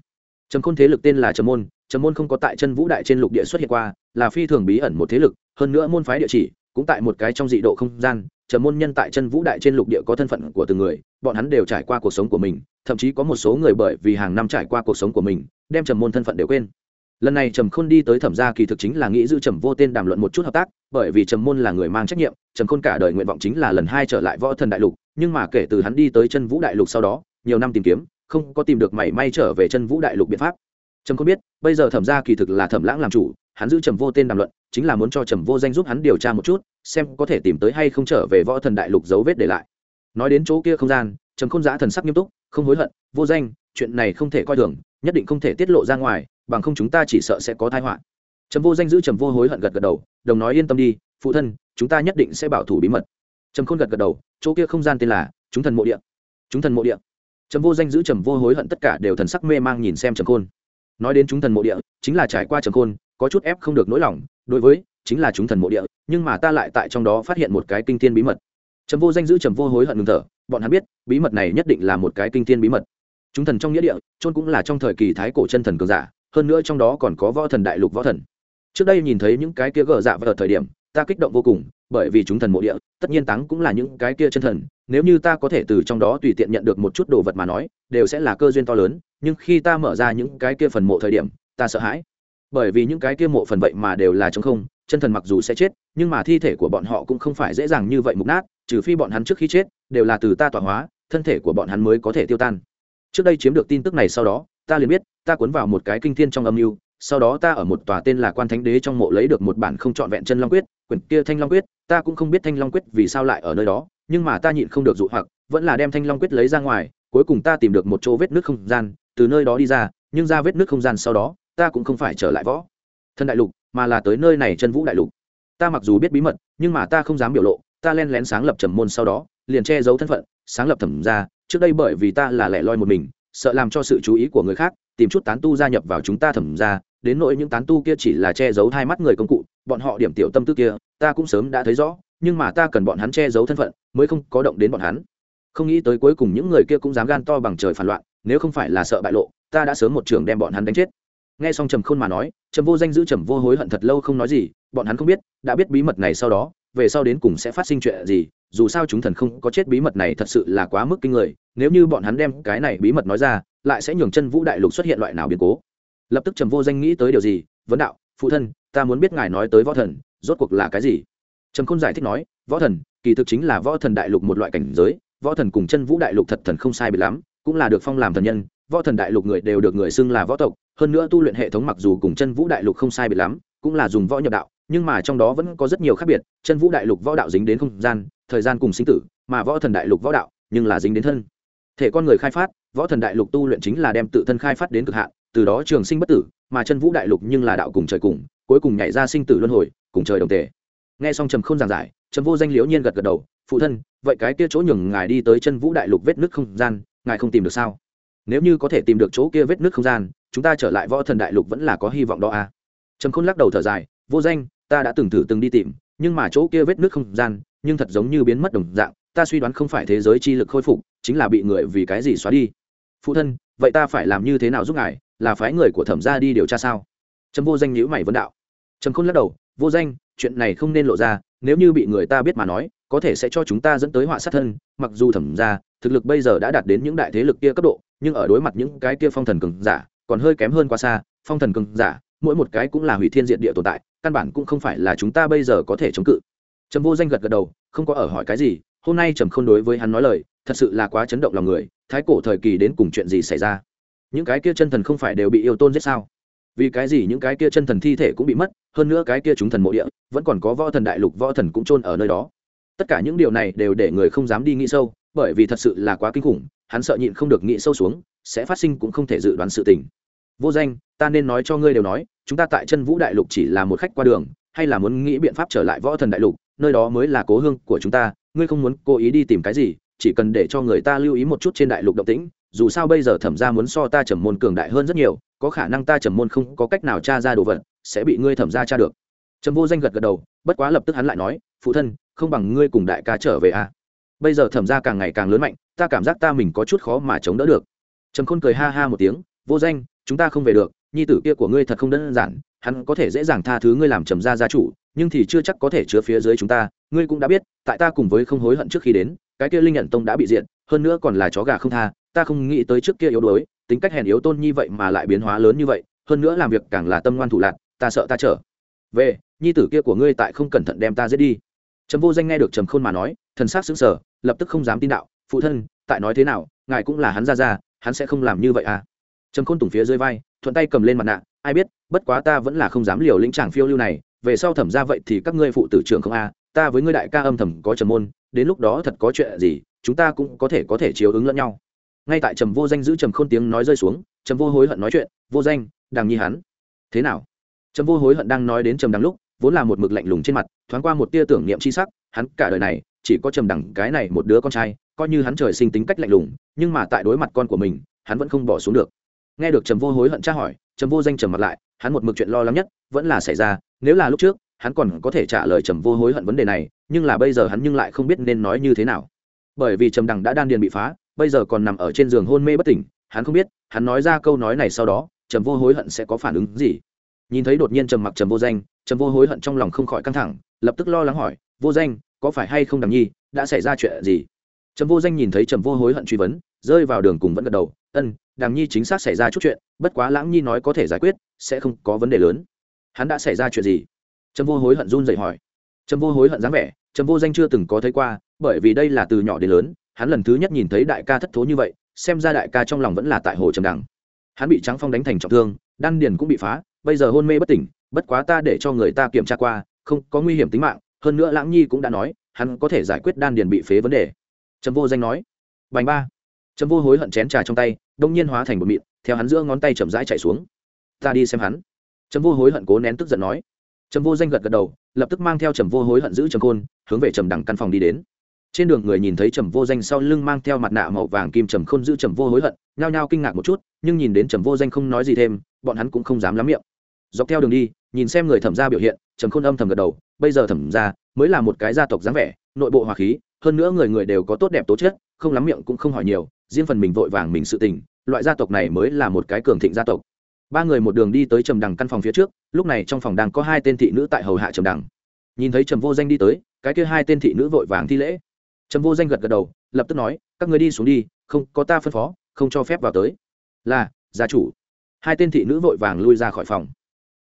Trầm khôn thế lực tên là trầm môn trầm môn không có tại chân vũ đại trên lục địa xuất hiện qua, là phi thường bí ẩn một thế lực, hơn nữa môn phái địa chỉ cũng tại một cái trong dị độ không gian. Trầm môn nhân tại chân vũ đại trên lục địa có thân phận của từng người, bọn hắn đều trải qua cuộc sống của mình, thậm chí có một số người bởi vì hàng năm trải qua cuộc sống của mình, đem trầm môn thân phận đều quên. Lần này trầm khôn đi tới thẩm gia kỳ thực chính là nghĩ giữ trầm vô tên đàm luận một chút hợp tác, bởi vì trầm môn là người mang trách nhiệm, trầm khôn cả đời nguyện vọng chính là lần hai trở lại võ thần đại lục nhưng mà kể từ hắn đi tới chân vũ đại lục sau đó, nhiều năm tìm kiếm, không có tìm được mảy may trở về chân vũ đại lục biện pháp. Trầm không biết, bây giờ thẩm gia kỳ thực là thẩm lãng làm chủ, hắn giữ trầm vô tên đàm luận, chính là muốn cho trầm vô danh giúp hắn điều tra một chút, xem có thể tìm tới hay không trở về võ thần đại lục dấu vết để lại. Nói đến chỗ kia không gian, trầm khôn giã thần sắc nghiêm túc, không hối hận, vô danh, chuyện này không thể coi thường, nhất định không thể tiết lộ ra ngoài, bằng không chúng ta chỉ sợ sẽ có tai họa. Trầm vô danh giữ trầm vô hối hận gật gật đầu, đồng nói yên tâm đi, phụ thân, chúng ta nhất định sẽ bảo thủ bí mật trầm khôn gật gật đầu, chỗ kia không gian tên là chúng thần mộ địa. Chúng thần mộ địa. Trầm vô danh giữ trầm vô hối hận tất cả đều thần sắc mê mang nhìn xem trầm khôn. Nói đến chúng thần mộ địa, chính là trải qua trầm khôn, có chút ép không được nỗi lòng, đối với, chính là chúng thần mộ địa, nhưng mà ta lại tại trong đó phát hiện một cái kinh thiên bí mật. Trầm vô danh giữ trầm vô hối hận ngừng thở, bọn hắn biết, bí mật này nhất định là một cái kinh thiên bí mật. Chúng thần trong nghĩa địa trôn cũng là trong thời kỳ thái cổ chân thần cường giả, hơn nữa trong đó còn có võ thần đại lục võ thần. Trước đây nhìn thấy những cái kia gờ dạ vào thời điểm, ta kích động vô cùng bởi vì chúng thần mộ địa, tất nhiên táng cũng là những cái kia chân thần, nếu như ta có thể từ trong đó tùy tiện nhận được một chút đồ vật mà nói, đều sẽ là cơ duyên to lớn, nhưng khi ta mở ra những cái kia phần mộ thời điểm, ta sợ hãi. Bởi vì những cái kia mộ phần vậy mà đều là trống không, chân thần mặc dù sẽ chết, nhưng mà thi thể của bọn họ cũng không phải dễ dàng như vậy mục nát, trừ phi bọn hắn trước khi chết, đều là từ ta tọa hóa, thân thể của bọn hắn mới có thể tiêu tan. Trước đây chiếm được tin tức này sau đó, ta liền biết, ta cuốn vào một cái kinh thiên trong âm mưu, sau đó ta ở một tòa tên là quan thánh đế trong mộ lấy được một bản không trọn vẹn chân long quyết quyển kia thanh long quyết, ta cũng không biết thanh long quyết vì sao lại ở nơi đó, nhưng mà ta nhịn không được dụ hoặc, vẫn là đem thanh long quyết lấy ra ngoài, cuối cùng ta tìm được một chỗ vết nước không gian, từ nơi đó đi ra, nhưng ra vết nước không gian sau đó, ta cũng không phải trở lại võ thân đại lục, mà là tới nơi này chân vũ đại lục. Ta mặc dù biết bí mật, nhưng mà ta không dám biểu lộ, ta len lén sáng lập trầm môn sau đó, liền che giấu thân phận, sáng lập thẩm ra trước đây bởi vì ta là lẻ loi một mình, sợ làm cho sự chú ý của người khác, tìm chút tán tu gia nhập vào chúng ta thẩm ra đến nỗi những tán tu kia chỉ là che giấu hai mắt người công cụ bọn họ điểm tiểu tâm tư kia, ta cũng sớm đã thấy rõ, nhưng mà ta cần bọn hắn che giấu thân phận, mới không có động đến bọn hắn. Không nghĩ tới cuối cùng những người kia cũng dám gan to bằng trời phản loạn, nếu không phải là sợ bại lộ, ta đã sớm một trường đem bọn hắn đánh chết. Nghe xong trầm khôn mà nói, trầm vô danh giữ trầm vô hối hận thật lâu không nói gì, bọn hắn không biết, đã biết bí mật này sau đó, về sau đến cùng sẽ phát sinh chuyện gì, dù sao chúng thần không có chết bí mật này thật sự là quá mức kinh người, nếu như bọn hắn đem cái này bí mật nói ra, lại sẽ nhường chân vũ đại lục xuất hiện loại nào biến cố. Lập tức trầm vô danh nghĩ tới điều gì, vấn đạo phụ thân, ta muốn biết ngài nói tới võ thần, rốt cuộc là cái gì? Trầm khôn giải thích nói, võ thần, kỳ thực chính là võ thần đại lục một loại cảnh giới, võ thần cùng chân vũ đại lục thật thần không sai bị lắm, cũng là được phong làm thần nhân, võ thần đại lục người đều được người xưng là võ tộc, hơn nữa tu luyện hệ thống mặc dù cùng chân vũ đại lục không sai biệt lắm, cũng là dùng võ nhập đạo, nhưng mà trong đó vẫn có rất nhiều khác biệt, chân vũ đại lục võ đạo dính đến không gian, thời gian cùng sinh tử, mà võ thần đại lục võ đạo, nhưng là dính đến thân. Thể con người khai phát, võ thần đại lục tu luyện chính là đem tự thân khai phát đến cực hạn, từ đó trường sinh bất tử mà chân vũ đại lục nhưng là đạo cùng trời cùng, cuối cùng nhảy ra sinh tử luân hồi, cùng trời đồng tề. Nghe xong trầm không giảng giải, trầm vô danh liễu nhiên gật gật đầu, phụ thân, vậy cái kia chỗ nhường ngài đi tới chân vũ đại lục vết nước không gian, ngài không tìm được sao? Nếu như có thể tìm được chỗ kia vết nước không gian, chúng ta trở lại võ thần đại lục vẫn là có hy vọng đó à? Trầm khôn lắc đầu thở dài, vô danh, ta đã từng thử từng đi tìm, nhưng mà chỗ kia vết nước không gian, nhưng thật giống như biến mất đồng dạng, ta suy đoán không phải thế giới chi lực khôi phục, chính là bị người vì cái gì xóa đi. Phụ thân, vậy ta phải làm như thế nào giúp ngài? Là phái người của thẩm gia đi điều tra sao? Trâm vô danh nhữ mày vấn đạo. Trâm khôn lắc đầu, vô danh, chuyện này không nên lộ ra, nếu như bị người ta biết mà nói, có thể sẽ cho chúng ta dẫn tới họa sát thân, mặc dù thẩm ra thực lực bây giờ đã đạt đến những đại thế lực kia cấp độ, nhưng ở đối mặt những cái kia phong thần cường giả, còn hơi kém hơn quá xa, phong thần cường giả, mỗi một cái cũng là hủy thiên diện địa tồn tại, căn bản cũng không phải là chúng ta bây giờ có thể chống cự. Trầm vô danh gật gật đầu, không có ở hỏi cái gì, hôm nay trầm không đối với hắn nói lời, thật sự là quá chấn động lòng người, thái cổ thời kỳ đến cùng chuyện gì xảy ra? Những cái kia chân thần không phải đều bị yêu tôn giết sao? Vì cái gì những cái kia chân thần thi thể cũng bị mất, hơn nữa cái kia chúng thần mộ địa, vẫn còn có võ thần đại lục võ thần cũng chôn ở nơi đó. Tất cả những điều này đều để người không dám đi nghĩ sâu, bởi vì thật sự là quá kinh khủng, hắn sợ nhịn không được nghĩ sâu xuống, sẽ phát sinh cũng không thể dự đoán sự tình. Vô danh, ta nên nói cho ngươi đều nói, chúng ta tại chân vũ đại lục chỉ là một khách qua đường, hay là muốn nghĩ biện pháp trở lại võ thần đại lục, nơi đó mới là cố hương của chúng ta, ngươi không muốn cố ý đi tìm cái gì chỉ cần để cho người ta lưu ý một chút trên đại lục động tĩnh, dù sao bây giờ thẩm ra muốn so ta trầm môn cường đại hơn rất nhiều, có khả năng ta trầm môn không có cách nào tra ra đồ vật, sẽ bị ngươi thẩm ra tra được trầm vô danh gật gật đầu, bất quá lập tức hắn lại nói, phụ thân, không bằng ngươi cùng đại ca trở về à. bây giờ thẩm ra càng ngày càng lớn mạnh, ta cảm giác ta mình có chút khó mà chống đỡ được trầm khôn cười ha ha một tiếng, vô danh, chúng ta không về được, nhi tử kia của ngươi thật không đơn giản, hắn có thể dễ dàng tha thứ ngươi làm trầm gia gia chủ, nhưng thì chưa chắc có thể chứa phía dưới chúng ta, ngươi cũng đã biết, tại ta cùng với không hối hận trước khi đến cái kia linh nhận tông đã bị diện hơn nữa còn là chó gà không tha ta không nghĩ tới trước kia yếu đuối tính cách hèn yếu tôn như vậy mà lại biến hóa lớn như vậy hơn nữa làm việc càng là tâm ngoan thủ lạc ta sợ ta trở về nhi tử kia của ngươi tại không cẩn thận đem ta giết đi. Trầm vô danh nghe được trầm khôn mà nói thần s á c xứng sở lập tức không dám tin đạo phụ thân tại nói thế nào ngài cũng là hắn ra ra hắn sẽ không làm như vậy à? Trầm khôn tùng phía dưới vai thuận tay cầm lên mặt nạ ai biết bất quá ta vẫn là không dám liều lĩnh tràng phiêu lưu này về sau thẩm ra vậy thì các ngươi phụ tử trưởng không a à, ta với ngươi đại ca âm thầm có trầm môn đến lúc đó thật có chuyện gì, chúng ta cũng có thể có thể chiếu ứng lẫn nhau. Ngay tại trầm vô danh giữ trầm khôn tiếng nói rơi xuống, trầm vô hối hận nói chuyện, vô danh, đằng nhi hắn, thế nào? Trầm vô hối hận đang nói đến trầm đằng lúc, vốn là một mực lạnh lùng trên mặt, thoáng qua một tia tưởng niệm c h i sắc, hắn cả đời này chỉ có trầm đằng cái này một đứa con trai, coi như hắn trời sinh tính cách lạnh lùng, nhưng mà tại đối mặt con của mình, hắn vẫn không bỏ xuống được. Nghe được trầm vô hối hận tra hỏi, trầm vô danh trầm mặt lại, hắn một mực chuyện lo lắng nhất vẫn là xảy ra, nếu là lúc trước, hắn còn có thể trả lời trầm vô hối hận vấn đề này nhưng là bây giờ hắn nhưng lại không biết nên nói như thế nào. Bởi vì trầm đằng đã đan điền bị phá, bây giờ còn nằm ở trên giường hôn mê bất tỉnh, hắn không biết, hắn nói ra câu nói này sau đó, trầm vô hối hận sẽ có phản ứng gì. Nhìn thấy đột nhiên trầm mặc trầm vô danh, trầm vô hối hận trong lòng không khỏi căng thẳng, lập tức lo lắng hỏi, vô danh, có phải hay không đằng nhi, đã xảy ra chuyện gì? Trầm vô danh nhìn thấy trầm vô hối hận truy vấn, rơi vào đường cùng vẫn gật đầu, ân, đằng nhi chính xác xảy ra chút chuyện, bất quá lãng nhi nói có thể giải quyết, sẽ không có vấn đề lớn. Hắn đã xảy ra chuyện gì? Trầm vô hối hận run dậy hỏi. Trầm vô hối hận dáng vẻ trầm vô danh chưa từng có thấy qua, bởi vì đây là từ nhỏ đến lớn, hắn lần thứ nhất nhìn thấy đại ca thất thố như vậy, xem ra đại ca trong lòng vẫn là tại hồ trầm đằng. Hắn bị trắng phong đánh thành trọng thương, đan điền cũng bị phá, bây giờ hôn mê bất tỉnh, bất quá ta để cho người ta kiểm tra qua, không có nguy hiểm tính mạng, hơn nữa lãng nhi cũng đã nói, hắn có thể giải quyết đan điền bị phế vấn đề. Trầm vô danh nói. Bành ba. Trầm vô hối hận chén trà trong tay, đông nhiên hóa thành một mịn, theo hắn giữa ngón tay chậm rãi chạy xuống. Ta đi xem hắn. Trầm vô hối hận cố nén tức giận nói. Trầm vô danh gật gật đầu lập tức mang theo trầm vô hối hận giữ trầm khôn, hướng về trầm đằng căn phòng đi đến. Trên đường người nhìn thấy trầm vô danh sau lưng mang theo mặt nạ màu vàng kim trầm khôn giữ trầm vô hối hận, nhao nhao kinh ngạc một chút, nhưng nhìn đến trầm vô danh không nói gì thêm, bọn hắn cũng không dám lắm miệng. Dọc theo đường đi, nhìn xem người thẩm gia biểu hiện, trầm khôn âm thầm gật đầu, bây giờ thẩm gia mới là một cái gia tộc dáng vẻ, nội bộ hòa khí, hơn nữa người người đều có tốt đẹp tố chất, không lắm miệng cũng không hỏi nhiều, riêng phần mình vội vàng mình sự tình, loại gia tộc này mới là một cái cường thịnh gia tộc ba người một đường đi tới trầm đằng căn phòng phía trước, lúc này trong phòng đang có hai tên thị nữ tại hầu hạ trầm đằng. Nhìn thấy trầm vô danh đi tới, cái kia hai tên thị nữ vội vàng thi lễ. Trầm vô danh gật gật đầu, lập tức nói, các người đi xuống đi, không, có ta phân phó, không cho phép vào tới. Là, gia chủ. Hai tên thị nữ vội vàng lui ra khỏi phòng.